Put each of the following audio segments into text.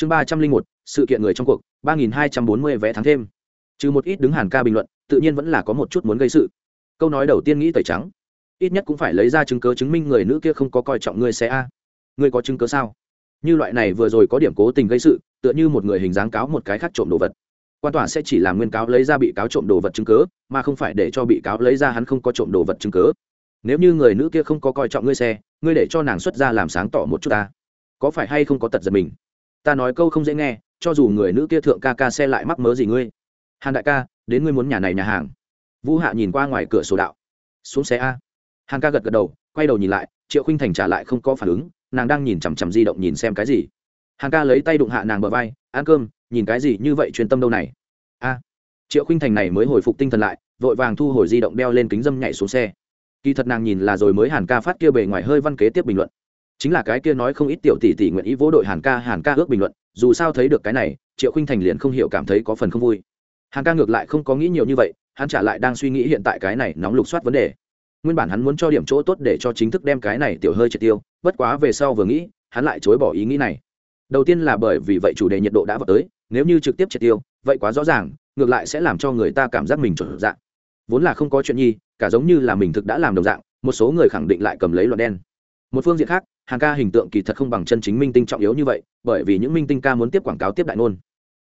chương ba trăm linh một, sự kiện người trong cuộc, ba nghìn hai trăm bốn mươi vé thắng thêm. Trừ một ít đứng hàn ca bình luận, tự nhiên vẫn là có một chút muốn gây sự. Câu nói đầu tiên nghĩ tẩy trắng. Ít nhất cũng phải lấy ra chứng cớ chứng minh người nữ kia không có coi trọng ngươi xe a. Ngươi có chứng cớ sao? Như loại này vừa rồi có điểm cố tình gây sự, tựa như một người hình dáng cáo một cái khác trộm đồ vật. Quan tòa sẽ chỉ làm nguyên cáo lấy ra bị cáo trộm đồ vật chứng cớ mà không phải để cho bị cáo lấy ra hắn không có trộm đồ vật chứng cớ nếu như người nữ kia không có coi trọng ngươi xe, ngươi để cho nàng xuất ra làm sáng tỏ một chút ta. Có phải hay không có tật giật mình? Ta nói câu không dễ nghe, cho dù người nữ kia thượng ca ca xe lại mắc mớ gì ngươi. Hàn đại ca, đến ngươi muốn nhà này nhà hàng. Vũ hạ nhìn qua ngoài cửa sổ đạo. Xuống xe a. Hàn ca gật gật đầu, quay đầu nhìn lại, triệu khinh thành trả lại không có phản ứng, nàng đang nhìn chằm chằm di động nhìn xem cái gì. Hàn ca lấy tay đụng hạ nàng bờ vai, ăn cơm, nhìn cái gì như vậy chuyên tâm đâu này? A. Triệu khinh thành này mới hồi phục tinh thần lại, vội vàng thu hồi di động đeo lên kính dâm nhảy xuống xe. Kỳ thật nàng nhìn là rồi mới hàn ca phát kia bề ngoài hơi văn kế tiếp bình luận chính là cái kia nói không ít tiểu tỷ tỷ nguyện ý vỗ đội hàn ca hàn ca ước bình luận, dù sao thấy được cái này, triệu khinh thành liền không hiểu cảm thấy có phần không vui. Hàn ca ngược lại không có nghĩ nhiều như vậy, hắn trả lại đang suy nghĩ hiện tại cái này nóng lục soát vấn đề. Nguyên bản hắn muốn cho điểm chỗ tốt để cho chính thức đem cái này tiểu hơi triệt tiêu, bất quá về sau vừa nghĩ, hắn lại chối bỏ ý nghĩ này. Đầu tiên là bởi vì vậy chủ đề nhiệt độ đã vào tới, nếu như trực tiếp triệt tiêu, vậy quá rõ ràng, ngược lại sẽ làm cho người ta cảm giác mình chuẩn dạng. Vốn là không có chuyện nhi, cả giống như là mình thực đã làm đồng dạng, một số người khẳng định lại cầm lấy luận đen. Một phương diện khác hàng ca hình tượng kỳ thật không bằng chân chính minh tinh trọng yếu như vậy, bởi vì những minh tinh ca muốn tiếp quảng cáo tiếp đại ngôn.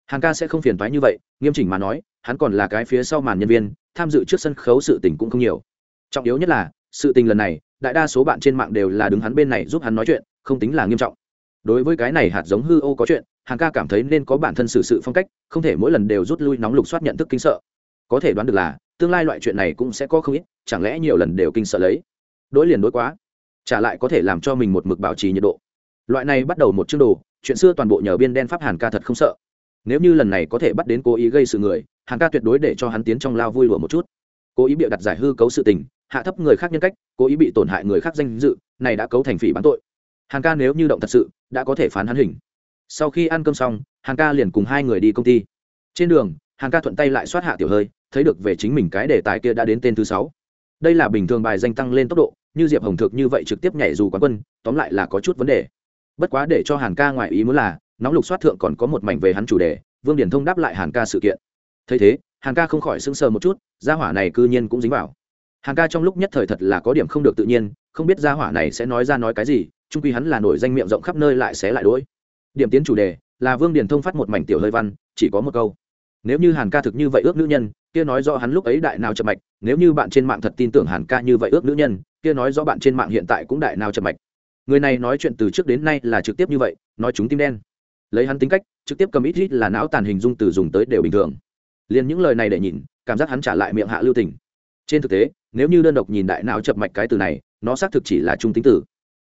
Hàng ca sẽ không phiền thoái như vậy, nghiêm chỉnh mà nói, hắn còn là cái phía sau màn nhân viên, tham dự trước sân khấu sự tình cũng không nhiều. Trọng yếu nhất là, sự tình lần này, đại đa số bạn trên mạng đều là đứng hắn bên này giúp hắn nói chuyện, không tính là nghiêm trọng. Đối với cái này hạt giống hư ô có chuyện hàng ca cảm thấy nên có bản thân xử sự phong cách, không thể mỗi lần đều rút lui nóng lục soát nhận thức kinh sợ. Có thể đoán được là, tương lai loại chuyện này cũng sẽ có không ít, chẳng lẽ nhiều lần đều kinh sợ lấy. Đối liền đối quá trả lại có thể làm cho mình một mực bảo trì nhiệt độ. Loại này bắt đầu một chương đồ, chuyện xưa toàn bộ nhờ biên đen pháp hàn ca thật không sợ. Nếu như lần này có thể bắt đến cố ý gây sự người, hàn ca tuyệt đối để cho hắn tiến trong lao vui lụa một chút. Cố ý bịa đặt giải hư cấu sự tình, hạ thấp người khác nhân cách, cố ý bị tổn hại người khác danh dự, này đã cấu thành phỉ bán tội. Hàn ca nếu như động thật sự, đã có thể phán hắn hình. Sau khi ăn cơm xong, hàn ca liền cùng hai người đi công ty. Trên đường, hàn ca thuận tay lại soát hạ tiểu hơi, thấy được về chính mình cái đề tài kia đã đến tên thứ sáu. Đây là bình thường bài danh tăng lên tốc độ như diệp hồng thực như vậy trực tiếp nhảy dù quán quân, tóm lại là có chút vấn đề. Bất quá để cho hàn ca ngoại ý muốn là, nóng lục Xoát thượng còn có một mảnh về hắn chủ đề, vương điển thông đáp lại hàn ca sự kiện. Thấy thế, hàn ca không khỏi sững sờ một chút, gia hỏa này cư nhiên cũng dính vào. Hàn ca trong lúc nhất thời thật là có điểm không được tự nhiên, không biết gia hỏa này sẽ nói ra nói cái gì trung quy hắn là nổi danh miệng rộng khắp nơi lại xé lại đỗi điểm tiến chủ đề, là vương điển thông phát một mảnh tiểu hơi văn, chỉ có một câu. Nếu như hàn ca thực như vậy ước nữ nhân, kia nói do hắn lúc ấy đại nào chậm mạch nếu như bạn trên mạng thật tin tưởng hàn ca như vậy ước nữ nhân, kia nói rõ bạn trên mạng hiện tại cũng đại nào chậm mạch. Người này nói chuyện từ trước đến nay là trực tiếp như vậy, nói chúng tim đen. Lấy hắn tính cách, trực tiếp cầm ít ít là não tàn hình dung từ dùng tới đều bình thường. Liền những lời này để nhìn, cảm giác hắn trả lại miệng hạ lưu tình. Trên thực tế, nếu như đơn độc nhìn đại não chập mạch cái từ này, nó xác thực chỉ là trung tính từ.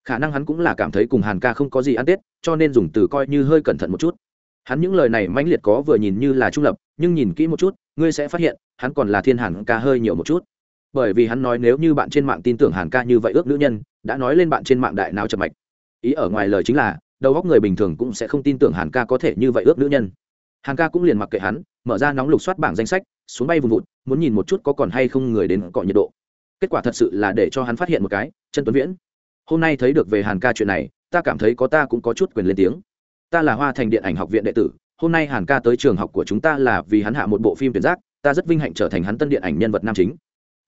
Khả năng hắn cũng là cảm thấy cùng hàn ca không có gì ăn tết, cho nên dùng từ coi như hơi cẩn thận một chút. Hắn những lời này mãnh liệt có vừa nhìn như là trung lập, nhưng nhìn kỹ một chút ngươi sẽ phát hiện, hắn còn là thiên hàn ca hơi nhiều một chút. Bởi vì hắn nói nếu như bạn trên mạng tin tưởng hàn ca như vậy ước nữ nhân, đã nói lên bạn trên mạng đại não chập mạch. Ý ở ngoài lời chính là, đầu góc người bình thường cũng sẽ không tin tưởng hàn ca có thể như vậy ước nữ nhân. Hàn ca cũng liền mặc kệ hắn, mở ra nóng lục soát bảng danh sách, xuống bay vùng vụt, muốn nhìn một chút có còn hay không người đến cọ nhiệt độ. Kết quả thật sự là để cho hắn phát hiện một cái, chân tuấn viễn. Hôm nay thấy được về hàn ca chuyện này, ta cảm thấy có ta cũng có chút quyền lên tiếng. Ta là hoa thành điện ảnh học viện đệ tử hôm nay hàn ca tới trường học của chúng ta là vì hắn hạ một bộ phim tuyển giác, ta rất vinh hạnh trở thành hắn tân điện ảnh nhân vật nam chính.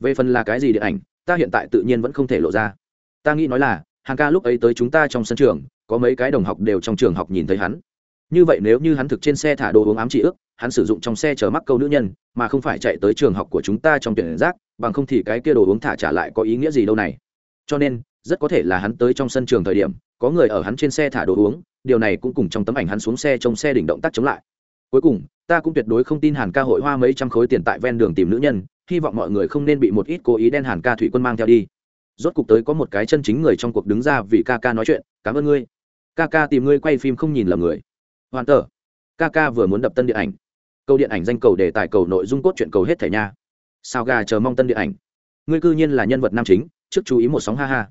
Về phần là cái gì điện ảnh, ta hiện tại tự nhiên vẫn không thể lộ ra. Ta nghĩ nói là, hàn ca lúc ấy tới chúng ta trong sân trường, có mấy cái đồng học đều trong trường học nhìn thấy hắn. Như vậy nếu như hắn thực trên xe thả đồ uống ám trị ước, hắn sử dụng trong xe chở mắc câu nữ nhân, mà không phải chạy tới trường học của chúng ta trong tuyển giác, bằng không thì cái kia đồ uống thả trả lại có ý nghĩa gì đâu này. Cho nên, rất có thể là hắn tới trong sân trường thời điểm, có người ở hắn trên xe thả đồ uống điều này cũng cùng trong tấm ảnh hắn xuống xe trong xe đỉnh động tác chống lại. Cuối cùng, ta cũng tuyệt đối không tin hàn ca hội hoa mấy trăm khối tiền tại ven đường tìm nữ nhân, hy vọng mọi người không nên bị một ít cố ý đen hàn ca thủy quân mang theo đi. Rốt cục tới có một cái chân chính người trong cuộc đứng ra vì ca ca nói chuyện, cảm ơn ngươi. Ca ca tìm ngươi quay phim không nhìn lầm người. Hoàn tờ. Ca ca vừa muốn đập tân điện ảnh. Câu điện ảnh danh cầu đề tài cầu nội dung cốt truyện cầu hết thẻ nha. Sao gà chờ mong tân điện ảnh? Ngươi cư nhiên là nhân vật nam chính, trước chú ý một sóng ha ha.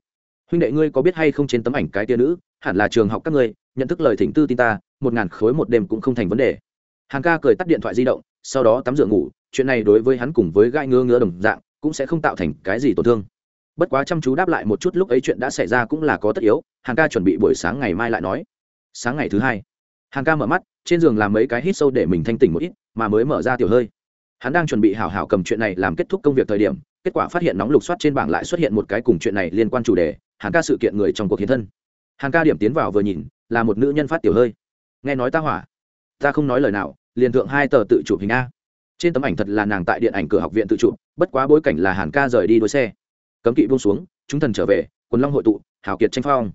Huynh đệ ngươi có biết hay không trên tấm ảnh cái tia nữ? Hẳn là trường học các ngươi, nhận thức lời thỉnh tư tin ta, một ngàn khối một đêm cũng không thành vấn đề. Hàng ca cười tắt điện thoại di động, sau đó tắm rửa ngủ, chuyện này đối với hắn cùng với gai ngứa ngứa đồng dạng, cũng sẽ không tạo thành cái gì tổn thương. Bất quá chăm chú đáp lại một chút lúc ấy chuyện đã xảy ra cũng là có tất yếu, hàng ca chuẩn bị buổi sáng ngày mai lại nói. Sáng ngày thứ hai, hàng ca mở mắt, trên giường làm mấy cái hít sâu để mình thanh tỉnh một ít, mà mới mở ra tiểu hơi. Hắn đang chuẩn bị hảo hảo cầm chuyện này làm kết thúc công việc thời điểm, kết quả phát hiện nóng lục soát trên bảng lại xuất hiện một cái cùng chuyện này liên quan chủ đề, hàng ca sự kiện người trong cuộc hiến thân hàn ca điểm tiến vào vừa nhìn, là một nữ nhân phát tiểu hơi. Nghe nói ta hỏa. Ta không nói lời nào, liền thượng hai tờ tự chụp hình a. Trên tấm ảnh thật là nàng tại điện ảnh cửa học viện tự chụp, bất quá bối cảnh là hàn ca rời đi đuôi xe. Cấm kỵ buông xuống, chúng thần trở về, quần long hội tụ, hào kiệt tranh phong.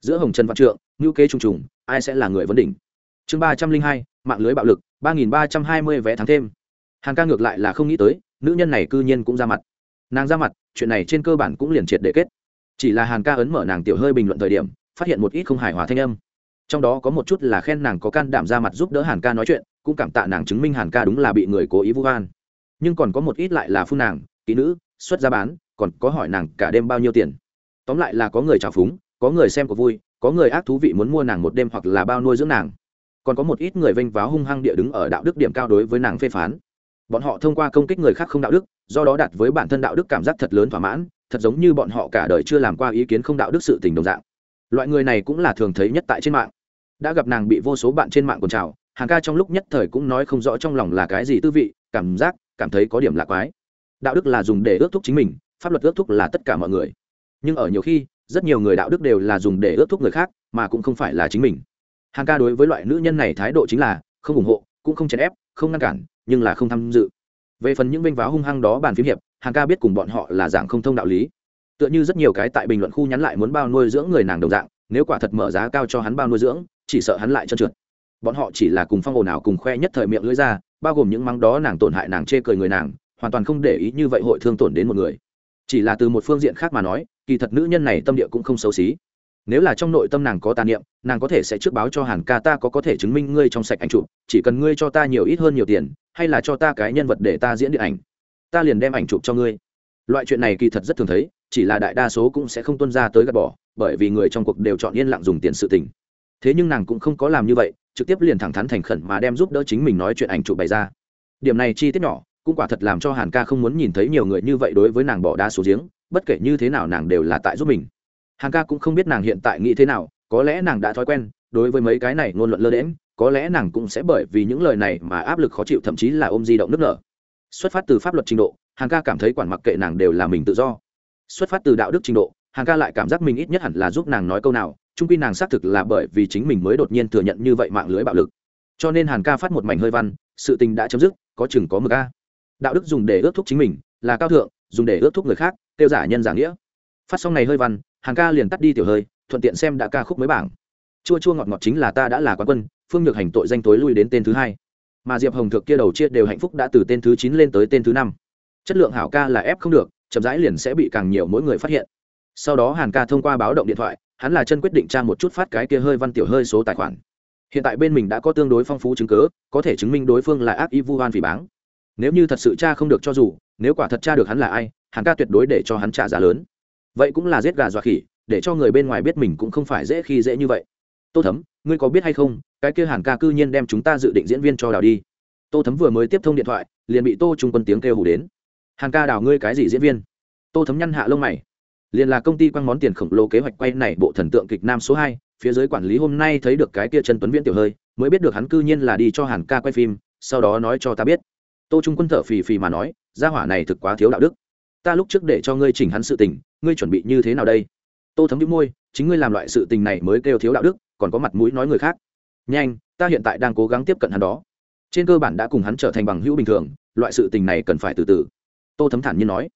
Giữa hồng trần văn trượng ngữ kế trùng trùng, ai sẽ là người vấn đỉnh? Chương ba trăm linh hai, mạng lưới bạo lực, ba nghìn ba trăm hai mươi vé tháng thêm. Hàn ca ngược lại là không nghĩ tới, nữ nhân này cư nhiên cũng ra mặt. Nàng ra mặt, chuyện này trên cơ bản cũng liền triệt để kết. Chỉ là hàn ca ấn mở nàng tiểu hơi bình luận thời điểm phát hiện một ít không hài hòa thanh âm. Trong đó có một chút là khen nàng có can đảm ra mặt giúp đỡ hàn ca nói chuyện, cũng cảm tạ nàng chứng minh hàn ca đúng là bị người cố ý vu oan. Nhưng còn có một ít lại là phun nàng, kỹ nữ, xuất ra bán, còn có hỏi nàng cả đêm bao nhiêu tiền. Tóm lại là có người trào phúng, có người xem có vui, có người ác thú vị muốn mua nàng một đêm hoặc là bao nuôi dưỡng nàng. Còn có một ít người vênh váo hung hăng địa đứng ở đạo đức điểm cao đối với nàng phê phán. Bọn họ thông qua công kích người khác không đạo đức, do đó đạt với bản thân đạo đức cảm giác thật lớn thỏa mãn, thật giống như bọn họ cả đời chưa làm qua ý kiến không đạo đức sự tình đồng dạng loại người này cũng là thường thấy nhất tại trên mạng. Đã gặp nàng bị vô số bạn trên mạng còn chào hàng ca trong lúc nhất thời cũng nói không rõ trong lòng là cái gì tư vị, cảm giác, cảm thấy có điểm lạc quái. Đạo đức là dùng để ước thúc chính mình, pháp luật ước thúc là tất cả mọi người. Nhưng ở nhiều khi, rất nhiều người đạo đức đều là dùng để ước thúc người khác, mà cũng không phải là chính mình. Hàng ca đối với loại nữ nhân này thái độ chính là không ủng hộ, cũng không chèn ép, không ngăn cản, nhưng là không tham dự. Về phần những vênh váo hung hăng đó bàn phím hiệp, hàng ca biết cùng bọn họ là dạng không thông đạo lý tựa như rất nhiều cái tại bình luận khu nhắn lại muốn bao nuôi dưỡng người nàng đồng dạng, nếu quả thật mở giá cao cho hắn bao nuôi dưỡng, chỉ sợ hắn lại trơn trượt. Bọn họ chỉ là cùng phong ồn nào cùng khoe nhất thời miệng lưỡi ra, bao gồm những mắng đó nàng tổn hại nàng chê cười người nàng, hoàn toàn không để ý như vậy hội thương tổn đến một người. Chỉ là từ một phương diện khác mà nói, kỳ thật nữ nhân này tâm địa cũng không xấu xí. Nếu là trong nội tâm nàng có tà niệm, nàng có thể sẽ trước báo cho hàn ca ta có có thể chứng minh ngươi trong sạch ảnh chụp, chỉ cần ngươi cho ta nhiều ít hơn nhiều tiền, hay là cho ta cái nhân vật để ta diễn điện ảnh, ta liền đem ảnh chụp cho ngươi. Loại chuyện này kỳ thật rất thường thấy chỉ là đại đa số cũng sẽ không tuân ra tới gạt bỏ, bởi vì người trong cuộc đều chọn yên lặng dùng tiền sự tình. Thế nhưng nàng cũng không có làm như vậy, trực tiếp liền thẳng thắn thành khẩn mà đem giúp đỡ chính mình nói chuyện ảnh chụp bày ra. Điểm này chi tiết nhỏ, cũng quả thật làm cho hàn ca không muốn nhìn thấy nhiều người như vậy đối với nàng bỏ đá số giếng, bất kể như thế nào nàng đều là tại giúp mình. Hàn ca cũng không biết nàng hiện tại nghĩ thế nào, có lẽ nàng đã thói quen, đối với mấy cái này ngôn luận lơ đễm có lẽ nàng cũng sẽ bởi vì những lời này mà áp lực khó chịu, thậm chí là ôm di động nước nở. Xuất phát từ pháp luật trình độ, hàn ca cảm thấy quản mặc kệ nàng đều là mình tự do xuất phát từ đạo đức trình độ hàng ca lại cảm giác mình ít nhất hẳn là giúp nàng nói câu nào trung quy nàng xác thực là bởi vì chính mình mới đột nhiên thừa nhận như vậy mạng lưới bạo lực. Cho nên hàn ca phát một mảnh hơi văn, sự tình đã chấm dứt, có chừng có mực a. Đạo đức dùng để ước thúc chính mình, là cao thượng, dùng để ước thúc người khác, tiêu giả nhân giả nghĩa. Phát xong này hơi văn, hàn ca liền tắt đi tiểu hơi, thuận tiện xem đã ca khúc mới bảng. Chua chua ngọt ngọt chính là ta đã là quán quân, phương nhược hành tội danh tối lui đến tên thứ hai. Mà diệp hồng thượng kia đầu chia đều hạnh phúc đã từ tên thứ chín lên tới tên thứ năm. Chất lượng hảo ca là ép không được chậm rãi liền sẽ bị càng nhiều mỗi người phát hiện. Sau đó hàn ca thông qua báo động điện thoại, hắn là chân quyết định tra một chút phát cái kia hơi văn tiểu hơi số tài khoản. Hiện tại bên mình đã có tương đối phong phú chứng cớ có thể chứng minh đối phương là ác y vu hoan phỉ báng. Nếu như thật sự cha không được cho dù, nếu quả thật cha được hắn là ai, hàn ca tuyệt đối để cho hắn trả giá lớn. Vậy cũng là giết gà dọa khỉ, để cho người bên ngoài biết mình cũng không phải dễ khi dễ như vậy. Tô thấm, ngươi có biết hay không, cái kia hàn ca cư nhiên đem chúng ta dự định diễn viên cho đào đi. Tô thấm vừa mới tiếp thông điện thoại, liền bị tô trung quân tiếng kêu hù đến hàn ca đào ngươi cái gì diễn viên? Tô thấm nhăn hạ lông mày. Liền là công ty quăng món tiền khổng lồ kế hoạch quay này bộ thần tượng kịch nam số hai, phía dưới quản lý hôm nay thấy được cái kia Trần tuấn viễn tiểu hơi, mới biết được hắn cư nhiên là đi cho hàn ca quay phim, sau đó nói cho ta biết. Tô trung quân thở phì phì mà nói, gia hỏa này thực quá thiếu đạo đức. Ta lúc trước để cho ngươi chỉnh hắn sự tình, ngươi chuẩn bị như thế nào đây? Tô thấm đĩu môi, chính ngươi làm loại sự tình này mới kêu thiếu đạo đức, còn có mặt mũi nói người khác. Nhanh, ta hiện tại đang cố gắng tiếp cận hắn đó. Trên cơ bản đã cùng hắn trở thành bằng hữu bình thường, loại sự tình này cần phải từ từ tô thấm thản nhiên nói,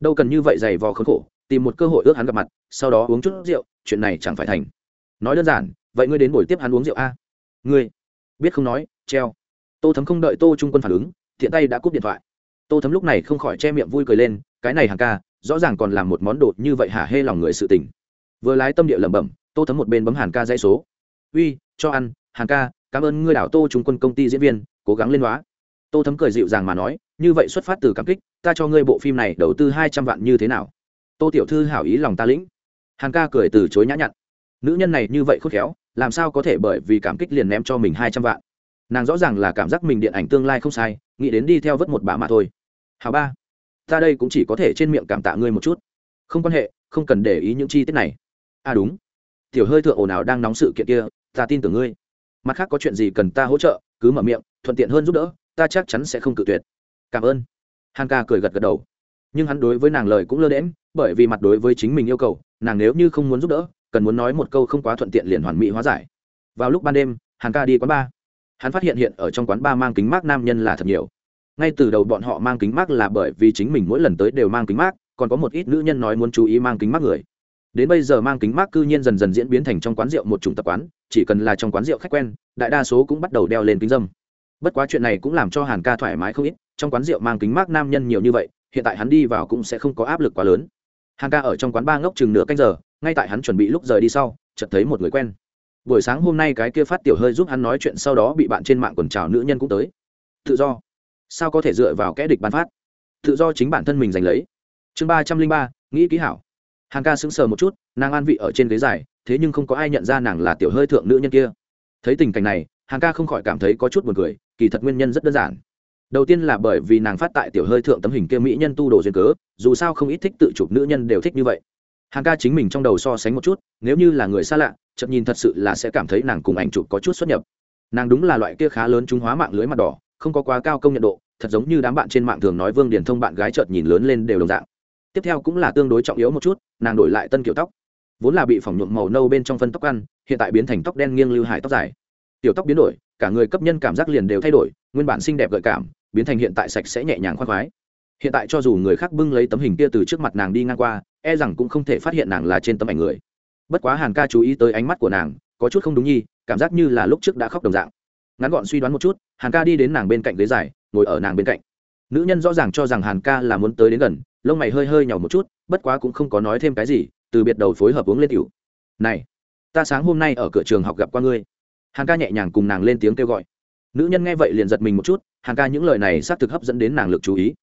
đâu cần như vậy dày vò khốn khổ, tìm một cơ hội ước hắn gặp mặt, sau đó uống chút rượu, chuyện này chẳng phải thành. Nói đơn giản, vậy ngươi đến buổi tiếp hắn uống rượu a. Ngươi? Biết không nói, treo. Tô thấm không đợi tô trung quân phản ứng, thiện tay đã cúp điện thoại. Tô thấm lúc này không khỏi che miệng vui cười lên, cái này hàng ca, rõ ràng còn làm một món đồ như vậy hả hê lòng người sự tình. Vừa lái tâm địa lẩm bẩm, tô thấm một bên bấm hàn ca dãy số. Uy, cho ăn hàn ca, cảm ơn ngươi đảo tô trung quân công ty diễn viên, cố gắng lên hóa. tô thấm cười dịu dàng mà nói như vậy xuất phát từ cảm kích, ta cho ngươi bộ phim này đầu tư hai trăm vạn như thế nào? Tô tiểu thư hảo ý lòng ta lĩnh. Hàn ca cười từ chối nhã nhặn. Nữ nhân này như vậy khôn khéo, làm sao có thể bởi vì cảm kích liền ném cho mình hai trăm vạn? Nàng rõ ràng là cảm giác mình điện ảnh tương lai không sai, nghĩ đến đi theo vớt một bà mà thôi. Hào ba, ta đây cũng chỉ có thể trên miệng cảm tạ ngươi một chút. Không quan hệ, không cần để ý những chi tiết này. À đúng. Tiểu hơi thượng ồn ào đang nóng sự kiện kia, ta tin tưởng ngươi. Mặt khác có chuyện gì cần ta hỗ trợ, cứ mở miệng, thuận tiện hơn giúp đỡ, ta chắc chắn sẽ không cự tuyệt cảm ơn. Hàn ca cười gật gật đầu. Nhưng hắn đối với nàng lời cũng lơ đễm bởi vì mặt đối với chính mình yêu cầu, nàng nếu như không muốn giúp đỡ, cần muốn nói một câu không quá thuận tiện liền hoàn mỹ hóa giải. Vào lúc ban đêm, hàn ca đi quán bar. Hắn phát hiện hiện ở trong quán bar mang kính mát nam nhân là thật nhiều. Ngay từ đầu bọn họ mang kính mát là bởi vì chính mình mỗi lần tới đều mang kính mát còn có một ít nữ nhân nói muốn chú ý mang kính mát người. Đến bây giờ mang kính mát cư nhiên dần dần diễn biến thành trong quán rượu một chủng tập quán, chỉ cần là trong quán rượu khách quen, đại đa số cũng bắt đầu đeo lên kính dâm. Bất quá chuyện này cũng làm cho hàn ca thoải mái không ít trong quán rượu mang kính mát nam nhân nhiều như vậy, hiện tại hắn đi vào cũng sẽ không có áp lực quá lớn. Hàn ca ở trong quán ba ngốc chừng nửa canh giờ, ngay tại hắn chuẩn bị lúc rời đi sau, chợt thấy một người quen. Buổi sáng hôm nay cái kia phát tiểu hơi giúp hắn nói chuyện sau đó bị bạn trên mạng quần trào nữ nhân cũng tới. Tự do. Sao có thể dựa vào kẽ địch bán phát? Tự do chính bản thân mình giành lấy. Chương ba trăm linh ba, nghĩ ký hảo. Hàn ca sững sờ một chút, nàng an vị ở trên ghế dài, thế nhưng không có ai nhận ra nàng là tiểu hơi thượng nữ nhân kia. Thấy tình cảnh này hàn ca không khỏi cảm thấy có chút buồn cười, kỳ thật nguyên nhân rất đơn giản đầu tiên là bởi vì nàng phát tại tiểu hơi thượng tấm hình kia mỹ nhân tu đồ duyên cớ, dù sao không ít thích tự chụp nữ nhân đều thích như vậy. Hàn ca chính mình trong đầu so sánh một chút, nếu như là người xa lạ chậm nhìn thật sự là sẽ cảm thấy nàng cùng ảnh chụp có chút xuất nhập. Nàng đúng là loại kia khá lớn trung hóa mạng lưới mặt đỏ, không có quá cao công nhận độ, thật giống như đám bạn trên mạng thường nói vương điển thông bạn gái chợt nhìn lớn lên đều đồng dạng. Tiếp theo cũng là tương đối trọng yếu một chút, nàng đổi lại tân kiểu tóc. Vốn là bị phỏng nhuộm màu nâu bên trong phân tóc ăn, hiện tại biến thành tóc đen nghiêng lưu hải tóc dài. Tiểu tóc biến đổi, cả người cấp nhân cảm giác liền đều thay đổi, nguyên bản xinh đẹp gợi cảm biến thành hiện tại sạch sẽ nhẹ nhàng khoác khoái. Hiện tại cho dù người khác bưng lấy tấm hình kia từ trước mặt nàng đi ngang qua e rằng cũng không thể phát hiện nàng là trên tấm ảnh người. Bất quá hàn ca chú ý tới ánh mắt của nàng, có chút không đúng nhi, cảm giác như là lúc trước đã khóc đồng dạng. Ngắn gọn suy đoán một chút, hàn ca đi đến nàng bên cạnh ghế dài, ngồi ở nàng bên cạnh. Nữ nhân rõ ràng cho rằng hàn ca là muốn tới đến gần, lông mày hơi hơi nhỏ một chút, bất quá cũng không có nói thêm cái gì, từ biệt đầu phối hợp uống lên tiểu. Này, ta sáng hôm nay ở cửa trường học gặp qua ngươi. Hàn ca nhẹ nhàng cùng nàng lên tiếng kêu gọi nữ nhân nghe vậy liền giật mình một chút, hàn ca những lời này xác thực hấp dẫn đến nàng lực chú ý.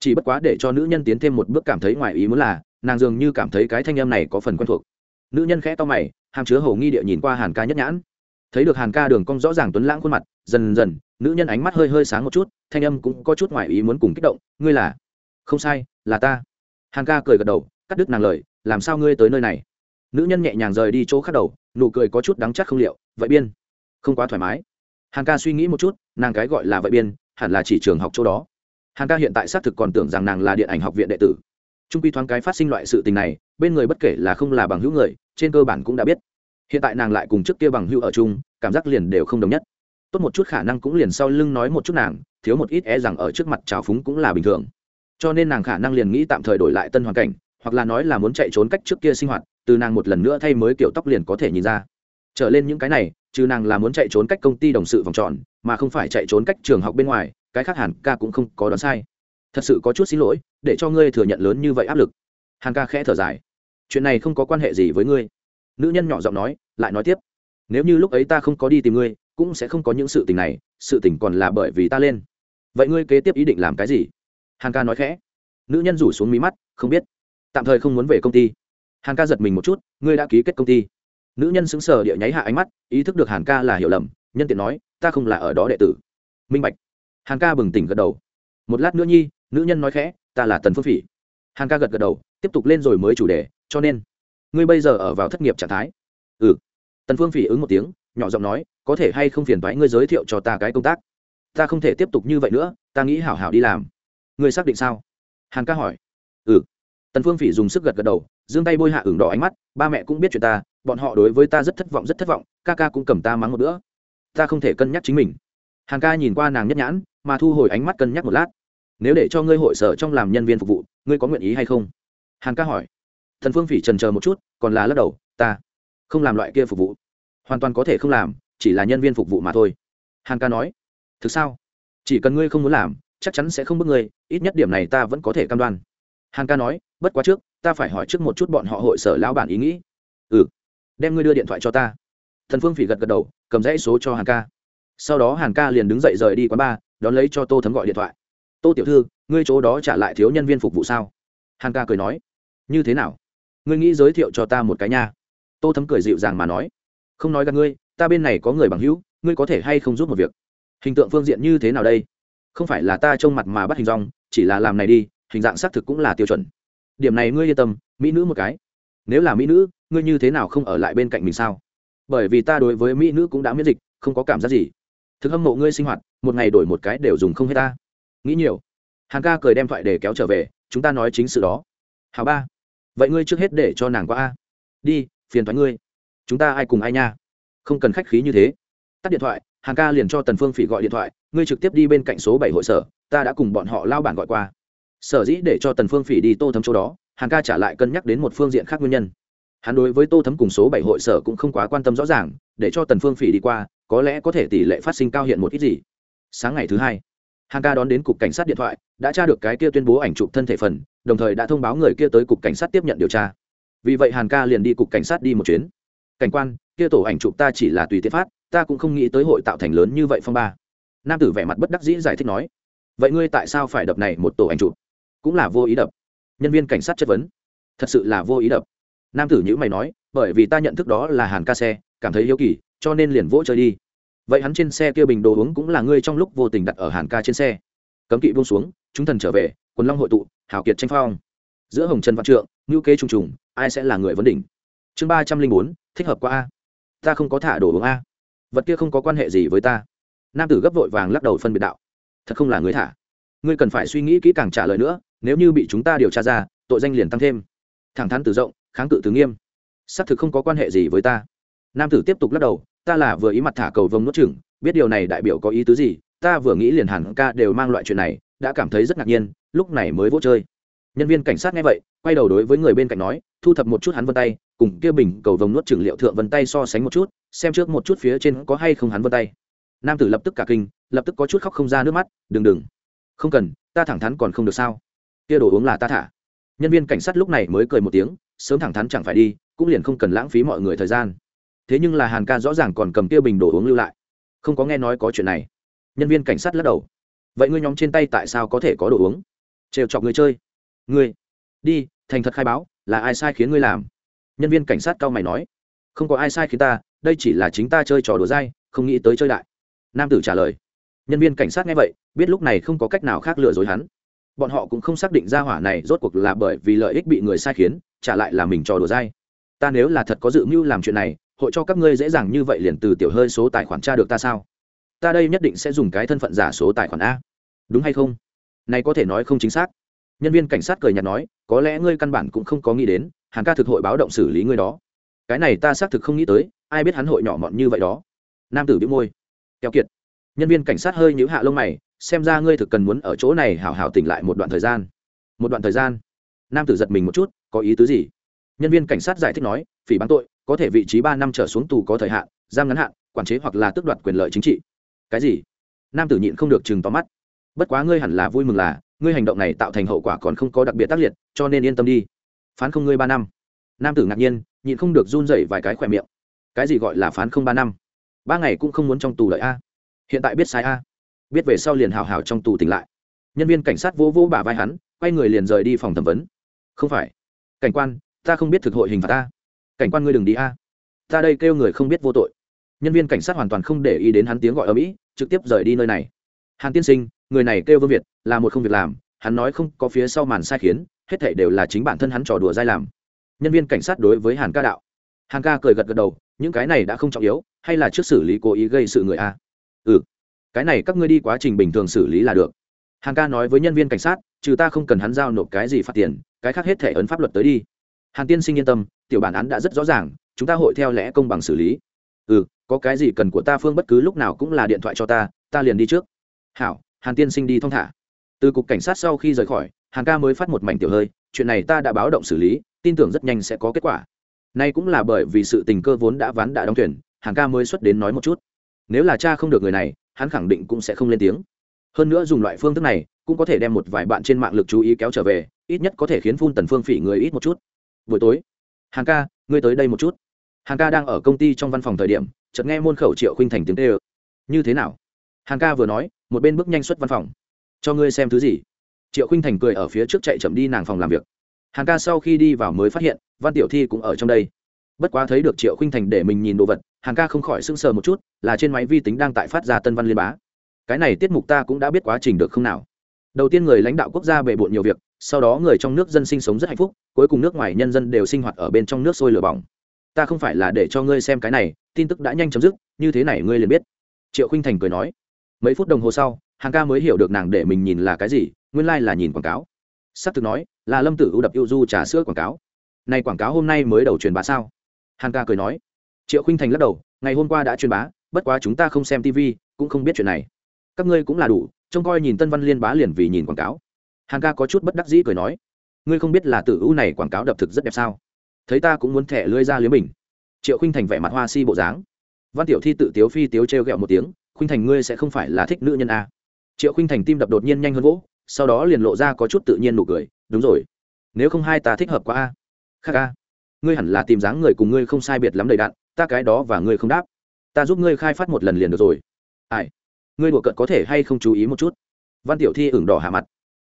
Chỉ bất quá để cho nữ nhân tiến thêm một bước cảm thấy ngoài ý muốn là, nàng dường như cảm thấy cái thanh âm này có phần quen thuộc. Nữ nhân khẽ to mày, hàm chứa hầu nghi địa nhìn qua hàn ca nhất nhãn. Thấy được hàn ca đường cong rõ ràng tuấn lãng khuôn mặt, dần dần, nữ nhân ánh mắt hơi hơi sáng một chút, thanh âm cũng có chút ngoài ý muốn cùng kích động, ngươi là? Không sai, là ta. Hàn ca cười gật đầu, cắt đứt nàng lời, làm sao ngươi tới nơi này? Nữ nhân nhẹ nhàng rời đi chỗ khác đầu, nụ cười có chút đắng chắc không liệu, vậy biên. Không quá thoải mái hàn ca suy nghĩ một chút, nàng cái gọi là vậy biên, hẳn là chỉ trường học chỗ đó. Hàn ca hiện tại xác thực còn tưởng rằng nàng là điện ảnh học viện đệ tử. Trung quy thoáng cái phát sinh loại sự tình này, bên người bất kể là không là bằng hữu người, trên cơ bản cũng đã biết. Hiện tại nàng lại cùng trước kia bằng hữu ở chung, cảm giác liền đều không đồng nhất. Tốt một chút khả năng cũng liền sau lưng nói một chút nàng, thiếu một ít e rằng ở trước mặt trào phúng cũng là bình thường. Cho nên nàng khả năng liền nghĩ tạm thời đổi lại tân hoàn cảnh, hoặc là nói là muốn chạy trốn cách trước kia sinh hoạt, từ nàng một lần nữa thay mới kiểu tóc liền có thể nhìn ra. Trở lên những cái này trừ nàng là muốn chạy trốn cách công ty đồng sự vòng tròn, mà không phải chạy trốn cách trường học bên ngoài, cái khác hàn ca cũng không có đoán sai. Thật sự có chút xin lỗi, để cho ngươi thừa nhận lớn như vậy áp lực. Hàn ca khẽ thở dài. Chuyện này không có quan hệ gì với ngươi. Nữ nhân nhỏ giọng nói, lại nói tiếp. Nếu như lúc ấy ta không có đi tìm ngươi, cũng sẽ không có những sự tình này, sự tình còn là bởi vì ta lên. Vậy ngươi kế tiếp ý định làm cái gì? Hàn ca nói khẽ. Nữ nhân rủ xuống mí mắt, không biết. Tạm thời không muốn về công ty. Hàn ca giật mình một chút, ngươi đã ký kết công ty nữ nhân xứng sờ địa nháy hạ ánh mắt, ý thức được hàn ca là hiểu lầm, nhân tiện nói, ta không là ở đó đệ tử. Minh bạch. Hàn ca bừng tỉnh gật đầu. Một lát nữa nhi, nữ nhân nói khẽ, ta là tần phương phỉ. Hàn ca gật gật đầu, tiếp tục lên rồi mới chủ đề, cho nên, ngươi bây giờ ở vào thất nghiệp trạng thái. Ừ. Tần phương phỉ ứng một tiếng, nhỏ giọng nói, có thể hay không phiền thoái ngươi giới thiệu cho ta cái công tác? Ta không thể tiếp tục như vậy nữa, ta nghĩ hảo hảo đi làm. Ngươi xác định sao? Hàn ca hỏi. Ừ. Tần phương phỉ dùng sức gật gật đầu, giương tay bôi hạ ửng đỏ ánh mắt, ba mẹ cũng biết chuyện ta bọn họ đối với ta rất thất vọng, rất thất vọng, ca ca cũng cầm ta mắng một bữa. Ta không thể cân nhắc chính mình. Hàn ca nhìn qua nàng nhất nhãn, mà thu hồi ánh mắt cân nhắc một lát. Nếu để cho ngươi hội sở trong làm nhân viên phục vụ, ngươi có nguyện ý hay không? Hàn ca hỏi. Thần phương phỉ trần chờ một chút, còn là lắc đầu, ta không làm loại kia phục vụ. Hoàn toàn có thể không làm, chỉ là nhân viên phục vụ mà thôi. Hàn ca nói. Thực sao? Chỉ cần ngươi không muốn làm, chắc chắn sẽ không bước ngươi, ít nhất điểm này ta vẫn có thể cam đoan. Hàn ca nói. Bất quá trước, ta phải hỏi trước một chút bọn họ hội sở lão bản ý nghĩ. Ừ đem ngươi đưa điện thoại cho ta. Thần phương phỉ gật gật đầu, cầm dãy số cho hàn ca. Sau đó hàn ca liền đứng dậy rời đi quán bar, đón lấy cho tô thấm gọi điện thoại. Tô tiểu thư, ngươi chỗ đó trả lại thiếu nhân viên phục vụ sao? Hàn ca cười nói. Như thế nào? Ngươi nghĩ giới thiệu cho ta một cái nha. Tô thấm cười dịu dàng mà nói. Không nói gặp ngươi, ta bên này có người bằng hữu, ngươi có thể hay không giúp một việc? Hình tượng phương diện như thế nào đây? Không phải là ta trông mặt mà bắt hình rong chỉ là làm này đi, hình dạng xác thực cũng là tiêu chuẩn. Điểm này ngươi yên tâm, mỹ nữ một cái. Nếu là mỹ nữ ngươi như thế nào không ở lại bên cạnh mình sao? Bởi vì ta đối với mỹ nữ cũng đã miễn dịch, không có cảm giác gì. Thực hâm mộ ngươi sinh hoạt, một ngày đổi một cái đều dùng không hết ta. Nghĩ nhiều. Hàng ca cười đem thoại để kéo trở về, chúng ta nói chính sự đó. Hào ba. Vậy ngươi trước hết để cho nàng qua a. Đi, phiền thoái ngươi. Chúng ta ai cùng ai nha? Không cần khách khí như thế. Tắt điện thoại hàng ca liền cho tần phương phỉ gọi điện thoại, ngươi trực tiếp đi bên cạnh số bảy hội sở, ta đã cùng bọn họ lao bản gọi qua. Sở dĩ để cho tần phương phỉ đi tô thấm chỗ đó hàng ca trả lại cân nhắc đến một phương diện khác nguyên nhân hắn đối với tô thấm cùng số bảy hội sở cũng không quá quan tâm rõ ràng, để cho tần phương phỉ đi qua, có lẽ có thể tỷ lệ phát sinh cao hiện một ít gì. Sáng ngày thứ hai, hàng ca đón đến cục cảnh sát điện thoại, đã tra được cái kia tuyên bố ảnh chụp thân thể phần, đồng thời đã thông báo người kia tới cục cảnh sát tiếp nhận điều tra. Vì vậy hàn ca liền đi cục cảnh sát đi một chuyến. Cảnh quan, kia tổ ảnh chụp ta chỉ là tùy tiện phát, ta cũng không nghĩ tới hội tạo thành lớn như vậy phong ba. Nam tử vẻ mặt bất đắc dĩ giải thích nói, vậy ngươi tại sao phải đập này một tổ ảnh chụp? Cũng là vô ý đập. Nhân viên cảnh sát chất vấn, thật sự là vô ý đập nam tử nhữ mày nói, bởi vì ta nhận thức đó là hàn ca xe, cảm thấy hiếu kỳ, cho nên liền vỗ chơi đi. Vậy hắn trên xe kia bình đồ uống cũng là ngươi trong lúc vô tình đặt ở hàn ca trên xe. Cấm kỵ buông xuống, chúng thần trở về, quần long hội tụ, hào kiệt tranh phong. Giữa hồng trần văn trượng ngữ kế trùng trùng, ai sẽ là người vấn đỉnh? Chương ba trăm linh bốn, thích hợp qua a. Ta không có thả đồ uống a. Vật kia không có quan hệ gì với ta. Nam tử gấp vội vàng lắc đầu phân biệt đạo. Thật không là người thả. Ngươi cần phải suy nghĩ kỹ càng trả lời nữa, nếu như bị chúng ta điều tra ra, tội danh liền tăng thêm. Thẳng thắn từ rộng kháng cự từ nghiêm. Xác thực không có quan hệ gì với ta. Nam tử tiếp tục lắc đầu, ta là vừa ý mặt thả cầu vông nuốt chừng biết điều này đại biểu có ý tứ gì, ta vừa nghĩ liền hẳn ca đều mang loại chuyện này, đã cảm thấy rất ngạc nhiên, lúc này mới vỗ chơi. Nhân viên cảnh sát nghe vậy, quay đầu đối với người bên cạnh nói, thu thập một chút hắn vân tay, cùng kia bình cầu vồng nuốt chừng liệu thượng vân tay so sánh một chút, xem trước một chút phía trên có hay không hắn vân tay. Nam tử lập tức cả kinh, lập tức có chút khóc không ra nước mắt, đừng đừng. Không cần, ta thẳng thắn còn không được sao? Kia đồ uống là ta thả. Nhân viên cảnh sát lúc này mới cười một tiếng sớm thẳng thắn chẳng phải đi, cũng liền không cần lãng phí mọi người thời gian. Thế nhưng là hàn ca rõ ràng còn cầm kia bình đồ uống lưu lại. Không có nghe nói có chuyện này. Nhân viên cảnh sát lắc đầu. Vậy ngươi nhóm trên tay tại sao có thể có đồ uống? Trêu chọc người chơi. Ngươi. Đi, thành thật khai báo, là ai sai khiến ngươi làm? Nhân viên cảnh sát cao mày nói. Không có ai sai khiến ta, đây chỉ là chính ta chơi trò đùa dai, không nghĩ tới chơi đại. Nam tử trả lời. Nhân viên cảnh sát nghe vậy, biết lúc này không có cách nào khác lừa dối hắn. Bọn họ cũng không xác định ra hỏa này rốt cuộc là bởi vì lợi ích bị người sai khiến trả lại là mình trò đùa dai. Ta nếu là thật có dự mưu làm chuyện này, hội cho các ngươi dễ dàng như vậy liền từ tiểu hơi số tài khoản tra được ta sao? Ta đây nhất định sẽ dùng cái thân phận giả số tài khoản a. Đúng hay không? Này có thể nói không chính xác. Nhân viên cảnh sát cười nhạt nói, có lẽ ngươi căn bản cũng không có nghĩ đến, hàng ca thực hội báo động xử lý ngươi đó. Cái này ta xác thực không nghĩ tới, ai biết hắn hội nhỏ mọn như vậy đó. Nam tử biếu môi. Keo kiệt. Nhân viên cảnh sát hơi nhíu hạ lông mày, xem ra ngươi thực cần muốn ở chỗ này hào hào tỉnh lại một đoạn thời gian. Một đoạn thời gian nam tử giật mình một chút, có ý tứ gì? Nhân viên cảnh sát giải thích nói, phỉ bán tội, có thể vị trí ba năm trở xuống tù có thời hạn, giam ngắn hạn, quản chế hoặc là tước đoạt quyền lợi chính trị. Cái gì? Nam tử nhịn không được chừng tóm mắt. Bất quá ngươi hẳn là vui mừng là, ngươi hành động này tạo thành hậu quả còn không có đặc biệt tác liệt, cho nên yên tâm đi. Phán không ngươi ba năm. Nam tử ngạc nhiên, nhịn không được run dậy vài cái khỏe miệng. Cái gì gọi là phán không ba năm? Ba ngày cũng không muốn trong tù đợi a. Hiện tại biết sai a. Biết về sau liền hào hào trong tù tỉnh lại. Nhân viên cảnh sát vỗ vỗ bả vai hắn, quay người liền rời đi phòng thẩm vấn không phải. Cảnh quan, ta không biết thực hội hình phạt ta. Cảnh quan ngươi đừng đi a. Ta đây kêu người không biết vô tội. Nhân viên cảnh sát hoàn toàn không để ý đến hắn tiếng gọi ở mỹ, trực tiếp rời đi nơi này. Hàn tiên sinh, người này kêu vương việt, là một không việc làm. Hắn nói không có phía sau màn sai khiến, hết thảy đều là chính bản thân hắn trò đùa dai làm. Nhân viên cảnh sát đối với hàn ca đạo. Hàn ca cười gật gật đầu, những cái này đã không trọng yếu, hay là trước xử lý cố ý gây sự người a? Ừ. Cái này các ngươi đi quá trình bình thường xử lý là được. Hàn ca nói với nhân viên cảnh sát, trừ ta không cần hắn giao nộp cái gì phạt tiền cái khác hết thể ấn pháp luật tới đi. Hàn tiên sinh yên tâm, tiểu bản án đã rất rõ ràng, chúng ta hội theo lẽ công bằng xử lý. Ừ có cái gì cần của ta phương bất cứ lúc nào cũng là điện thoại cho ta ta liền đi trước. Hảo, hàn tiên sinh đi thong thả. Từ cục cảnh sát sau khi rời khỏi, hàn ca mới phát một mảnh tiểu hơi, chuyện này ta đã báo động xử lý, tin tưởng rất nhanh sẽ có kết quả. Nay cũng là bởi vì sự tình cơ vốn đã ván đã đóng thuyền, hàn ca mới xuất đến nói một chút. Nếu là cha không được người này, hắn khẳng định cũng sẽ không lên tiếng. Hơn nữa dùng loại phương thức này cũng có thể đem một vài bạn trên mạng lực chú ý kéo trở về, ít nhất có thể khiến phun tần phương phỉ người ít một chút. Buổi tối, hàng ca, ngươi tới đây một chút. Hàng ca đang ở công ty trong văn phòng thời điểm, chợt nghe môn khẩu triệu khinh thành tiếng tê ơ như thế nào? Hàng ca vừa nói, một bên bước nhanh xuất văn phòng. Cho ngươi xem thứ gì? Triệu khinh thành cười ở phía trước chạy chậm đi nàng phòng làm việc. Hàng ca sau khi đi vào mới phát hiện, văn tiểu thi cũng ở trong đây. Bất quá thấy được triệu khinh thành để mình nhìn đồ vật, hàng ca không khỏi sững sờ một chút, là trên máy vi tính đang tại phát ra tân văn liên bá. Cái này tiết mục ta cũng đã biết quá trình được không nào? Đầu tiên người lãnh đạo quốc gia bề bộn nhiều việc, sau đó người trong nước dân sinh sống rất hạnh phúc, cuối cùng nước ngoài nhân dân đều sinh hoạt ở bên trong nước sôi lửa bỏng. Ta không phải là để cho ngươi xem cái này, tin tức đã nhanh chấm dứt, như thế này ngươi liền biết. Triệu khinh thành cười nói. Mấy phút đồng hồ sau, hàng ca mới hiểu được nàng để mình nhìn là cái gì, nguyên lai、like、là nhìn quảng cáo. S ắ c thực nói, là lâm tử ưu đập ưu du trà sữa quảng cáo. Này quảng cáo hôm nay mới đầu truyền bá sao? Hàng ca cười nói. Triệu khinh thành lắc đầu, ngày hôm qua đã truyền bá, bất quá chúng ta không xem tv cũng không biết chuyện này. Các ngươi cũng là đủ trông coi nhìn tân văn liên bá liền vì nhìn quảng cáo. Hàng ca có chút bất đắc dĩ cười nói, ngươi không biết là tử ưu này quảng cáo đập thực rất đẹp sao? Thấy ta cũng muốn thẻ lưới ra liếm mình. Triệu khinh thành vẻ mặt hoa si bộ dáng. Văn tiểu thi tự tiếu phi tiếu t r e o g ẹ o một tiếng khinh thành ngươi sẽ không phải là thích nữ nhân a triệu khinh thành tim đập đột nhiên nhanh hơn gỗ sau đó liền lộ ra có chút tự nhiên nụ cười, đúng rồi, nếu không hai ta thích hợp quá a. Khác a, ngươi hẳn là tìm dáng người cùng ngươi không sai biệt lắm đầy đạn ta cái đó và ngươi không đáp. Ta giúp ngươi khai phát một lần liền được rồi. Ai ngươi đùa cận có thể hay không chú ý một chút? Văn tiểu thi ửng đỏ hạ mặt.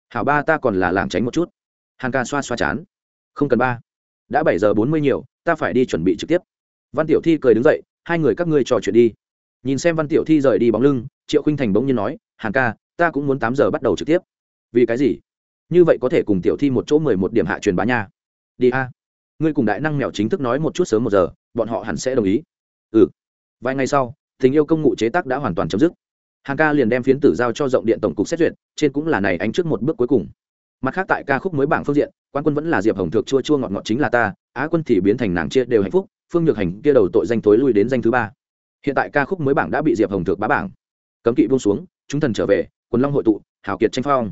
Hảo ba ta còn là làng tránh một chút. Hàng ca xoa xoa chán. Không cần ba. Đã bảy giờ bốn mươi nhiều, ta phải đi chuẩn bị trực tiếp. Văn tiểu thi cười đứng dậy, hai người các ngươi trò chuyện đi. Nhìn xem văn tiểu thi rời đi bóng lưng, triệu khinh thành bỗng nhiên nói, hàng ca, ta cũng muốn tám giờ bắt đầu trực tiếp. Vì cái gì? Như vậy có thể cùng tiểu thi một chỗ mười một điểm hạ truyền bá nha. Đi a. Ngươi cùng đại năng mèo chính thức nói một chút sớm một giờ, bọn họ hẳn sẽ đồng ý. Ừ. Vài ngày sau, tình yêu công ngụ chế tác đã hoàn toàn chấm dứt hàng ca liền đem phiến tử giao cho rộng điện tổng cục xét duyệt, trên cũng là này ánh trước một bước cuối cùng. Mặt khác tại ca khúc mới bảng phương diện, quan quân vẫn là diệp hồng thược chua chua ngọt ngọt chính là ta, á quân thì biến thành nàng chia đều hạnh phúc, phương nhược hành kia đầu tội danh tối lui đến danh thứ ba. Hiện tại ca khúc mới bảng đã bị diệp hồng thược bá bảng. Cấm kỵ buông xuống, chúng thần trở về, quần long hội tụ, hào kiệt tranh phong.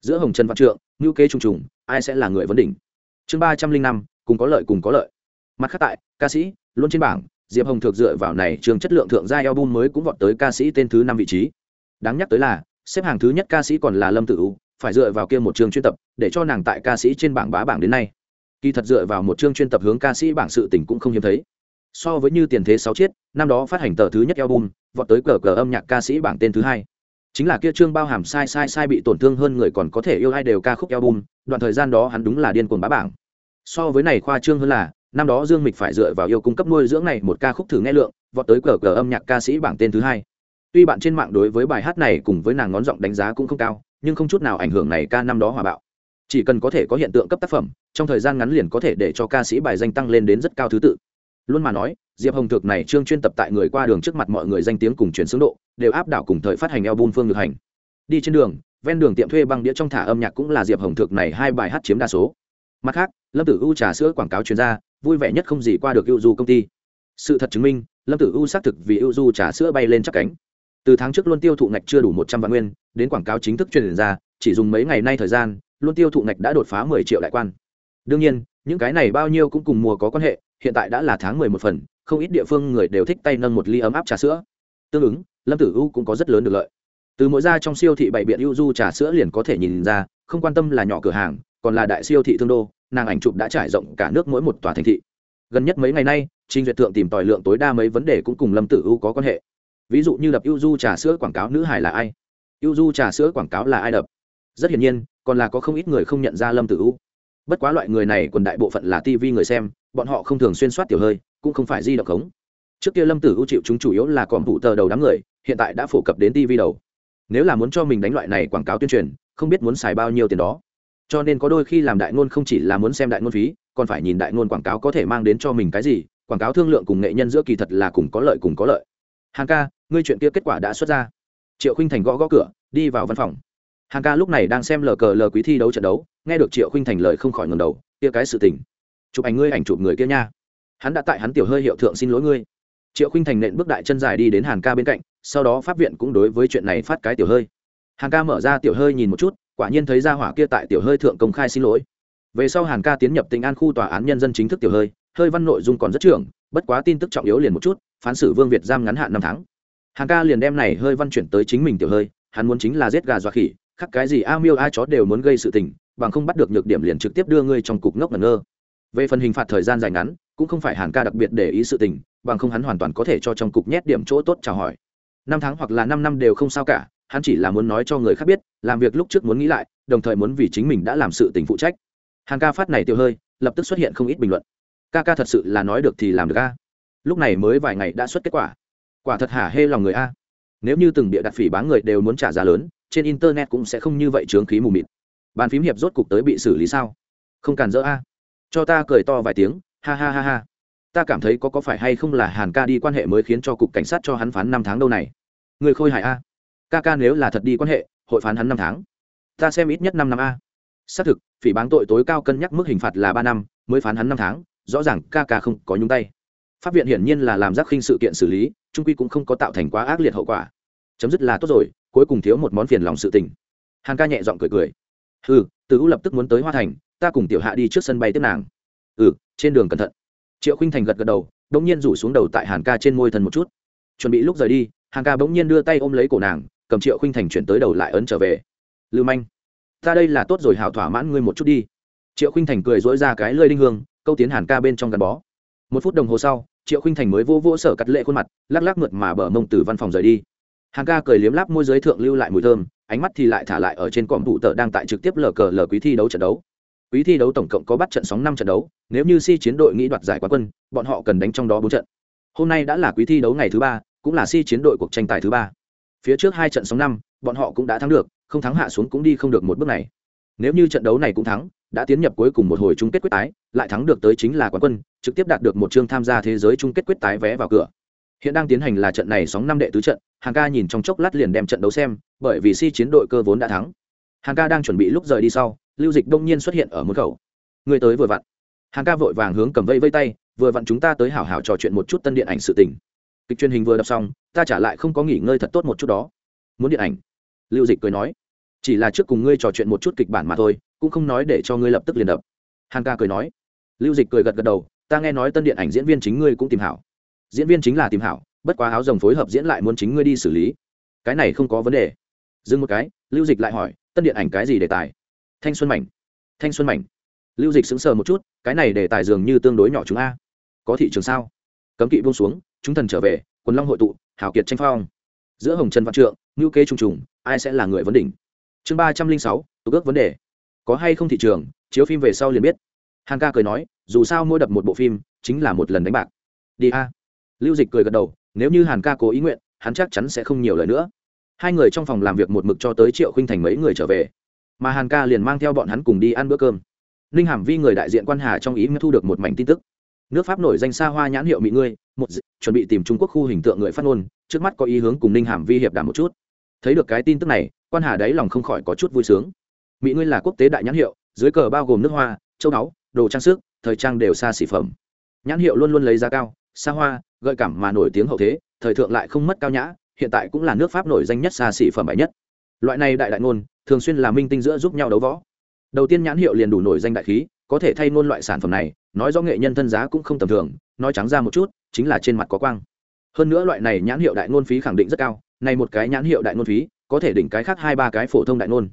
Giữa hồng trần văn trượng ngữ kế trùng trùng, ai sẽ là người vấn đỉnh? Chương ba trăm linh năm, cùng có lợi cùng có lợi. Mặt khác tại, ca sĩ, luôn trên bảng diệp hồng thược dựa vào này trường chất lượng thượng gia album mới cũng vọt tới ca sĩ tên thứ năm vị trí. Đáng nhắc tới là, xếp hàng thứ nhất ca sĩ còn là lâm tử u, phải dựa vào kia một chương chuyên tập, để cho nàng tại ca sĩ trên bảng bá bảng đến nay. Kỳ thật dựa vào một chương chuyên tập hướng ca sĩ bảng sự tình cũng không hiếm thấy. So với như tiền thế sáu chiết, năm đó phát hành tờ thứ nhất album, vọt tới cờ cờ âm nhạc ca sĩ bảng tên thứ hai. Chính là kia chương bao hàm sai sai sai bị tổn thương hơn người còn có thể yêu ai đều ca khúc album, đoạn thời gian đó hắn đúng là điên cuồng bá bảng. So với này khoa trương hơn là năm đó dương mịch phải dựa vào yêu cung cấp nuôi dưỡng này một ca khúc thử nghe lượng, vọt tới cờ cờ âm nhạc ca sĩ bảng tên thứ hai. Tuy bạn trên mạng đối với bài hát này cùng với nàng ngón giọng đánh giá cũng không cao, nhưng không chút nào ảnh hưởng này ca năm đó hòa bạo. Chỉ cần có thể có hiện tượng cấp tác phẩm, trong thời gian ngắn liền có thể để cho ca sĩ bài danh tăng lên đến rất cao thứ tự. Luôn mà nói, diệp hồng thực này trương chuyên tập tại người qua đường trước mặt mọi người danh tiếng cùng chuyển xướng độ, đều áp đảo cùng thời phát hành album phương ngược hành. Đi trên đường, ven đường tiệm thuê băng đĩa trong thả âm nhạc cũng là diệp hồng thực này hai bài hát chiếm đa số mặt khác, lâm tử u trà sữa quảng cáo chuyên gia, vui vẻ nhất không gì qua được ưu du công ty. Sự thật chứng minh, lâm tử u xác thực vì ưu du trà sữa bay lên chắc cánh. Từ tháng trước luôn tiêu thụ ngạch chưa đủ một trăm vạn nguyên, đến quảng cáo chính thức truyền ra, chỉ dùng mấy ngày nay thời gian, luôn tiêu thụ ngạch đã đột phá mười triệu đại quan. Đương nhiên, những cái này bao nhiêu cũng cùng mùa có quan hệ, hiện tại đã là tháng mười một phần, không ít địa phương người đều thích tay nâng một ly ấm áp trà sữa. Tương ứng, lâm tử u cũng có rất lớn được lợi. Từ mỗi ra trong siêu thị bày biện ưu du trà sữa liền có thể nhìn ra, không quan tâm là nhỏ cửa hàng còn là đại siêu thị thương đô, nàng ảnh chụp đã trải rộng cả nước mỗi một tòa thành thị. Gần nhất mấy ngày nay, trình duyệt thượng tìm tòi lượng tối đa mấy vấn đề cũng cùng lâm tử u có quan hệ. Ví dụ như đập ưu du trà sữa quảng cáo nữ hải là ai? Ưu du trà sữa quảng cáo là ai đập? Rất hiển nhiên, còn là có không ít người không nhận ra lâm tử u bất quá loại người này quần đại bộ phận là tv người xem, bọn họ không thường xuyên soát tiểu hơi, cũng không phải di động khống. Trước kia lâm tử u chịu chúng chủ yếu là còn phụ tờ đầu đám người, hiện tại đã phổ cập đến tv đầu. Nếu là muốn cho mình đánh loại này quảng cáo tuyên truyền, không biết muốn xài bao nhiêu tiền đó cho nên có đôi khi làm đại ngôn không chỉ là muốn xem đại ngôn phí, còn phải nhìn đại ngôn quảng cáo có thể mang đến cho mình cái gì, quảng cáo thương lượng cùng nghệ nhân giữa kỳ thật là cùng có lợi cùng có lợi. Hàng ca, ngươi chuyện kia kết quả đã xuất ra. Triệu khinh thành gõ gõ cửa, đi vào văn phòng. Hàng ca lúc này đang xem lờ cờ lờ quý thi đấu trận đấu, nghe được triệu khinh thành lời không khỏi ngầm đầu, kia cái sự tình. Chụp ảnh ngươi, ảnh chụp người kia nha. Hắn đã tại hắn tiểu hơi hiệu thượng xin lỗi ngươi. Triệu khinh thành nện bước đại chân dài đi đến hàn ca bên cạnh, sau đó pháp viện cũng đối với chuyện này phát cái tiểu hơi. Hàn ca mở ra tiểu hơi nhìn một chút quả nhiên thấy ra hỏa kia tại tiểu hơi thượng công khai xin lỗi. Về sau hàn ca tiến nhập tỉnh an khu tòa án nhân dân chính thức tiểu hơi hơi văn nội dung còn rất trưởng, bất quá tin tức trọng yếu liền một chút, phán xử vương việt giam ngắn hạn năm tháng. Hàn ca liền đem này hơi văn chuyển tới chính mình tiểu hơi, hắn muốn chính là giết gà dọa khỉ, khắc cái gì a miêu a chó đều muốn gây sự tình, bằng không bắt được nhược điểm liền trực tiếp đưa ngươi trong cục ngốc ngẩn ngơ. Về phần hình phạt thời gian dài ngắn, cũng không phải hàn ca đặc biệt để ý sự tình, bằng không hắn hoàn toàn có thể cho trong cục nhét điểm chỗ tốt chào hỏi. Năm tháng hoặc là năm năm đều không sao cả hắn chỉ là muốn nói cho người khác biết, làm việc lúc trước muốn nghĩ lại, đồng thời muốn vì chính mình đã làm sự tình phụ trách. Hàng ca phát này tiêu hơi, lập tức xuất hiện không ít bình luận. Ca ca thật sự là nói được thì làm được a. Lúc này mới vài ngày đã xuất kết quả. Quả thật hả hê lòng người a. Nếu như từng bịa đặt phỉ bán người đều muốn trả giá lớn, trên internet cũng sẽ không như vậy trướng khí mù mịt. Bàn phím hiệp rốt cục tới bị xử lý sao? Không cản dỡ a. Cho ta cười to vài tiếng, ha ha ha ha. Ta cảm thấy có có phải hay không là hàn ca đi quan hệ mới khiến cho cục cảnh sát cho hắn phán năm tháng đâu này. Người khôi hài a ca ca nếu là thật đi quan hệ, hội phán hắn năm tháng. Ta xem ít nhất năm năm a. Xác thực, phỉ báng tội tối cao cân nhắc mức hình phạt là ba năm, mới phán hắn năm tháng, rõ ràng ca ca không có nhúng tay. Pháp viện hiển nhiên là làm giác khinh sự kiện xử lý, trung quy cũng không có tạo thành quá ác liệt hậu quả. Chấm dứt là tốt rồi, cuối cùng thiếu một món phiền lòng sự tình. Hàn ca nhẹ giọng cười cười. Ừ từ u lập tức muốn tới hoa thành, ta cùng tiểu hạ đi trước sân bay tiếp nàng. Ừ trên đường cẩn thận. Triệu khinh thành gật gật đầu đ ỗ n g nhiên rủ xuống đầu tại hàn ca trên môi thân một chút. Chuẩn bị lúc rời đi, hàn ca bỗng nhiên đưa tay ôm lấy cổ nàng cầm triệu khinh thành chuyển tới đầu lại ấn trở về. Lưu manh, ta đây là tốt rồi hào thỏa mãn ngươi một chút đi. Triệu khinh thành cười dỗi ra cái lơi đinh hương, câu tiến hàn ca bên trong gắn bó. Một phút đồng hồ sau, triệu khinh thành mới vô vô sở cắt lệ khuôn mặt, lắc lắc mượt mà bờ mông từ văn phòng rời đi. Hàn ca cười liếm láp môi giới thượng lưu lại mùi thơm, ánh mắt thì lại thả lại ở trên cọm thủ tợ đang tại trực tiếp lờ cờ lờ quý thi đấu trận đấu. Quý thi đấu tổng cộng có bắt trận sóng năm trận đấu, nếu như si chiến đội nghĩ đoạt giải quán quân, bọn họ cần đánh trong đó bốn trận. Hôm nay đã là quý thi đấu ngày thứ ba, cũng là si chiến đội cuộc tranh tài thứ ba phía trước hai trận sóng năm, bọn họ cũng đã thắng được, không thắng hạ xuống cũng đi không được một bước này. Nếu như trận đấu này cũng thắng, đã tiến nhập cuối cùng một hồi chung kết quyết tái, lại thắng được tới chính là quán quân, trực tiếp đạt được một chương tham gia thế giới chung kết quyết tái vé vào cửa. Hiện đang tiến hành là trận này sóng năm đệ tứ trận, hàng ca nhìn trong chốc lát liền đem trận đấu xem, bởi vì si chiến đội cơ vốn đã thắng. Hàng ca đang chuẩn bị lúc rời đi sau, lưu dịch đông nhiên xuất hiện ở môn khẩu. Người tới vừa vặn. Hàng ca vội vàng hướng cầm vây vây tay, vừa vặn chúng ta tới hảo hảo trò chuyện một chút tân điện ảnh sự tình kịch truyền hình vừa đọc xong, ta trả lại không có nghỉ ngơi thật tốt một chút đó. Muốn điện ảnh? Lưu dịch cười nói. Chỉ là trước cùng ngươi trò chuyện một chút kịch bản mà thôi, cũng không nói để cho ngươi lập tức liền đập. Hàn ca cười nói. Lưu dịch cười gật gật đầu, ta nghe nói tân điện ảnh diễn viên chính ngươi cũng tìm hảo. Diễn viên chính là tìm hảo, bất quá áo rồng phối hợp diễn lại muốn chính ngươi đi xử lý. Cái này không có vấn đề. Dừng một cái, lưu dịch lại hỏi, tân điện ảnh cái gì đề tài? Thanh xuân mảnh. Thanh xuân mảnh. Lưu dịch sững sờ một chút, cái này đề tài dường như tương đối nhỏ chúng a. Có thị trường sao? Cấm kỵ buông xuống chúng thần trở về, quần long hội tụ, hảo kiệt tranh phong. Giữa hồng trần văn trượng ngữ kế trùng trùng, ai sẽ là người vấn đỉnh? Chương ba trăm linh sáu, tục ước vấn đề. Có hay không thị trường, chiếu phim về sau liền biết. Hàn ca cười nói, dù sao mỗi đập một bộ phim, chính là một lần đánh bạc. Đi a. Lưu dịch cười gật đầu, nếu như hàn ca cố ý nguyện, hắn chắc chắn sẽ không nhiều lời nữa. Hai người trong phòng làm việc một mực cho tới triệu khinh thành mấy người trở về. Mà hàn ca liền mang theo bọn hắn cùng đi ăn bữa cơm. Ninh hàm vi người đại diện quan hà trong ý thu được một mảnh tin tức nước pháp nổi danh xa hoa nhãn hiệu mỹ ngươi, một d... chuẩn bị tìm trung quốc khu hình tượng người phát ngôn, trước mắt có ý hướng cùng ninh hàm vi hiệp đàm một chút. Thấy được cái tin tức này, quan hà đáy lòng không khỏi có chút vui sướng. Mỹ ngươi là quốc tế đại nhãn hiệu, dưới cờ bao gồm nước hoa, châu báu, đồ trang sức, thời trang đều xa xỉ phẩm. Nhãn hiệu luôn luôn lấy giá cao, xa hoa, gợi cảm mà nổi tiếng hậu thế, thời thượng lại không mất cao nhã, hiện tại cũng là nước pháp nổi danh nhất xa xỉ phẩm bại nhất. Loại này đại đại ngôn, thường xuyên là minh tinh giữa giúp nhau đấu võ. Đầu tiên nhãn hiệu liền đủ nổi danh đại khí có thể thay ngôn loại sản phẩm này, nói rõ nghệ nhân thân giá cũng không tầm thường, nói trắng ra một chút, chính là trên mặt có quang. Hơn nữa loại này nhãn hiệu đại ngôn phí khẳng định rất cao, này một cái nhãn hiệu đại ngôn phí, có thể đỉnh cái khác hai ba cái phổ thông đại ngôn.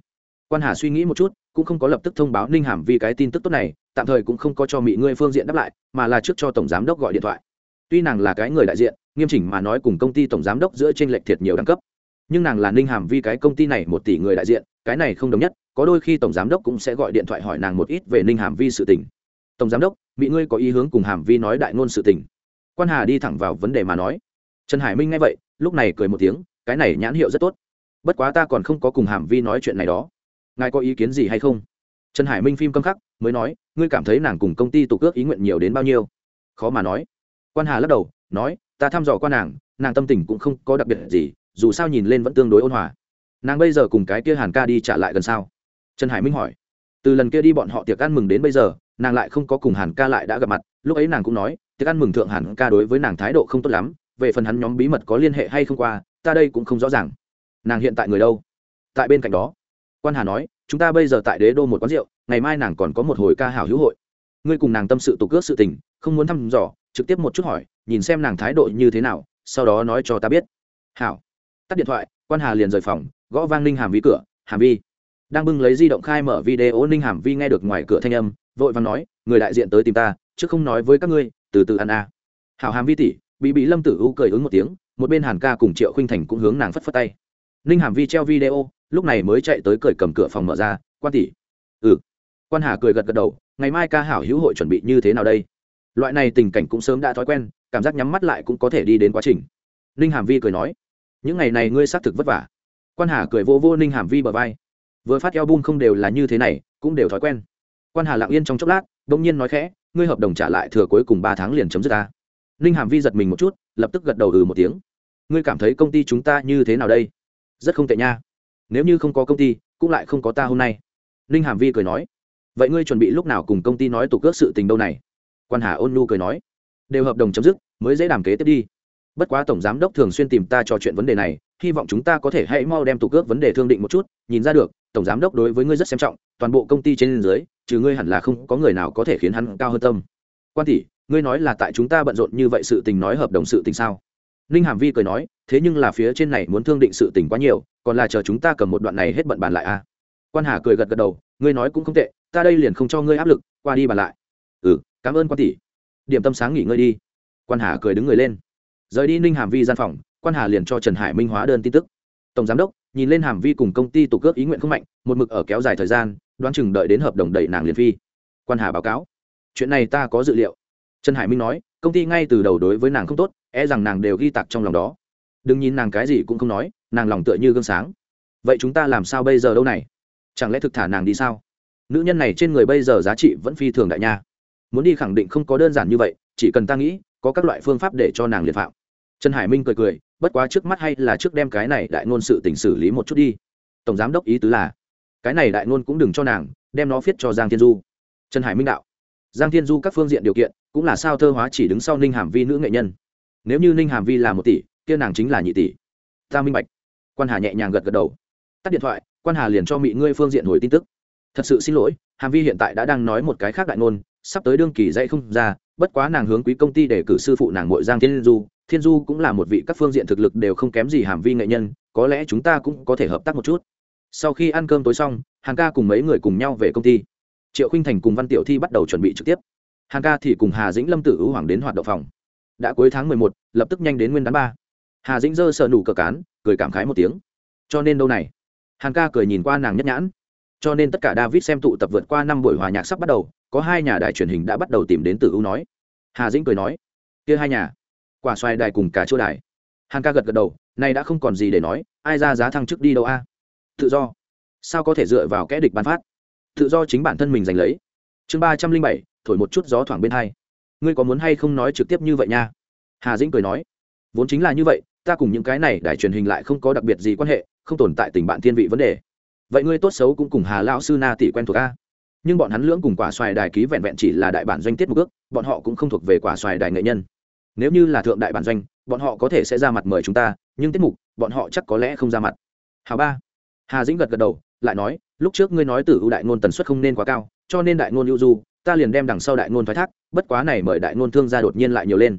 Quan hà suy nghĩ một chút, cũng không có lập tức thông báo ninh hàm vì cái tin tức tốt này, tạm thời cũng không có cho mỹ ngươi phương diện đáp lại, mà là trước cho tổng giám đốc gọi điện thoại. Tuy nàng là cái người đại diện, nghiêm chỉnh mà nói cùng công ty tổng giám đốc giữa t r ê n lệch thiệt nhiều đẳng cấp. Nhưng nàng là ninh hàm vì cái công ty này một tỷ người đại diện, cái này không đồng nhất có đôi khi tổng giám đốc cũng sẽ gọi điện thoại hỏi nàng một ít về ninh hàm vi sự tình. Tổng giám đốc bị ngươi có ý hướng cùng hàm vi nói đại ngôn sự tình. Quan hà đi thẳng vào vấn đề mà nói. Trần hải minh nghe vậy, lúc này cười một tiếng, cái này nhãn hiệu rất tốt. Bất quá ta còn không có cùng hàm vi nói chuyện này đó. Ngài có ý kiến gì hay không? Trần hải minh phim câm khắc, mới nói, ngươi cảm thấy nàng cùng công ty tục ước ý nguyện nhiều đến bao nhiêu? Khó mà nói. Quan hà lắc đầu, nói, ta thăm dò qua nàng nàng tâm tình cũng không có đặc biệt gì, dù sao nhìn lên vẫn tương đối ôn hòa. Nàng bây giờ cùng cái kia hàn ca đi trả lại gần sao? Trần hải minh hỏi. Từ lần kia đi bọn họ tiệc ăn mừng đến bây giờ, nàng lại không có cùng hàn ca lại đã gặp mặt. Lúc ấy nàng cũng nói, tiệc ăn mừng thượng hàn ca đối với nàng thái độ không tốt lắm, về phần hắn nhóm bí mật có liên hệ hay không qua, ta đây cũng không rõ ràng. Nàng hiện tại người đâu? Tại bên cạnh đó. Quan hà nói, chúng ta bây giờ tại đế đô một quán rượu, ngày mai nàng còn có một hồi ca hảo hữu hội. Ngươi cùng nàng tâm sự tục ước sự tình, không muốn thăm dò, trực tiếp một chút hỏi, nhìn xem nàng thái độ như thế nào, sau đó nói cho ta biết. Hảo. Tắt điện thoại, quan hà liền rời phòng, gõ vang ninh hàm vi cửa. Hàm vi đang bưng lấy di động khai mở video, ninh hàm vi nghe được ngoài cửa thanh âm, vội vàng nói, người đại diện tới tìm ta, chứ không nói với các ngươi, từ từ ăn a. À. hảo hàm vi tỷ bị bị lâm tử u cười ứng một tiếng, một bên hàn ca cùng triệu khinh thành cũng hướng nàng phất phất tay. Ninh hàm vi treo video, lúc này mới chạy tới cười cầm cửa phòng mở ra, quan tỷ ừ. Quan hà cười gật gật đầu, ngày mai ca hảo hữu hội chuẩn bị như thế nào đây? Loại này tình cảnh cũng sớm đã thói quen, cảm giác nhắm mắt lại cũng có thể đi đến quá trình. Ninh hàm vi cười nói, những ngày này ngươi xác thực vất vả. Quan hà cười vô vô ninh hàm vi bờ vai vừa phát eo bum không đều là như thế này, cũng đều thói quen. Quan hà lặng yên trong chốc lát đ ỗ n g nhiên nói khẽ, ngươi hợp đồng trả lại thừa cuối cùng ba tháng liền chấm dứt ta. Ninh hàm vi giật mình một chút, lập tức gật đầu ừ một tiếng. Ngươi cảm thấy công ty chúng ta như thế nào đây? Rất không tệ nha. Nếu như không có công ty, cũng lại không có ta hôm nay. Ninh hàm vi cười nói. Vậy ngươi chuẩn bị lúc nào cùng công ty nói tục ước sự tình đâu này? Quan hà ôn nu cười nói. Đều hợp đồng chấm dứt, mới dễ đàm kế tiếp đi bất quá tổng giám đốc thường xuyên tìm ta trò chuyện vấn đề này, hy vọng chúng ta có thể hãy mau đem tục ước vấn đề thương định một chút, nhìn ra được, tổng giám đốc đối với ngươi rất xem trọng, toàn bộ công ty trên dưới, trừ ngươi hẳn là không có người nào có thể khiến hắn cao hơn tâm. Quan tỷ, ngươi nói là tại chúng ta bận rộn như vậy sự tình nói hợp đồng sự tình sao? Ninh hàm vi cười nói, thế nhưng là phía trên này muốn thương định sự tình quá nhiều, còn là chờ chúng ta cầm một đoạn này hết bận bàn lại à? Quan hà cười gật gật đầu, ngươi nói cũng không tệ, ta đây liền không cho ngươi áp lực, qua đi bàn lại. Ừ cảm ơn quan tỷ. Điểm tâm sáng nghỉ ngơi đi. Quan hà cười đứng người lên rời đi ninh hàm vi gian phòng, quan hà liền cho trần hải minh hóa đơn tin tức. Tổng giám đốc nhìn lên hàm vi cùng công ty tục cước ý nguyện không mạnh, một mực ở kéo dài thời gian, đoán chừng đợi đến hợp đồng đẩy nàng liền phi. Quan hà báo cáo. Chuyện này ta có dự liệu. Trần hải minh nói, công ty ngay từ đầu đối với nàng không tốt e rằng nàng đều ghi tặc trong lòng đó. Đừng nhìn nàng cái gì cũng không nói, nàng lòng tựa như gương sáng. Vậy chúng ta làm sao bây giờ đâu này? Chẳng lẽ thực thả nàng đi sao? Nữ nhân này trên người bây giờ giá trị vẫn phi thường đại nha. Muốn đi khẳng định không có đơn giản như vậy, chỉ cần ta nghĩ, có các loại phương pháp để cho nàng liệt phạm trần hải minh cười cười, bất quá trước mắt hay là trước đem cái này đại ngôn sự tình xử lý một chút đi. Tổng giám đốc ý tứ là, cái này đại ngôn cũng đừng cho nàng, đem nó viết cho giang thiên du. Trần hải minh đạo, giang thiên du các phương diện điều kiện, cũng là sao thơ hóa chỉ đứng sau ninh hàm vi nữ nghệ nhân. Nếu như ninh hàm vi là một tỷ, kia nàng chính là nhị tỷ. Ta minh bạch. Quan hà nhẹ nhàng gật gật đầu. Tắt điện thoại, quan hà liền cho mỹ ngươi phương diện hồi tin tức. Thật sự xin lỗi, hàm vi hiện tại đã đang nói một cái khác đại ngôn, sắp tới đương kỳ dạy không ra, bất quá nàng hướng quý công ty để cử sư phụ nàng mội giang thiên du thiên du cũng là một vị các phương diện thực lực đều không kém gì hàm vi nghệ nhân, có lẽ chúng ta cũng có thể hợp tác một chút. Sau khi ăn cơm tối xong, hàng ca cùng mấy người cùng nhau về công ty. Triệu khinh thành cùng văn tiểu thi bắt đầu chuẩn bị trực tiếp. Hàng ca thì cùng hà dĩnh lâm tử hữu hoàng đến hoạt động phòng. Đã cuối tháng mười một, lập tức nhanh đến nguyên đán ba. Hà dĩnh dơ sợ nủ cờ cán, cười cảm khái một tiếng. Cho nên đâu này? Hàng ca cười nhìn qua nàng nhất nhãn. Cho nên tất cả david xem tụ tập vượt qua năm buổi hòa nhạc sắp bắt đầu, có hai nhà đài truyền hình đã bắt đầu tìm đến tử ưu nói. Hà dĩnh cười nói, kia hai nhà quả xoài đài cùng cả chua đài. Hàng ca gật gật đầu nay đã không còn gì để nói, ai ra giá thăng chức đi đâu a? Tự do. Sao có thể dựa vào kẽ địch bán phát? Tự do chính bản thân mình giành lấy. Chương ba trăm linh bảy, thổi một chút gió thoảng bên hai. Ngươi có muốn hay không nói trực tiếp như vậy nha? Hà dĩnh cười nói. Vốn chính là như vậy, ta cùng những cái này đài truyền hình lại không có đặc biệt gì quan hệ, không tồn tại tình bạn thiên vị vấn đề. Vậy ngươi tốt xấu cũng cùng hà lão sư na tỷ quen thuộc a. Nhưng bọn hắn lưỡng cùng quả xoài đài ký vẹn vẹn chỉ là đại bản doanh tiết mục ước, bọn họ cũng không thuộc về quả xoài đài nghệ nhân nếu như là thượng đại bản doanh, bọn họ có thể sẽ ra mặt mời chúng ta, nhưng tiết mục, bọn họ chắc có lẽ không ra mặt. Hà ba. Hà dĩnh gật gật đầu, lại nói, lúc trước ngươi nói từ ưu đại ngôn tần suất không nên quá cao, cho nên đại ngôn ưu du, ta liền đem đằng sau đại ngôn thoái thác, bất quá này mời đại ngôn thương gia đột nhiên lại nhiều lên.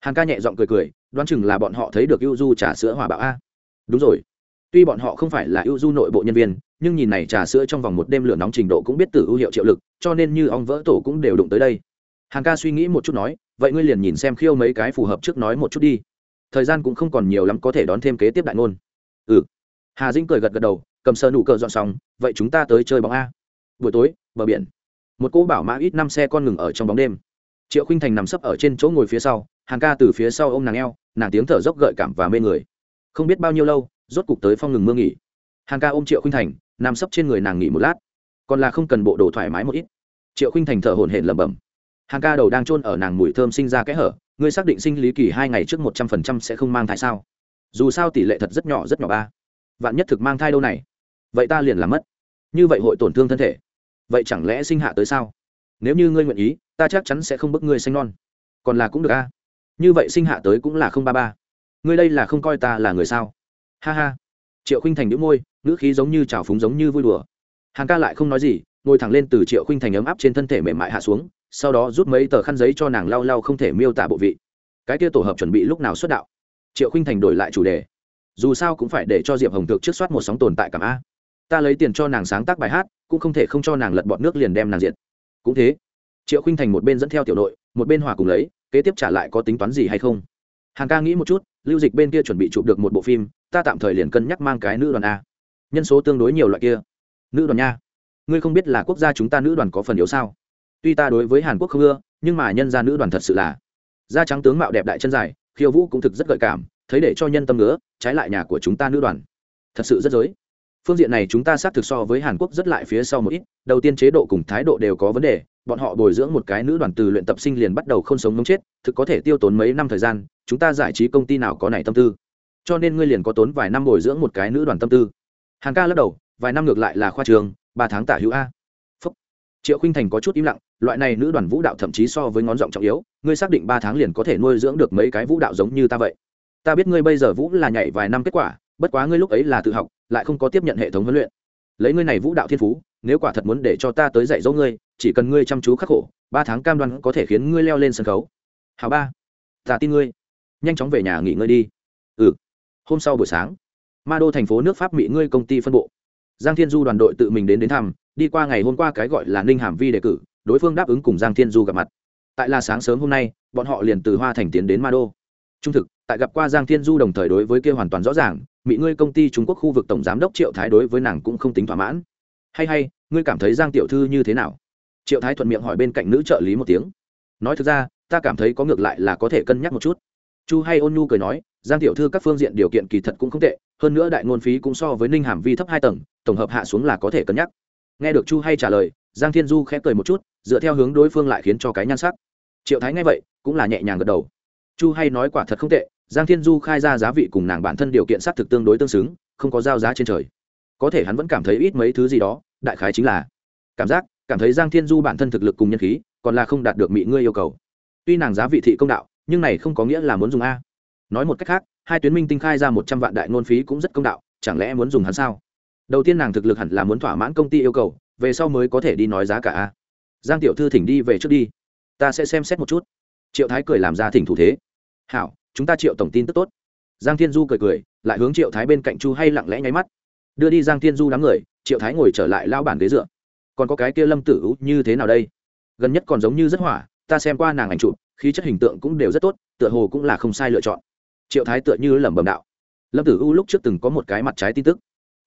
Hàng ca nhẹ giọng cười cười, đoán chừng là bọn họ thấy được ưu du trà sữa hòa bạo a. Đúng rồi. Tuy bọn họ không phải là ưu du nội bộ nhân viên, nhưng nhìn này trà sữa trong vòng một đêm lửa nóng trình độ cũng biết từ ưu hiệu triệu lực, cho nên như ong vỡ tổ cũng đều đụng tới đây. Hàng ca suy nghĩ một chút nói vậy ngươi liền nhìn xem khiêu mấy cái phù hợp trước nói một chút đi. Thời gian cũng không còn nhiều lắm có thể đón thêm kế tiếp đại ngôn. Ừ. Hà dĩnh cười gật gật đầu, cầm sơ nụ cờ dọn xong, vậy chúng ta tới chơi bóng a. Buổi tối, bờ biển. Một cô bảo mã ít năm xe con ngừng ở trong bóng đêm. Triệu khinh thành nằm sấp ở trên chỗ ngồi phía sau, hàng ca từ phía sau ô m nàng eo, nàng tiếng thở dốc gợi cảm và mê người. Không biết bao nhiêu lâu, rốt cục tới phong ngừng mưa nghỉ. Hàng ca ôm triệu khinh thành, nằm sấp trên người nàng nghỉ một lát. Còn là không cần bộ đồ thoải mái một ít. Triệu khinh thành thở hổn hển lẩm bẩm hàng ca đầu đang trôn ở nàng mùi thơm sinh ra kẽ hở, ngươi xác định sinh lý kỳ hai ngày trước một trăm phần trăm sẽ không mang thai sao? Dù sao tỷ lệ thật rất nhỏ rất nhỏ ba. Vạn nhất thực mang thai đâu này? Vậy ta liền làm mất. Như vậy hội tổn thương thân thể. Vậy chẳng lẽ sinh hạ tới sao? Nếu như ngươi nguyện ý, ta chắc chắn sẽ không bức ngươi sinh non. Còn là cũng được a. Như vậy sinh hạ tới cũng là không ba ba. Ngươi đây là không coi ta là người sao? Ha ha. Triệu khinh thành đĩu môi, ngữ khí giống như trào phúng giống như vui đùa. Hàng ca lại không nói gì ngồi thẳng lên từ triệu khinh thành ấm áp trên thân thể mềm mại hạ xuống, sau đó rút mấy tờ khăn giấy cho nàng lau lau không thể miêu tả bộ vị. Cái kia tổ hợp chuẩn bị lúc nào xuất đạo? Triệu khinh thành đổi lại chủ đề. Dù sao cũng phải để cho diệp hồng thực trước soát một sóng tồn tại cảm a. Ta lấy tiền cho nàng sáng tác bài hát, cũng không thể không cho nàng lật bọn nước liền đem nàng diệt. Cũng thế, triệu khinh thành một bên dẫn theo tiểu đội, một bên hòa cùng lấy, kế tiếp trả lại có tính toán gì hay không? Hàng ca nghĩ một chút, lưu dịch bên kia chuẩn bị chụp được một bộ phim, ta tạm thời liền cân nhắc mang cái nữ đoàn a. Nhân số tương đối nhiều loại kia. Nữ đoàn nha ngươi không biết là quốc gia chúng ta nữ đoàn có phần yếu sao? Tuy ta đối với hàn quốc không ưa, nhưng mà nhân gia nữ đoàn thật sự là da trắng tướng mạo đẹp đại chân dài, khiêu vũ cũng thực rất gợi cảm, thấy để cho nhân tâm nữa trái lại nhà của chúng ta nữ đoàn thật sự rất dối phương diện này chúng ta xác thực so với hàn quốc rất lại phía sau một ít, đầu tiên chế độ cùng thái độ đều có vấn đề, bọn họ bồi dưỡng một cái nữ đoàn từ luyện tập sinh liền bắt đầu không sống mống chết, thực có thể tiêu tốn mấy năm thời gian, chúng ta giải trí công ty nào có này tâm tư. Cho nên ngươi liền có tốn vài năm bồi dưỡng một cái nữ đoàn tâm tư. Hàng ca lắc đầu, vài năm ngược lại là khoa trường ba tháng tả hữu a. Phúc. triệu khinh thành có chút im lặng, loại này nữ đoàn vũ đạo thậm chí so với ngón giọng trọng yếu, ngươi xác định ba tháng liền có thể nuôi dưỡng được mấy cái vũ đạo giống như ta vậy. Ta biết ngươi bây giờ vũ là nhảy vài năm kết quả, bất quá ngươi lúc ấy là tự học, lại không có tiếp nhận hệ thống huấn luyện. Lấy ngươi này vũ đạo thiên phú, nếu quả thật muốn để cho ta tới dạy dỗ ngươi, chỉ cần ngươi chăm chú khắc khổ, ba tháng cam đoan có thể khiến ngươi leo lên sân khấu. Hào ba, ta tin ngươi. Nhanh chóng về nhà nghỉ ngơi đi. Ừ. Hôm sau buổi sáng, ma đô thành phố nước pháp mỹ ngươi công ty phân bộ giang thiên du đoàn đội tự mình đến đến thăm, đi qua ngày hôm qua cái gọi là ninh hàm vi đề cử, đối phương đáp ứng cùng giang thiên du gặp mặt. Tại là sáng sớm hôm nay, bọn họ liền từ hoa thành tiến đến ma đô. Trung thực, tại gặp qua giang thiên du đồng thời đối với kia hoàn toàn rõ ràng, mỹ ngươi công ty trung quốc khu vực tổng giám đốc triệu thái đối với nàng cũng không tính thỏa mãn. Hay hay, ngươi cảm thấy giang tiểu thư như thế nào? Triệu thái thuận miệng hỏi bên cạnh nữ trợ lý một tiếng. Nói thực ra, ta cảm thấy có ngược lại là có thể cân nhắc một chút chu hay ôn nhu cười nói, giang tiểu thư các phương diện điều kiện kỳ thật cũng không tệ, hơn nữa đại ngôn phí cũng so với ninh hàm vi thấp hai tầng, tổng hợp hạ xuống là có thể cân nhắc. Nghe được chu hay trả lời, giang thiên du khẽ cười một chút, dựa theo hướng đối phương lại khiến cho cái nhan sắc. Triệu thái nghe vậy, cũng là nhẹ nhàng gật đầu. Chu hay nói quả thật không tệ, giang thiên du khai ra giá vị cùng nàng bản thân điều kiện xác thực tương đối tương xứng, không có giao giá trên trời. Có thể hắn vẫn cảm thấy ít mấy thứ gì đó, đại khái chính là cảm giác, cảm thấy giang thiên du bản thân thực lực cùng nhân khí, còn là không đạt được mỹ ngươi yêu cầu. Tuy nàng giá vị thị công đạo nhưng này không có nghĩa là muốn dùng a. Nói một cách khác, hai tuyến minh tinh khai ra một trăm vạn đại ngôn phí cũng rất công đạo, chẳng lẽ muốn dùng hắn sao? Đầu tiên nàng thực lực hẳn là muốn thỏa mãn công ty yêu cầu, về sau mới có thể đi nói giá cả a. Giang tiểu thư thỉnh đi về trước đi. Ta sẽ xem xét một chút. Triệu thái cười làm ra thỉnh thủ thế. Hảo, chúng ta triệu tổng tin tức tốt. Giang thiên du cười cười, lại hướng triệu thái bên cạnh chu hay lặng lẽ nháy mắt. Đưa đi giang thiên du đám người, triệu thái ngồi trở lại lao bản ghế dựa. Còn có cái kia lâm tử ú như thế nào đây? Gần nhất còn giống như rất hỏa ta xem qua nàng ảnh chụp, khí chất hình tượng cũng đều rất tốt, tựa hồ cũng là không sai lựa chọn. Triệu thái tựa như lẩm bẩm đạo. Lâm tử u lúc trước từng có một cái mặt trái tin tức.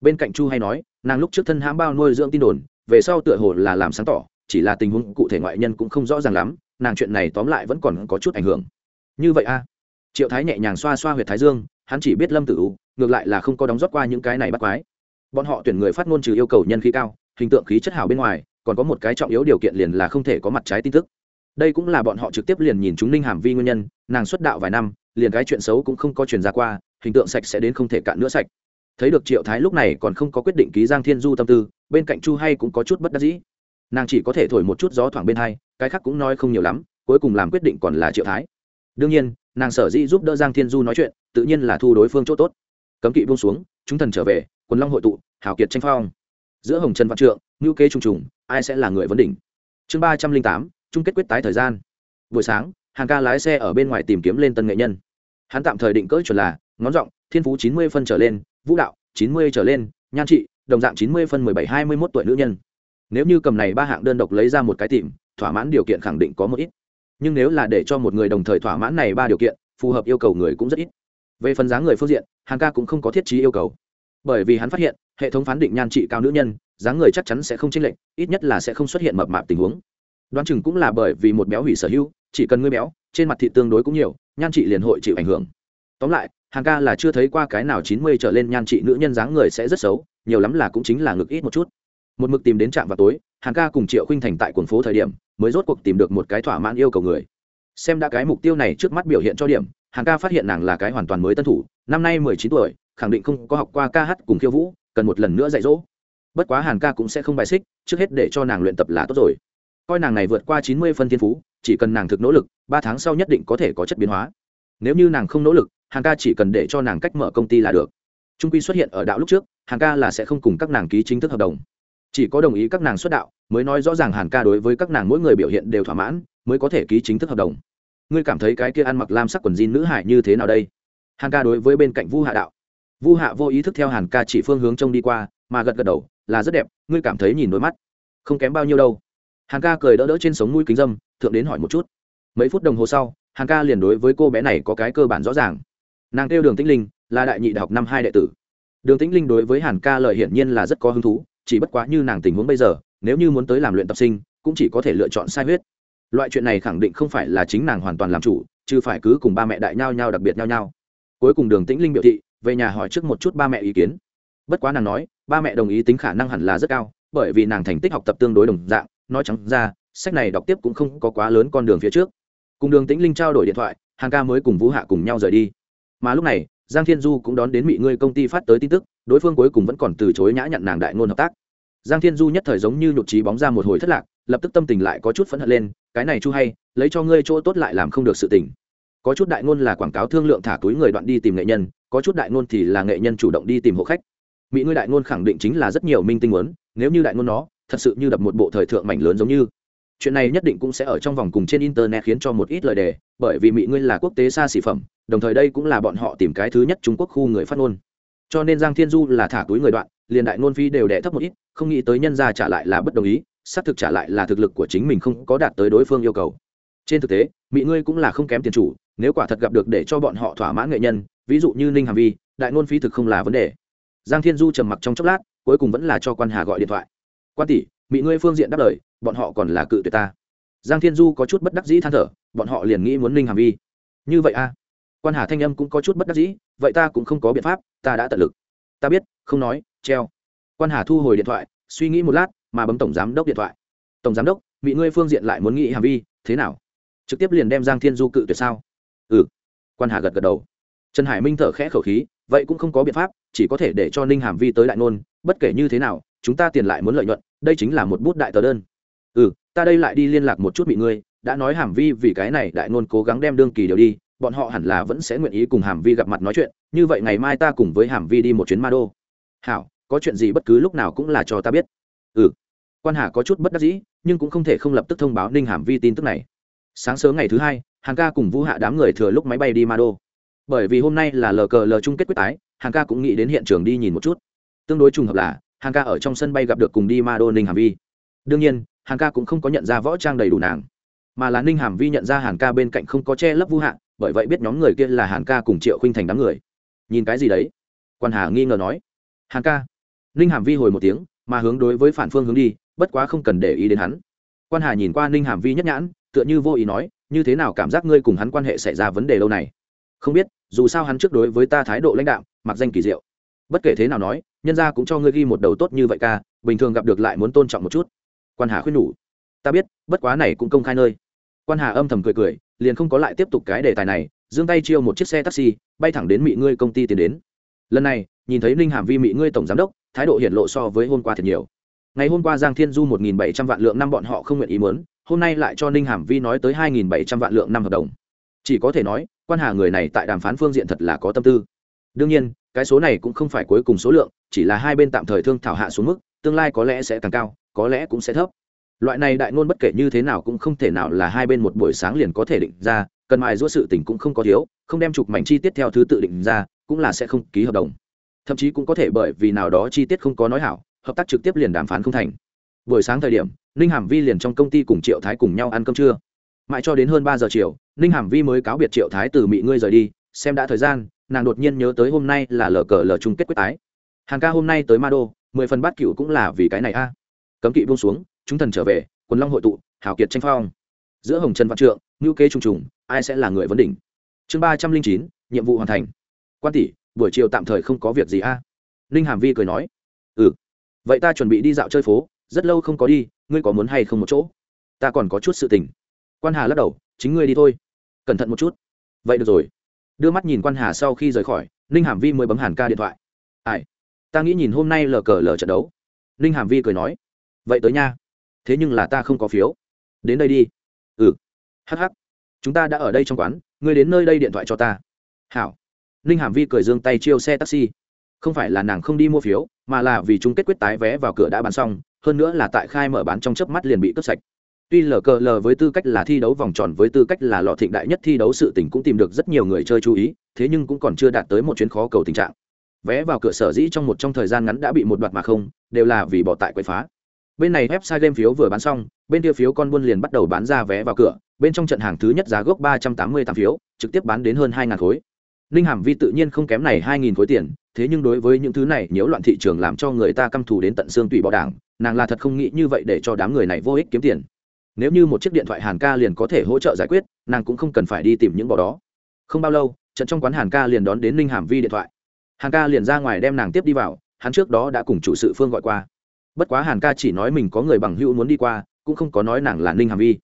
Bên cạnh chu hay nói, nàng lúc trước thân hãm bao nuôi dưỡng tin đồn, về sau tựa hồ là làm sáng tỏ, chỉ là tình huống cụ thể ngoại nhân cũng không rõ ràng lắm, nàng chuyện này tóm lại vẫn còn có chút ảnh hưởng. Như vậy a? Triệu thái nhẹ nhàng xoa xoa h u y ệ t thái dương, hắn chỉ biết lâm tử u, ngược lại là không có đóng rót qua những cái này bắt quái. Bọn họ tuyển người phát ngôn trừ yêu cầu nhân khí cao, hình tượng khí chất hào bên ngoài, còn có một cái trọng yếu điều kiện liền là không thể có mặt trái tin tức đây cũng là bọn họ trực tiếp liền nhìn chúng ninh hàm vi nguyên nhân, nàng xuất đạo vài năm, liền cái chuyện xấu cũng không có truyền ra qua, hình tượng sạch sẽ đến không thể cạn nữa sạch. Thấy được triệu thái lúc này còn không có quyết định ký giang thiên du tâm tư, bên cạnh chu hay cũng có chút bất đắc dĩ. Nàng chỉ có thể thổi một chút gió thoảng bên hai, cái khác cũng nói không nhiều lắm, cuối cùng làm quyết định còn là triệu thái. Đương nhiên, nàng sở dĩ giúp đỡ giang thiên du nói chuyện, tự nhiên là thu đối phương chỗ tốt. Cấm kỵ buông xuống, chúng thần trở về, quần long hội tụ, hào kiệt tranh phong. Giữa hồng trần văn trượng ngữ kế trùng trùng, ai sẽ là người vấn đỉnh? Chương ba trăm linh tám chung kết quyết tái thời gian. Buổi sáng, hàng ca lái xe ở bên ngoài tìm kiếm lên tân nghệ nhân. Hắn tạm thời định cỡ chuẩn là, ngón giọng, thiên phú chín mươi phân trở lên, vũ đạo, chín mươi trở lên, nhan trị, đồng dạng chín mươi phân mười bảy hai mươi mốt tuổi nữ nhân. Nếu như cầm này ba hạng đơn độc lấy ra một cái tìm, thỏa mãn điều kiện khẳng định có một ít. Nhưng nếu là để cho một người đồng thời thỏa mãn này ba điều kiện, phù hợp yêu cầu người cũng rất ít. Về phần giá người phương diện, hàng ca cũng không có thiết trí yêu cầu. Bởi vì hắn phát hiện, hệ thống phán định nhan trị cao nữ nhân, dáng người chắc chắn sẽ không chênh lệch, ít nhất là sẽ không xuất hiện mập mạp tình huống đoán chừng cũng là bởi vì một béo hủy sở hữu, chỉ cần ngươi béo, trên mặt thị tương đối cũng nhiều, nhan trị liền hội chịu ảnh hưởng. Tóm lại, hàng ca là chưa thấy qua cái nào chín mươi trở lên nhan trị nữ nhân dáng người sẽ rất xấu, nhiều lắm là cũng chính là ngực ít một chút. Một mực tìm đến trạm vào tối, hàng ca cùng triệu khinh thành tại quần phố thời điểm, mới rốt cuộc tìm được một cái thỏa mãn yêu cầu người. Xem đã cái mục tiêu này trước mắt biểu hiện cho điểm, hàng ca phát hiện nàng là cái hoàn toàn mới tân thủ, năm nay mười chín tuổi, khẳng định không có học qua ca hát cùng khiêu vũ, cần một lần nữa dạy dỗ. Bất quá hàn ca cũng sẽ không bài xích, trước hết để cho nàng luyện tập là tốt rồi coi nàng này vượt qua chín mươi phân thiên phú, chỉ cần nàng thực nỗ lực, ba tháng sau nhất định có thể có chất biến hóa. Nếu như nàng không nỗ lực, hàn ca chỉ cần để cho nàng cách mở công ty là được. Trung quy xuất hiện ở đạo lúc trước, hàn ca là sẽ không cùng các nàng ký chính thức hợp đồng. Chỉ có đồng ý các nàng xuất đạo, mới nói rõ ràng hàn ca đối với các nàng mỗi người biểu hiện đều thỏa mãn, mới có thể ký chính thức hợp đồng. Ngươi cảm thấy cái kia ăn mặc lam sắc quần jean nữ hải như thế nào đây? Hàn ca đối với bên cạnh vu hạ đạo. Vu hạ vô ý thức theo hàn ca chỉ phương hướng trông đi qua, mà gật gật đầu, là rất đẹp, ngươi cảm thấy nhìn đôi mắt, không kém bao nhiêu đâu hàn ca cười đỡ đỡ trên sống mũi kính dâm, thượng đến hỏi một chút. Mấy phút đồng hồ sau, hàn ca liền đối với cô bé này có cái cơ bản rõ ràng. Nàng kêu đường tĩnh linh, là đại nhị đại học năm hai đệ tử. Đường tĩnh linh đối với hàn ca lợi hiển nhiên là rất có hứng thú, chỉ bất quá như nàng tình huống bây giờ, nếu như muốn tới làm luyện tập sinh, cũng chỉ có thể lựa chọn sai huyết. Loại chuyện này khẳng định không phải là chính nàng hoàn toàn làm chủ, chứ phải cứ cùng ba mẹ đại nhau nhau đặc biệt nhau nhau cuối cùng đường tĩnh linh biểu thị, về nhà hỏi trước một chút ba mẹ ý kiến. Bất quá nàng nói, ba mẹ đồng ý tính khả năng hẳn là rất cao, bởi vì nàng thành tích học tập tương đối đồng dạng nói trắng ra, sách này đọc tiếp cũng không có quá lớn con đường phía trước. Cùng đường tĩnh linh trao đổi điện thoại hàng ca mới cùng vũ hạ cùng nhau rời đi. Mà lúc này, giang thiên du cũng đón đến mỹ ngươi công ty phát tới tin tức, đối phương cuối cùng vẫn còn từ chối nhã nhận nàng đại ngôn hợp tác. Giang thiên du nhất thời giống như nhụt trí bóng ra một hồi thất lạc, lập tức tâm tình lại có chút phẫn hận lên, cái này chu hay, lấy cho ngươi chỗ tốt lại làm không được sự tình. Có chút đại ngôn là quảng cáo thương lượng thả túi người đoạn đi tìm nghệ nhân, có chút đại ngôn thì là nghệ nhân chủ động đi tìm hộ khách. Mỹ ngươi đại ngôn khẳng định chính là rất nhiều minh tinh muốn, nếu như đại ngôn nó thật sự như đập một bộ thời thượng mảnh lớn giống như. Chuyện này nhất định cũng sẽ ở trong vòng cùng trên internet khiến cho một ít lời đề, bởi vì mỹ ngươi là quốc tế xa xỉ phẩm, đồng thời đây cũng là bọn họ tìm cái thứ nhất trung quốc khu người phát ngôn. Cho nên giang thiên du là thả túi người đoạn, liền đại ngôn phi đều đẻ thấp một ít, không nghĩ tới nhân ra trả lại là bất đồng ý, xác thực trả lại là thực lực của chính mình không có đạt tới đối phương yêu cầu. Trên thực tế, mỹ ngươi cũng là không kém tiền chủ, nếu quả thật gặp được để cho bọn họ thỏa mãn nghệ nhân, ví dụ như ninh hàm vi, đại ngôn Phi thực không là vấn đề. Giang thiên du trầm mặc trong chốc lát, cuối cùng vẫn là cho quan hà gọi điện thoại quan tỷ mỹ ngươi phương diện đáp lời, bọn họ còn là cự tuyệt ta. Giang thiên du có chút bất đắc dĩ than thở, bọn họ liền nghĩ muốn ninh hàm vi. Như vậy a quan hà thanh âm cũng có chút bất đắc dĩ, vậy ta cũng không có biện pháp, ta đã tận lực. Ta biết, không nói, treo. Quan hà thu hồi điện thoại, suy nghĩ một lát, mà bấm tổng giám đốc điện thoại. Tổng giám đốc mỹ ngươi phương diện lại muốn nghĩ hàm vi, thế nào? Trực tiếp liền đem giang thiên du cự tuyệt sao? Ừ. Quan hà gật gật đầu. Trần hải minh thở khẽ khẩu khí, vậy cũng không có biện pháp, chỉ có thể để cho ninh hàm vi tới đại nôn bất kể như thế nào chúng ta tiền lại muốn lợi nhuận, đây chính là một bút đại tờ đơn. Ừ ta đây lại đi liên lạc một chút bị ngươi, đã nói hàm vi vì cái này đại nôn cố gắng đem đương kỳ đều đi, bọn họ hẳn là vẫn sẽ nguyện ý cùng hàm vi gặp mặt nói chuyện, như vậy ngày mai ta cùng với hàm vi đi một chuyến ma đô. Hảo, có chuyện gì bất cứ lúc nào cũng là cho ta biết. Ừ. Quan hà có chút bất đắc dĩ, nhưng cũng không thể không lập tức thông báo ninh hàm vi tin tức này. Sáng sớm ngày thứ hai, hàng ca cùng vũ hạ đám người thừa lúc máy bay đi ma đô. Bởi vì hôm nay là lờ cờ lờ chung kết quyết tái, hàng ca cũng nghĩ đến hiện trường đi nhìn một chút. Tương đối trùng hợp là hàng ca ở trong sân bay gặp được cùng đi ma đô ninh hàm vi. Đương nhiên, hàng ca cũng không có nhận ra võ trang đầy đủ nàng, mà là ninh hàm vi nhận ra hàng ca bên cạnh không có che lấp vũ hạng, bởi vậy biết nhóm người kia là hàng ca cùng triệu khinh thành đám người. Nhìn cái gì đấy? Quan hà nghi ngờ nói. Hàng ca. Ninh hàm vi hồi một tiếng, mà hướng đối với phản phương hướng đi, bất quá không cần để ý đến hắn. Quan hà nhìn qua ninh hàm vi nhất nhãn, tựa như vô ý nói, như thế nào cảm giác ngươi cùng hắn quan hệ xảy ra vấn đề lâu này? Không biết, dù sao hắn trước đối với ta thái độ lãnh đạo mặc danh kỳ diệu. Bất kể thế nào nói nhân gia cũng cho ngươi ghi một đầu tốt như vậy ca, bình thường gặp được lại muốn tôn trọng một chút. Quan hà khuyên nhủ. Ta biết, bất quá này cũng công khai nơi. Quan hà âm thầm cười cười, liền không có lại tiếp tục cái đề tài này, giương tay chiêu một chiếc xe taxi, bay thẳng đến mỹ ngươi công ty tiến đến. Lần này, nhìn thấy ninh hàm vi mỹ ngươi tổng giám đốc, thái độ hiện lộ so với hôm qua thật nhiều. Ngày hôm qua giang thiên du một nghìn bảy trăm vạn lượng năm bọn họ không nguyện ý muốn, hôm nay lại cho ninh hàm vi nói tới hai nghìn bảy trăm vạn lượng năm hợp đồng. Chỉ có thể nói, quan hà người này tại đàm phán phương diện thật là có tâm tư đương nhiên, cái số này cũng không phải cuối cùng số lượng, chỉ là hai bên tạm thời thương thảo hạ xuống mức, tương lai có lẽ sẽ càng cao, có lẽ cũng sẽ thấp. Loại này đại ngôn bất kể như thế nào cũng không thể nào là hai bên một buổi sáng liền có thể định ra, cần mài giũa sự tình cũng không có thiếu, không đem chụp mảnh chi tiết theo thứ tự định ra, cũng là sẽ không ký hợp đồng. Thậm chí cũng có thể bởi vì nào đó chi tiết không có nói hảo, hợp tác trực tiếp liền đàm phán không thành. Buổi sáng thời điểm, ninh hàm vi liền trong công ty cùng triệu thái cùng nhau ăn cơm trưa. Mãi cho đến hơn ba giờ chiều, ninh hàm vi mới cáo biệt triệu thái từ mỹ ngươi rời đi, xem đã thời gian nàng đột nhiên nhớ tới hôm nay là lờ cờ lờ chung kết quyết tái. Hàng ca hôm nay tới ma đô mười phần bát cựu cũng là vì cái này a. Cấm kỵ buông xuống, chúng thần trở về, quần long hội tụ, hào kiệt tranh phong. Giữa hồng trần văn trượng ngữ kế trùng trùng, ai sẽ là người vấn đỉnh? Chương ba trăm linh chín, nhiệm vụ hoàn thành. Quan tỷ, buổi chiều tạm thời không có việc gì a. Ninh hàm vi cười nói. Ừ. Vậy ta chuẩn bị đi dạo chơi phố, rất lâu không có đi, ngươi có muốn hay không một chỗ? Ta còn có chút sự tình. Quan hà lắc đầu, chính ngươi đi thôi. Cẩn thận một chút. Vậy được rồi đưa mắt nhìn quan hà sau khi rời khỏi, ninh hàm vi mới bấm hàn ca điện thoại. Ai? Ta nghĩ nhìn hôm nay lờ cờ lờ trận đấu. Ninh hàm vi cười nói. Vậy tới nha. Thế nhưng là ta không có phiếu. Đến đây đi. Ừ. Hh chúng ta đã ở đây trong quán, ngươi đến nơi đây điện thoại cho ta. Hảo. Ninh hàm vi cười dương tay chiêu xe taxi. Không phải là nàng không đi mua phiếu, mà là vì chúng kết quyết tái vé vào cửa đã bán xong, hơn nữa là tại khai mở bán trong chớp mắt liền bị cướp sạch tuy lờ cờ lờ với tư cách là thi đấu vòng tròn với tư cách là lọ thịnh đại nhất thi đấu sự tình cũng tìm được rất nhiều người chơi chú ý, thế nhưng cũng còn chưa đạt tới một chuyến khó cầu tình trạng. Vé vào cửa sở dĩ trong một trong thời gian ngắn đã bị một đoạt mà không, đều là vì bỏ tại quậy phá. Bên này website game phiếu vừa bán xong, bên kia phiếu con buôn liền bắt đầu bán ra vé vào cửa, bên trong trận hàng thứ nhất giá gốc ba trăm tám mươi tám phiếu, trực tiếp bán đến hơn hai khối. Ninh hàm vi tự nhiên không kém này hai nghìn khối tiền, thế nhưng đối với những thứ này nhiễu loạn thị trường làm cho người ta căm thù đến tận xương tùy bỏ đảng, nàng là thật không nghĩ như vậy để cho đám người này vô ích kiếm tiền nếu như một chiếc điện thoại hàn ca liền có thể hỗ trợ giải quyết, nàng cũng không cần phải đi tìm những bò đó. Không bao lâu, trận trong quán hàn ca liền đón đến ninh hàm vi điện thoại. Hàn ca liền ra ngoài đem nàng tiếp đi vào, hắn trước đó đã cùng chủ sự phương gọi qua. Bất quá hàn ca chỉ nói mình có người bằng hữu muốn đi qua, cũng không có nói nàng là ninh hàm vi.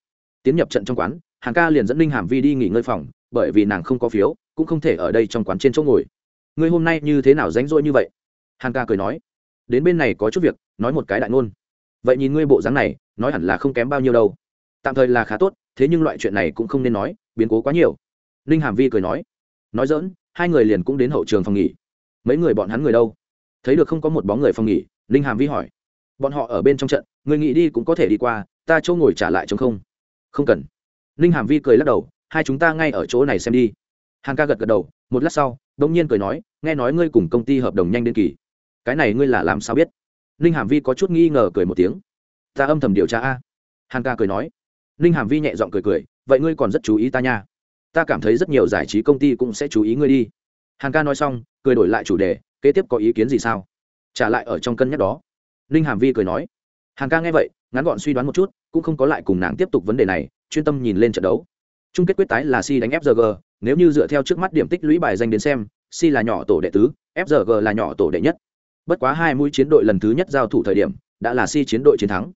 Tiến nhập trận trong quán, hàn ca liền dẫn ninh hàm vi đi nghỉ ngơi phòng, bởi vì nàng không có phiếu, cũng không thể ở đây trong quán trên chỗ ngồi. Ngươi hôm nay như thế nào ránh rỗi như vậy? Hàn ca cười nói. Đến bên này có chút việc, nói một cái đại ngôn vậy nhìn ngươi bộ dáng này, nói hẳn là không kém bao nhiêu đâu. Tạm thời là khá tốt, thế nhưng loại chuyện này cũng không nên nói, biến cố quá nhiều. Ninh hàm vi cười nói. Nói dỡn hai người liền cũng đến hậu trường phòng nghỉ. Mấy người bọn hắn người đâu? Thấy được không có một bóng người phòng nghỉ, ninh hàm vi hỏi. Bọn họ ở bên trong trận, người nghỉ đi cũng có thể đi qua, ta chỗ ngồi trả lại chống không? Không cần. Ninh hàm vi cười lắc đầu, hai chúng ta ngay ở chỗ này xem đi. Hàn ca gật gật đầu, một lát sau đông nhiên cười nói, nghe nói ngươi cùng công ty hợp đồng nhanh đến kỳ. Cái này ngươi là làm sao biết? Ninh hàm vi có chút nghi ngờ cười một tiếng. Ta âm thầm điều tra a. Hàn ca cười nói. Ninh hàm vi nhẹ giọng cười cười, vậy ngươi còn rất chú ý ta nha. Ta cảm thấy rất nhiều giải trí công ty cũng sẽ chú ý ngươi đi. Hàn ca nói xong, cười đổi lại chủ đề, kế tiếp có ý kiến gì sao? Trả lại ở trong cân nhắc đó. Ninh hàm vi cười nói. Hàn ca nghe vậy, ngắn gọn suy đoán một chút, cũng không có lại cùng nàng tiếp tục vấn đề này, chuyên tâm nhìn lên trận đấu. Chung kết quyết tái là si đánh fg nếu như dựa theo trước mắt điểm tích lũy bài danh đến xem, si là nhỏ tổ đệ tứ fg là nhỏ tổ đệ nhất bất quá hai mũi chiến đội lần thứ nhất giao thủ thời điểm, đã là si chiến đội chiến thắng.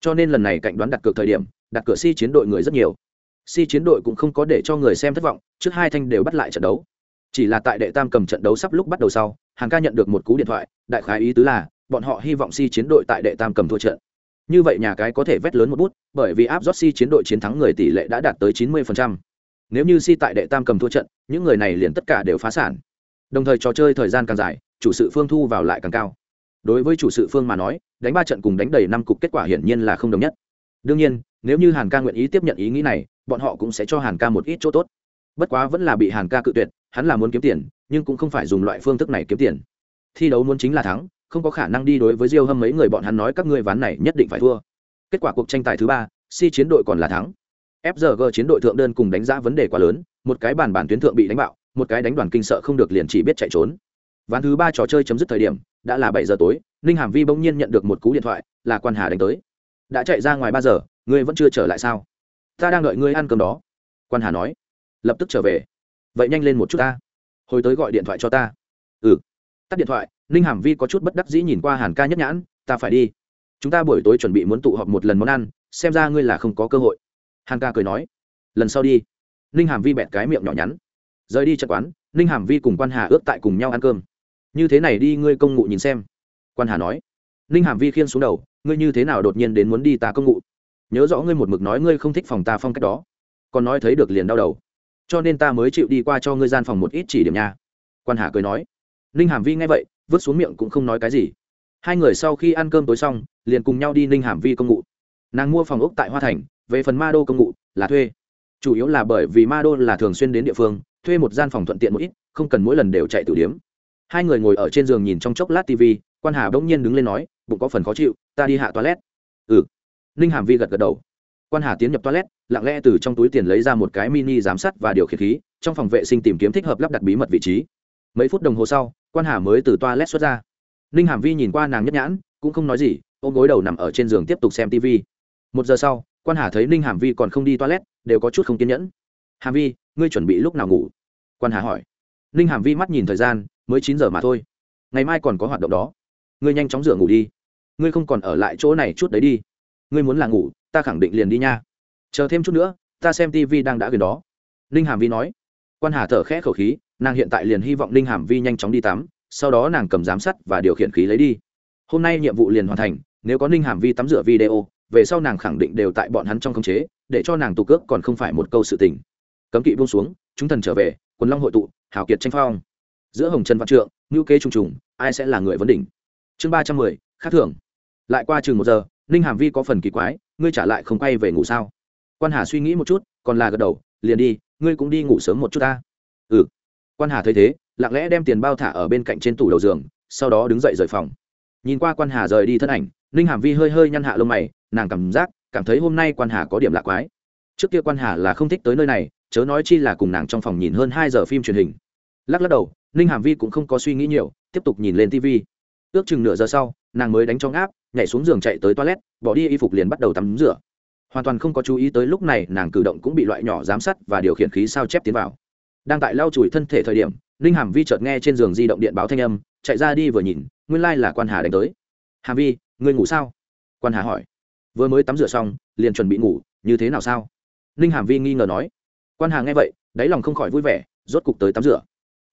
Cho nên lần này cạnh đoán đặt cược thời điểm, đặt cược si chiến đội người rất nhiều. Si chiến đội cũng không có để cho người xem thất vọng, trước hai thanh đều bắt lại trận đấu. Chỉ là tại đệ tam cầm trận đấu sắp lúc bắt đầu sau hàng ca nhận được một cú điện thoại, đại khái ý tứ là, bọn họ hy vọng si chiến đội tại đệ tam cầm thua trận. Như vậy nhà cái có thể vét lớn một bút, bởi vì áp rót si chiến đội chiến thắng người tỷ lệ đã đạt tới 90%. nếu như si tại đệ tam cầm thua trận, những người này liền tất cả đều phá sản. Đồng thời trò chơi thời gian càng dài chủ sự phương thu vào lại càng cao. Đối với chủ sự phương mà nói, đánh ba trận cùng đánh đầy năm cục kết quả hiển nhiên là không đồng nhất. Đương nhiên, nếu như hàn ca nguyện ý tiếp nhận ý nghĩ này, bọn họ cũng sẽ cho hàn ca một ít chỗ tốt. Bất quá vẫn là bị hàn ca cự tuyệt, hắn là muốn kiếm tiền, nhưng cũng không phải dùng loại phương thức này kiếm tiền. Thi đấu muốn chính là thắng, không có khả năng đi đối với diêu hâm mấy người bọn hắn nói các ngươi ván này nhất định phải thua. Kết quả cuộc tranh tài thứ ba, si chiến đội còn là thắng. Fg chiến đội thượng đơn cùng đánh giá vấn đề quá lớn, một cái bàn bản tuyến thượng bị đánh bạo, một cái đánh đoàn kinh sợ không được liền chỉ biết chạy trốn ván thứ ba trò chơi chấm dứt thời điểm, đã là bảy giờ tối, ninh hàm vi bỗng nhiên nhận được một cú điện thoại, là quan hà đánh tới. Đã chạy ra ngoài ba giờ, ngươi vẫn chưa trở lại sao? Ta đang đợi ngươi ăn cơm đó. Quan hà nói. Lập tức trở về. Vậy nhanh lên một chút ta. Hồi tới gọi điện thoại cho ta. Ừ. Tắt điện thoại, ninh hàm vi có chút bất đắc dĩ nhìn qua hàn ca nhất nhãn, ta phải đi. Chúng ta buổi tối chuẩn bị muốn tụ họp một lần món ăn, xem ra ngươi là không có cơ hội. Hàn ca cười nói. Lần sau đi. Ninh hàm vi bẹt cái miệng nhỏ nhắn. Rời đi chợ quán, ninh hàm vi cùng quan hà ước tại cùng nhau ăn cơm như thế này đi ngươi công ngụ nhìn xem. Quan hà nói. Ninh hàm vi khiên xuống đầu, ngươi như thế nào đột nhiên đến muốn đi ta công ngụ? Nhớ rõ ngươi một mực nói ngươi không thích phòng ta phong cách đó, còn nói thấy được liền đau đầu. Cho nên ta mới chịu đi qua cho ngươi gian phòng một ít chỉ điểm nha. Quan hà cười nói. Ninh hàm vi nghe vậy, vứt xuống miệng cũng không nói cái gì. Hai người sau khi ăn cơm tối xong, liền cùng nhau đi ninh hàm vi công ngụ. Nàng mua phòng ốc tại hoa thành, về phần ma đô công ngụ, là thuê. Chủ yếu là bởi vì ma đô là thường xuyên đến địa phương, thuê một gian phòng thuận tiện một ít, không cần mỗi lần đều chạy tử điếm hai người ngồi ở trên giường nhìn trong chốc lát tv quan hà bỗng nhiên đứng lên nói, bụng có phần khó chịu, ta đi hạ toilet. Ừ. Ninh hàm vi gật gật đầu. Quan hà tiến nhập toilet, lặng lẽ từ trong túi tiền lấy ra một cái mini giám sát và điều khiển khí, trong phòng vệ sinh tìm kiếm thích hợp lắp đặt bí mật vị trí. Mấy phút đồng hồ sau, quan hà mới từ toilet xuất ra. Ninh hàm vi nhìn qua nàng nhất nhãn, cũng không nói gì, ôm gối đầu nằm ở trên giường tiếp tục xem tv một giờ sau, quan hà thấy ninh hàm vi còn không đi toilet, đều có chút không kiên nhẫn. Hàm vi, ngươi chuẩn bị lúc nào ngủ? quan hà hỏi. Ninh hàm vi mắt nhìn thời gian mới chín giờ mà thôi. Ngày mai còn có hoạt động đó. Ngươi nhanh chóng rửa ngủ đi. Ngươi không còn ở lại chỗ này chút đấy đi. Ngươi muốn là ngủ, ta khẳng định liền đi nha. Chờ thêm chút nữa, ta xem tv đang đã gần đó. Ninh hàm vi nói. Quan hà thở khẽ khẩu khí, nàng hiện tại liền hy vọng ninh hàm vi nhanh chóng đi tắm, sau đó nàng cầm giám sát và điều khiển khí lấy đi. Hôm nay nhiệm vụ liền hoàn thành, nếu có ninh hàm vi tắm rửa video, về sau nàng khẳng định đều tại bọn hắn trong khống chế, để cho nàng tù cước còn không phải một câu sự tình. Cấm kỵ buông xuống, chúng thần trở về, quần long hội tụ hảo kiệt tranh phong giữa hồng trần văn trượng, ngữ kế trùng trùng, ai sẽ là người vấn đỉnh? Chương ba trăm mười, khác thường. Lại qua chừng một giờ, ninh hàm vi có phần kỳ quái, ngươi trả lại không quay về ngủ sao? Quan hà suy nghĩ một chút, còn là gật đầu, liền đi, ngươi cũng đi ngủ sớm một chút ta. Ừ. Quan hà thấy thế, lặng lẽ đem tiền bao thả ở bên cạnh trên tủ đầu giường, sau đó đứng dậy rời phòng. Nhìn qua quan hà rời đi thân ảnh, ninh hàm vi hơi hơi nhăn hạ lông mày, nàng cảm giác, cảm thấy hôm nay quan hà có điểm lạ quái. Trước kia quan hà là không thích tới nơi này, chớ nói chi là cùng nàng trong phòng nhìn hơn hai giờ phim truyền hình. Lắc lắc đầu ninh hàm vi cũng không có suy nghĩ nhiều, tiếp tục nhìn lên tv ước chừng nửa giờ sau, nàng mới đánh trong áp, nhảy xuống giường chạy tới toilet, bỏ đi y phục liền bắt đầu tắm rửa. Hoàn toàn không có chú ý tới lúc này nàng cử động cũng bị loại nhỏ giám sát và điều khiển khí sao chép tiến vào. Đang tại lau chùi thân thể thời điểm, ninh hàm vi chợt nghe trên giường di động điện báo thanh âm, chạy ra đi vừa nhìn, nguyên lai là quan hà đánh tới. Hàm vi, ngươi ngủ sao? Quan hà hỏi. Vừa mới tắm rửa xong, liền chuẩn bị ngủ, như thế nào sao? Ninh hàm vi nghi ngờ nói. Quan hà nghe vậy, đáy lòng không khỏi vui vẻ, rốt cục tới tắm rửa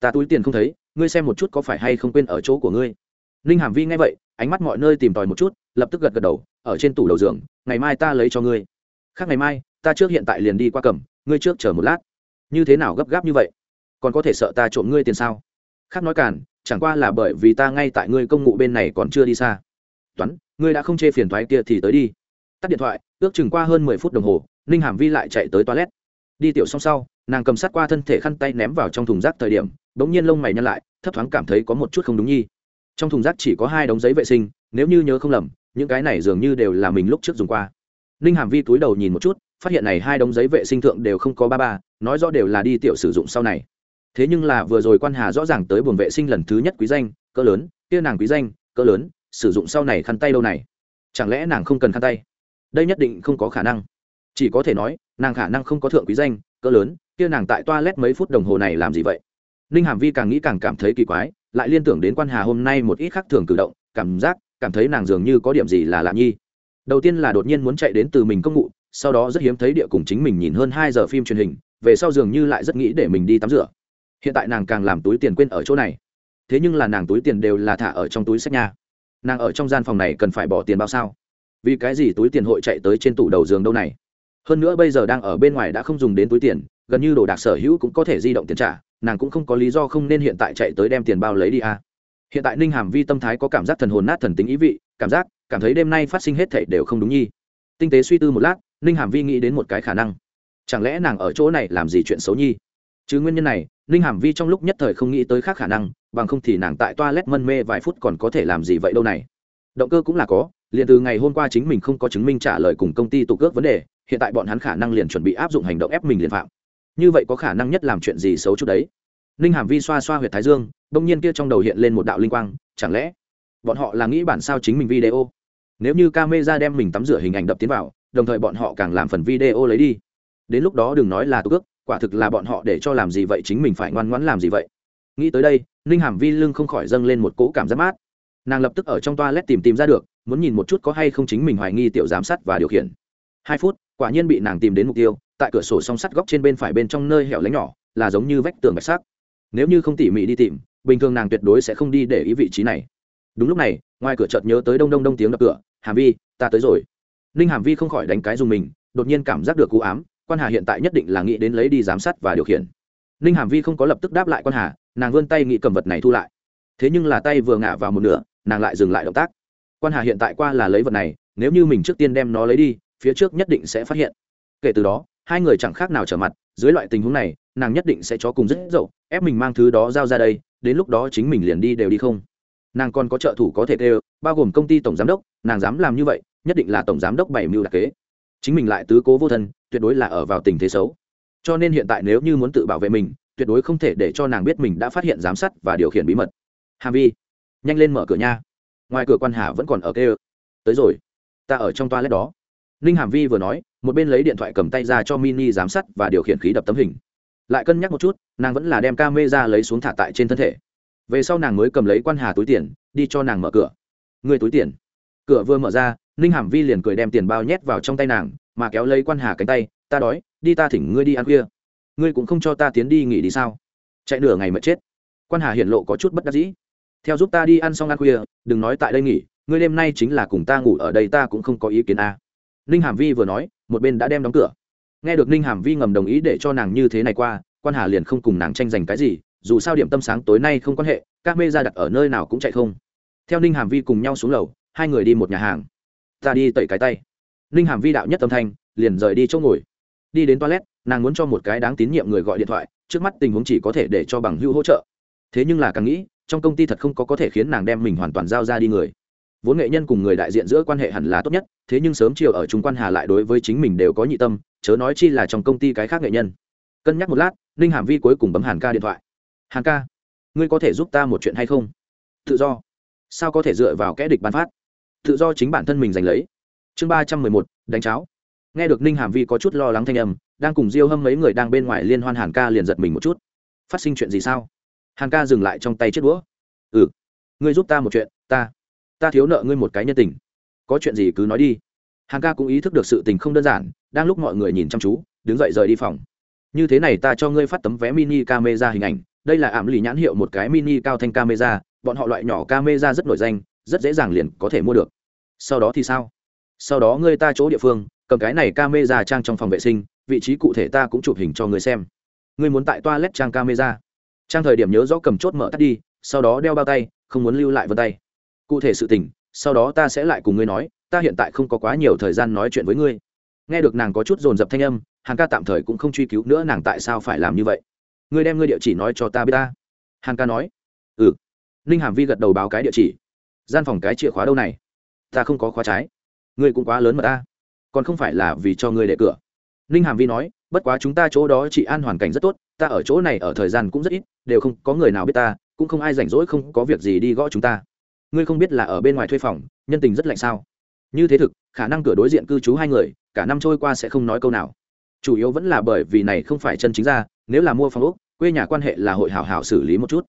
ta túi tiền không thấy, ngươi xem một chút có phải hay không quên ở chỗ của ngươi. Ninh hàm vi nghe vậy, ánh mắt mọi nơi tìm tòi một chút, lập tức gật gật đầu, ở trên tủ đầu giường, ngày mai ta lấy cho ngươi. Khác ngày mai, ta trước hiện tại liền đi qua cầm, ngươi trước chờ một lát. Như thế nào gấp gáp như vậy? Còn có thể sợ ta trộm ngươi tiền sao? Khác nói cản chẳng qua là bởi vì ta ngay tại ngươi công ngụ bên này còn chưa đi xa. Toán, ngươi đã không chê phiền thoái kia thì tới đi. Tắt điện thoại, ước chừng qua hơn mười phút đồng hồ, ninh hàm vi lại chạy tới toilet. Đi tiểu xong sau, nàng cầm sát qua thân thể khăn tay ném vào trong thùng rác thời điểm đ n g nhiên lông mày nhăn lại, thấp thoáng cảm thấy có một chút không đúng nhi. Trong thùng rác chỉ có hai đống giấy vệ sinh, nếu như nhớ không lầm, những cái này dường như đều là mình lúc trước dùng qua. Ninh hàm vi túi đầu nhìn một chút, phát hiện này hai đống giấy vệ sinh thượng đều không có ba ba, nói rõ đều là đi tiểu sử dụng sau này. Thế nhưng là vừa rồi quan hà rõ ràng tới buồng vệ sinh lần thứ nhất quý danh, cỡ lớn, kia nàng quý danh, cỡ lớn, sử dụng sau này khăn tay đâu này? Chẳng lẽ nàng không cần khăn tay? Đây nhất định không có khả năng. Chỉ có thể nói, nàng khả năng không có thượng quý danh, cỡ lớn, kia nàng tại toa lét mấy phút đồng hồ này làm gì vậy? Ninh hàm vi càng nghĩ càng cảm thấy kỳ quái lại liên tưởng đến quan hà hôm nay một ít khác thường cử động cảm giác cảm thấy nàng dường như có điểm gì là lạ nhi đầu tiên là đột nhiên muốn chạy đến từ mình công ngụ sau đó rất hiếm thấy địa cùng chính mình nhìn hơn hai giờ phim truyền hình về sau dường như lại rất nghĩ để mình đi tắm rửa. Hiện tại nàng càng làm túi tiền quên ở chỗ này. Thế nhưng là nàng túi tiền đều là thả ở trong túi sách nhà, nàng ở trong gian phòng này cần phải bỏ tiền bao sao? Vì cái gì túi tiền hội chạy tới trên tủ đầu giường đâu này? Hơn nữa bây giờ đang ở bên ngoài đã không dùng đến túi tiền gần như đồ đạc sở hữu cũng có thể di động tiền trả nàng cũng không có lý do không nên hiện tại chạy tới đem tiền bao lấy đi à. hiện tại ninh hàm vi tâm thái có cảm giác thần hồn nát thần tính ý vị, cảm giác, cảm thấy đêm nay phát sinh hết thể đều không đúng nhi. Tinh tế suy tư một lát, ninh hàm vi nghĩ đến một cái khả năng. Chẳng lẽ nàng ở chỗ này làm gì chuyện xấu nhi? Chứ nguyên nhân này, ninh hàm vi trong lúc nhất thời không nghĩ tới khác khả năng, bằng không thì nàng tại toilet mân mê vài phút còn có thể làm gì vậy đâu này. Động cơ cũng là có, liền từ ngày hôm qua chính mình không có chứng minh trả lời cùng công ty tụ cước vấn đề, hiện tại bọn hắn khả năng liền chuẩn bị áp dụng hành động ép mình liền phạm như vậy có khả năng nhất làm chuyện gì xấu chút đấy? Ninh hàm vi xoa xoa h u y ệ t thái dương đông nhiên kia trong đầu hiện lên một đạo linh quang, chẳng lẽ bọn họ là nghĩ bản sao chính mình video? Nếu như ca mê ra đem mình tắm rửa hình ảnh đập tiến vào, đồng thời bọn họ càng làm phần video lấy đi. Đến lúc đó đừng nói là tụ ước quả thực là bọn họ để cho làm gì vậy chính mình phải ngoan ngoãn làm gì vậy. Nghĩ tới đây, ninh hàm vi lưng không khỏi dâng lên một cỗ cảm giác mát. Nàng lập tức ở trong toa lét tìm tìm ra được, muốn nhìn một chút có hay không chính mình hoài nghi tiểu giám sát và điều khiển. Hai phút, quả nhiên bị nàng tìm đến mục tiêu tại cửa sổ song sắt góc trên bên phải bên trong nơi hẻo lánh nhỏ, là giống như vách tường bạch sắc. Nếu như không tỉ mỉ đi tìm, bình thường nàng tuyệt đối sẽ không đi để ý vị trí này. Đúng lúc này, ngoài cửa chợt nhớ tới đông đông đông tiếng đập cửa, hàm vi, ta tới rồi. Ninh hàm vi không khỏi đánh cái dùng mình, đột nhiên cảm giác được cú ám, quan hà hiện tại nhất định là nghĩ đến lấy đi giám sát và điều khiển. Ninh hàm vi không có lập tức đáp lại quan hà, nàng vươn tay nghĩ cầm vật này thu lại. Thế nhưng là tay vừa ngả vào một nửa, nàng lại dừng lại động tác. Quan hà hiện tại qua là lấy vật này, nếu như mình trước tiên đem nó lấy đi, phía trước nhất định sẽ phát hiện. Kể từ đó hai người chẳng khác nào trở mặt, dưới loại tình huống này, nàng nhất định sẽ cho cùng rất dậu, ép mình mang thứ đó giao ra đây, đến lúc đó chính mình liền đi đều đi không. Nàng còn có trợ thủ có thể kêu, bao gồm công ty tổng giám đốc, nàng dám làm như vậy, nhất định là tổng giám đốc bảy mưu đặc kế. Chính mình lại tứ cố vô thân, tuyệt đối là ở vào tình thế xấu. Cho nên hiện tại nếu như muốn tự bảo vệ mình, tuyệt đối không thể để cho nàng biết mình đã phát hiện giám sát và điều khiển bí mật. Hàm vi, nhanh lên mở cửa nha. Ngoài cửa quan hà vẫn còn ở kêu. Tới rồi. Ta ở trong toa lết đó ninh hàm vi vừa nói, một bên lấy điện thoại cầm tay ra cho mini giám sát và điều khiển khí đập tấm hình. Lại cân nhắc một chút, nàng vẫn là đem ca mê ra lấy xuống thả tại trên thân thể. Về sau nàng mới cầm lấy quan hà túi tiền, đi cho nàng mở cửa. Người túi tiền. Cửa vừa mở ra ninh hàm vi liền cười đem tiền bao nhét vào trong tay nàng, mà kéo lấy quan hà cánh tay, ta đói, đi ta thỉnh ngươi đi ăn khuya. Ngươi cũng không cho ta tiến đi nghỉ đi sao? Chạy nửa ngày mà chết. Quan hà hiện lộ có chút bất đắc dĩ. Theo giúp ta đi ăn xong ăn khuya, đừng nói tại đây nghỉ, ngươi đêm nay chính là cùng ta ngủ ở đây, ta cũng không có ý kiến a. à ninh hàm vi vừa nói, một bên đã đem đóng cửa. Nghe được ninh hàm vi ngầm đồng ý để cho nàng như thế này qua, quan hà liền không cùng nàng tranh giành cái gì, dù sao điểm tâm sáng tối nay không quan hệ, các mê ra đặt ở nơi nào cũng chạy không. Theo ninh hàm vi cùng nhau xuống lầu, hai người đi một nhà hàng. Ta đi tẩy cái tay. Ninh hàm vi đạo nhất tâm thanh, liền rời đi chỗ ngồi. Đi đến toilet, nàng muốn cho một cái đáng tín nhiệm người gọi điện thoại, trước mắt tình huống chỉ có thể để cho bằng hữu hỗ trợ. Thế nhưng là càng nghĩ, trong công ty thật không có có thể khiến nàng đem mình hoàn toàn giao ra đi người vốn nghệ nhân cùng người đại diện giữa quan hệ hẳn là tốt nhất, thế nhưng sớm chiều ở trung quan hà lại đối với chính mình đều có nhị tâm, chớ nói chi là trong công ty cái khác nghệ nhân. Cân nhắc một lát, ninh hàm vi cuối cùng bấm hàn ca điện thoại. Hàn ca, ngươi có thể giúp ta một chuyện hay không? Tự do. Sao có thể dựa vào kẽ địch bán phát? Tự do chính bản thân mình giành lấy. Chương ba trăm mười một, đánh cháo. Nghe được ninh hàm vi có chút lo lắng thanh âm, đang cùng diêu hâm mấy người đang bên ngoài liên hoan hàn ca liền giật mình một chút. Phát sinh chuyện gì sao? Hàn ca dừng lại trong tay chiếc đũa. Ừ ngươi giúp ta một chuyện, ta ta thiếu nợ ngươi một cái nhân tình. Có chuyện gì cứ nói đi. Hàng ca cũng ý thức được sự tình không đơn giản, đang lúc mọi người nhìn chăm chú, đứng dậy rời đi phòng. Như thế này ta cho ngươi phát tấm vé mini camera hình ảnh, đây là ảm lì nhãn hiệu một cái mini cao thanh camera, bọn họ loại nhỏ camera rất nổi danh, rất dễ dàng liền có thể mua được. Sau đó thì sao? Sau đó ngươi ta chỗ địa phương, cầm cái này camera trang trong phòng vệ sinh, vị trí cụ thể ta cũng chụp hình cho ngươi xem. Ngươi muốn tại toilet trang camera. Trang thời điểm nhớ rõ cầm chốt mở tắt đi, sau đó đeo bao tay, không muốn lưu lại vân tay cụ thể sự tình, sau đó ta sẽ lại cùng ngươi nói, ta hiện tại không có quá nhiều thời gian nói chuyện với ngươi. Nghe được nàng có chút dồn dập thanh âm hàng ca tạm thời cũng không truy cứu nữa nàng tại sao phải làm như vậy. Ngươi đem ngươi địa chỉ nói cho ta biết ta. Hàng ca nói. Ừ. Ninh hàm vi gật đầu báo cái địa chỉ. Gian phòng cái chìa khóa đâu này? Ta không có khóa trái. Ngươi cũng quá lớn mà ta. Còn không phải là vì cho ngươi để cửa. Ninh hàm vi nói. Bất quá chúng ta chỗ đó chị an hoàn cảnh rất tốt, ta ở chỗ này ở thời gian cũng rất ít, đều không có người nào biết ta, cũng không ai rảnh rỗi không có việc gì đi gõ chúng ta ngươi không biết là ở bên ngoài thuê phòng, nhân tình rất lạnh sao? Như thế thực, khả năng cửa đối diện cư trú hai người, cả năm trôi qua sẽ không nói câu nào. Chủ yếu vẫn là bởi vì này không phải chân chính ra, nếu là mua phòng úc quê nhà quan hệ là hội hảo hảo xử lý một chút.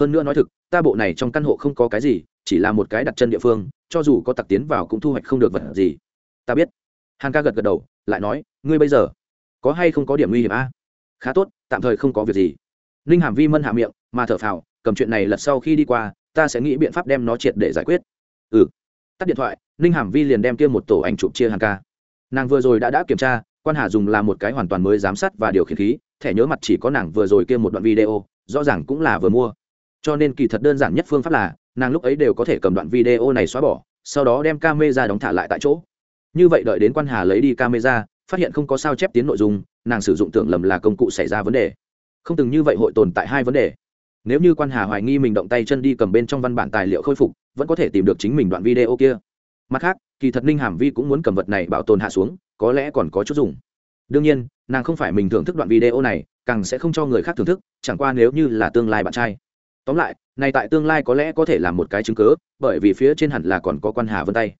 Hơn nữa nói thực, ta bộ này trong căn hộ không có cái gì, chỉ là một cái đặt chân địa phương, cho dù có tặc tiến vào cũng thu hoạch không được vật gì. Ta biết. Hàn ca gật gật đầu, lại nói, ngươi bây giờ có hay không có điểm nguy hiểm a? Khá tốt, tạm thời không có việc gì. Ninh hàm vi mân hạ miệng, mà thở phào, cầm chuyện này lật sau khi đi qua ta sẽ nghĩ biện pháp đem nó triệt để giải quyết. Ừ. Tắt điện thoại, ninh hàm vi liền đem kia một tổ ảnh chụp chia hàng ca. Nàng vừa rồi đã đã kiểm tra, quan hà dùng là một cái hoàn toàn mới giám sát và điều khiển khí, thẻ nhớ mặt chỉ có nàng vừa rồi kia một đoạn video, rõ ràng cũng là vừa mua. Cho nên kỳ thật đơn giản nhất phương pháp là, nàng lúc ấy đều có thể cầm đoạn video này xóa bỏ, sau đó đem camera đóng thả lại tại chỗ. Như vậy đợi đến quan hà lấy đi camera, phát hiện không có sao chép tiến nội dung, nàng sử dụng tưởng lầm là công cụ xảy ra vấn đề. Không từng như vậy hội tồn tại hai vấn đề nếu như quan hà hoài nghi mình động tay chân đi cầm bên trong văn bản tài liệu khôi phục, vẫn có thể tìm được chính mình đoạn video kia. Mặt khác, kỳ thật ninh hàm vi cũng muốn cầm vật này bảo tồn hạ xuống, có lẽ còn có chút dùng. Đương nhiên, nàng không phải mình thưởng thức đoạn video này, càng sẽ không cho người khác thưởng thức, chẳng qua nếu như là tương lai bạn trai. Tóm lại, này tại tương lai có lẽ có thể là một cái chứng cớ bởi vì phía trên hẳn là còn có quan hà vân tay.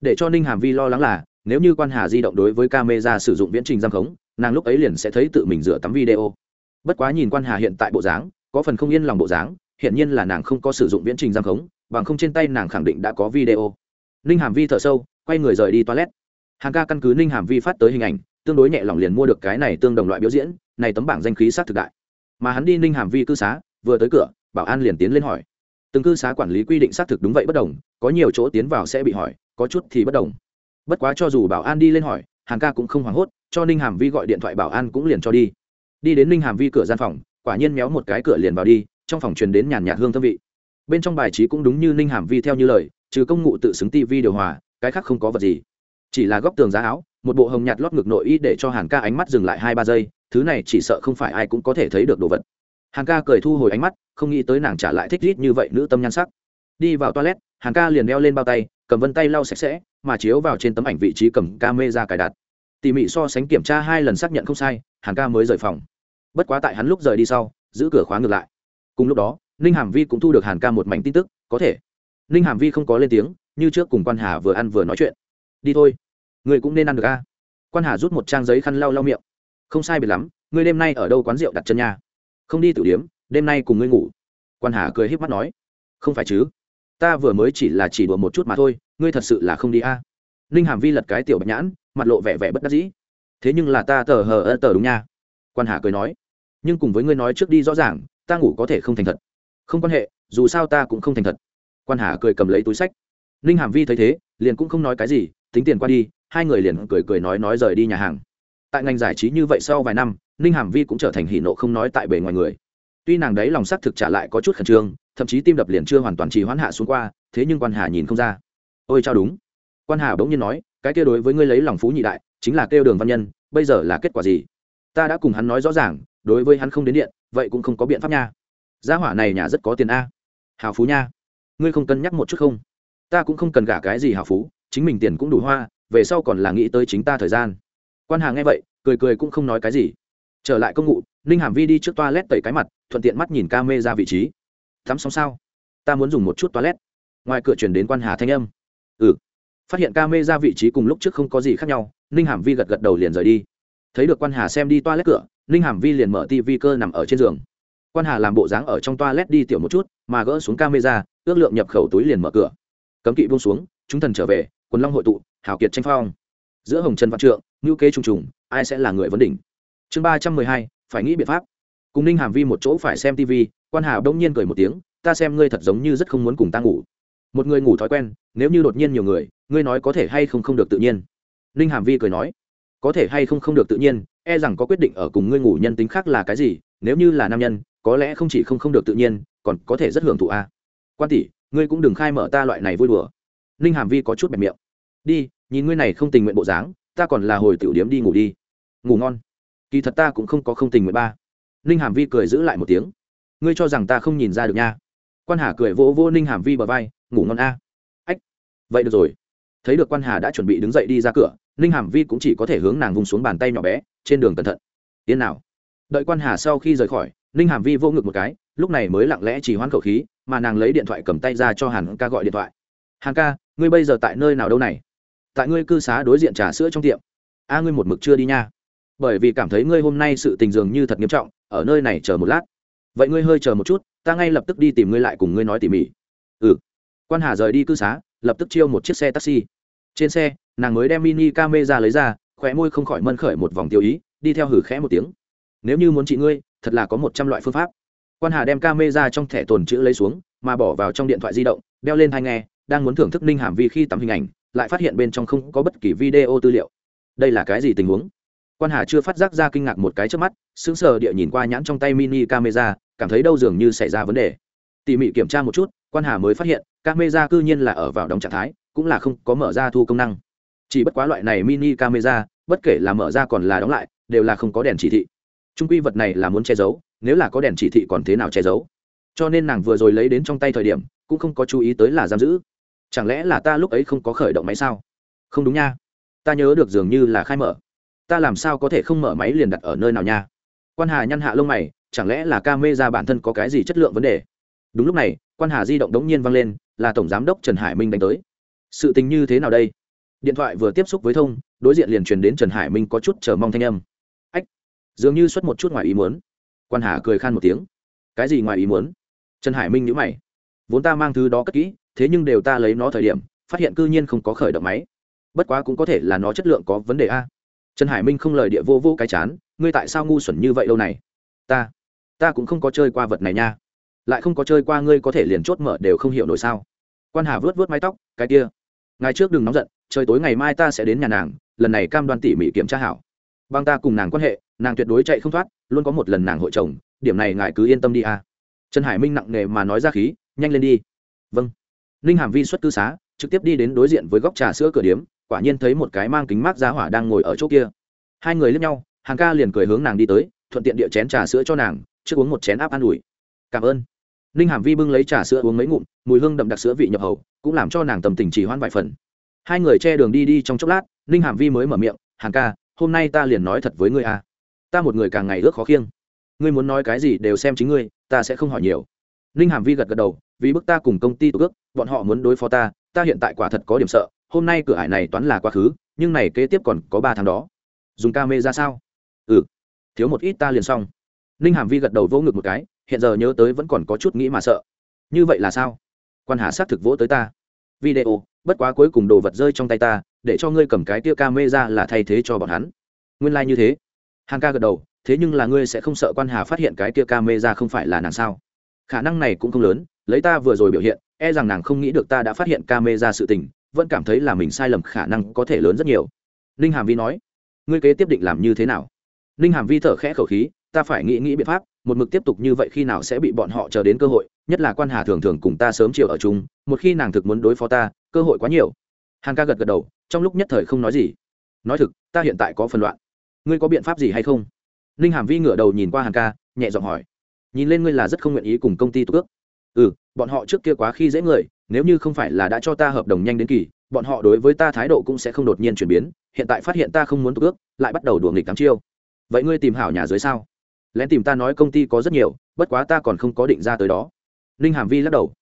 Để cho ninh hàm vi lo lắng là, nếu như quan hà di động đối với camera sử dụng viễn trình giam khống, nàng lúc ấy liền sẽ thấy tự mình rửa tắm video. Bất quá nhìn quan hà hiện tại bộ dáng có phần không yên lòng bộ dáng hiện nhiên là nàng không có sử dụng viễn trình giam khống, bằng không trên tay nàng khẳng định đã có video. Ninh hàm vi thở sâu, quay người rời đi toilet. Hàng ca căn cứ ninh hàm vi phát tới hình ảnh, tương đối nhẹ lòng liền mua được cái này tương đồng loại biểu diễn, này tấm bảng danh khí sát thực đại. Mà hắn đi ninh hàm vi cư xá, vừa tới cửa, bảo an liền tiến lên hỏi. Từng cư xá quản lý quy định xác thực đúng vậy bất đồng, có nhiều chỗ tiến vào sẽ bị hỏi, có chút thì bất đồng. Bất quá cho dù bảo an đi lên hỏi, hàng ca cũng không hoảng hốt, cho ninh hàm vi gọi điện thoại bảo an cũng liền cho đi. Đi đến ninh hàm vi cửa gian phòng quả nhiên méo một cái cửa liền vào đi, trong phòng truyền đến nhàn nhạt hương thơm vị. Bên trong bài trí cũng đúng như ninh hàm vi theo như lời, trừ công ngụ tự xứng tivi điều hòa, cái khác không có vật gì. Chỉ là góc tường giá áo, một bộ hồng nhạt lót ngực nội y để cho hàn ca ánh mắt dừng lại hai ba giây, thứ này chỉ sợ không phải ai cũng có thể thấy được đồ vật. Hàn ca cười thu hồi ánh mắt, không nghĩ tới nàng trả lại thích rít như vậy nữ tâm nhan sắc. Đi vào toilet, hàn ca liền đeo lên bao tay, cầm vân tay lau sạch sẽ, mà chiếu vào trên tấm ảnh vị trí cầm ca mê ra cài đặt. Tỉ mỉ so sánh kiểm tra hai lần xác nhận không sai, hàn ca mới rời phòng bất quá tại hắn lúc rời đi sau, giữ cửa khóa ngược lại. Cùng lúc đó, ninh hàm vi cũng thu được hàn ca một mảnh tin tức, có thể. Ninh hàm vi không có lên tiếng, như trước cùng quan hà vừa ăn vừa nói chuyện. Đi thôi, người cũng nên ăn được a. Quan hà rút một trang giấy khăn lau lau miệng. Không sai biệt lắm, ngươi đêm nay ở đâu quán rượu đặt chân nhà? không đi tử điếm, đêm nay cùng ngươi ngủ. Quan hà cười h í p mắt nói. Không phải chứ, ta vừa mới chỉ là chỉ đùa một chút mà thôi, ngươi thật sự là không đi a. Ninh hàm vi lật cái tiểu bạch nhãn, mặt lộ vẻ vẻ bất đắc dĩ. Thế nhưng là ta tờ hờ ơ tờ đúng nha quan hà cười nói, nhưng cùng với ngươi nói trước đi rõ ràng, ta ngủ có thể không thành thật. Không quan hệ, dù sao ta cũng không thành thật. Quan hà cười cầm lấy túi sách. Ninh hàm vi thấy thế, liền cũng không nói cái gì, tính tiền qua đi, hai người liền cười cười nói nói rời đi nhà hàng. Tại ngành giải trí như vậy sau vài năm, ninh hàm vi cũng trở thành hỷ nộ không nói tại bề ngoài người. Tuy nàng đấy lòng sắc thực trả lại có chút khẩn trương, thậm chí tim đập liền chưa hoàn toàn trì hoãn hạ xuống qua, thế nhưng quan hà nhìn không ra. Ôi chao đúng. Quan hà bỗng nhiên nói, cái kia đối với ngươi lấy lòng phú nhị đại, chính là kêu đường văn nhân, bây giờ là kết quả gì? Ta đã cùng hắn nói rõ ràng, đối với hắn không đến điện, vậy cũng không có biện pháp nha. Gia hỏa này nhà rất có tiền a. Hào phú nha. Ngươi không cân nhắc một chút không? Ta cũng không cần gả cái gì hào phú, chính mình tiền cũng đủ hoa, về sau còn là nghĩ tới chính ta thời gian. Quan hàng nghe vậy, cười cười cũng không nói cái gì. Trở lại công ngụ ninh hàm vi đi trước toilet tẩy cái mặt, thuận tiện mắt nhìn ca mê ra vị trí. Tắm xong sao? Ta muốn dùng một chút toilet. Ngoài cửa chuyển đến quan hà thanh âm. Ừ. Phát hiện ca mê ra vị trí cùng lúc trước không có gì khác nhau, ninh hàm vi gật gật đầu liền rời đi thấy được quan hà xem đi toilet cửa, ninh hàm vi liền mở tv cơ nằm ở trên giường. Quan hà làm bộ dáng ở trong toilet đi tiểu một chút, mà gỡ xuống camera, ước lượng nhập khẩu túi liền mở cửa. Cấm kỵ buông xuống, chúng thần trở về, quần long hội tụ hảo kiệt tranh phong. Giữa hồng trần văn trượng ngữ kế trùng trùng, ai sẽ là người vấn đỉnh? Chương ba trăm mười hai, phải nghĩ biện pháp. Cùng ninh hàm vi một chỗ phải xem tv quan hà bỗng nhiên cười một tiếng, ta xem ngươi thật giống như rất không muốn cùng ta ngủ. Một người ngủ thói quen, nếu như đột nhiên nhiều người, ngươi nói có thể hay không không được tự nhiên. Ninh hàm vi cười nói có thể hay không không được tự nhiên e rằng có quyết định ở cùng ngươi ngủ nhân tính khác là cái gì, nếu như là nam nhân, có lẽ không chỉ không không được tự nhiên, còn có thể rất hưởng thụ a. Quan tỷ, ngươi cũng đừng khai mở ta loại này vui đùa. Ninh hàm vi có chút bẹp miệng. Đi, nhìn ngươi này không tình nguyện bộ dáng, ta còn là hồi tiểu điếm đi ngủ đi. Ngủ ngon. Kỳ thật ta cũng không có không tình nguyện ba. Ninh hàm vi cười giữ lại một tiếng. Ngươi cho rằng ta không nhìn ra được nha. Quan hà cười vỗ vỗ ninh hàm vi bờ vai, ngủ ngon a. Ách, vậy được rồi. Thấy được quan hà đã chuẩn bị đứng dậy đi ra cửa ninh hàm vi cũng chỉ có thể hướng nàng vùng xuống bàn tay nhỏ bé, trên đường cẩn thận. Yên nào. Đợi quan hà sau khi rời khỏi ninh hàm vi vô ngực một cái, lúc này mới lặng lẽ chỉ hoãn khẩu khí, mà nàng lấy điện thoại cầm tay ra cho hàn ca gọi điện thoại. Hàn ca, ngươi bây giờ tại nơi nào đâu này? Tại ngươi cư xá đối diện trà sữa trong tiệm. A, ngươi một mực chưa đi nha. Bởi vì cảm thấy ngươi hôm nay sự tình dường như thật nghiêm trọng, ở nơi này chờ một lát. Vậy ngươi hơi chờ một chút, ta ngay lập tức đi tìm ngươi lại cùng ngươi nói tỉ mỉ. Ừ. Quan hà rời đi cư xá, lập tức chiêu một chiếc xe taxi trên xe, nàng mới đem mini camera lấy ra, khóe môi không khỏi mân khởi một vòng tiêu ý, đi theo hử khẽ một tiếng. Nếu như muốn chị ngươi, thật là có một trăm loại phương pháp. Quan hà đem camera trong thẻ tồn chữ lấy xuống, mà bỏ vào trong điện thoại di động, đeo lên thai nghe, đang muốn thưởng thức ninh hàm vi khi tắm hình ảnh, lại phát hiện bên trong không có bất kỳ video tư liệu. Đây là cái gì tình huống? Quan hà chưa phát giác ra kinh ngạc một cái trước mắt, sững sờ địa nhìn qua nhãn trong tay mini camera, cảm thấy đâu dường như xảy ra vấn đề. Tỉ mỉ kiểm tra một chút, quan hà mới phát hiện, camera cư nhiên là ở vào đóng trạng thái cũng là không có mở ra thu công năng. Chỉ bất quá loại này mini camera, bất kể là mở ra còn là đóng lại, đều là không có đèn chỉ thị. Trung quy vật này là muốn che giấu, nếu là có đèn chỉ thị còn thế nào che giấu? Cho nên nàng vừa rồi lấy đến trong tay thời điểm, cũng không có chú ý tới là giam giữ. Chẳng lẽ là ta lúc ấy không có khởi động máy sao? Không đúng nha. Ta nhớ được dường như là khai mở. Ta làm sao có thể không mở máy liền đặt ở nơi nào nha? Quan hà nhăn hạ lông mày, chẳng lẽ là ca mê ra bản thân có cái gì chất lượng vấn đề? Đúng lúc này, quan hà di động đống nhiên vang lên, là tổng giám đốc trần hải minh đánh tới sự tình như thế nào đây? Điện thoại vừa tiếp xúc với thông, đối diện liền truyền đến trần hải minh có chút chờ mong thanh âm. Ách, dường như xuất một chút ngoài ý muốn. Quan hà cười khan một tiếng. Cái gì ngoài ý muốn? Trần hải minh nhữ mày. Vốn ta mang thứ đó cất kỹ, thế nhưng đều ta lấy nó thời điểm, phát hiện cư nhiên không có khởi động máy. Bất quá cũng có thể là nó chất lượng có vấn đề a. Trần hải minh không lời địa vô vô cái chán, ngươi tại sao ngu xuẩn như vậy lâu này? Ta ta cũng không có chơi qua vật này nha. Lại không có chơi qua ngươi có thể liền chốt mở đều không hiểu nổi sao. Quan hà vớt vớt mái tóc, cái kia ngày trước đừng nóng giận, trời tối ngày mai ta sẽ đến nhà nàng, lần này cam đoan tỉ mỉ kiểm tra hảo. Bằng ta cùng nàng quan hệ, nàng tuyệt đối chạy không thoát, luôn có một lần nàng hội chồng, điểm này ngài cứ yên tâm đi a. Trần hải minh nặng nề mà nói ra khí, nhanh lên đi. Vâng. Ninh hàm vi xuất cư xá, trực tiếp đi đến đối diện với góc trà sữa cửa điếm, quả nhiên thấy một cái mang kính mát giá hỏa đang ngồi ở chỗ kia. Hai người lướt nhau hàng ca liền cười hướng nàng đi tới, thuận tiện địa chén trà sữa cho nàng, trước uống một chén áp an ủi. Cảm ơn ninh hàm vi bưng lấy trà sữa uống mấy ngụm, mùi hương đậm đặc sữa vị nhập hầu, cũng làm cho nàng tầm tình chỉ hoãn vài phần. Hai người che đường đi đi trong chốc lát, ninh hàm vi mới mở miệng hàng ca, hôm nay ta liền nói thật với ngươi à ta một người càng ngày ước khó khiêng. Ngươi muốn nói cái gì đều xem chính ngươi, ta sẽ không hỏi nhiều. Ninh hàm vi gật gật đầu, vì bức ta cùng công ty tổ ước, bọn họ muốn đối phó ta ta hiện tại quả thật có điểm sợ, hôm nay cửa hải này toán là quá khứ, nhưng này kế tiếp còn có ba tháng đó. Dùng ca mê ra sao? Ừ. Thiếu một ít ta liền xong. Ninh hàm vi gật đầu vô ngực một cái hiện giờ nhớ tới vẫn còn có chút nghĩ mà sợ. Như vậy là sao? Quan hà xác thực vỗ tới ta. Video, bất quá cuối cùng đồ vật rơi trong tay ta, để cho ngươi cầm cái tia ca mê ra là thay thế cho bọn hắn. Nguyên lai、like、như thế. Hàng ca gật đầu, thế nhưng là ngươi sẽ không sợ quan hà phát hiện cái tia ca mê ra không phải là nàng sao? Khả năng này cũng không lớn, lấy ta vừa rồi biểu hiện e rằng nàng không nghĩ được ta đã phát hiện ca mê ra sự tình, vẫn cảm thấy là mình sai lầm khả năng có thể lớn rất nhiều. Ninh hàm vi nói, ngươi kế tiếp định làm như thế nào? Ninh hàm vi thở khẽ khẩu khí, ta phải nghĩ nghĩ biện pháp một mực tiếp tục như vậy khi nào sẽ bị bọn họ chờ đến cơ hội, nhất là quan hà thường thường cùng ta sớm chiều ở chung, một khi nàng thực muốn đối phó ta, cơ hội quá nhiều. Hàn ca gật gật đầu, trong lúc nhất thời không nói gì. Nói thực, ta hiện tại có phần loạn. Ngươi có biện pháp gì hay không? Ninh hàm vi ngửa đầu nhìn qua Hàn ca, nhẹ giọng hỏi. Nhìn lên ngươi là rất không nguyện ý cùng công ty tước ừ bọn họ trước kia quá khi dễ người, nếu như không phải là đã cho ta hợp đồng nhanh đến kỳ, bọn họ đối với ta thái độ cũng sẽ không đột nhiên chuyển biến. Hiện tại phát hiện ta không muốn tước lại bắt đầu đùa nghịch tám chiêu. Vậy ngươi tìm hảo nhà dưới sao? Lén tìm ta nói công ty có rất nhiều, bất quá ta còn không có định ra tới đó. Ninh hàm vi lắc đầu.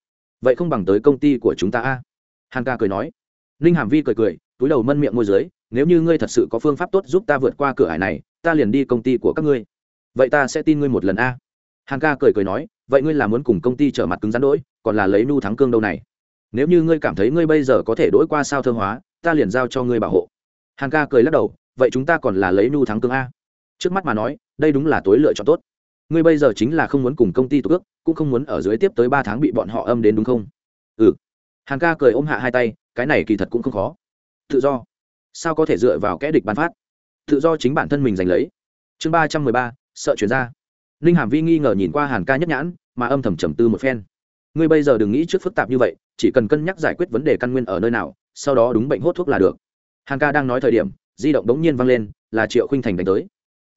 Vậy không bằng tới công ty của chúng ta a. Hàn ca cười nói. Ninh hàm vi cười cười, túi đầu mân miệng môi dưới, nếu như ngươi thật sự có phương pháp tốt giúp ta vượt qua cửa hải này, ta liền đi công ty của các ngươi. Vậy ta sẽ tin ngươi một lần a. Hàn ca cười cười nói, vậy ngươi là muốn cùng công ty trở mặt cứng rắn đỗi, còn là lấy nu thắng cương đâu này? Nếu như ngươi cảm thấy ngươi bây giờ có thể đỗi qua sao thơ hóa, ta liền giao cho ngươi bảo hộ. Hàn ca cười lắc đầu, vậy chúng ta còn là lấy nu thắng cương a. Trước mắt mà nói đây đúng là tối lựa chọn tốt. Ngươi bây giờ chính là không muốn cùng công ty tổ ước, cũng không muốn ở dưới tiếp tới ba tháng bị bọn họ âm đến đúng không? Ừ. Hàn ca cười ôm hạ hai tay, cái này kỳ thật cũng không khó. Tự do. Sao có thể dựa vào kẽ địch bán phát? Tự do chính bản thân mình giành lấy. Chương ba trăm mười ba, sợ chuyển ra. Ninh hàm vi nghi ngờ nhìn qua hàn ca nhất nhãn, mà âm thầm trầm tư một phen. Ngươi bây giờ đừng nghĩ trước phức tạp như vậy, chỉ cần cân nhắc giải quyết vấn đề căn nguyên ở nơi nào, sau đó đúng bệnh hốt thuốc là được. Hàn ca đang nói thời điểm, di động đống nhiên vang lên, là triệu khinh thành đánh tới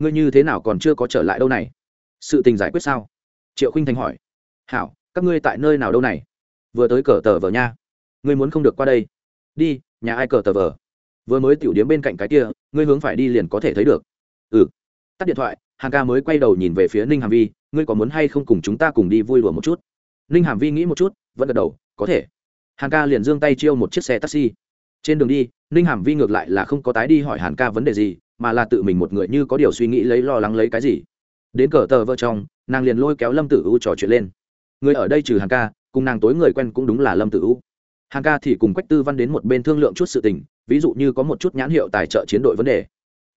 ngươi như thế nào còn chưa có trở lại đâu này? Sự tình giải quyết sao? Triệu khinh thành hỏi. Hảo, các ngươi tại nơi nào đâu này? Vừa tới cờ tờ vờ nha. Ngươi muốn không được qua đây. Đi, nhà ai cờ tờ vờ? Vừa mới tiểu điếm bên cạnh cái kia, ngươi hướng phải đi liền có thể thấy được. Ừ. Tắt điện thoại hàng ca mới quay đầu nhìn về phía ninh hàm vi, ngươi có muốn hay không cùng chúng ta cùng đi vui đùa một chút? Ninh hàm vi nghĩ một chút, vẫn gật đầu, có thể. Hàn ca liền giương tay chiêu một chiếc xe taxi. Trên đường đi, ninh hàm vi ngược lại là không có tái đi hỏi hàn ca vấn đề gì mà là tự mình một người như có điều suy nghĩ lấy lo lắng lấy cái gì. Đến cờ tờ vợ chồng, nàng liền lôi kéo lâm tử u trò chuyện lên. Người ở đây trừ hàng ca, cùng nàng tối người quen cũng đúng là lâm tử u. Hàng ca thì cùng quách tư văn đến một bên thương lượng chút sự tình, ví dụ như có một chút nhãn hiệu tài trợ chiến đội vấn đề.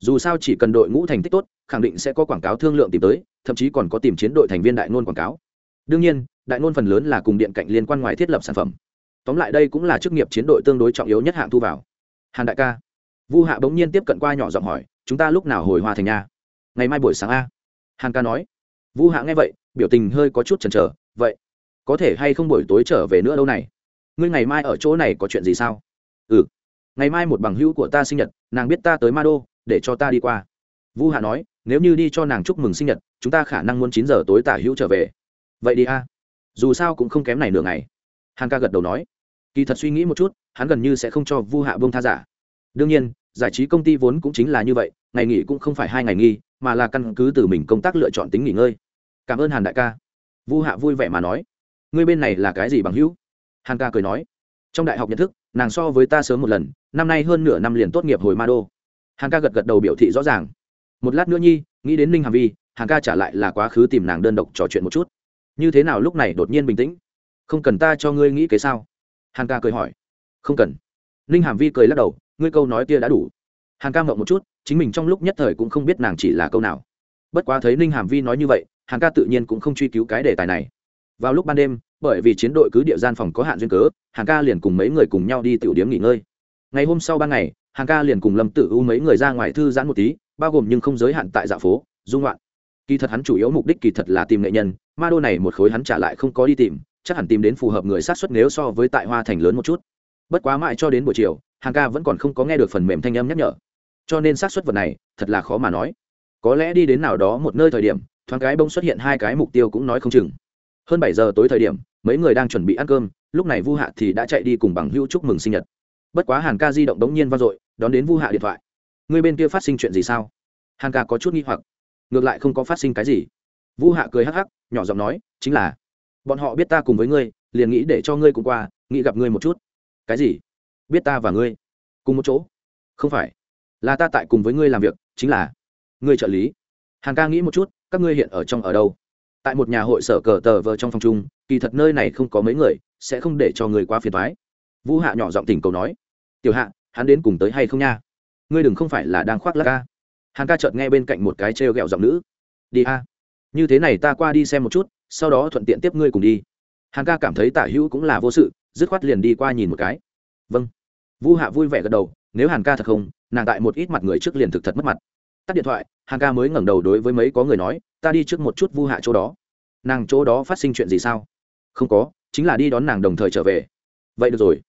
Dù sao chỉ cần đội ngũ thành tích tốt, khẳng định sẽ có quảng cáo thương lượng tìm tới, thậm chí còn có tìm chiến đội thành viên đại nôn quảng cáo. Đương nhiên, đại nôn phần lớn là cùng điện cạnh liên quan ngoài thiết lập sản phẩm. Tóm lại đây cũng là chức nghiệp chiến đội tương đối trọng yếu nhất hạng thu vào. Hàn đại ca vu hạ bỗng nhiên tiếp cận qua nhỏ giọng hỏi, chúng ta lúc nào hồi hoa thành nha ngày mai buổi sáng a. Hàn ca nói. Vu hạ nghe vậy, biểu tình hơi có chút chần chờ, vậy, có thể hay không buổi tối trở về nữa đâu này? Ngươi ngày mai ở chỗ này có chuyện gì sao? Ừ ngày mai một bằng hữu của ta sinh nhật, nàng biết ta tới ma đô, để cho ta đi qua. Vu hạ nói, nếu như đi cho nàng chúc mừng sinh nhật, chúng ta khả năng muốn chín giờ tối tả hữu trở về. Vậy đi a. Dù sao cũng không kém này nửa ngày. Hàn ca gật đầu nói. Kỳ thật suy nghĩ một chút, hắn gần như sẽ không cho vu hạ bông tha giả đương nhiên, giải trí công ty vốn cũng chính là như vậy, ngày nghỉ cũng không phải hai ngày nghỉ, mà là căn cứ từ mình công tác lựa chọn tính nghỉ ngơi. Cảm ơn hàn đại ca. Vu hạ vui vẻ mà nói. Ngươi bên này là cái gì bằng hữu? Hàn ca cười nói. Trong đại học nhận thức, nàng so với ta sớm một lần, năm nay hơn nửa năm liền tốt nghiệp hồi ma đô. Hàn ca gật gật đầu biểu thị rõ ràng. Một lát nữa nhi, nghĩ đến ninh hàm vi, hàn ca trả lại là quá khứ tìm nàng đơn độc trò chuyện một chút. Như thế nào lúc này đột nhiên bình tĩnh? Không cần ta cho ngươi nghĩ kế sao? Hàn ca cười hỏi. Không cần. Ninh hàm vi cười lắc đầu ngươi câu nói kia đã đủ. Hàn ca mộng một chút, chính mình trong lúc nhất thời cũng không biết nàng chỉ là câu nào. Bất quá thấy ninh hàm vi nói như vậy, hàn ca tự nhiên cũng không truy cứu cái đề tài này. Vào lúc ban đêm, bởi vì chiến đội cứ địa gian phòng có hạn duyên cớ, hàn ca liền cùng mấy người cùng nhau đi tiểu điếm nghỉ ngơi. Ngày hôm sau ba ngày, hàn ca liền cùng lâm tử u mấy người ra ngoài thư giãn một tí, bao gồm nhưng không giới hạn tại dạ phố, dung loạn. Kỳ thật hắn chủ yếu mục đích kỳ thật là tìm nghệ nhân, ma đô này một khối hắn trả lại không có đi tìm, chắc hẳn tìm đến phù hợp người sát xuất nếu so với tại hoa thành lớn một chút. Bất quá mãi cho đến buổi chiều hàng ca vẫn còn không có nghe được phần mềm thanh âm nhắc nhở. Cho nên xác suất vật này, thật là khó mà nói. Có lẽ đi đến nào đó một nơi thời điểm, thoáng cái bông xuất hiện hai cái mục tiêu cũng nói không chừng. Hơn bảy giờ tối thời điểm, mấy người đang chuẩn bị ăn cơm, lúc này vu hạ thì đã chạy đi cùng bằng hữu chúc mừng sinh nhật. Bất quá hàn ca di động đống nhiên vang dội, đón đến vu hạ điện thoại. Người bên kia phát sinh chuyện gì sao? Hàn ca có chút nghi hoặc. Ngược lại không có phát sinh cái gì. Vu hạ cười hắc hắc, nhỏ giọng nói, chính là, bọn họ biết ta cùng với ngươi, liền nghĩ để cho ngươi cùng qua, nghĩ gặp ngươi một chút. Cái gì? Biết ta và ngươi cùng một chỗ. Không phải, là ta tại cùng với ngươi làm việc, chính là ngươi trợ lý. Hàn ca nghĩ một chút, các ngươi hiện ở trong ở đâu? Tại một nhà hội sở cờ tờ vờ trong phòng chung, kỳ thật nơi này không có mấy người, sẽ không để cho người qua phiền thoái vũ hạ nhỏ giọng tỉnh cầu nói, tiểu hạ, hắn đến cùng tới hay không nha? Ngươi đừng không phải là đang khoác lắc ca. Hàn ca chợt nghe bên cạnh một cái trêu ghẹo giọng nữ, đi a, như thế này ta qua đi xem một chút, sau đó thuận tiện tiếp ngươi cùng đi. Hàn ca cảm thấy tả hữu cũng là vô sự, dứt khoát liền đi qua nhìn một cái vâng. Vu hạ vui vẻ gật đầu, nếu hàn ca thật không, nàng tại một ít mặt người trước liền thực thật mất mặt. Tắt điện thoại, hàn ca mới ngẩng đầu đối với mấy có người nói, ta đi trước một chút vu hạ chỗ đó. Nàng chỗ đó phát sinh chuyện gì sao? Không có, chính là đi đón nàng đồng thời trở về. Vậy được rồi.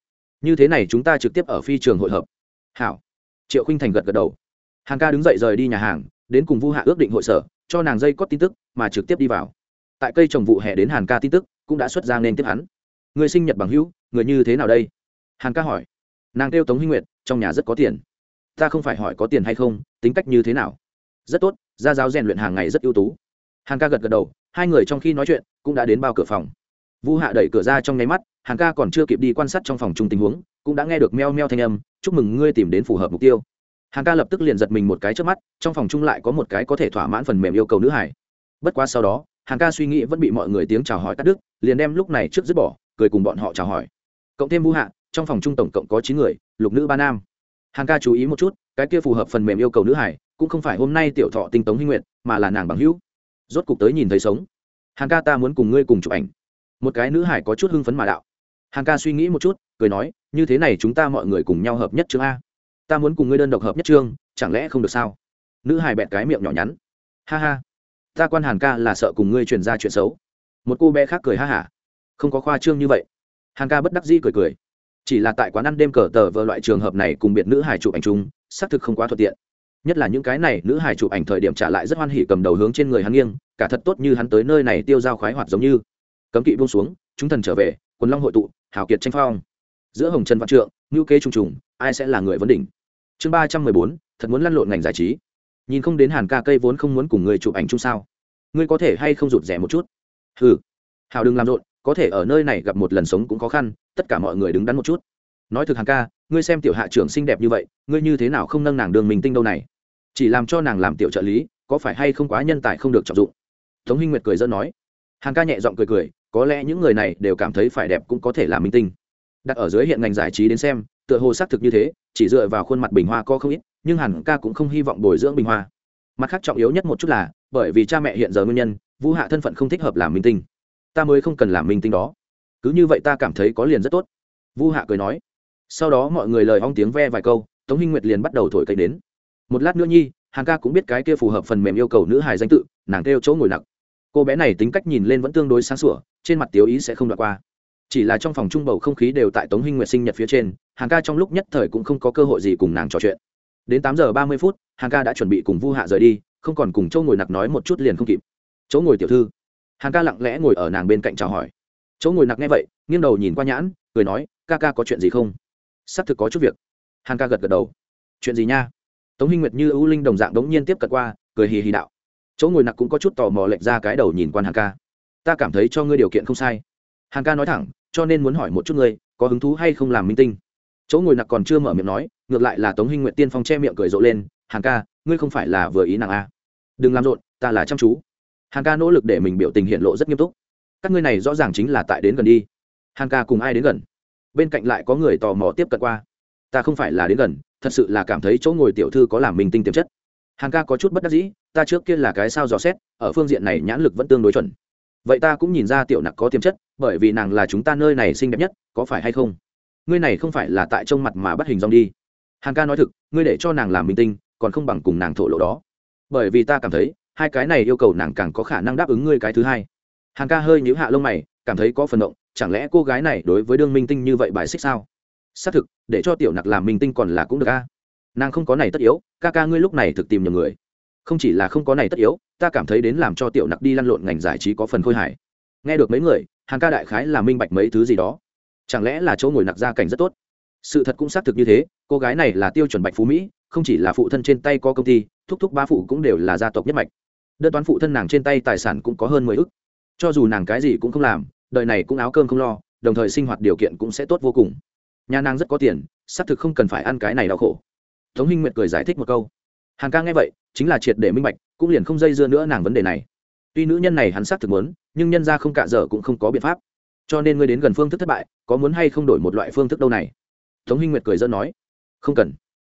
Như thế này chúng ta trực tiếp ở phi trường hội hợp. Hảo. Triệu khinh thành gật gật đầu. Hàn ca đứng dậy rời đi nhà hàng, đến cùng vu hạ ước định hội sở, cho nàng dây cót tin tức, mà trực tiếp đi vào. Tại cây trồng vụ hè đến hàn ca tin tức, cũng đã xuất ra nên tiếp hắn. Người sinh nhật bằng hữu, người như thế nào đây? Hàn ca hỏi, nàng kêu tống hinh nguyệt, trong nhà rất có tiền. Ta không phải hỏi có tiền hay không, tính cách như thế nào? Rất tốt, gia giáo rèn luyện hàng ngày rất ưu tú. Hàn ca gật gật đầu, hai người trong khi nói chuyện cũng đã đến bao cửa phòng. Vu hạ đẩy cửa ra trong nháy mắt, hàn ca còn chưa kịp đi quan sát trong phòng chung tình huống, cũng đã nghe được meo meo thanh âm, chúc mừng ngươi tìm đến phù hợp mục tiêu. Hàn ca lập tức liền giật mình một cái trước mắt, trong phòng chung lại có một cái có thể thỏa mãn phần mềm yêu cầu nữ hải. Bất quá sau đó, hàn ca suy nghĩ vẫn bị mọi người tiếng chào hỏi cắt đứt, liền đem lúc này trước dứt bỏ, cười cùng bọn họ chào hỏi. Cộng thêm Vu hạ trong phòng trung tổng cộng có chín người, lục nữ ba nam. Hàng ca chú ý một chút, cái kia phù hợp phần mềm yêu cầu nữ hải, cũng không phải hôm nay tiểu thọ tinh tống hinh nguyện mà là nàng bằng hữu. Rốt cục tới nhìn thấy sống. Hàng ca ta muốn cùng ngươi cùng chụp ảnh. Một cái nữ hải có chút hưng phấn mà đạo. Hàng ca suy nghĩ một chút, cười nói, như thế này chúng ta mọi người cùng nhau hợp nhất chương a. Ta muốn cùng ngươi đơn độc hợp nhất chương, chẳng lẽ không được sao? Nữ hải bẹt cái miệng nhỏ nhắn. Ha ha. Ta quan hàn ca là sợ cùng ngươi truyền ra chuyện xấu. Một cô bé khác cười ha hả. Không có khoa trương như vậy. Hàn ca bất đắc dĩ cười cười chỉ là tại quán ăn đêm cờ tờ vờ loại trường hợp này cùng biệt nữ hải chụp ảnh chung, xác thực không quá thuận tiện. Nhất là những cái này, nữ hải chụp ảnh thời điểm trả lại rất hoan hỉ cầm đầu hướng trên người hắn nghiêng, cả thật tốt như hắn tới nơi này tiêu dao khoái hoạt giống như. Cấm kỵ buông xuống, chúng thần trở về, quần long hội tụ, hào kiệt tranh phong. Giữa hồng trần văn trượng ngữ kế trùng trùng, ai sẽ là người vấn đỉnh? Chương ba trăm mười bốn, thật muốn lăn lộn ngành giải trí. Nhìn không đến hàn ca cây vốn không muốn cùng người chụp ảnh chung sao? Ngươi có thể hay không rụt rẻ một chút? Ừ hào đừng làm rộn có thể ở nơi này gặp một lần sống cũng khó khăn, tất cả mọi người đứng đắn một chút. Nói thực hàng ca, ngươi xem tiểu hạ trưởng xinh đẹp như vậy, ngươi như thế nào không nâng nàng đường mình tinh đâu này? Chỉ làm cho nàng làm tiểu trợ lý, có phải hay không quá nhân tài không được trọng dụng? Tống hinh nguyệt cười dẫn nói. Hàng ca nhẹ giọng cười cười, có lẽ những người này đều cảm thấy phải đẹp cũng có thể là minh tinh. Đặt ở dưới hiện ngành giải trí đến xem, tựa hồ xác thực như thế, chỉ dựa vào khuôn mặt bình hoa có không ít, nhưng hàn ca cũng không hy vọng bồi dưỡng bình hoa. Mặt khác trọng yếu nhất một chút là, bởi vì cha mẹ hiện giờ nguyên nhân, vũ hạ thân phận không thích hợp làm minh tinh ta mới không cần làm minh tinh đó. Cứ như vậy ta cảm thấy có liền rất tốt. Vu hạ cười nói. Sau đó mọi người lời ong tiếng ve vài câu, tống hinh nguyệt liền bắt đầu thổi cây đến. Một lát nữa nhi, hàn ca cũng biết cái kia phù hợp phần mềm yêu cầu nữ hài danh tự, nàng kêu chỗ ngồi nặng. Cô bé này tính cách nhìn lên vẫn tương đối sáng sủa, trên mặt tiếu ý sẽ không đoạn qua. Chỉ là trong phòng trung bầu không khí đều tại tống hinh nguyệt sinh nhật phía trên hàng ca trong lúc nhất thời cũng không có cơ hội gì cùng nàng trò chuyện. Đến tám giờ ba mươi phút hàng ca đã chuẩn bị cùng vu hạ rời đi, không còn cùng chỗ ngồi nặc nói một chút liền không kịp. Chỗ ngồi tiểu thư. Hàn ca lặng lẽ ngồi ở nàng bên cạnh chào hỏi. Chỗ ngồi nặc nghe vậy, nghiêng đầu nhìn qua nhãn, cười nói, ca ca có chuyện gì không? Xác thực có chút việc. Hàn ca gật gật đầu. Chuyện gì nha? Tống hinh nguyệt như ưu linh đồng dạng đống nhiên tiếp cận qua, cười hì hì đạo. Chỗ ngồi nặc cũng có chút tò mò lệch ra cái đầu nhìn quan Hàn ca. Ta cảm thấy cho ngươi điều kiện không sai. Hàn ca nói thẳng, cho nên muốn hỏi một chút ngươi, có hứng thú hay không làm minh tinh? Chỗ ngồi nặc còn chưa mở miệng nói, ngược lại là tống hinh nguyệt tiên phong che miệng cười rộ lên, Hàn ca, ngươi không phải là vừa ý nàng a à. đừng làm rộn, ta là chăm chú hàn ca nỗ lực để mình biểu tình hiện lộ rất nghiêm túc. Các ngươi này rõ ràng chính là tại đến gần đi. Hàn ca cùng ai đến gần? Bên cạnh lại có người tò mò tiếp cận qua. Ta không phải là đến gần, thật sự là cảm thấy chỗ ngồi tiểu thư có làm mình tinh tiềm chất. Hàn ca có chút bất đắc dĩ, ta trước kia là cái sao dò xét, ở phương diện này nhãn lực vẫn tương đối chuẩn. Vậy ta cũng nhìn ra tiểu nặc có tiềm chất, bởi vì nàng là chúng ta nơi này xinh đẹp nhất, có phải hay không? Ngươi này không phải là tại trong mặt mà bắt hình dong đi. Hàn ca nói thực, ngươi để cho nàng làm minh tinh, còn không bằng cùng nàng thổ lộ đó. Bởi vì ta cảm thấy hai cái này yêu cầu nàng càng có khả năng đáp ứng ngươi cái thứ hai. Hàng ca hơi nhíu hạ lông mày, cảm thấy có phần động, chẳng lẽ cô gái này đối với đương minh tinh như vậy bài xích sao? Xác thực, để cho tiểu nặc làm minh tinh còn là cũng được a. Nàng không có này tất yếu, ca ca ngươi lúc này thực tìm nhiều người. Không chỉ là không có này tất yếu, ta cảm thấy đến làm cho tiểu nặc đi lăn lộn ngành giải trí có phần khôi hài. Nghe được mấy người, hàng ca đại khái là minh bạch mấy thứ gì đó. Chẳng lẽ là chỗ ngồi nặc gia cảnh rất tốt? Sự thật cũng xác thực như thế, cô gái này là tiêu chuẩn bạch phú mỹ, không chỉ là phụ thân trên tay có công ty, thúc thúc ba phụ cũng đều là gia tộc nhất mạch đơn toán phụ thân nàng trên tay tài sản cũng có hơn mười ức. Cho dù nàng cái gì cũng không làm, đời này cũng áo cơm không lo, đồng thời sinh hoạt điều kiện cũng sẽ tốt vô cùng. Nhà nàng rất có tiền, xác thực không cần phải ăn cái này đau khổ. Tống hinh nguyệt cười giải thích một câu. Hàng ca nghe vậy, chính là triệt để minh bạch, cũng liền không dây dưa nữa nàng vấn đề này. Tuy nữ nhân này hắn xác thực muốn, nhưng nhân ra không cạ dở cũng không có biện pháp. Cho nên ngươi đến gần phương thức thất bại, có muốn hay không đổi một loại phương thức đâu này? Tống hinh nguyệt cười dân nói. Không cần.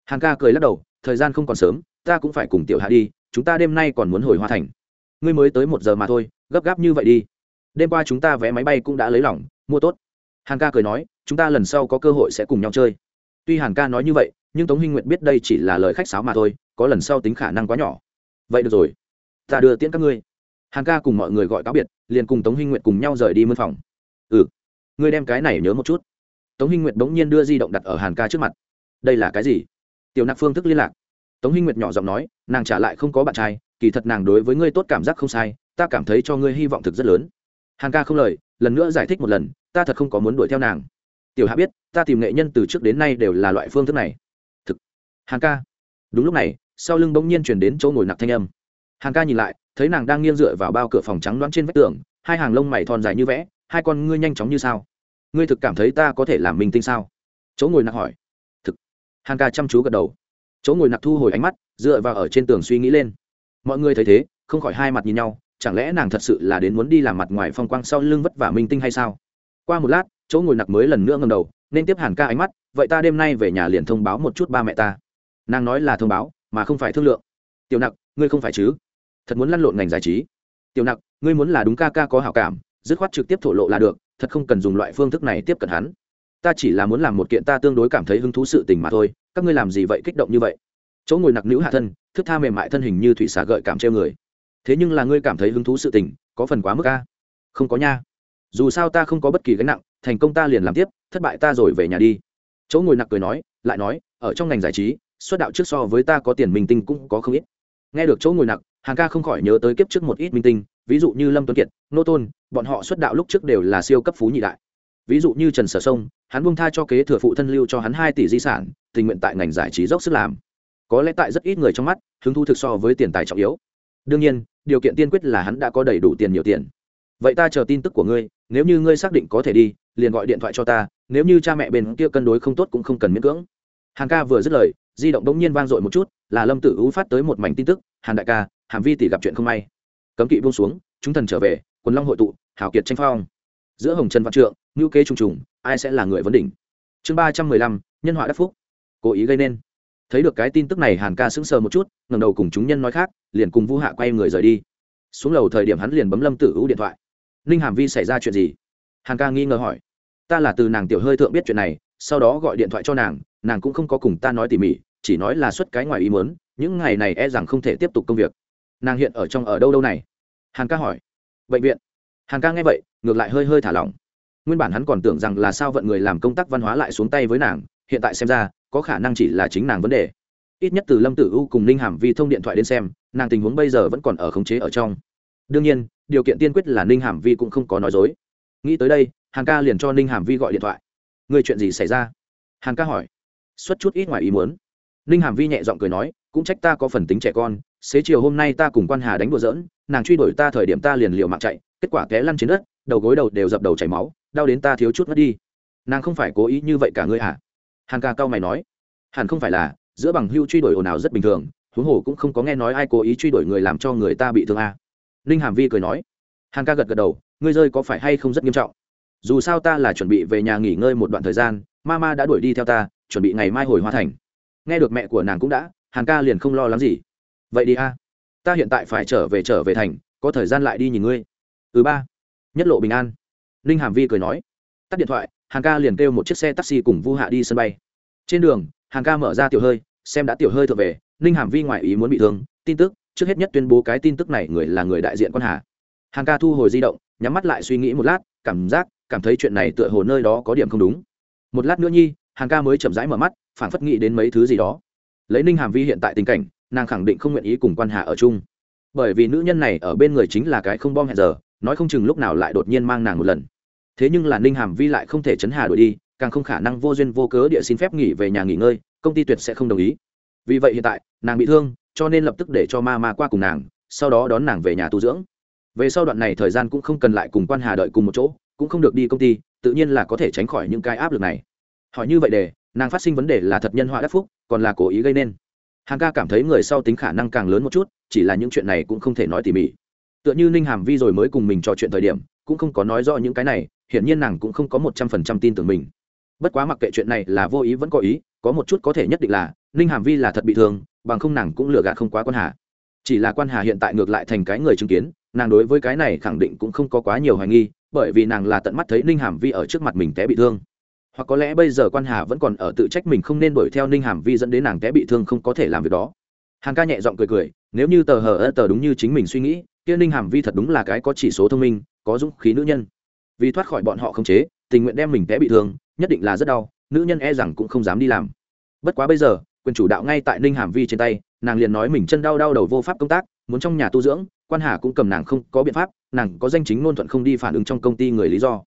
Hàng ca cười lắc đầu, thời gian không còn sớm ta cũng phải cùng tiểu hạ đi, chúng ta đêm nay còn muốn hồi hoa thành. Ngươi mới tới một giờ mà thôi, gấp gáp như vậy đi. Đêm qua chúng ta vé máy bay cũng đã lấy lỏng mua tốt. Hàn ca cười nói, chúng ta lần sau có cơ hội sẽ cùng nhau chơi. Tuy hàn ca nói như vậy, nhưng tống hinh nguyệt biết đây chỉ là lời khách sáo mà thôi, có lần sau tính khả năng quá nhỏ. Vậy được rồi, ta đưa tiễn các ngươi. Hàn ca cùng mọi người gọi cáo biệt, liền cùng tống hinh nguyệt cùng nhau rời đi mân phòng. Ừ ngươi đem cái này nhớ một chút. Tống hinh nguyệt bỗng nhiên đưa di động đặt ở hàn ca trước mặt. Đây là cái gì? Tiểu nặc phương thức liên lạc tống hinh nguyệt nhỏ giọng nói, nàng trả lại không có bạn trai, kỳ thật nàng đối với ngươi tốt cảm giác không sai, ta cảm thấy cho ngươi hy vọng thực rất lớn. Hằng ca không lời, lần nữa giải thích một lần, ta thật không có muốn đuổi theo nàng. Tiểu hạ biết, ta tìm nghệ nhân từ trước đến nay đều là loại phương thức này. Thực. Hằng ca. Đúng lúc này, sau lưng bỗng nhiên chuyển đến chỗ ngồi nặc thanh âm. Hằng ca nhìn lại, thấy nàng đang nghiêng dựa vào bao cửa phòng trắng đoán trên vách tường, hai hàng lông mày thon dài như vẽ, hai con ngươi nhanh chóng như sao? Ngươi thực cảm thấy ta có thể làm minh tinh sao? Chỗ ngồi nặc hỏi. Thực. Hằng ca chăm chú gật đầu chỗ ngồi nặc thu hồi ánh mắt, dựa vào ở trên tường suy nghĩ lên. Mọi người thấy thế, không khỏi hai mặt nhìn nhau, chẳng lẽ nàng thật sự là đến muốn đi làm mặt ngoài phong quang sau lưng vất vả minh tinh hay sao? Qua một lát, chỗ ngồi nặc mới lần nữa ngầm đầu, nên tiếp hàn ca ánh mắt, vậy ta đêm nay về nhà liền thông báo một chút ba mẹ ta. Nàng nói là thông báo, mà không phải thương lượng. Tiểu nặc, ngươi không phải chứ? Thật muốn lăn lộn ngành giải trí. Tiểu nặc, ngươi muốn là đúng ca ca có hảo cảm, dứt khoát trực tiếp thổ lộ là được, thật không cần dùng loại phương thức này tiếp cận hắn ta chỉ là muốn làm một kiện ta tương đối cảm thấy hứng thú sự tình mà thôi, các ngươi làm gì vậy kích động như vậy? Chỗ ngồi nặc nữ hạ thân, thức tha mềm mại thân hình như thủy xả gợi cảm treo người. Thế nhưng là ngươi cảm thấy hứng thú sự tình, có phần quá mức ca không có nha. Dù sao ta không có bất kỳ gánh nặng, thành công ta liền làm tiếp, thất bại ta rồi về nhà đi. Chỗ ngồi nặc cười nói, lại nói, ở trong ngành giải trí, xuất đạo trước so với ta có tiền minh tinh cũng có không ít. Nghe được chỗ ngồi nặc hàng ca không khỏi nhớ tới kiếp trước một ít minh tinh, ví dụ như lâm tuấn kiệt, nô tôn, bọn họ xuất đạo lúc trước đều là siêu cấp phú nhị đại ví dụ như trần sở sông, hắn buông tha cho kế thừa phụ thân lưu cho hắn hai tỷ di sản, tình nguyện tại ngành giải trí dốc sức làm. Có lẽ tại rất ít người trong mắt, hứng thu thực so với tiền tài trọng yếu. Đương nhiên, điều kiện tiên quyết là hắn đã có đầy đủ tiền nhiều tiền. Vậy ta chờ tin tức của ngươi, nếu như ngươi xác định có thể đi, liền gọi điện thoại cho ta, nếu như cha mẹ bên kia cân đối không tốt cũng không cần miễn cưỡng. Hàng ca vừa dứt lời, di động bỗng nhiên vang dội một chút, là lâm tử ú phát tới một mảnh tin tức, hàn đại ca, hàm vi tỷ gặp chuyện không may. Cấm kỵ buông xuống, chúng thần trở về, quần long hội tụ, hảo kiệt tranh phong. Giữa hồng trần văn trượng ngữ kế trùng trùng, ai sẽ là người vấn đỉnh? Chương ba trăm mười lăm, nhân họa đắc phúc. Cố ý gây nên. Thấy được cái tin tức này, hàn ca sững sờ một chút ngầm đầu cùng chúng nhân nói khác, liền cùng vu hạ quay người rời đi. Xuống lầu thời điểm hắn liền bấm lâm tử ưu điện thoại. Ninh hàm vi xảy ra chuyện gì? Hàn ca nghi ngờ hỏi. Ta là từ nàng tiểu hơi thượng biết chuyện này, sau đó gọi điện thoại cho nàng nàng cũng không có cùng ta nói tỉ mỉ, chỉ nói là xuất cái ngoài ý muốn, những ngày này e rằng không thể tiếp tục công việc. Nàng hiện ở trong ở đâu đâu này? Hàn ca hỏi. Bệnh viện. Hàn ca nghe vậy, ngược lại hơi hơi thả lỏng nguyên bản hắn còn tưởng rằng là sao vận người làm công tác văn hóa lại xuống tay với nàng, hiện tại xem ra, có khả năng chỉ là chính nàng vấn đề. Ít nhất từ lâm tử u cùng ninh hàm vi thông điện thoại đến xem, nàng tình huống bây giờ vẫn còn ở khống chế ở trong. Đương nhiên, điều kiện tiên quyết là ninh hàm vi cũng không có nói dối. Nghĩ tới đây, hàn ca liền cho ninh hàm vi gọi điện thoại. Người chuyện gì xảy ra? Hàn ca hỏi. Xuất chút ít ngoài ý muốn. Ninh hàm vi nhẹ giọng cười nói, cũng trách ta có phần tính trẻ con, xế chiều hôm nay ta cùng quan hà đánh đùa dỡn nàng truy đuổi ta thời điểm ta liền liệu mạng chạy, kết quả té lăn trên đất, đầu gối đầu đều dập đầu chảy máu đau đến ta thiếu chút mất đi. Nàng không phải cố ý như vậy cả ngươi à? hả hàn ca cao mày nói. Hẳn không phải là, giữa bằng hưu truy đuổi ồn ào rất bình thường, huống hồ cũng không có nghe nói ai cố ý truy đuổi người làm cho người ta bị thương à. ninh hàm vi cười nói. Hàn ca gật gật đầu, ngươi rơi có phải hay không rất nghiêm trọng? Dù sao ta là chuẩn bị về nhà nghỉ ngơi một đoạn thời gian ma ma đã đuổi đi theo ta, chuẩn bị ngày mai hồi hoa thành. Nghe được mẹ của nàng cũng đã hàn ca liền không lo lắng gì. Vậy đi a. Ta hiện tại phải trở về trở về thành, có thời gian lại đi nhìn ngươi. Thứ ba. Nhất lộ bình an ninh hàm vi cười nói, tắt điện thoại hàng ca liền kêu một chiếc xe taxi cùng vu hạ đi sân bay. Trên đường hàng ca mở ra tiểu hơi, xem đã tiểu hơi thuộc về ninh hàm vi ngoại ý muốn bị thương, tin tức, trước hết nhất tuyên bố cái tin tức này người là người đại diện quan hà. Hàng ca thu hồi di động, nhắm mắt lại suy nghĩ một lát, cảm giác, cảm thấy chuyện này tựa hồ nơi đó có điểm không đúng. Một lát nữa nhi hàng ca mới chậm rãi mở mắt phản phất nghĩ đến mấy thứ gì đó. Lấy ninh hàm vi hiện tại tình cảnh, nàng khẳng định không nguyện ý cùng quan hà ở chung. Bởi vì nữ nhân này ở bên người chính là cái không bom hẹn giờ, nói không chừng lúc nào lại đột nhiên mang nàng một lần thế nhưng là ninh hàm vi lại không thể chấn hà đổi đi, càng không khả năng vô duyên vô cớ địa xin phép nghỉ về nhà nghỉ ngơi, công ty tuyệt sẽ không đồng ý. Vì vậy hiện tại, nàng bị thương, cho nên lập tức để cho ma ma qua cùng nàng, sau đó đón nàng về nhà tu dưỡng. Về sau đoạn này thời gian cũng không cần lại cùng quan hà đợi cùng một chỗ, cũng không được đi công ty, tự nhiên là có thể tránh khỏi những cái áp lực này. Hỏi như vậy để, nàng phát sinh vấn đề là thật nhân họa đắc phúc, còn là cố ý gây nên. Hàng ca cảm thấy người sau tính khả năng càng lớn một chút, chỉ là những chuyện này cũng không thể nói tỉ mỉ. Tựa như ninh hàm vi rồi mới cùng mình trò chuyện thời điểm, cũng không có nói rõ những cái này hiển nhiên nàng cũng không có một trăm phần trăm tin tưởng mình. Bất quá mặc kệ chuyện này là vô ý vẫn có ý, có một chút có thể nhất định là, ninh hàm vi là thật bị thương, bằng không nàng cũng lừa gạt không quá quan hà. Chỉ là quan hà hiện tại ngược lại thành cái người chứng kiến, nàng đối với cái này khẳng định cũng không có quá nhiều hoài nghi, bởi vì nàng là tận mắt thấy ninh hàm vi ở trước mặt mình té bị thương. Hoặc có lẽ bây giờ quan hà vẫn còn ở tự trách mình không nên đuổi theo ninh hàm vi dẫn đến nàng té bị thương không có thể làm việc đó. Hàn ca nhẹ giọng cười cười, nếu như tờ hờ ơ tờ đúng như chính mình suy nghĩ, kia ninh hàm vi thật đúng là cái có chỉ số thông minh, có dũng khí nữ nhân vì thoát khỏi bọn họ không chế, tình nguyện đem mình té bị thương, nhất định là rất đau, nữ nhân e rằng cũng không dám đi làm. Bất quá bây giờ, quyền chủ đạo ngay tại ninh hàm vi trên tay, nàng liền nói mình chân đau đau đầu vô pháp công tác, muốn trong nhà tu dưỡng, quan hà cũng cầm nàng không có biện pháp, nàng có danh chính ngôn thuận không đi phản ứng trong công ty người lý do.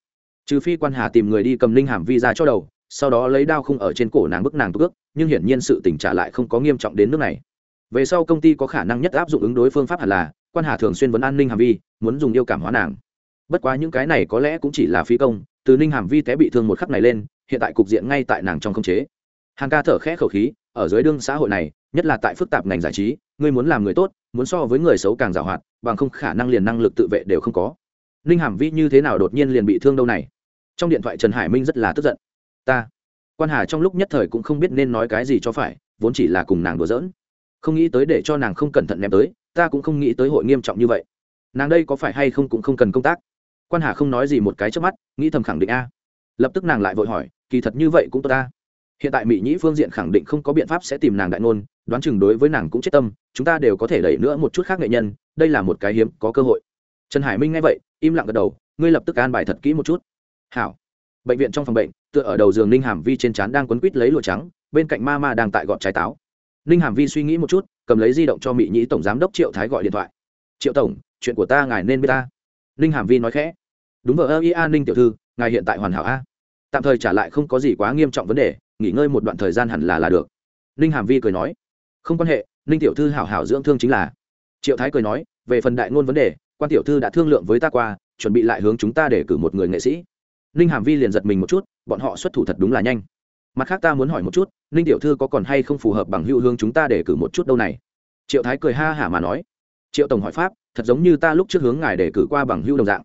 Trừ phi quan hà tìm người đi cầm ninh hàm vi ra cho đầu, sau đó lấy đao không ở trên cổ nàng bức nàng tước nhưng hiển nhiên sự tình trả lại không có nghiêm trọng đến nước này. Về sau công ty có khả năng nhất áp dụng ứng đối phương pháp hẳn là, quan hà thường xuyên vấn an ninh hàm vi, muốn dùng yêu cảm hóa nàng bất quá những cái này có lẽ cũng chỉ là phi công, từ ninh hàm vi té bị thương một khắc này lên, hiện tại cục diện ngay tại nàng trong không chế. Hàng ca thở khẽ khẩu khí, ở dưới đương xã hội này, nhất là tại phức tạp ngành giải trí, ngươi muốn làm người tốt, muốn so với người xấu càng giàu hoạt, bằng không khả năng liền năng lực tự vệ đều không có. Ninh hàm vi như thế nào đột nhiên liền bị thương đâu này? Trong điện thoại trần hải minh rất là tức giận. Ta, quan hà trong lúc nhất thời cũng không biết nên nói cái gì cho phải, vốn chỉ là cùng nàng đùa giỡn. Không nghĩ tới để cho nàng không cẩn thận ném tới, ta cũng không nghĩ tới hội nghiêm trọng như vậy. Nàng đây có phải hay không cũng không cần công tác quan hà không nói gì một cái trước mắt, nghĩ thầm khẳng định a. Lập tức nàng lại vội hỏi, kỳ thật như vậy cũng tốt ta. Hiện tại mỹ nhĩ phương diện khẳng định không có biện pháp sẽ tìm nàng đại ngôn, đoán chừng đối với nàng cũng chết tâm, chúng ta đều có thể đẩy nữa một chút khác nghệ nhân, đây là một cái hiếm có cơ hội. Trần hải minh nghe vậy, im lặng gật đầu, ngươi lập tức an bài thật kỹ một chút. Hảo. Bệnh viện trong phòng bệnh, tựa ở đầu giường ninh hàm vi trên trán đang quấn quít lấy lụa trắng, bên cạnh ma ma đang tại gọt trái táo. Ninh hàm vi suy nghĩ một chút, cầm lấy di động cho mỹ nhĩ tổng giám đốc triệu thái gọi điện thoại. Triệu tổng, chuyện của ta ngài nên biết ta ninh hàm vi nói khẽ. Đúng vợ ơ ia ninh tiểu thư, ngài hiện tại hoàn hảo a? Tạm thời trả lại không có gì quá nghiêm trọng vấn đề, nghỉ ngơi một đoạn thời gian hẳn là là được. Ninh hàm vi cười nói. Không quan hệ, ninh tiểu thư hảo hảo dưỡng thương chính là. Triệu thái cười nói, về phần đại ngôn vấn đề, quan tiểu thư đã thương lượng với ta qua, chuẩn bị lại hướng chúng ta để cử một người nghệ sĩ. Ninh hàm vi liền giật mình một chút, bọn họ xuất thủ thật đúng là nhanh. Mặt khác ta muốn hỏi một chút, ninh tiểu thư có còn hay không phù hợp bằng hữu hướng chúng ta để cử một chút đâu này? Triệu thái cười ha hả mà nói. Triệu tổng hỏi pháp thật giống như ta lúc trước hướng ngài để cử qua bằng hữu đồng dạng.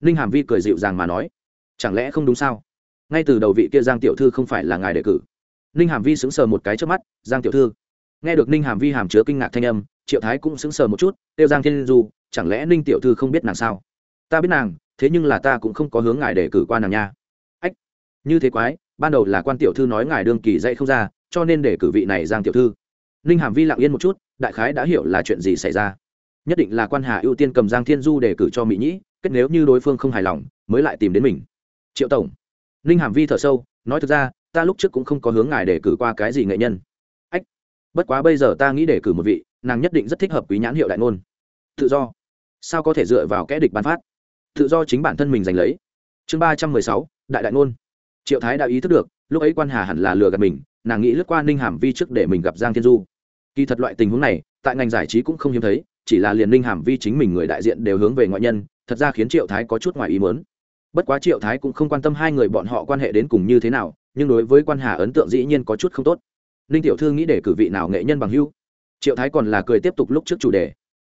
Ninh hàm vi cười dịu dàng mà nói, chẳng lẽ không đúng sao? Ngay từ đầu vị kia giang tiểu thư không phải là ngài đề cử. Ninh hàm vi sững sờ một cái trước mắt, giang tiểu thư. Nghe được ninh hàm vi hàm chứa kinh ngạc thanh âm, triệu thái cũng sững sờ một chút, kêu giang thiên du, chẳng lẽ ninh tiểu thư không biết nàng sao? Ta biết nàng, thế nhưng là ta cũng không có hướng ngài đề cử qua nàng nha. Ách, như thế quái, ban đầu là quan tiểu thư nói ngài đương kỳ dạy không ra, cho nên để cử vị này giang tiểu thư. Ninh hàm vi lặng yên một chút, đại khái đã hiểu là chuyện gì xảy ra nhất định là quan hà ưu tiên cầm giang thiên du để cử cho mỹ nhĩ, kết nếu như đối phương không hài lòng, mới lại tìm đến mình. Triệu tổng, ninh hàm vi thở sâu, nói thực ra, ta lúc trước cũng không có hướng ngài để cử qua cái gì nghệ nhân. Ách, bất quá bây giờ ta nghĩ để cử một vị, nàng nhất định rất thích hợp quý nhãn hiệu đại ngôn. Tự do. Sao có thể dựa vào kẽ địch bán phát? Tự do chính bản thân mình giành lấy. Chương ba trăm mười sáu, đại đại ngôn. Triệu thái đã ý thức được, lúc ấy quan hà hẳn là lừa gạt mình, nàng nghĩ lướt qua ninh hàm vi trước để mình gặp giang thiên du. Kỳ thật loại tình huống này, tại ngành giải trí cũng không hiếm thấy chỉ là liền ninh hàm vi chính mình người đại diện đều hướng về ngoại nhân, thật ra khiến triệu thái có chút ngoài ý mớn bất quá triệu thái cũng không quan tâm hai người bọn họ quan hệ đến cùng như thế nào, nhưng đối với quan hà ấn tượng dĩ nhiên có chút không tốt. Ninh tiểu thư nghĩ để cử vị nào nghệ nhân bằng hưu triệu thái còn là cười tiếp tục lúc trước chủ đề.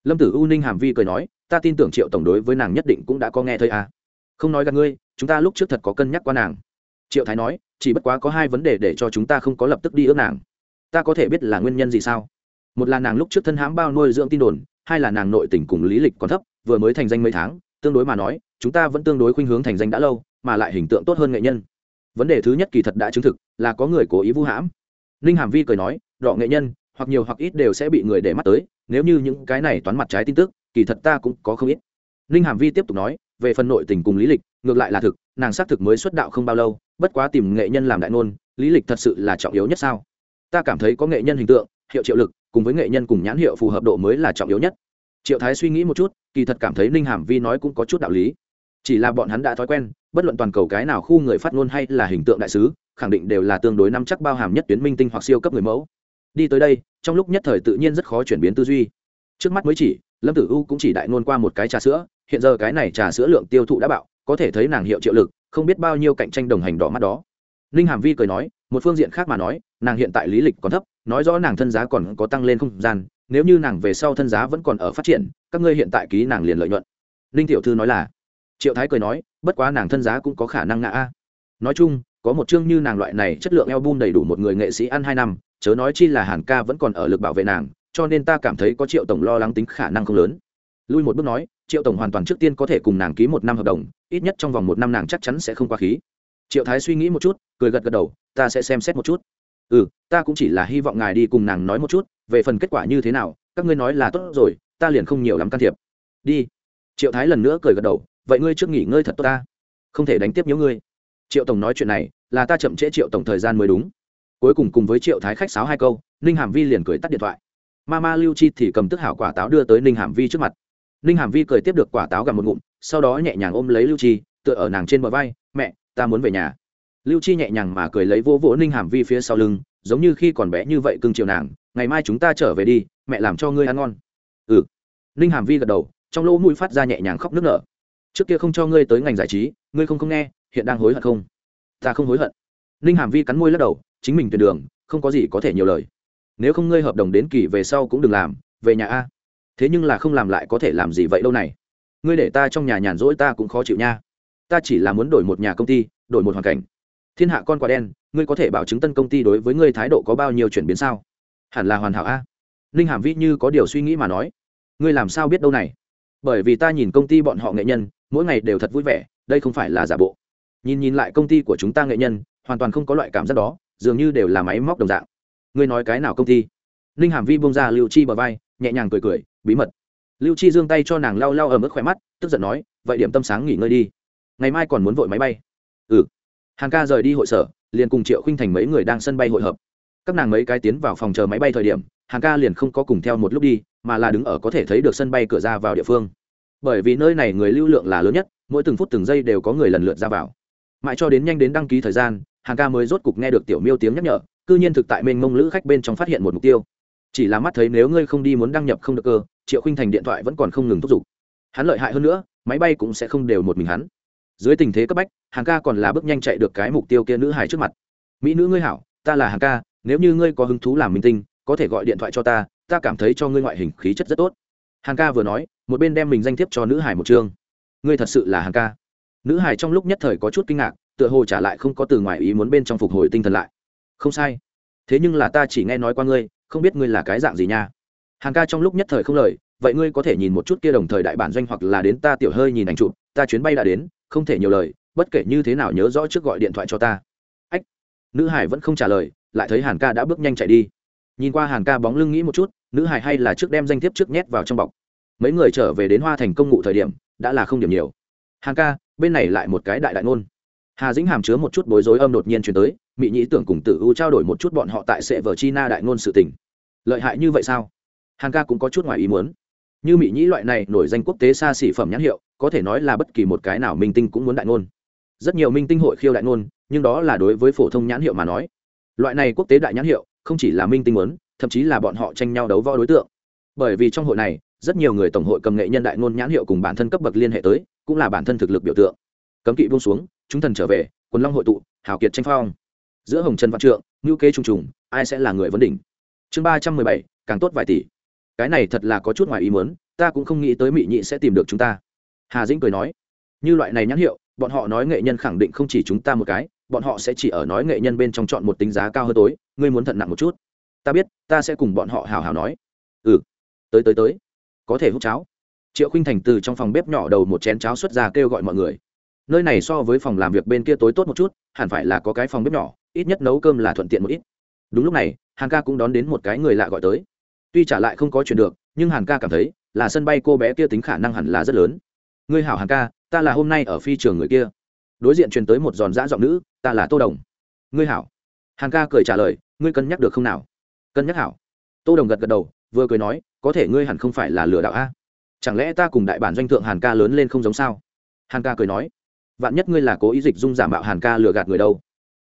Lâm tử u ninh hàm vi cười nói, ta tin tưởng triệu tổng đối với nàng nhất định cũng đã có nghe thấy à. không nói gặp ngươi, chúng ta lúc trước thật có cân nhắc qua nàng. Triệu thái nói, chỉ bất quá có hai vấn đề để cho chúng ta không có lập tức đi ước nàng. Ta có thể biết là nguyên nhân gì sao? Một là nàng lúc trước thân hãm bao nuôi dưỡng tin đồn hai là nàng nội tình cùng lý lịch còn thấp, vừa mới thành danh mấy tháng, tương đối mà nói, chúng ta vẫn tương đối khuynh hướng thành danh đã lâu, mà lại hình tượng tốt hơn nghệ nhân. Vấn đề thứ nhất kỳ thật đã chứng thực, là có người cố ý vũ hãm. Ninh hàm vi cười nói, đọ nghệ nhân, hoặc nhiều hoặc ít đều sẽ bị người để mắt tới, nếu như những cái này toán mặt trái tin tức, kỳ thật ta cũng có không ít. Ninh hàm vi tiếp tục nói, về phần nội tình cùng lý lịch, ngược lại là thực, nàng xác thực mới xuất đạo không bao lâu, bất quá tìm nghệ nhân làm đại ngôn, lý lịch thật sự là trọng yếu nhất sao? Ta cảm thấy có nghệ nhân hình tượng, hiệu triệu lực cùng với nghệ nhân cùng nhãn hiệu phù hợp độ mới là trọng yếu nhất. Triệu thái suy nghĩ một chút, kỳ thật cảm thấy ninh hàm vi nói cũng có chút đạo lý. Chỉ là bọn hắn đã thói quen, bất luận toàn cầu cái nào khu người phát ngôn hay là hình tượng đại sứ, khẳng định đều là tương đối nắm chắc bao hàm nhất tuyến minh tinh hoặc siêu cấp người mẫu. Đi tới đây, trong lúc nhất thời tự nhiên rất khó chuyển biến tư duy. Trước mắt mới chỉ, lâm tử u cũng chỉ đại ngôn qua một cái trà sữa, hiện giờ cái này trà sữa lượng tiêu thụ đã bạo, có thể thấy nàng hiệu triệu lực, không biết bao nhiêu cạnh tranh đồng hành đỏ mắt đó. Ninh hàm vi cười nói, một phương diện khác mà nói, nàng hiện tại lý lịch còn thấp nói rõ nàng thân giá còn có tăng lên không gian, nếu như nàng về sau thân giá vẫn còn ở phát triển, các ngươi hiện tại ký nàng liền lợi nhuận. Ninh tiểu thư nói là. Triệu thái cười nói, bất quá nàng thân giá cũng có khả năng ngã a. Nói chung, có một chương như nàng loại này chất lượng eo bun đầy đủ một người nghệ sĩ ăn hai năm, chớ nói chi là hàn ca vẫn còn ở lực bảo vệ nàng, cho nên ta cảm thấy có triệu tổng lo lắng tính khả năng không lớn. Lui một bước nói, triệu tổng hoàn toàn trước tiên có thể cùng nàng ký một năm hợp đồng, ít nhất trong vòng một năm nàng chắc chắn sẽ không qua khí. Triệu thái suy nghĩ một chút, cười gật gật đầu, ta sẽ xem xét một chút ừ ta cũng chỉ là hy vọng ngài đi cùng nàng nói một chút, về phần kết quả như thế nào, các ngươi nói là tốt rồi, ta liền không nhiều lắm can thiệp. Đi. Triệu thái lần nữa cười gật đầu, vậy ngươi trước nghỉ ngơi thật tốt ta. Không thể đánh tiếp nhớ ngươi. Triệu tổng nói chuyện này, là ta chậm trễ triệu tổng thời gian mới đúng. Cuối cùng cùng với triệu thái khách sáo hai câu, ninh hàm vi liền cười tắt điện thoại. Ma ma lưu chi thì cầm tức hảo quả táo đưa tới ninh hàm vi trước mặt. Ninh hàm vi cười tiếp được quả táo gặp một ngụm, sau đó nhẹ nhàng ôm lấy lưu chi, tựa ở nàng trên bờ vai, mẹ, ta muốn về nhà lưu chi nhẹ nhàng mà cười lấy vỗ vỗ ninh hàm vi phía sau lưng, giống như khi còn bé như vậy cưng chiều nàng, ngày mai chúng ta trở về đi, mẹ làm cho ngươi ăn ngon. Ừ. Ninh hàm vi gật đầu, trong lỗ mũi phát ra nhẹ nhàng khóc nức nở. Trước kia không cho ngươi tới ngành giải trí, ngươi không không nghe, hiện đang hối hận không? Ta không hối hận. Ninh hàm vi cắn môi lắc đầu, chính mình tuyển đường, không có gì có thể nhiều lời. Nếu không ngươi hợp đồng đến kỳ về sau cũng đừng làm, về nhà a. Thế nhưng là không làm lại có thể làm gì vậy đâu này? Ngươi để ta trong nhà nhàn rỗi ta cũng khó chịu nha. Ta chỉ là muốn đổi một nhà công ty, đổi một hoàn cảnh thiên hạ con quả đen, ngươi có thể bảo chứng tân công ty đối với ngươi thái độ có bao nhiêu chuyển biến sao? Hẳn là hoàn hảo a. Ninh hàm vĩ như có điều suy nghĩ mà nói. Ngươi làm sao biết đâu này? Bởi vì ta nhìn công ty bọn họ nghệ nhân, mỗi ngày đều thật vui vẻ, đây không phải là giả bộ. Nhìn nhìn lại công ty của chúng ta nghệ nhân, hoàn toàn không có loại cảm giác đó, dường như đều là máy móc đồng dạng. Ngươi nói cái nào công ty? Ninh hàm vi bông ra lưu chi bờ vai, nhẹ nhàng cười cười, bí mật. Lưu chi giương tay cho nàng lau lau ở mức khỏe mắt, tức giận nói, vậy điểm tâm sáng nghỉ ngơi đi. Ngày mai còn muốn vội máy bay. Ừ hàng ca rời đi hội sở, liền cùng triệu khinh thành mấy người đang sân bay hội hợp. Các nàng mấy cái tiến vào phòng chờ máy bay thời điểm hàng ca liền không có cùng theo một lúc đi, mà là đứng ở có thể thấy được sân bay cửa ra vào địa phương. Bởi vì nơi này người lưu lượng là lớn nhất, mỗi từng phút từng giây đều có người lần lượt ra vào. Mãi cho đến nhanh đến đăng ký thời gian hàng ca mới rốt cục nghe được tiểu miêu tiếng nhắc nhở, cư nhiên thực tại mênh mông lữ khách bên trong phát hiện một mục tiêu. Chỉ là mắt thấy nếu ngươi không đi muốn đăng nhập không được cơ, triệu khinh thành điện thoại vẫn còn không ngừng thúc giục. Hắn lợi hại hơn nữa, máy bay cũng sẽ không đều một mình hắn dưới tình thế cấp bách, hàng ca còn là bước nhanh chạy được cái mục tiêu kia nữ hải trước mặt. Mỹ nữ ngươi hảo, ta là hàng ca, nếu như ngươi có hứng thú làm minh tinh, có thể gọi điện thoại cho ta ta cảm thấy cho ngươi ngoại hình khí chất rất tốt. Hàng ca vừa nói, một bên đem mình danh thiếp cho nữ hải một chương. Ngươi thật sự là hàng ca. Nữ hải trong lúc nhất thời có chút kinh ngạc, tựa hồ trả lại không có từ ngoài ý muốn bên trong phục hồi tinh thần lại. Không sai, thế nhưng là ta chỉ nghe nói qua ngươi, không biết ngươi là cái dạng gì nha. Hàng ca trong lúc nhất thời không lời, vậy ngươi có thể nhìn một chút kia đồng thời đại bản doanh hoặc là đến ta tiểu hơi nhìn ảnh chụp, ta chuyến bay đã đến không thể nhiều lời, bất kể như thế nào nhớ rõ trước gọi điện thoại cho ta. Ách, nữ hải vẫn không trả lời, lại thấy hàn ca đã bước nhanh chạy đi. Nhìn qua hàn ca bóng lưng nghĩ một chút, nữ hải hay là trước đem danh thiếp trước nhét vào trong bọc. Mấy người trở về đến hoa thành công ngụ thời điểm, đã là không điểm nhiều. Hàn ca, bên này lại một cái đại đại ngôn. Hà dĩnh hàm chứa một chút bối rối âm đột nhiên chuyển tới mỹ nhĩ tưởng cùng tử u trao đổi một chút bọn họ tại sệ vở china đại ngôn sự tình. Lợi hại như vậy sao? Hàn ca cũng có chút ngoài ý muốn. Như mỹ nhĩ loại này nổi danh quốc tế xa xỉ phẩm nhãn hiệu có thể nói là bất kỳ một cái nào minh tinh cũng muốn đại ngôn. Rất nhiều minh tinh hội khiêu đại ngôn, nhưng đó là đối với phổ thông nhãn hiệu mà nói. Loại này quốc tế đại nhãn hiệu, không chỉ là minh tinh muốn, thậm chí là bọn họ tranh nhau đấu võ đối tượng. Bởi vì trong hội này, rất nhiều người tổng hội cầm nghệ nhân đại ngôn nhãn hiệu cùng bản thân cấp bậc liên hệ tới, cũng là bản thân thực lực biểu tượng. Cấm kỵ buông xuống, chúng thần trở về, quần long hội tụ, hào kiệt tranh phong. Giữa hồng trần văn trượng ngữ kế trùng trùng, ai sẽ là người vấn đỉnh? Chương ba trăm mười bảy, càng tốt vài tỷ. Cái này thật là có chút ngoài ý muốn, ta cũng không nghĩ tới mỹ nhị sẽ tìm được chúng ta hà dĩnh cười nói, như loại này nhãn hiệu, bọn họ nói nghệ nhân khẳng định không chỉ chúng ta một cái, bọn họ sẽ chỉ ở nói nghệ nhân bên trong chọn một tính giá cao hơn tối, ngươi muốn thận nặng một chút. Ta biết, ta sẽ cùng bọn họ hào hào nói. Ừ tới tới tới, có thể hút cháo. Triệu khinh thành từ trong phòng bếp nhỏ đầu một chén cháo xuất ra kêu gọi mọi người. Nơi này so với phòng làm việc bên kia tối tốt một chút, hẳn phải là có cái phòng bếp nhỏ, ít nhất nấu cơm là thuận tiện một ít. Đúng lúc này, hàn ca cũng đón đến một cái người lạ gọi tới. Tuy trả lại không có chuyện được, nhưng hàn ca cảm thấy là sân bay cô bé kia tính khả năng hẳn là rất lớn ngươi hảo hàn ca, ta là hôm nay ở phi trường người kia. Đối diện truyền tới một giòn giã giọng nữ, ta là tô đồng. Ngươi hảo. Hàn ca cười trả lời, ngươi cân nhắc được không nào? Cân nhắc hảo. Tô đồng gật gật đầu, vừa cười nói, có thể ngươi hẳn không phải là lừa đảo a. Chẳng lẽ ta cùng đại bản doanh thượng hàn ca lớn lên không giống sao? Hàn ca cười nói, vạn nhất ngươi là cố ý dịch dung giả mạo hàn ca lừa gạt người đâu?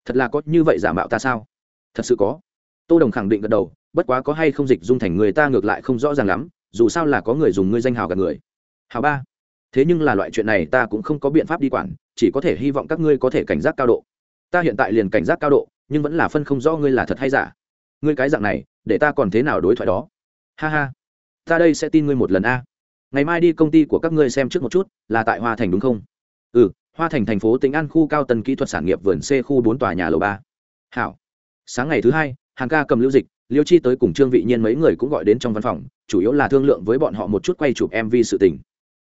Thật là có như vậy giả mạo ta sao? Thật sự có. Tô đồng khẳng định gật đầu, bất quá có hay không dịch dung thành người ta ngược lại không rõ ràng lắm, dù sao là có người dùng ngươi danh hào gạt người. Hào ba thế nhưng là loại chuyện này ta cũng không có biện pháp đi quản, chỉ có thể hy vọng các ngươi có thể cảnh giác cao độ. Ta hiện tại liền cảnh giác cao độ, nhưng vẫn là phân không rõ ngươi là thật hay giả. Ngươi cái dạng này, để ta còn thế nào đối thoại đó? Ha ha. Ta đây sẽ tin ngươi một lần a. Ngày mai đi công ty của các ngươi xem trước một chút, là tại hoa thành đúng không? Ừ hoa thành thành phố tỉnh an khu cao tần kỹ thuật sản nghiệp vườn c khu bốn tòa nhà lầu ba. Hảo. Sáng ngày thứ hai, hàng ca cầm lưu dịch, liêu chi tới cùng trương vị nhiên mấy người cũng gọi đến trong văn phòng, chủ yếu là thương lượng với bọn họ một chút quay chụp mv sự tình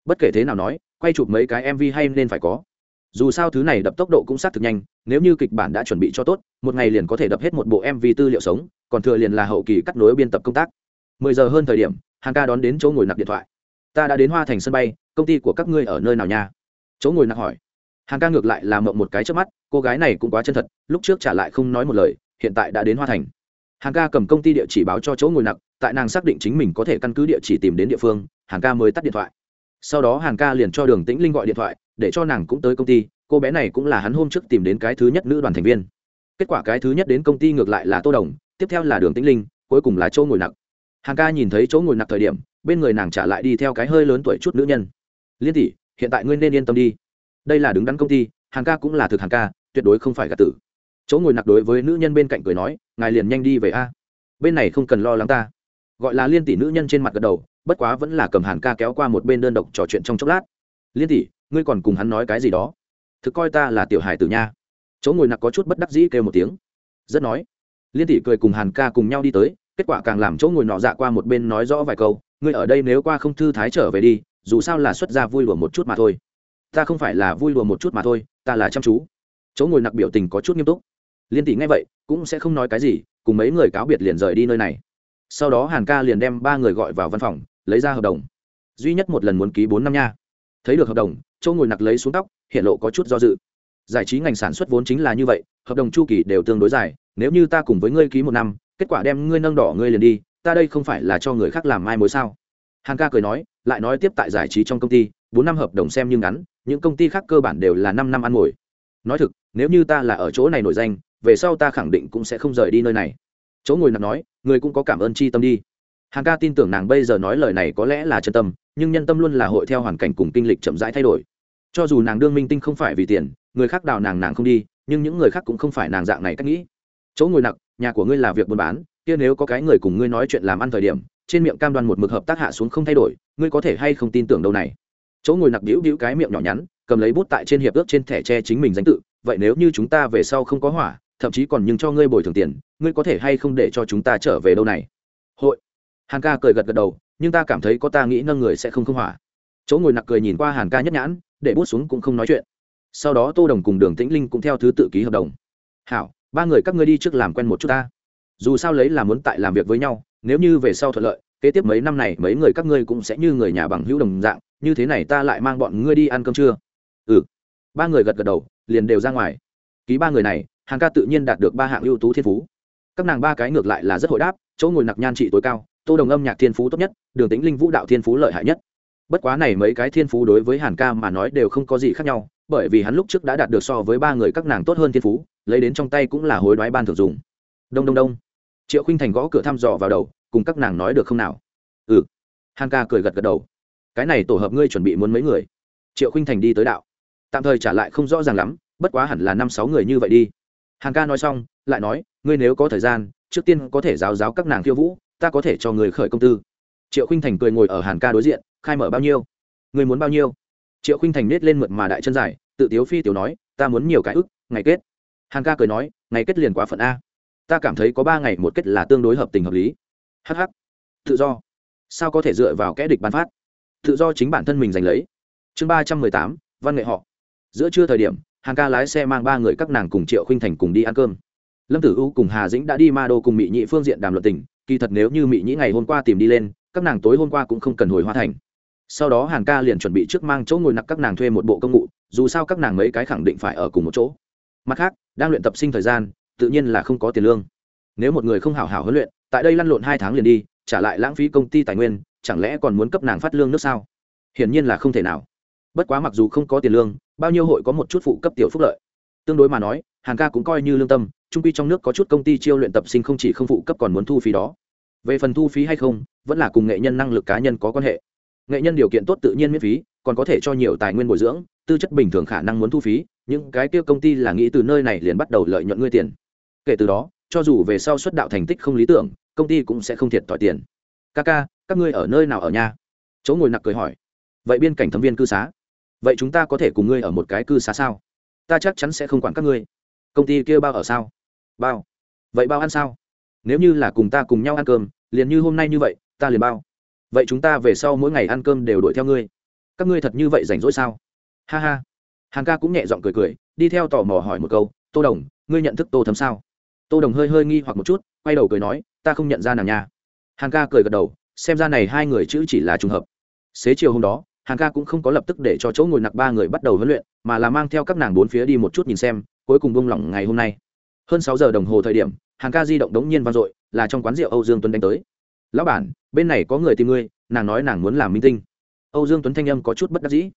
bất kể thế nào nói, quay chụp mấy cái mv hay nên phải có. Dù sao thứ này đập tốc độ cũng sát thực nhanh, nếu như kịch bản đã chuẩn bị cho tốt, một ngày liền có thể đập hết một bộ mv tư liệu sống, còn thừa liền là hậu kỳ cắt nối biên tập công tác. Mười giờ hơn thời điểm, hàng ca đón đến chỗ ngồi nặc điện thoại. Ta đã đến hoa thành sân bay, công ty của các ngươi ở nơi nào nha? Chỗ ngồi nặc hỏi. Hàng ca ngược lại là mộng một cái trước mắt, cô gái này cũng quá chân thật, lúc trước trả lại không nói một lời, hiện tại đã đến hoa thành. Hàng ca cầm công ty địa chỉ báo cho chỗ ngồi nặc, tại nàng xác định chính mình có thể căn cứ địa chỉ tìm đến địa phương, hàng ca mới tắt điện thoại sau đó hàng ca liền cho đường tĩnh linh gọi điện thoại, để cho nàng cũng tới công ty, cô bé này cũng là hắn hôm trước tìm đến cái thứ nhất nữ đoàn thành viên. Kết quả cái thứ nhất đến công ty ngược lại là tô đồng, tiếp theo là đường tĩnh linh, cuối cùng là chỗ ngồi nặng. Hàng ca nhìn thấy chỗ ngồi nặng thời điểm, bên người nàng trả lại đi theo cái hơi lớn tuổi chút nữ nhân. Liên tỷ, hiện tại ngươi nên yên tâm đi. Đây là đứng đắn công ty hàng ca cũng là thực hàng ca, tuyệt đối không phải gạt tử. Chỗ ngồi nặc đối với nữ nhân bên cạnh cười nói, ngài liền nhanh đi về a. Bên này không cần lo lắng ta. Gọi là liên tỷ nữ nhân trên mặt gật đầu bất quá vẫn là cầm hàn ca kéo qua một bên đơn độc trò chuyện trong chốc lát. Liên tỷ, ngươi còn cùng hắn nói cái gì đó? Thực coi ta là tiểu hài tử nha. Chỗ ngồi nặc có chút bất đắc dĩ kêu một tiếng. Rất nói. Liên tỷ cười cùng hàn ca cùng nhau đi tới, kết quả càng làm chỗ ngồi nọ dạ qua một bên nói rõ vài câu. Ngươi ở đây nếu qua không thư thái trở về đi, dù sao là xuất ra vui lùa một chút mà thôi. Ta không phải là vui lùa một chút mà thôi, ta là chăm chú. Chỗ ngồi nặc biểu tình có chút nghiêm túc. Liên tỷ nghe vậy, cũng sẽ không nói cái gì, cùng mấy người cáo biệt liền rời đi nơi này. Sau đó hàn ca liền đem ba người gọi vào văn phòng lấy ra hợp đồng. Duy nhất một lần muốn ký bốn năm nha. Thấy được hợp đồng, châu ngồi nặc lấy xuống tóc, hiện lộ có chút do dự. Giải trí ngành sản xuất vốn chính là như vậy, hợp đồng chu kỳ đều tương đối dài, nếu như ta cùng với ngươi ký một năm, kết quả đem ngươi nâng đỏ ngươi liền đi, ta đây không phải là cho người khác làm mai mối sao? Hàn ca cười nói, lại nói tiếp tại giải trí trong công ty, bốn năm hợp đồng xem như ngắn, những công ty khác cơ bản đều là năm năm ăn ngồi. Nói thực, nếu như ta là ở chỗ này nổi danh, về sau ta khẳng định cũng sẽ không rời đi nơi này. Chỗ ngồi nặc nói, người cũng có cảm ơn chi tâm đi hàng ca tin tưởng nàng bây giờ nói lời này có lẽ là chân tâm nhưng nhân tâm luôn là hội theo hoàn cảnh cùng kinh lịch chậm rãi thay đổi. Cho dù nàng đương minh tinh không phải vì tiền người khác đào nàng nàng không đi nhưng những người khác cũng không phải nàng dạng này cách nghĩ. Chỗ ngồi nặng, nhà của ngươi là việc buôn bán kia nếu có cái người cùng ngươi nói chuyện làm ăn thời điểm trên miệng cam đoan một mực hợp tác hạ xuống không thay đổi ngươi có thể hay không tin tưởng đâu này? Chỗ ngồi nặc đĩu đĩu cái miệng nhỏ nhắn cầm lấy bút tại trên hiệp ước trên thẻ tre chính mình danh tự vậy nếu như chúng ta về sau không có hỏa thậm chí còn nhưng cho ngươi bồi thường tiền ngươi có thể hay không để cho chúng ta trở về đâu này? Hội hàn ca cười gật gật đầu, nhưng ta cảm thấy có ta nghĩ nâng người sẽ không không hỏa chỗ ngồi nặc cười nhìn qua hàn ca nhất nhãn, để bút xuống cũng không nói chuyện. Sau đó tô đồng cùng đường tĩnh linh cũng theo thứ tự ký hợp đồng. Hảo, ba người các ngươi đi trước làm quen một chút ta. Dù sao lấy là muốn tại làm việc với nhau, nếu như về sau thuận lợi, kế tiếp mấy năm này mấy người các ngươi cũng sẽ như người nhà bằng hữu đồng dạng, như thế này ta lại mang bọn ngươi đi ăn cơm trưa. Ừ. Ba người gật gật đầu, liền đều ra ngoài. Ký ba người này hàng ca tự nhiên đạt được ba hạng ưu tú thiên phú. Các nàng ba cái ngược lại là rất hội đáp, chỗ ngồi nặc nhan trị tối cao tô đồng âm nhạc thiên phú tốt nhất, đường tính linh vũ đạo thiên phú lợi hại nhất. Bất quá này mấy cái thiên phú đối với hàn ca mà nói đều không có gì khác nhau, bởi vì hắn lúc trước đã đạt được so với ba người các nàng tốt hơn thiên phú, lấy đến trong tay cũng là hối đoái ban thường dùng. Đông đông đông. Triệu khinh thành gõ cửa thăm dò vào đầu, cùng các nàng nói được không nào? Ừ. Hàn ca cười gật gật đầu. Cái này tổ hợp ngươi chuẩn bị muốn mấy người? Triệu khinh thành đi tới đạo. Tạm thời trả lại không rõ ràng lắm, bất quá hẳn là năm sáu người như vậy đi. Hàn ca nói xong, lại nói, ngươi nếu có thời gian, trước tiên có thể giáo giáo các nàng khiêu vũ ta có thể cho người khởi công tư. Triệu khinh thành cười ngồi ở hàn ca đối diện, khai mở bao nhiêu? Người muốn bao nhiêu? Triệu khinh thành nết lên mượn mà đại chân dài, tự tiếu phi tiểu nói, ta muốn nhiều cái ức, ngày kết. Hàn ca cười nói, ngày kết liền quá phận a. Ta cảm thấy có ba ngày một kết là tương đối hợp tình hợp lý. Hh tự do. Sao có thể dựa vào kẽ địch bán phát? Tự do chính bản thân mình giành lấy. Chương ba trăm mười tám, văn nghệ họ. Giữa trưa thời điểm hàng ca lái xe mang ba người các nàng cùng triệu khinh thành cùng đi ăn cơm. Lâm tử u cùng hà dĩnh đã đi ma đô cùng mỹ nhị phương diện đàm luận tình kỳ thật nếu như mỹ nhĩ ngày hôm qua tìm đi lên, các nàng tối hôm qua cũng không cần hồi hoa thành. Sau đó hàng ca liền chuẩn bị trước mang chỗ ngồi nặc các nàng thuê một bộ công ngụ dù sao các nàng mấy cái khẳng định phải ở cùng một chỗ. Mặt khác, đang luyện tập sinh thời gian, tự nhiên là không có tiền lương. Nếu một người không hảo hảo huấn luyện, tại đây lăn lộn hai tháng liền đi, trả lại lãng phí công ty tài nguyên, chẳng lẽ còn muốn cấp nàng phát lương nước sao? Hiển nhiên là không thể nào. Bất quá mặc dù không có tiền lương, bao nhiêu hội có một chút phụ cấp tiểu phúc lợi. Tương đối mà nói hàng ca cũng coi như lương tâm trung quy trong nước có chút công ty chiêu luyện tập sinh không chỉ không phụ cấp còn muốn thu phí đó. Về phần thu phí hay không, vẫn là cùng nghệ nhân năng lực cá nhân có quan hệ. Nghệ nhân điều kiện tốt tự nhiên miễn phí, còn có thể cho nhiều tài nguyên bồi dưỡng, tư chất bình thường khả năng muốn thu phí, những cái kia công ty là nghĩ từ nơi này liền bắt đầu lợi nhuận ngươi tiền. Kể từ đó, cho dù về sau xuất đạo thành tích không lý tưởng, công ty cũng sẽ không thiệt thòi tiền. Ca ca các ngươi ở nơi nào ở nhà? Chỗ ngồi nặc cười hỏi. Vậy biên cảnh thấm viên cư xá. Vậy chúng ta có thể cùng ngươi ở một cái cư xá sao? Ta chắc chắn sẽ không quản các ngươi. Công ty kia bao ở sao? Bao. Vậy bao ăn sao? Nếu như là cùng ta cùng nhau ăn cơm, liền như hôm nay như vậy, ta liền bao. Vậy chúng ta về sau mỗi ngày ăn cơm đều đuổi theo ngươi. Các ngươi thật như vậy rảnh rỗi sao? Ha ha. Hàng ca cũng nhẹ giọng cười cười, đi theo tò mò hỏi một câu, tô đồng, ngươi nhận thức tô thấm sao? Tô đồng hơi hơi nghi hoặc một chút, quay đầu cười nói, ta không nhận ra nàng nha. Hàng ca cười gật đầu, xem ra này hai người chữ chỉ là trùng hợp. Xế chiều hôm đó, hàng ca cũng không có lập tức để cho chỗ ngồi nặc ba người bắt đầu huấn luyện, mà là mang theo các nàng bốn phía đi một chút nhìn xem, cuối cùng bông lỏng ngày hôm nay hơn sáu giờ đồng hồ thời điểm, hàng ca di động đống nhiên vang dội, là trong quán rượu âu dương tuấn đánh tới. Lão bản, bên này có người tìm ngươi, nàng nói nàng muốn làm minh tinh. Âu dương tuấn thanh âm có chút bất đắc dĩ.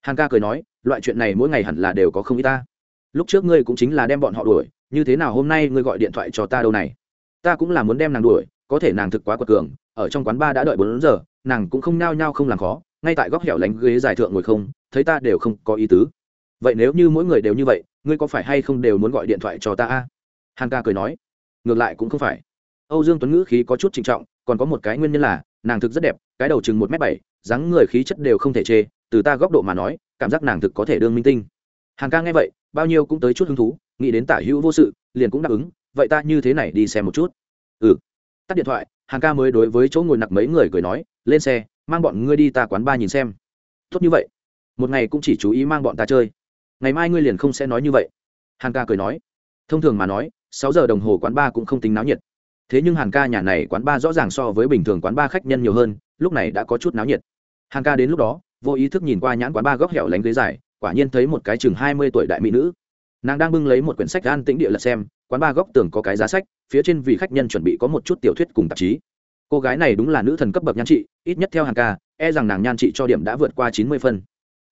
Hàng ca cười nói, loại chuyện này mỗi ngày hẳn là đều có không ít ta. Lúc trước ngươi cũng chính là đem bọn họ đuổi, như thế nào hôm nay ngươi gọi điện thoại cho ta đâu này? Ta cũng là muốn đem nàng đuổi, có thể nàng thực quá quật cường, ở trong quán ba đã đợi bốn giờ, nàng cũng không nao nhao không làm khó, ngay tại góc hẻo lánh ghế dài thượng ngồi không, thấy ta đều không có ý tứ. Vậy nếu như mỗi người đều như vậy, ngươi có phải hay không đều muốn gọi điện thoại cho ta a? Hàn ca cười nói, ngược lại cũng không phải. Âu dương tuấn ngữ khí có chút trịnh trọng, còn có một cái nguyên nhân là, nàng thực rất đẹp, cái đầu chừng một m bảy, dáng người khí chất đều không thể chê, từ ta góc độ mà nói, cảm giác nàng thực có thể đương minh tinh. Hàn ca nghe vậy, bao nhiêu cũng tới chút hứng thú, nghĩ đến tả hữu vô sự, liền cũng đáp ứng, vậy ta như thế này đi xem một chút. Ừ. Tắt điện thoại, hàn ca mới đối với chỗ ngồi nặc mấy người cười nói, lên xe, mang bọn ngươi đi ta quán ba nhìn xem. Tốt như vậy. Một ngày cũng chỉ chú ý mang bọn ta chơi. Ngày mai ngươi liền không sẽ nói như vậy. Hàn ca cười nói. Thông thường mà nói sáu giờ đồng hồ quán ba cũng không tính náo nhiệt. Thế nhưng hàn ca nhà này quán ba rõ ràng so với bình thường quán ba khách nhân nhiều hơn, lúc này đã có chút náo nhiệt. Hàn ca đến lúc đó, vô ý thức nhìn qua nhãn quán ba góc hẻo lánh ghế dài, quả nhiên thấy một cái chừng hai mươi tuổi đại mỹ nữ. Nàng đang bưng lấy một quyển sách an tĩnh địa lật xem, quán ba góc tường có cái giá sách, phía trên vì khách nhân chuẩn bị có một chút tiểu thuyết cùng tạp chí. Cô gái này đúng là nữ thần cấp bậc nhan trị ít nhất theo hàng ca e rằng nàng nhan trị cho điểm đã vượt qua chín mươi phân.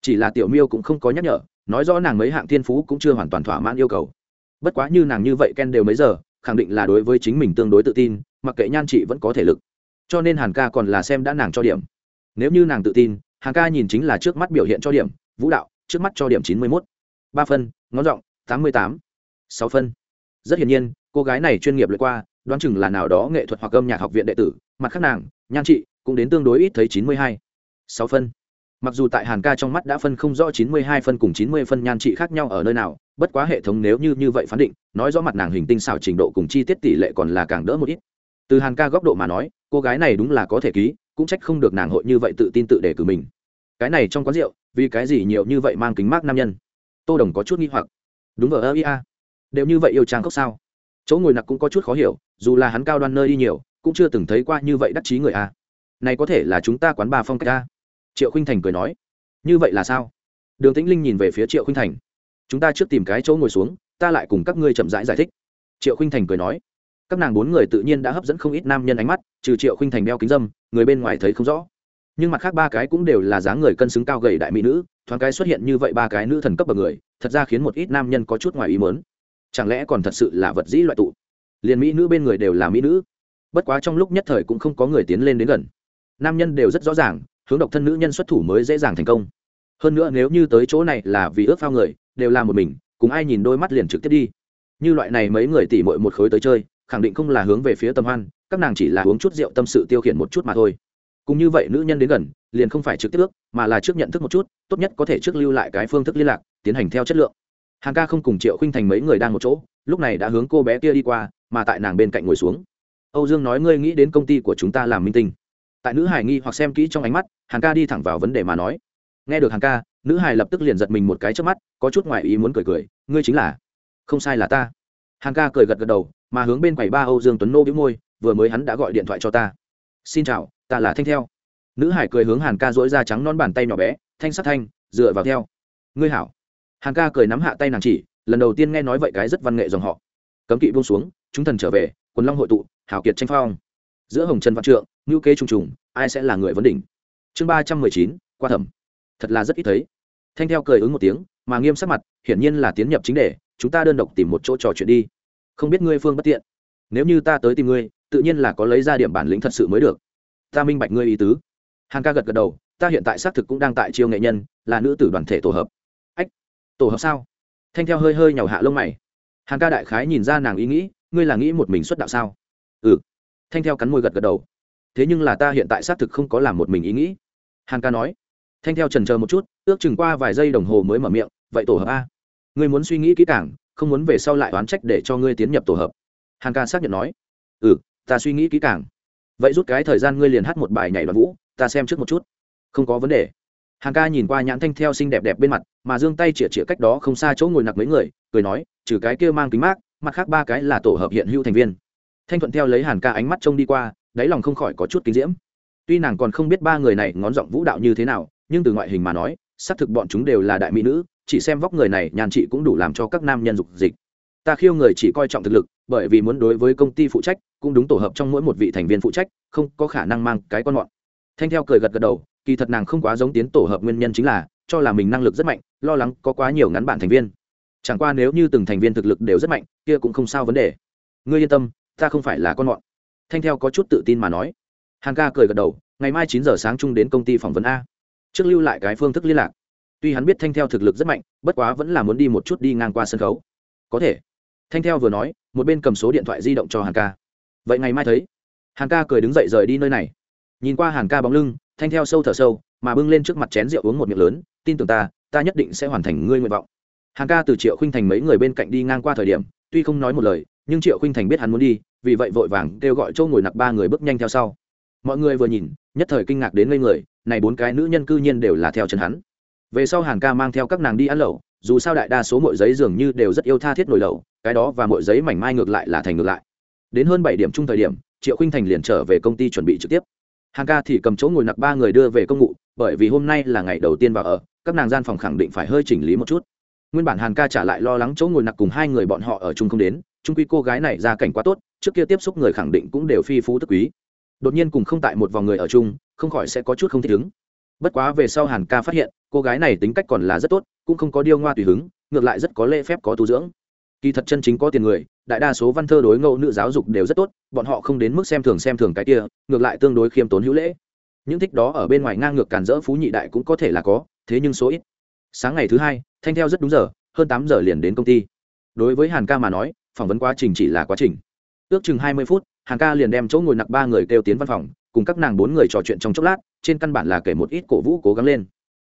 Chỉ là tiểu miêu cũng không có nhắc nhở, nói rõ nàng mấy hạng thiên phú cũng chưa hoàn toàn thỏa mãn yêu cầu bất quá như nàng như vậy ken đều mấy giờ, khẳng định là đối với chính mình tương đối tự tin, mặc kệ nhan trị vẫn có thể lực. Cho nên hàn ca còn là xem đã nàng cho điểm. Nếu như nàng tự tin, hàn ca nhìn chính là trước mắt biểu hiện cho điểm, vũ đạo, trước mắt cho điểm chín mươi mốt. Ba phân, ngón giọng, tám mươi tám. Sáu phân. Rất hiển nhiên, cô gái này chuyên nghiệp lượt qua, đoán chừng là nào đó nghệ thuật hoặc âm nhạc học viện đệ tử, mặt khác nàng, nhan trị cũng đến tương đối ít thấy chín mươi hai. Sáu phân. Mặc dù tại hàn ca trong mắt đã phân không rõ chín mươi hai phân cùng chín mươi phân nhan trị khác nhau ở nơi nào bất quá hệ thống nếu như như vậy phán định, nói rõ mặt nàng hình tinh xảo trình độ cùng chi tiết tỷ lệ còn là càng đỡ một ít. Từ hàn ca góc độ mà nói, cô gái này đúng là có thể ký, cũng trách không được nàng hội như vậy tự tin tự đề cử mình. Cái này trong quán rượu, vì cái gì nhiều như vậy mang kính mát nam nhân? Tô đồng có chút nghi hoặc. Đúng ở ơ ia đều như vậy yêu trang cốc sao? Chỗ ngồi nặc cũng có chút khó hiểu, dù là hắn cao đoan nơi đi nhiều, cũng chưa từng thấy qua như vậy đắc chí người a. Này có thể là chúng ta quán ba phong cách a? Triệu khinh thành cười nói. Như vậy là sao? Đường tĩnh linh nhìn về phía triệu khinh thành chúng ta trước tìm cái chỗ ngồi xuống ta lại cùng các ngươi chậm rãi giải, giải thích. Triệu khinh thành cười nói. Các nàng bốn người tự nhiên đã hấp dẫn không ít nam nhân ánh mắt trừ triệu khinh thành đeo kính dâm người bên ngoài thấy không rõ. Nhưng mặt khác ba cái cũng đều là dáng người cân xứng cao gầy đại mỹ nữ thoáng cái xuất hiện như vậy ba cái nữ thần cấp bậc người thật ra khiến một ít nam nhân có chút ngoài ý mớn chẳng lẽ còn thật sự là vật dĩ loại tụ? Liền mỹ nữ bên người đều là mỹ nữ. Bất quá trong lúc nhất thời cũng không có người tiến lên đến gần. Nam nhân đều rất rõ ràng hướng độc thân nữ nhân xuất thủ mới dễ dàng thành công. Hơn nữa nếu như tới chỗ này là vì ước phao người đều là một mình, cùng ai nhìn đôi mắt liền trực tiếp đi. Như loại này mấy người tỉ mội một khối tới chơi, khẳng định không là hướng về phía tâm hoan, các nàng chỉ là uống chút rượu tâm sự tiêu khiển một chút mà thôi. Cũng như vậy nữ nhân đến gần, liền không phải trực tiếp ước, mà là trước nhận thức một chút, tốt nhất có thể trước lưu lại cái phương thức liên lạc, tiến hành theo chất lượng. Hàng ca không cùng triệu khinh thành mấy người đang một chỗ, lúc này đã hướng cô bé kia đi qua, mà tại nàng bên cạnh ngồi xuống. Âu dương nói, ngươi nghĩ đến công ty của chúng ta làm minh tinh? Tại nữ hải nghi hoặc xem kỹ trong ánh mắt, hàng ca đi thẳng vào vấn đề mà nói. Nghe được hàng ca nữ hải lập tức liền giật mình một cái trước mắt, có chút ngoại ý muốn cười cười, ngươi chính là? Không sai là ta. Hàng ca cười gật gật đầu, mà hướng bên quầy ba âu dương tuấn nô bĩu môi, vừa mới hắn đã gọi điện thoại cho ta. Xin chào, ta là thanh theo. Nữ hải cười hướng hàn ca dỗi da trắng non bàn tay nhỏ bé, thanh sắt thanh, dựa vào theo. Ngươi hảo. Hàn ca cười nắm hạ tay nàng chỉ, lần đầu tiên nghe nói vậy cái rất văn nghệ dòng họ. Cấm kỵ buông xuống, chúng thần trở về, quần long hội tụ, hảo kiệt tranh phong. Giữa hồng trần văn trượng ngữ kế trùng trùng, ai sẽ là người vấn đỉnh? Chương ba trăm mười chín, qua thẩm. Thật là rất ít thấy thanh theo cười ứng một tiếng, mà nghiêm sắc mặt, hiển nhiên là tiến nhập chính đề, chúng ta đơn độc tìm một chỗ trò chuyện đi. Không biết ngươi phương bất tiện. Nếu như ta tới tìm ngươi, tự nhiên là có lấy ra điểm bản lĩnh thật sự mới được. Ta minh bạch ngươi ý tứ. Hàng ca gật gật đầu, ta hiện tại xác thực cũng đang tại chiêu nghệ nhân, là nữ tử đoàn thể tổ hợp. Ách, tổ hợp sao? Thanh theo hơi hơi nhàu hạ lông mày. Hàng ca đại khái nhìn ra nàng ý nghĩ, ngươi là nghĩ một mình xuất đạo sao? Ừ. Thanh theo cắn môi gật gật đầu. Thế nhưng là ta hiện tại xác thực không có làm một mình ý nghĩ. Hàng ca nói thanh theo trần chờ một chút, ước chừng qua vài giây đồng hồ mới mở miệng, vậy tổ hợp a, ngươi muốn suy nghĩ kỹ càng, không muốn về sau lại oán trách để cho ngươi tiến nhập tổ hợp. Hằng ca xác nhận nói ừ ta suy nghĩ kỹ càng. Vậy rút cái thời gian ngươi liền hát một bài nhảy đoạn vũ, ta xem trước một chút. Không có vấn đề. Hằng ca nhìn qua nhãn thanh theo xinh đẹp đẹp bên mặt, mà giương tay chĩa chĩa cách đó không xa chỗ ngồi nặc mấy người, cười nói, trừ cái kia mang kính mát, mặt khác ba cái là tổ hợp hiện hữu thành viên. Thanh thuận theo lấy hàn ca ánh mắt trông đi qua, đáy lòng không khỏi có chút kính diễm. Tuy nàng còn không biết ba người này ngón giọng vũ đạo như thế nào nhưng từ ngoại hình mà nói, xác thực bọn chúng đều là đại mỹ nữ, chỉ xem vóc người này nhàn chị cũng đủ làm cho các nam nhân dục dịch. Ta khiêu người chỉ coi trọng thực lực, bởi vì muốn đối với công ty phụ trách, cũng đúng tổ hợp trong mỗi một vị thành viên phụ trách, không có khả năng mang cái con mọn. Thanh theo cười gật gật đầu, kỳ thật nàng không quá giống tiến tổ hợp nguyên nhân chính là, cho là mình năng lực rất mạnh, lo lắng có quá nhiều ngắn bản thành viên. Chẳng qua nếu như từng thành viên thực lực đều rất mạnh, kia cũng không sao vấn đề. Ngươi yên tâm, ta không phải là con mọn. Thanh theo có chút tự tin mà nói. Hàng ca cười gật đầu, ngày mai chín giờ sáng chung đến công ty phỏng vấn a trước lưu lại cái phương thức liên lạc. Tuy hắn biết thanh theo thực lực rất mạnh, bất quá vẫn là muốn đi một chút đi ngang qua sân khấu. Có thể. Thanh theo vừa nói, một bên cầm số điện thoại di động cho hàn ca. Vậy ngày mai thấy. Hàn ca cười đứng dậy rời đi nơi này. Nhìn qua hàn ca bóng lưng, thanh theo sâu thở sâu, mà bưng lên trước mặt chén rượu uống một miệng lớn, tin tưởng ta ta nhất định sẽ hoàn thành ngươi nguyện vọng. Hàn ca từ triệu khinh thành mấy người bên cạnh đi ngang qua thời điểm, tuy không nói một lời, nhưng triệu khinh thành biết hắn muốn đi, vì vậy vội vàng kêu gọi châu ngồi nặc ba người bước nhanh theo sau. Mọi người vừa nhìn, nhất thời kinh ngạc đến ngây người này bốn cái nữ nhân cư nhiên đều là theo chân hắn. Về sau hàn ca mang theo các nàng đi ăn lẩu, dù sao đại đa số mọi giấy dường như đều rất yêu tha thiết nổi lẩu, cái đó và mọi giấy mảnh mai ngược lại là thành ngược lại. Đến hơn bảy điểm chung thời điểm, triệu khinh thành liền trở về công ty chuẩn bị trực tiếp. Hàn ca thì cầm chỗ ngồi nặc ba người đưa về công ngụ, bởi vì hôm nay là ngày đầu tiên vào ở, các nàng gian phòng khẳng định phải hơi chỉnh lý một chút. Nguyên bản hàn ca trả lại lo lắng chỗ ngồi nặc cùng hai người bọn họ ở chung không đến, chung quy cô gái này ra cảnh quá tốt, trước kia tiếp xúc người khẳng định cũng đều phi phú tức quý đột nhiên cùng không tại một vòng người ở chung, không khỏi sẽ có chút không thích ứng. Bất quá về sau hàn ca phát hiện, cô gái này tính cách còn là rất tốt, cũng không có điêu ngoa tùy hứng, ngược lại rất có lễ phép có tu dưỡng. Kỳ thật chân chính có tiền người, đại đa số văn thơ đối ngẫu nữ giáo dục đều rất tốt, bọn họ không đến mức xem thường xem thường cái kia, ngược lại tương đối khiêm tốn hữu lễ. Những thích đó ở bên ngoài ngang ngược cản rỡ phú nhị đại cũng có thể là có, thế nhưng số ít. Sáng ngày thứ hai, thanh theo rất đúng giờ, hơn tám giờ liền đến công ty. Đối với hàn ca mà nói, phỏng vấn quá trình chỉ là quá trình. Ước chừng hai mươi phút hàn ca liền đem chỗ ngồi nặc ba người kêu tiến văn phòng cùng các nàng bốn người trò chuyện trong chốc lát trên căn bản là kể một ít cổ vũ cố gắng lên.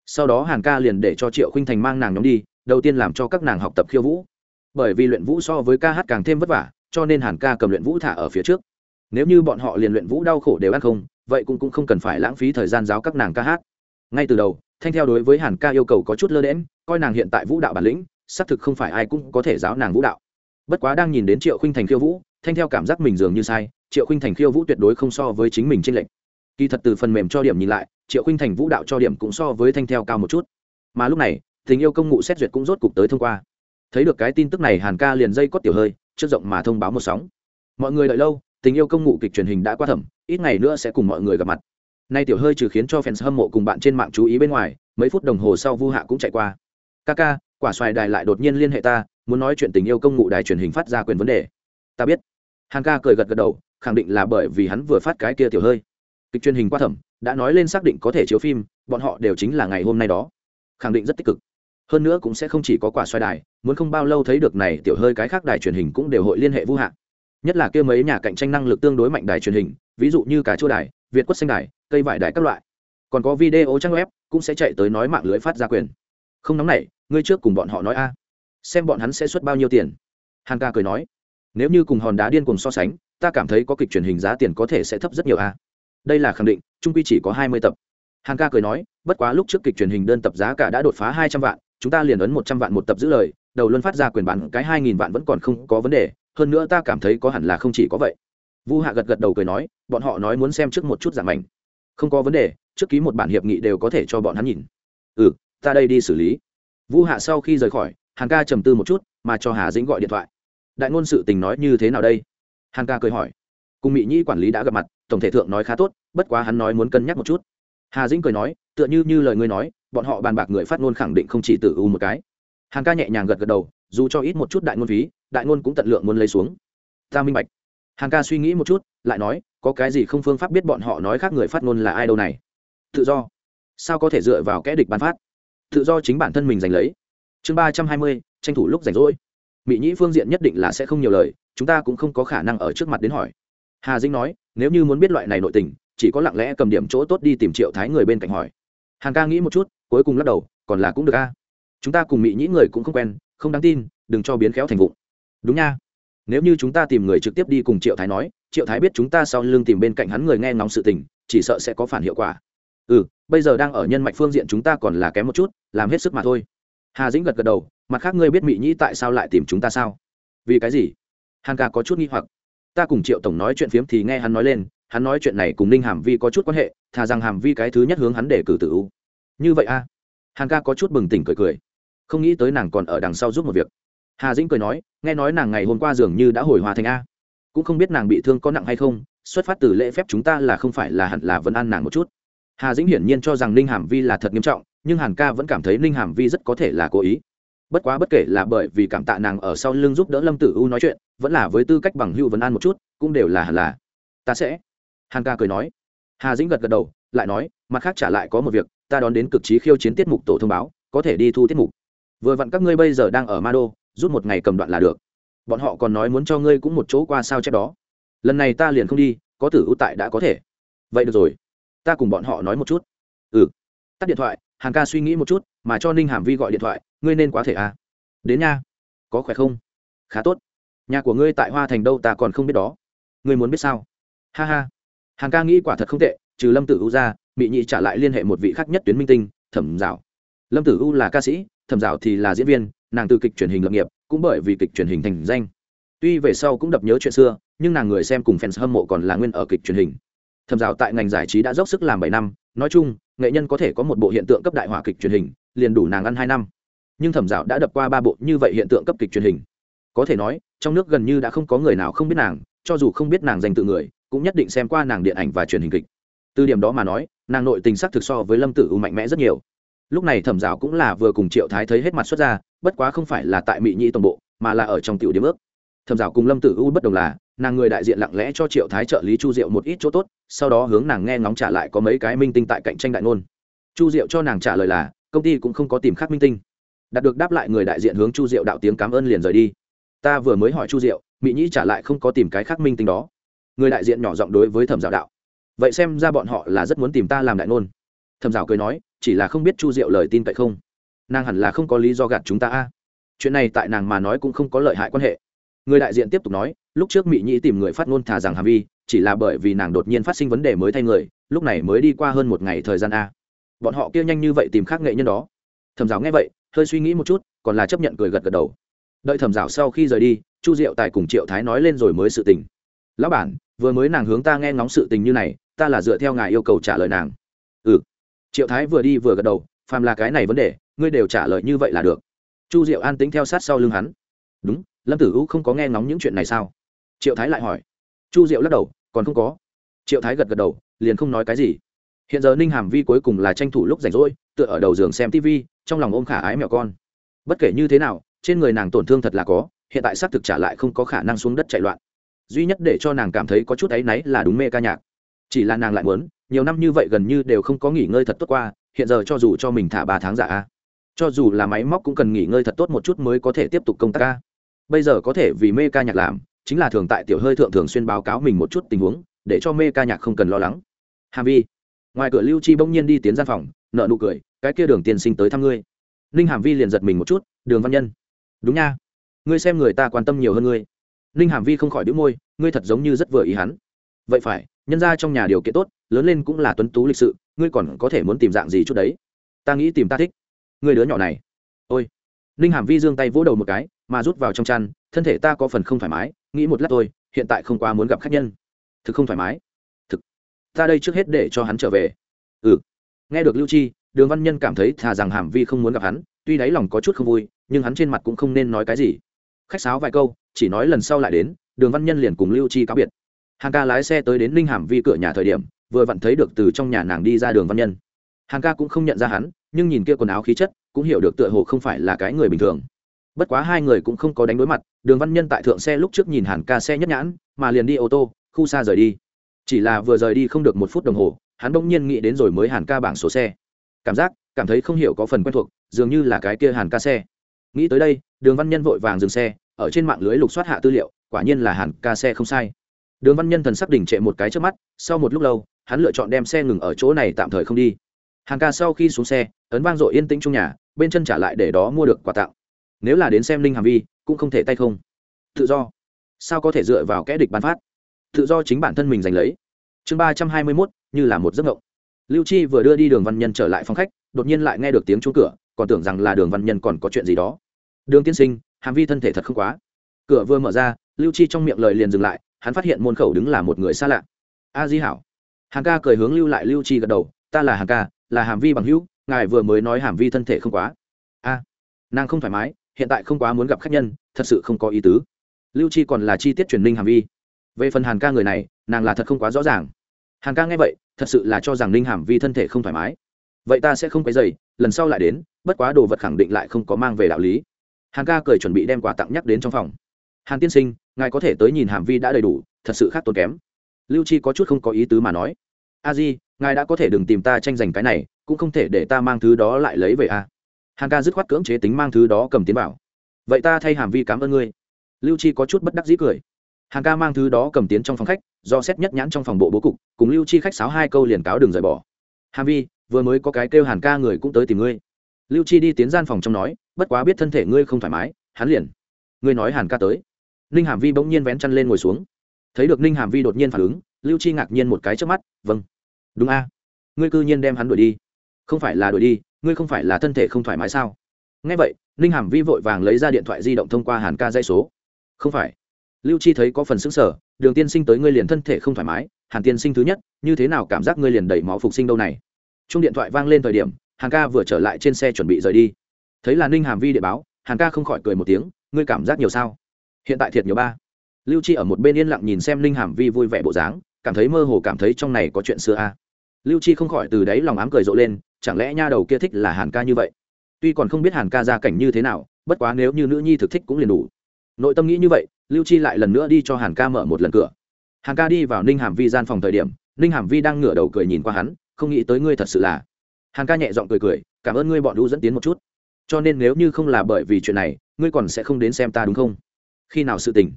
Sau đó hàn ca liền để cho triệu khinh thành mang nàng nhóm đi đầu tiên làm cho các nàng học tập khiêu vũ. Bởi vì luyện vũ so với ca hát càng thêm vất vả cho nên hàn ca cầm luyện vũ thả ở phía trước. Nếu như bọn họ liền luyện vũ đau khổ đều ăn không vậy cũng, cũng không cần phải lãng phí thời gian giáo các nàng ca hát. Ngay từ đầu thanh theo đối với hàn ca yêu cầu có chút lơ đễm coi nàng hiện tại vũ đạo bản lĩnh xác thực không phải ai cũng có thể giáo nàng vũ đạo bất quá đang nhìn đến triệu khinh thành khiêu vũ, thanh theo cảm giác mình dường như sai, triệu khinh thành khiêu vũ tuyệt đối không so với chính mình tranh lệch. Kỳ thật từ phần mềm cho điểm nhìn lại, triệu khinh thành vũ đạo cho điểm cũng so với thanh theo cao một chút. Mà lúc này, tình yêu công ngụ xét duyệt cũng rốt cục tới thông qua. Thấy được cái tin tức này, hàn ca liền dây cót tiểu hơi, trước rộng mà thông báo một sóng. Mọi người đợi lâu, tình yêu công ngụ kịch truyền hình đã qua thẩm, ít ngày nữa sẽ cùng mọi người gặp mặt. Nay tiểu hơi trừ khiến cho fans hâm mộ cùng bạn trên mạng chú ý bên ngoài, mấy phút đồng hồ sau vu hạ cũng chạy qua. Ca ca, quả xoài đài lại đột nhiên liên hệ ta muốn nói chuyện tình yêu công ngụ đài truyền hình phát ra quyền vấn đề. Ta biết. Hàn ca cười gật gật đầu, khẳng định là bởi vì hắn vừa phát cái kia tiểu hơi. Kịch truyền hình qua thẩm, đã nói lên xác định có thể chiếu phim, bọn họ đều chính là ngày hôm nay đó. Khẳng định rất tích cực. Hơn nữa cũng sẽ không chỉ có quả xoay đài, muốn không bao lâu thấy được này tiểu hơi cái khác đài truyền hình cũng đều hội liên hệ vô hạn nhất là kia mấy nhà cạnh tranh năng lực tương đối mạnh đài truyền hình, ví dụ như cá chua đài, việt quất xanh đài, cây vải đài các loại. Còn có video trang web cũng sẽ chạy tới nói mạng lưới phát ra quyền. Không nóng này ngươi trước cùng bọn họ nói a xem bọn hắn sẽ xuất bao nhiêu tiền. Hàn ca cười nói, nếu như cùng hòn đá điên cùng so sánh, ta cảm thấy có kịch truyền hình giá tiền có thể sẽ thấp rất nhiều a. Đây là khẳng định trung quy chỉ có hai mươi tập. Hàn ca cười nói, bất quá lúc trước kịch truyền hình đơn tập giá cả đã đột phá hai trăm vạn, chúng ta liền ấn một trăm vạn một tập giữ lời, đầu luân phát ra quyền bán cái hai nghìn vạn vẫn còn không có vấn đề, hơn nữa ta cảm thấy có hẳn là không chỉ có vậy. Vu hạ gật gật đầu cười nói, bọn họ nói muốn xem trước một chút giảm ảnh. không có vấn đề, trước ký một bản hiệp nghị đều có thể cho bọn hắn nhìn. Ừ ta đây đi xử lý. Vu hạ sau khi rời khỏi hàn ca trầm tư một chút, mà cho hà dĩnh gọi điện thoại. Đại ngôn sự tình nói như thế nào đây? Hàn ca cười hỏi. Cùng mỹ nhi quản lý đã gặp mặt, tổng thể thượng nói khá tốt, bất quá hắn nói muốn cân nhắc một chút. Hà dĩnh cười nói, tựa như như lời ngươi nói, bọn họ bàn bạc người phát ngôn khẳng định không chỉ tự u một cái. Hàn ca nhẹ nhàng gật gật đầu, dù cho ít một chút đại ngôn phí, đại ngôn cũng tận lượng muốn lấy xuống. Ta minh bạch. Hàn ca suy nghĩ một chút, lại nói, có cái gì không phương pháp biết bọn họ nói khác người phát ngôn là ai đâu này? Tự do. Sao có thể dựa vào kẽ địch bán phát? Tự do chính bản thân mình giành lấy chương ba trăm hai mươi, tranh thủ lúc rảnh rỗi. Mỹ nhĩ phương diện nhất định là sẽ không nhiều lời, chúng ta cũng không có khả năng ở trước mặt đến hỏi. Hà dĩnh nói, nếu như muốn biết loại này nội tình, chỉ có lặng lẽ cầm điểm chỗ tốt đi tìm triệu thái người bên cạnh hỏi. Hàn ca nghĩ một chút, cuối cùng lắc đầu, còn là cũng được a. Chúng ta cùng mỹ nhĩ người cũng không quen, không đáng tin, đừng cho biến khéo thành vụ đúng nha. Nếu như chúng ta tìm người trực tiếp đi cùng triệu thái nói, triệu thái biết chúng ta sau lưng tìm bên cạnh hắn người nghe ngóng sự tình, chỉ sợ sẽ có phản hiệu quả. Ừ bây giờ đang ở nhân mạch phương diện chúng ta còn là kém một chút, làm hết sức mà thôi hà dĩnh gật gật đầu, mặt khác ngươi biết mỹ nhĩ tại sao lại tìm chúng ta sao? Vì cái gì? Hàn ca có chút nghi hoặc. Ta cùng triệu tổng nói chuyện phiếm thì nghe hắn nói lên, hắn nói chuyện này cùng ninh hàm vi có chút quan hệ, thà rằng hàm vi cái thứ nhất hướng hắn để cử tử u. Như vậy a à? hàn ca có chút bừng tỉnh cười cười. Không nghĩ tới nàng còn ở đằng sau giúp một việc. Hà dĩnh cười nói, nghe nói nàng ngày hôm qua dường như đã hồi hòa thành a. Cũng không biết nàng bị thương có nặng hay không, xuất phát từ lễ phép chúng ta là không phải là hẳn là vẫn an nàng một chút. Hà dĩnh hiển nhiên cho rằng ninh hàm vi là thật nghiêm trọng nhưng hàn ca vẫn cảm thấy ninh hàm vi rất có thể là cố ý. Bất quá bất kể là bởi vì cảm tạ nàng ở sau lưng giúp đỡ lâm tử u nói chuyện, vẫn là với tư cách bằng hữu vấn an một chút, cũng đều là hẳn là. Ta sẽ. Hàn ca cười nói. Hà dĩnh gật gật đầu, lại nói, mặt khác trả lại có một việc, ta đón đến cực trí khiêu chiến tiết mục tổ thông báo, có thể đi thu tiết mục. Vừa vặn các ngươi bây giờ đang ở ma đô rút một ngày cầm đoạn là được. Bọn họ còn nói muốn cho ngươi cũng một chỗ qua sao chép đó. Lần này ta liền không đi, có tử ưu tại đã có thể. Vậy được rồi, ta cùng bọn họ nói một chút. Ừ. Tắt điện thoại hàng ca suy nghĩ một chút, mà cho ninh hàm vi gọi điện thoại, ngươi nên quá thể à. đến nha. Có khỏe không? Khá tốt. Nhà của ngươi tại hoa thành đâu ta còn không biết đó. Ngươi muốn biết sao? Ha ha. Hàng ca nghĩ quả thật không tệ, trừ lâm tử u ra bị nhị trả lại liên hệ một vị khác nhất tuyến minh tinh, thẩm dạo lâm tử u là ca sĩ, thẩm dạo thì là diễn viên, nàng từ kịch truyền hình lập nghiệp, cũng bởi vì kịch truyền hình thành danh. Tuy về sau cũng đập nhớ chuyện xưa, nhưng nàng người xem cùng fans hâm mộ còn là nguyên ở kịch truyền hình. Thẩm dạo tại ngành giải trí đã dốc sức làm bảy năm nói chung, nghệ nhân có thể có một bộ hiện tượng cấp đại hỏa kịch truyền hình, liền đủ nàng ăn hai năm. Nhưng thẩm dạo đã đập qua ba bộ như vậy hiện tượng cấp kịch truyền hình. Có thể nói, trong nước gần như đã không có người nào không biết nàng, cho dù không biết nàng danh tự người, cũng nhất định xem qua nàng điện ảnh và truyền hình kịch. Từ điểm đó mà nói, nàng nội tình sắc thực so với lâm tử u mạnh mẽ rất nhiều. Lúc này thẩm dạo cũng là vừa cùng triệu thái thấy hết mặt xuất ra, bất quá không phải là tại mỹ nhĩ tổng bộ, mà là ở trong tiểu điểm ước. Thẩm dạo cùng lâm tử u bất đồng là, nàng người đại diện lặng lẽ cho triệu thái trợ lý chu diệu một ít chỗ tốt sau đó hướng nàng nghe ngóng trả lại có mấy cái minh tinh tại cạnh tranh đại ngôn. Chu diệu cho nàng trả lời là, công ty cũng không có tìm khác minh tinh. Đạt được đáp lại người đại diện hướng chu diệu đạo tiếng cảm ơn liền rời đi. Ta vừa mới hỏi chu diệu, mỹ nhĩ trả lại không có tìm cái khác minh tinh đó. Người đại diện nhỏ giọng đối với thẩm giáo đạo. Vậy xem ra bọn họ là rất muốn tìm ta làm đại ngôn. Thẩm giáo cười nói, chỉ là không biết chu diệu lời tin cậy không? Nàng hẳn là không có lý do gạt chúng ta a. Chuyện này tại nàng mà nói cũng không có lợi hại quan hệ. Người đại diện tiếp tục nói, lúc trước mỹ nhĩ tìm người phát ngôn thả rằng hà vi chỉ là bởi vì nàng đột nhiên phát sinh vấn đề mới thay người, lúc này mới đi qua hơn một ngày thời gian a. Bọn họ kia nhanh như vậy tìm khác nghệ nhân đó. Thẩm giáo nghe vậy, hơi suy nghĩ một chút, còn là chấp nhận cười gật gật đầu. Đợi thẩm giáo sau khi rời đi, chu diệu tài cùng triệu thái nói lên rồi mới sự tình. Lão bản, vừa mới nàng hướng ta nghe ngóng sự tình như này, ta là dựa theo ngài yêu cầu trả lời nàng. Ừ. Triệu thái vừa đi vừa gật đầu, phàm là cái này vấn đề, ngươi đều trả lời như vậy là được. Chu diệu an tính theo sát sau lưng hắn. Đúng, lâm tử u không có nghe ngóng những chuyện này sao? Triệu thái lại hỏi chu diệu lắc đầu, còn không có. Triệu thái gật gật đầu, liền không nói cái gì. Hiện giờ ninh hàm vi cuối cùng là tranh thủ lúc rảnh rỗi, tựa ở đầu giường xem tv trong lòng ôm khả ái mẹo con. Bất kể như thế nào, trên người nàng tổn thương thật là có, hiện tại xác thực trả lại không có khả năng xuống đất chạy loạn. Duy nhất để cho nàng cảm thấy có chút áy náy là đúng mê ca nhạc. Chỉ là nàng lại muốn, nhiều năm như vậy gần như đều không có nghỉ ngơi thật tốt qua, hiện giờ cho dù cho mình thả ba tháng giả a, cho dù là máy móc cũng cần nghỉ ngơi thật tốt một chút mới có thể tiếp tục công tác ca bây giờ có thể vì mê ca nhạc làm chính là thường tại tiểu hơi thượng thường xuyên báo cáo mình một chút tình huống, để cho mê ca nhạc không cần lo lắng. Hàm vi, ngoài cửa lưu chi bỗng nhiên đi tiến gian phòng nợ nụ cười, cái kia đường tiên sinh tới thăm ngươi. Ninh hàm vi liền giật mình một chút, đường văn nhân. Đúng nha, ngươi xem người ta quan tâm nhiều hơn ngươi. Ninh hàm vi không khỏi đĩu môi, ngươi thật giống như rất vừa ý hắn. Vậy phải, nhân ra trong nhà điều kiện tốt, lớn lên cũng là tuấn tú lịch sự, ngươi còn có thể muốn tìm dạng gì chút đấy? Ta nghĩ tìm ta thích. Ngươi đứa nhỏ này. Ôi. Ninh hàm vi giương tay vỗ đầu một cái, mà rút vào trong chăn, thân thể ta có phần không thoải mái nghĩ một lát thôi, hiện tại không quá muốn gặp khách nhân. Thực không thoải mái. Thực. Ta đây trước hết để cho hắn trở về. Ừ. Nghe được lưu chi, đường văn nhân cảm thấy thà rằng hàm vi không muốn gặp hắn, tuy đáy lòng có chút không vui, nhưng hắn trên mặt cũng không nên nói cái gì. Khách sáo vài câu, chỉ nói lần sau lại đến, đường văn nhân liền cùng lưu chi cáo biệt. Hàng ca lái xe tới đến ninh hàm vi cửa nhà thời điểm, vừa vặn thấy được từ trong nhà nàng đi ra đường văn nhân. Hàng ca cũng không nhận ra hắn, nhưng nhìn kia quần áo khí chất, cũng hiểu được tựa hồ không phải là cái người bình thường bất quá hai người cũng không có đánh đối mặt, đường văn nhân tại thượng xe lúc trước nhìn hàn ca xe nhất nhãn, mà liền đi ô tô, khu xa rời đi. Chỉ là vừa rời đi không được một phút đồng hồ, hắn bỗng nhiên nghĩ đến rồi mới hàn ca bảng số xe. Cảm giác, cảm thấy không hiểu có phần quen thuộc, dường như là cái kia hàn ca xe. Nghĩ tới đây, đường văn nhân vội vàng dừng xe, ở trên mạng lưới lục soát hạ tư liệu, quả nhiên là hàn ca xe không sai. Đường văn nhân thần sắc đỉnh trệ một cái trước mắt, sau một lúc lâu, hắn lựa chọn đem xe ngừng ở chỗ này tạm thời không đi. Hàn ca sau khi xuống xe, ấn vang dội yên tĩnh trong nhà, bên chân trả lại để đó mua được quà tặng nếu là đến xem linh hàm vi, cũng không thể tay không. Tự do. Sao có thể dựa vào kẽ địch bán phát? Tự do chính bản thân mình giành lấy. Chương ba trăm hai mươi mốt, như là một giấc ngộng lưu chi vừa đưa đi đường văn nhân trở lại phòng khách, đột nhiên lại nghe được tiếng chuông cửa, còn tưởng rằng là đường văn nhân còn có chuyện gì đó. Đường tiên sinh, hàm vi thân thể thật không quá. Cửa vừa mở ra, lưu chi trong miệng lời liền dừng lại, hắn phát hiện môn khẩu đứng là một người xa lạ. A di hảo. Hàng ca cười hướng lưu lại lưu chi gật đầu, ta là hàng ca, là hàm vi bằng hữu, ngài vừa mới nói hàm vi thân thể không quá. A, nàng không thoải mái hiện tại không quá muốn gặp khách nhân, thật sự không có ý tứ. Lưu chi còn là chi tiết truyền ninh hàm vi. Về phần hàn ca người này, nàng là thật không quá rõ ràng. Hàn ca nghe vậy, thật sự là cho rằng ninh hàm vi thân thể không thoải mái. Vậy ta sẽ không quấy dày lần sau lại đến, bất quá đồ vật khẳng định lại không có mang về đạo lý. Hàn ca cười chuẩn bị đem quà tặng nhắc đến trong phòng. Hàn tiên sinh, ngài có thể tới nhìn hàm vi đã đầy đủ, thật sự khác tốn kém. Lưu chi có chút không có ý tứ mà nói. A di, ngài đã có thể đừng tìm ta tranh giành cái này, cũng không thể để ta mang thứ đó lại lấy về a hàn ca dứt khoát cưỡng chế tính mang thứ đó cầm tiến bảo vậy ta thay hàm vi cảm ơn ngươi. Lưu chi có chút bất đắc dĩ cười. Hàn ca mang thứ đó cầm tiến trong phòng khách, do xét nhất nhãn trong phòng bộ bố cục, cùng lưu chi khách sáo hai câu liền cáo đường rời bỏ. Hàm vi, vừa mới có cái kêu hàn ca người cũng tới tìm ngươi. Lưu chi đi tiến gian phòng trong nói, bất quá biết thân thể ngươi không thoải mái, hắn liền. Ngươi nói hàn ca tới. Ninh hàm vi bỗng nhiên vén chăn lên ngồi xuống. Thấy được ninh hàm vi đột nhiên phản ứng, lưu chi ngạc nhiên một cái trước mắt vâng. Đúng a. Ngươi cư nhiên đem hắn đuổi đi. Không phải là đuổi đi ngươi không phải là thân thể không thoải mái sao? Ngay vậy, ninh hàm vi vội vàng lấy ra điện thoại di động thông qua hàn ca dây số. Không phải. Lưu chi thấy có phần xứng sở đường tiên sinh tới ngươi liền thân thể không thoải mái, hàn tiên sinh thứ nhất, như thế nào cảm giác ngươi liền đẩy máu phục sinh đâu này? Chung điện thoại vang lên thời điểm, hàn ca vừa trở lại trên xe chuẩn bị rời đi. Thấy là ninh hàm vi địa báo, hàn ca không khỏi cười một tiếng, ngươi cảm giác nhiều sao? Hiện tại thiệt nhiều ba. Lưu chi ở một bên yên lặng nhìn xem ninh hàm vi vui vẻ bộ dáng, cảm thấy mơ hồ cảm thấy trong này có chuyện xưa a. Lưu chi không khỏi từ đấy lòng ám cười rộ lên chẳng lẽ nha đầu kia thích là hàn ca như vậy? Tuy còn không biết hàn ca gia cảnh như thế nào, bất quá nếu như nữ nhi thực thích cũng liền đủ. Nội tâm nghĩ như vậy, lưu chi lại lần nữa đi cho hàn ca mở một lần cửa. Hàn ca đi vào ninh hàm vi gian phòng thời điểm, ninh hàm vi đang ngửa đầu cười nhìn qua hắn, không nghĩ tới ngươi thật sự là. Hàn ca nhẹ giọng cười cười, cảm ơn ngươi bọn lũ dẫn tiến một chút. Cho nên nếu như không là bởi vì chuyện này, ngươi còn sẽ không đến xem ta đúng không? Khi nào sự tình?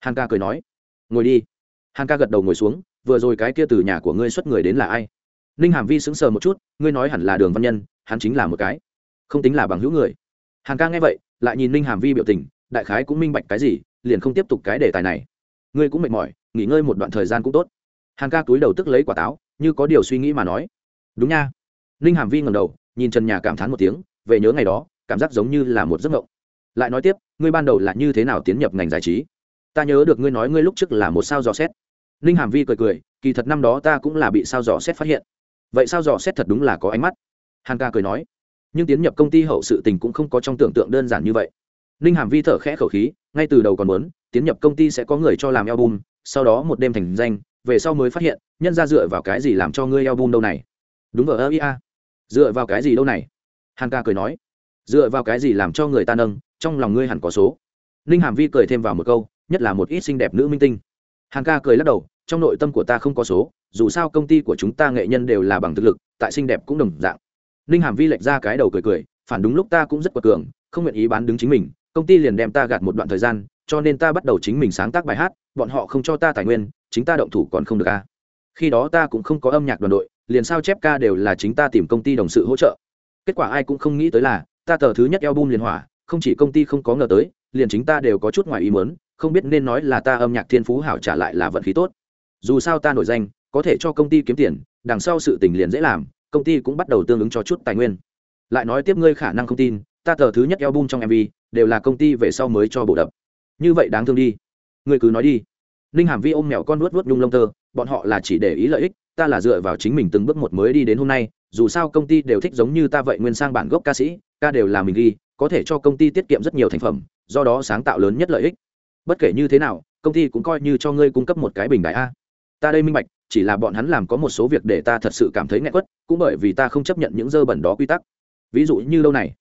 Hàn ca cười nói. Ngồi đi. Hàn ca gật đầu ngồi xuống, vừa rồi cái kia từ nhà của ngươi xuất người đến là ai? Ninh hàm vi sững sờ một chút, ngươi nói hẳn là đường văn nhân, hắn chính là một cái. Không tính là bằng hữu người. Hàng ca nghe vậy, lại nhìn ninh hàm vi biểu tình, đại khái cũng minh bạch cái gì, liền không tiếp tục cái đề tài này. Ngươi cũng mệt mỏi, nghỉ ngơi một đoạn thời gian cũng tốt. Hàng ca túi đầu tức lấy quả táo, như có điều suy nghĩ mà nói. Đúng nha. Ninh hàm vi ngầm đầu, nhìn trần nhà cảm thán một tiếng, về nhớ ngày đó, cảm giác giống như là một giấc mộng. Lại nói tiếp, ngươi ban đầu là như thế nào tiến nhập ngành giải trí? Ta nhớ được ngươi nói ngươi lúc trước là một sao dò xét. Ninh hàm vi cười cười, kỳ thật năm đó ta cũng là bị sao dò xét phát hiện vậy sao dò xét thật đúng là có ánh mắt? Hàn ca cười nói. Nhưng tiến nhập công ty hậu sự tình cũng không có trong tưởng tượng đơn giản như vậy. Ninh hàm vi thở khẽ khẩu khí, ngay từ đầu còn muốn, tiến nhập công ty sẽ có người cho làm album, sau đó một đêm thành danh, về sau mới phát hiện, nhân ra dựa vào cái gì làm cho ngươi album đâu này? Đúng vờ ơ ia dựa vào cái gì đâu này? Hàn ca cười nói. Dựa vào cái gì làm cho người ta nâng, trong lòng ngươi hẳn có số. Ninh hàm vi cười thêm vào một câu, nhất là một ít xinh đẹp nữ minh tinh. Hàn ca cười lắc đầu, trong nội tâm của ta không có số dù sao công ty của chúng ta nghệ nhân đều là bằng thực lực, tại xinh đẹp cũng đồng dạng. Ninh hàm vi lệch ra cái đầu cười cười, phản đúng lúc ta cũng rất quật cường, không nguyện ý bán đứng chính mình, công ty liền đem ta gạt một đoạn thời gian, cho nên ta bắt đầu chính mình sáng tác bài hát, bọn họ không cho ta tài nguyên, chính ta động thủ còn không được ca khi đó ta cũng không có âm nhạc đoàn đội, liền sao chép ca đều là chính ta tìm công ty đồng sự hỗ trợ. Kết quả ai cũng không nghĩ tới là, ta tờ thứ nhất album liền hỏa, không chỉ công ty không có ngờ tới, liền chính ta đều có chút ngoài ý muốn, không biết nên nói là ta âm nhạc thiên phú hảo trả lại là vận khí tốt. Dù sao ta nổi danh có thể cho công ty kiếm tiền, đằng sau sự tình liền dễ làm, công ty cũng bắt đầu tương ứng cho chút tài nguyên. Lại nói tiếp ngươi khả năng không tin, ta tờ thứ nhất album trong mv đều là công ty về sau mới cho bổ đập. Như vậy đáng thương đi. Ngươi cứ nói đi. Ninh hàm vi ôm mèo con nuốt nuốt nhung lông tơ, bọn họ là chỉ để ý lợi ích, ta là dựa vào chính mình từng bước một mới đi đến hôm nay, dù sao công ty đều thích giống như ta vậy nguyên sang bản gốc ca sĩ, ca đều là mình ghi, có thể cho công ty tiết kiệm rất nhiều thành phẩm, do đó sáng tạo lớn nhất lợi ích. Bất kể như thế nào, công ty cũng coi như cho ngươi cung cấp một cái bình đại a. Ta đây minh bạch chỉ là bọn hắn làm có một số việc để ta thật sự cảm thấy nghẹn quất, cũng bởi vì ta không chấp nhận những dơ bẩn đó quy tắc. Ví dụ như lâu này,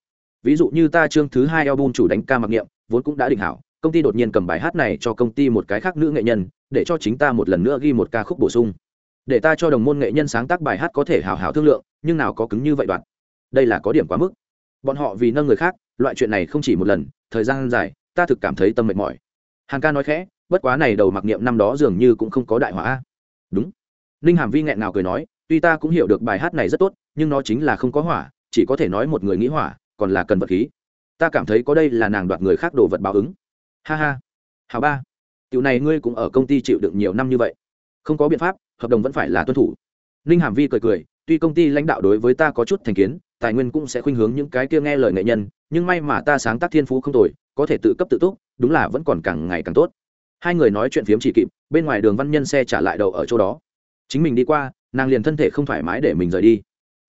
ví dụ như ta chương thứ hai album chủ đánh ca mặc niệm, vốn cũng đã định hảo, công ty đột nhiên cầm bài hát này cho công ty một cái khác nữ nghệ nhân, để cho chính ta một lần nữa ghi một ca khúc bổ sung. Để ta cho đồng môn nghệ nhân sáng tác bài hát có thể hào hào thương lượng, nhưng nào có cứng như vậy đoạn. Đây là có điểm quá mức. Bọn họ vì nâng người khác, loại chuyện này không chỉ một lần, thời gian dài, ta thực cảm thấy tâm mệt mỏi. Hàng ca nói khẽ, bất quá này đầu mặc niệm năm đó dường như cũng không có đại hỏa đúng ninh hàm vi nghẹn nào cười nói, tuy ta cũng hiểu được bài hát này rất tốt, nhưng nó chính là không có hỏa, chỉ có thể nói một người nghĩ hỏa, còn là cần vật khí. Ta cảm thấy có đây là nàng đoạt người khác đồ vật báo ứng. Ha ha, hào ba, tiểu này ngươi cũng ở công ty chịu đựng nhiều năm như vậy. Không có biện pháp, hợp đồng vẫn phải là tuân thủ. Ninh hàm vi cười cười, tuy công ty lãnh đạo đối với ta có chút thành kiến, tài nguyên cũng sẽ khuynh hướng những cái kia nghe lời nghệ nhân, nhưng may mà ta sáng tác thiên phú không tồi, có thể tự cấp tự túc, đúng là vẫn còn càng ngày càng tốt. Hai người nói chuyện phiếm chỉ kịp, bên ngoài đường văn nhân xe trả lại đầu ở chỗ đó chính mình đi qua, nàng liền thân thể không thoải mái để mình rời đi.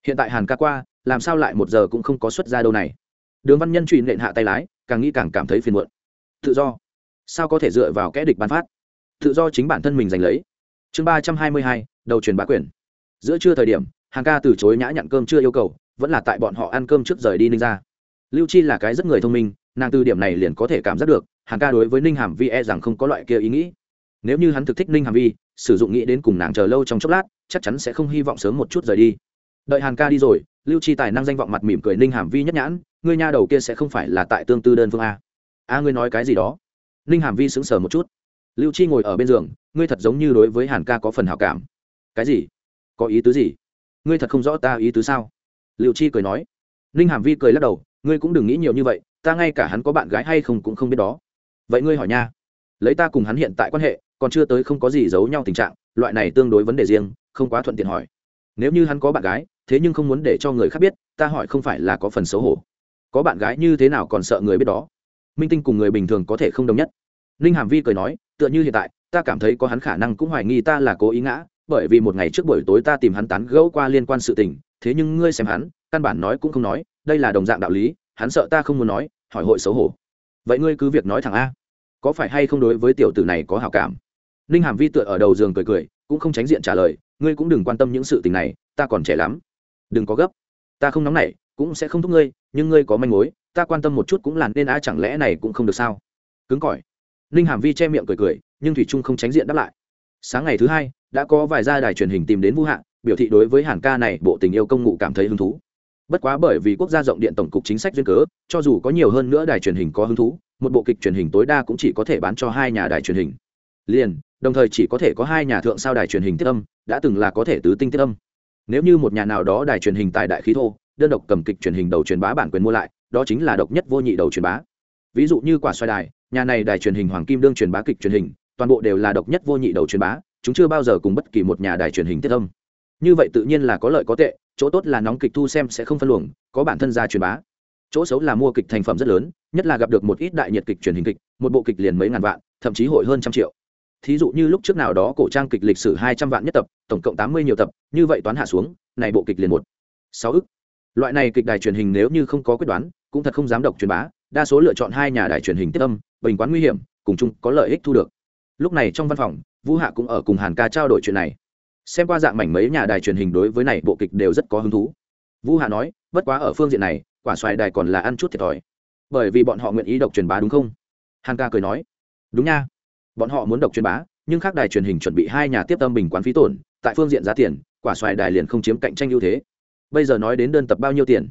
Hiện tại hàn ca qua, làm sao lại một giờ cũng không có xuất ra đâu này? Đường văn nhân truy nện hạ tay lái, càng nghĩ càng cảm thấy phiền muộn. Tự do. Sao có thể dựa vào kẽ địch bán phát? Tự do chính bản thân mình giành lấy. Chương ba trăm hai mươi hai, đầu truyền bá quyền. Giữa trưa thời điểm hàng ca từ chối nhã nhặn cơm chưa yêu cầu, vẫn là tại bọn họ ăn cơm trước rời đi ninh ra lưu chi là cái rất người thông minh, nàng từ điểm này liền có thể cảm giác được hàng ca đối với ninh hàm vi e rằng không có loại kia ý nghĩ. Nếu như hắn thực thích ninh hàm vi sử dụng nghĩ đến cùng nàng chờ lâu trong chốc lát, chắc chắn sẽ không hy vọng sớm một chút rời đi. Đợi Hàn ca đi rồi, lưu chi tài năng danh vọng mặt mỉm cười ninh hàm vi nhất nhãn, ngươi nha đầu kia sẽ không phải là tại tương tư đơn phương a. A, ngươi nói cái gì đó? Ninh hàm vi sững sờ một chút. Lưu chi ngồi ở bên giường, ngươi thật giống như đối với hàn ca có phần hào cảm. Cái gì? Có ý tứ gì? Ngươi thật không rõ ta ý tứ sao? Liệu chi cười nói. Ninh hàm vi cười lắc đầu, ngươi cũng đừng nghĩ nhiều như vậy, ta ngay cả hắn có bạn gái hay không cũng không biết đó. Vậy ngươi hỏi nha. Lấy ta cùng hắn hiện tại quan hệ còn chưa tới không có gì giấu nhau tình trạng, loại này tương đối vấn đề riêng, không quá thuận tiện hỏi. Nếu như hắn có bạn gái, thế nhưng không muốn để cho người khác biết, ta hỏi không phải là có phần xấu hổ. Có bạn gái như thế nào còn sợ người biết đó? Minh tinh cùng người bình thường có thể không đồng nhất. Ninh hàm vi cười nói, tựa như hiện tại, ta cảm thấy có hắn khả năng cũng hoài nghi ta là cố ý ngã, bởi vì một ngày trước buổi tối ta tìm hắn tán gẫu qua liên quan sự tình, thế nhưng ngươi xem hắn, căn bản nói cũng không nói, đây là đồng dạng đạo lý, hắn sợ ta không muốn nói, hỏi hội xấu hổ. Vậy ngươi cứ việc nói thẳng a. Có phải hay không đối với tiểu tử này có hảo cảm? Ninh hàm vi tựa ở đầu giường cười cười cũng không tránh diện trả lời ngươi cũng đừng quan tâm những sự tình này ta còn trẻ lắm. Đừng có gấp ta không nóng nảy cũng sẽ không thúc ngươi nhưng ngươi có manh mối ta quan tâm một chút cũng làm nên á chẳng lẽ này cũng không được sao? Cứng cỏi. Ninh hàm vi che miệng cười cười nhưng thủy trung không tránh diện đáp lại. Sáng ngày thứ hai đã có vài gia đài truyền hình tìm đến vũ Hạng, biểu thị đối với hàn ca này bộ tình yêu công ngụ cảm thấy hứng thú. Bất quá bởi vì quốc gia rộng điện tổng cục chính sách duyên cớ cho dù có nhiều hơn nữa đài truyền hình có hứng thú một bộ kịch truyền hình tối đa cũng chỉ có thể bán cho hai nhà đài truyền hình. Liền đồng thời chỉ có thể có hai nhà thượng sao đài truyền hình tiết âm, đã từng là có thể tứ tinh tiết âm. Nếu như một nhà nào đó đài truyền hình tại đại khí thô, đơn độc cầm kịch truyền hình đầu truyền bá bản quyền mua lại, đó chính là độc nhất vô nhị đầu truyền bá. Ví dụ như quả xoài đài, nhà này đài truyền hình hoàng kim đương truyền bá kịch truyền hình, toàn bộ đều là độc nhất vô nhị đầu truyền bá, chúng chưa bao giờ cùng bất kỳ một nhà đài truyền hình tiết âm. Như vậy tự nhiên là có lợi có tệ, chỗ tốt là nóng kịch thu xem sẽ không phân luồng, có bản thân ra truyền bá. Chỗ xấu là mua kịch thành phẩm rất lớn, nhất là gặp được một ít đại nhiệt kịch truyền hình kịch, một bộ kịch liền mấy ngàn vạn, thậm chí hội hơn trăm triệu thí dụ như lúc trước nào đó cổ trang kịch lịch sử hai trăm vạn nhất tập, tổng cộng tám mươi nhiều tập, như vậy toán hạ xuống, này bộ kịch liền một, sáu ức. Loại này kịch đài truyền hình nếu như không có quyết đoán, cũng thật không dám độc truyền bá, đa số lựa chọn hai nhà đài truyền hình tiếp âm, bình quán nguy hiểm, cùng chung có lợi ích thu được. Lúc này trong văn phòng, vũ hạ cũng ở cùng hàn ca trao đổi chuyện này. Xem qua dạng mảnh mấy nhà đài truyền hình đối với này bộ kịch đều rất có hứng thú. Vũ hạ nói, bất quá ở phương diện này, quả xoài đài còn là ăn chút thiệt thòi, bởi vì bọn họ nguyện ý độc truyền bá đúng không? Hàn ca cười nói, đúng nha bọn họ muốn độc truyền bá, nhưng khác đài truyền hình chuẩn bị hai nhà tiếp tâm bình quán phí tổn, tại phương diện giá tiền, quả xoài đài liền không chiếm cạnh tranh ưu thế. Bây giờ nói đến đơn tập bao nhiêu tiền?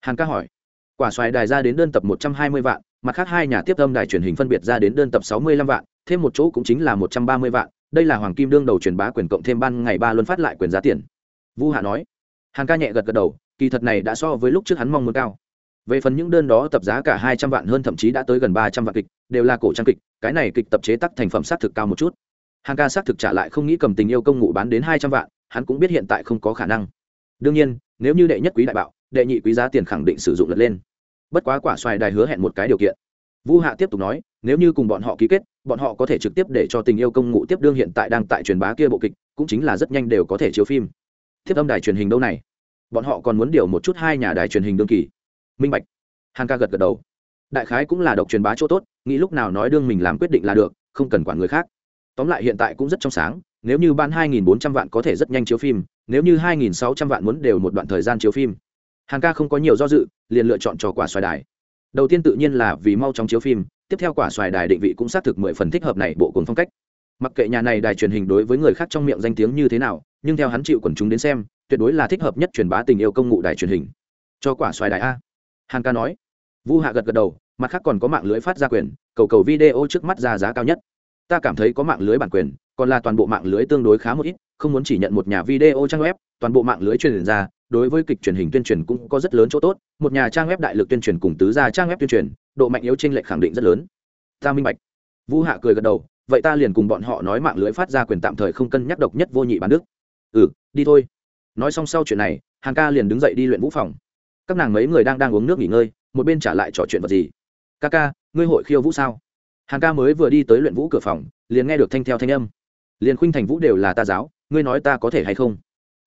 Hàn ca hỏi. Quả xoài đài ra đến đơn tập một trăm hai mươi vạn, mặt khác hai nhà tiếp tâm đài truyền hình phân biệt ra đến đơn tập sáu mươi lăm vạn, thêm một chỗ cũng chính là một trăm ba mươi vạn. Đây là hoàng kim đương đầu truyền bá quyền cộng thêm ban ngày ba luân phát lại quyền giá tiền. Vu hạ nói. Hàn ca nhẹ gật gật đầu, kỳ thật này đã so với lúc trước hắn mong muốn cao về phần những đơn đó tập giá cả hai trăm vạn hơn thậm chí đã tới gần ba trăm vạn kịch, đều là cổ trang kịch, cái này kịch tập chế tác thành phẩm xác thực cao một chút. Hàng ca xác thực trả lại không nghĩ cầm tình yêu công ngụ bán đến hai trăm vạn, hắn cũng biết hiện tại không có khả năng. Đương nhiên, nếu như đệ nhất quý đại bạo, đệ nhị quý giá tiền khẳng định sử dụng lật lên. Bất quá quả xoài đài hứa hẹn một cái điều kiện. Vũ hạ tiếp tục nói, nếu như cùng bọn họ ký kết, bọn họ có thể trực tiếp để cho tình yêu công ngụ tiếp đương hiện tại đang tại truyền bá kia bộ kịch, cũng chính là rất nhanh đều có thể chiếu phim. Thiếp âm đài truyền hình đâu này? Bọn họ còn muốn điều một chút hai nhà đài truyền hình đương kỳ minh bạch. Hàn ca gật gật đầu. Đại khái cũng là độc truyền bá chỗ tốt, nghĩ lúc nào nói đương mình làm quyết định là được, không cần quản người khác. Tóm lại hiện tại cũng rất trong sáng, nếu như ban 2.400 vạn có thể rất nhanh chiếu phim, nếu như 2.600 vạn muốn đều một đoạn thời gian chiếu phim. Hàn ca không có nhiều do dự, liền lựa chọn trò quả xoài đài. Đầu tiên tự nhiên là vì mau chóng chiếu phim, tiếp theo quả xoài đài định vị cũng xác thực mười phần thích hợp này bộ cùng phong cách. Mặc kệ nhà này đài truyền hình đối với người khác trong miệng danh tiếng như thế nào, nhưng theo hắn chịu quần chúng đến xem, tuyệt đối là thích hợp nhất truyền bá tình yêu công ngụ đài truyền hình. Cho quả xoài đài a hàn ca nói. Vu hạ gật gật đầu, mặt khác còn có mạng lưới phát ra quyền, cầu cầu video trước mắt ra giá cao nhất. Ta cảm thấy có mạng lưới bản quyền, còn là toàn bộ mạng lưới tương đối khá một ít, không muốn chỉ nhận một nhà video trang web, toàn bộ mạng lưới truyền ra, đối với kịch truyền hình tuyên truyền cũng có rất lớn chỗ tốt, một nhà trang web đại lực tuyên truyền cùng tứ gia trang web tuyên truyền, độ mạnh yếu trên lệch khẳng định rất lớn. Ta minh bạch. Vu hạ cười gật đầu, vậy ta liền cùng bọn họ nói mạng lưới phát ra quyền tạm thời không cân nhắc độc nhất vô nhị bán đức. Ừ đi thôi. Nói xong sau chuyện này hàng ca liền đứng dậy đi luyện vũ phòng các nàng mấy người đang đang uống nước nghỉ ngơi, một bên trả lại trò chuyện vật gì? Ca ca, ngươi hội khiêu vũ sao? Hàn ca mới vừa đi tới luyện vũ cửa phòng, liền nghe được thanh theo thanh âm. Liền khuynh thành vũ đều là ta giáo, ngươi nói ta có thể hay không?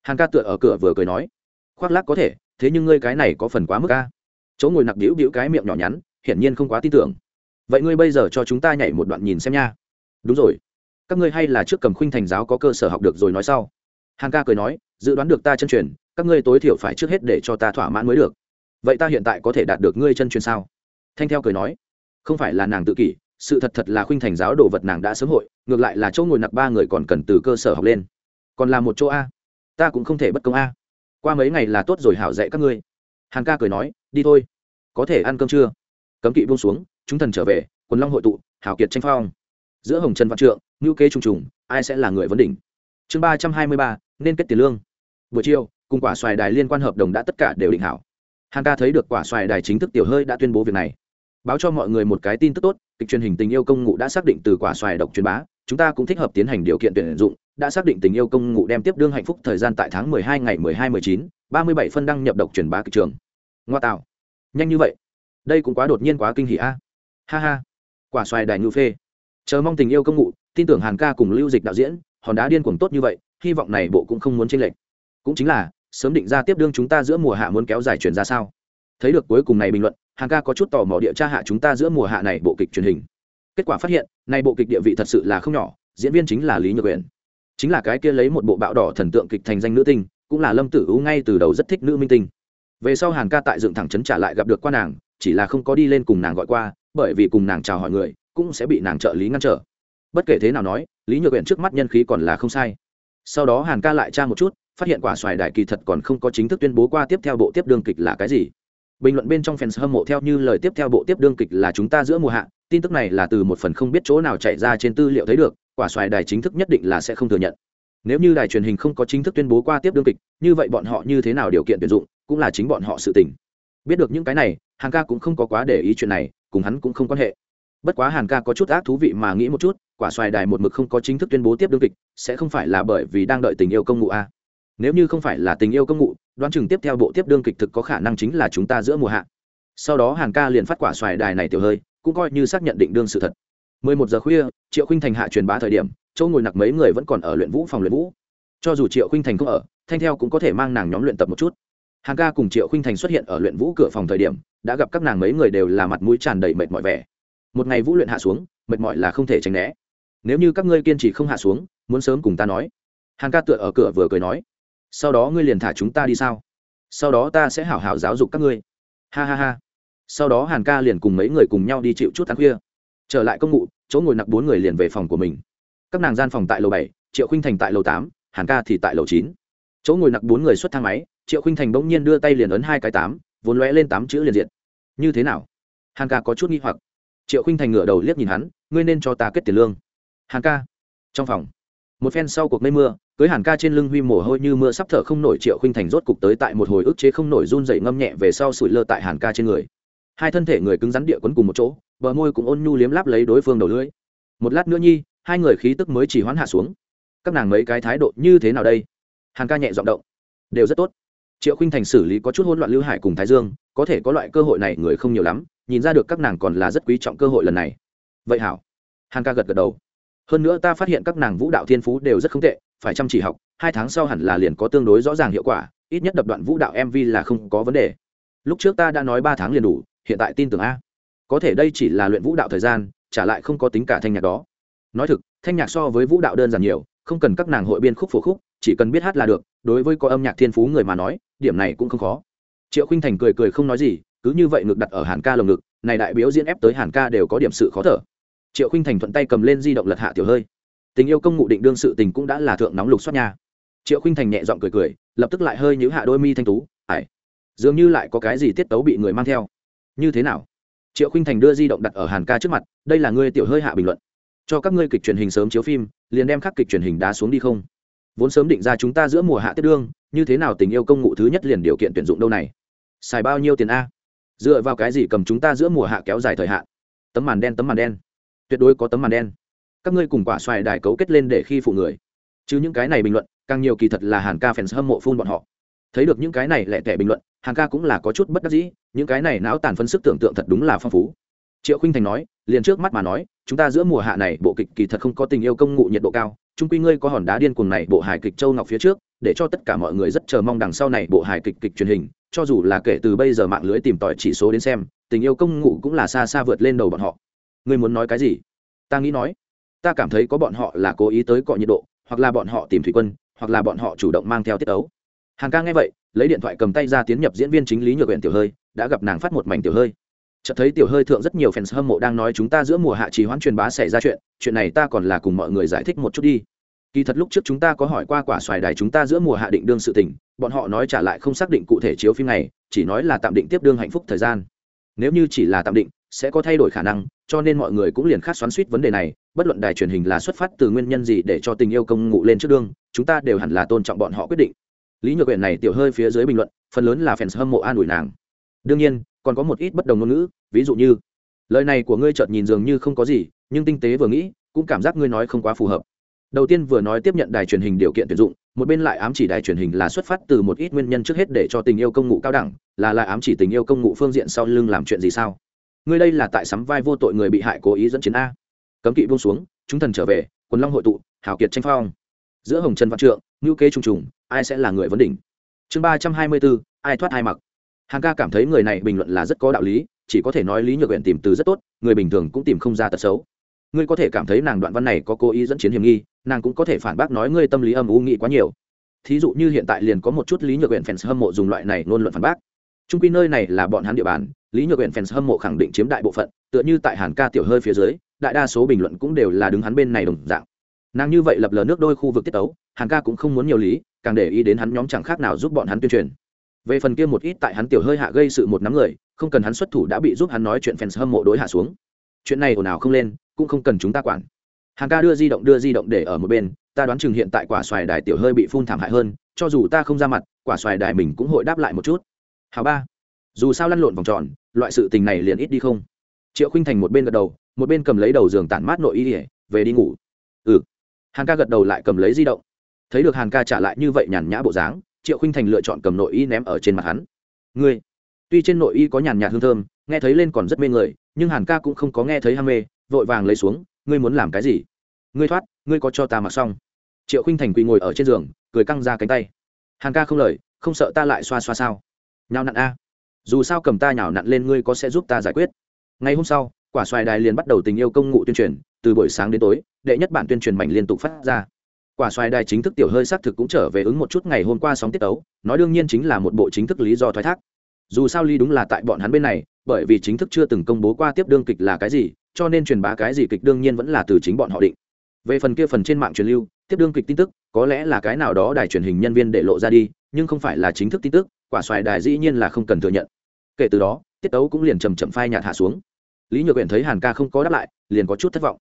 Hàn ca tựa ở cửa vừa cười nói. Khoác lác có thể, thế nhưng ngươi cái này có phần quá mức ca chỗ ngồi nặc đĩu đĩu cái miệng nhỏ nhắn, hiển nhiên không quá tin tưởng. Vậy ngươi bây giờ cho chúng ta nhảy một đoạn nhìn xem nha. Đúng rồi. Các ngươi hay là trước cầm khuynh thành giáo có cơ sở học được rồi nói sau. Hàn ca cười nói, dự đoán được ta chân truyền các ngươi tối thiểu phải trước hết để cho ta thỏa mãn mới được. Vậy ta hiện tại có thể đạt được ngươi chân truyền sao? Thanh theo cười nói, không phải là nàng tự kỷ, sự thật thật là khuynh thành giáo đồ vật nàng đã sớm hội, ngược lại là chỗ ngồi nặc ba người còn cần từ cơ sở học lên. Còn là một chỗ a. Ta cũng không thể bất công a. Qua mấy ngày là tốt rồi hảo dạy các ngươi. Hàn ca cười nói, đi thôi. Có thể ăn cơm chưa cấm kỵ buông xuống, chúng thần trở về, quần long hội tụ hảo kiệt tranh phong. Giữa hồng trần văn trượng, ngữ kế trùng trùng, ai sẽ là người vấn đỉnh? Chương ba trăm hai mươi ba, nên kết tiền lương buổi chiều cùng quả xoài đài liên quan hợp đồng đã tất cả đều định hảo. Hàn ca thấy được quả xoài đài chính thức tiểu hơi đã tuyên bố việc này. Báo cho mọi người một cái tin tức tốt kịch truyền hình tình yêu công ngụ đã xác định từ quả xoài độc truyền bá chúng ta cũng thích hợp tiến hành điều kiện tuyển dụng đã xác định tình yêu công ngụ đem tiếp đương hạnh phúc thời gian tại tháng 12 ngày 12 19, 37 phân đăng nhập độc truyền bá kịch trường. Ngoa tạo. Nhanh như vậy. Đây cũng quá đột nhiên quá kinh hỉ a. Ha ha. Quả xoài đài nhu phê. Chờ mong tình yêu công ngụ tin tưởng hàn ca cùng lưu dịch đạo diễn hòn đá điên cuồng tốt như vậy hy vọng này bộ cũng không muốn chênh lệch cũng chính là, sớm định ra tiếp đương chúng ta giữa mùa hạ muốn kéo dài chuyển ra sao? Thấy được cuối cùng này bình luận, hàng ca có chút tò mò địa tra hạ chúng ta giữa mùa hạ này bộ kịch truyền hình. Kết quả phát hiện nay bộ kịch địa vị thật sự là không nhỏ, diễn viên chính là lý nhược uyển. Chính là cái kia lấy một bộ bạo đỏ thần tượng kịch thành danh nữ tinh, cũng là lâm tử ưu ngay từ đầu rất thích nữ minh tinh. Về sau hàng ca tại dựng thẳng trấn trả lại gặp được qua nàng, chỉ là không có đi lên cùng nàng gọi qua, bởi vì cùng nàng chào hỏi người, cũng sẽ bị nàng trợ lý ngăn trở. Bất kể thế nào nói, lý nhược uyển trước mắt nhân khí còn là không sai. Sau đó hàn ca lại tra một chút phát hiện quả xoài đại kỳ thật còn không có chính thức tuyên bố qua tiếp theo bộ tiếp đương kịch là cái gì. Bình luận bên trong fans hâm mộ theo như lời tiếp theo bộ tiếp đương kịch là chúng ta giữa mùa hạ, tin tức này là từ một phần không biết chỗ nào chạy ra trên tư liệu thấy được, quả xoài đài chính thức nhất định là sẽ không thừa nhận. Nếu như đài truyền hình không có chính thức tuyên bố qua tiếp đương kịch, như vậy bọn họ như thế nào điều kiện tuyển dụng, cũng là chính bọn họ sự tình. Biết được những cái này hàng ca cũng không có quá để ý chuyện này, cùng hắn cũng không quan hệ. Bất quá hàn ca có chút ác thú vị mà nghĩ một chút, quả xoài đài một mực không có chính thức tuyên bố tiếp đương kịch, sẽ không phải là bởi vì đang đợi tình yêu công ngụ a nếu như không phải là tình yêu công ngụ đoán chừng tiếp theo bộ tiếp đương kịch thực có khả năng chính là chúng ta giữa mùa hạ. Sau đó hàn ca liền phát quả xoài đài này tiểu hơi, cũng coi như xác nhận định đương sự thật. 11 giờ khuya, triệu khinh thành hạ truyền bá thời điểm, chỗ ngồi nặc mấy người vẫn còn ở luyện vũ phòng luyện vũ. Cho dù triệu khinh thành không ở, thanh theo cũng có thể mang nàng nhóm luyện tập một chút. Hàn ca cùng triệu khinh thành xuất hiện ở luyện vũ cửa phòng thời điểm, đã gặp các nàng mấy người đều là mặt mũi tràn đầy mệt mỏi vẻ. Một ngày vũ luyện hạ xuống, mệt mỏi là không thể tránh né. Nếu như các ngươi kiên trì không hạ xuống, muốn sớm cùng ta nói. Hàn ca tựa ở cửa vừa cười nói sau đó ngươi liền thả chúng ta đi sao? Sau đó ta sẽ hảo hảo giáo dục các ngươi. Ha ha ha. Sau đó hàn ca liền cùng mấy người cùng nhau đi chịu chút ăn khuya. Trở lại công ngụ, chỗ ngồi nặc bốn người liền về phòng của mình. Các nàng gian phòng tại lầu bảy, triệu khinh thành tại lầu tám, hàn ca thì tại lầu chín. Chỗ ngồi nặc bốn người xuất thang máy, triệu khinh thành bỗng nhiên đưa tay liền ấn hai cái tám, vốn lóe lên tám chữ liền diện như thế nào? Hàn ca có chút nghi hoặc. Triệu khinh thành ngửa đầu liếc nhìn hắn, ngươi nên cho ta kết tiền lương. Hàn ca. Trong phòng, một phen sau cuộc mây mưa cưới hàn ca trên lưng huy mồ hôi như mưa sắp thở không nổi triệu khinh thành rốt cục tới tại một hồi ức chế không nổi run dậy ngâm nhẹ về sau sủi lơ tại hàn ca trên người. Hai thân thể người cứng rắn địa quấn cùng một chỗ, bờ môi cũng ôn nhu liếm láp lấy đối phương đầu lưỡi. Một lát nữa nhi, hai người khí tức mới chỉ hoãn hạ xuống. Các nàng mấy cái thái độ như thế nào đây? Hàn ca nhẹ giọng động. Đều rất tốt. Triệu khinh thành xử lý có chút hỗn loạn lưu hải cùng thái dương, có thể có loại cơ hội này người không nhiều lắm, nhìn ra được các nàng còn là rất quý trọng cơ hội lần này. Vậy hảo. Hàn ca gật gật đầu. Hơn nữa ta phát hiện các nàng vũ đạo thiên phú đều rất không tệ phải chăm chỉ học, hai tháng sau hẳn là liền có tương đối rõ ràng hiệu quả, ít nhất đập đoạn vũ đạo mv là không có vấn đề. Lúc trước ta đã nói ba tháng liền đủ, hiện tại tin tưởng a. Có thể đây chỉ là luyện vũ đạo thời gian, trả lại không có tính cả thanh nhạc đó. Nói thực, thanh nhạc so với vũ đạo đơn giản nhiều, không cần các nàng hội biên khúc phổ khúc, chỉ cần biết hát là được, đối với có âm nhạc thiên phú người mà nói, điểm này cũng không khó. Triệu khinh thành cười cười không nói gì, cứ như vậy ngực đặt ở hàn ca lồng ngực, này đại biểu diễn ép tới hàn ca đều có điểm sự khó thở. Triệu khinh thành thuận tay cầm lên di động lật hạ tiểu hơi tình yêu công ngụ định đương sự tình cũng đã là thượng nóng lục xoát nha. Triệu khinh thành nhẹ giọng cười cười, lập tức lại hơi nhíu hạ đôi mi thanh tú ải dường như lại có cái gì tiết tấu bị người mang theo. Như thế nào? Triệu khinh thành đưa di động đặt ở hàn ca trước mặt, đây là ngươi tiểu hơi hạ bình luận. Cho các ngươi kịch truyền hình sớm chiếu phim, liền đem khắc kịch truyền hình đá xuống đi không? Vốn sớm định ra chúng ta giữa mùa hạ tiết đương, như thế nào tình yêu công ngụ thứ nhất liền điều kiện tuyển dụng đâu này? Xài bao nhiêu tiền a? Dựa vào cái gì cầm chúng ta giữa mùa hạ kéo dài thời hạn? Tấm màn đen, tấm màn đen. Tuyệt đối có tấm màn đen các ngươi cùng quả xoài đài cấu kết lên để khi phụ người. Chứ những cái này bình luận, càng nhiều kỳ thật là hàn ca fans hâm mộ phun bọn họ. Thấy được những cái này lẻ tẻ bình luận, hàn ca cũng là có chút bất đắc dĩ, những cái này não tàn phân sức tưởng tượng thật đúng là phong phú. Triệu khinh thành nói, liền trước mắt mà nói, chúng ta giữa mùa hạ này, bộ kịch kỳ thật không có tình yêu công ngụ nhiệt độ cao trung quy ngươi có hòn đá điên cuồng này, bộ hài kịch châu ngọc phía trước, để cho tất cả mọi người rất chờ mong đằng sau này, bộ hài kịch kịch truyền hình, cho dù là kể từ bây giờ mạng lưới tìm tòi chỉ số đến xem, tình yêu công ngụ cũng là xa xa vượt lên đầu bọn họ. Ngươi muốn nói cái gì? Ta nghĩ nói ta cảm thấy có bọn họ là cố ý tới cọ nhiệt độ, hoặc là bọn họ tìm thủy quân, hoặc là bọn họ chủ động mang theo tiết ấu hàng ca nghe vậy, lấy điện thoại cầm tay ra tiến nhập diễn viên chính lý nhược huyện tiểu hơi, đã gặp nàng phát một mảnh tiểu hơi. Chợt thấy tiểu hơi thượng rất nhiều fans hâm mộ đang nói chúng ta giữa mùa hạ trì hoãn truyền bá xảy ra chuyện chuyện này ta còn là cùng mọi người giải thích một chút đi. Kỳ thật lúc trước chúng ta có hỏi qua quả xoài đài chúng ta giữa mùa hạ định đương sự tình, bọn họ nói trả lại không xác định cụ thể chiếu phim này, chỉ nói là tạm định tiếp đương hạnh phúc thời gian. Nếu như chỉ là tạm định, sẽ có thay đổi khả năng, cho nên mọi người cũng liền khát xoắn suýt vấn đề này bất luận đài truyền hình là xuất phát từ nguyên nhân gì để cho tình yêu công ngụ lên trước đương, chúng ta đều hẳn là tôn trọng bọn họ quyết định. Lý nhược huyện này tiểu hơi phía dưới bình luận, phần lớn là fans hâm mộ an ủi nàng. Đương nhiên, còn có một ít bất đồng ngôn ngữ, ví dụ như, lời này của ngươi chợt nhìn dường như không có gì, nhưng tinh tế vừa nghĩ, cũng cảm giác ngươi nói không quá phù hợp. Đầu tiên vừa nói tiếp nhận đài truyền hình điều kiện tuyển dụng, một bên lại ám chỉ đài truyền hình là xuất phát từ một ít nguyên nhân trước hết để cho tình yêu công ngụ cao đẳng, là lại ám chỉ tình yêu công ngụ phương diện sau lưng làm chuyện gì sao? Ngươi đây là tại sắm vai vô tội người bị hại cố ý dẫn chiến a cấm kỵ buông xuống, chúng thần trở về, quần long hội tụ, hào kiệt tranh phong. Giữa hồng trần văn trượng ngữ kê trùng trùng, ai sẽ là người vấn đỉnh? Chương ba trăm hai mươi bốn, ai thoát ai mặc. Hàng ca cảm thấy người này bình luận là rất có đạo lý, chỉ có thể nói lý nhược huyện tìm từ rất tốt, người bình thường cũng tìm không ra tật xấu. Ngươi có thể cảm thấy nàng đoạn văn này có cố ý dẫn chiến hiểm nghi, nàng cũng có thể phản bác nói ngươi tâm lý âm u nghĩ quá nhiều. Thí dụ như hiện tại liền có một chút lý nhược huyện fans hâm mộ dùng loại này ngôn luận phản bác. Trung quy nơi này là bọn hắn địa bàn, lý nhược huyện fans hâm mộ khẳng định chiếm đại bộ phận, tựa như tại hàn ca tiểu hơi phía dưới đại đa số bình luận cũng đều là đứng hắn bên này đồng dạng. Nàng như vậy lập lờ nước đôi khu vực tiết tấu hàng ca cũng không muốn nhiều lý, càng để ý đến hắn nhóm chẳng khác nào giúp bọn hắn tuyên truyền. Về phần kia một ít tại hắn tiểu hơi hạ gây sự một nắm người, không cần hắn xuất thủ đã bị giúp hắn nói chuyện fans hâm mộ đối hạ xuống. Chuyện này ồn ào không lên, cũng không cần chúng ta quản. Hàng ca đưa di động, đưa di động để ở một bên, ta đoán chừng hiện tại quả xoài đài tiểu hơi bị phun thảm hại hơn, cho dù ta không ra mặt, quả xoài đài mình cũng hội đáp lại một chút. Hào ba. Dù sao lăn lộn vòng tròn, loại sự tình này liền ít đi không. Triệu khinh thành một bên gật đầu một bên cầm lấy đầu giường tản mát nội y ỉa, về đi ngủ. Ừ. Hàn ca gật đầu lại cầm lấy di động. Thấy được hàn ca trả lại như vậy nhàn nhã bộ dáng, triệu khinh thành lựa chọn cầm nội y ném ở trên mặt hắn. Ngươi. Tuy trên nội y có nhàn nhạt hương thơm, nghe thấy lên còn rất mê người, nhưng hàn ca cũng không có nghe thấy ham mê, vội vàng lấy xuống, ngươi muốn làm cái gì? Ngươi thoát, ngươi có cho ta mặc xong. Triệu khinh thành quỳ ngồi ở trên giường, cười căng ra cánh tay. Hàn ca không lời, không sợ ta lại xoa xoa sao? Nhào nặn a. Dù sao cầm ta nhào nặn lên ngươi có sẽ giúp ta giải quyết. Ngày hôm sau quả xoài đài liền bắt đầu tình yêu công ngụ tuyên truyền, từ buổi sáng đến tối, đệ nhất bản tuyên truyền mạnh liên tục phát ra. Quả xoài đài chính thức tiểu hơi xác thực cũng trở về ứng một chút ngày hôm qua sóng tiết tấu, nói đương nhiên chính là một bộ chính thức lý do thoái thác. Dù sao ly đúng là tại bọn hắn bên này, bởi vì chính thức chưa từng công bố qua tiếp đương kịch là cái gì, cho nên truyền bá cái gì kịch đương nhiên vẫn là từ chính bọn họ định. Về phần kia phần trên mạng truyền lưu, tiếp đương kịch tin tức, có lẽ là cái nào đó đài truyền hình nhân viên để lộ ra đi, nhưng không phải là chính thức tin tức, quả xoài đài dĩ nhiên là không cần thừa nhận. Kể từ đó, tiết tấu cũng liền chầm chậm phai nhạt hạ xuống lý nhược huyện thấy hàn ca không có đáp lại liền có chút thất vọng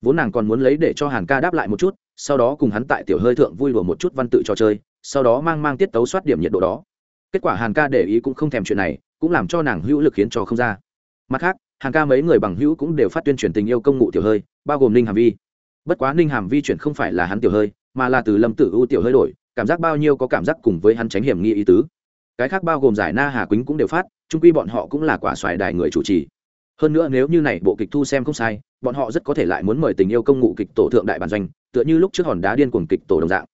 vốn nàng còn muốn lấy để cho hàn ca đáp lại một chút sau đó cùng hắn tại tiểu hơi thượng vui đùa một chút văn tự trò chơi sau đó mang mang tiết tấu soát điểm nhiệt độ đó kết quả hàn ca để ý cũng không thèm chuyện này cũng làm cho nàng hữu lực khiến cho không ra mặt khác hàn ca mấy người bằng hữu cũng đều phát tuyên truyền tình yêu công ngụ tiểu hơi bao gồm ninh hàm vi bất quá ninh hàm vi chuyển không phải là hắn tiểu hơi mà là từ lâm tử ưu tiểu hơi đổi cảm giác bao nhiêu có cảm giác cùng với hắn tránh hiểm nghi ý tứ cái khác bao gồm giải na hà quýnh cũng đều phát trung quy bọn họ cũng là quả xoài đài người chủ trì hơn nữa nếu như này bộ kịch thu xem không sai, bọn họ rất có thể lại muốn mời tình yêu công ngụ kịch tổ thượng đại bản doanh, tựa như lúc trước hòn đá điên cuồng kịch tổ đồng dạng.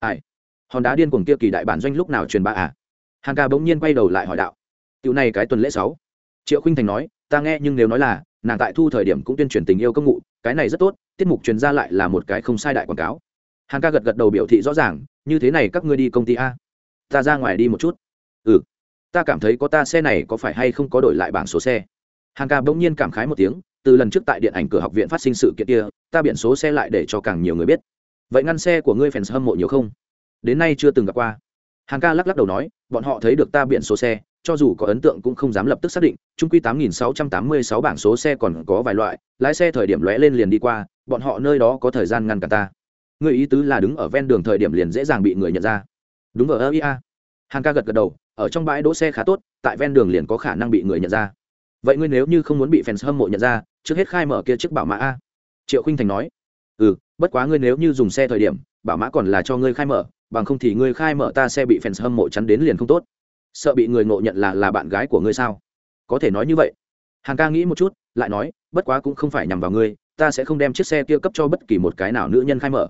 Ai? Hòn đá điên cuồng kia kỳ đại bản doanh lúc nào truyền bá à? Hàn ca bỗng nhiên quay đầu lại hỏi đạo. Tiểu này cái tuần lễ sáu. Triệu khinh thành nói, ta nghe nhưng nếu nói là, nàng tại thu thời điểm cũng tuyên truyền tình yêu công ngụ, cái này rất tốt, tiết mục truyền ra lại là một cái không sai đại quảng cáo. Hàn ca gật gật đầu biểu thị rõ ràng, như thế này các ngươi đi công ty a. Ta ra ngoài đi một chút. Ừ. Ta cảm thấy có ta xe này có phải hay không có đổi lại bảng số xe? Hàn ca bỗng nhiên cảm khái một tiếng, từ lần trước tại điện ảnh cửa học viện phát sinh sự kiện kia, ta biển số xe lại để cho càng nhiều người biết. Vậy ngăn xe của ngươi fans hâm mộ nhiều không? Đến nay chưa từng gặp qua. Hàn ca lắc lắc đầu nói, bọn họ thấy được ta biển số xe, cho dù có ấn tượng cũng không dám lập tức xác định trung quy tám nghìn sáu trăm tám mươi sáu bảng số xe còn có vài loại, lái xe thời điểm lóe lên liền đi qua, bọn họ nơi đó có thời gian ngăn cả ta. Người ý tứ là đứng ở ven đường thời điểm liền dễ dàng bị người nhận ra. Đúng ở ơ ia hàn ca gật gật đầu, ở trong bãi đỗ xe khá tốt, tại ven đường liền có khả năng bị người nhận ra vậy ngươi nếu như không muốn bị fans hâm mộ nhận ra, trước hết khai mở kia chiếc bảo mã a. Triệu khinh thành nói. Ừ bất quá ngươi nếu như dùng xe thời điểm, bảo mã còn là cho ngươi khai mở, bằng không thì ngươi khai mở ta xe bị fans hâm mộ chắn đến liền không tốt. Sợ bị người ngộ nhận là là bạn gái của ngươi sao? Có thể nói như vậy. Hàng ca nghĩ một chút, lại nói, bất quá cũng không phải nhằm vào ngươi, ta sẽ không đem chiếc xe kia cấp cho bất kỳ một cái nào nữ nhân khai mở.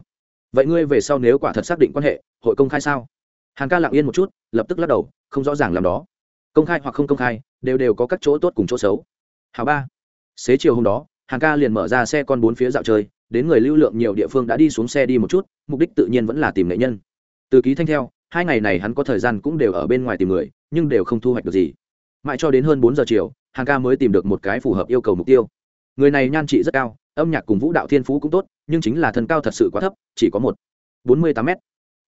Vậy ngươi về sau nếu quả thật xác định quan hệ, hội công khai sao? Hàng ca lặng yên một chút, lập tức lắc đầu, không rõ ràng làm đó công khai hoặc không công khai, đều đều có các chỗ tốt cùng chỗ xấu. Hào ba, xế chiều hôm đó, hàng ca liền mở ra xe con bốn phía dạo chơi, đến người lưu lượng nhiều địa phương đã đi xuống xe đi một chút, mục đích tự nhiên vẫn là tìm nghệ nhân. Từ ký thanh theo, hai ngày này hắn có thời gian cũng đều ở bên ngoài tìm người, nhưng đều không thu hoạch được gì. Mãi cho đến hơn bốn giờ chiều, hàng ca mới tìm được một cái phù hợp yêu cầu mục tiêu. Người này nhan trị rất cao, âm nhạc cùng vũ đạo thiên phú cũng tốt, nhưng chính là thân cao thật sự quá thấp, chỉ có một, bốn mươi tám m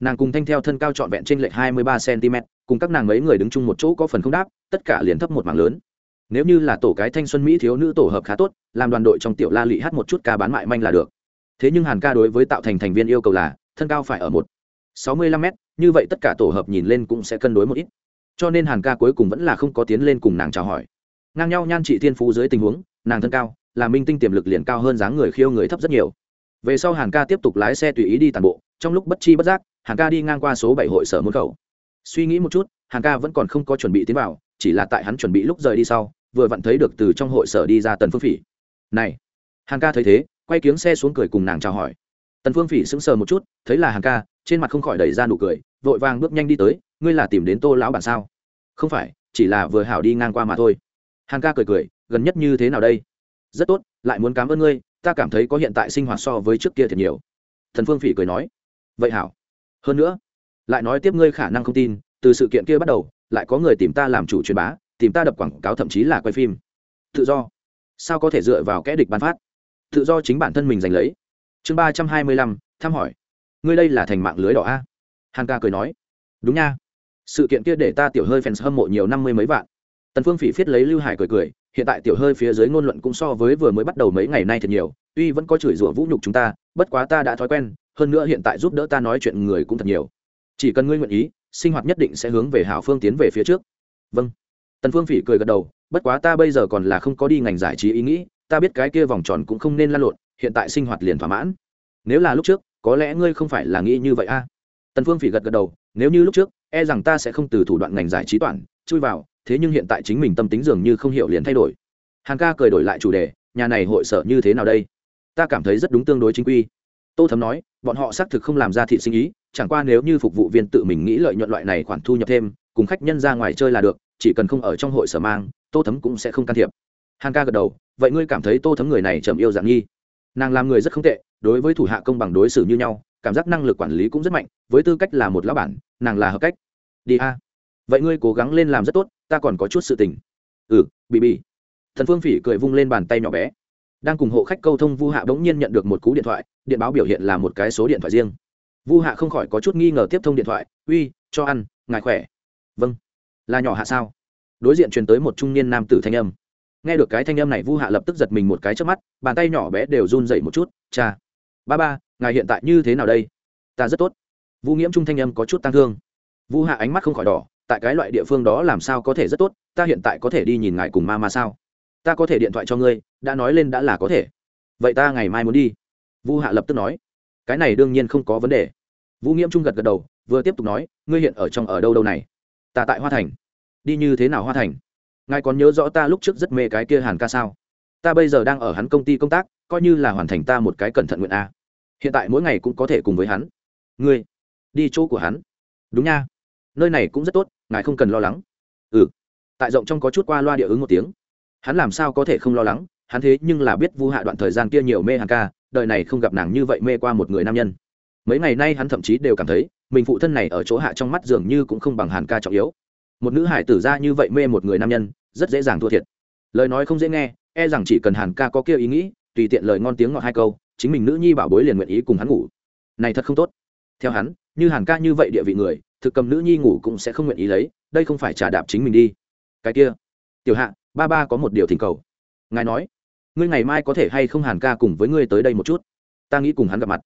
nàng cùng thanh theo thân cao trọn vẹn trên lệch hai mươi ba cm, cùng các nàng mấy người đứng chung một chỗ có phần không đáp, tất cả liền thấp một mảng lớn. Nếu như là tổ cái thanh xuân mỹ thiếu nữ tổ hợp khá tốt, làm đoàn đội trong tiểu la lị hát một chút ca bán mại manh là được. Thế nhưng hàn ca đối với tạo thành thành viên yêu cầu là, thân cao phải ở một sáu mươi lăm m như vậy tất cả tổ hợp nhìn lên cũng sẽ cân đối một ít. Cho nên hàn ca cuối cùng vẫn là không có tiến lên cùng nàng chào hỏi. Ngang nhau nhan trị thiên phú dưới tình huống, nàng thân cao, là minh tinh tiềm lực liền cao hơn dáng người khiêu người thấp rất nhiều. Về sau hàn ca tiếp tục lái xe tùy ý đi tàn bộ, trong lúc bất chi bất giác Hàng ca đi ngang qua số bảy hội sở môn khẩu. Suy nghĩ một chút, hàng ca vẫn còn không có chuẩn bị tiến vào, chỉ là tại hắn chuẩn bị lúc rời đi sau, vừa vặn thấy được từ trong hội sở đi ra tần phương phỉ. Này! Hàng ca thấy thế, quay kiếng xe xuống cười cùng nàng chào hỏi. Tần phương phỉ sững sờ một chút, thấy là hàng ca, trên mặt không khỏi đẩy ra nụ cười, vội vàng bước nhanh đi tới, ngươi là tìm đến tô lão bản sao? Không phải, chỉ là vừa hảo đi ngang qua mà thôi. Hàng ca cười cười, gần nhất như thế nào đây? Rất tốt, lại muốn cảm ơn ngươi, ta cảm thấy có hiện tại sinh hoạt so với trước kia thật nhiều. Thần phương phỉ cười nói. Vậy hảo hơn nữa, lại nói tiếp ngươi khả năng không tin, từ sự kiện kia bắt đầu, lại có người tìm ta làm chủ truyền bá, tìm ta đập quảng cáo thậm chí là quay phim. Tự do. Sao có thể dựa vào kẽ địch bán phát? Tự do chính bản thân mình giành lấy. Chương ba trăm hai mươi lăm, thăm hỏi. Ngươi đây là thành mạng lưới đỏ a. Hàn ca cười nói. Đúng nha. Sự kiện kia để ta tiểu hơi fans hâm mộ nhiều năm mươi mấy vạn. Tần phương phỉ phiết lấy lưu hải cười cười hiện tại tiểu hơi phía dưới ngôn luận cũng so với vừa mới bắt đầu mấy ngày nay thật nhiều, tuy vẫn có chửi rủa vũ nhục chúng ta, bất quá ta đã thói quen, hơn nữa hiện tại giúp đỡ ta nói chuyện người cũng thật nhiều. Chỉ cần ngươi nguyện ý, sinh hoạt nhất định sẽ hướng về hảo phương tiến về phía trước. Vâng. Tần phương phỉ cười gật đầu, bất quá ta bây giờ còn là không có đi ngành giải trí ý nghĩ, ta biết cái kia vòng tròn cũng không nên lan lộn, hiện tại sinh hoạt liền thỏa mãn. Nếu là lúc trước, có lẽ ngươi không phải là nghĩ như vậy a? Tần phương phỉ gật gật đầu, nếu như lúc trước e rằng ta sẽ không từ thủ đoạn ngành giải trí toàn, chui vào thế nhưng hiện tại chính mình tâm tính dường như không hiểu liền thay đổi. Hàn ca cười đổi lại chủ đề, nhà này hội sở như thế nào đây? Ta cảm thấy rất đúng tương đối chính quy. Tô thấm nói, bọn họ xác thực không làm ra thị sinh ý, chẳng qua nếu như phục vụ viên tự mình nghĩ lợi nhuận loại này khoản thu nhập thêm, cùng khách nhân ra ngoài chơi là được, chỉ cần không ở trong hội sở mang, tô thấm cũng sẽ không can thiệp. Hàn ca gật đầu, vậy ngươi cảm thấy tô thấm người này trầm yêu dạng nghi? Nàng làm người rất không tệ, đối với thủ hạ công bằng đối xử như nhau, cảm giác năng lực quản lý cũng rất mạnh, với tư cách là một lão bản, nàng là hợp cách. Đi a vậy ngươi cố gắng lên làm rất tốt, ta còn có chút sự tình. Ừ bị bị thần phương phỉ cười vung lên bàn tay nhỏ bé. Đang cùng hộ khách câu thông vu hạ bỗng nhiên nhận được một cú điện thoại, điện báo biểu hiện là một cái số điện thoại riêng. Vu hạ không khỏi có chút nghi ngờ tiếp thông điện thoại, uy, cho ăn, ngài khỏe? Vâng. Là nhỏ hạ sao? Đối diện truyền tới một trung niên nam tử thanh âm. Nghe được cái thanh âm này, vu hạ lập tức giật mình một cái trước mắt, bàn tay nhỏ bé đều run dậy một chút, cha, ba ba, ngài hiện tại như thế nào đây? Ta rất tốt. Vu nghiễm trung thanh âm có chút tăng thương. Vu hạ ánh mắt không khỏi đỏ tại cái loại địa phương đó làm sao có thể rất tốt, ta hiện tại có thể đi nhìn ngài cùng ma ma sao? Ta có thể điện thoại cho ngươi, đã nói lên đã là có thể. Vậy ta ngày mai muốn đi. Vu hạ lập tức nói. Cái này đương nhiên không có vấn đề. Vũ nghiễm trung gật gật đầu, vừa tiếp tục nói, ngươi hiện ở trong ở đâu đâu này? Ta tại hoa thành. Đi như thế nào hoa thành? Ngài còn nhớ rõ ta lúc trước rất mê cái kia hàn ca sao? Ta bây giờ đang ở hắn công ty công tác, coi như là hoàn thành ta một cái cẩn thận nguyện a. Hiện tại mỗi ngày cũng có thể cùng với hắn. Ngươi, đi chỗ của hắn. Đúng nha nơi này cũng rất tốt, ngài không cần lo lắng. Ừ. Tại rộng trong có chút qua loa địa ứng một tiếng. Hắn làm sao có thể không lo lắng, hắn thế nhưng là biết vu hạ đoạn thời gian kia nhiều mê hàn ca, đời này không gặp nàng như vậy mê qua một người nam nhân. Mấy ngày nay hắn thậm chí đều cảm thấy, mình phụ thân này ở chỗ hạ trong mắt dường như cũng không bằng hàn ca trọng yếu. Một nữ hải tử ra như vậy mê một người nam nhân, rất dễ dàng thua thiệt. Lời nói không dễ nghe e rằng chỉ cần hàn ca có kia ý nghĩ, tùy tiện lời ngon tiếng ngọt hai câu, chính mình nữ nhi bảo bối liền nguyện ý cùng hắn ngủ. Này thật không tốt. Theo hắn như hàn ca như vậy địa vị người, thực cầm nữ nhi ngủ cũng sẽ không nguyện ý lấy, đây không phải trả đạp chính mình đi. Cái kia, tiểu hạ, ba ba có một điều thỉnh cầu. Ngài nói, ngươi ngày mai có thể hay không hàn ca cùng với ngươi tới đây một chút? Ta nghĩ cùng hắn gặp mặt.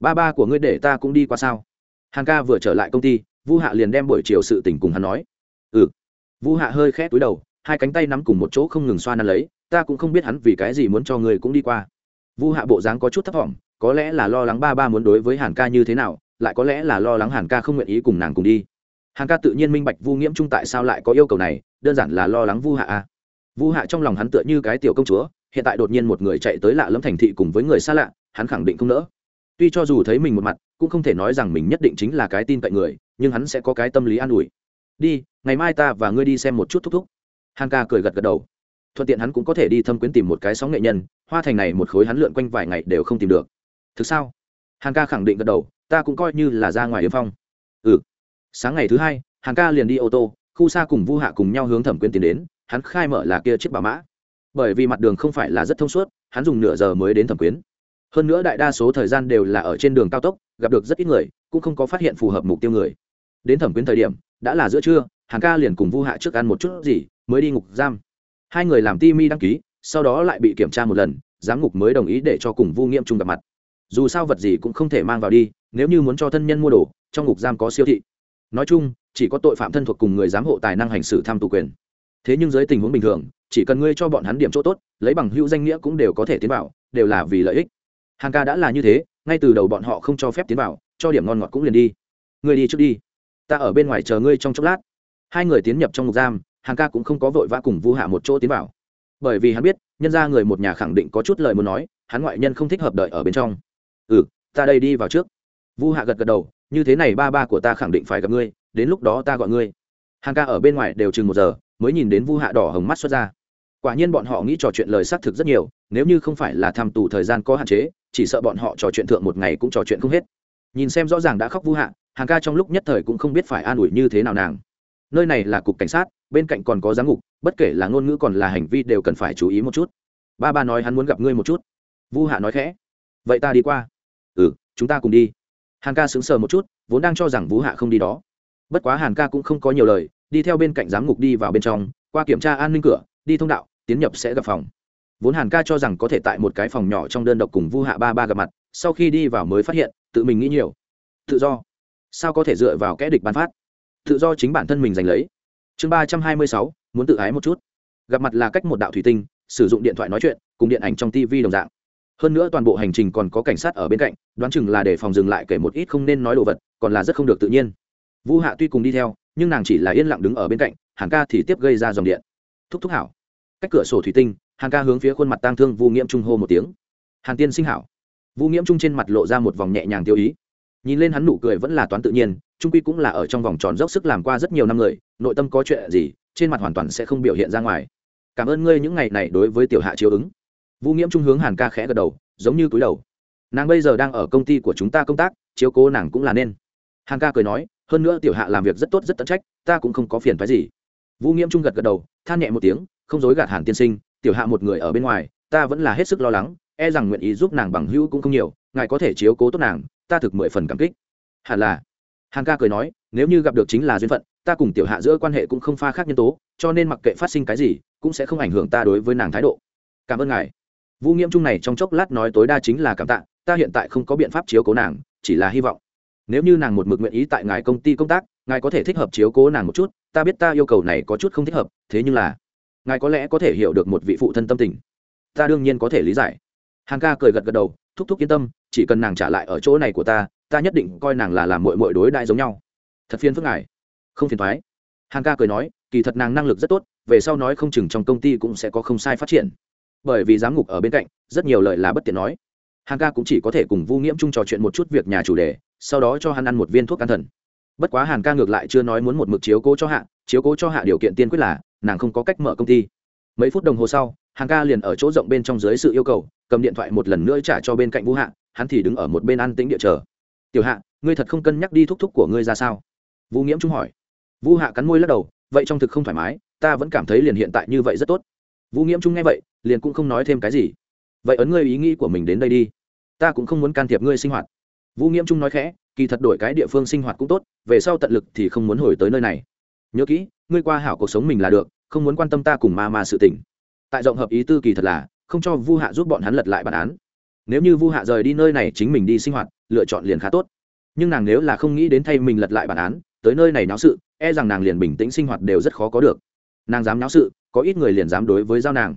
Ba ba của ngươi để ta cũng đi qua sao? Hàn ca vừa trở lại công ty, vu hạ liền đem buổi chiều sự tình cùng hắn nói. Ừ. Vu hạ hơi khẽ túi đầu, hai cánh tay nắm cùng một chỗ không ngừng xoa năn lấy, ta cũng không biết hắn vì cái gì muốn cho ngươi cũng đi qua. Vu hạ bộ dáng có chút thấp t có lẽ là lo lắng ba ba muốn đối với hàn ca như thế nào lại có lẽ là lo lắng hàn ca không nguyện ý cùng nàng cùng đi. Hàn ca tự nhiên minh bạch vu nghiễm trung tại sao lại có yêu cầu này, đơn giản là lo lắng vu hạ a. Vu hạ trong lòng hắn tựa như cái tiểu công chúa, hiện tại đột nhiên một người chạy tới lạ lẫm thành thị cùng với người xa lạ, hắn khẳng định không nỡ. Tuy cho dù thấy mình một mặt, cũng không thể nói rằng mình nhất định chính là cái tin cậy người, nhưng hắn sẽ có cái tâm lý an ủi. Đi, ngày mai ta và ngươi đi xem một chút thúc thúc. Hàn ca cười gật gật đầu. Thuận tiện hắn cũng có thể đi thâm quyến tìm một cái sóng nghệ nhân, hoa thành này một khối hắn lượn quanh vài ngày đều không tìm được. Thực sao? Hàn ca khẳng định gật đầu, ta cũng coi như là ra ngoài yếm phong. Ừ. Sáng ngày thứ hai, hàn ca liền đi ô tô, khu xa cùng vu hạ cùng nhau hướng thẩm quyến tiến đến, hắn khai mở là kia chiếc bà mã. Bởi vì mặt đường không phải là rất thông suốt, hắn dùng nửa giờ mới đến thẩm quyến. Hơn nữa đại đa số thời gian đều là ở trên đường cao tốc, gặp được rất ít người, cũng không có phát hiện phù hợp mục tiêu người. Đến thẩm quyến thời điểm, đã là giữa trưa hàng ca liền cùng vu hạ trước ăn một chút gì, mới đi ngục giam. Hai người làm ti mi đăng ký, sau đó lại bị kiểm tra một lần, giám ngục mới đồng ý để cho cùng vu nghiệm chung gặp mặt dù sao vật gì cũng không thể mang vào đi, nếu như muốn cho thân nhân mua đồ, trong ngục giam có siêu thị. Nói chung, chỉ có tội phạm thân thuộc cùng người giám hộ tài năng hành xử tham tù quyền. Thế nhưng dưới tình huống bình thường, chỉ cần ngươi cho bọn hắn điểm chỗ tốt, lấy bằng hữu danh nghĩa cũng đều có thể tiến vào, đều là vì lợi ích. Hàng ca đã là như thế, ngay từ đầu bọn họ không cho phép tiến vào, cho điểm ngon ngọt cũng liền đi. Ngươi đi trước đi. Ta ở bên ngoài chờ ngươi trong chốc lát. Hai người tiến nhập trong ngục giam, hàng ca cũng không có vội vã cùng vu hạ một chỗ tiến vào. Bởi vì hắn biết, nhân ra người một nhà khẳng định có chút lời muốn nói, hắn ngoại nhân không thích hợp đợi ở bên trong ừ ta đây đi vào trước. Vu hạ gật gật đầu, như thế này ba ba của ta khẳng định phải gặp ngươi, đến lúc đó ta gọi ngươi. Hàn ca ở bên ngoài đều chừng một giờ, mới nhìn đến vu hạ đỏ hồng mắt xuất ra. Quả nhiên bọn họ nghĩ trò chuyện lời xác thực rất nhiều, nếu như không phải là tham tù thời gian có hạn chế, chỉ sợ bọn họ trò chuyện thượng một ngày cũng trò chuyện không hết. Nhìn xem rõ ràng đã khóc vu hạ, hàng ca trong lúc nhất thời cũng không biết phải an ủi như thế nào nàng. Nơi này là cục cảnh sát, bên cạnh còn có giám ngục bất kể là ngôn ngữ còn là hành vi đều cần phải chú ý một chút. Ba ba nói hắn muốn gặp ngươi một chút. Vu hạ nói khẽ. Vậy ta đi qua ừ chúng ta cùng đi. Hàn ca sững sờ một chút, vốn đang cho rằng vũ hạ không đi đó. Bất quá hàn ca cũng không có nhiều lời, đi theo bên cạnh giám ngục đi vào bên trong, qua kiểm tra an ninh cửa, đi thông đạo, tiến nhập sẽ gặp phòng. Vốn hàn ca cho rằng có thể tại một cái phòng nhỏ trong đơn độc cùng vu hạ ba ba gặp mặt, sau khi đi vào mới phát hiện, tự mình nghĩ nhiều. Tự do. Sao có thể dựa vào kẽ địch bán phát? Tự do chính bản thân mình giành lấy. Chương ba trăm hai mươi sáu, muốn tự ái một chút. Gặp mặt là cách một đạo thủy tinh, sử dụng điện thoại nói chuyện, cùng điện ảnh trong tv đồng dạng hơn nữa toàn bộ hành trình còn có cảnh sát ở bên cạnh, đoán chừng là để phòng dừng lại kể một ít không nên nói đồ vật, còn là rất không được tự nhiên. Vu hạ tuy cùng đi theo, nhưng nàng chỉ là yên lặng đứng ở bên cạnh, hàng ca thì tiếp gây ra dòng điện. Thúc thúc hảo. Cách cửa sổ thủy tinh, hàng ca hướng phía khuôn mặt tang thương vu nghiễm trung hô một tiếng. Hàn tiên sinh hảo. Vu nghiễm trung trên mặt lộ ra một vòng nhẹ nhàng tiêu ý. Nhìn lên hắn nụ cười vẫn là toán tự nhiên, trung quy cũng là ở trong vòng tròn dốc sức làm qua rất nhiều năm người, nội tâm có chuyện gì, trên mặt hoàn toàn sẽ không biểu hiện ra ngoài. Cảm ơn ngươi những ngày này đối với tiểu hạ chiếu ứng vũ nghiễm trung hướng hàn ca khẽ gật đầu, giống như cúi đầu. Nàng bây giờ đang ở công ty của chúng ta công tác, chiếu cố nàng cũng là nên. Hàn ca cười nói, hơn nữa tiểu hạ làm việc rất tốt rất tận trách, ta cũng không có phiền phái gì. Vũ nghiễm trung gật gật đầu, than nhẹ một tiếng, không dối gạt hàn tiên sinh, tiểu hạ một người ở bên ngoài, ta vẫn là hết sức lo lắng e rằng nguyện ý giúp nàng bằng hữu cũng không nhiều, ngài có thể chiếu cố tốt nàng, ta thực mười phần cảm kích. Hẳn là. Hàn ca cười nói, nếu như gặp được chính là duyên phận, ta cùng tiểu hạ giữa quan hệ cũng không pha khác nhân tố, cho nên mặc kệ phát sinh cái gì, cũng sẽ không ảnh hưởng ta đối với nàng thái độ. Cảm ơn ngài vũ nghiễm trung này trong chốc lát nói tối đa chính là cảm tạ, ta hiện tại không có biện pháp chiếu cố nàng, chỉ là hy vọng. Nếu như nàng một mực nguyện ý tại ngài công ty công tác, ngài có thể thích hợp chiếu cố nàng một chút, ta biết ta yêu cầu này có chút không thích hợp, thế nhưng là, ngài có lẽ có thể hiểu được một vị phụ thân tâm tình. Ta đương nhiên có thể lý giải. Hàng ca cười gật gật đầu, thúc thúc yên tâm, chỉ cần nàng trả lại ở chỗ này của ta ta nhất định coi nàng là làm mội mội đối đại giống nhau. Thật phiền phức ngài. Không phiền thoái. Hàng ca cười nói, kỳ thật nàng năng lực rất tốt, về sau nói không chừng trong công ty cũng sẽ có không sai phát triển bởi vì giám ngục ở bên cạnh, rất nhiều lời là bất tiện nói. Hàng ca cũng chỉ có thể cùng vu nghiễm chung trò chuyện một chút việc nhà chủ đề, sau đó cho hắn ăn một viên thuốc can thần. Bất quá hàn ca ngược lại chưa nói muốn một mực chiếu cố cho hạ, chiếu cố cho hạ điều kiện tiên quyết là, nàng không có cách mở công ty. Mấy phút đồng hồ sau, hàng ca liền ở chỗ rộng bên trong dưới sự yêu cầu, cầm điện thoại một lần nữa trả cho bên cạnh vũ hạ, hắn thì đứng ở một bên ăn tính địa chờ. Tiểu hạ, ngươi thật không cân nhắc đi thúc thúc của ngươi ra sao? Vũ nghiễm trung hỏi. Vũ hạ cắn môi lắc đầu, vậy trong thực không thoải mái, ta vẫn cảm thấy liền hiện tại như vậy rất tốt. Vũ nghiễm trung nghe vậy liền cũng không nói thêm cái gì. Vậy ấn ngươi ý nghĩ của mình đến đây đi. Ta cũng không muốn can thiệp ngươi sinh hoạt. Vũ nghiễm trung nói khẽ, kỳ thật đổi cái địa phương sinh hoạt cũng tốt, về sau tận lực thì không muốn hồi tới nơi này. Nhớ kỹ, ngươi qua hảo cuộc sống mình là được, không muốn quan tâm ta cùng ma ma sự tình. Tại rộng hợp ý tư kỳ thật là, không cho vu hạ giúp bọn hắn lật lại bản án. Nếu như vu hạ rời đi nơi này chính mình đi sinh hoạt, lựa chọn liền khá tốt. Nhưng nàng nếu là không nghĩ đến thay mình lật lại bản án, tới nơi này náo sự e rằng nàng liền bình tĩnh sinh hoạt đều rất khó có được. Nàng dám náo sự, có ít người liền dám đối với giao nàng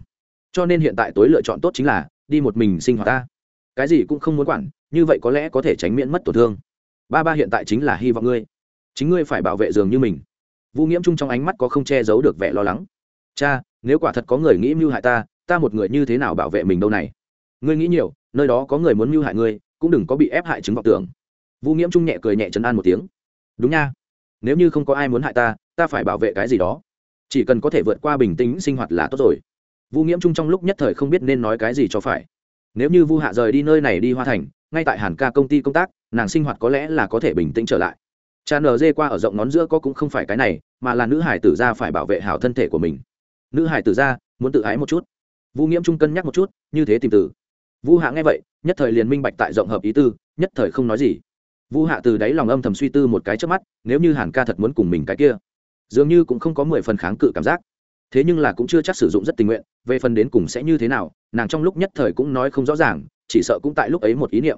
cho nên hiện tại tối lựa chọn tốt chính là, đi một mình sinh hoạt ta. Cái gì cũng không muốn quản, như vậy có lẽ có thể tránh miễn mất tổn thương. Ba ba hiện tại chính là hy vọng ngươi. Chính ngươi phải bảo vệ giường như mình. Vu nghiễm chung trong ánh mắt có không che giấu được vẻ lo lắng. Cha, nếu quả thật có người nghĩ mưu hại ta ta một người như thế nào bảo vệ mình đâu này? Ngươi nghĩ nhiều, nơi đó có người muốn mưu hại ngươi, cũng đừng có bị ép hại chứng vọng tưởng. Vũ nghiễm trung nhẹ cười nhẹ chấn an một tiếng. Đúng nha. Nếu như không có ai muốn hại ta ta phải bảo vệ cái gì đó. Chỉ cần có thể vượt qua bình tĩnh sinh hoạt là tốt rồi vũ nghiễm trung trong lúc nhất thời không biết nên nói cái gì cho phải. Nếu như vu hạ rời đi nơi này đi hoa thành, ngay tại hàn ca công ty công tác, nàng sinh hoạt có lẽ là có thể bình tĩnh trở lại. Cha nở dê qua ở rộng nón giữa có cũng không phải cái này, mà là nữ hải tử gia phải bảo vệ hảo thân thể của mình. Nữ hải tử gia, muốn tự ái một chút. Vũ nghiễm trung cân nhắc một chút, như thế tìm từ. Vũ hạ nghe vậy, nhất thời liền minh bạch tại rộng hợp ý tư, nhất thời không nói gì. Vũ hạ từ đáy lòng âm thầm suy tư một cái trước mắt, nếu như hàn ca thật muốn cùng mình cái kia, dường như cũng không có mười phần kháng cự cảm giác thế nhưng là cũng chưa chắc sử dụng rất tình nguyện, về phần đến cùng sẽ như thế nào, nàng trong lúc nhất thời cũng nói không rõ ràng, chỉ sợ cũng tại lúc ấy một ý niệm.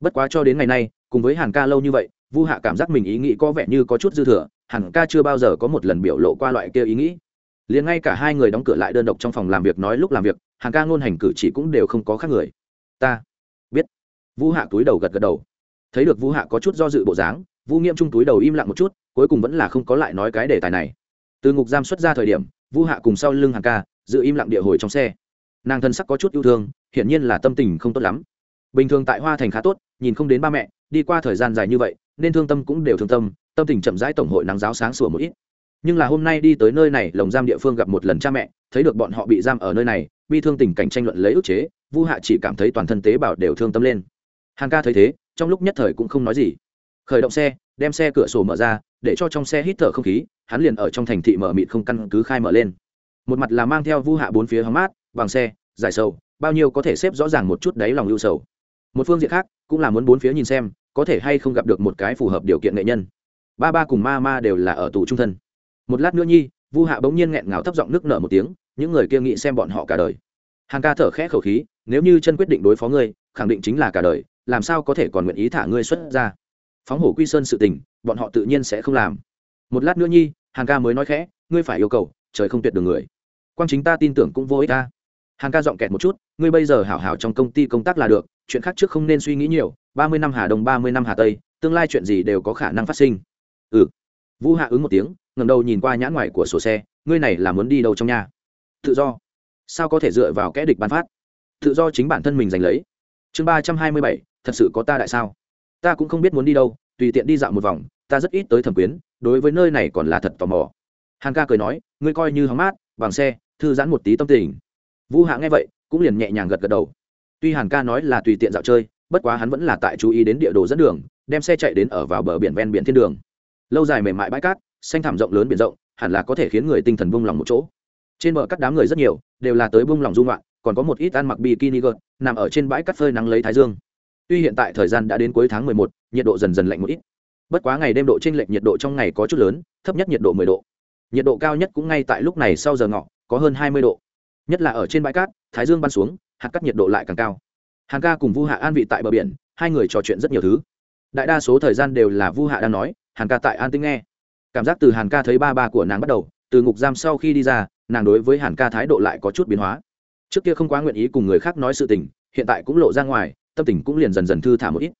Bất quá cho đến ngày nay, cùng với hàn ca lâu như vậy, vu hạ cảm giác mình ý nghĩ có vẻ như có chút dư thừa, hàn ca chưa bao giờ có một lần biểu lộ qua loại kia ý nghĩ. Liền ngay cả hai người đóng cửa lại đơn độc trong phòng làm việc nói lúc làm việc, hàn ca ngôn hành cử chỉ cũng đều không có khác người. Ta biết. Vu hạ túi đầu gật gật đầu. Thấy được vu hạ có chút do dự bộ dáng, vu nghiêm trung túi đầu im lặng một chút, cuối cùng vẫn là không có lại nói cái đề tài này. Từ ngục giam xuất ra thời điểm Vu hạ cùng sau lưng hàng ca, giữ im lặng địa hồi trong xe. Nàng thân sắc có chút yêu thương, hiển nhiên là tâm tình không tốt lắm. Bình thường tại hoa thành khá tốt, nhìn không đến ba mẹ, đi qua thời gian dài như vậy, nên thương tâm cũng đều thương tâm tâm tình chậm rãi tổng hội nắng giáo sáng sủa một ít. Nhưng là hôm nay đi tới nơi này, lồng giam địa phương gặp một lần cha mẹ, thấy được bọn họ bị giam ở nơi này, bi thương tình cảnh tranh luận lấy ức chế vu hạ chỉ cảm thấy toàn thân tế bào đều thương tâm lên. Hàng ca thấy thế, trong lúc nhất thời cũng không nói gì. Khởi động xe, đem xe cửa sổ mở ra, để cho trong xe hít thở không khí hắn liền ở trong thành thị mở mịt không căn cứ khai mở lên. Một mặt là mang theo vu hạ bốn phía hóng mát, bằng xe dài sâu bao nhiêu có thể xếp rõ ràng một chút đáy lòng lưu sầu. Một phương diện khác, cũng là muốn bốn phía nhìn xem, có thể hay không gặp được một cái phù hợp điều kiện nghệ nhân. Ba ba cùng ma ma đều là ở tù trung thân. Một lát nữa nhi, vu hạ bỗng nhiên nghẹn ngào thấp giọng nước nở một tiếng, những người kia nghĩ xem bọn họ cả đời. Hàng ca thở khẽ khẩu khí, nếu như chân quyết định đối phó ngươi, khẳng định chính là cả đời, làm sao có thể còn nguyện ý thả ngươi xuất ra? Phóng hổ quy sơn sự tình, bọn họ tự nhiên sẽ không làm. Một lát nữa nhi hàng ca mới nói khẽ, ngươi phải yêu cầu, trời không tuyệt đường người. Quang chính ta tin tưởng cũng vô ích ta. Hàng ca giọng kẹt một chút, ngươi bây giờ hảo hảo trong công ty công tác là được, chuyện khác trước không nên suy nghĩ nhiều, ba mươi năm hà đông, ba mươi năm hà tây, tương lai chuyện gì đều có khả năng phát sinh. Ừ. Vũ hạ ứng một tiếng ngầm đầu nhìn qua nhãn ngoài của sổ xe, ngươi này là muốn đi đâu trong nhà? Tự do. Sao có thể dựa vào kẽ địch bán phát? Tự do chính bản thân mình giành lấy. Chương ba trăm hai mươi bảy, thật sự có ta đại sao? Ta cũng không biết muốn đi đâu, tùy tiện đi dạo một vòng, ta rất ít tới thẩm quyến đối với nơi này còn là thật tò mò. Hàn ca cười nói ngươi coi như hóng mát bằng xe thư giãn một tí tâm tình. Vũ hạ nghe vậy cũng liền nhẹ nhàng gật gật đầu. Tuy hàn ca nói là tùy tiện dạo chơi bất quá hắn vẫn là tại chú ý đến địa đồ dẫn đường đem xe chạy đến ở vào bờ biển ven biển thiên đường. Lâu dài mềm mại bãi cát xanh thảm rộng lớn biển rộng hẳn là có thể khiến người tinh thần buông lòng một chỗ. Trên bờ các đám người rất nhiều đều là tới buông lòng dung loạn còn có một ít ăn mặc bikini gợt nằm ở trên bãi cát phơi nắng lấy thái dương. Tuy hiện tại thời gian đã đến cuối tháng mười một, nhiệt độ dần dần lạnh một ít bất quá ngày đêm độ chênh lệch nhiệt độ trong ngày có chút lớn, thấp nhất nhiệt độ mười độ. Nhiệt độ cao nhất cũng ngay tại lúc này sau giờ ngọ, có hơn hai mươi độ. Nhất là ở trên bãi cát, thái dương ban xuống, hạt cắt nhiệt độ lại càng cao. Hàn ca cùng vu hạ an vị tại bờ biển, hai người trò chuyện rất nhiều thứ. Đại đa số thời gian đều là vu hạ đang nói hàn ca tại an tĩnh nghe. Cảm giác từ hàn ca thấy ba ba của nàng bắt đầu, từ ngục giam sau khi đi ra, nàng đối với hàn ca thái độ lại có chút biến hóa. Trước kia không quá nguyện ý cùng người khác nói sự tình, hiện tại cũng lộ ra ngoài, tâm tình cũng liền dần dần thư thả một ít.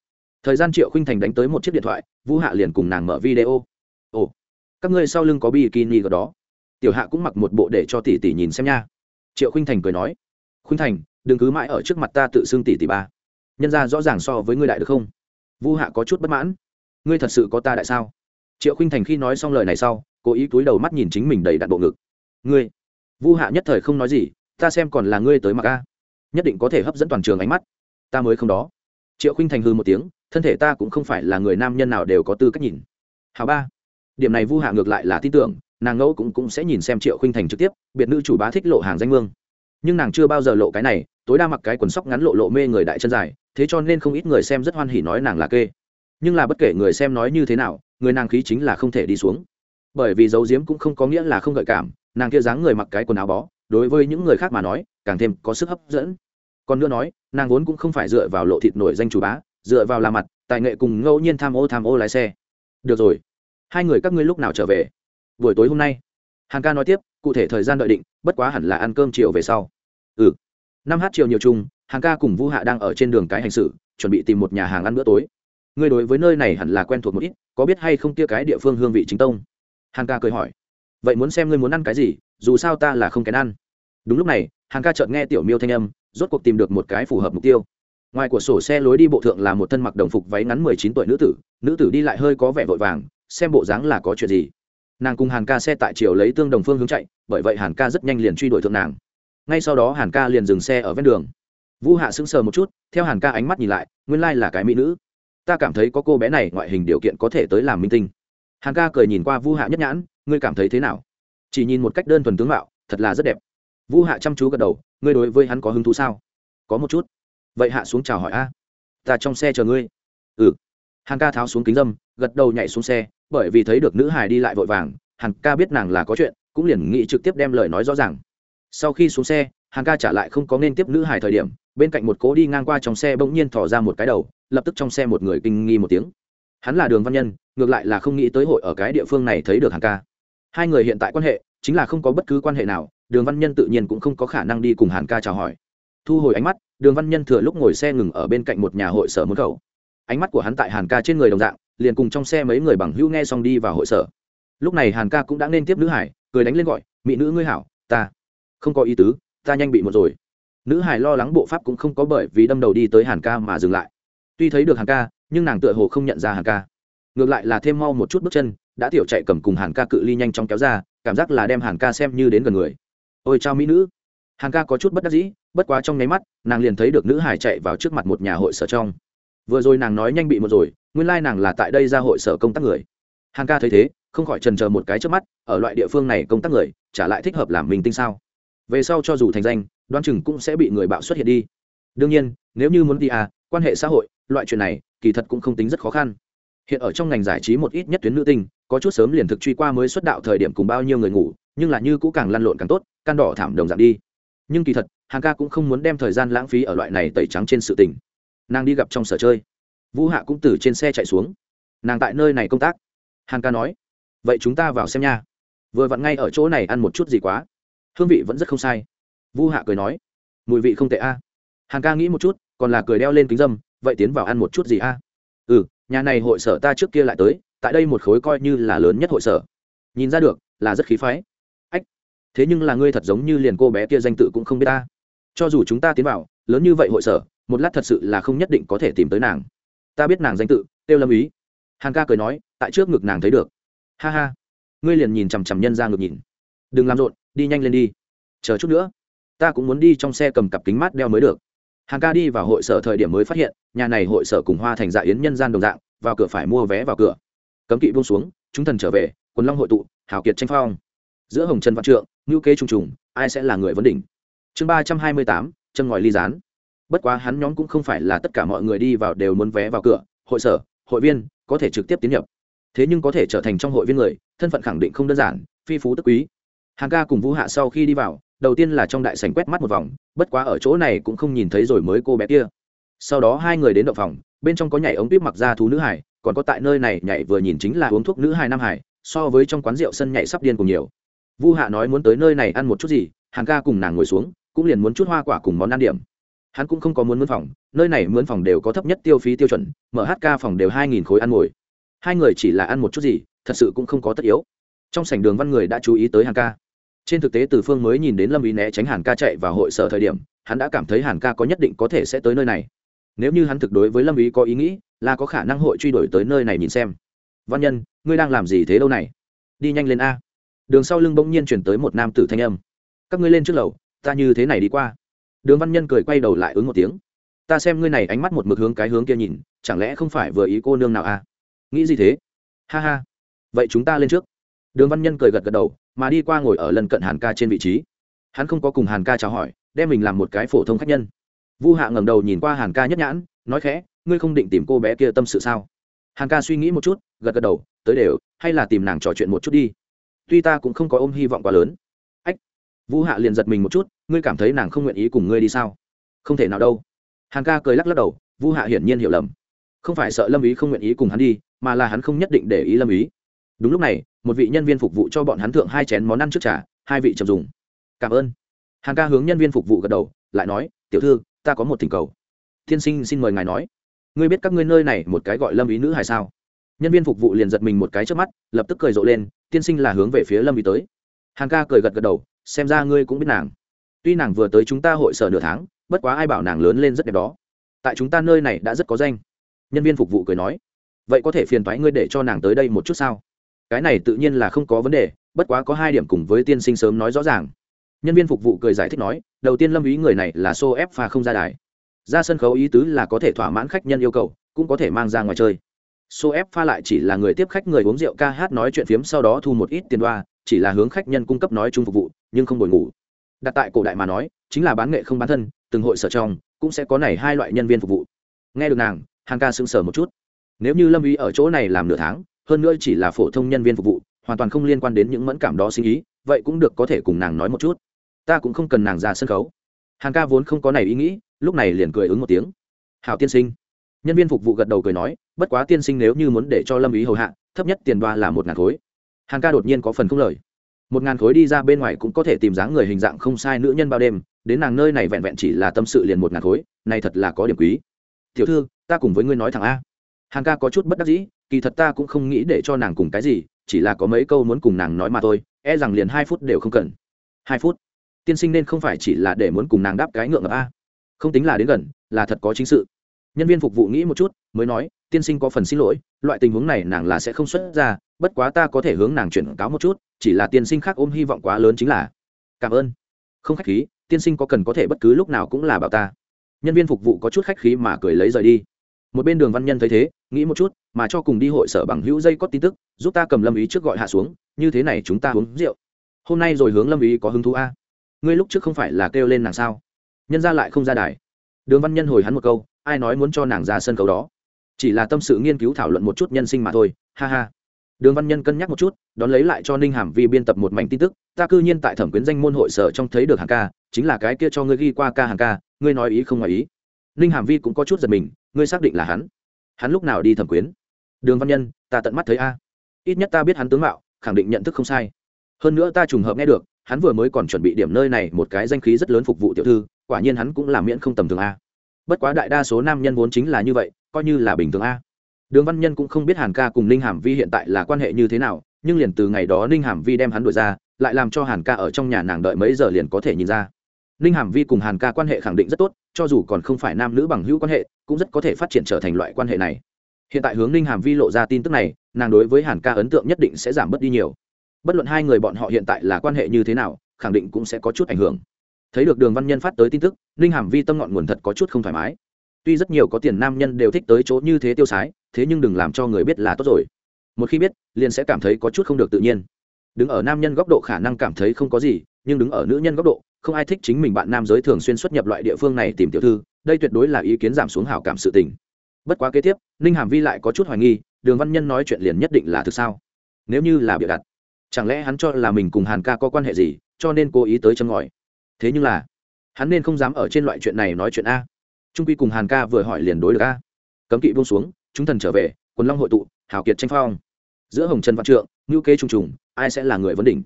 Thời gian triệu khinh thành đánh tới một chiếc điện thoại vũ hạ liền cùng nàng mở video. Ồ, các ngươi sau lưng có bikini ở đó. Tiểu hạ cũng mặc một bộ để cho tỷ tỷ nhìn xem nha. Triệu khinh thành cười nói. Khinh thành, đừng cứ mãi ở trước mặt ta tự xưng tỷ tỷ ba. Nhân ra rõ ràng so với ngươi đại được không? Vũ hạ có chút bất mãn. Ngươi thật sự có ta đại sao? Triệu khinh thành khi nói xong lời này sau, cố ý cúi đầu mắt nhìn chính mình đầy đặn bộ ngực. Ngươi, Vũ hạ nhất thời không nói gì, ta xem còn là ngươi tới mặc a. Nhất định có thể hấp dẫn toàn trường ánh mắt. Ta mới không đó triệu khinh thành hư một tiếng, thân thể ta cũng không phải là người nam nhân nào đều có tư cách nhìn. Hào ba, điểm này vu hạ ngược lại là tin tưởng, nàng ngẫu cũng cũng sẽ nhìn xem triệu khinh thành trực tiếp, biệt nữ chủ bá thích lộ hàng danh mương. Nhưng nàng chưa bao giờ lộ cái này, tối đa mặc cái quần sóc ngắn lộ lộ mê người đại chân dài, thế cho nên không ít người xem rất hoan hỉ nói nàng là kê. Nhưng là bất kể người xem nói như thế nào, người nàng khí chính là không thể đi xuống. Bởi vì dấu diếm cũng không có nghĩa là không gợi cảm, nàng kia dáng người mặc cái quần áo bó, đối với những người khác mà nói, càng thêm có sức hấp dẫn còn nữa nói, nàng vốn cũng không phải dựa vào lộ thịt nổi danh chủ bá, dựa vào là mặt, tài nghệ cùng ngẫu nhiên tham ô tham ô lái xe. Được rồi. Hai người các ngươi lúc nào trở về? Buổi tối hôm nay. Hàn ca nói tiếp, cụ thể thời gian đợi định, bất quá hẳn là ăn cơm chiều về sau. Ừ. Năm h chiều nhiều chung, hàn ca cùng vũ hạ đang ở trên đường cái hành xử, chuẩn bị tìm một nhà hàng ăn bữa tối. Ngươi đối với nơi này hẳn là quen thuộc một ít, có biết hay không kia cái địa phương hương vị chính tông? Hàn ca cười hỏi. Vậy muốn xem ngươi muốn ăn cái gì, dù sao ta là không kén ăn. Đúng lúc này, hàn ca chợt nghe tiểu miêu thanh âm rốt cuộc tìm được một cái phù hợp mục tiêu. Ngoài của sổ xe lối đi bộ thượng là một thân mặc đồng phục váy ngắn mười chín tuổi nữ tử nữ tử đi lại hơi có vẻ vội vàng, xem bộ dáng là có chuyện gì. Nàng cùng hàn ca xe tại chiều lấy tương đồng phương hướng chạy, bởi vậy hàn ca rất nhanh liền truy đuổi thượng nàng. Ngay sau đó hàn ca liền dừng xe ở ven đường. Vũ hạ sững sờ một chút, theo hàn ca ánh mắt nhìn lại, nguyên lai là cái mỹ nữ. Ta cảm thấy có cô bé này ngoại hình điều kiện có thể tới làm minh tinh. Hàn ca cười nhìn qua vu hạ nhất nhãn, ngươi cảm thấy thế nào? Chỉ nhìn một cách đơn thuần tướng mạo, thật là rất đẹp. Vũ hạ chăm chú gật đầu, ngươi đối với hắn có hứng thú sao? Có một chút. Vậy hạ xuống chào hỏi a. Ta trong xe chờ ngươi. Ừ. Hàn ca tháo xuống kính dâm, gật đầu nhảy xuống xe, bởi vì thấy được nữ hài đi lại vội vàng, hàn ca biết nàng là có chuyện, cũng liền nghĩ trực tiếp đem lời nói rõ ràng. Sau khi xuống xe, hàn ca trả lại không có nên tiếp nữ hài thời điểm, bên cạnh một cố đi ngang qua trong xe bỗng nhiên thỏ ra một cái đầu, lập tức trong xe một người kinh nghi một tiếng. Hắn là đường văn nhân, ngược lại là không nghĩ tới hội ở cái địa phương này thấy được hàn ca. Hai người hiện tại quan hệ, chính là không có bất cứ quan hệ nào đường văn nhân tự nhiên cũng không có khả năng đi cùng hàn ca chào hỏi. Thu hồi ánh mắt, đường văn nhân thừa lúc ngồi xe ngừng ở bên cạnh một nhà hội sở môn khẩu. Ánh mắt của hắn tại hàn ca trên người đồng dạng, liền cùng trong xe mấy người bằng hữu nghe xong đi vào hội sở. Lúc này hàn ca cũng đã nên tiếp nữ hải, cười đánh lên gọi, mỹ nữ ngươi hảo, ta không có ý tứ, ta nhanh bị một rồi. Nữ hải lo lắng bộ pháp cũng không có bởi vì đâm đầu đi tới hàn ca mà dừng lại. Tuy thấy được hàn ca, nhưng nàng tựa hồ không nhận ra hàn ca. Ngược lại là thêm mau một chút bước chân, đã tiểu chạy cầm cùng hàn ca cự ly nhanh chóng kéo ra, cảm giác là đem hàn ca xem như đến gần người ôi chao mỹ nữ. Hàn ca có chút bất đắc dĩ, bất quá trong nháy mắt, nàng liền thấy được nữ hải chạy vào trước mặt một nhà hội sở trong. Vừa rồi nàng nói nhanh bị một rồi, nguyên lai、like、nàng là tại đây ra hội sở công tác người. Hàn ca thấy thế, không khỏi trần chờ một cái trước mắt, ở loại địa phương này công tác người trả lại thích hợp làm mình tinh sao? Về sau cho dù thành danh, đoán chừng cũng sẽ bị người bạo xuất hiện đi. Đương nhiên, nếu như muốn đi à quan hệ xã hội, loại chuyện này, kỳ thật cũng không tính rất khó khăn. Hiện ở trong ngành giải trí một ít nhất tuyến nữ tinh, có chút sớm liền thực truy qua mới xuất đạo thời điểm cùng bao nhiêu người ngủ, nhưng là như cũ càng lăn lộn càng tốt can đỏ thảm đồng giảm đi. Nhưng kỳ thật hàng ca cũng không muốn đem thời gian lãng phí ở loại này tẩy trắng trên sự tình. Nàng đi gặp trong sở chơi. Vũ hạ cũng từ trên xe chạy xuống. Nàng tại nơi này công tác. Hàn ca nói, vậy chúng ta vào xem nha. Vừa vặn ngay ở chỗ này ăn một chút gì quá. Hương vị vẫn rất không sai. Vu hạ cười nói, mùi vị không tệ a. À. hàn ca nghĩ một chút, còn là cười đeo lên kính dâm, vậy tiến vào ăn một chút gì a? Ừ nhà này hội sở ta trước kia lại tới, tại đây một khối coi như là lớn nhất hội sở. Nhìn ra được, là rất khí phái thế nhưng là ngươi thật giống như liền cô bé kia danh tự cũng không biết ta. Cho dù chúng ta tiến vào, lớn như vậy hội sở, một lát thật sự là không nhất định có thể tìm tới nàng. Ta biết nàng danh tự, tiêu lâm ý. Hàn ca cười nói, tại trước ngực nàng thấy được. Ha ha. Ngươi liền nhìn chằm chằm nhân ra ngực nhìn. Đừng làm rộn, đi nhanh lên đi. Chờ chút nữa. Ta cũng muốn đi trong xe cầm cặp kính mát đeo mới được. Hàn ca đi vào hội sở thời điểm mới phát hiện, nhà này hội sở cùng hoa thành dạ yến nhân gian đồng dạng, vào cửa phải mua vé vào cửa. Cấm kỵ buông xuống, chúng thần trở về, quần long hội tụ, hào kiệt tranh phong. Giữa hồng trần văn trượng ngữ kế trùng trùng, ai sẽ là người vấn đỉnh? Chương ba trăm hai mươi tám chân ngòi ly gián. Bất quá hắn nhóm cũng không phải là tất cả mọi người đi vào đều muốn vé vào cửa, hội sở, hội viên, có thể trực tiếp tiến nhập. Thế nhưng có thể trở thành trong hội viên người, thân phận khẳng định không đơn giản, phi phú tức quý. Hàng ca cùng vũ hạ sau khi đi vào, đầu tiên là trong đại sảnh quét mắt một vòng, bất quá ở chỗ này cũng không nhìn thấy rồi mới cô bé kia. Sau đó hai người đến động phòng, bên trong có nhảy ống tuyếp mặc ra thú nữ hải, còn có tại nơi này nhảy vừa nhìn chính là uống thuốc nữ hải nam hải, so với trong quán rượu sân nhảy sắp điên cùng nhiều vu hạ nói muốn tới nơi này ăn một chút gì hàng ca cùng nàng ngồi xuống, cũng liền muốn chút hoa quả cùng món ăn điểm. Hắn cũng không có muốn mướn phòng, nơi này mướn phòng đều có thấp nhất tiêu phí tiêu chuẩn, mở hk ca phòng đều hai nghìn khối ăn ngồi. Hai người chỉ là ăn một chút gì, thật sự cũng không có tất yếu. Trong sảnh đường văn người đã chú ý tới Hàn ca. Trên thực tế từ phương mới nhìn đến lâm ý né tránh hàn ca chạy vào hội sở thời điểm, hắn đã cảm thấy hàn ca có nhất định có thể sẽ tới nơi này. Nếu như hắn thực đối với lâm ý có ý nghĩ, là có khả năng hội truy đuổi tới nơi này nhìn xem. Văn nhân, ngươi đang làm gì thế đâu này? Đi nhanh lên a đường sau lưng bỗng nhiên chuyển tới một nam tử thanh âm. Các ngươi lên trước lầu, ta như thế này đi qua. Đường văn nhân cười quay đầu lại ứng một tiếng. Ta xem ngươi này ánh mắt một mực hướng cái hướng kia nhìn, chẳng lẽ không phải vừa ý cô nương nào à? Nghĩ gì thế? Ha ha. Vậy chúng ta lên trước. Đường văn nhân cười gật gật đầu, mà đi qua ngồi ở lần cận hàn ca trên vị trí. Hắn không có cùng hàn ca chào hỏi, đem mình làm một cái phổ thông khách nhân. Vu hạ ngẩng đầu nhìn qua hàn ca nhất nhãn, nói khẽ, ngươi không định tìm cô bé kia tâm sự sao? Hàn ca suy nghĩ một chút, gật gật đầu, tới đều, hay là tìm nàng trò chuyện một chút đi tuy ta cũng không có ôm hy vọng quá lớn. Ách vu hạ liền giật mình một chút, ngươi cảm thấy nàng không nguyện ý cùng ngươi đi sao? Không thể nào đâu. Hàn ca cười lắc lắc đầu vu hạ hiển nhiên hiểu lầm. Không phải sợ lâm ý không nguyện ý cùng hắn đi, mà là hắn không nhất định để ý lâm ý. Đúng lúc này, một vị nhân viên phục vụ cho bọn hắn thượng hai chén món ăn trước trà, hai vị chậm dùng. Cảm ơn. Hàng ca hướng nhân viên phục vụ gật đầu, lại nói, tiểu thư, ta có một thỉnh cầu. Tiên sinh xin mời ngài nói. Ngươi biết các ngươi nơi này một cái gọi lâm ý nữ hay sao? Nhân viên phục vụ liền giật mình một cái trước mắt, lập tức cười rộ lên tiên sinh là hướng về phía lâm Vi tới. Hàng ca cười gật gật đầu, xem ra ngươi cũng biết nàng. Tuy nàng vừa tới chúng ta hội sở nửa tháng, bất quá ai bảo nàng lớn lên rất đẹp đó. Tại chúng ta nơi này đã rất có danh. Nhân viên phục vụ cười nói. Vậy có thể phiền thoái ngươi để cho nàng tới đây một chút sao? Cái này tự nhiên là không có vấn đề, bất quá có hai điểm cùng với tiên sinh sớm nói rõ ràng. Nhân viên phục vụ cười giải thích nói, đầu tiên lâm ý người này là xô ép pha không ra đài. Ra sân khấu ý tứ là có thể thỏa mãn khách nhân yêu cầu, cũng có thể mang ra ngoài chơi số ép pha lại chỉ là người tiếp khách người uống rượu ca hát nói chuyện phiếm, sau đó thu một ít tiền đoa, chỉ là hướng khách nhân cung cấp nói chung phục vụ, nhưng không bồi ngủ. Đặt tại cổ đại mà nói, chính là bán nghệ không bán thân, từng hội sở trong, cũng sẽ có này hai loại nhân viên phục vụ. Nghe được nàng hàng ca sững sờ một chút. Nếu như lâm ý ở chỗ này làm nửa tháng, hơn nữa chỉ là phổ thông nhân viên phục vụ, hoàn toàn không liên quan đến những mẫn cảm đó sinh ý, vậy cũng được có thể cùng nàng nói một chút. Ta cũng không cần nàng ra sân khấu. Hàng ca vốn không có này ý nghĩ, lúc này liền cười ứng một tiếng. Hảo tiên sinh. Nhân viên phục vụ gật đầu cười nói bất quá tiên sinh nếu như muốn để cho lâm ý hầu hạ, thấp nhất tiền đoa là một ngàn khối. Hàn ca đột nhiên có phần không lời. Một ngàn khối đi ra bên ngoài cũng có thể tìm dáng người hình dạng không sai nữ nhân bao đêm, đến nàng nơi này vẹn vẹn chỉ là tâm sự liền một ngàn khối, này thật là có điểm quý. Tiểu thư, ta cùng với ngươi nói thẳng a. Hàn ca có chút bất đắc dĩ, kỳ thật ta cũng không nghĩ để cho nàng cùng cái gì, chỉ là có mấy câu muốn cùng nàng nói mà thôi e rằng liền hai phút đều không cần. Hai phút? Tiên sinh nên không phải chỉ là để muốn cùng nàng đáp cái ngượng ngập a. Không tính là đến gần, là thật có chính sự nhân viên phục vụ nghĩ một chút, mới nói, tiên sinh có phần xin lỗi, loại tình huống này nàng là sẽ không xuất ra, bất quá ta có thể hướng nàng chuyển cáo một chút, chỉ là tiên sinh khác ôm hy vọng quá lớn chính là cảm ơn. Không khách khí, tiên sinh có cần có thể bất cứ lúc nào cũng là bảo ta. Nhân viên phục vụ có chút khách khí mà cười lấy rời đi. Một bên đường văn nhân thấy thế, nghĩ một chút, mà cho cùng đi hội sở bằng hữu dây có tin tức, giúp ta cầm lâm ý trước gọi hạ xuống, như thế này chúng ta uống rượu. Hôm nay rồi hướng lâm ý có hứng thú a? Ngươi lúc trước không phải là kêu lên nàng sao? Nhân ra lại không ra đài. Đường văn nhân hồi hắn một câu ai nói muốn cho nàng ra sân khấu đó? Chỉ là tâm sự nghiên cứu thảo luận một chút nhân sinh mà thôi, ha ha. Đường văn nhân cân nhắc một chút, đón lấy lại cho ninh hàm vi biên tập một mảnh tin tức, ta cư nhiên tại thẩm quyến danh môn hội sở trong thấy được hàng ca, chính là cái kia cho ngươi ghi qua ca hàng ca, ngươi nói ý không ngoài ý. Ninh hàm vi cũng có chút giật mình, ngươi xác định là hắn? Hắn lúc nào đi thẩm quyến? Đường văn nhân, ta tận mắt thấy a. Ít nhất ta biết hắn tướng mạo, khẳng định nhận thức không sai. Hơn nữa ta trùng hợp nghe được, hắn vừa mới còn chuẩn bị điểm nơi này một cái danh khí rất lớn phục vụ tiểu thư, quả nhiên hắn cũng làm miễn không tầm thường a bất quá đại đa số nam nhân vốn chính là như vậy, coi như là bình thường a. Đường văn nhân cũng không biết hàn ca cùng ninh hàm vi hiện tại là quan hệ như thế nào, nhưng liền từ ngày đó ninh hàm vi đem hắn đuổi ra, lại làm cho hàn ca ở trong nhà nàng đợi mấy giờ liền có thể nhìn ra. Ninh hàm vi cùng hàn ca quan hệ khẳng định rất tốt, cho dù còn không phải nam nữ bằng hữu quan hệ, cũng rất có thể phát triển trở thành loại quan hệ này. Hiện tại hướng ninh hàm vi lộ ra tin tức này, nàng đối với hàn ca ấn tượng nhất định sẽ giảm bớt đi nhiều. Bất luận hai người bọn họ hiện tại là quan hệ như thế nào, khẳng định cũng sẽ có chút ảnh hưởng thấy được đường văn nhân phát tới tin tức, ninh hàm vi tâm ngọn nguồn thật có chút không thoải mái. Tuy rất nhiều có tiền nam nhân đều thích tới chỗ như thế tiêu sái, thế nhưng đừng làm cho người biết là tốt rồi. Một khi biết, liền sẽ cảm thấy có chút không được tự nhiên. Đứng ở nam nhân góc độ khả năng cảm thấy không có gì, nhưng đứng ở nữ nhân góc độ, không ai thích chính mình bạn nam giới thường xuyên xuất nhập loại địa phương này tìm tiểu thư, đây tuyệt đối là ý kiến giảm xuống hảo cảm sự tình. Bất quá kế tiếp, ninh hàm vi lại có chút hoài nghi, đường văn nhân nói chuyện liền nhất định là thực sao? Nếu như là bịa đặt, chẳng lẽ hắn cho là mình cùng hàn ca có quan hệ gì, cho nên cố ý tới châm ngòi? Thế nhưng là, hắn nên không dám ở trên loại chuyện này nói chuyện a. Trung quy cùng hàn ca vừa hỏi liền đối được a. Cấm kỵ buông xuống, chúng thần trở về, quần long hội tụ, hào kiệt tranh phong. Giữa hồng trần văn trượng ngữ kế trùng trùng, ai sẽ là người vấn đỉnh?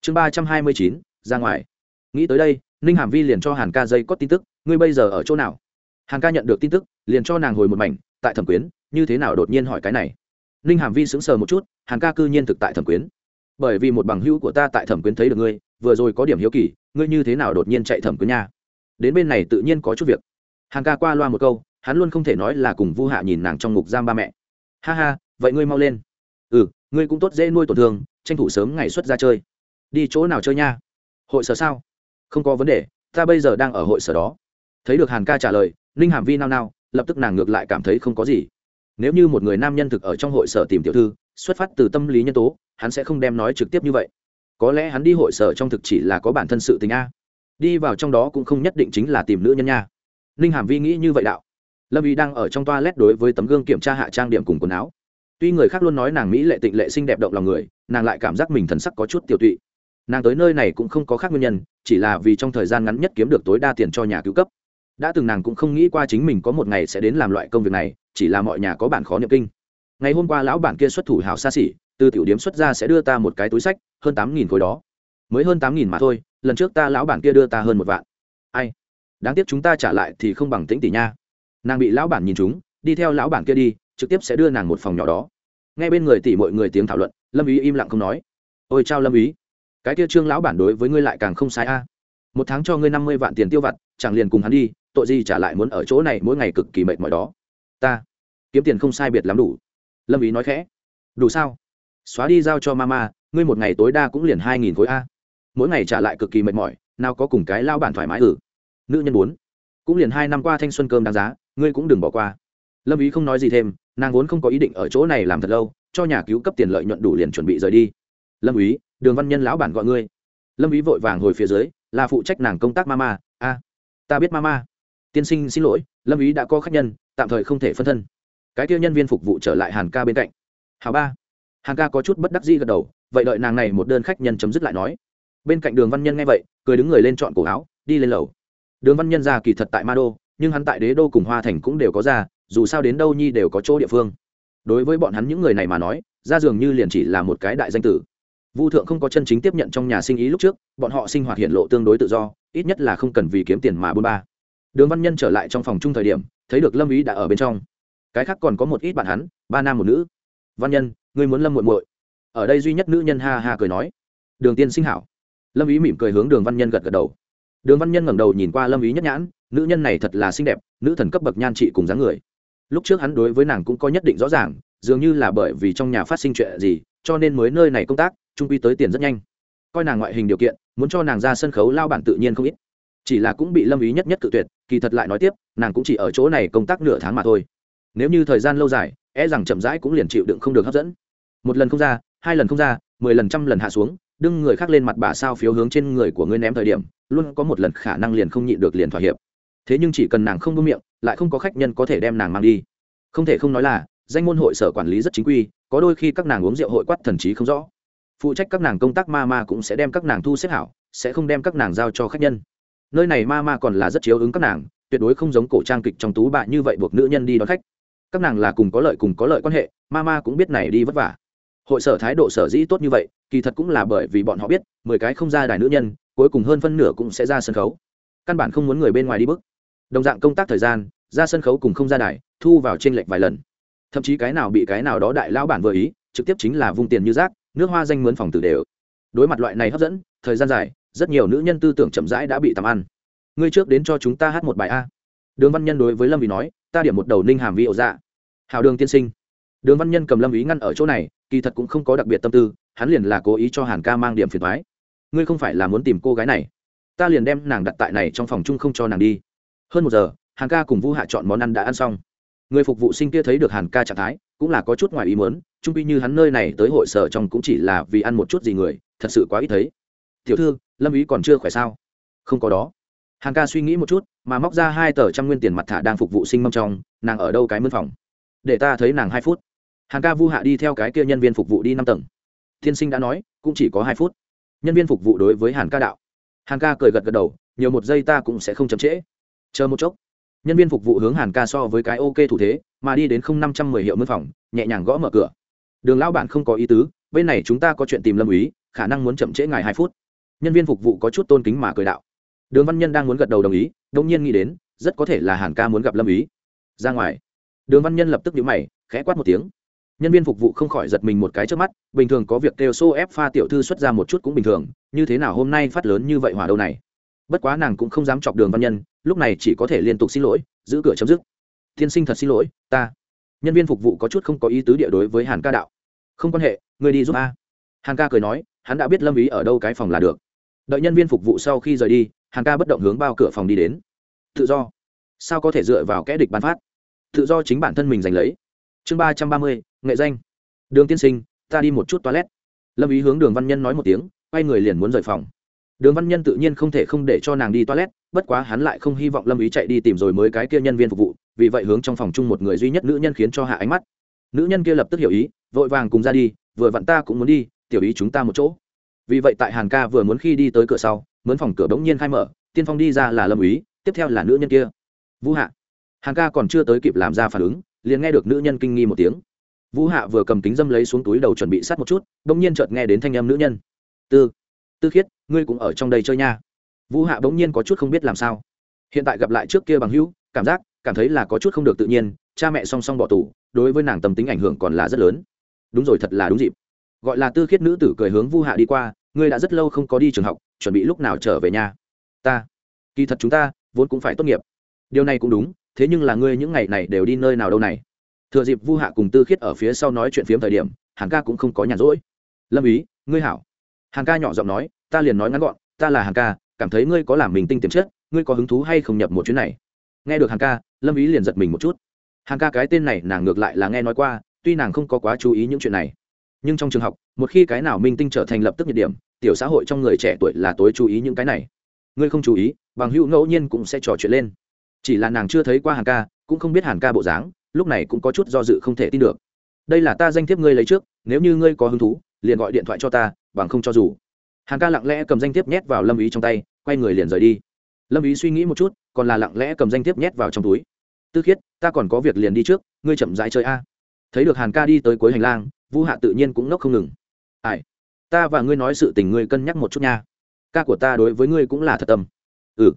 Chương ba trăm hai mươi chín, ra ngoài. Nghĩ tới đây, ninh hàm vi liền cho hàn ca dây có tin tức, ngươi bây giờ ở chỗ nào? Hàn ca nhận được tin tức, liền cho nàng hồi một mảnh, tại thẩm quyến, như thế nào đột nhiên hỏi cái này? Ninh hàm vi sững sờ một chút, hàn ca cư nhiên thực tại thẩm quyến. Bởi vì một bằng hữu của ta tại thẩm quyến thấy được ngươi vừa rồi có điểm hiếu kỳ, ngươi như thế nào đột nhiên chạy thẩm quyến nha? Đến bên này tự nhiên có chút việc. Hàng ca qua loa một câu, hắn luôn không thể nói là cùng vu hạ nhìn nàng trong ngục giam ba mẹ. Ha ha, vậy ngươi mau lên. Ừ ngươi cũng tốt dễ nuôi tổn thương, tranh thủ sớm ngày xuất ra chơi. Đi chỗ nào chơi nha? Hội sở sao? Không có vấn đề, ta bây giờ đang ở hội sở đó. Thấy được hàn ca trả lời, ninh hàm vi nao nao, lập tức nàng ngược lại cảm thấy không có gì. Nếu như một người nam nhân thực ở trong hội sở tìm tiểu thư, xuất phát từ tâm lý nhân tố, hắn sẽ không đem nói trực tiếp như vậy có lẽ hắn đi hội sở trong thực chỉ là có bản thân sự tình a. Đi vào trong đó cũng không nhất định chính là tìm nữ nhân nha. Ninh hàm vi nghĩ như vậy đạo. Lâm y đang ở trong toa lét đối với tấm gương kiểm tra hạ trang điểm cùng quần áo. Tuy người khác luôn nói nàng mỹ lệ tịnh lệ xinh đẹp động lòng người, nàng lại cảm giác mình thần sắc có chút tiêu tụy. Nàng tới nơi này cũng không có khác nguyên nhân, chỉ là vì trong thời gian ngắn nhất kiếm được tối đa tiền cho nhà cứu cấp. Đã từng nàng cũng không nghĩ qua chính mình có một ngày sẽ đến làm loại công việc này, chỉ là mọi nhà có bản khó niệm kinh. Ngày hôm qua lão bản kia xuất thủ hào xa xỉ từ tiểu điếm xuất ra sẽ đưa ta một cái túi sách, hơn tám nghìn khối đó. Mới hơn tám nghìn mà thôi, lần trước ta lão bản kia đưa ta hơn một vạn. Ai? Đáng tiếc chúng ta trả lại thì không bằng tĩnh tỷ nha. Nàng bị lão bản nhìn chúng, đi theo lão bản kia đi, trực tiếp sẽ đưa nàng một phòng nhỏ đó. Nghe bên người tỷ mọi người tiếng thảo luận, lâm ý im lặng không nói. Ôi chao lâm ý, cái kia trương lão bản đối với ngươi lại càng không sai a. Một tháng cho ngươi năm mươi vạn tiền tiêu vặt, chẳng liền cùng hắn đi, tội gì trả lại muốn ở chỗ này mỗi ngày cực kỳ mệt mỏi đó. Ta, kiếm tiền không sai biệt lắm đủ. Lâm ý nói khẽ. Đủ sao? Xóa đi giao cho mama, ngươi một ngày tối đa cũng liền hai nghìn khối a. Mỗi ngày trả lại cực kỳ mệt mỏi, nào có cùng cái lao bản thoải mái ử nữ nhân bốn, cũng liền hai năm qua thanh xuân cơm đáng giá, ngươi cũng đừng bỏ qua. Lâm ý không nói gì thêm, nàng vốn không có ý định ở chỗ này làm thật lâu, cho nhà cứu cấp tiền lợi nhuận đủ liền chuẩn bị rời đi. Lâm ý, đường văn nhân lão bản gọi ngươi. Lâm ý vội vàng hồi phía dưới, là phụ trách nàng công tác mama, a. Ta biết mama. Tiên sinh xin lỗi, lâm ý đã có khách nhân, tạm thời không thể phân thân. Cái tiêu nhân viên phục vụ trở lại hàn ca bên cạnh. Hào ba hàn ca có chút bất đắc dĩ gật đầu, vậy đợi nàng này một đơn khách nhân chấm dứt lại nói. Bên cạnh đường văn nhân nghe vậy, cười đứng người lên chọn cổ áo, đi lên lầu. Đường văn nhân ra kỳ thật tại ma đô, nhưng hắn tại đế đô cùng hoa thành cũng đều có ra, dù sao đến đâu nhi đều có chỗ địa phương. Đối với bọn hắn những người này mà nói, ra dường như liền chỉ là một cái đại danh tử. Vu thượng không có chân chính tiếp nhận trong nhà sinh ý lúc trước, bọn họ sinh hoạt hiện lộ tương đối tự do, ít nhất là không cần vì kiếm tiền mà bôn ba. Đường văn nhân trở lại trong phòng chung thời điểm, thấy được lâm ý đã ở bên trong. Cái khác còn có một ít bạn hắn, ba nam một nữ. Văn nhân ngươi muốn lâm muội muội. Ở đây duy nhất nữ nhân ha ha cười nói. Đường tiên sinh hảo. Lâm ý mỉm cười hướng đường văn nhân gật gật đầu. Đường văn nhân ngẩng đầu nhìn qua lâm ý nhất nhãn, nữ nhân này thật là xinh đẹp, nữ thần cấp bậc nhan trị cùng dáng người. Lúc trước hắn đối với nàng cũng có nhất định rõ ràng, dường như là bởi vì trong nhà phát sinh chuyện gì, cho nên mới nơi này công tác, trung quy tới tiền rất nhanh. Coi nàng ngoại hình điều kiện, muốn cho nàng ra sân khấu lao bản tự nhiên không ít. Chỉ là cũng bị lâm ý nhất nhất cự tuyệt, kỳ thật lại nói tiếp, nàng cũng chỉ ở chỗ này công tác nửa tháng mà thôi. Nếu như thời gian lâu dài e rằng chậm rãi cũng liền chịu đựng không được hấp dẫn. Một lần không ra, hai lần không ra, mười lần trăm lần hạ xuống, đương người khác lên mặt bà sao phiếu hướng trên người của ngươi ném thời điểm, luôn có một lần khả năng liền không nhịn được liền thỏa hiệp. Thế nhưng chỉ cần nàng không buông miệng, lại không có khách nhân có thể đem nàng mang đi. Không thể không nói là, danh môn hội sở quản lý rất chính quy, có đôi khi các nàng uống rượu hội quát thần trí không rõ. Phụ trách các nàng công tác ma ma cũng sẽ đem các nàng thu xếp hảo, sẽ không đem các nàng giao cho khách nhân. Nơi này ma ma còn là rất chiếu ứng các nàng, tuyệt đối không giống cổ trang kịch trong tú bạ như vậy buộc nữ nhân đi đón khách các nàng là cùng có lợi cùng có lợi quan hệ, ma ma cũng biết này đi vất vả. Hội sở thái độ sở dĩ tốt như vậy, kỳ thật cũng là bởi vì bọn họ biết, mười cái không ra đài nữ nhân, cuối cùng hơn phân nửa cũng sẽ ra sân khấu. Căn bản không muốn người bên ngoài đi bước. Đồng dạng công tác thời gian, ra sân khấu cùng không ra đài, thu vào t r ê n lệch vài lần. Thậm chí cái nào bị cái nào đó đại lão bản vừa ý, trực tiếp chính là vung tiền như rác, nước hoa danh mướn phòng tử đều. Đối mặt loại này hấp dẫn, thời gian dài, rất nhiều nữ nhân tư tưởng chậm rãi đã bị tầm ăn. Ngươi trước đến cho chúng ta hát một bài a đường văn nhân đối với lâm ý nói, ta điểm một đầu ninh hàm vi ổ dạ. Hào đường tiên sinh. Đường văn nhân cầm lâm ý ngăn ở chỗ này, kỳ thật cũng không có đặc biệt tâm tư, hắn liền là cố ý cho hàn ca mang điểm phiền thoái ngươi không phải là muốn tìm cô gái này, ta liền đem nàng đặt tại này trong phòng chung không cho nàng đi. Hơn một giờ, hàn ca cùng vu hạ chọn món ăn đã ăn xong. Người phục vụ sinh kia thấy được hàn ca trạng thái, cũng là có chút ngoài ý muốn trung pi như hắn nơi này tới hội sở trong cũng chỉ là vì ăn một chút gì người, thật sự quá ít thấy. Tiểu thư, lâm ý còn chưa khỏe sao? Không có đó hàn ca suy nghĩ một chút, mà móc ra hai tờ trăm nguyên tiền mặt thả đang phục vụ sinh mâm trong, nàng ở đâu cái mân phòng? Để ta thấy nàng hai phút. Hàng ca vu hạ đi theo cái kia nhân viên phục vụ đi năm tầng. Tiên sinh đã nói, cũng chỉ có hai phút. Nhân viên phục vụ đối với hàn ca đạo. Hàn ca cười gật gật đầu, nhiều một giây ta cũng sẽ không chậm trễ. Chờ một chốc. Nhân viên phục vụ hướng hàn ca so với cái ok thủ thế, mà đi đến không năm trăm mười hiệu mân phòng, nhẹ nhàng gõ mở cửa. Đường lão bạn không có ý tứ, bên này chúng ta có chuyện tìm lâm úy, khả năng muốn chậm trễ ngài hai phút. Nhân viên phục vụ có chút tôn kính mà cười đạo đường văn nhân đang muốn gật đầu đồng ý đông nhiên nghĩ đến, rất có thể là hàn ca muốn gặp lâm ý. Ra ngoài, đường văn nhân lập tức nhíu mày, khẽ quát một tiếng. Nhân viên phục vụ không khỏi giật mình một cái trước mắt, bình thường có việc kêu xô ép pha tiểu thư xuất ra một chút cũng bình thường, như thế nào hôm nay phát lớn như vậy hỏa đâu này? Bất quá nàng cũng không dám chọc đường văn nhân, lúc này chỉ có thể liên tục xin lỗi, giữ cửa chấm dứt. Tiên sinh thật xin lỗi, ta. Nhân viên phục vụ có chút không có ý tứ địa đối với hàn ca đạo. Không quan hệ người đi giúp a. Hàn ca cười nói, hắn đã biết lâm ý ở đâu cái phòng là được. Đợi nhân viên phục vụ sau khi rời đi hàn ca bất động hướng bao cửa phòng đi đến. Tự do. Sao có thể dựa vào kẽ địch bán phát? Tự do chính bản thân mình giành lấy. Chương ba trăm ba mươi, nghệ danh. Đường tiên sinh, ta đi một chút toilet. Lâm ý hướng đường văn nhân nói một tiếng, quay người liền muốn rời phòng. Đường văn nhân tự nhiên không thể không để cho nàng đi toilet, bất quá hắn lại không hy vọng lâm ý chạy đi tìm rồi mới cái kia nhân viên phục vụ, vì vậy hướng trong phòng chung một người duy nhất nữ nhân khiến cho hạ ánh mắt. Nữ nhân kia lập tức hiểu ý, vội vàng cùng ra đi, vừa vặn ta cũng muốn đi, tiểu ý chúng ta một chỗ. Vì vậy tại hàn ca vừa muốn khi đi tới cửa sau mướn phòng cửa bỗng nhiên khai mở tiên phong đi ra là lâm úy, tiếp theo là nữ nhân kia. Vũ hạ. Hàng ca còn chưa tới kịp làm ra phản ứng liền nghe được nữ nhân kinh nghi một tiếng. Vũ hạ vừa cầm kính dâm lấy xuống túi đầu chuẩn bị sát một chút bỗng nhiên chợt nghe đến thanh âm nữ nhân. Tư tư khiết ngươi cũng ở trong đây chơi nha. Vũ hạ bỗng nhiên có chút không biết làm sao. Hiện tại gặp lại trước kia bằng hữu cảm giác cảm thấy là có chút không được tự nhiên cha mẹ song song bỏ tù đối với nàng tâm tính ảnh hưởng còn là rất lớn. Đúng rồi thật là đúng dịp. Gọi là tư khiết nữ tử cười hướng vu hạ đi qua ngươi đã rất lâu không có đi trường học, chuẩn bị lúc nào trở về nhà? Ta. Kỳ thật chúng ta vốn cũng phải tốt nghiệp. Điều này cũng đúng, thế nhưng là ngươi những ngày này đều đi nơi nào đâu này? Thừa dịp vu hạ cùng tư khiết ở phía sau nói chuyện phiếm thời điểm hàng ca cũng không có nhàn rỗi. Lâm ý, ngươi hảo. Hàng ca nhỏ giọng nói, ta liền nói ngắn gọn, ta là hàng ca, cảm thấy ngươi có làm mình tinh tiềm chất, ngươi có hứng thú hay không nhập một chuyến này? Nghe được hàng ca, lâm ý liền giật mình một chút. Hàng ca cái tên này nàng ngược lại là nghe nói qua, tuy nàng không có quá chú ý những chuyện này nhưng trong trường học, một khi cái nào minh tinh trở thành lập tức nhiệt điểm, tiểu xã hội trong người trẻ tuổi là tối chú ý những cái này. Ngươi không chú ý, bằng hữu ngẫu nhiên cũng sẽ trò chuyện lên. Chỉ là nàng chưa thấy qua hàng ca, cũng không biết hàng ca bộ dáng, lúc này cũng có chút do dự không thể tin được. Đây là ta danh thiếp ngươi lấy trước, nếu như ngươi có hứng thú, liền gọi điện thoại cho ta, bằng không cho dù. Hàng ca lặng lẽ cầm danh thiếp nhét vào lâm ý trong tay, quay người liền rời đi. Lâm ý suy nghĩ một chút, còn là lặng lẽ cầm danh thiếp nhét vào trong túi. Tư khiết, ta còn có việc liền đi trước, ngươi chậm rãi chơi a. Thấy được hàn ca đi tới cuối hành lang vũ hạ tự nhiên cũng nốc không ngừng. Ai? Ta và ngươi nói sự tình ngươi cân nhắc một chút nha. Ca của ta đối với ngươi cũng là thật tâm. Ừ.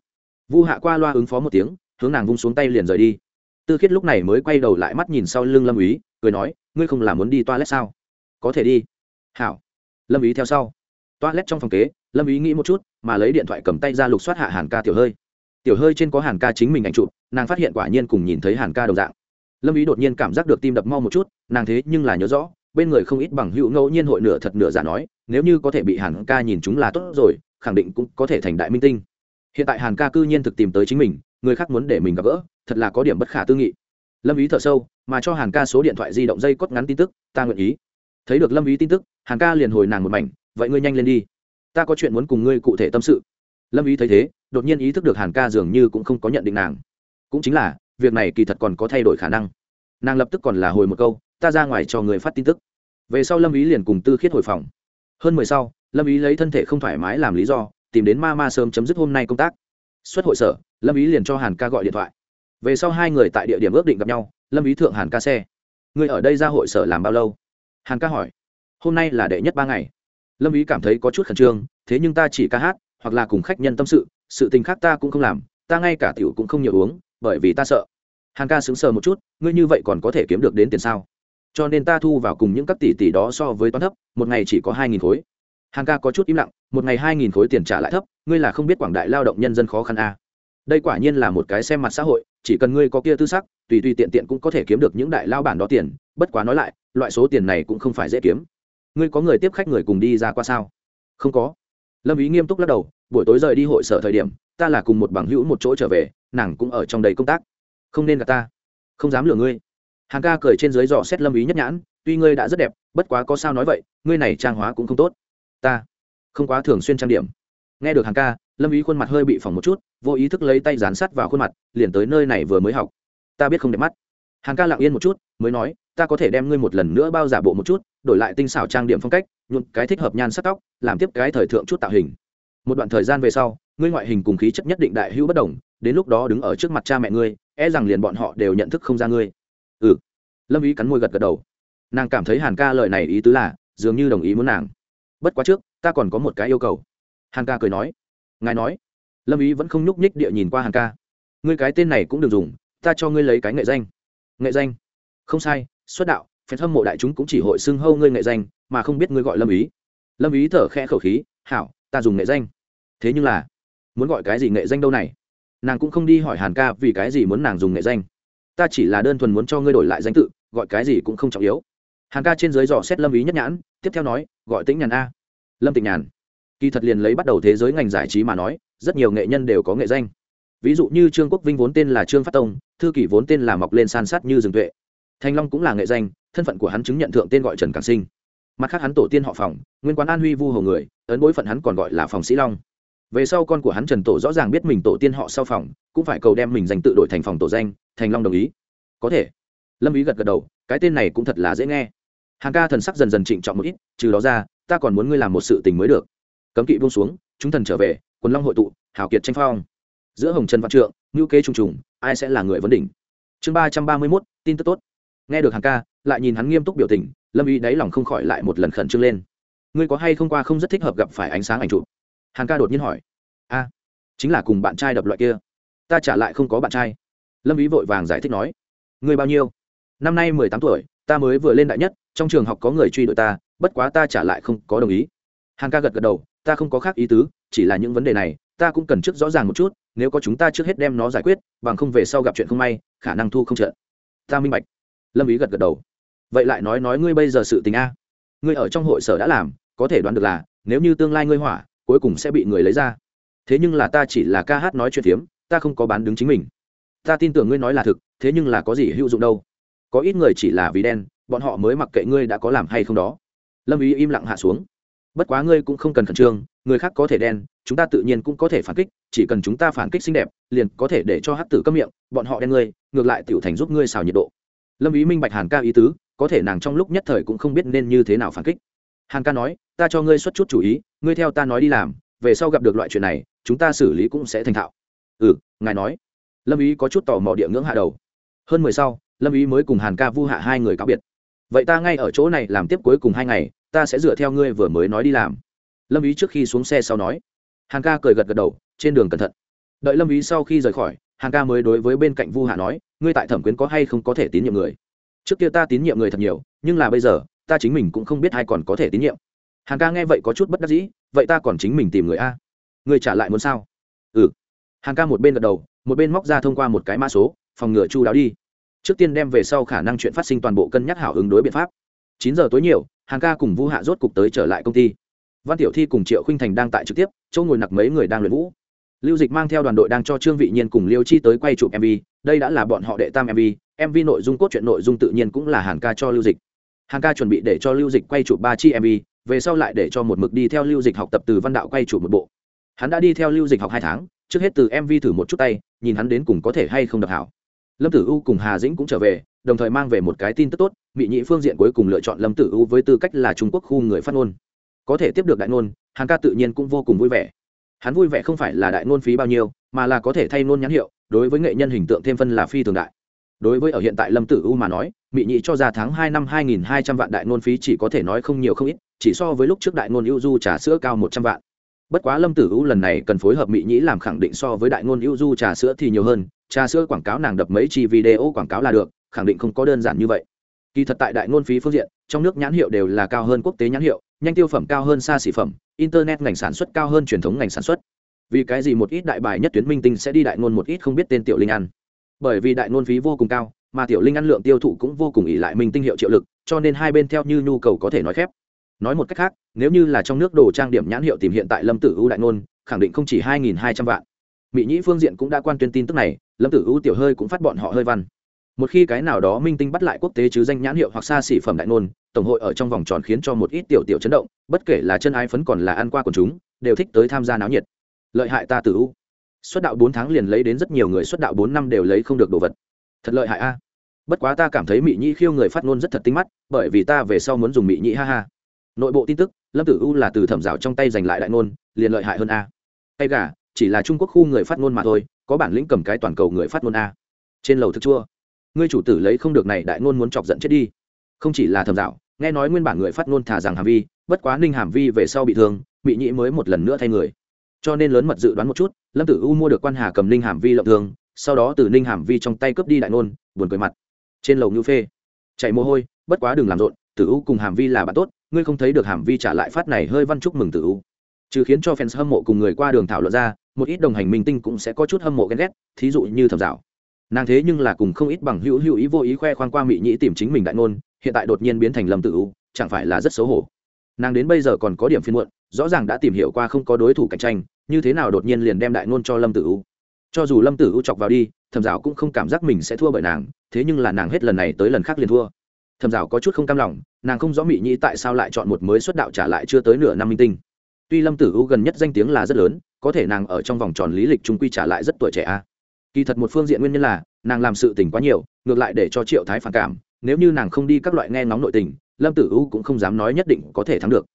Vu hạ qua loa ứng phó một tiếng, hướng nàng vung xuống tay liền rời đi. Tư khiết lúc này mới quay đầu lại mắt nhìn sau lưng lâm úy, cười nói, ngươi không làm muốn đi toilet sao? Có thể đi. Hảo. Lâm ý theo sau. Toilet trong phòng kế, lâm ý nghĩ một chút, mà lấy điện thoại cầm tay ra lục soát hạ hàn ca tiểu hơi. Tiểu hơi trên có hàn ca chính mình ảnh chụp, nàng phát hiện quả nhiên cùng nhìn thấy hàn ca đồng dạng. Lâm ý đột nhiên cảm giác được tim đập mau một chút, nàng thế nhưng là nhớ rõ bên người không ít bằng hữu ngẫu nhiên hội nửa thật nửa giả nói, nếu như có thể bị hàn ca nhìn chúng là tốt rồi, khẳng định cũng có thể thành đại minh tinh. Hiện tại hàn ca cư nhiên thực tìm tới chính mình, người khác muốn để mình gặp gỡ, thật là có điểm bất khả tư nghị. Lâm ý thở sâu, mà cho hàn ca số điện thoại di động dây cốt ngắn tin tức, ta nguyện ý. Thấy được lâm ý tin tức, hàn ca liền hồi nàng một mảnh, vậy ngươi nhanh lên đi. Ta có chuyện muốn cùng ngươi cụ thể tâm sự. Lâm ý thấy thế, đột nhiên ý thức được hàn ca dường như cũng không có nhận định nàng. Cũng chính là, việc này kỳ thật còn có thay đổi khả năng. Nàng lập tức còn là hồi một câu ta ra ngoài cho người phát tin tức. Về sau lâm ý liền cùng tư khiết hồi phòng. Hơn mười sau, lâm ý lấy thân thể không thoải mái làm lý do, tìm đến ma ma sớm chấm dứt hôm nay công tác. Xuất hội sở, lâm ý liền cho hàn ca gọi điện thoại. Về sau hai người tại địa điểm ước định gặp nhau, lâm ý thượng hàn ca xe. Người ở đây ra hội sở làm bao lâu? Hàn ca hỏi. Hôm nay là đệ nhất ba ngày. Lâm ý cảm thấy có chút khẩn trương, thế nhưng ta chỉ ca hát, hoặc là cùng khách nhân tâm sự sự tình khác ta cũng không làm, ta ngay cả tiểu cũng không nhiều uống, bởi vì ta sợ. Hàn ca sững sờ một chút, ngươi như vậy còn có thể kiếm được đến tiền sao? Cho nên ta thu vào cùng những các tỷ tỷ đó so với toán thấp, một ngày chỉ có hai nghìn khối. Hàng ca có chút im lặng, một ngày hai nghìn khối tiền trả lại thấp, ngươi là không biết quảng đại lao động nhân dân khó khăn à. đây quả nhiên là một cái xem mặt xã hội, chỉ cần ngươi có kia tư sắc, tùy tùy tiện tiện cũng có thể kiếm được những đại lao bản đó tiền, bất quá nói lại, loại số tiền này cũng không phải dễ kiếm. Ngươi có người tiếp khách người cùng đi ra qua sao? Không có. Lâm ý nghiêm túc lắc đầu, buổi tối rời đi hội sở thời điểm, ta là cùng một bằng hữu một chỗ trở về, nàng cũng ở trong đầy công tác. Không nên gặp ta. Không dám lừa ngươi hàng ca cười trên dưới dò xét lâm ý nhất nhãn, tuy ngươi đã rất đẹp, bất quá có sao nói vậy, ngươi này trang hóa cũng không tốt. Ta không quá thường xuyên trang điểm. Nghe được hàng ca, lâm ý khuôn mặt hơi bị phỏng một chút, vô ý thức lấy tay dán sắt vào khuôn mặt, liền tới nơi này vừa mới học. Ta biết không đẹp mắt. Hàng ca lặng yên một chút, mới nói, ta có thể đem ngươi một lần nữa bao giả bộ một chút, đổi lại tinh xảo trang điểm phong cách, nhuộm cái thích hợp nhan sắc tóc, làm tiếp cái thời thượng chút tạo hình. Một đoạn thời gian về sau, ngươi ngoại hình cùng khí chất nhất định đại hữu bất đồng, đến lúc đó đứng ở trước mặt cha mẹ ngươi e rằng liền bọn họ đều nhận thức không ra ngươi ừ. Lâm ý cắn môi gật gật đầu. Nàng cảm thấy hàn ca lời này ý tứ là, dường như đồng ý muốn nàng. Bất quá trước, ta còn có một cái yêu cầu. Hàn ca cười nói. Ngài nói. Lâm ý vẫn không nhúc nhích địa nhìn qua hàn ca. Ngươi cái tên này cũng được dùng, ta cho ngươi lấy cái nghệ danh. Nghệ danh? Không sai, xuất đạo phen hâm mộ đại chúng cũng chỉ hội xưng hâu ngươi nghệ danh, mà không biết ngươi gọi lâm ý. Lâm ý thở khẽ khẩu khí, hảo, ta dùng nghệ danh. Thế nhưng là, muốn gọi cái gì nghệ danh đâu này? Nàng cũng không đi hỏi hàn ca vì cái gì muốn nàng dùng nghệ danh ta chỉ là đơn thuần muốn cho ngươi đổi lại danh tự, gọi cái gì cũng không trọng yếu. Hàng ca trên dưới dò xét lâm ý nhất nhãn, tiếp theo nói, gọi tĩnh nhàn a. Lâm tịnh nhàn. Kỳ thật liền lấy bắt đầu thế giới ngành giải trí mà nói, rất nhiều nghệ nhân đều có nghệ danh. Ví dụ như trương quốc vinh vốn tên là trương phát tông, thư kỷ vốn tên là mọc lên san sát như rừng tuệ. Thanh long cũng là nghệ danh, thân phận của hắn chứng nhận thượng tên gọi trần càng sinh. Mặt khác hắn tổ tiên họ phòng, nguyên quán an huy vu hồ người, ấn bối phận hắn còn gọi là phòng sĩ long về sau con của hắn trần tổ rõ ràng biết mình tổ tiên họ sau phòng, cũng phải cầu đem mình danh tự đổi thành phòng tổ danh, thành long đồng ý. Có thể. Lâm ý gật gật đầu, cái tên này cũng thật là dễ nghe. Hàng ca thần sắc dần dần trịnh trọng một ít, trừ đó ra, ta còn muốn ngươi làm một sự tình mới được. Cấm kỵ buông xuống, chúng thần trở về, quần long hội tụ, hào kiệt tranh phong. Giữa hồng trần văn trượng ngữ kế trùng trùng, ai sẽ là người vấn đỉnh? Chương ba trăm ba mươi mốt, tin tức tốt. Nghe được hàng ca, lại nhìn hắn nghiêm túc biểu tình, lâm ý đáy lòng không khỏi lại một lần khẩn trương lên. Ngươi có hay không qua không rất thích hợp gặp phải ánh sáng ảnh chụp? Hàng ca đột nhiên hỏi, a, chính là cùng bạn trai đập loại kia? Ta trả lại không có bạn trai. Lâm ý vội vàng giải thích nói, ngươi bao nhiêu? Năm nay mười tám tuổi, ta mới vừa lên đại nhất, trong trường học có người truy đuổi ta, bất quá ta trả lại không có đồng ý. Hàng ca gật gật đầu, ta không có khác ý tứ, chỉ là những vấn đề này, ta cũng cần trước rõ ràng một chút, nếu có chúng ta trước hết đem nó giải quyết, bằng không về sau gặp chuyện không may, khả năng thu không trợ ta minh bạch. Lâm ý gật gật đầu, vậy lại nói nói ngươi bây giờ sự tình a. Ngươi ở trong hội sở đã làm, có thể đoán được là, nếu như tương lai ngươi hỏa cuối cùng sẽ bị người lấy ra. Thế nhưng là ta chỉ là ca hát nói chuyện phiếm, ta không có bán đứng chính mình. Ta tin tưởng ngươi nói là thực, thế nhưng là có gì hữu dụng đâu? Có ít người chỉ là vì đen, bọn họ mới mặc kệ ngươi đã có làm hay không đó. Lâm ý im lặng hạ xuống. Bất quá ngươi cũng không cần khẩn trương, người khác có thể đen, chúng ta tự nhiên cũng có thể phản kích, chỉ cần chúng ta phản kích xinh đẹp, liền có thể để cho hát tử cấm miệng, bọn họ đen ngươi, ngược lại tiểu thành giúp ngươi xào nhiệt độ. Lâm ý minh bạch hàn ca ý tứ, có thể nàng trong lúc nhất thời cũng không biết nên như thế nào phản kích hàn ca nói, ta cho ngươi xuất chút chủ ý, ngươi theo ta nói đi làm, về sau gặp được loại chuyện này, chúng ta xử lý cũng sẽ thành thạo. Ừ ngài nói. Lâm ý có chút tò mò địa ngưỡng hạ đầu. Hơn mười sau, lâm ý mới cùng hàn ca vu hạ hai người cáo biệt. Vậy ta ngay ở chỗ này làm tiếp cuối cùng hai ngày, ta sẽ dựa theo ngươi vừa mới nói đi làm. Lâm ý trước khi xuống xe sau nói. Hàng ca cười gật gật đầu, trên đường cẩn thận. Đợi lâm ý sau khi rời khỏi hàng ca mới đối với bên cạnh vu hạ nói, ngươi tại thẩm quyến có hay không có thể tín nhiệm người? Trước kia ta tín nhiệm người thật nhiều, nhưng là bây giờ ta chính mình cũng không biết ai còn có thể tín nhiệm. Hàng ca nghe vậy có chút bất đắc dĩ, vậy ta còn chính mình tìm người a? Người trả lại muốn sao? Ừ. Hàng ca một bên gật đầu, một bên móc ra thông qua một cái mã số, phòng ngừa chu đáo đi. Trước tiên đem về sau khả năng chuyện phát sinh toàn bộ cân nhắc hảo ứng đối biện pháp. Chín giờ tối nhiều hàng ca cùng vũ hạ rốt cục tới trở lại công ty. Văn tiểu thi cùng triệu khinh thành đang tại trực tiếp, chỗ ngồi nặc mấy người đang luyện vũ. Lưu dịch mang theo đoàn đội đang cho trương vị nhiên cùng liêu chi tới quay chụp mv đây đã là bọn họ đệ tam mv mv nội dung cốt truyện nội dung tự nhiên cũng là hàn ca cho lưu dịch hàn ca chuẩn bị để cho lưu dịch quay chụp ba chi mv về sau lại để cho một mực đi theo lưu dịch học tập từ văn đạo quay chụp một bộ. Hắn đã đi theo lưu dịch học hai tháng, trước hết từ mv thử một chút tay, nhìn hắn đến cùng có thể hay không được hảo. Lâm tử u cùng hà dĩnh cũng trở về, đồng thời mang về một cái tin tức tốt mỹ nhị phương diện cuối cùng lựa chọn lâm tử u với tư cách là trung quốc khu người phát ngôn. Có thể tiếp được đại ngôn hàn ca tự nhiên cũng vô cùng vui vẻ. Hắn vui vẻ không phải là đại ngôn phí bao nhiêu, mà là có thể thay ngôn nhãn hiệu, đối với nghệ nhân hình tượng thêm phân là phi thường đại đối với ở hiện tại lâm tử u mà nói mỹ nhị cho ra tháng hai năm hai nghìn hai trăm vạn đại ngôn phí chỉ có thể nói không nhiều không ít, chỉ so với lúc trước đại ngôn ưu du trà sữa cao một trăm vạn. Bất quá lâm tử u lần này cần phối hợp mỹ nhĩ làm khẳng định so với đại ngôn ưu du trà sữa thì nhiều hơn trà sữa quảng cáo nàng đập mấy chi video quảng cáo là được, khẳng định không có đơn giản như vậy. Kỳ thật tại đại ngôn phí phương diện, trong nước nhãn hiệu đều là cao hơn quốc tế nhãn hiệu, nhanh tiêu phẩm cao hơn xa xỉ phẩm, internet ngành sản xuất cao hơn truyền thống ngành sản xuất. Vì cái gì một ít đại bài nhất tuyến minh tinh sẽ đi đại ngôn một ít không biết tên tiểu linh ăn bởi vì đại nôn phí vô cùng cao mà tiểu linh ăn lượng tiêu thụ cũng vô cùng ỉ lại mình tinh hiệu triệu lực cho nên hai bên theo như nhu cầu có thể nói khép. Nói một cách khác nếu như là trong nước đồ trang điểm nhãn hiệu tìm hiện tại lâm tử u đại nôn, khẳng định không chỉ hai nghìn hai trăm vạn. Mỹ nhĩ phương diện cũng đã quan tuyên tin tức này lâm tử u tiểu hơi cũng phát bọn họ hơi văn. Một khi cái nào đó minh tinh bắt lại quốc tế chứ danh nhãn hiệu hoặc xa xỉ phẩm đại nôn, tổng hội ở trong vòng tròn khiến cho một ít tiểu tiểu chấn động bất kể là chân ái phấn còn là ăn qua của chúng đều thích tới tham gia náo nhiệt. Lợi hại ta tử u xuất đạo bốn tháng liền lấy đến rất nhiều người, xuất đạo bốn năm đều lấy không được đồ vật. Thật lợi hại a. Bất quá ta cảm thấy mỹ nhĩ khiêu người phát ngôn rất thật tinh mắt, bởi vì ta về sau muốn dùng mỹ nhĩ ha ha. Nội bộ tin tức, lâm tử u là từ thẩm rào trong tay giành lại đại ngôn, liền lợi hại hơn a. Tay gà, chỉ là trung quốc khu người phát ngôn mà thôi, có bản lĩnh cầm cái toàn cầu người phát ngôn a. Trên lầu thức chua. Ngươi chủ tử lấy không được này đại ngôn muốn chọc giận chết đi. Không chỉ là thẩm rào nghe nói nguyên bản người phát ngôn thả rằng hàm vi, bất quá ninh hàm vi về sau bị thương bị nhĩ mới một lần nữa thay người cho nên lớn mật dự đoán một chút lâm tử u mua được quan hà cầm ninh hàm vi lộng thường, sau đó từ ninh hàm vi trong tay cướp đi đại nôn, buồn cười mặt. Trên lầu ngưu phê chạy mồ hôi bất quá đừng làm rộn tử u cùng hàm vi là bạn tốt ngươi không thấy được hàm vi trả lại phát này hơi văn chúc mừng tử u. Trừ khiến cho fans hâm mộ cùng người qua đường thảo luận ra một ít đồng hành minh tinh cũng sẽ có chút hâm mộ ghen ghét thí dụ như thẩm dạo. Nàng thế nhưng là cùng không ít bằng hữu hữu ý vô ý khoe khoang qua mỹ nhĩ tìm chính mình đại ngôn hiện tại đột nhiên biến thành lâm tử u chẳng phải là rất xấu hổ. Nàng đến bây giờ còn có điểm phiên muộn rõ ràng đã tìm hiểu qua không có đối thủ cạnh tranh, như thế nào đột nhiên liền đem đại ngôn cho lâm tử u. Cho dù lâm tử u chọc vào đi, thẩm dạo cũng không cảm giác mình sẽ thua bởi nàng, thế nhưng là nàng hết lần này tới lần khác liền thua. Thẩm dạo có chút không cam lòng, nàng không rõ mỹ nhĩ tại sao lại chọn một mới xuất đạo trả lại chưa tới nửa năm minh tinh. Tuy lâm tử u gần nhất danh tiếng là rất lớn, có thể nàng ở trong vòng tròn lý lịch trung quy trả lại rất tuổi trẻ a. Kỳ thật một phương diện nguyên nhân là, nàng làm sự tình quá nhiều, ngược lại để cho triệu thái phản cảm, nếu như nàng không đi các loại nghe ngóng nội tình, lâm tử u cũng không dám nói nhất định có thể thắng được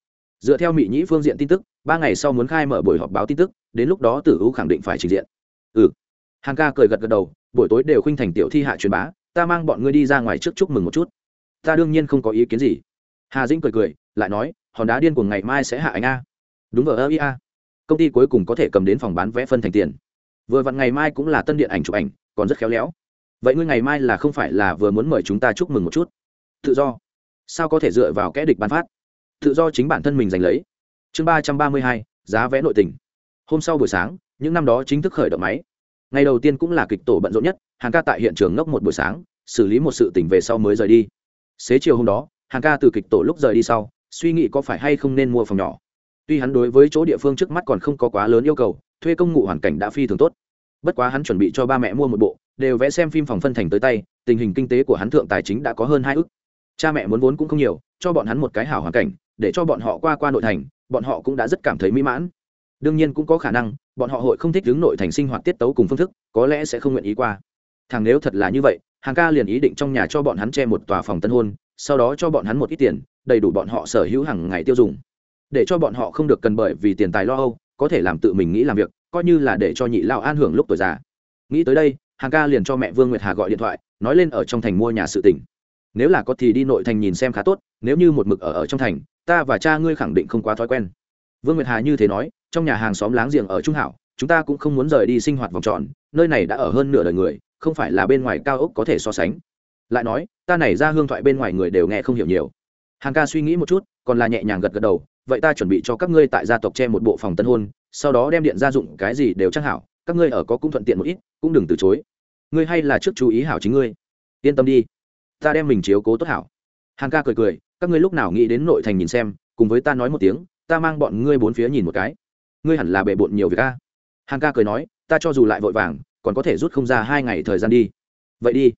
dựa theo mỹ nhĩ phương diện tin tức, ba ngày sau muốn khai mở buổi họp báo tin tức, đến lúc đó tử u khẳng định phải trình diện. Ừ. Hàng ca cười gật gật đầu, buổi tối đều khinh thành tiểu thi hạ truyền bá, ta mang bọn ngươi đi ra ngoài trước chúc mừng một chút. Ta đương nhiên không có ý kiến gì. Hà dĩnh cười cười, lại nói, hòn đá điên của ngày mai sẽ hạ anh a. Đúng ở ơ ia công ty cuối cùng có thể cầm đến phòng bán vé phân thành tiền. Vừa vặn ngày mai cũng là tân điện ảnh chụp ảnh, còn rất khéo léo. Vậy ngươi ngày mai là không phải là vừa muốn mời chúng ta chúc mừng một chút? Tự do. Sao có thể dựa vào kẽ địch bán phát? Tự do chính bản thân mình giành lấy. Chương ba trăm ba mươi hai, giá vé nội tình. Hôm sau buổi sáng, những năm đó chính thức khởi động máy. Ngày đầu tiên cũng là kịch tổ bận rộn nhất hàng ca tại hiện trường ngốc một buổi sáng, xử lý một sự tỉnh về sau mới rời đi. Xế chiều hôm đó hàng ca từ kịch tổ lúc rời đi sau, suy nghĩ có phải hay không nên mua phòng nhỏ. Tuy hắn đối với chỗ địa phương trước mắt còn không có quá lớn yêu cầu, thuê công ngụ hoàn cảnh đã phi thường tốt. Bất quá hắn chuẩn bị cho ba mẹ mua một bộ, đều vẽ xem phim phòng phân thành tới tay, tình hình kinh tế của hắn thượng tài chính đã có hơn hai ước cha mẹ muốn vốn cũng không nhiều, cho bọn hắn một cái hảo hoàn cảnh để cho bọn họ qua qua nội thành, bọn họ cũng đã rất cảm thấy mỹ mãn. Đương nhiên cũng có khả năng, bọn họ hội không thích hướng nội thành sinh hoạt tiết tấu cùng phương thức, có lẽ sẽ không nguyện ý qua. Thằng nếu thật là như vậy, hàng ca liền ý định trong nhà cho bọn hắn che một tòa phòng tân hôn, sau đó cho bọn hắn một ít tiền, đầy đủ bọn họ sở hữu hàng ngày tiêu dùng. Để cho bọn họ không được cần bởi vì tiền tài lo âu, có thể làm tự mình nghĩ làm việc, coi như là để cho nhị lao an hưởng lúc tuổi già. Nghĩ tới đây, hàng ca liền cho mẹ vương nguyệt hà gọi điện thoại, nói lên ở trong thành mua nhà sự tỉnh nếu là có thì đi nội thành nhìn xem khá tốt, nếu như một mực ở ở trong thành, ta và cha ngươi khẳng định không quá thói quen. Vương nguyệt hà như thế nói, trong nhà hàng xóm láng giềng ở trung hảo, chúng ta cũng không muốn rời đi sinh hoạt vòng tròn, nơi này đã ở hơn nửa đời người, không phải là bên ngoài cao ốc có thể so sánh. Lại nói, ta này ra hương thoại bên ngoài người đều nghe không hiểu nhiều. Hàng ca suy nghĩ một chút, còn là nhẹ nhàng gật gật đầu, vậy ta chuẩn bị cho các ngươi tại gia tộc che một bộ phòng tân hôn, sau đó đem điện gia dụng cái gì đều chắc hảo, các ngươi ở có cũng thuận tiện một ít, cũng đừng từ chối. Ngươi hay là trước chú ý hảo chính ngươi. Yên tâm đi ta đem mình chiếu cố tốt hảo. Hàn ca cười cười, các ngươi lúc nào nghĩ đến nội thành nhìn xem, cùng với ta nói một tiếng, ta mang bọn ngươi bốn phía nhìn một cái. Ngươi hẳn là bề bộn nhiều việc ca hàn ca cười nói, ta cho dù lại vội vàng, còn có thể rút không ra hai ngày thời gian đi. Vậy đi.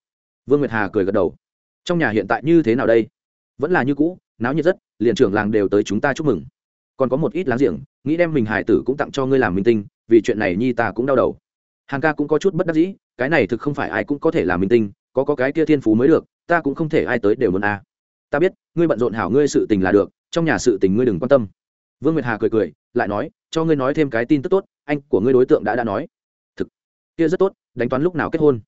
Vương nguyệt hà cười gật đầu. Trong nhà hiện tại như thế nào đây? Vẫn là như cũ, náo nhiệt rất, liền trưởng làng đều tới chúng ta chúc mừng. Còn có một ít láng giềng, nghĩ đem mình hải tử cũng tặng cho ngươi làm minh tinh, vì chuyện này nhi ta cũng đau đầu. Hàng ca cũng có chút bất đắc dĩ, cái này thực không phải ai cũng có thể làm minh tinh, có có cái kia thiên phú mới được ta cũng không thể ai tới đều muốn a. Ta biết, ngươi bận rộn hảo ngươi sự tình là được, trong nhà sự tình ngươi đừng quan tâm. Vương nguyệt hà cười cười, lại nói, cho ngươi nói thêm cái tin tức tốt, anh của ngươi đối tượng đã đã nói. Thực, kia rất tốt, đánh toán lúc nào kết hôn.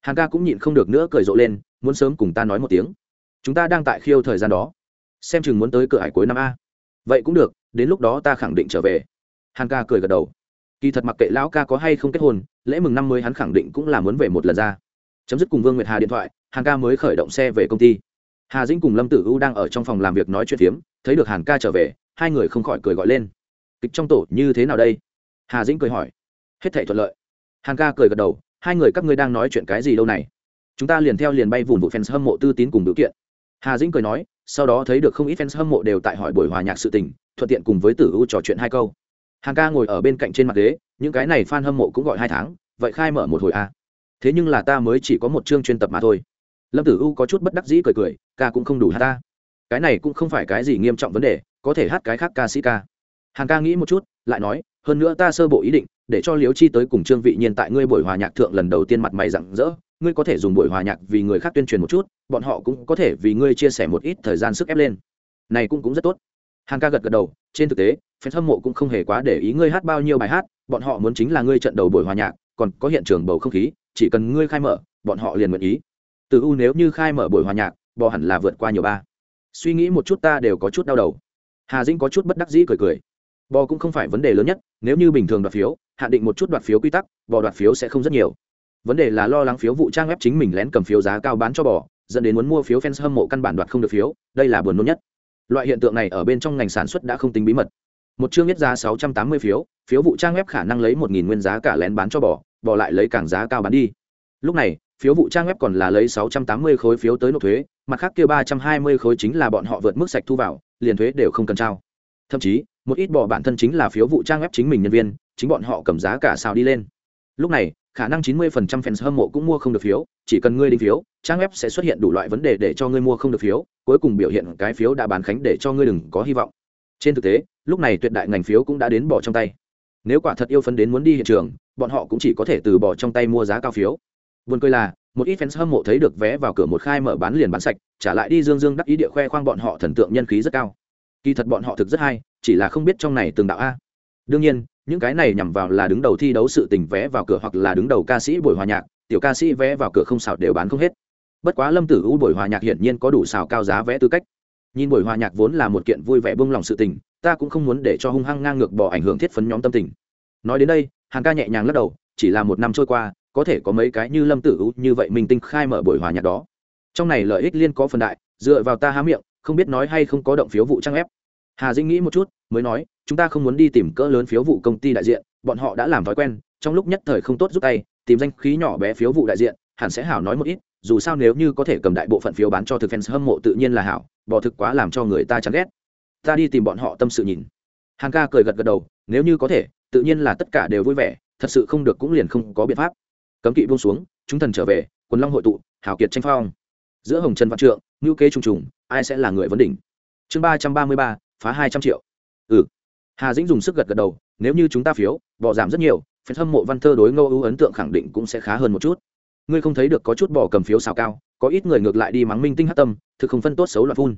Hàng ca cũng nhịn không được nữa cười rộ lên, muốn sớm cùng ta nói một tiếng. Chúng ta đang tại khiêu thời gian đó. Xem chừng muốn tới cửa hải cuối năm a. Vậy cũng được, đến lúc đó ta khẳng định trở về. Hàn ca cười gật đầu. Kỳ thật mặc kệ lão ca có hay không kết hôn, lễ mừng năm mới hắn khẳng định cũng là muốn về một lần ra. Chấm dứt cùng vương nguyệt hà điện thoại hàn ca mới khởi động xe về công ty. Hà dĩnh cùng lâm tử u đang ở trong phòng làm việc nói chuyện phiếm, thấy được hàn ca trở về, hai người không khỏi cười gọi lên. Kịch trong tổ như thế nào đây? Hà dĩnh cười hỏi. Hết thể thuận lợi. Hàn ca cười gật đầu, hai người các ngươi đang nói chuyện cái gì đâu này? Chúng ta liền theo liền bay vùng vụ fans hâm mộ tư tín cùng biểu kiện. Hà dĩnh cười nói, sau đó thấy được không ít fans hâm mộ đều tại hỏi buổi hòa nhạc sự tình, thuận tiện cùng với tử u trò chuyện hai câu. Hàng ca ngồi ở bên cạnh trên mặt ghế, những cái này fan hâm mộ cũng gọi hai tháng, vậy khai mở một hồi a à. thế nhưng là ta mới chỉ có một chương chuyên tập mà thôi lâm tử u có chút bất đắc dĩ cười cười, ca cũng không đủ hát ta cái này cũng không phải cái gì nghiêm trọng vấn đề, có thể hát cái khác ca sĩ ca. Hàn ca nghĩ một chút, lại nói, hơn nữa ta sơ bộ ý định, để cho liếu chi tới cùng trương vị nhiên tại ngươi buổi hòa nhạc thượng lần đầu tiên mặt mày rặng rỡ, ngươi có thể dùng buổi hòa nhạc vì người khác tuyên truyền một chút, bọn họ cũng có thể vì ngươi chia sẻ một ít thời gian sức ép lên. Này cũng cũng rất tốt. Hàng ca gật gật đầu, trên thực tế, fan hâm mộ cũng không hề quá để ý ngươi hát bao nhiêu bài hát, bọn họ muốn chính là ngươi trận đầu buổi hòa nhạc, còn có hiện trường bầu không khí, chỉ cần ngươi khai mở, bọn họ liền nguyện ý từ u nếu như khai mở buổi hòa nhạc, bò hẳn là vượt qua nhiều ba. Suy nghĩ một chút ta đều có chút đau đầu. Hà dĩnh có chút bất đắc dĩ cười cười. Bò cũng không phải vấn đề lớn nhất, nếu như bình thường đoạt phiếu, hạn định một chút đoạt phiếu quy tắc, bò đoạt phiếu sẽ không rất nhiều. Vấn đề là lo lắng phiếu vụ trang web chính mình lén cầm phiếu giá cao bán cho bò, dẫn đến muốn mua phiếu fans hâm mộ căn bản đoạt không được phiếu, đây là buồn nôn nhất. Loại hiện tượng này ở bên trong ngành sản xuất đã không tính bí mật. Một chương nhất giá sáu trăm tám mươi phiếu phiếu vụ trang web khả năng lấy một nghìn nguyên giá cả lén bán cho bò bò lại lấy càng giá cao bán đi. Lúc này phiếu vụ trang web còn là lấy sáu trăm tám mươi khối phiếu tới nộp thuế mặt khác kia ba trăm hai mươi khối chính là bọn họ vượt mức sạch thu vào liền thuế đều không cần trao thậm chí một ít bỏ bản thân chính là phiếu vụ trang web chính mình nhân viên chính bọn họ cầm giá cả sao đi lên lúc này khả năng 90% fans hâm mộ cũng mua không được phiếu, chỉ cần ngươi đính phiếu, trang web sẽ xuất hiện đủ loại vấn đề để cho ngươi mua không được phiếu, cuối cùng biểu hiện cái phiếu đã bán khánh để cho ngươi đừng có hy vọng. Trên thực tế, lúc này tuyệt đại ngành phiếu cũng đã đến bỏ trong tay. Nếu quả thật yêu phấn đến muốn đi hiện trường, bọn họ cũng chỉ có thể từ bỏ trong tay mua giá cao phiếu. Buồn cười là, một ít fans hâm mộ thấy được vé vào cửa một khai mở bán liền bán sạch, trả lại đi dương dương đắc ý địa khoe khoang bọn họ thần tượng nhân khí rất cao. Kỳ thật bọn họ thực rất hay, chỉ là không biết trong này từng đạo a. Đương nhiên, những cái này nhằm vào là đứng đầu thi đấu sự tình vé vào cửa hoặc là đứng đầu ca sĩ buổi hòa nhạc tiểu ca sĩ vé vào cửa không xảo đều bán không hết bất quá lâm tử u buổi hòa nhạc hiển nhiên có đủ xào cao giá vé tư cách nhìn buổi hòa nhạc vốn là một kiện vui vẻ bông lòng sự tình ta cũng không muốn để cho hung hăng ngang ngược bỏ ảnh hưởng thiết phấn nhóm tâm tình nói đến đây hàng ca nhẹ nhàng lắc đầu chỉ là một năm trôi qua có thể có mấy cái như lâm tử u như vậy mình tinh khai mở buổi hòa nhạc đó. Trong này lợi ích liên có phần đại, dựa vào ta há miệng, không biết nói hay không có động phiếu vụ trang ép hà dinh nghĩ một chút, mới nói, chúng ta không muốn đi tìm cỡ lớn phiếu vụ công ty đại diện, bọn họ đã làm thói quen, trong lúc nhất thời không tốt giúp tay, tìm danh khí nhỏ bé phiếu vụ đại diện, hẳn sẽ hảo nói một ít, dù sao nếu như có thể cầm đại bộ phận phiếu bán cho thực fans hâm mộ tự nhiên là hảo, bỏ thực quá làm cho người ta chán ghét. Ta đi tìm bọn họ tâm sự nhìn. Hàng ca cười gật gật đầu, nếu như có thể, tự nhiên là tất cả đều vui vẻ, thật sự không được cũng liền không có biện pháp cấm kỵ buông xuống, chúng thần trở về, quần long hội tụ hảo kiệt tranh phong. Giữa hồng trần văn trượng ngữ kế trùng trùng, ai sẽ là người vấn đỉnh? Chương ba trăm ba mươi ba, phá hai trăm triệu. Ừ. Hà dĩnh dùng sức gật gật đầu, nếu như chúng ta phiếu, bỏ giảm rất nhiều phần hâm mộ văn thơ đối ngô ưu ấn tượng khẳng định cũng sẽ khá hơn một chút. Ngươi không thấy được có chút bỏ cầm phiếu xào cao, có ít người ngược lại đi mắng minh tinh hát tâm, thực không phân tốt xấu loạn phun.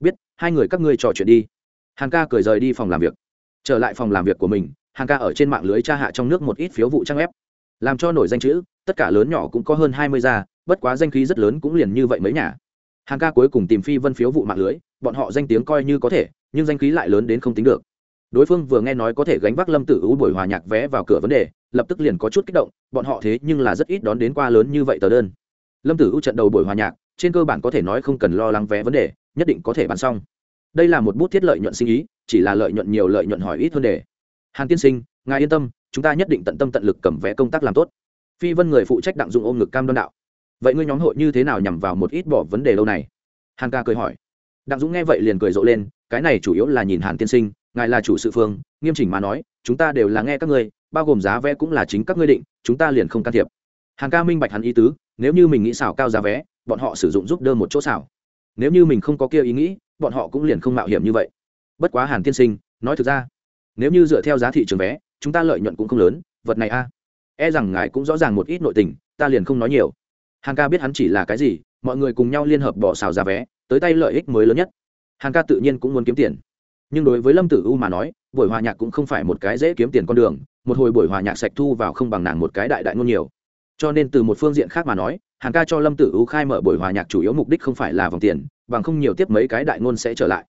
Biết, hai người các ngươi trò chuyện đi. Hàn ca cười rời đi phòng làm việc. Trở lại phòng làm việc của mình, hàn ca ở trên mạng lưới tra hạ trong nước một ít phiếu vụ trang ép làm cho nổi danh chữ, tất cả lớn nhỏ cũng có hơn hai mươi gia, bất quá danh khí rất lớn cũng liền như vậy mấy nhà. Hàng ca cuối cùng tìm phi vân phiếu vụ mạng lưới, bọn họ danh tiếng coi như có thể, nhưng danh khí lại lớn đến không tính được. Đối phương vừa nghe nói có thể gánh vác lâm tử u buổi hòa nhạc vé vào cửa vấn đề, lập tức liền có chút kích động, bọn họ thế nhưng là rất ít đón đến qua lớn như vậy tờ đơn. Lâm tử u trận đầu buổi hòa nhạc, trên cơ bản có thể nói không cần lo lắng vé vấn đề, nhất định có thể bán xong. Đây là một bút thiết lợi nhuận sinh ý, chỉ là lợi nhuận nhiều lợi nhuận hỏi ít hơn đề hàn tiên sinh, ngài yên tâm chúng ta nhất định tận tâm tận lực cầm vé công tác làm tốt. Phi vân người phụ trách đặng dụng ôm ngực cam đoan đạo. Vậy ngươi nhóm hội như thế nào nhằm vào một ít bỏ vấn đề lâu này? Hàn ca cười hỏi. Đặng dũng nghe vậy liền cười rộ lên, cái này chủ yếu là nhìn hàn tiên sinh, ngài là chủ sự phương, nghiêm chỉnh mà nói, chúng ta đều là nghe các ngươi, bao gồm giá vé cũng là chính các ngươi định, chúng ta liền không can thiệp. Hàn ca minh bạch hắn ý tứ, nếu như mình nghĩ xảo cao giá vé, bọn họ sử dụng giúp đỡ một chỗ xảo. Nếu như mình không có kia ý nghĩ, bọn họ cũng liền không mạo hiểm như vậy. Bất quá hàn tiên sinh, nói thực ra, nếu như dựa theo giá thị trường vé chúng ta lợi nhuận cũng không lớn, vật này a. E rằng ngài cũng rõ ràng một ít nội tình, ta liền không nói nhiều. Hằng ca biết hắn chỉ là cái gì, mọi người cùng nhau liên hợp bỏ xào giá vé, tới tay lợi ích mới lớn nhất. Hằng ca tự nhiên cũng muốn kiếm tiền. Nhưng đối với lâm tử u mà nói, buổi hòa nhạc cũng không phải một cái dễ kiếm tiền con đường, một hồi buổi hòa nhạc sạch thu vào không bằng nàng một cái đại đại ngôn nhiều. Cho nên từ một phương diện khác mà nói Hằng ca cho lâm tử u khai mở buổi hòa nhạc chủ yếu mục đích không phải là vòng tiền, bằng không nhiều tiếp mấy cái đại ngôn sẽ trở lại.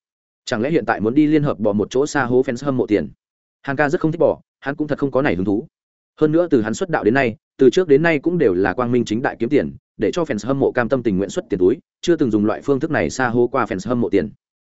Chẳng lẽ hiện tại muốn đi liên hợp bỏ một chỗ xa hố fans hâm mộ tiền? Hằng ca rất không thích bỏ hắn cũng thật không có này hứng thú. Hơn nữa từ hắn xuất đạo đến nay, từ trước đến nay cũng đều là quang minh chính đại kiếm tiền, để cho fans hâm mộ cam tâm tình nguyện xuất tiền túi, chưa từng dùng loại phương thức này xa hô qua fans hâm mộ tiền.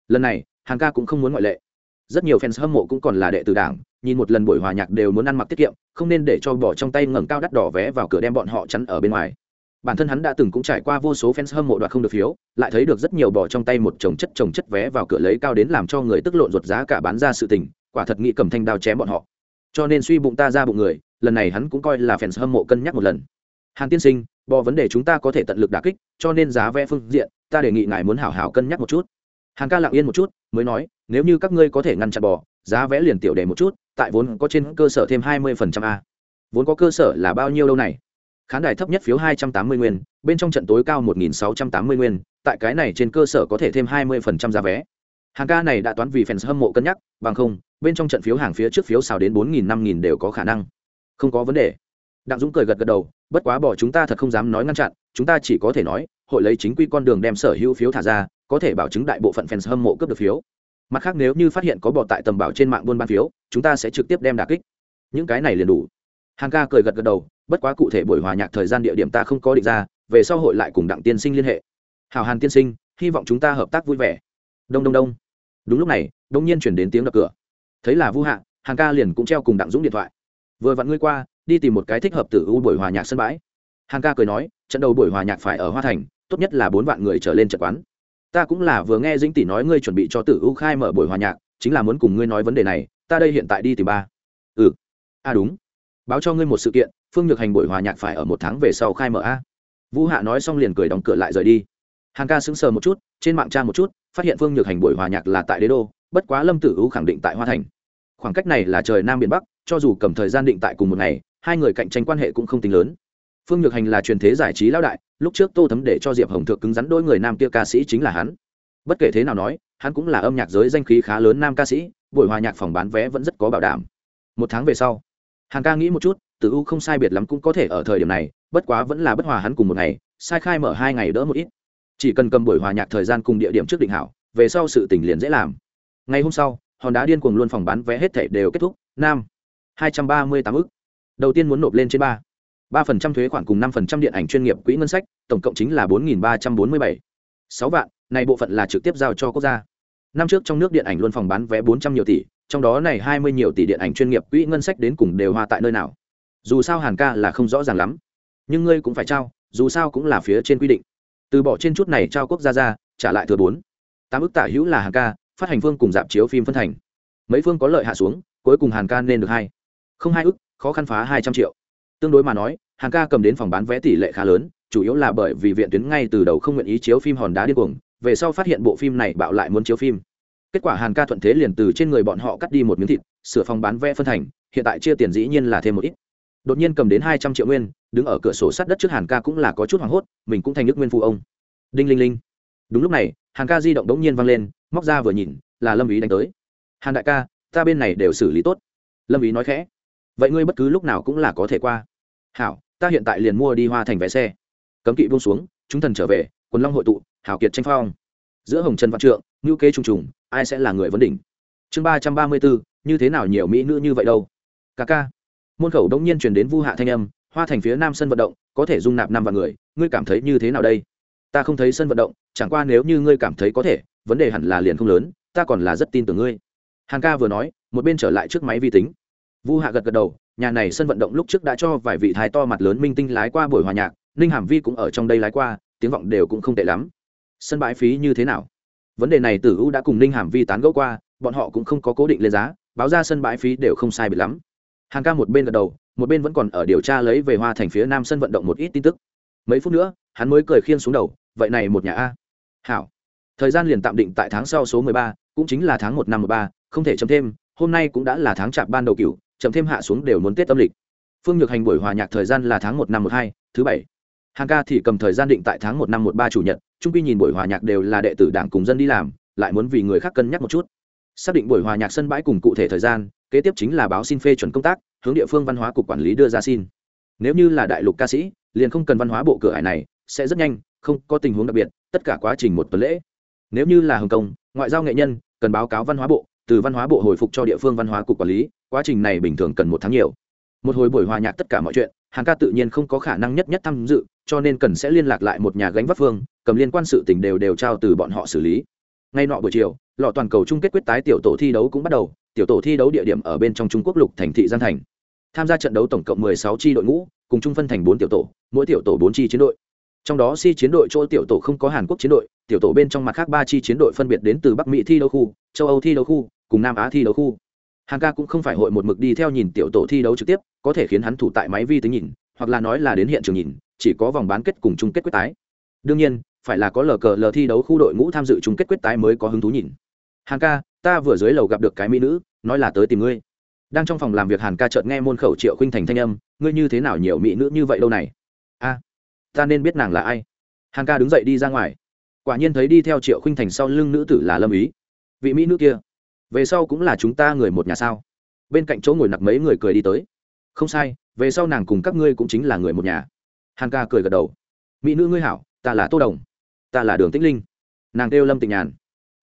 Lần này hàng ca cũng không muốn ngoại lệ. Rất nhiều fans hâm mộ cũng còn là đệ tử đảng, nhìn một lần buổi hòa nhạc đều muốn ăn mặc tiết kiệm, không nên để cho bỏ trong tay ngẩng cao đắt đỏ vé vào cửa đem bọn họ chắn ở bên ngoài. Bản thân hắn đã từng cũng trải qua vô số fans hâm mộ đoạt không được phiếu, lại thấy được rất nhiều bỏ trong tay một chồng chất chồng chất vé vào cửa lấy cao đến làm cho người tức lộn ruột giá cả bán ra sự tình, quả thật nghĩ cầm thanh đao chém bọn họ cho nên suy bụng ta ra bụng người, lần này hắn cũng coi là fans hâm mộ cân nhắc một lần. Hàn tiên sinh bỏ vấn đề chúng ta có thể tận lực đả kích, cho nên giá vé phương diện, ta đề nghị ngài muốn hảo hảo cân nhắc một chút. Hàn ca lặng yên một chút, mới nói, nếu như các ngươi có thể ngăn chặn bò, giá vé liền tiểu đề một chút, tại vốn có trên cơ sở thêm hai mươi phần trăm a. Vốn có cơ sở là bao nhiêu lâu này? Khán đài thấp nhất phiếu hai trăm tám mươi nguyên, bên trong trận tối cao một nghìn sáu trăm tám mươi nguyên, tại cái này trên cơ sở có thể thêm hai mươi phần trăm giá vé hàng ca này đã toán vì fans hâm mộ cân nhắc, bằng không, bên trong trận phiếu hàng phía trước phiếu xào đến bốn nghìn, năm nghìn đều có khả năng. Không có vấn đề. Đặng dũng cười gật gật đầu, bất quá bỏ chúng ta thật không dám nói ngăn chặn, chúng ta chỉ có thể nói, hội lấy chính quy con đường đem sở hữu phiếu thả ra, có thể bảo chứng đại bộ phận fans hâm mộ cướp được phiếu. Mặt khác nếu như phát hiện có bỏ tại tầm bảo trên mạng buôn bán phiếu, chúng ta sẽ trực tiếp đem đà kích. Những cái này liền đủ. Hàng ca cười gật gật đầu, bất quá cụ thể buổi hòa nhạc thời gian địa điểm ta không có định ra, về sau hội lại cùng đặng tiên sinh liên hệ. Hào hàn tiên sinh, hy vọng chúng ta hợp tác vui vẻ. Đông đông đông đúng lúc này đông nhiên chuyển đến tiếng đập cửa. Thấy là vu hạ, hàng ca liền cũng treo cùng đặng dũng điện thoại. Vừa vặn ngươi qua, đi tìm một cái thích hợp tử u buổi hòa nhạc sân bãi. Hàng ca cười nói, trận đầu buổi hòa nhạc phải ở hoa thành, tốt nhất là bốn vạn người trở lên trận quán. Ta cũng là vừa nghe dĩnh tỷ nói ngươi chuẩn bị cho tử u khai mở buổi hòa nhạc, chính là muốn cùng ngươi nói vấn đề này, ta đây hiện tại đi tìm ba. Ừ. A à đúng. Báo cho ngươi một sự kiện, phương nhược hành buổi hòa nhạc phải ở một tháng về sau khai mở a. Vũ hạ nói xong liền cười đóng cửa lại rời đi. Hàng ca sững sờ một chút, trên mạng tra một chút phát hiện phương nhược hành buổi hòa nhạc là tại đế đô, bất quá lâm tử u khẳng định tại hoa thành. Khoảng cách này là trời nam biển bắc, cho dù cầm thời gian định tại cùng một ngày, hai người cạnh tranh quan hệ cũng không tính lớn. Phương nhược hành là truyền thế giải trí lão đại, lúc trước tô thấm để cho diệp hồng thượng cứng rắn đôi người nam kia ca sĩ chính là hắn. Bất kể thế nào nói, hắn cũng là âm nhạc giới danh khí khá lớn nam ca sĩ, buổi hòa nhạc phòng bán vé vẫn rất có bảo đảm. Một tháng về sau hàng ca nghĩ một chút, tử u không sai biệt lắm cũng có thể ở thời điểm này, bất quá vẫn là bất hòa hắn cùng một ngày, sai khai mở hai ngày đỡ một ít chỉ cần cầm buổi hòa nhạc thời gian cùng địa điểm trước định hảo, về sau sự tỉnh liền dễ làm. Ngày hôm sau, hòn đá điên cuồng luôn phòng bán vé hết thảy đều kết thúc. Nam, hai trăm ba mươi tám ức. Đầu tiên muốn nộp lên trên ba. ba phần trăm thuế khoản cùng năm phần trăm điện ảnh chuyên nghiệp quỹ ngân sách, tổng cộng chính là bốn nghìn ba trăm bốn mươi bảy. Sáu vạn, này bộ phận là trực tiếp giao cho quốc gia. Năm trước trong nước điện ảnh luôn phòng bán vé bốn trăm nhiều tỷ, trong đó này hai mươi nhiều tỷ điện ảnh chuyên nghiệp quỹ ngân sách đến cùng đều hoa tại nơi nào. Dù sao hàn ca là không rõ ràng lắm. Nhưng ngươi cũng phải trao, dù sao cũng là phía trên quy định từ bỏ trên chút này trao quốc gia ra, trả lại thừa bốn. Tám ức tả hữu là hàn ca, phát hành phương cùng dạp chiếu phim phân thành. Mấy phương có lợi hạ xuống, cuối cùng hàn ca nên được hai. Không hai ức, khó khăn phá hai trăm triệu. Tương đối mà nói, hàn ca cầm đến phòng bán vé tỷ lệ khá lớn, chủ yếu là bởi vì viện tuyến ngay từ đầu không nguyện ý chiếu phim hòn đá điên cuồng, về sau phát hiện bộ phim này bạo lại muốn chiếu phim. Kết quả hàn ca thuận thế liền từ trên người bọn họ cắt đi một miếng thịt, sửa phòng bán vé phân thành, hiện tại chia tiền dĩ nhiên là thêm một ít. Đột nhiên cầm đến hai trăm triệu nguyên đứng ở cửa sổ sát đất trước hàn ca cũng là có chút hoảng hốt, mình cũng thành nước nguyên phụ ông. Đinh linh linh. Đúng lúc này, hàn ca di động đống nhiên văng lên, móc ra vừa nhìn, là lâm ý đánh tới. Hàn đại ca, ta bên này đều xử lý tốt. Lâm ý nói khẽ. Vậy ngươi bất cứ lúc nào cũng là có thể qua. Hảo, ta hiện tại liền mua đi hoa thành vé xe. Cấm kỵ buông xuống, chúng thần trở về, quần long hội tụ Hảo kiệt tranh phong. Giữa hồng trần văn trượng ngữ kế trùng trùng, ai sẽ là người vấn đỉnh? Chương ba trăm ba mươi bốn, như thế nào nhiều mỹ nữ như vậy đâu? Ca ca. Môn khẩu đông nhiên truyền đến vu hạ thanh âm hoa thành phía nam sân vận động, có thể dung nạp năm vạn người, ngươi cảm thấy như thế nào đây? Ta không thấy sân vận động, chẳng qua nếu như ngươi cảm thấy có thể, vấn đề hẳn là liền không lớn, ta còn là rất tin tưởng ngươi. Hàng ca vừa nói, một bên trở lại trước máy vi tính. Vu hạ gật gật đầu, nhà này sân vận động lúc trước đã cho vài vị thái to mặt lớn minh tinh lái qua buổi hòa nhạc, ninh hàm vi cũng ở trong đây lái qua, tiếng vọng đều cũng không tệ lắm. Sân bãi phí như thế nào? Vấn đề này tử u đã cùng ninh hàm vi tán gẫu qua, bọn họ cũng không có cố định lên giá, báo ra sân bãi phí đều không sai bị lắm. Hàng ca một bên gật đầu một bên vẫn còn ở điều tra lấy về hoa thành phía nam sân vận động một ít tin tức. Mấy phút nữa, hắn mới cười khiên xuống đầu, vậy này một nhà a. Hảo. Thời gian liền tạm định tại tháng sau số mười ba, cũng chính là tháng một năm một ba, không thể chấm thêm, hôm nay cũng đã là tháng chạp ban đầu cựu chậm thêm hạ xuống đều muốn tết âm lịch. Phương nhược hành buổi hòa nhạc thời gian là tháng một năm một hai, thứ bảy. Hàng ca thì cầm thời gian định tại tháng một năm một ba chủ nhật trung quy nhìn buổi hòa nhạc đều là đệ tử đảng cùng dân đi làm, lại muốn vì người khác cân nhắc một chút. Xác định buổi hòa nhạc sân bãi cùng cụ thể thời gian, kế tiếp chính là báo xin phê chuẩn công tác hướng địa phương văn hóa cục quản lý đưa ra xin. Nếu như là đại lục ca sĩ, liền không cần văn hóa bộ cửa hải này, sẽ rất nhanh, không có tình huống đặc biệt, tất cả quá trình một tuần lễ. Nếu như là hồng kông, ngoại giao nghệ nhân, cần báo cáo văn hóa bộ, từ văn hóa bộ hồi phục cho địa phương văn hóa cục quản lý, quá trình này bình thường cần một tháng nhiều. Một hồi buổi hòa nhạc tất cả mọi chuyện, hàng ca tự nhiên không có khả năng nhất nhất tham dự, cho nên cần sẽ liên lạc lại một nhà gánh vác phương, cầm liên quan sự tình đều đều trao từ bọn họ xử lý. Ngay nọ buổi chiều, lọ toàn cầu chung kết quyết tái tiểu tổ thi đấu cũng bắt đầu, tiểu tổ thi đấu địa điểm ở bên trong trung quốc lục thành thị giang thành tham gia trận đấu tổng cộng 16 chi đội ngũ, cùng chung phân thành bốn tiểu tổ, mỗi tiểu tổ bốn chi chiến đội. Trong đó si chiến đội chỗ tiểu tổ không có hàn quốc chiến đội, tiểu tổ bên trong mặt khác ba chi chiến đội phân biệt đến từ bắc mỹ thi đấu khu, châu âu thi đấu khu, cùng nam á thi đấu khu. Hàng ca cũng không phải hội một mực đi theo nhìn tiểu tổ thi đấu trực tiếp, có thể khiến hắn thủ tại máy vi tính nhìn, hoặc là nói là đến hiện trường nhìn, chỉ có vòng bán kết cùng chung kết quyết tái. Đương nhiên, phải là có lờ cờ lờ thi đấu khu đội ngũ tham dự chung kết quyết tái mới có hứng thú nhìn. Hàng ca, ta vừa dưới lầu gặp được cái mỹ nữ, nói là tới tìm ngươi đang trong phòng làm việc hàn ca chợt nghe môn khẩu triệu khinh thành thanh âm, ngươi như thế nào nhiều mỹ nữ như vậy lâu này? A, ta nên biết nàng là ai. Hàn ca đứng dậy đi ra ngoài. Quả nhiên thấy đi theo triệu khinh thành sau lưng nữ tử là lâm ý. Vị mỹ nữ kia, về sau cũng là chúng ta người một nhà sao? Bên cạnh chỗ ngồi nặc mấy người cười đi tới. Không sai, về sau nàng cùng các ngươi cũng chính là người một nhà. Hàn ca cười gật đầu. Mỹ nữ ngươi hảo, ta là tô đồng, ta là đường tĩnh linh. Nàng kêu lâm tịnh nhàn.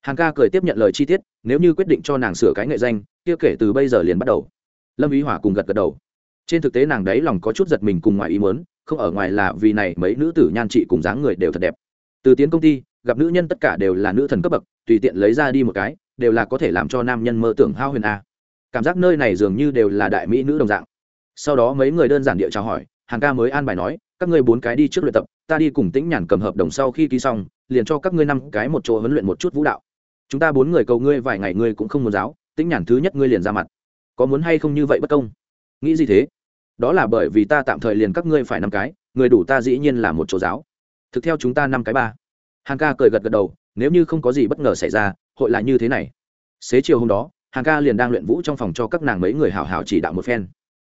Hàn ca cười tiếp nhận lời chi tiết, nếu như quyết định cho nàng sửa cái nghệ danh kia kể từ bây giờ liền bắt đầu. Lâm ý hỏa cùng gật gật đầu. Trên thực tế nàng đấy lòng có chút giật mình cùng ngoài ý muốn, không ở ngoài là vì này mấy nữ tử nhan trị cùng dáng người đều thật đẹp. Từ tiến công ty, gặp nữ nhân tất cả đều là nữ thần cấp bậc, tùy tiện lấy ra đi một cái, đều là có thể làm cho nam nhân mơ tưởng hao huyền a. Cảm giác nơi này dường như đều là đại mỹ nữ đồng dạng. Sau đó mấy người đơn giản địa chào hỏi, hàng ca mới an bài nói, các ngươi bốn cái đi trước luyện tập, ta đi cùng tĩnh nhàn cầm hợp đồng sau khi ký xong, liền cho các ngươi năm cái một chỗ huấn luyện một chút vũ đạo. Chúng ta bốn người cầu ngươi vài ngày ngươi cũng không muốn giáo tĩnh nhàn thứ nhất ngươi liền ra mặt. Có muốn hay không như vậy bất công? Nghĩ gì thế? Đó là bởi vì ta tạm thời liền các ngươi phải năm cái, người đủ ta dĩ nhiên là một chỗ giáo. Thực theo chúng ta năm cái ba. Hàng ca cười gật gật đầu, nếu như không có gì bất ngờ xảy ra, hội là như thế này. Xế chiều hôm đó, hàng ca liền đang luyện vũ trong phòng cho các nàng mấy người hào hào chỉ đạo một phen.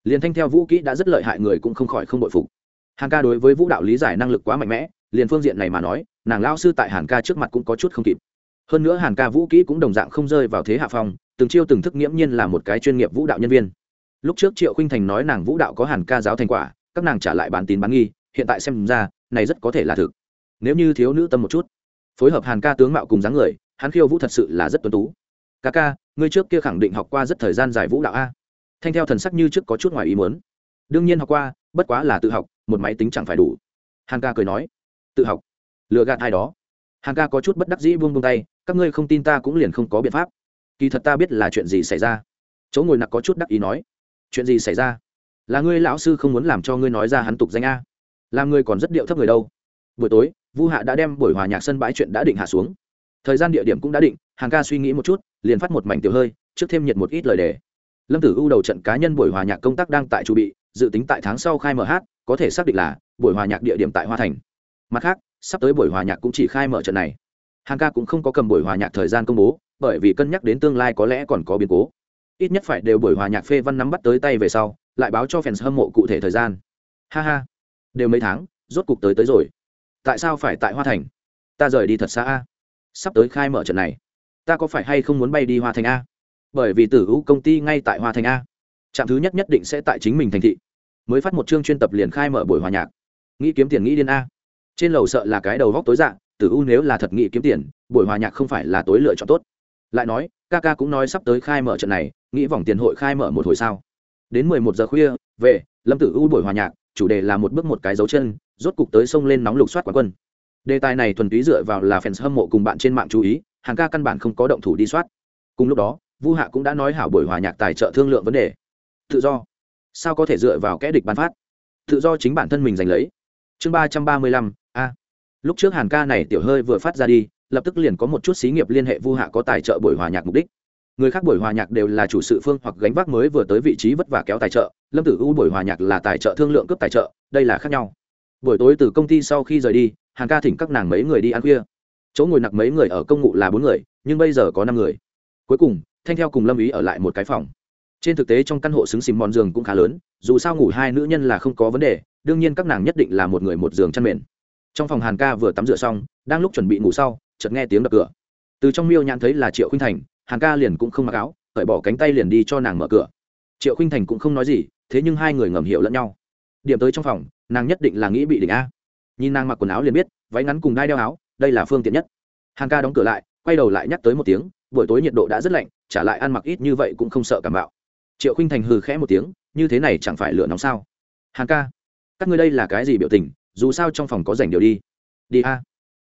Liền thanh theo vũ kỹ đã rất lợi hại người cũng không khỏi không bội phục. Hàng ca đối với vũ đạo lý giải năng lực quá mạnh mẽ, liền phương diện này mà nói, nàng lao sư tại hàn ca trước mặt cũng có chút không kịp. Hơn nữa hàn ca vũ kỹ cũng đồng dạng không rơi vào thế hạ phong từng chiêu từng thức nghiễm nhiên là một cái chuyên nghiệp vũ đạo nhân viên. Lúc trước triệu khinh thành nói nàng vũ đạo có hàn ca giáo thành quả, các nàng trả lại bán tín bán nghi, hiện tại xem ra, này rất có thể là thực. Nếu như thiếu nữ tâm một chút, phối hợp hàn ca tướng mạo cùng dáng người, hắn khiêu vũ thật sự là rất tuân tú. Ca ca, ngươi trước kia khẳng định học qua rất thời gian dài vũ đạo a. Thanh theo thần sắc như trước có chút ngoài ý muốn. Đương nhiên học qua, bất quá là tự học, một máy tính chẳng phải đủ. Hàn ca cười nói. Tự học? Lựa gạt ai đó? Hàn ca có chút bất đắc dĩ buông buông tay. Các ngươi không tin ta cũng liền không có biện pháp kỳ thật ta biết là chuyện gì xảy ra. Chỗ ngồi nặc có chút đắc ý nói. Chuyện gì xảy ra? Là ngươi lão sư không muốn làm cho ngươi nói ra hắn tục danh a. Làm ngươi còn rất điệu thấp người đâu. Buổi tối, vu hạ đã đem buổi hòa nhạc sân bãi chuyện đã định hạ xuống. Thời gian địa điểm cũng đã định, hàng ca suy nghĩ một chút, liền phát một mảnh tiểu hơi, trước thêm nhiệt một ít lời đề. Lâm tử u đầu trận cá nhân buổi hòa nhạc công tác đang tại chu bị, dự tính tại tháng sau khai mở hát, có thể xác định là buổi hòa nhạc địa điểm tại hoa thành. Mặt khác, sắp tới buổi hòa nhạc cũng chỉ khai mở trận này. Hàng ca cũng không có cầm buổi hòa nhạc thời gian công bố bởi vì cân nhắc đến tương lai có lẽ còn có biến cố. Ít nhất phải đều buổi hòa nhạc phê văn nắm bắt tới tay về sau, lại báo cho fans hâm mộ cụ thể thời gian. Ha ha. Đều mấy tháng, rốt cục tới tới rồi. Tại sao phải tại hoa thành? Ta rời đi thật xa a. Sắp tới khai mở trận này. Ta có phải hay không muốn bay đi hoa thành a? Bởi vì tử hữu công ty ngay tại hoa thành a. Trạm thứ nhất nhất định sẽ tại chính mình thành thị. Mới phát một chương chuyên tập liền khai mở buổi hòa nhạc. Nghĩ kiếm tiền nghĩ điên a. Trên lầu sợ là cái đầu góc tối dạng tử u nếu là thật nghĩ kiếm tiền, buổi hòa nhạc không phải là tối lựa chọn tốt lại nói, ca ca cũng nói sắp tới khai mở trận này, nghĩ vòng tiền hội khai mở một hồi sao? Đến mười một giờ khuya, về, lâm tử u buổi hòa nhạc, chủ đề là một bước một cái dấu chân, rốt cục tới sông lên nóng lục soát quán quân. Đề tài này thuần túy dựa vào là fans hâm mộ cùng bạn trên mạng chú ý, hàng ca căn bản không có động thủ đi soát. Cùng lúc đó, vu hạ cũng đã nói hảo buổi hòa nhạc tài trợ thương lượng vấn đề. Tự do. Sao có thể dựa vào kẽ địch bán phát? Tự do chính bản thân mình giành lấy. Chương ba trăm ba mươi lăm, a. Lúc trước hàn ca này tiểu hơi vừa phát ra đi lập tức liền có một chút xí nghiệp liên hệ vu hạ có tài trợ buổi hòa nhạc mục đích. Người khác buổi hòa nhạc đều là chủ sự phương hoặc gánh vác mới vừa tới vị trí vất vả kéo tài trợ, lâm tử u buổi hòa nhạc là tài trợ thương lượng cướp tài trợ, đây là khác nhau. Buổi tối từ công ty sau khi rời đi, hàn ca thỉnh các nàng mấy người đi ăn khuya. Chỗ ngồi nặc mấy người ở công ngụ là bốn người, nhưng bây giờ có năm người. Cuối cùng, thanh theo cùng lâm ý ở lại một cái phòng. Trên thực tế trong căn hộ xứng xìm mòn giường cũng khá lớn, dù sao ngủ hai nữ nhân là không có vấn đề, đương nhiên các nàng nhất định là một người một giường chăn mền. Trong phòng hàn ca vừa tắm rửa xong, đang lúc chuẩn bị ngủ sau chợt nghe tiếng đập cửa. Từ trong miêu nhãn thấy là triệu khinh thành, hàn ca liền cũng không mặc áo, cởi bỏ cánh tay liền đi cho nàng mở cửa. Triệu khinh thành cũng không nói gì, thế nhưng hai người ngầm hiểu lẫn nhau. Điểm tới trong phòng, nàng nhất định là nghĩ bị đỉnh a. Nhìn nàng mặc quần áo liền biết, váy ngắn cùng đai đeo áo, đây là phương tiện nhất. Hàn ca đóng cửa lại, quay đầu lại nhắc tới một tiếng, buổi tối nhiệt độ đã rất lạnh, trả lại ăn mặc ít như vậy cũng không sợ cảm bạo. Triệu khinh thành hừ khẽ một tiếng, như thế này chẳng phải lửa nóng sao? Hàn ca, các ngươi đây là cái gì biểu tình, dù sao trong phòng có rảnh điều đi. Đi a.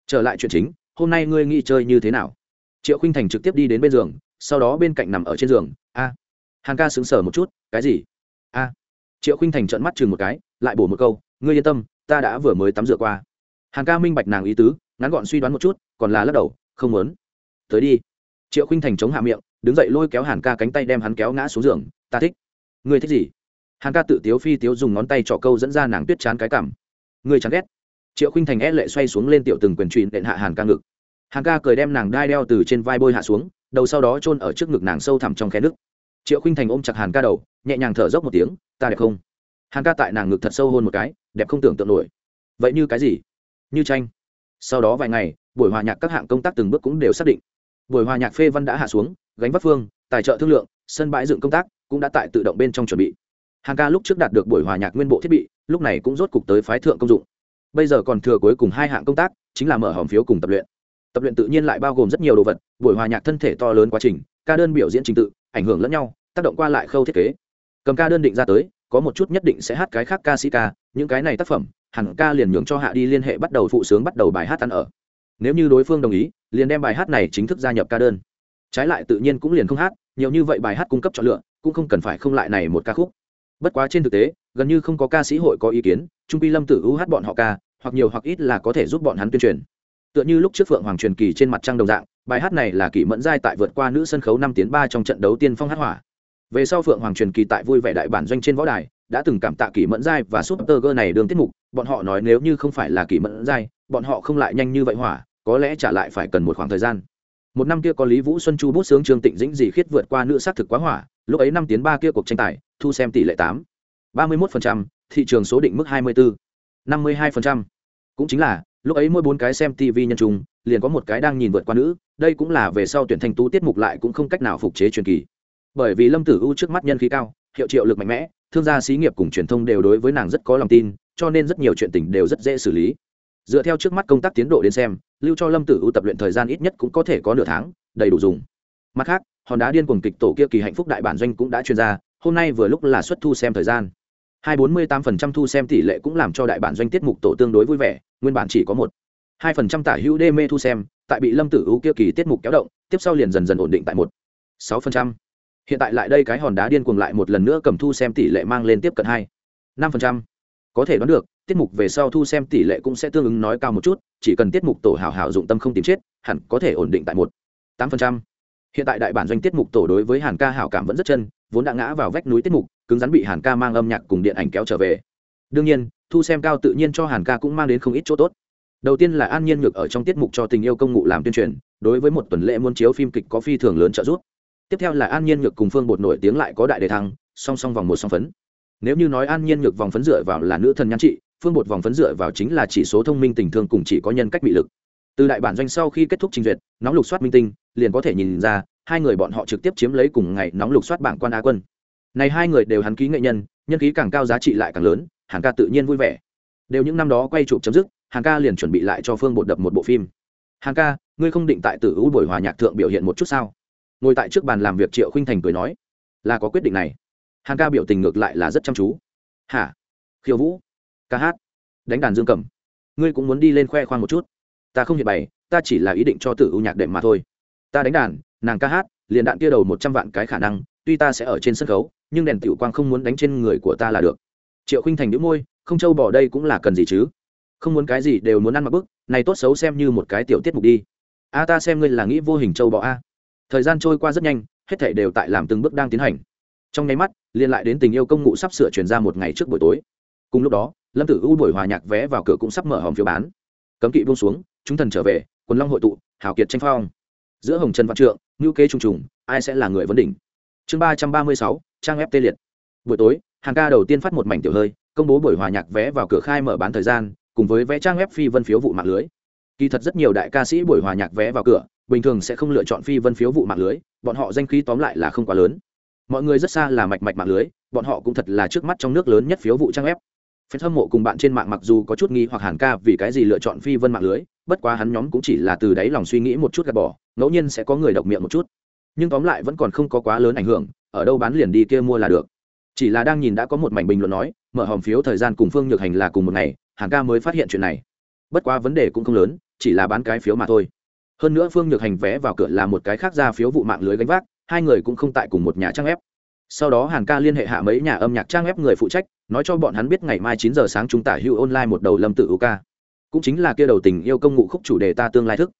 Trở lại chuyện chính hôm nay ngươi nghĩ chơi như thế nào? Triệu khinh thành trực tiếp đi đến bên giường, sau đó bên cạnh nằm ở trên giường, a, hàn ca sững sờ một chút, cái gì? A. Triệu khinh thành trợn mắt chừng một cái, lại bổ một câu, ngươi yên tâm, ta đã vừa mới tắm rửa qua. Hàn ca minh bạch nàng ý tứ, ngắn gọn suy đoán một chút, còn là lắc đầu, không muốn. Tới đi. Triệu khinh thành chống hạ miệng, đứng dậy lôi kéo hàn ca cánh tay đem hắn kéo ngã xuống giường, ta thích. Ngươi thích gì? Hàn ca tự tiếu phi tiếu dùng ngón tay trọ câu dẫn ra nàng tuyết chán cái cảm. Ngươi chán ghét triệu khinh thành e lệ xoay xuống lên tiểu từng quyền trụy đện hạ hàn ca ngực. Hàn ca cười đem nàng đai đeo từ trên vai bôi hạ xuống, đầu sau đó chôn ở trước ngực nàng sâu thẳm trong khe nước. Triệu khinh thành ôm chặt hàn ca đầu, nhẹ nhàng thở dốc một tiếng, ta đẹp không? Hàn ca tại nàng ngực thật sâu hôn một cái, đẹp không tưởng tượng nổi. Vậy như cái gì? Như tranh. Sau đó vài ngày, buổi hòa nhạc các hạng công tác từng bước cũng đều xác định. Buổi hòa nhạc phê văn đã hạ xuống, gánh vác phương, tài trợ thương lượng, sân bãi dựng công tác cũng đã tại tự động bên trong chuẩn bị. Hàng ca lúc trước đạt được buổi hòa nhạc nguyên bộ thiết bị, lúc này cũng rốt cục tới phái thượng công dụng bây giờ còn thừa cuối cùng hai hạng công tác, chính là mở hòm phiếu cùng tập luyện. Tập luyện tự nhiên lại bao gồm rất nhiều đồ vật, buổi hòa nhạc thân thể to lớn quá trình, ca đơn biểu diễn trình tự, ảnh hưởng lẫn nhau, tác động qua lại khâu thiết kế. Cầm ca đơn định ra tới, có một chút nhất định sẽ hát cái khác ca sĩ ca, những cái này tác phẩm, hẳn ca liền nhường cho hạ đi liên hệ bắt đầu phụ sướng bắt đầu bài hát ăn ở. Nếu như đối phương đồng ý, liền đem bài hát này chính thức gia nhập ca đơn. Trái lại tự nhiên cũng liền không hát, nhiều như vậy bài hát cung cấp chọn lựa, cũng không cần phải không lại này một ca khúc. Bất quá trên thực tế, gần như không có ca sĩ hội có ý kiến, trung pi lâm tử u hát bọn họ ca hoặc nhiều hoặc ít là có thể giúp bọn hắn tuyên truyền. Tựa như lúc trước phượng hoàng truyền kỳ trên mặt trăng đồng dạng, bài hát này là kỷ mẫn giai tại vượt qua nữ sân khấu năm tiến ba trong trận đấu tiên phong hát hỏa. Về sau phượng hoàng truyền kỳ tại vui vẻ đại bản doanh trên võ đài, đã từng cảm tạ kỷ mẫn giai và súp tơ gơ này đường tiết mục, bọn họ nói nếu như không phải là kỷ mẫn giai, bọn họ không lại nhanh như vậy hỏa, có lẽ trả lại phải cần một khoảng thời gian. Một năm kia có lý vũ xuân chu bút sướng trương tịnh dĩnh gì khiết vượt qua nữ xác thực quá hỏa, lúc ấy năm tiến ba kia cuộc tranh tài, thu xem tỷ lệ tám. ba mươi một thị trường số định mức hai mươi bốn năm mươi hai cũng chính là, lúc ấy mỗi bốn cái xem tv nhân trung, liền có một cái đang nhìn vượt qua nữ, đây cũng là về sau tuyển thanh tú tiết mục lại cũng không cách nào phục chế truyền kỳ. Bởi vì lâm tử u trước mắt nhân khí cao, hiệu triệu lực mạnh mẽ, thương gia xí nghiệp cùng truyền thông đều đối với nàng rất có lòng tin, cho nên rất nhiều chuyện tình đều rất dễ xử lý. Dựa theo trước mắt công tác tiến độ đến xem, lưu cho lâm tử u tập luyện thời gian ít nhất cũng có thể có nửa tháng, đầy đủ dùng. Mặt khác, hòn đá điên cuồng kịch tổ kia kỳ hạnh phúc đại bản doanh cũng đã chuyên ra, hôm nay vừa lúc là xuất thu xem thời gian hai bốn mươi tám phần trăm thu xem tỷ lệ cũng làm cho đại bản doanh tiết mục tổ tương đối vui vẻ, nguyên bản chỉ có một. Hai phần trăm tả hữu đê mê thu xem, tại bị lâm tử u kia kỳ tiết mục kéo động, tiếp sau liền dần dần ổn định tại một. Sáu phần trăm. Hiện tại lại đây cái hòn đá điên cuồng lại một lần nữa cầm thu xem tỷ lệ mang lên tiếp cận hai. Năm phần trăm. Có thể đoán được, tiết mục về sau thu xem tỷ lệ cũng sẽ tương ứng nói cao một chút, chỉ cần tiết mục tổ hào hào dụng tâm không tìm chết, hẳn có thể ổn định tại một. Tám phần trăm. Hiện tại đại bản doanh tiết mục tổ đối với hàn ca hảo cảm vẫn rất chân, vốn đã ngã vào vách núi tiết mục cứng rắn bị hàn ca mang âm nhạc cùng điện ảnh kéo trở về. Đương nhiên, thu xem cao tự nhiên cho hàn ca cũng mang đến không ít chỗ tốt. Đầu tiên là an nhiên ngược ở trong tiết mục cho tình yêu công ngụ làm tuyên truyền, đối với một tuần lễ muốn chiếu phim kịch có phi thường lớn trợ giúp. Tiếp theo là an nhiên nhược cùng phương bột nổi tiếng lại có đại đề thăng, song song vòng một song phấn. Nếu như nói an nhiên nhược vòng phấn dựa vào là nữ thần nhan trị, phương bột vòng phấn dựa vào chính là chỉ số thông minh tình thương cùng chỉ có nhân cách bị lực. Từ đại bản doanh sau khi kết thúc trình duyệt, nóng lục soát minh tinh, liền có thể nhìn ra, hai người bọn họ trực tiếp chiếm lấy cùng ngày nóng lục soát bảng quan á quân này hai người đều hắn ký nghệ nhân nhân khí càng cao giá trị lại càng lớn, hàn ca tự nhiên vui vẻ. Đều những năm đó quay chụp chấm dứt, hàn ca liền chuẩn bị lại cho phương bột đập một bộ phim. Hàn ca, ngươi không định tại tử u buổi hòa nhạc thượng biểu hiện một chút sao? Ngồi tại trước bàn làm việc triệu khinh thành cười nói, là có quyết định này. Hàn ca biểu tình ngược lại là rất chăm chú. Hả? Khiêu vũ, ca hát, đánh đàn dương cầm. Ngươi cũng muốn đi lên khoe khoang một chút. Ta không hiện bày, ta chỉ là ý định cho tử u nhạc đệm mà thôi. Ta đánh đàn, nàng ca hát, liền đạn kia đầu một trăm vạn cái khả năng, tuy ta sẽ ở trên sân khấu nhưng đèn tiểu quang không muốn đánh trên người của ta là được. Triệu khinh thành đĩu môi, không trâu bỏ đây cũng là cần gì chứ? Không muốn cái gì đều muốn ăn mặc bức, này tốt xấu xem như một cái tiểu tiết mục đi. A ta xem ngươi là nghĩ vô hình trâu bọ a. Thời gian trôi qua rất nhanh, hết thảy đều tại làm từng bước đang tiến hành. Trong nháy mắt liên lại đến tình yêu công ngụ sắp sửa chuyển ra một ngày trước buổi tối. Cùng lúc đó, lâm tử u buổi hòa nhạc vé vào cửa cũng sắp mở hòm phiếu bán. Cấm kỵ buông xuống, chúng thần trở về, quần long hội tụ, hào kiệt tranh phong. Giữa hồng trần văn trượng, ngữ kế trùng trùng, ai sẽ là người vấn đỉnh? Chương ba trăm ba mươi sáu trang web tê liệt. Buổi tối hàng ca đầu tiên phát một mảnh tiểu hơi công bố buổi hòa nhạc vé vào cửa khai mở bán thời gian cùng với vé trang web phi vân phiếu vụ mạng lưới. Kỳ thật rất nhiều đại ca sĩ buổi hòa nhạc vé vào cửa bình thường sẽ không lựa chọn phi vân phiếu vụ mạng lưới bọn họ danh khí tóm lại là không quá lớn. Mọi người rất xa là mạch mạch mạng lưới bọn họ cũng thật là trước mắt trong nước lớn nhất phiếu vụ trang web. Fan hâm mộ cùng bạn trên mạng mặc dù có chút nghi hoặc Hàn Ca vì cái gì lựa chọn Phi Vân mạng lưới, bất quá hắn nhóm cũng chỉ là từ đáy lòng suy nghĩ một chút gạt bỏ, ngẫu nhiên sẽ có người độc miệng một chút. Nhưng tóm lại vẫn còn không có quá lớn ảnh hưởng, ở đâu bán liền đi kia mua là được. Chỉ là đang nhìn đã có một mảnh bình luận nói, mở hòm phiếu thời gian cùng Phương Nhược Hành là cùng một ngày, Hàn Ca mới phát hiện chuyện này. Bất quá vấn đề cũng không lớn, chỉ là bán cái phiếu mà thôi. Hơn nữa Phương Nhược Hành vé vào cửa là một cái khác ra phiếu vụ mạng lưới gánh vác, hai người cũng không tại cùng một nhà trang ép sau đó hàn ca liên hệ hạ mấy nhà âm nhạc trang ép người phụ trách nói cho bọn hắn biết ngày mai chín giờ sáng chúng ta hưu online một đầu lâm tự u ca cũng chính là kia đầu tình yêu công ngụ khúc chủ đề ta tương lai thức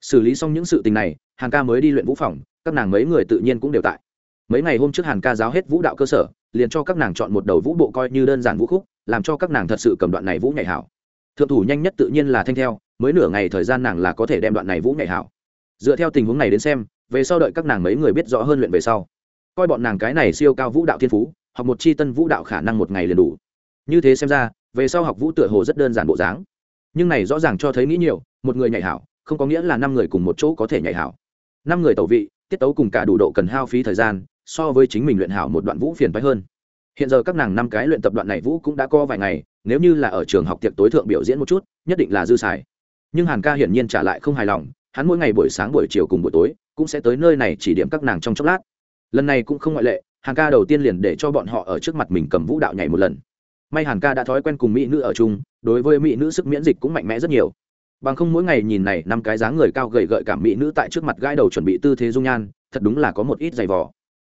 xử lý xong những sự tình này hàn ca mới đi luyện vũ phòng, các nàng mấy người tự nhiên cũng đều tại. Mấy ngày hôm trước hàn ca giáo hết vũ đạo cơ sở, liền cho các nàng chọn một đầu vũ bộ coi như đơn giản vũ khúc, làm cho các nàng thật sự cầm đoạn này vũ nhảy hảo. Thượng thủ nhanh nhất tự nhiên là thanh theo, mới nửa ngày thời gian nàng là có thể đem đoạn này vũ nhảy hảo. Dựa theo tình huống này đến xem, về sau đợi các nàng mấy người biết rõ hơn luyện về sau, coi bọn nàng cái này siêu cao vũ đạo thiên phú, học một chi tân vũ đạo khả năng một ngày liền đủ. Như thế xem ra, về sau học vũ tựa hồ rất đơn giản bộ dáng. Nhưng này rõ ràng cho thấy nghĩ nhiều, một người nhảy hảo, không có nghĩa là năm người cùng một chỗ có thể nhảy hảo năm người tẩu vị, tiết tấu cùng cả đủ độ cần hao phí thời gian, so với chính mình luyện hảo một đoạn vũ phiền phái hơn. Hiện giờ các nàng năm cái luyện tập đoạn này vũ cũng đã có vài ngày, nếu như là ở trường học tiệc tối thượng biểu diễn một chút, nhất định là dư xài. Nhưng hàn ca hiển nhiên trả lại không hài lòng, hắn mỗi ngày buổi sáng, buổi chiều cùng buổi tối, cũng sẽ tới nơi này chỉ điểm các nàng trong chốc lát. Lần này cũng không ngoại lệ, hàn ca đầu tiên liền để cho bọn họ ở trước mặt mình cầm vũ đạo nhảy một lần. May hàn ca đã thói quen cùng mỹ nữ ở chung, đối với mỹ nữ sức miễn dịch cũng mạnh mẽ rất nhiều bằng không mỗi ngày nhìn này, năm cái dáng người cao gầy gợi cảm mỹ nữ tại trước mặt gãi đầu chuẩn bị tư thế dung nhan, thật đúng là có một ít giày vò.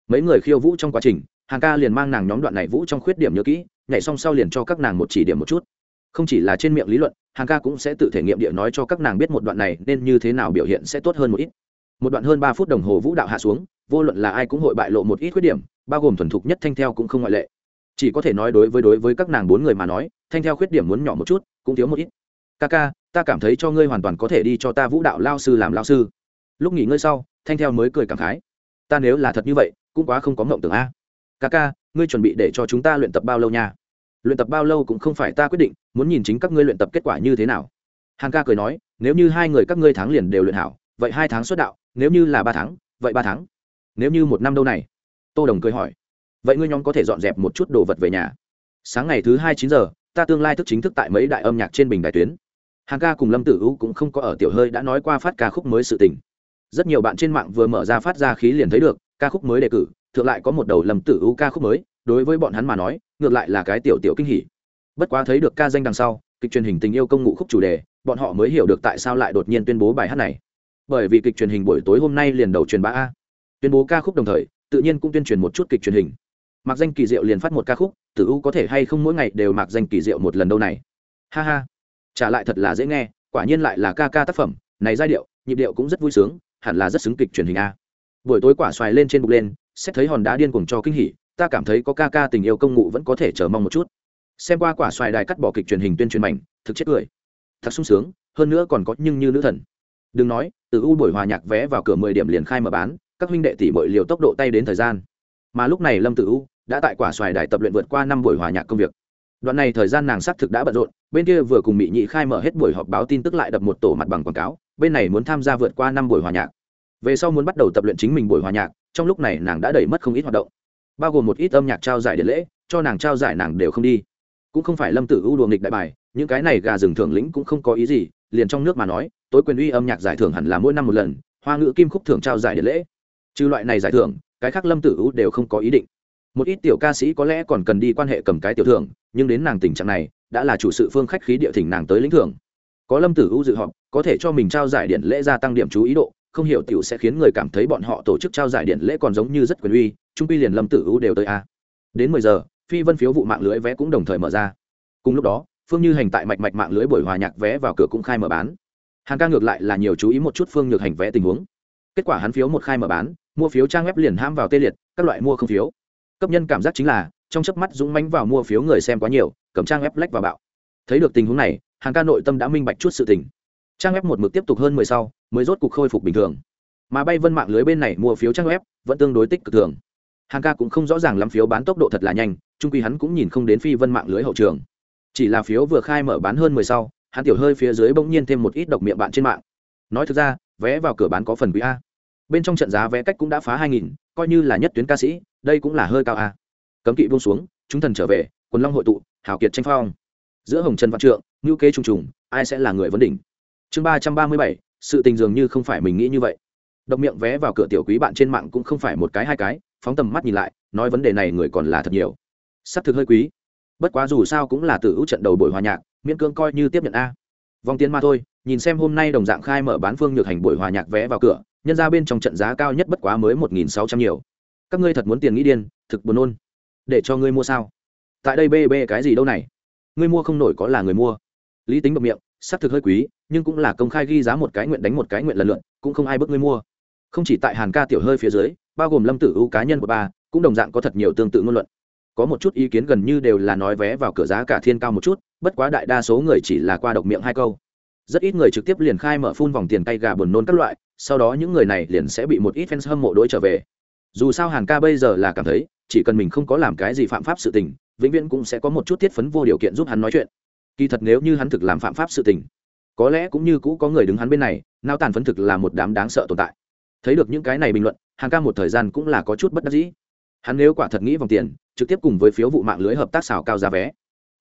Mấy người khiêu vũ trong quá trình, hàng ca liền mang nàng nhóm đoạn này vũ trong khuyết điểm nhớ kỹ, nhảy xong sau liền cho các nàng một chỉ điểm một chút. Không chỉ là trên miệng lý luận, hàng ca cũng sẽ tự thể nghiệm địa nói cho các nàng biết một đoạn này nên như thế nào biểu hiện sẽ tốt hơn một ít. Một đoạn hơn ba phút đồng hồ vũ đạo hạ xuống, vô luận là ai cũng hội bại lộ một ít khuyết điểm, bao gồm thuần thục nhất thanh theo cũng không ngoại lệ. Chỉ có thể nói đối với đối với các nàng bốn người mà nói, thanh theo khuyết điểm muốn nhỏ một chút, cũng thiếu một ít. Ca ca ta cảm thấy cho ngươi hoàn toàn có thể đi cho ta vũ đạo lao sư làm lao sư. Lúc nghỉ ngơi sau, thanh theo mới cười cảm khái. Ta nếu là thật như vậy, cũng quá không có mộng tưởng a. Ca ca, ngươi chuẩn bị để cho chúng ta luyện tập bao lâu nha? Luyện tập bao lâu cũng không phải ta quyết định, muốn nhìn chính các ngươi luyện tập kết quả như thế nào. Hàn ca cười nói, nếu như hai người các ngươi tháng liền đều luyện hảo, vậy hai tháng xuất đạo, nếu như là ba tháng, vậy ba tháng. Nếu như một năm đâu này? Tô đồng cười hỏi. Vậy ngươi nhóm có thể dọn dẹp một chút đồ vật về nhà. Sáng ngày thứ hai chín giờ, ta tương lai thức chính thức tại mấy đại âm nhạc trên bình đại tuyến hàng ca cùng lâm tử u cũng không có ở tiểu hơi đã nói qua phát ca khúc mới sự tình. Rất nhiều bạn trên mạng vừa mở ra phát ra khí liền thấy được, ca khúc mới đề cử, thượng lại có một đầu lâm tử u ca khúc mới, đối với bọn hắn mà nói, ngược lại là cái tiểu tiểu kinh hỉ. Bất quá thấy được ca danh đằng sau, kịch truyền hình tình yêu công ngụ khúc chủ đề, bọn họ mới hiểu được tại sao lại đột nhiên tuyên bố bài hát này. Bởi vì kịch truyền hình buổi tối hôm nay liền đầu truyền bá a. Tuyên bố ca khúc đồng thời, tự nhiên cũng tuyên truyền một chút kịch truyền hình. Mặc danh kỳ diệu liền phát một ca khúc, tử u có thể hay không mỗi ngày đều mặc danh kỳ diệu một lần đâu này. Ha ha trả lại thật là dễ nghe, quả nhiên lại là ca ca tác phẩm, này giai điệu, nhịp điệu cũng rất vui sướng, hẳn là rất xứng kịch truyền hình a. Buổi tối quả xoài lên trên bục lên, xét thấy hòn đá điên cuồng cho kinh hỉ, ta cảm thấy có ca ca tình yêu công ngụ vẫn có thể chờ mong một chút. Xem qua quả xoài đài cắt bỏ kịch truyền hình tuyên truyền mảnh, thực chết cười. Thật sung sướng, hơn nữa còn có nhưng như nữ thần. Đừng nói, từ u buổi hòa nhạc vé vào cửa mười điểm liền khai mở bán, các huynh đệ tỷ bội liều tốc độ tay đến thời gian. Mà lúc này lâm tử u đã tại quả xoài đài tập luyện vượt qua năm buổi hòa nhạc công việc. Đoạn này thời gian nàng xác thực đã bận rộn bên kia vừa cùng mỹ nhị khai mở hết buổi họp báo tin tức lại đập một tổ mặt bằng quảng cáo, bên này muốn tham gia vượt qua năm buổi hòa nhạc. Về sau muốn bắt đầu tập luyện chính mình buổi hòa nhạc, trong lúc này nàng đã đẩy mất không ít hoạt động. Bao gồm một ít âm nhạc trao giải điện lễ, cho nàng trao giải nàng đều không đi. Cũng không phải lâm tử u đùa nghịch đại bài, những cái này gà rừng thưởng lĩnh cũng không có ý gì, liền trong nước mà nói, tối quyền uy âm nhạc giải thưởng hẳn là mỗi năm một lần, hoa ngữ kim khúc thưởng trao giải điện lễ. Trừ loại này giải thưởng, cái khác lâm tử u đều không có ý định một ít tiểu ca sĩ có lẽ còn cần đi quan hệ cầm cái tiểu thưởng, nhưng đến nàng tình trạng này, đã là chủ sự phương khách khí địa thỉnh nàng tới lĩnh thưởng. Có lâm tử u dự họp, có thể cho mình trao giải điện lễ gia tăng điểm chú ý độ, không hiểu tiểu sẽ khiến người cảm thấy bọn họ tổ chức trao giải điện lễ còn giống như rất quyền uy, trung quy liền lâm tử u đều tới a. Đến mười giờ, phi vân phiếu vụ mạng lưới vé cũng đồng thời mở ra. Cùng lúc đó, phương như hành tại mạch mạch mạng lưới buổi hòa nhạc vé vào cửa cũng khai mở bán. Hàng ca ngược lại là nhiều chú ý một chút phương nhược hành vé tình huống. Kết quả hắn phiếu một khai mở bán, mua phiếu trang web liền ham vào tê liệt, các loại mua không phiếu cấp nhân cảm giác chính là, trong chớp mắt dũng mánh vào mua phiếu người xem quá nhiều, cầm trang web lách vào bạo. Thấy được tình huống này, hàng ca nội tâm đã minh bạch chút sự tình. Trang web một mực tiếp tục hơn mười sau, mới rốt cuộc khôi phục bình thường. Mà bay vân mạng lưới bên này mua phiếu trang web, vẫn tương đối tích cực thường. Hàng ca cũng không rõ ràng lắm phiếu bán tốc độ thật là nhanh trung quy hắn cũng nhìn không đến phi vân mạng lưới hậu trường. Chỉ là phiếu vừa khai mở bán hơn mười sau, hắn tiểu hơi phía dưới bỗng nhiên thêm một ít độc miệng bạn trên mạng. Nói thực ra, vé vào cửa bán có phần quý a bên trong trận giá vé cách cũng đã phá hai nghìn, coi như là nhất tuyến ca sĩ, đây cũng là hơi cao a. Cấm kỵ buông xuống, chúng thần trở về, quần long hội tụ hảo kiệt tranh phong. Giữa hồng trần văn trượng ngữ kế trùng trùng, ai sẽ là người vấn đỉnh? Chương ba trăm ba mươi bảy, sự tình dường như không phải mình nghĩ như vậy. Độc miệng vé vào cửa tiểu quý bạn trên mạng cũng không phải một cái hai cái, phóng tầm mắt nhìn lại, nói vấn đề này người còn là thật nhiều. S ắ c thực hơi quý. Bất quá dù sao cũng là từ ưu trận đầu buổi hòa nhạc, miễn cưỡng coi như tiếp nhận a. Vòng tiền mà thôi, nhìn xem hôm nay đồng dạng khai mở bán phương nhược hành buổi hòa nhạc vé vào cửa nhân ra bên trong trận giá cao nhất bất quá mới một nghìn sáu trăm nhiều. Các ngươi thật muốn tiền nghĩ điên, thực buồn nôn. Để cho ngươi mua sao? Tại đây bê bê cái gì đâu này? Ngươi mua không nổi có là người mua. Lý tính bậm miệng xác thực hơi quý, nhưng cũng là công khai ghi giá một cái nguyện đánh một cái nguyện lần lượn cũng không ai bước ngươi mua. Không chỉ tại hàn ca tiểu hơi phía dưới, bao gồm lâm tử ưu cá nhân của ba cũng đồng dạng có thật nhiều tương tự ngôn luận. Có một chút ý kiến gần như đều là nói vé vào cửa giá cả thiên cao một chút, bất quá đại đa số người chỉ là qua độc miệng hai câu rất ít người trực tiếp liền khai mở phun vòng tiền tay gà buồn nôn các loại, sau đó những người này liền sẽ bị một ít fans hâm mộ đối trở về. Dù sao hàn ca bây giờ là cảm thấy, chỉ cần mình không có làm cái gì phạm pháp sự tình, vĩnh viễn cũng sẽ có một chút thiết phấn vô điều kiện giúp hắn nói chuyện. Kỳ thật nếu như hắn thực làm phạm pháp sự tình, có lẽ cũng như cũ có người đứng hắn bên này, nao tàn phấn thực là một đám đáng sợ tồn tại. Thấy được những cái này bình luận, hàn ca một thời gian cũng là có chút bất đắc dĩ. Hắn nếu quả thật nghĩ vòng tiền, trực tiếp cùng với phiếu vụ mạng lưới hợp tác xào cao giá vé.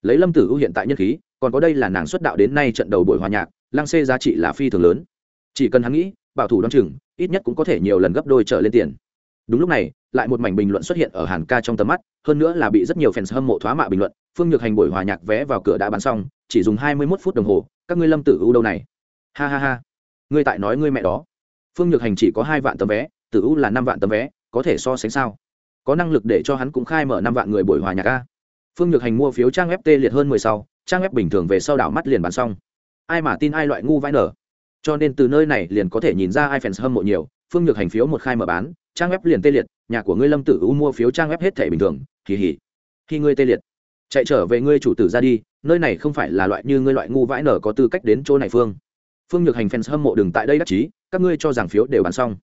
Lấy lâm tử ưu hiện tại nhân khí, còn có đây là nàng xuất đạo đến nay trận đầu buổi hòa nhạc lăng xê giá trị là phi thường lớn. Chỉ cần hắn nghĩ, bảo thủ đ o chừng, ít nhất cũng có thể nhiều lần gấp đôi trở lên tiền. Đúng lúc này, lại một mảnh bình luận xuất hiện ở hàn ca trong tầm mắt, hơn nữa là bị rất nhiều fans hâm mộ thoá mạ bình luận. Phương nhược hành buổi hòa nhạc vé vào cửa đã bán xong, chỉ dùng hai mươi mốt phút đồng hồ, các ngươi lâm tử U đâu này? Ha ha ha. Ngươi tại nói ngươi mẹ đó. Phương nhược hành chỉ có hai vạn tấm vé, tử U là năm vạn tấm vé, có thể so sánh sao? Có năng lực để cho hắn cũng khai mở năm vạn người buổi hòa nhạc a. Phương nhược hành mua phiếu trang web tê liệt hơn mười sau, trang web bình thường về sau đảo mắt liền bán xong ai mà tin ai loại ngu vãi nở. Cho nên từ nơi này liền có thể nhìn ra ai fans hâm mộ nhiều, phương nhược hành phiếu một khai mở bán, trang web liền tê liệt, nhà của ngươi lâm tử u mua phiếu trang web hết thể bình thường kỳ hỉ khi ngươi tê liệt, chạy trở về ngươi chủ tử ra đi, nơi này không phải là loại như ngươi loại ngu vãi nở có tư cách đến chỗ này phương. Phương nhược hành fans hâm mộ đừng tại đây đắc chí, các ngươi cho rằng phiếu đều bán xong.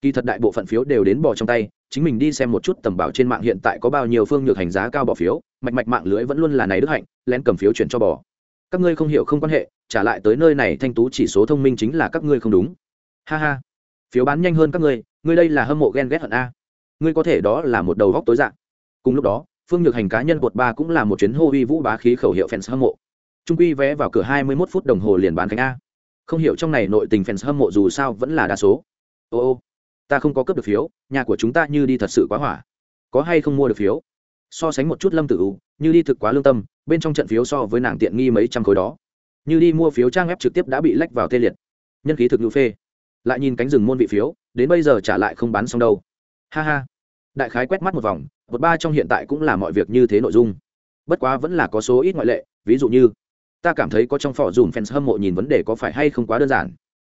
Kỳ thật đại bộ phận phiếu đều đến bỏ trong tay, chính mình đi xem một chút tầm bảo trên mạng hiện tại có bao nhiêu phương nhược hành giá cao bỏ phiếu, mạch mạch mạng lưới vẫn luôn là này đức hạnh, lén cầm phiếu chuyển cho bỏ các ngươi không hiểu không quan hệ, trả lại tới nơi này thanh tú chỉ số thông minh chính là các ngươi không đúng. Ha ha, phiếu bán nhanh hơn các ngươi ngươi đây là hâm mộ ghen ghét hận a. Ngươi có thể đó là một đầu góc tối dạng cùng lúc đó, phương nhược hành cá nhân quật ba cũng là một chuyến hô uy vũ bá khí khẩu hiệu fans hâm mộ. Trung quy vé vào cửa hai mươi 21 phút đồng hồ liền bán cánh a. Không hiểu trong này nội tình fans hâm mộ dù sao vẫn là đa số. Ô ô, ta không có cấp được phiếu, nhà của chúng ta như đi thật sự quá hỏa. Có hay không mua được phiếu? So sánh một chút lâm tử u, như đi thực quá lương tâm, bên trong trận phiếu so với nàng tiện nghi mấy trăm khối đó. Như đi mua phiếu trang web trực tiếp đã bị lách vào tê liệt. Nhân khí thực ngữ phê. Lại nhìn cánh rừng môn vị phiếu, đến bây giờ trả lại không bán xong đâu. Ha ha. Đại khái quét mắt một vòng, một ba trong hiện tại cũng là mọi việc như thế nội dung. Bất quá vẫn là có số ít ngoại lệ, ví dụ như, ta cảm thấy có trong phỏ dùm fans hâm mộ nhìn vấn đề có phải hay không quá đơn giản.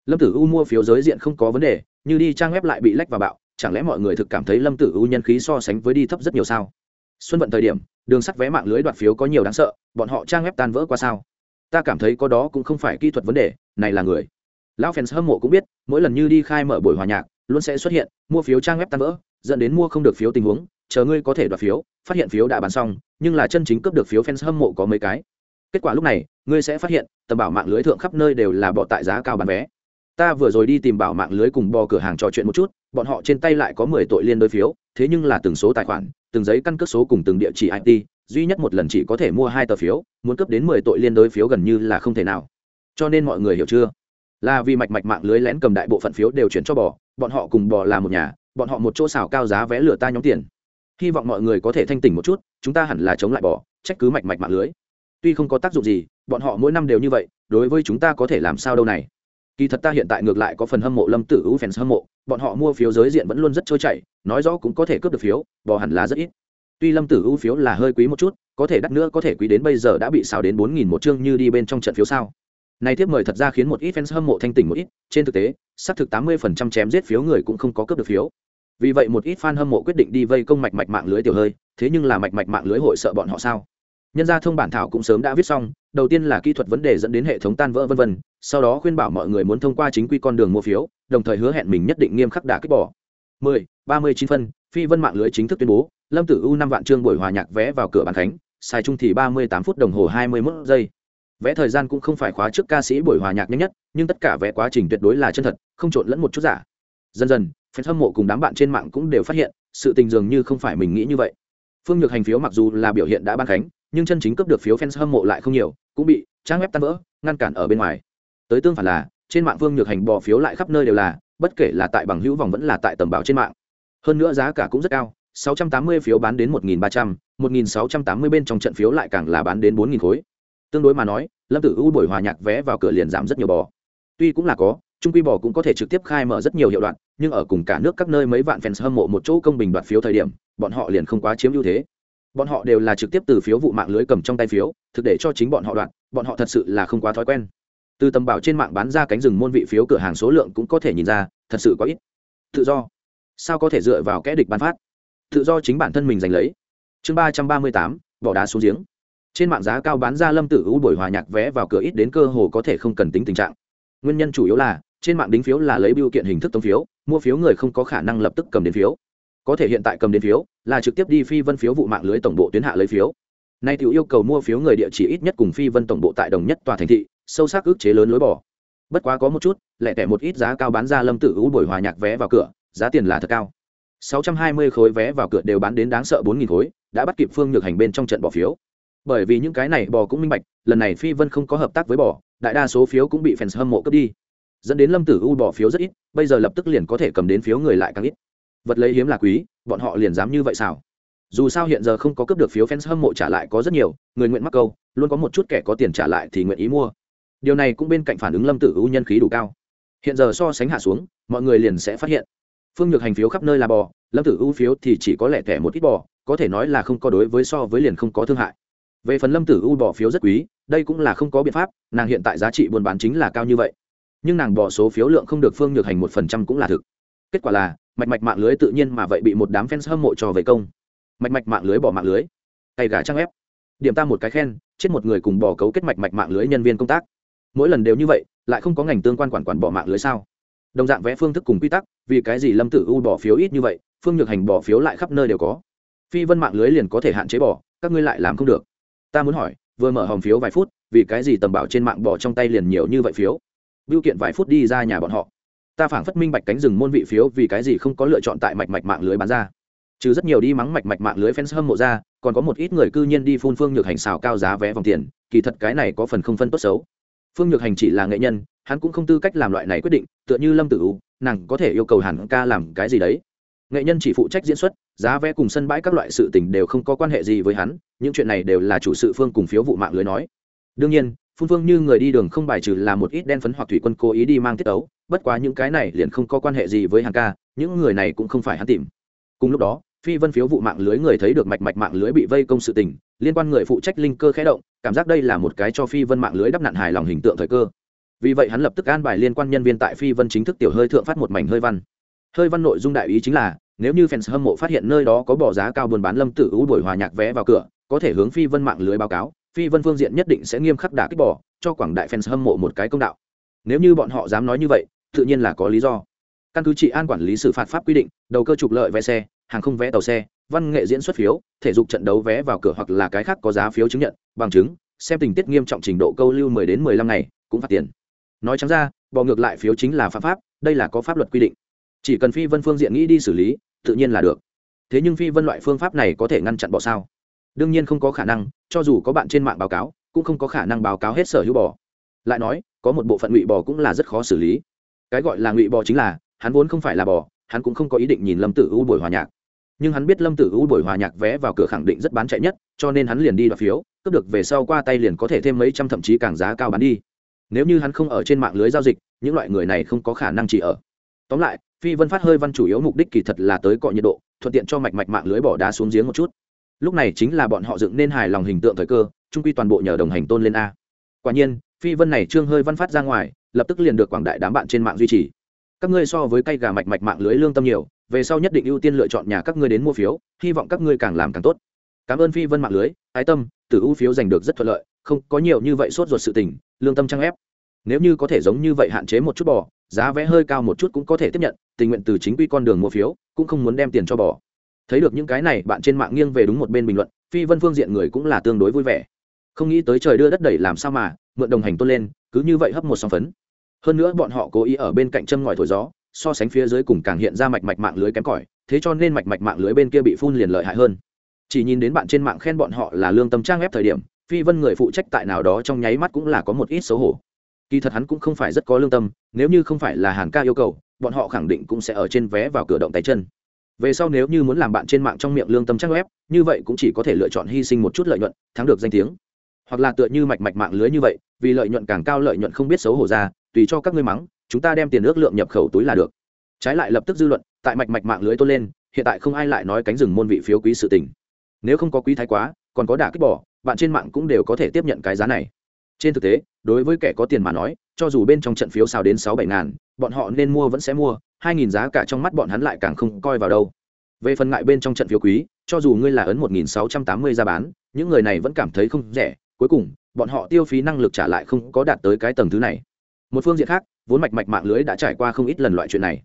Lâm tử u mua phiếu giới diện không có vấn đề, như đi trang web lại bị lách và bạo, chẳng lẽ mọi người thực cảm thấy lâm tử u nhân khí so sánh với đi thấp rất nhiều sao? Xuân vận thời điểm, đường sắt vé mạng lưới đoạt phiếu có nhiều đáng sợ, bọn họ trang web tan vỡ qua sao? Ta cảm thấy có đó cũng không phải kỹ thuật vấn đề, này là người. Lão fans hâm mộ cũng biết, mỗi lần như đi khai mở buổi hòa nhạc, luôn sẽ xuất hiện, mua phiếu trang web tan vỡ, dẫn đến mua không được phiếu tình huống, chờ ngươi có thể đoạt phiếu, phát hiện phiếu đã bán xong, nhưng là chân chính cướp được phiếu fans hâm mộ có mấy cái. Kết quả lúc này, ngươi sẽ phát hiện, tầm bảo mạng lưới thượng khắp nơi đều là bọ tại giá cao bán vé. Ta vừa rồi đi tìm bảo mạng lưới cùng bò cửa hàng trò chuyện một chút, bọn họ trên tay lại có mười tội liên đối phiếu, thế nhưng là từng số tài khoản từng giấy căn cước số cùng từng địa chỉ it duy nhất một lần chỉ có thể mua hai tờ phiếu, muốn cấp đến mười tội liên đối phiếu gần như là không thể nào. Cho nên mọi người hiểu chưa? Là vì mạch mạch mạng lưới lén cầm đại bộ phận phiếu đều chuyển cho bò, bọn họ cùng bò là một nhà, bọn họ một chỗ xào cao giá vé lừa ta nhóm tiền. Hy vọng mọi người có thể thanh tỉnh một chút, chúng ta hẳn là chống lại bò, trách cứ mạch mạch mạng lưới. Tuy không có tác dụng gì, bọn họ mỗi năm đều như vậy, đối với chúng ta có thể làm sao đâu này. Kỳ thật ta hiện tại ngược lại có phần hâm mộ lâm tử Vũ fans hâm mộ, bọn họ mua phiếu giới diện vẫn luôn rất trôi chảy nói rõ cũng có thể cướp được phiếu, bò hẳn là rất ít. Tuy lâm tử ưu phiếu là hơi quý một chút, có thể đắt nữa có thể quý đến bây giờ đã bị xào đến bốn nghìn một chương như đi bên trong trận phiếu sao. Này tiếp mời thật ra khiến một ít fans hâm mộ thanh tỉnh một ít, trên thực tế, xác thực tám mươi phần trăm chém giết phiếu người cũng không có cướp được phiếu. Vì vậy một ít fan hâm mộ quyết định đi vây công mạch mạch mạng lưới tiểu hơi, thế nhưng là mạch mạch mạng lưới hội sợ bọn họ sao? Nhân gia thông bản thảo cũng sớm đã viết xong, đầu tiên là kỹ thuật vấn đề dẫn đến hệ thống tan vỡ vân vân, sau đó khuyên bảo mọi người muốn thông qua chính quy con đường mua phiếu, đồng thời hứa hẹn mình nhất định nghiêm khắc đả kích bỏ. 10, 39 phân phi vân mạng lưới chính thức tuyên bố lâm tử u năm vạn chương buổi hòa nhạc vé vào cửa bàn khánh sai chung thì 38 phút đồng hồ 21 giây. Vé thời gian cũng không phải khóa trước ca sĩ buổi hòa nhạc nhanh nhất nhưng tất cả vé quá trình tuyệt đối là chân thật không trộn lẫn một chút giả. Dần dần fan hâm mộ cùng đám bạn trên mạng cũng đều phát hiện sự tình dường như không phải mình nghĩ như vậy. Phương nhược hành phiếu mặc dù là biểu hiện đã ban khánh nhưng chân chính cấp được phiếu fans hâm mộ lại không nhiều cũng bị trang web tan vỡ ngăn cản ở bên ngoài. Tới tương phản là trên mạng phương nhược hành bỏ phiếu lại khắp nơi đều là bất kể là tại bằng hữu vòng vẫn là tại tầm báo trên mạng. Hơn nữa giá cả cũng rất cao 680 phiếu bán đến 1.300, 1.680 bên trong trận phiếu lại càng là bán đến 4.000 khối. Tương đối mà nói lâm tử u buổi hòa nhạc vé vào cửa liền giảm rất nhiều bò. Tuy cũng là có trung quy bò cũng có thể trực tiếp khai mở rất nhiều hiệu đoạn nhưng ở cùng cả nước các nơi mấy vạn fans hâm mộ một chỗ công bình đoạt phiếu thời điểm bọn họ liền không quá chiếm ưu thế. Bọn họ đều là trực tiếp từ phiếu vụ mạng lưới cầm trong tay phiếu thực để cho chính bọn họ đoạn bọn họ thật sự là không quá thói quen từ tầm bảo trên mạng bán ra cánh rừng môn vị phiếu cửa hàng số lượng cũng có thể nhìn ra, thật sự có ít. Tự do. Sao có thể dựa vào kẽ địch bán phát? Tự do chính bản thân mình giành lấy. Chương ba trăm ba mươi tám, bỏ đá xuống giếng. Trên mạng giá cao bán ra lâm tử u buổi hòa nhạc vé vào cửa ít đến cơ hồ có thể không cần tính tình trạng. Nguyên nhân chủ yếu là, trên mạng đính phiếu là lấy biểu kiện hình thức tống phiếu, mua phiếu người không có khả năng lập tức cầm đến phiếu. Có thể hiện tại cầm đến phiếu, là trực tiếp đi phi vân phiếu vụ mạng lưới tổng bộ tuyến hạ lấy phiếu. Nay tiểu yêu cầu mua phiếu người địa chỉ ít nhất cùng phi vân tổng bộ tại đồng nhất tòa thành thị sâu sắc ước chế lớn lối bỏ. Bất quá có một chút, lẻ tẻ một ít giá cao bán ra lâm tử u buổi hòa nhạc vé vào cửa, giá tiền là thật cao. 620 khối vé vào cửa đều bán đến đáng sợ 4.000 khối, đã bắt kịp phương nhược hành bên trong trận bỏ phiếu. Bởi vì những cái này bò cũng minh bạch, lần này phi vân không có hợp tác với bò, đại đa số phiếu cũng bị fans hâm mộ cướp đi. Dẫn đến lâm tử u bỏ phiếu rất ít, bây giờ lập tức liền có thể cầm đến phiếu người lại càng ít. Vật lấy hiếm là quý, bọn họ liền dám như vậy sao dù sao hiện giờ không có cướp được phiếu fans hâm mộ trả lại có rất nhiều, người nguyện mắc câu, luôn có một chút kẻ có tiền trả lại thì nguyện ý mua điều này cũng bên cạnh phản ứng lâm tử u nhân khí đủ cao. Hiện giờ so sánh hạ xuống, mọi người liền sẽ phát hiện. Phương nhược hành phiếu khắp nơi là bò, lâm tử u phiếu thì chỉ có lẻ tẻ một ít bò, có thể nói là không có đối với so với liền không có thương hại. Về phần lâm tử u bỏ phiếu rất quý, đây cũng là không có biện pháp, nàng hiện tại giá trị buôn bán chính là cao như vậy. Nhưng nàng bỏ số phiếu lượng không được phương nhược hành một phần trăm cũng là thực. Kết quả là, mạch mạch mạng lưới tự nhiên mà vậy bị một đám fans hâm mộ trò về công. Mạch mạch mạng lưới bỏ mạng lưới. Tay gà trang ép. Điểm ta một cái khen, chết một người cùng bỏ cấu kết mạch mạch mạng lưới nhân viên công tác mỗi lần đều như vậy, lại không có ngành tương quan quản quản bỏ mạng lưới sao? Đồng dạng vẽ phương thức cùng quy tắc, vì cái gì lâm tử u bỏ phiếu ít như vậy, phương nhược hành bỏ phiếu lại khắp nơi đều có? Phi vân mạng lưới liền có thể hạn chế bỏ, các ngươi lại làm không được. Ta muốn hỏi, vừa mở hòm phiếu vài phút, vì cái gì tầm bảo trên mạng bỏ trong tay liền nhiều như vậy phiếu? Biêu kiện vài phút đi ra nhà bọn họ. Ta phảng phất minh bạch cánh rừng môn vị phiếu vì cái gì không có lựa chọn tại mạch mạch mạng lưới bán ra. Trừ rất nhiều đi mắng mạch mạch mạng lưới fans hâm mộ ra, còn có một ít người cư nhiên đi phun phương nhược hành xào cao giá vé vòng tiền, kỳ thật cái này có phần không phân tốt xấu phương nhược hành chỉ là nghệ nhân, hắn cũng không tư cách làm loại này quyết định, tựa như lâm tử u, nàng có thể yêu cầu hẳn ca làm cái gì đấy. Nghệ nhân chỉ phụ trách diễn xuất, giá vé cùng sân bãi các loại sự tình đều không có quan hệ gì với hắn, những chuyện này đều là chủ sự phương cùng phiếu vụ mạng lưới nói. Đương nhiên phun phương như người đi đường không bài trừ là một ít đen phấn hoặc thủy quân cố ý đi mang tiết ấu bất quá những cái này liền không có quan hệ gì với hàng ca, những người này cũng không phải hắn tìm. Cùng lúc đó, phi vân phiếu vụ mạng lưới người thấy được mạch mạch mạng lưới bị vây công sự tình liên quan người phụ trách linh cơ khẽ động, cảm giác đây là một cái cho phi vân mạng lưới đắp nạn hài lòng hình tượng thời cơ. Vì vậy hắn lập tức an bài liên quan nhân viên tại phi vân chính thức tiểu hơi thượng phát một mảnh hơi văn. Hơi văn nội dung đại ý chính là, nếu như fans hâm mộ phát hiện nơi đó có bỏ giá cao buôn bán lâm tử u buổi hòa nhạc vé vào cửa, có thể hướng phi vân mạng lưới báo cáo, phi vân phương diện nhất định sẽ nghiêm khắc đả kích bỏ cho quảng đại fans hâm mộ một cái công đạo. Nếu như bọn họ dám nói như vậy, tự nhiên là có lý do. Căn cứ trị an quản lý xử phạt pháp quy định, đầu cơ trục lợi vé xe, hàng không vé tàu xe văn nghệ diễn xuất phiếu, thể dục trận đấu vé vào cửa hoặc là cái khác có giá phiếu chứng nhận, bằng chứng, xem tình tiết nghiêm trọng trình độ câu lưu 10 đến 15 ngày, cũng phạt tiền. Nói trắng ra, bỏ ngược lại phiếu chính là phạm pháp, đây là có pháp luật quy định. Chỉ cần phi vân phương diện nghĩ đi xử lý, tự nhiên là được. Thế nhưng phi vân loại phương pháp này có thể ngăn chặn bỏ sao? Đương nhiên không có khả năng, cho dù có bạn trên mạng báo cáo, cũng không có khả năng báo cáo hết sở hữu bỏ lại nói, có một bộ phận ngụy bò cũng là rất khó xử lý. Cái gọi là ngụy bò chính là, hắn vốn không phải là bò, hắn cũng không có ý định nhìn lâm tử u buổi hòa nhạc nhưng hắn biết lâm tử u buổi hòa nhạc vé vào cửa khẳng định rất bán chạy nhất, cho nên hắn liền đi đoạt phiếu, cướp được về sau qua tay liền có thể thêm mấy trăm thậm chí càng giá cao bán đi. Nếu như hắn không ở trên mạng lưới giao dịch, những loại người này không có khả năng chỉ ở. Tóm lại, phi vân phát hơi văn chủ yếu mục đích kỳ thật là tới cọ nhiệt độ, thuận tiện cho mạch mạch mạng lưới bỏ đá xuống giếng một chút. Lúc này chính là bọn họ dựng nên hài lòng hình tượng thời cơ, trung quy toàn bộ nhờ đồng hành tôn lên a. Quả nhiên, phi vân này trương hơi văn phát ra ngoài, lập tức liền được quảng đại đám bạn trên mạng duy trì. Các ngươi so với cây gà mạch mạch mạng lưới lương tâm nhiều về sau nhất định ưu tiên lựa chọn nhà các ngươi đến mua phiếu, hy vọng các ngươi càng làm càng tốt. Cảm ơn phi vân mạng lưới, ái tâm, từ ưu phiếu giành được rất thuận lợi, không có nhiều như vậy sốt ruột sự tình, lương tâm trang ép. Nếu như có thể giống như vậy hạn chế một chút bò, giá vé hơi cao một chút cũng có thể tiếp nhận, tình nguyện từ chính quy con đường mua phiếu, cũng không muốn đem tiền cho bò. Thấy được những cái này, bạn trên mạng nghiêng về đúng một bên bình luận, phi vân phương diện người cũng là tương đối vui vẻ. Không nghĩ tới trời đưa đất đẩy làm sao mà, mượn đồng hành tôn lên, cứ như vậy hấp một sóng phấn. Hơn nữa bọn họ cố ý ở bên cạnh châm ngòi thổi gió so sánh phía dưới cùng càng hiện ra mạch mạch mạng lưới kém cỏi, thế cho nên mạch mạch mạng lưới bên kia bị phun liền lợi hại hơn. Chỉ nhìn đến bạn trên mạng khen bọn họ là lương tâm trang ép thời điểm, phi vân người phụ trách tại nào đó trong nháy mắt cũng là có một ít xấu hổ. Kỳ thật hắn cũng không phải rất có lương tâm, nếu như không phải là hàn ca yêu cầu, bọn họ khẳng định cũng sẽ ở trên vé vào cửa động tay chân. Về sau nếu như muốn làm bạn trên mạng trong miệng lương tâm trang web, như vậy cũng chỉ có thể lựa chọn hy sinh một chút lợi nhuận, thắng được danh tiếng. Hoặc là tựa như mạch mạch mạng lưới như vậy, vì lợi nhuận càng cao lợi nhuận không biết xấu hổ ra, tùy cho các ngươi mắng chúng ta đem tiền ước lượng nhập khẩu túi là được. Trái lại lập tức dư luận, tại mạch mạch mạng lưới tôn lên, hiện tại không ai lại nói cánh rừng môn vị phiếu quý sự tình. Nếu không có quý thái quá, còn có đả kích bỏ, bạn trên mạng cũng đều có thể tiếp nhận cái giá này. Trên thực tế, đối với kẻ có tiền mà nói, cho dù bên trong trận phiếu xào đến sáu bảy ngàn, bọn họ nên mua vẫn sẽ mua, hai nghìn giá cả trong mắt bọn hắn lại càng không coi vào đâu. Về phần ngại bên trong trận phiếu quý, cho dù ngươi là ấn một nghìn sáu trăm tám mươi ra bán, những người này vẫn cảm thấy không rẻ, cuối cùng, bọn họ tiêu phí năng lực trả lại không có đạt tới cái tầng thứ này một phương diện khác, vốn mạch mạch mạng lưới đã trải qua không ít lần loại chuyện này.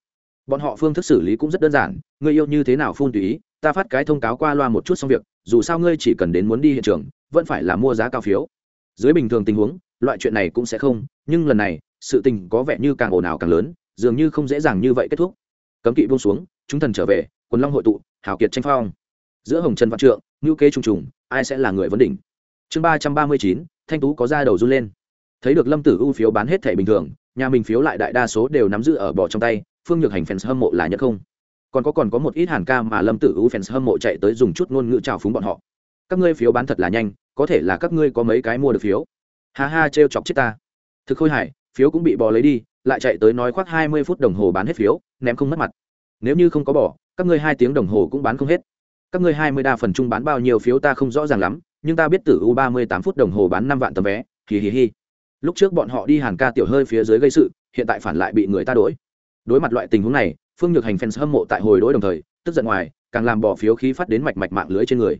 Bọn họ phương thức xử lý cũng rất đơn giản, ngươi yêu như thế nào phun tùy ý, ta phát cái thông cáo qua loa một chút xong việc, dù sao ngươi chỉ cần đến muốn đi hiện trường, vẫn phải là mua giá cao phiếu. Dưới bình thường tình huống, loại chuyện này cũng sẽ không, nhưng lần này, sự tình có vẻ như càng ồn ào càng lớn, dường như không dễ dàng như vậy kết thúc. Cấm kỵ buông xuống, chúng thần trở về, quần long hội tụ, hào kiệt tranh phong. Giữa hồng trần văn trượng ngữ kế trùng trùng, ai sẽ là người vấn đỉnh? Chương ba trăm ba mươi chín, thanh tú có ra đầu run lên thấy được lâm tử U phiếu bán hết thẻ bình thường, nhà mình phiếu lại đại đa số đều nắm giữ ở bỏ trong tay, phương nhược hành fans hâm mộ là nhất không. Còn có còn có một ít hàn ca mà lâm tử U fans hâm mộ chạy tới dùng chút ngôn ngữ trào phúng bọn họ. Các ngươi phiếu bán thật là nhanh, có thể là các ngươi có mấy cái mua được phiếu. Ha ha, trêu chọc chết ta. Thực khôi hải, phiếu cũng bị bò lấy đi, lại chạy tới nói khoác hai mươi phút đồng hồ bán hết phiếu, ném không mất mặt. Nếu như không có bỏ các ngươi hai tiếng đồng hồ cũng bán không hết. Các ngươi hai mươi đa phần chung bán bao nhiêu phiếu ta không rõ ràng lắm, nhưng ta biết tử u ba mươi tám phút đồng hồ bán năm vạn tấm vé, hì hì hì lúc trước bọn họ đi hàn ca tiểu hơi phía dưới gây sự, hiện tại phản lại bị người ta đổi đối mặt loại tình huống này, phương nhược hành fans hâm mộ tại hồi đối đồng thời, tức giận ngoài, càng làm bỏ phiếu khí phát đến mạch mạch mạng lưới trên người.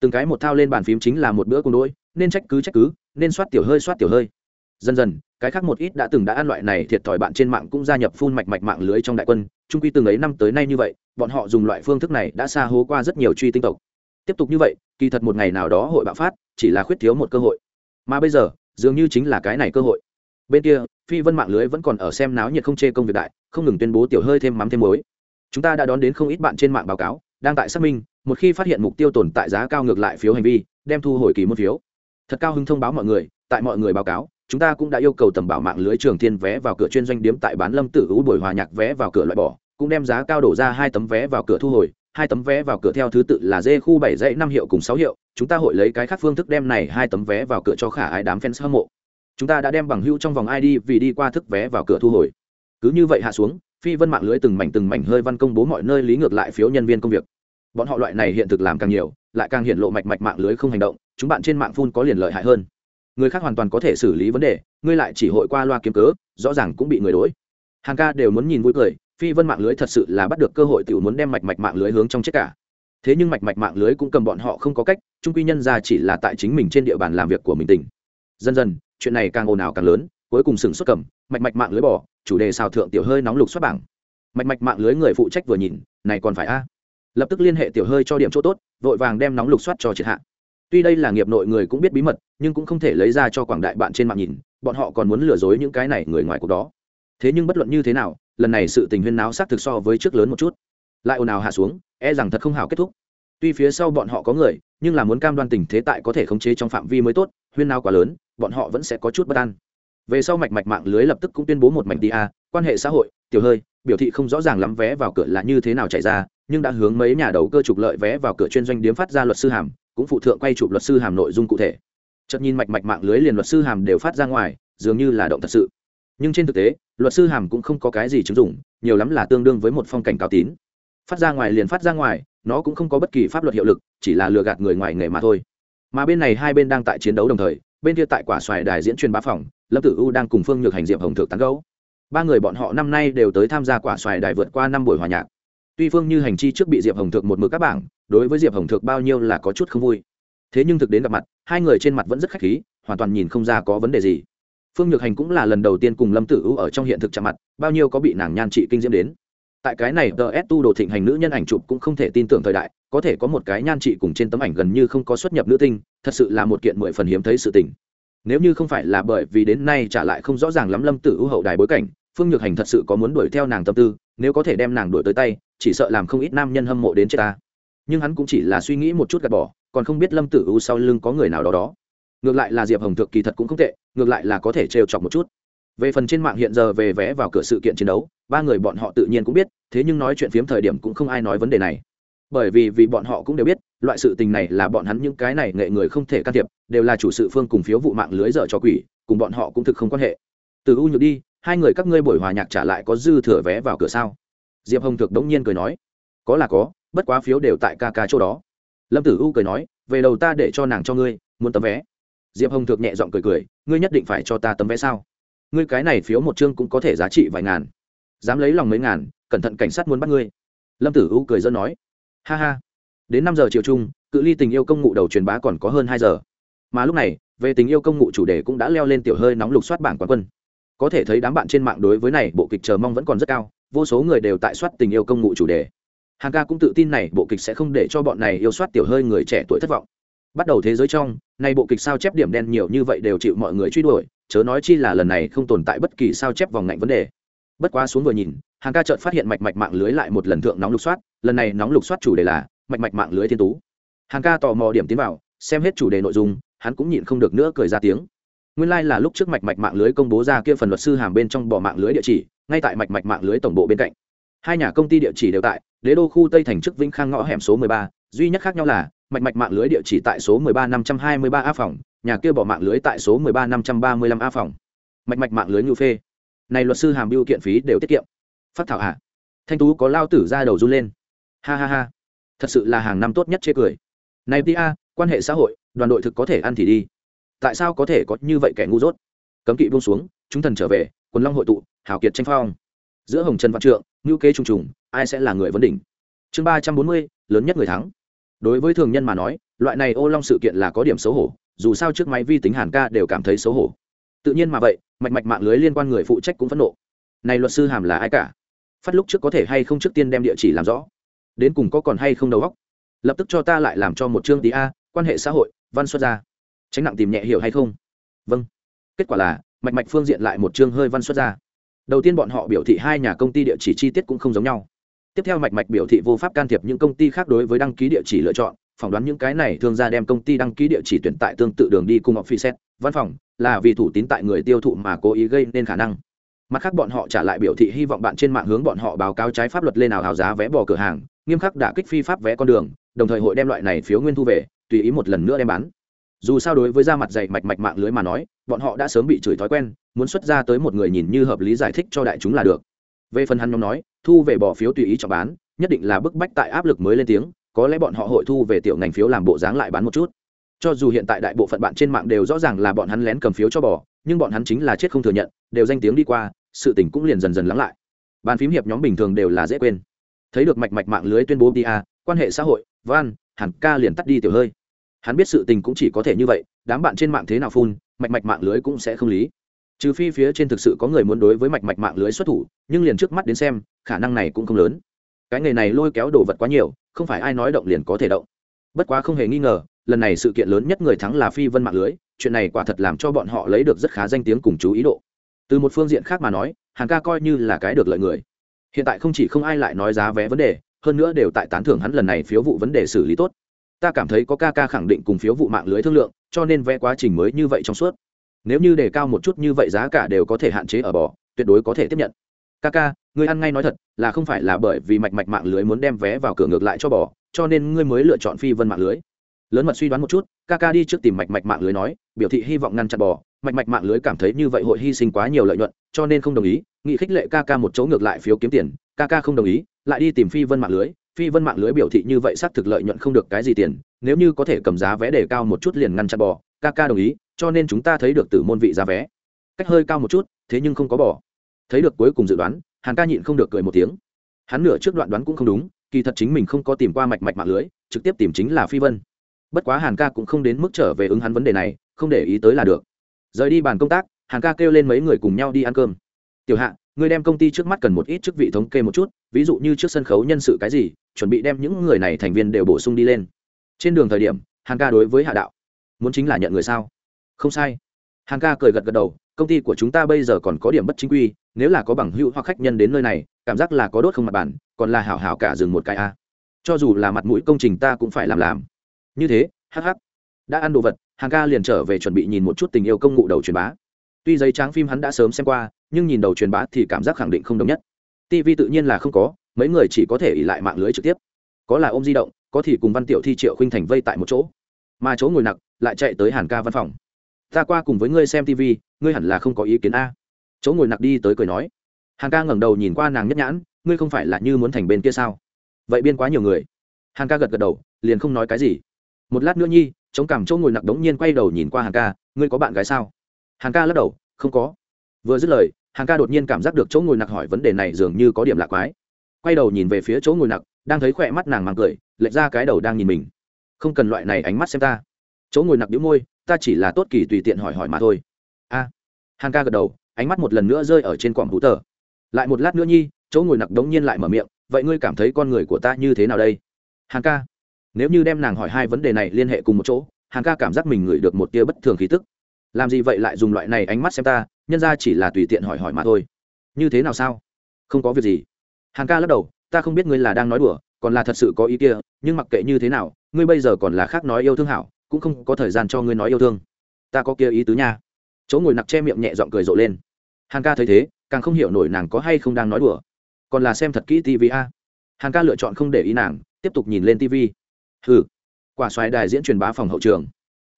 Từng cái một thao lên bàn phím chính là một bữa cùng đôi, nên trách cứ trách cứ, nên soát tiểu hơi soát tiểu hơi. Dần dần, cái khác một ít đã từng đã ăn loại này thiệt thòi bạn trên mạng cũng gia nhập phun mạch mạch mạng lưới trong đại quân trung quy từng ấy năm tới nay như vậy, bọn họ dùng loại phương thức này đã xa hố qua rất nhiều truy tinh tộc. Tiếp tục như vậy, kỳ thật một ngày nào đó hội bạo phát, chỉ là khuyết thiếu một cơ hội. Mà bây giờ dường như chính là cái này cơ hội. Bên kia, phi vân mạng lưới vẫn còn ở xem náo nhiệt không chê công việc đại, không ngừng tuyên bố tiểu hơi thêm mắm thêm muối. Chúng ta đã đón đến không ít bạn trên mạng báo cáo, đang tại xác minh, một khi phát hiện mục tiêu tồn tại giá cao ngược lại phiếu hành vi, đem thu hồi kỳ một phiếu. Thật cao hứng thông báo mọi người, tại mọi người báo cáo, chúng ta cũng đã yêu cầu tầm bảo mạng lưới trường thiên vé vào cửa chuyên doanh điếm tại bán lâm tử hữu buổi hòa nhạc vé vào cửa loại bỏ, cũng đem giá cao đổ ra hai tấm vé vào cửa thu hồi hai tấm vé vào cửa theo thứ tự là dê khu bảy dãy năm hiệu cùng sáu hiệu. Chúng ta hội lấy cái khác phương thức đem này hai tấm vé vào cửa cho khả ai đám fans hâm mộ. Chúng ta đã đem bằng hữu trong vòng id vì đi qua thức vé vào cửa thu hồi. Cứ như vậy hạ xuống, phi vân mạng lưới từng mảnh từng mảnh hơi văn công bố mọi nơi lý ngược lại phiếu nhân viên công việc. Bọn họ loại này hiện thực làm càng nhiều, lại càng hiện lộ mạch mạch mạng lưới không hành động, chúng bạn trên mạng phun có liền lợi hại hơn. Người khác hoàn toàn có thể xử lý vấn đề, ngươi lại chỉ hội qua loa kiếm cớ, rõ ràng cũng bị người đối. Hàng ca đều muốn nhìn vui cười phi vân mạng lưới thật sự là bắt được cơ hội tự muốn đem mạch mạch mạng lưới hướng trong chết cả. Thế nhưng mạch mạch mạng lưới cũng cầm bọn họ không có cách, trung quy nhân ra chỉ là tại chính mình trên địa bàn làm việc của mình tỉnh. Dần dần, chuyện này càng ồn ào càng lớn, cuối cùng sừng xuất cầm, mạch mạch mạng lưới bỏ, chủ đề xào thượng tiểu hơi nóng lục xuất bảng. Mạch mạch mạng lưới người phụ trách vừa nhìn, này còn phải a? Lập tức liên hệ tiểu hơi cho điểm chỗ tốt, vội vàng đem nóng lục soát cho triệt hạ. Tuy đây là nghiệp nội người cũng biết bí mật, nhưng cũng không thể lấy ra cho quảng đại bạn trên mạng nhìn, bọn họ còn muốn lừa dối những cái này người ngoài cuộc đó thế nhưng bất luận như thế nào, lần này sự tình huyên náo xác thực so với trước lớn một chút. Lại ồn ào hạ xuống e rằng thật không hào kết thúc. Tuy phía sau bọn họ có người, nhưng là muốn cam đoan tình thế tại có thể khống chế trong phạm vi mới tốt, huyên náo quá lớn, bọn họ vẫn sẽ có chút bất an. Về sau mạch mạch mạng lưới lập tức cũng tuyên bố một mảnh tia quan hệ xã hội, tiểu hơi, biểu thị không rõ ràng lắm vé vào cửa là như thế nào chạy ra, nhưng đã hướng mấy nhà đầu cơ trục lợi vé vào cửa chuyên doanh điếm phát ra luật sư hàm, cũng phụ thượng quay chụp luật sư hàm nội dung cụ thể. Chợt nhìn mạch mạch mạng lưới liền luật sư hàm đều phát ra ngoài, dường như là động thật sự nhưng trên thực tế, luật sư hàm cũng không có cái gì chứng dụng, nhiều lắm là tương đương với một phong cảnh cao tín. Phát ra ngoài liền phát ra ngoài, nó cũng không có bất kỳ pháp luật hiệu lực, chỉ là lừa gạt người ngoài nghề mà thôi. Mà bên này hai bên đang tại chiến đấu đồng thời, bên kia tại quả xoài đài diễn truyền bá phòng, lâm tử u đang cùng phương nhược hành diệp hồng thượng tán gấu ba người bọn họ năm nay đều tới tham gia quả xoài đài vượt qua năm buổi hòa nhạc. Tuy phương như hành chi trước bị diệp hồng thượng một mực các bảng, đối với diệp hồng thượng bao nhiêu là có chút không vui. Thế nhưng thực đến gặp mặt, hai người trên mặt vẫn rất khách khí, hoàn toàn nhìn không ra có vấn đề gì phương nhược hành cũng là lần đầu tiên cùng lâm tử u ở trong hiện thực chạm mặt, bao nhiêu có bị nàng nhan trị kinh diễm đến. Tại cái này tờ s tu đồ thịnh hành nữ nhân ảnh chụp cũng không thể tin tưởng thời đại, có thể có một cái nhan trị cùng trên tấm ảnh gần như không có xuất nhập nữ tinh, thật sự là một kiện mười phần hiếm thấy sự tình. Nếu như không phải là bởi vì đến nay trả lại không rõ ràng lắm lâm tử u hậu đài bối cảnh, phương nhược hành thật sự có muốn đuổi theo nàng tâm tư, nếu có thể đem nàng đuổi tới tay, chỉ sợ làm không ít nam nhân hâm mộ đến chết ta. Nhưng hắn cũng chỉ là suy nghĩ một chút gạt bỏ, còn không biết lâm tử u sau lưng có người nào đó đó ngược lại là diệp hồng thực kỳ thật cũng không tệ, ngược lại là có thể trêu chọc một chút. Về phần trên mạng hiện giờ về vé vào cửa sự kiện chiến đấu, ba người bọn họ tự nhiên cũng biết, thế nhưng nói chuyện phiếm thời điểm cũng không ai nói vấn đề này. Bởi vì vì bọn họ cũng đều biết, loại sự tình này là bọn hắn những cái này nghệ người không thể can thiệp, đều là chủ sự phương cùng phiếu vụ mạng lưới dở cho quỷ, cùng bọn họ cũng thực không quan hệ. Từ u nhược đi, hai người các ngươi buổi hòa nhạc trả lại có dư thừa vé vào cửa sao? Diệp hồng thực đống nhiên cười nói. Có là có, bất quá phiếu đều tại ca ca chỗ đó. Lâm tử u cười nói, về đầu ta để cho nàng cho ngươi, muốn tấm vé diệp hồng thược nhẹ giọng cười cười, ngươi nhất định phải cho ta tấm vé sao? Ngươi cái này phiếu một chương cũng có thể giá trị vài ngàn. Dám lấy lòng mấy ngàn, cẩn thận cảnh sát muốn bắt ngươi. Lâm tử u cười dân nói, ha ha. Đến năm giờ chiều chung, cự ly tình yêu công ngụ đầu truyền bá còn có hơn hai giờ. Mà lúc này, về tình yêu công ngụ chủ đề cũng đã leo lên tiểu hơi nóng lục soát bảng quán quân. Có thể thấy đám bạn trên mạng đối với này bộ kịch chờ mong vẫn còn rất cao, vô số người đều tại soát tình yêu công ngụ chủ đề. Hàng ca cũng tự tin này bộ kịch sẽ không để cho bọn này yêu soát tiểu hơi người trẻ tuổi thất vọng bắt đầu thế giới trong, nay bộ kịch sao chép điểm đen nhiều như vậy đều chịu mọi người truy đuổi, chớ nói chi là lần này không tồn tại bất kỳ sao chép vòng ngạnh vấn đề. Bất quá xuống vừa nhìn, hàng ca chợt phát hiện mạch mạch mạng lưới lại một lần thượng nóng lục soát, lần này nóng lục soát chủ đề là mạch mạch mạng lưới thiên tú. Hàng ca tò mò điểm tiến vào, xem hết chủ đề nội dung, hắn cũng nhịn không được nữa cười ra tiếng. Nguyên lai、like、là lúc trước mạch mạch mạng lưới công bố ra kia phần luật sư hàm bên trong bỏ mạng lưới địa chỉ, ngay tại mạch mạch mạng lưới tổng bộ bên cạnh. Hai nhà công ty địa chỉ đều tại, đế đô khu tây thành chức vĩnh khang ngõ hẻm số mười ba, duy nhất khác nhau là mạch mạch mạng lưới địa chỉ tại số mười ba năm trăm hai mươi ba a phòng nhà kia bỏ mạng lưới tại số mười ba năm trăm ba mươi lăm a phòng. Mạch mạch mạng lưới ngưu phê. Này luật sư hàm biêu kiện phí đều tiết kiệm. Phát thảo hạ thanh tú có lao tử ra đầu run lên. Ha ha ha. Thật sự là hàng năm tốt nhất chê cười. Này a, quan hệ xã hội đoàn đội thực có thể ăn thì đi. Tại sao có thể có như vậy kẻ ngu dốt? Cấm kỵ buông xuống chúng thần trở về quần long hội tụ hào kiệt tranh phong. Giữa hồng trần vạn trượng nhu kế trùng trùng ai sẽ là người vấn đỉnh? Chương ba trăm bốn mươi lớn nhất người thắng đối với thường nhân mà nói, loại này ô long sự kiện là có điểm xấu hổ, dù sao trước máy vi tính hàn ca đều cảm thấy xấu hổ. Tự nhiên mà vậy, mạch mạch mạng lưới liên quan người phụ trách cũng phẫn nộ. Này luật sư hàm là ai cả? Phát lúc trước có thể hay không trước tiên đem địa chỉ làm rõ? Đến cùng có còn hay không đầu góc lập tức cho ta lại làm cho một chương tí a, quan hệ xã hội, văn xuất ra. Tránh nặng tìm nhẹ hiểu hay không? Vâng. Kết quả là, mạch mạch phương diện lại một chương hơi văn xuất ra. Đầu tiên bọn họ biểu thị hai nhà công ty địa chỉ chi tiết cũng không giống nhau tiếp theo mạch mạch biểu thị vô pháp can thiệp những công ty khác đối với đăng ký địa chỉ lựa chọn, phỏng đoán những cái này thường ra đem công ty đăng ký địa chỉ tuyển tại tương tự đường đi cùng họ phi xét văn phòng, là vì thủ tín tại người tiêu thụ mà cố ý gây nên khả năng. Mặt khác bọn họ trả lại biểu thị hy vọng bạn trên mạng hướng bọn họ báo cáo trái pháp luật lên nào hào giá vé bỏ cửa hàng, nghiêm khắc đả kích phi pháp vé con đường, đồng thời hội đem loại này phiếu nguyên thu về, tùy ý một lần nữa đem bán. Dù sao đối với da mặt dày mạch mạch mạng lưới mà nói, bọn họ đã sớm bị chửi thói quen, muốn xuất ra tới một người nhìn như hợp lý giải thích cho đại chúng là được. Về phần hắn nhóm nói thu về bỏ phiếu tùy ý cho bán, nhất định là bức bách tại áp lực mới lên tiếng, có lẽ bọn họ hội thu về tiểu ngành phiếu làm bộ dáng lại bán một chút. Cho dù hiện tại đại bộ phận bạn trên mạng đều rõ ràng là bọn hắn lén cầm phiếu cho bỏ nhưng bọn hắn chính là chết không thừa nhận, đều danh tiếng đi qua, sự tình cũng liền dần dần lắng lại. Bàn phím hiệp nhóm bình thường đều là dễ quên. Thấy được mạch mạch mạng lưới tuyên bố tia à, quan hệ xã hội, van hẳn ca liền tắt đi tiểu hơi. Hắn biết sự tình cũng chỉ có thể như vậy, đám bạn trên mạng thế nào phun, mạch mạch mạng lưới cũng sẽ không lý trừ phi phía trên thực sự có người muốn đối với mạch mạch mạng lưới xuất thủ, nhưng liền trước mắt đến xem, khả năng này cũng không lớn. Cái nghề này lôi kéo đồ vật quá nhiều, không phải ai nói động liền có thể động. Bất quá không hề nghi ngờ, lần này sự kiện lớn nhất người thắng là phi vân mạng lưới, chuyện này quả thật làm cho bọn họ lấy được rất khá danh tiếng cùng chú ý độ. Từ một phương diện khác mà nói, hàng ca coi như là cái được lợi người. Hiện tại không chỉ không ai lại nói giá vé vấn đề, hơn nữa đều tại tán thưởng hắn lần này phiếu vụ vấn đề xử lý tốt. Ta cảm thấy có ca ca khẳng định cùng phiếu vụ mạng lưới thương lượng, cho nên vẽ quá trình mới như vậy trong suốt nếu như đề cao một chút như vậy giá cả đều có thể hạn chế ở bò, tuyệt đối có thể tiếp nhận. Ca ca ngươi ăn ngay nói thật, là không phải là bởi vì mạch mạch mạng lưới muốn đem vé vào cửa ngược lại cho bò, cho nên ngươi mới lựa chọn phi vân mạng lưới. Lớn mật suy đoán một chút ca ca đi trước tìm mạch mạch mạng lưới nói, biểu thị hy vọng ngăn chặn bò. Mạch mạch mạng lưới cảm thấy như vậy hội hy sinh quá nhiều lợi nhuận, cho nên không đồng ý, nghị khích lệ ca ca một chỗ ngược lại phiếu kiếm tiền. Ca ca không đồng ý, lại đi tìm phi vân mạng lưới. Phi vân mạng lưới biểu thị như vậy xác thực lợi nhuận không được cái gì tiền, nếu như có thể cầm giá vé để cao một chút liền ngăn chặn bò ca ca đồng ý, cho nên chúng ta thấy được tử môn vị giá vé. Cách hơi cao một chút, thế nhưng không có bỏ. thấy được cuối cùng dự đoán, hàn ca nhịn không được cười một tiếng. Hắn nửa trước đoạn đoán cũng không đúng, kỳ thật chính mình không có tìm qua mạch mạch mạng lưới, trực tiếp tìm chính là phi vân. Bất quá hàn ca cũng không đến mức trở về ứng hắn vấn đề này, không để ý tới là được. Rời đi bàn công tác, hàn ca kêu lên mấy người cùng nhau đi ăn cơm. Tiểu hạ, ngươi đem công ty trước mắt cần một ít chức vị thống kê một chút, ví dụ như trước sân khấu nhân sự cái gì, chuẩn bị đem những người này thành viên đều bổ sung đi lên. Trên đường thời điểm, hàn ca đối với hạ đạo muốn chính là nhận người sao? Không sai. Hàn ca cười gật gật đầu, công ty của chúng ta bây giờ còn có điểm bất chính quy, nếu là có bằng hữu hoặc khách nhân đến nơi này, cảm giác là có đốt không mặt bản còn là hảo hảo cả dừng một cái a. Cho dù là mặt mũi công trình ta cũng phải làm làm. Như thế hh đã ăn đồ vật hàn ca liền trở về chuẩn bị nhìn một chút tình yêu công ngụ đầu truyền bá. Tuy giấy tráng phim hắn đã sớm xem qua, nhưng nhìn đầu truyền bá thì cảm giác khẳng định không đồng nhất. Tv tự nhiên là không có, mấy người chỉ có thể ỉ lại mạng lưới trực tiếp. Có là ôm di động, có thì cùng văn tiểu thi, triệu khinh thành vây tại một chỗ. Mà chỗ ngồi nặng lại chạy tới hàn ca văn phòng. Ta qua cùng với ngươi xem tv ngươi hẳn là không có ý kiến a. Chỗ ngồi nặc đi tới cười nói. Hàn ca ngẩng đầu nhìn qua nàng nhất nhãn ngươi không phải là như muốn thành bên kia sao? Vậy biên quá nhiều người. Hàn ca gật gật đầu liền không nói cái gì. Một lát nữa nhi chống cằm chỗ ngồi nặc đống nhiên quay đầu nhìn qua hàn ca ngươi có bạn gái sao? Hàn ca lắc đầu không có. Vừa dứt lời hàn ca đột nhiên cảm giác được chỗ ngồi nặc hỏi vấn đề này dường như có điểm lạ quái. Quay đầu nhìn về phía chỗ ngồi nặc, đang thấy khỏe mắt nàng mang cười lệch ra cái đầu đang nhìn mình. Không cần loại này ánh mắt xem ta chỗ ngồi nặc đĩu môi, ta chỉ là tốt kỳ tùy tiện hỏi hỏi mà thôi. A. À. hàn ca gật đầu, ánh mắt một lần nữa rơi ở trên quảng hữu tờ. Lại một lát nữa nhi, chỗ ngồi nặc đống nhiên lại mở miệng, vậy ngươi cảm thấy con người của ta như thế nào đây? Hàn ca. Nếu như đem nàng hỏi hai vấn đề này liên hệ cùng một chỗ, hàn ca cảm giác mình ngửi được một tia bất thường khí tức. Làm gì vậy lại dùng loại này ánh mắt xem ta, nhân ra chỉ là tùy tiện hỏi hỏi mà thôi. Như thế nào sao? Không có việc gì. Hàn ca lắc đầu, ta không biết ngươi là đang nói đùa, còn là thật sự có ý kia, nhưng mặc kệ như thế nào, ngươi bây giờ còn là khác nói yêu thương hảo cũng không có thời gian cho ngươi nói yêu thương. Ta có kia ý tứ nha. Chỗ ngồi nặc che miệng nhẹ giọng cười rộ lên. Hàn ca thấy thế, càng không hiểu nổi nàng có hay không đang nói đùa. Còn là xem thật kỹ tv a. Hàn ca lựa chọn không để ý nàng, tiếp tục nhìn lên tv hừ. Quả xoài đài diễn truyền bá phòng hậu trường.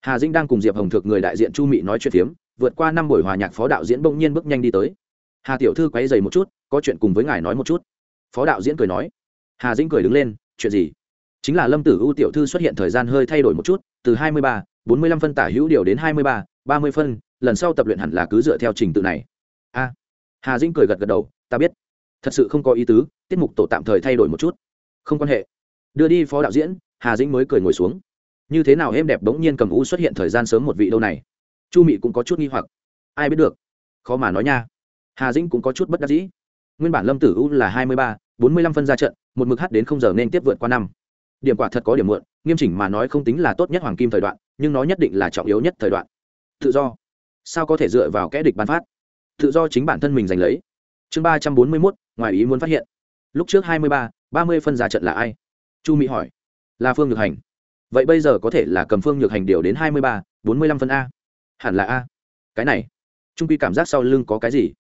Hà dĩnh đang cùng diệp hồng thực người đại diện chu mị nói chuyện phiếm, vượt qua năm buổi hòa nhạc phó đạo diễn bỗng nhiên bước nhanh đi tới. Hà tiểu thư quay dày một chút, có chuyện cùng với ngài nói một chút. Phó đạo diễn cười nói. Hà dĩnh cười đứng lên, chuyện gì? Chính là lâm tử u tiểu thư xuất hiện thời gian hơi thay đổi một chút, từ hai mươi ba, bốn mươi lăm phân tả hữu điều đến hai mươi ba ba mươi phân, lần sau tập luyện hẳn là cứ dựa theo trình tự này. A. Hà dĩnh cười gật gật đầu, ta biết. Thật sự không có ý tứ, tiết mục tổ tạm thời thay đổi một chút. Không quan hệ. Đưa đi phó đạo diễn, hà dĩnh mới cười ngồi xuống. Như thế nào êm đẹp bỗng nhiên cầm u xuất hiện thời gian sớm một vị đâu này? Chu mị cũng có chút nghi hoặc. Ai biết được. Khó mà nói nha. Hà dĩnh cũng có chút bất đắc dĩ. Nguyên bản lâm tử u là hai mươi ba, bốn mươi lăm phân ra trận, một mực h đến không giờ nên tiếp vượt qua năm điểm quả thật có điểm muộn, nghiêm chỉnh mà nói không tính là tốt nhất hoàng kim thời đoạn, nhưng nó nhất định là trọng yếu nhất thời đoạn. Tự do. Sao có thể dựa vào kẽ địch bán phát? Tự do chính bản thân mình giành lấy. Chương ba trăm bốn mươi mốt, ngoài ý muốn phát hiện. Lúc trước hai mươi ba ba mươi phân ra trận là ai? Chu mỹ hỏi. Là phương nhược hành. Vậy bây giờ có thể là cầm phương nhược hành điều đến hai mươi ba, bốn mươi lăm phân a? Hẳn là a. Cái này. Trung quy cảm giác sau lưng có cái gì?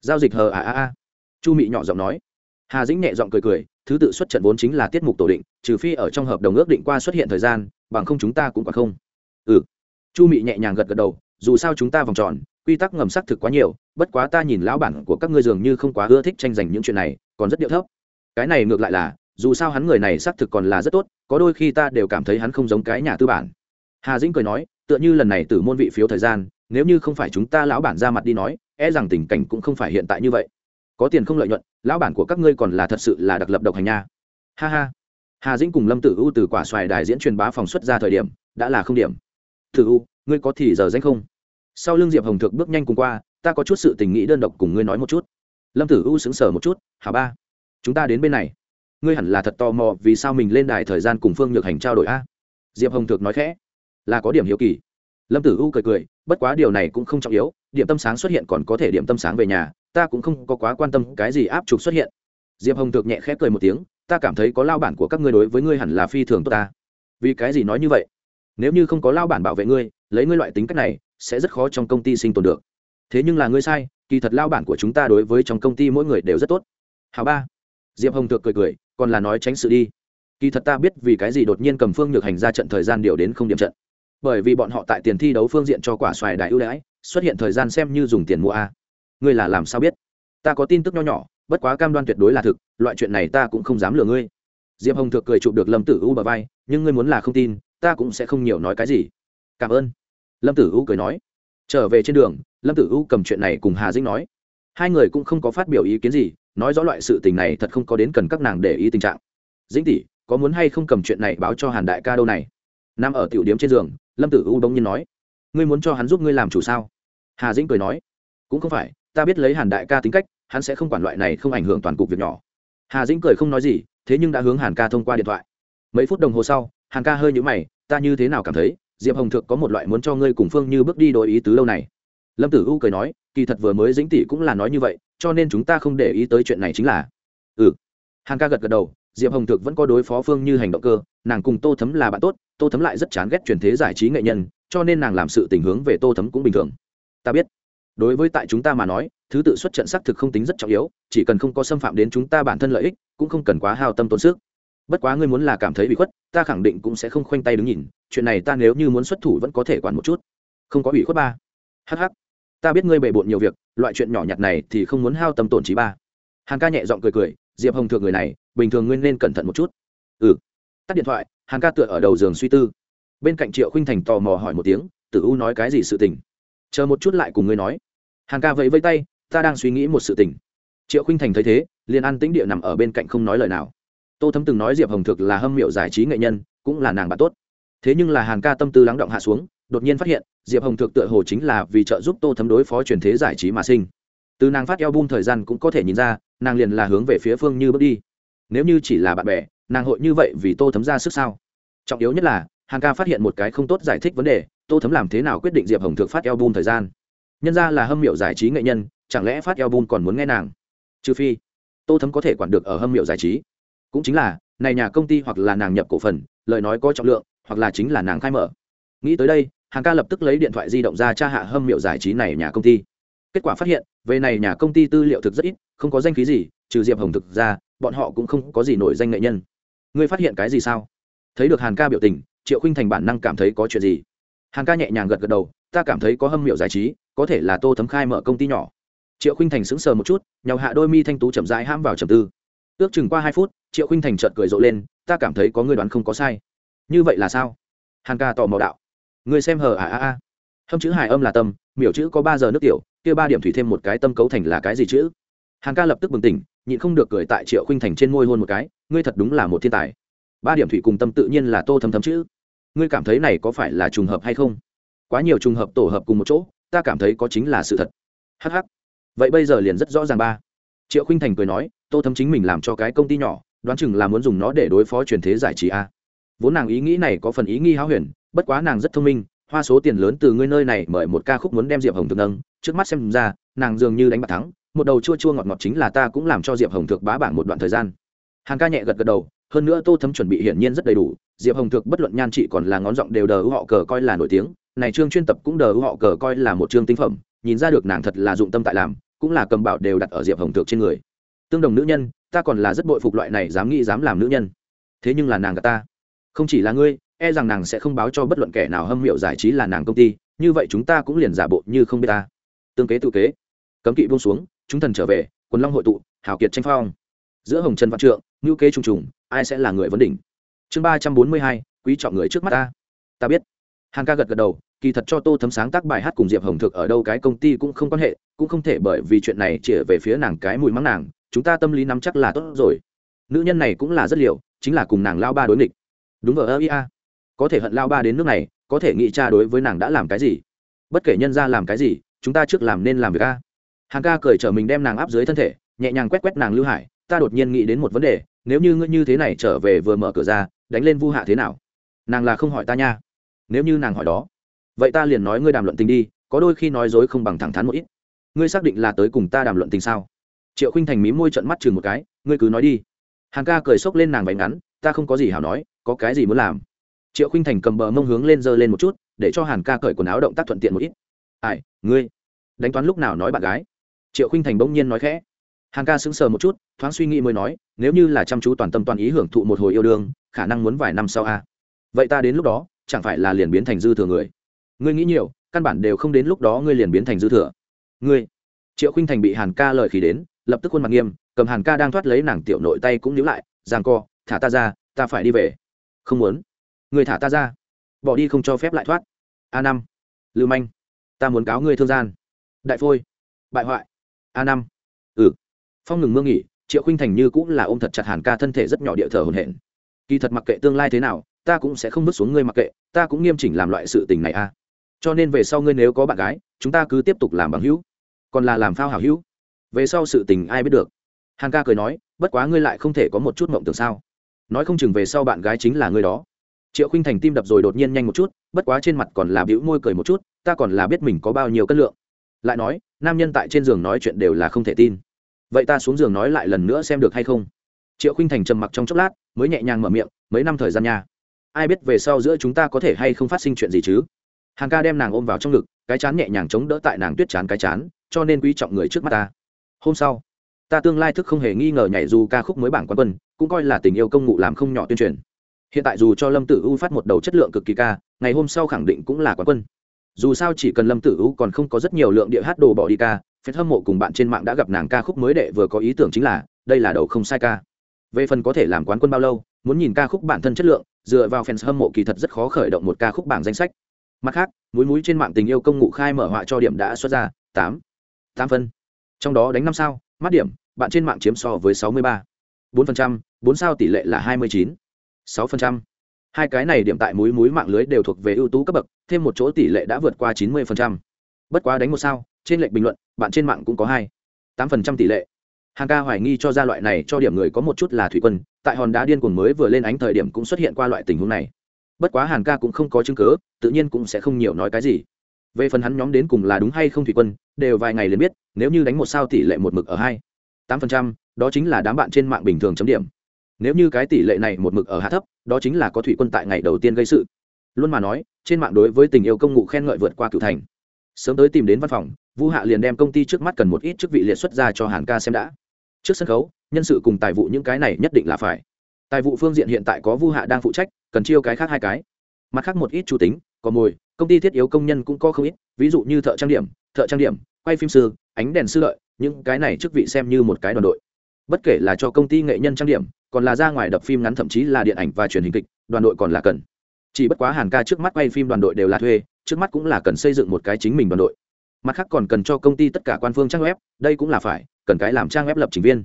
Giao dịch hờ à a a. Chu mị nhỏ giọng nói. Hà dĩnh nhẹ giọng cười cười thứ tự xuất trận vốn chính là tiết mục tổ định, trừ phi ở trong hợp đồng ước định qua xuất hiện thời gian, bằng không chúng ta cũng còn không. Ừ. Chu mị nhẹ nhàng gật gật đầu, dù sao chúng ta vòng tròn, quy tắc ngầm xác thực quá nhiều, bất quá ta nhìn lão bản của các ngươi dường như không quá ưa thích tranh giành những chuyện này, còn rất điệu thấp. Cái này ngược lại là, dù sao hắn người này xác thực còn là rất tốt, có đôi khi ta đều cảm thấy hắn không giống cái nhà tư bản. Hà dĩnh cười nói, tựa như lần này từ môn vị phiếu thời gian, nếu như không phải chúng ta lão bản ra mặt đi nói e rằng tình cảnh cũng không phải hiện tại như vậy có tiền không lợi nhuận, lão bản của các ngươi còn là thật sự là đặc lập độc hành nha. Ha ha. Hà dĩnh cùng lâm tử u từ quả xoài đài diễn truyền bá phòng xuất ra thời điểm, đã là không điểm. Tử u, ngươi có thì giờ danh không? Sau l ư n g diệp hồng thực bước nhanh cùng qua, ta có chút sự tình nghĩ đơn độc cùng ngươi nói một chút. Lâm tử u sững sờ một chút hả ba, chúng ta đến bên này. Ngươi hẳn là thật tò mò vì sao mình lên đài thời gian cùng phương nhược hành trao đổi a? Diệp hồng thực nói khẽ, là có điểm hiếu kỳ. Lâm tử u cười cười, bất quá điều này cũng không trọng yếu, điểm tâm sáng xuất hiện còn có thể điểm tâm sáng về nhà ta cũng không có quá quan tâm cái gì áp trục xuất hiện. Diệp hồng thực nhẹ khẽ cười một tiếng, ta cảm thấy có lao bản của các ngươi đối với ngươi hẳn là phi thường tốt ta. Vì cái gì nói như vậy? Nếu như không có lao bản bảo vệ ngươi, lấy ngươi loại tính cách này, sẽ rất khó trong công ty sinh tồn được. Thế nhưng là ngươi sai, kỳ thật lao bản của chúng ta đối với trong công ty mỗi người đều rất tốt. Hào ba. Diệp hồng thực cười cười, còn là nói tránh sự đi. Kỳ thật ta biết vì cái gì đột nhiên cầm phương nhược hành ra trận thời gian điều đến không điểm trận. Bởi vì bọn họ tại tiền thi đấu phương diện cho quả xoài đại ưu đãi, xuất hiện thời gian xem như dùng tiền mua a ngươi là làm sao biết? Ta có tin tức nho nhỏ, bất quá cam đoan tuyệt đối là thực, loại chuyện này ta cũng không dám lừa ngươi. Diệp hồng thược cười chụp được lâm tử u bờ vai, nhưng ngươi muốn là không tin, ta cũng sẽ không nhiều nói cái gì. Cảm ơn. Lâm tử u cười nói. Trở về trên đường, lâm tử u cầm chuyện này cùng hà dĩnh nói. Hai người cũng không có phát biểu ý kiến gì, nói rõ loại sự tình này thật không có đến cần các nàng để ý tình trạng. Dĩnh tỷ, có muốn hay không cầm chuyện này báo cho hàn đại ca đâu này? Nằm ở tiểu điếm trên giường, lâm tử u bỗng nhiên nói. Ngươi muốn cho hắn giúp ngươi làm chủ sao? Hà dĩnh cười nói. Cũng không phải ta biết lấy hàn đại ca tính cách, hắn sẽ không quản loại này không ảnh hưởng toàn cục việc nhỏ. Hà dĩnh cười không nói gì, thế nhưng đã hướng hàn ca thông qua điện thoại. Mấy phút đồng hồ sau, hàn ca hơi nhũ mày, ta như thế nào cảm thấy, diệp hồng thượng có một loại muốn cho ngươi cùng phương như bước đi đổi ý tứ lâu này. Lâm tử u cười nói, kỳ thật vừa mới dĩnh tỷ cũng là nói như vậy, cho nên chúng ta không để ý tới chuyện này chính là. Ừ. Hàn ca gật gật đầu, diệp hồng thực vẫn có đối phó phương như hành động cơ, nàng cùng tô thấm là bạn tốt, tô thấm lại rất chán ghét truyền thế giải trí nghệ nhân, cho nên nàng làm sự tình hướng về tô thấm cũng bình thường. Ta biết đối với tại chúng ta mà nói, thứ tự xuất trận xác thực không tính rất trọng yếu, chỉ cần không có xâm phạm đến chúng ta bản thân lợi ích, cũng không cần quá hao tâm tốn sức. Bất quá ngươi muốn là cảm thấy bị khuất, ta khẳng định cũng sẽ không khoanh tay đứng nhìn, chuyện này ta nếu như muốn xuất thủ vẫn có thể quản một chút. Không có ủy khuất ba. Hh ta biết ngươi bề bộn nhiều việc, loại chuyện nhỏ nhặt này thì không muốn hao tâm tổn trí ba. Hàn ca nhẹ giọng cười cười, diệp hồng thường người này, bình thường ngươi nên cẩn thận một chút. Ừ. Tắt điện thoại, hàn ca tựa ở đầu giường suy tư. Bên cạnh triệu khinh thành tò mò hỏi một tiếng, tử u nói cái gì sự tình? Chờ một chút lại cùng ngươi nói. Hàn ca vẫy vẫy tay, ta đang suy nghĩ một sự tình. Triệu khinh thành thấy thế, liền an tĩnh địa nằm ở bên cạnh không nói lời nào. Tô thấm từng nói diệp hồng thực là hâm miệu giải trí nghệ nhân, cũng là nàng bạn tốt. Thế nhưng là hàn ca tâm tư lắng động hạ xuống, đột nhiên phát hiện, diệp hồng thực tựa hồ chính là vì trợ giúp tô thấm đối phó truyền thế giải trí mà sinh. Từ nàng phát eo bum thời gian cũng có thể nhìn ra, nàng liền là hướng về phía phương như bước đi. Nếu như chỉ là bạn bè, nàng hội như vậy vì tô thấm ra sức sao? Trọng yếu nhất là Hàng ca phát hiện một cái không tốt giải thích vấn đề, tô thấm làm thế nào quyết định diệp hồng thực phát eo thời gian? Nhân ra là hâm miệu giải trí nghệ nhân, chẳng lẽ phát eo còn muốn nghe nàng? Trừ phi, tô thấm có thể quản được ở hâm miệu giải trí. Cũng chính là, này nhà công ty hoặc là nàng nhập cổ phần, lời nói có trọng lượng, hoặc là chính là nàng khai mở. Nghĩ tới đây hàng ca lập tức lấy điện thoại di động ra tra hạ hâm miệu giải trí này nhà công ty. Kết quả phát hiện, về này nhà công ty tư liệu thực rất ít, không có danh khí gì, trừ diệp hồng thực ra, bọn họ cũng không có gì nổi danh nghệ nhân. Ngươi phát hiện cái gì sao? Thấy được hàn ca biểu tình triệu khinh thành bản năng cảm thấy có chuyện gì. Hàng ca nhẹ nhàng gật gật đầu, ta cảm thấy có hâm miệu giải trí, có thể là tô thấm khai mở công ty nhỏ. Triệu khinh thành sững sờ một chút, nhào hạ đôi mi thanh tú chậm rãi ham vào trầm tư. Ước chừng qua hai phút, triệu khinh thành chợt cười rộ lên, ta cảm thấy có người đoán không có sai. Như vậy là sao? Hàng ca tò mò đạo. Người xem hờ à à à. Hâm chữ hài âm là tâm, miểu chữ có ba giờ nước tiểu, kia ba điểm thủy thêm một cái tâm cấu thành là cái gì chữ? Hàng ca lập tức bừng tỉnh, nhịn không được cười tại triệu khinh thành trên môi hôn một cái, ngươi thật đúng là một thiên tài. Ba điểm thủy cùng tâm tự nhiên là tô thấm thấm chữ ngươi cảm thấy này có phải là trùng hợp hay không? Quá nhiều trùng hợp tổ hợp cùng một chỗ, ta cảm thấy có chính là sự thật. Hh vậy bây giờ liền rất rõ ràng ba. Triệu khinh thành cười nói, tô thấm chính mình làm cho cái công ty nhỏ, đoán chừng là muốn dùng nó để đối phó truyền thế giải trí a. Vốn nàng ý nghĩ này có phần ý nghi háo huyền, bất quá nàng rất thông minh, hoa số tiền lớn từ ngươi nơi này mời một ca khúc muốn đem diệp hồng thực nâng, trước mắt xem ra, nàng dường như đánh bạc thắng, một đầu chua chua ngọt ngọt chính là ta cũng làm cho diệp hồng thực bá bảng một đoạn thời gian. Hàng ca nhẹ gật gật đầu, hơn nữa tô thấm chuẩn bị hiển nhiên rất đầy đủ diệp hồng thực bất luận nhan trị còn là ngón giọng đều đờ họ cờ coi là nổi tiếng. Này chương chuyên tập cũng đờ họ cờ coi là một chương tinh phẩm, nhìn ra được nàng thật là dụng tâm tại làm, cũng là cầm bảo đều đặt ở diệp hồng thực trên người. Tương đồng nữ nhân, ta còn là rất bội phục loại này dám nghĩ dám làm nữ nhân. Thế nhưng là nàng gặp ta. Không chỉ là ngươi e rằng nàng sẽ không báo cho bất luận kẻ nào hâm hiệu giải trí là nàng công ty, như vậy chúng ta cũng liền giả bộ như không biết ta. Tương kế tự kế. Cấm kỵ buông xuống, chúng thần trở về, quần long hội tụ, hào kiệt tranh phong. Giữa hồng trần văn trượng ngữ kế trùng trùng, ai sẽ là người vấn đỉnh? Chương ba trăm bốn mươi hai, quý trọng người trước mắt ta. Ta biết. Hàn ca gật gật đầu, kỳ thật cho tô thấm sáng tác bài hát cùng diệp hồng thực ở đâu cái công ty cũng không quan hệ, cũng không thể bởi vì chuyện này chỉ về phía nàng cái mùi mắng nàng, chúng ta tâm lý nắm chắc là tốt rồi. Nữ nhân này cũng là rất liệu chính là cùng nàng lao ba đối nghịch. Đúng vờ ơ ia có thể hận lao ba đến nước này, có thể nghĩ cha đối với nàng đã làm cái gì? Bất kể nhân ra làm cái gì, chúng ta trước làm nên làm việc a. Hàng ca cởi trở mình đem nàng áp dưới thân thể, nhẹ nhàng quét quét nàng lưu hải ta đột nhiên nghĩ đến một vấn đề, nếu như ngươi như thế này trở về vừa mở cửa ra, đánh lên vu hạ thế nào? Nàng là không hỏi ta nha. Nếu như nàng hỏi đó, vậy ta liền nói ngươi đàm luận tình đi, có đôi khi nói dối không bằng thẳng thắn một ít. Ngươi xác định là tới cùng ta đàm luận tình sao? Triệu khinh thành mí môi trận mắt chừng một cái, ngươi cứ nói đi. Hàng ca cười xốc lên nàng váy ngắn, ta không có gì hảo nói, có cái gì muốn làm? Triệu khinh thành cầm bờ mông hướng lên giơ lên một chút, để cho hàn ca cởi quần áo động tác thuận tiện một ít. Ai, ngươi? Đánh toán lúc nào nói bạn gái? Triệu khinh thành bỗng nhiên nói khẽ hàng ca sững sờ một chút, thoáng suy nghĩ mới nói, nếu như là chăm chú toàn tâm toàn ý hưởng thụ một hồi yêu đương, khả năng muốn vài năm sau a vậy ta đến lúc đó, chẳng phải là liền biến thành dư thừa người? Ngươi nghĩ nhiều, căn bản đều không đến lúc đó ngươi liền biến thành dư thừa. Ngươi, triệu khinh thành bị hàn ca lời khí đến, lập tức khuôn mặt nghiêm, cầm hàn ca đang thoát lấy nàng tiểu nội tay cũng níu lại giang co, thả ta ra, ta phải đi về. Không muốn. Người thả ta ra. Bỏ đi không cho phép lại thoát. A năm, lưu manh, ta muốn cáo ngươi thương gian. Đại phôi, bại hoại. A năm phong ngừng mương nghỉ, triệu khinh thành như cũng là ôm thật chặt hàn ca thân thể rất nhỏ địa thờ hồn hển. Kỳ thật mặc kệ tương lai thế nào, ta cũng sẽ không bước xuống ngươi mặc kệ, ta cũng nghiêm chỉnh làm loại sự tình này a cho nên về sau ngươi nếu có bạn gái, chúng ta cứ tiếp tục làm bằng hữu. Còn là làm phao hảo hữu. Về sau sự tình ai biết được. Hàn ca cười nói, bất quá ngươi lại không thể có một chút mộng tưởng sao. Nói không chừng về sau bạn gái chính là ngươi đó. Triệu khinh thành tim đập rồi đột nhiên nhanh một chút, bất quá trên mặt còn là bĩu môi cười một chút, ta còn là biết mình có bao nhiêu cân lượng. Lại nói, nam nhân tại trên giường nói chuyện đều là không thể tin vậy ta xuống giường nói lại lần nữa xem được hay không? Triệu khinh thành trầm mặc trong chốc lát, mới nhẹ nhàng mở miệng, mấy năm thời gian nha. Ai biết về sau giữa chúng ta có thể hay không phát sinh chuyện gì chứ? Hàng ca đem nàng ôm vào trong ngực, cái chán nhẹ nhàng chống đỡ tại nàng tuyết chán cái chán, cho nên quý trọng người trước mắt ta. Hôm sau, ta tương lai thức không hề nghi ngờ nhảy dù ca khúc mới bảng quán quân, cũng coi là tình yêu công ngụ làm không nhỏ tuyên truyền. Hiện tại dù cho lâm tử u phát một đầu chất lượng cực kỳ ca, ngày hôm sau khẳng định cũng là quán quân. Dù sao chỉ cần lâm tử u còn không có rất nhiều lượng địa hát đồ bỏ đi ca phép hâm mộ cùng bạn trên mạng đã gặp nàng ca khúc mới đệ vừa có ý tưởng chính là, đây là đầu không sai ca. Về phần có thể làm quán quân bao lâu, muốn nhìn ca khúc bản thân chất lượng, dựa vào fans hâm mộ kỳ thật rất khó khởi động một ca khúc bảng danh sách. Mặt khác, múi múi trên mạng tình yêu công ngụ khai mở họa cho điểm đã xuất ra, tám tám phân. Trong đó đánh năm sao, mắt điểm, bạn trên mạng chiếm so với sáu mươi ba. bốn phần trăm, bốn sao tỷ lệ là hai mươi chín. sáu phần trăm. Hai cái này điểm tại múi múi mạng lưới đều thuộc về ưu tú cấp bậc, thêm một chỗ tỷ lệ đã vượt qua chín mươi phần trăm. Bất quá đánh một sao trên lệnh bình luận, bạn trên mạng cũng có hai, tám phần trăm tỷ lệ. Hàng ca hoài nghi cho ra loại này cho điểm người có một chút là thủy quân, tại hòn đá điên cuồng mới vừa lên ánh thời điểm cũng xuất hiện qua loại tình huống này. Bất quá hàn ca cũng không có chứng cớ tự nhiên cũng sẽ không nhiều nói cái gì. Về phần hắn nhóm đến cùng là đúng hay không thủy quân, đều vài ngày liền biết, nếu như đánh một sao tỷ lệ một mực ở hai, tám phần trăm, đó chính là đám bạn trên mạng bình thường chấm điểm. Nếu như cái tỷ lệ này một mực ở hạ thấp, đó chính là có thủy quân tại ngày đầu tiên gây sự. Luôn mà nói, trên mạng đối với tình yêu công ngụ khen ngợi vượt qua cựu thành sớm tới tìm đến văn phòng, vu hạ liền đem công ty trước mắt cần một ít chức vị liệt xuất ra cho hàn ca xem đã. Trước sân khấu, nhân sự cùng tài vụ những cái này nhất định là phải. Tài vụ phương diện hiện tại có vu hạ đang phụ trách, cần chiêu cái khác hai cái. Mặt khác một ít chủ tính, có mồi, công ty thiết yếu công nhân cũng có không ít, ví dụ như thợ trang điểm, thợ trang điểm, quay phim sư, ánh đèn sư lợi, những cái này chức vị xem như một cái đoàn đội. Bất kể là cho công ty nghệ nhân trang điểm, còn là ra ngoài đập phim ngắn thậm chí là điện ảnh và truyền hình kịch, đoàn đội còn là cần. Chỉ bất quá hàn ca trước mắt quay phim đoàn đội đều là thuê trước mắt cũng là cần xây dựng một cái chính mình đoàn đội. Mặt khác còn cần cho công ty tất cả quan phương trang web, đây cũng là phải, cần cái làm trang web lập trình viên.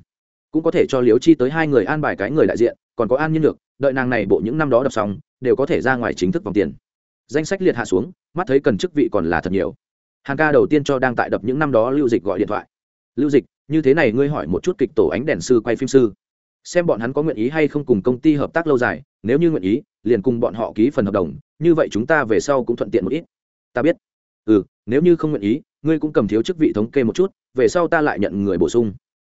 Cũng có thể cho liếu chi tới hai người an bài cái người đại diện, còn có an nhân lược đợi nàng này bộ những năm đó đọc xong, đều có thể ra ngoài chính thức vòng tiền. Danh sách liệt hạ xuống, mắt thấy cần chức vị còn là thật nhiều. Hàng ca đầu tiên cho đang tại đập những năm đó lưu dịch gọi điện thoại. Lưu dịch, như thế này ngươi hỏi một chút kịch tổ ánh đèn sư quay phim sư xem bọn hắn có nguyện ý hay không cùng công ty hợp tác lâu dài, nếu như nguyện ý, liền cùng bọn họ ký phần hợp đồng, như vậy chúng ta về sau cũng thuận tiện một ít. Ta biết. Ừ nếu như không nguyện ý, ngươi cũng cầm thiếu chức vị thống kê một chút, về sau ta lại nhận người bổ sung.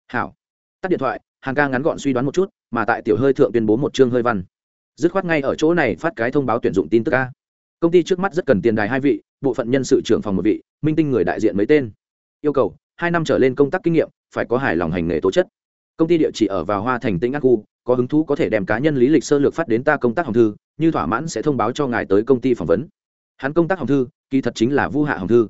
Hảo. Tắt điện thoại, hàng ca ngắn gọn suy đoán một chút, mà tại tiểu hơi thượng tuyên bố một chương hơi văn. Dứt khoát ngay ở chỗ này phát cái thông báo tuyển dụng tin tức ca công ty trước mắt rất cần tiền đài hai vị, bộ phận nhân sự trưởng phòng một vị, minh tinh người đại diện mấy tên. Yêu cầu, hai năm trở lên công tác kinh nghiệm, phải có hài lòng hành nghề tố chất công ty địa chỉ ở vào hoa thành tĩnh ác khu, có hứng thú có thể đem cá nhân lý lịch sơ lược phát đến ta công tác hồng thư, như thỏa mãn sẽ thông báo cho ngài tới công ty phỏng vấn. Hắn công tác hồng thư, kỳ thật chính là vu hạ hồng thư.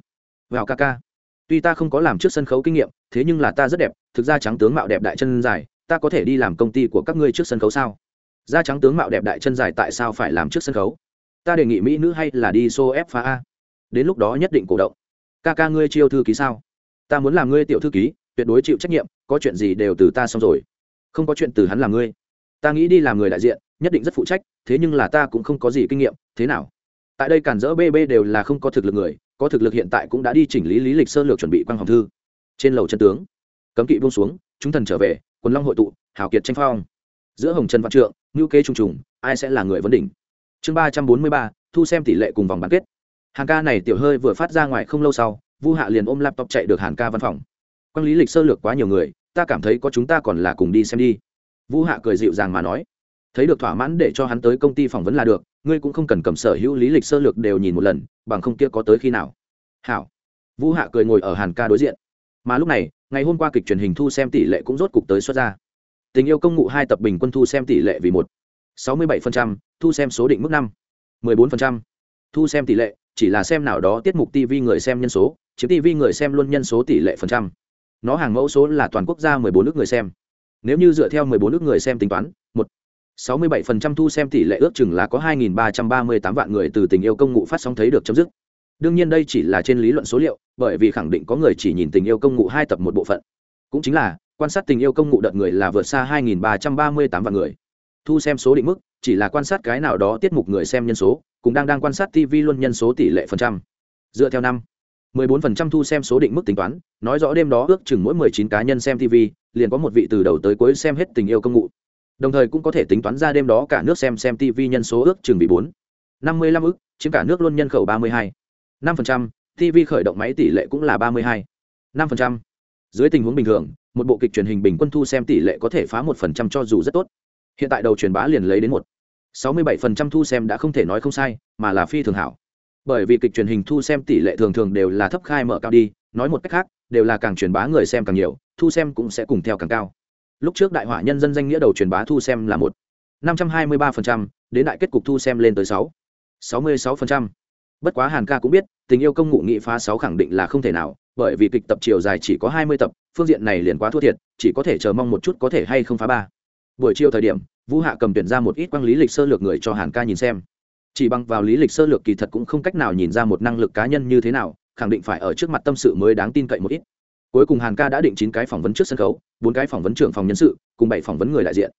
Vào ca ca. Tuy ta không có làm trước sân khấu kinh nghiệm, thế nhưng là ta rất đẹp, thực ra trắng tướng mạo đẹp đại chân dài, ta có thể đi làm công ty của các ngươi trước sân khấu sao? Da trắng tướng mạo đẹp đại chân dài tại sao phải làm trước sân khấu? Ta đề nghị mỹ nữ hay là đi xô ép phá a? Đến lúc đó nhất định cổ động. Ca ca ngươi chiêu thư ký sao? Ta muốn làm ngươi tiểu thư ký tuyệt đối chịu trách nhiệm, có chuyện gì đều từ ta xong rồi. Không có chuyện từ hắn làm ngươi. Ta nghĩ đi làm người đại diện, nhất định rất phụ trách, thế nhưng là ta cũng không có gì kinh nghiệm, thế nào? Tại đây cản rỡ bb đều là không có thực lực người, có thực lực hiện tại cũng đã đi chỉnh lý lý lịch sơ lược chuẩn bị quang hồng thư. Trên lầu chân tướng, cấm kỵ buông xuống, chúng thần trở về, quần long hội tụ, hào kiệt tranh phong. Giữa hồng trần văn trượng ngữ kế trùng trùng, ai sẽ là người vấn đỉnh? Chương ba trăm bốn mươi ba, thu xem tỷ lệ cùng vòng bán kết. Hàng ca này tiểu hơi vừa phát ra ngoài không lâu sau, vu hạ liền ôm laptop chạy được hàn ca văn phòng quang lý lịch sơ lược quá nhiều người, ta cảm thấy có chúng ta còn là cùng đi xem đi. Vũ hạ cười dịu dàng mà nói. Thấy được thỏa mãn để cho hắn tới công ty phỏng vấn là được, ngươi cũng không cần cầm sở hữu lý lịch sơ lược đều nhìn một lần, bằng không kia có tới khi nào. Hảo. Vũ hạ cười ngồi ở hàn ca đối diện. Mà lúc này, ngày hôm qua kịch truyền hình thu xem tỷ lệ cũng rốt cục tới xuất ra. Tình yêu công ngụ hai tập bình quân thu xem tỷ lệ vì một. Sáu mươi bảy thu xem số định mức năm. Mười bốn thu xem tỷ lệ, chỉ là xem nào đó tiết mục tv người xem nhân số, chiếm tv người xem luôn nhân số tỷ lệ phần trăm nó hàng mẫu số là toàn quốc gia mười bốn nước người xem. Nếu như dựa theo mười bốn nước người xem tính toán, một, sáu mươi bảy phần trăm thu xem tỷ lệ ước chừng là có hai nghìn ba trăm ba mươi tám vạn người từ tình yêu công ngụ phát sóng thấy được chấm dứt. Đương nhiên đây chỉ là trên lý luận số liệu, bởi vì khẳng định có người chỉ nhìn tình yêu công ngụ hai tập một bộ phận. Cũng chính là, quan sát tình yêu công ngụ đợt người là vượt xa 2.338 vạn người. Thu xem số định mức, chỉ là quan sát cái nào đó tiết mục người xem nhân số, cũng đang đang quan sát tv luôn nhân số tỷ lệ phần trăm. Dựa theo năm 14% thu xem số định mức tính toán, nói rõ đêm đó ước chừng mỗi 19 cá nhân xem tv liền có một vị từ đầu tới cuối xem hết tình yêu công ngụ đồng thời cũng có thể tính toán ra đêm đó cả nước xem xem tv nhân số ước chừng bị bốn 55 ức, chiếm cả nước luôn nhân khẩu 32 5% tv khởi động máy tỷ lệ cũng là 32 5% dưới tình huống bình thường, một bộ kịch truyền hình bình quân thu xem tỷ lệ có thể phá một phần trăm cho dù rất tốt. Hiện tại đầu truyền bá liền lấy đến một, sáu mươi bảy phần trăm thu xem đã không thể nói không sai, mà là phi thường hảo bởi vì kịch truyền hình thu xem tỷ lệ thường thường đều là thấp khai mở cao đi, nói một cách khác, đều là càng truyền bá người xem càng nhiều, thu xem cũng sẽ cùng theo càng cao. Lúc trước đại hỏa nhân dân danh nghĩa đầu truyền bá thu xem là một. năm trăm hai mươi ba phần trăm, đến đại kết cục thu xem lên tới sáu. sáu mươi sáu phần trăm. Bất quá hàn ca cũng biết, tình yêu công ngụ nghị phá sáu khẳng định là không thể nào, bởi vì kịch tập chiều dài chỉ có hai mươi tập, phương diện này liền quá thua thiệt, chỉ có thể chờ mong một chút có thể hay không phá ba. Buổi chiều thời điểm, vũ hạ cầm tuyển ra một ít quang lý lịch sơ lược người cho hàn ca nhìn xem chỉ bằng vào lý lịch sơ lược kỳ thật cũng không cách nào nhìn ra một năng lực cá nhân như thế nào, khẳng định phải ở trước mặt tâm sự mới đáng tin cậy một ít. Cuối cùng hàn ca đã định chín cái phỏng vấn trước sân khấu, bốn cái phỏng vấn trưởng phòng nhân sự, cùng bảy phỏng vấn người đại diện.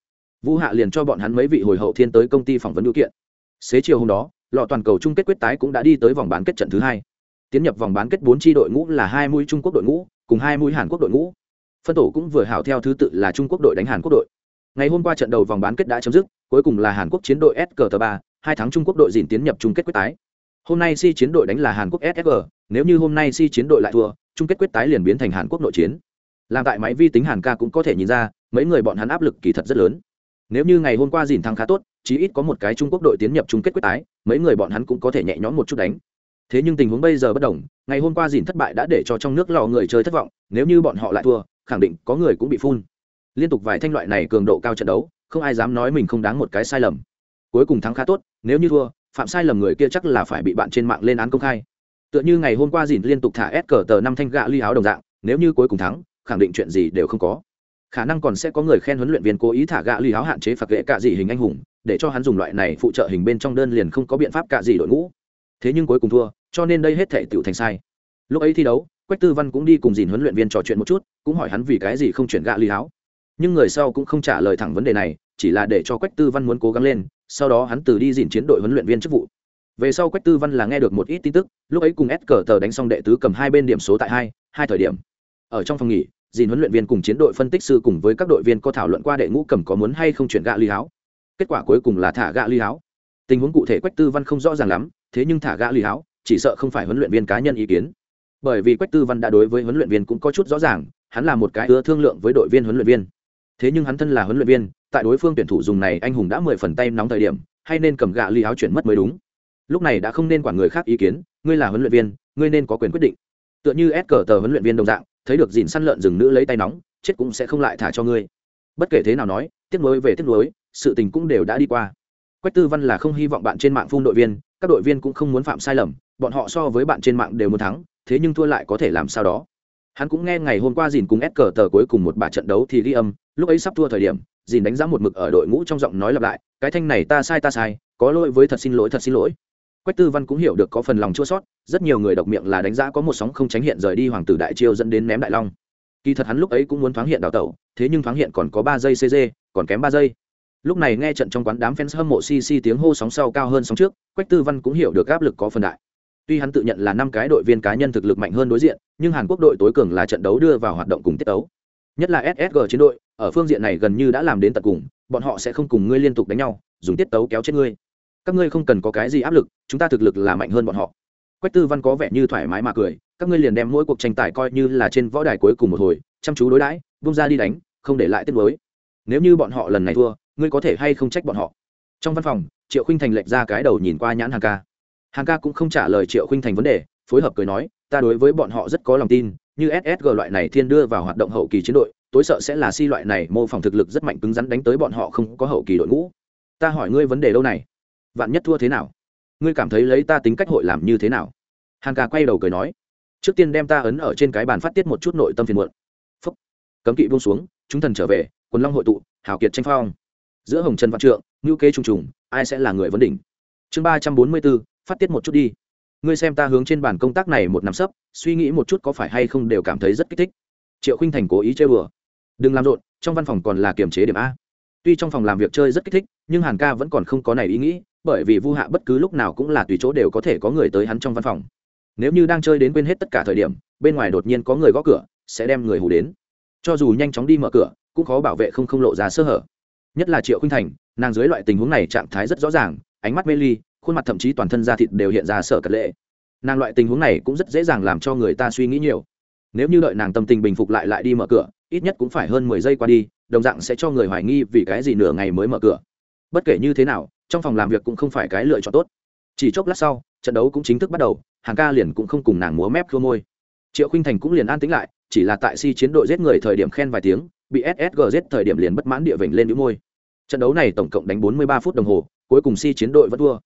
Vũ hạ liền cho bọn hắn mấy vị hồi hậu thiên tới công ty phỏng vấn điều kiện. Xế chiều hôm đó, lọ toàn cầu chung kết quyết tái cũng đã đi tới vòng bán kết trận thứ hai. Tiến nhập vòng bán kết bốn tri đội ngũ là hai mũi trung quốc đội ngũ, cùng hai mũi hàn quốc đội ngũ. Phân tổ cũng vừa hảo theo thứ tự là trung quốc đội đánh hàn quốc đội. Ngày hôm qua trận đầu vòng bán kết đã chấm dứt, cuối cùng là hàn quốc chiến đội sg ba hai tháng trung quốc đội dìn tiến nhập chung kết quyết tái. Hôm nay si chiến đội đánh là hàn quốc sg nếu như hôm nay si chiến đội lại thua, chung kết quyết tái liền biến thành hàn quốc nội chiến. Làm tại máy vi tính hàn ca cũng có thể nhìn ra, mấy người bọn hắn áp lực kỳ thật rất lớn. Nếu như ngày hôm qua dìn thắng khá tốt, chí ít có một cái trung quốc đội tiến nhập chung kết quyết tái, mấy người bọn hắn cũng có thể nhẹ nhõm một chút đánh. Thế nhưng tình huống bây giờ bất đồng, ngày hôm qua dìn thất bại đã để cho trong nước lò người chơi thất vọng, nếu như bọn họ lại thua, khẳng định có người cũng bị phun. Liên tục vài thanh loại này cường độ cao trận đấu, không ai dám nói mình không đáng một cái sai lầm. Cuối cùng thắng khá tốt nếu như thua, phạm sai lầm người kia chắc là phải bị bạn trên mạng lên án công khai. Tựa như ngày hôm qua dìn liên tục thả ép cờ tờ năm thanh gạ ly áo đồng dạng, nếu như cuối cùng thắng, khẳng định chuyện gì đều không có. Khả năng còn sẽ có người khen huấn luyện viên cố ý thả gạ ly áo hạn chế phạt lệ cạ dị hình anh hùng, để cho hắn dùng loại này phụ trợ hình bên trong đơn liền không có biện pháp cạ dị đội ngũ. Thế nhưng cuối cùng thua, cho nên đây hết thể tựu thành sai. Lúc ấy thi đấu, quách tư văn cũng đi cùng dìn huấn luyện viên trò chuyện một chút, cũng hỏi hắn vì cái gì không chuyển gạ ly áo. Nhưng người sau cũng không trả lời thẳng vấn đề này, chỉ là để cho quách tư văn muốn cố gắng lên sau đó hắn từ đi dìn chiến đội huấn luyện viên chức vụ. Về sau quách tư văn là nghe được một ít tin tức, lúc ấy cùng s cờ tờ đánh xong đệ tứ cầm hai bên điểm số tại hai hai thời điểm. Ở trong phòng nghỉ, dìn huấn luyện viên cùng chiến đội phân tích sư cùng với các đội viên có thảo luận qua đệ ngũ cầm có muốn hay không chuyển gạ ly áo kết quả cuối cùng là thả gạ ly áo tình huống cụ thể quách tư văn không rõ ràng lắm, thế nhưng thả gạ ly áo chỉ sợ không phải huấn luyện viên cá nhân ý kiến. Bởi vì quách tư văn đã đối với huấn luyện viên cũng có chút rõ ràng, hắn là một cái ưa thương lượng với đội viên huấn luyện viên. Thế nhưng hắn thân là huấn luyện viên tại đối phương tuyển thủ dùng này anh hùng đã mười phần tay nóng thời điểm, hay nên cầm gạ ly áo chuyển mất mới đúng. Lúc này đã không nên quản người khác ý kiến, ngươi là huấn luyện viên, ngươi nên có quyền quyết định. Tựa như ép cờ tờ huấn luyện viên đồng dạng, thấy được dìn săn lợn rừng nữ lấy tay nóng, chết cũng sẽ không lại thả cho ngươi. Bất kể thế nào nói, tiếc nuối về tiếc nuối, sự tình cũng đều đã đi qua. Quách tư văn là không hy vọng bạn trên mạng phun đội viên, các đội viên cũng không muốn phạm sai lầm, bọn họ so với bạn trên mạng đều muốn thắng, thế nhưng thua lại có thể làm sao đó. Hắn cũng nghe ngày hôm qua dìn cùng ép cờ tờ cuối cùng một bà trận đấu thì ghi âm, lúc ấy sắp thua thời điểm dìn đánh giá một mực ở đội ngũ trong giọng nói lặp lại, cái thanh này ta sai ta sai, có lỗi với thật xin lỗi, thật xin lỗi. Quách tư văn cũng hiểu được có phần lòng chua sót rất nhiều người độc miệng là đánh giá có một sóng không tránh hiện rời đi hoàng tử đại chiêu dẫn đến ném đại long. Kỳ thật hắn lúc ấy cũng muốn thoáng hiện đào tẩu, thế nhưng thoáng hiện còn có ba giây cg còn kém ba giây. Lúc này nghe trận trong quán đám fans hâm mộ cc tiếng hô sóng sau cao hơn sóng trước, quách tư văn cũng hiểu được áp lực có phần đại. Tuy hắn tự nhận là năm cái đội viên cá nhân thực lực mạnh hơn đối diện, nhưng hàn quốc đội tối cường là trận đấu đưa vào hoạt động cùng tiết đấu nhất là ssg chiến đội, ở phương diện này gần như đã làm đến tận cùng, bọn họ sẽ không cùng ngươi liên tục đánh nhau, dùng tiết tấu kéo chết ngươi. Các ngươi không cần có cái gì áp lực, chúng ta thực lực là mạnh hơn bọn họ. Quách tư văn có vẻ như thoải mái mà cười, các ngươi liền đem mỗi cuộc tranh tài coi như là trên võ đài cuối cùng một hồi, chăm chú đối đãi bung ra đi đánh, không để lại tiết mới nếu như bọn họ lần này thua, ngươi có thể hay không trách bọn họ? Trong văn phòng, triệu khinh thành lệch ra cái đầu nhìn qua nhãn hàng ca. Hàng ca cũng không trả lời triệu khinh thành vấn đề, phối hợp cười nói, ta đối với bọn họ rất có lòng tin như ssg loại này thiên đưa vào hoạt động hậu kỳ chiến đội, tối sợ sẽ là si loại này mô phỏng thực lực rất mạnh cứng rắn đánh tới bọn họ không có hậu kỳ đội ngũ. Ta hỏi ngươi vấn đề đâu này? Vạn nhất thua thế nào? Ngươi cảm thấy lấy ta tính cách hội làm như thế nào? Hàn ca quay đầu cười nói, trước tiên đem ta ấn ở trên cái bàn phát tiết một chút nội tâm phiền muộn. Phúc. Cấm kỵ buông xuống, chúng thần trở về, quần long hội tụ, hào kiệt tranh phong. Giữa hồng trần văn trượng ngữ kế trùng trùng, ai sẽ là người vấn đỉnh? Chương ba trăm bốn mươi bốn, phát tiết một chút đi ngươi xem ta hướng trên bàn công tác này một năm sấp, suy nghĩ một chút có phải hay không đều cảm thấy rất kích thích. Triệu khinh thành cố ý chơi bừa đừng làm rộn, trong văn phòng còn là kiềm chế điểm a. Tuy trong phòng làm việc chơi rất kích thích, nhưng hàn ca vẫn còn không có này ý nghĩ, bởi vì vu hạ bất cứ lúc nào cũng là tùy chỗ đều có thể có người tới hắn trong văn phòng. Nếu như đang chơi đến quên hết tất cả thời điểm, bên ngoài đột nhiên có người gõ cửa, sẽ đem người hù đến. Cho dù nhanh chóng đi mở cửa, cũng khó bảo vệ không không lộ ra sơ hở. Nhất là triệu khinh thành, nàng dưới loại tình huống này trạng thái rất rõ ràng, ánh mắt mê ly khuôn mặt thậm chí toàn thân da thịt đều hiện ra sợ cật lệ. Nàng loại tình huống này cũng rất dễ dàng làm cho người ta suy nghĩ nhiều. Nếu như đợi nàng tâm tình bình phục lại lại đi mở cửa, ít nhất cũng phải hơn mười giây qua đi, đồng dạng sẽ cho người hoài nghi vì cái gì nửa ngày mới mở cửa. Bất kể như thế nào, trong phòng làm việc cũng không phải cái lựa chọn tốt. Chỉ chốc lát sau, trận đấu cũng chính thức bắt đầu, hàng ca liền cũng không cùng nàng múa mép khô môi. Triệu khinh thành cũng liền an tính lại, chỉ là tại si chiến đội giết người thời điểm khen vài tiếng, bị ssg giết thời điểm liền bất mãn địa vịnh lên những môi. Trận đấu này tổng cộng đánh 43 phút đồng hồ, cuối cùng si chiến đội vẫn thua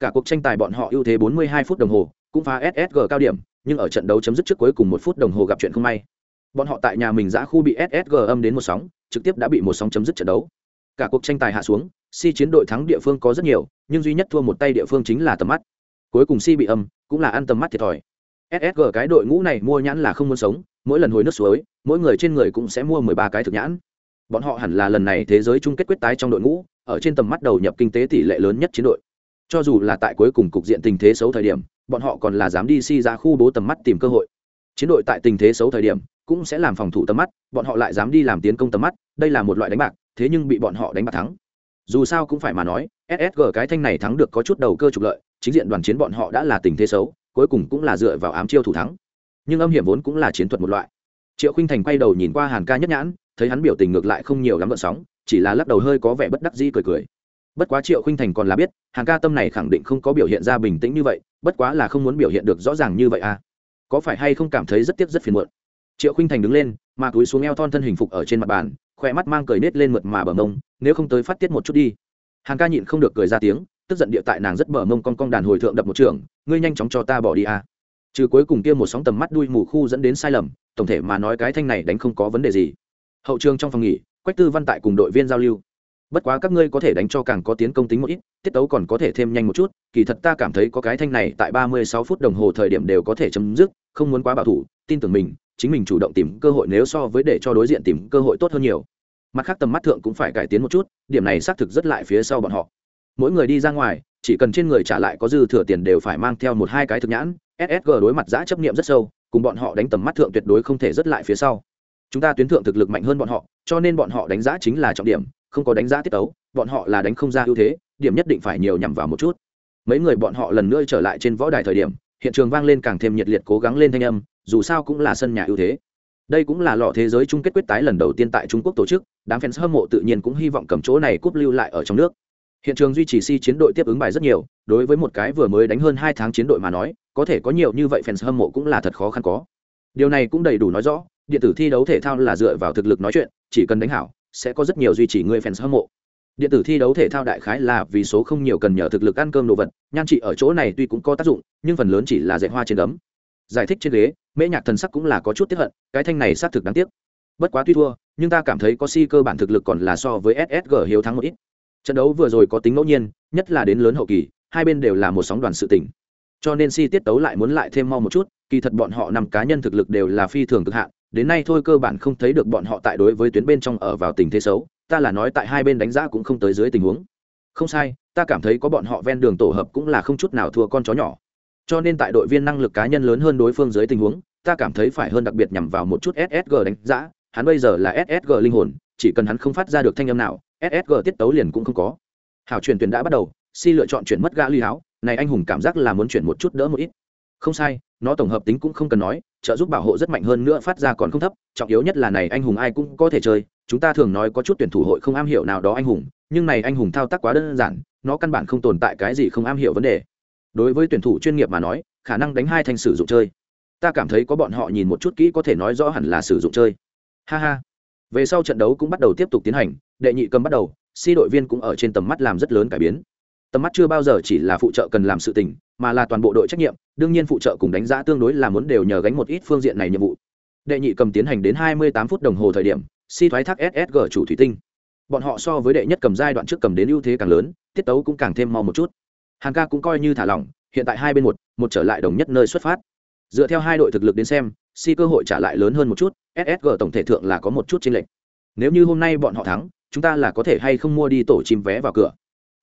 cả cuộc tranh tài bọn họ ưu thế 42 phút đồng hồ, cũng phá ssg cao điểm, nhưng ở trận đấu chấm dứt trước cuối cùng một phút đồng hồ gặp chuyện không may. Bọn họ tại nhà mình giã khu bị ssg âm đến một sóng, trực tiếp đã bị một sóng chấm dứt trận đấu. Cả cuộc tranh tài hạ xuống, si chiến đội thắng địa phương có rất nhiều, nhưng duy nhất thua một tay địa phương chính là tầm mắt. Cuối cùng si bị âm, cũng là ăn tầm mắt thiệt thòi. Ssg cái đội ngũ này mua nhãn là không muốn sống, mỗi lần hồi nước suối, mỗi người trên người cũng sẽ mua mười ba cái thực nhãn. Bọn họ hẳn là lần này thế giới chung kết quyết tái trong đội ngũ, ở trên tầm mắt đầu nhập kinh tế tỷ lệ lớn nhất chiến đội cho dù là tại cuối cùng cục diện tình thế xấu thời điểm, bọn họ còn là dám đi si ra khu bố tầm mắt tìm cơ hội. Chiến đội tại tình thế xấu thời điểm, cũng sẽ làm phòng thủ tầm mắt, bọn họ lại dám đi làm tiến công tầm mắt, đây là một loại đánh bạc, thế nhưng bị bọn họ đánh bạc thắng. Dù sao cũng phải mà nói ssg cái thanh này thắng được có chút đầu cơ trục lợi, chính diện đoàn chiến bọn họ đã là tình thế xấu, cuối cùng cũng là dựa vào ám chiêu thủ thắng. Nhưng âm hiểm vốn cũng là chiến thuật một loại. Triệu khinh thành quay đầu nhìn qua hàn ca nhất nhãn, thấy hắn biểu tình ngược lại không nhiều lắm gợn sóng, chỉ là lắc đầu hơi có vẻ bất đắc dĩ cười cười bất quá triệu khinh thành còn là biết, hàng ca tâm này khẳng định không có biểu hiện ra bình tĩnh như vậy, bất quá là không muốn biểu hiện được rõ ràng như vậy à. Có phải hay không cảm thấy rất tiếc rất phiền muộn? Triệu khinh thành đứng lên, mà túi xuống eo thon thân hình phục ở trên mặt bàn, khỏe mắt mang cười nết lên mượt mà bờ mông, nếu không tới phát tiết một chút đi. Hàng ca nhịn không được cười ra tiếng, tức giận địa tại nàng rất bờ mông con con đàn hồi thượng đập một trường, ngươi nhanh chóng cho ta bỏ đi à. Trừ cuối cùng kia một sóng tầm mắt đuôi mù khu dẫn đến sai lầm, tổng thể mà nói cái thanh này đánh không có vấn đề gì. Hậu trường trong phòng nghỉ, quách tư văn tại cùng đội viên giao lưu bất quá các ngươi có thể đánh cho càng có tiến công tính một ít, tiết tấu còn có thể thêm nhanh một chút, kỳ thật ta cảm thấy có cái thanh này tại ba mươi sáu phút đồng hồ thời điểm đều có thể chấm dứt, không muốn quá bảo thủ, tin tưởng mình, chính mình chủ động tìm cơ hội nếu so với để cho đối diện tìm cơ hội tốt hơn nhiều. Mặt khác tầm mắt thượng cũng phải cải tiến một chút, điểm này xác thực rất lại phía sau bọn họ. Mỗi người đi ra ngoài, chỉ cần trên người trả lại có dư thừa tiền đều phải mang theo một hai cái thực nhãn ssg đối mặt giã chấp nghiệm rất sâu, cùng bọn họ đánh tầm mắt thượng tuyệt đối không thể rất lại phía sau. Chúng ta tuyến thượng thực lực mạnh hơn bọn họ, cho nên bọn họ đánh giá chính là trọng điểm không có đánh giá tiết tấu, bọn họ là đánh không ra ưu thế, điểm nhất định phải nhiều nhằm vào một chút. Mấy người bọn họ lần nữa trở lại trên võ đài thời điểm, hiện trường vang lên càng thêm nhiệt liệt cố gắng lên thanh âm, dù sao cũng là sân nhà ưu thế. Đây cũng là lọ thế giới chung kết quyết tái lần đầu tiên tại trung quốc tổ chức, đám fans hâm mộ tự nhiên cũng hy vọng cầm chỗ này cúp lưu lại ở trong nước. Hiện trường duy trì si chiến đội tiếp ứng bài rất nhiều, đối với một cái vừa mới đánh hơn hai tháng chiến đội mà nói, có thể có nhiều như vậy fans hâm mộ cũng là thật khó khăn có. Điều này cũng đầy đủ nói rõ, điện tử thi đấu thể thao là dựa vào thực lực nói chuyện, chỉ cần đánh hảo sẽ có rất nhiều duy trì người fans hâm mộ. Điện tử thi đấu thể thao đại khái là vì số không nhiều cần nhờ thực lực ăn cơm đồ vật, nhan trị ở chỗ này tuy cũng có tác dụng, nhưng phần lớn chỉ là dạy hoa trên đấm. giải thích trên ghế, mễ nhạc thần sắc cũng là có chút tiếp hận, cái thanh này xác thực đáng tiếc. Bất quá tuy thua, nhưng ta cảm thấy có si cơ bản thực lực còn là so với ssg hiếu thắng một ít. Trận đấu vừa rồi có tính ngẫu nhiên, nhất là đến lớn hậu kỳ, hai bên đều là một sóng đoàn sự tỉnh cho nên si tiết tấu lại muốn lại thêm mau một chút, kỳ thật bọn họ năm cá nhân thực lực đều là phi thường cực hạn đến nay thôi cơ bản không thấy được bọn họ tại đối với tuyến bên trong ở vào tình thế xấu, ta là nói tại hai bên đánh giá cũng không tới dưới tình huống. Không sai, ta cảm thấy có bọn họ ven đường tổ hợp cũng là không chút nào thua con chó nhỏ. Cho nên tại đội viên năng lực cá nhân lớn hơn đối phương dưới tình huống, ta cảm thấy phải hơn đặc biệt nhằm vào một chút ssg đánh giá. Hắn bây giờ là ssg linh hồn, chỉ cần hắn không phát ra được thanh âm nào ssg tiết tấu liền cũng không có. Hảo chuyển tuyển đã bắt đầu, si lựa chọn chuyển mất gã ly háo. Này anh hùng cảm giác là muốn chuyển một chút đỡ một ít không sai, nó tổng hợp tính cũng không cần nói, trợ giúp bảo hộ rất mạnh hơn nữa phát ra còn không thấp, trọng yếu nhất là này anh hùng ai cũng có thể chơi. Chúng ta thường nói có chút tuyển thủ hội không am hiểu nào đó anh hùng, nhưng này anh hùng thao tác quá đơn giản, nó căn bản không tồn tại cái gì không am hiểu vấn đề. Đối với tuyển thủ chuyên nghiệp mà nói, khả năng đánh hai thanh sử dụng chơi. Ta cảm thấy có bọn họ nhìn một chút kỹ có thể nói rõ hẳn là sử dụng chơi. Ha ha. Về sau trận đấu cũng bắt đầu tiếp tục tiến hành, đệ nhị cầm bắt đầu si đội viên cũng ở trên tầm mắt làm rất lớn cải biến tầm mắt chưa bao giờ chỉ là phụ trợ cần làm sự tình, mà là toàn bộ đội trách nhiệm, đương nhiên phụ trợ cùng đánh giá tương đối là muốn đều nhờ gánh một ít phương diện này nhiệm vụ. Đệ nhị cầm tiến hành đến 28 phút đồng hồ thời điểm, si thoái thác ssg chủ thủy tinh. Bọn họ so với đệ nhất cầm giai đoạn trước cầm đến ưu thế càng lớn, tiết tấu cũng càng thêm mau một chút. Hàng ca cũng coi như thả lỏng, hiện tại hai bên một một trở lại đồng nhất nơi xuất phát. Dựa theo hai đội thực lực đến xem, si cơ hội trả lại lớn hơn một chút ssg tổng thể thượng là có một chút chênh lệch. Nếu như hôm nay bọn họ thắng, chúng ta là có thể hay không mua đi tổ chim vé vào cửa?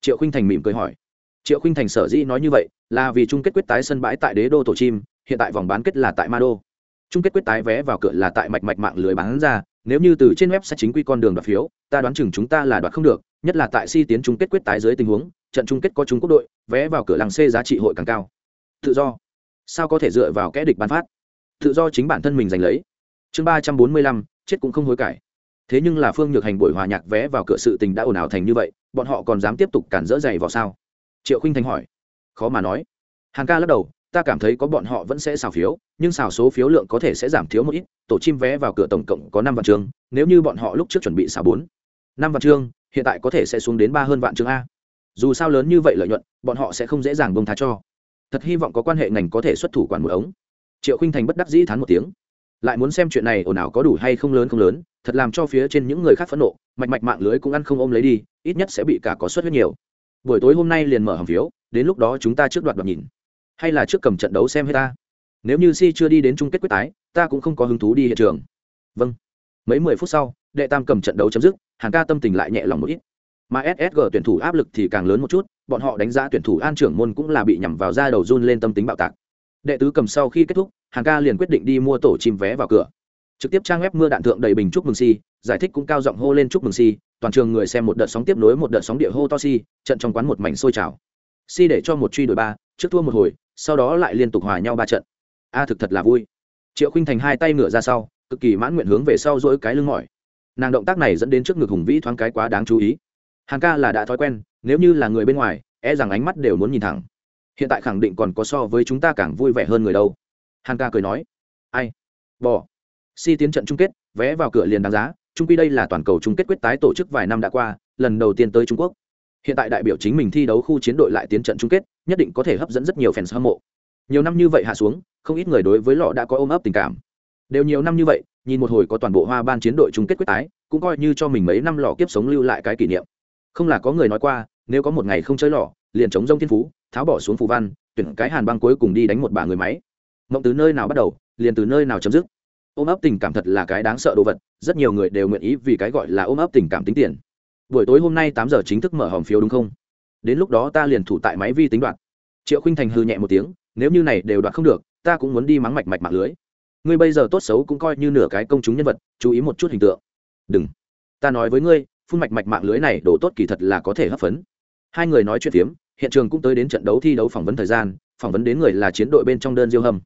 Triệu khinh thành mỉm cười hỏi. Triệu khinh thành sở dĩ nói như vậy là vì chung kết quyết tái sân bãi tại đế đô tổ chim, hiện tại vòng bán kết là tại ma đô chung kết quyết tái vé vào cửa là tại mạch mạch mạng lưới bán ra, nếu như từ trên web sẽ chính quy con đường đoạt phiếu, ta đoán chừng chúng ta là đoạt không được, nhất là tại si tiến chung kết quyết tái dưới tình huống, trận chung kết có trung quốc đội, vé vào cửa làng c giá trị hội càng cao. Tự do. Sao có thể dựa vào kẽ địch bán phát? Tự do chính bản thân mình giành lấy. Chương ba trăm bốn mươi lăm, chết cũng không hối cải thế nhưng là phương nhược hành buổi hòa nhạc vé vào cửa sự tình đã ồn ào thành như vậy, bọn họ còn dám tiếp tục cản dỡ dày vào sao? Triệu khinh thành hỏi. Khó mà nói. Hàng ca lắc đầu, ta cảm thấy có bọn họ vẫn sẽ xào phiếu, nhưng xào số phiếu lượng có thể sẽ giảm thiếu một ít, tổ chim vé vào cửa tổng cộng có năm vạn chương nếu như bọn họ lúc trước chuẩn bị xào bốn, năm vạn chương hiện tại có thể sẽ xuống đến ba hơn vạn chương a. Dù sao lớn như vậy lợi nhuận, bọn họ sẽ không dễ dàng bông tha cho. Thật hy vọng có quan hệ ngành có thể xuất thủ quản một ống. Triệu khinh thành bất đắc dĩ thán một tiếng lại muốn xem chuyện này ồn ào có đủ hay không lớn không lớn, thật làm cho phía trên những người khác phẫn nộ, mạch mạch mạng lưới cũng ăn không ôm lấy đi, ít nhất sẽ bị cả có suất huyết nhiều. Buổi tối hôm nay liền mở hầm phiếu, đến lúc đó chúng ta trước đoạt đoạt nhìn. Hay là trước cầm trận đấu xem hết ta. Nếu như si chưa đi đến chung kết quyết tái, ta cũng không có hứng thú đi hiện trường. Vâng. Mấy mười phút sau, đệ tam cầm trận đấu chấm dứt hàng ca tâm tình lại nhẹ lòng một ít. Mà ssg tuyển thủ áp lực thì càng lớn một chút, bọn họ đánh giá tuyển thủ an trưởng môn cũng là bị nhằm vào da đầu run lên tâm tính bạo tạc đệ tứ cầm sau khi kết thúc, hàn ca liền quyết định đi mua tổ chim vé vào cửa. Trực tiếp trang web mưa đạn thượng đầy bình chúc mừng si, giải thích cũng cao giọng hô lên chúc mừng si, toàn trường người xem một đợt sóng tiếp nối một đợt sóng địa hô to si, trận trong quán một mảnh sôi trào. Si để cho một truy đuổi ba, trước thua một hồi, sau đó lại liên tục hòa nhau ba trận. A, thực thật là vui. Triệu khinh thành hai tay ngửa ra sau, cực kỳ mãn nguyện hướng về sau dỗi cái lưng mỏi. Nàng động tác này dẫn đến trước ngực hùng vĩ thoáng cái quá đáng chú ý. Hàng ca là đã thói quen, nếu như là người bên ngoài e rằng ánh mắt đều muốn nhìn thẳng hiện tại khẳng định còn có so với chúng ta càng vui vẻ hơn người đâu. Hàng ca cười nói. Ai? Bỏ si tiến trận chung kết, vé vào cửa liền đáng giá trung quy đây là toàn cầu chung kết quyết tái tổ chức vài năm đã qua, lần đầu tiên tới trung quốc. Hiện tại đại biểu chính mình thi đấu khu chiến đội lại tiến trận chung kết, nhất định có thể hấp dẫn rất nhiều fans hâm mộ. Nhiều năm như vậy hạ xuống, không ít người đối với lọ đã có ôm ấp tình cảm. Đều nhiều năm như vậy, nhìn một hồi có toàn bộ hoa ban chiến đội chung kết quyết tái, cũng coi như cho mình mấy năm lọ kiếp sống lưu lại cái kỷ niệm. Không là có người nói qua, nếu có một ngày không chơi lọ, liền chống rông thiên phú tháo bỏ xuống phù văn, tuyển cái hàn băng cuối cùng đi đánh một bà người máy. Mộng từ nơi nào bắt đầu, liền từ nơi nào chấm dứt. Ôm ấp tình cảm thật là cái đáng sợ đồ vật, rất nhiều người đều nguyện ý vì cái gọi là ôm ấp tình cảm tính tiền. Buổi tối hôm nay tám giờ chính thức mở hòm phiếu đúng không? Đến lúc đó ta liền thủ tại máy vi tính đoạt triệu khinh thành hư nhẹ một tiếng, nếu như này đều đoạt không được, ta cũng muốn đi mắng mạch mạch mạng lưới. Ngươi bây giờ tốt xấu cũng coi như nửa cái công chúng nhân vật, chú ý một chút hình tượng. Đừng. Ta nói với ngươi, phun mạch mạch mạng lưới này đổ tốt kỳ thật là có thể hấp phấn. Hai người nói chuyện phiếm hiện trường cũng tới đến trận đấu thi đấu phỏng vấn thời gian, phỏng vấn đến người là chiến đội bên trong đơn diêu hâm.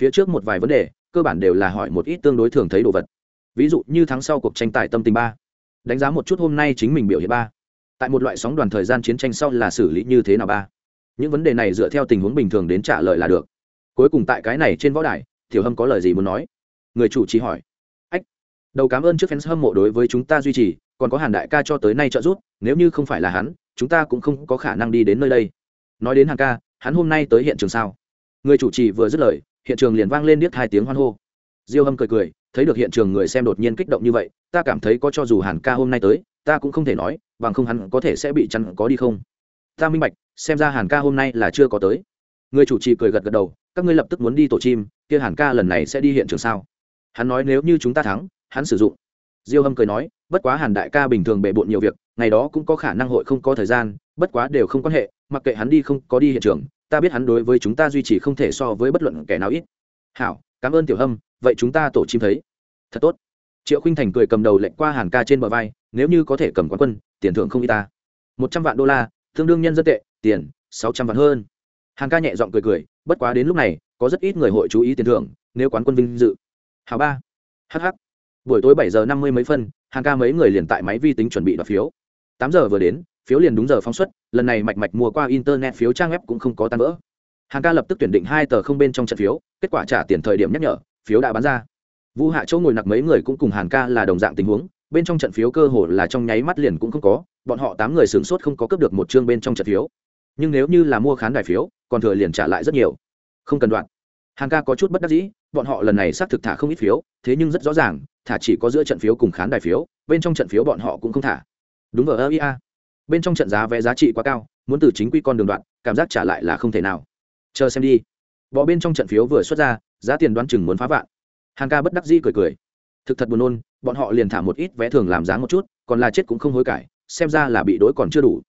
Phía trước một vài vấn đề, cơ bản đều là hỏi một ít tương đối thường thấy đồ vật. Ví dụ như tháng sau cuộc tranh tài tâm tình ba. Đánh giá một chút hôm nay chính mình biểu hiện ba. Tại một loại sóng đoàn thời gian chiến tranh sau là xử lý như thế nào ba? Những vấn đề này dựa theo tình huống bình thường đến trả lời là được. Cuối cùng tại cái này trên võ đài, tiểu hâm có lời gì muốn nói? Người chủ trì hỏi. Ách, đầu cảm ơn trước fans hâm mộ đối với chúng ta duy trì, còn có hàn đại ca cho tới nay trợ giúp, nếu như không phải là hắn chúng ta cũng không có khả năng đi đến nơi đây. Nói đến hàn ca, hắn hôm nay tới hiện trường sao? Người chủ trì vừa dứt lời, hiện trường liền vang lên điếc hai tiếng hoan hô. Diêu hâm cười cười, thấy được hiện trường người xem đột nhiên kích động như vậy, ta cảm thấy có cho dù hàn ca hôm nay tới, ta cũng không thể nói, bằng không hắn có thể sẽ bị chăn có đi không? Ta minh bạch, xem ra hàn ca hôm nay là chưa có tới. Người chủ trì cười gật gật đầu, các ngươi lập tức muốn đi tổ chim, kia hàn ca lần này sẽ đi hiện trường sao? Hắn nói nếu như chúng ta thắng, hắn sử dụng. Diêu hâm cười nói, bất quá hàn đại ca bình thường bề bộn nhiều việc ngày đó cũng có khả năng hội không có thời gian, bất quá đều không quan hệ, mặc kệ hắn đi không có đi hiện trường, ta biết hắn đối với chúng ta duy trì không thể so với bất luận kẻ nào ít. Hảo, cảm ơn tiểu hâm, vậy chúng ta tổ chim thấy. Thật tốt. Triệu khinh thành cười cầm đầu lệnh qua hàn ca trên bờ vai, nếu như có thể cầm quán quân, tiền thưởng không y ta. Một trăm vạn đô la, tương đương nhân dân tệ, tiền, sáu trăm vạn hơn. Hàn ca nhẹ giọng cười cười, bất quá đến lúc này, có rất ít người hội chú ý tiền thưởng, nếu quán quân vinh dự. Hào ba. Hh buổi tối bảy giờ năm mươi mấy phân hàng ca mấy người liền tại máy vi tính chuẩn bị đoạt phiếu tám giờ vừa đến, phiếu liền đúng giờ phóng xuất, lần này mạch mạch mua qua internet phiếu trang web cũng không có tan vỡ. Hàng ca lập tức tuyển định hai tờ không bên trong trận phiếu, kết quả trả tiền thời điểm nhắc nhở, phiếu đã bán ra. Vu hạ chỗ ngồi nặc mấy người cũng cùng hàn ca là đồng dạng tình huống, bên trong trận phiếu cơ hồ là trong nháy mắt liền cũng không có, bọn họ tám người sửng sốt không có cướp được một chương bên trong trận phiếu. Nhưng nếu như là mua khán đài phiếu, còn thừa liền trả lại rất nhiều. Không cần đoạn. Hàng ca có chút bất đắc dĩ, bọn họ lần này xác thực thả không ít phiếu, thế nhưng rất rõ ràng, thả chỉ có giữa trận phiếu cùng khán đài phiếu, bên trong trận phiếu bọn họ cũng không thả đúng vào ơ ia bên trong trận giá vé giá trị quá cao, muốn từ chính quy con đường đoạn, cảm giác trả lại là không thể nào. Chờ xem đi. Bỏ bên trong trận phiếu vừa xuất ra, giá tiền đoán chừng muốn phá vạn. Hàng ca bất đắc dĩ cười cười. Thực thật buồn nôn, bọn họ liền thả một ít vé thường làm giá một chút, còn là chết cũng không hối cải, xem ra là bị đối còn chưa đủ.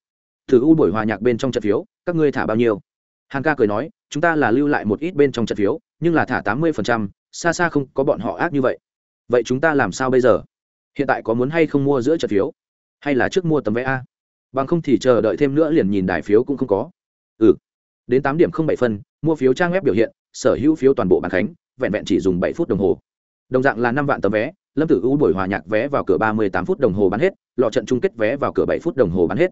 Thử u buổi hòa nhạc bên trong trận phiếu, các ngươi thả bao nhiêu? Hàng ca cười nói, chúng ta là lưu lại một ít bên trong trận phiếu, nhưng là thả tám mươi phần trăm, xa xa không có bọn họ ác như vậy. Vậy chúng ta làm sao bây giờ? Hiện tại có muốn hay không mua giữa trận phiếu? Hay là trước mua tấm vé a? Bằng không thì chờ đợi thêm nữa liền nhìn đài phiếu cũng không có. Ừ. Đến tám điểm không bảy phân, mua phiếu trang web biểu hiện, sở hữu phiếu toàn bộ bàn khánh, vẹn vẹn chỉ dùng bảy phút đồng hồ. Đồng dạng là năm vạn tấm vé, lâm tử u buổi hòa nhạc vé vào cửa ba mươi tám phút đồng hồ bán hết, lọ trận chung kết vé vào cửa bảy phút đồng hồ bán hết.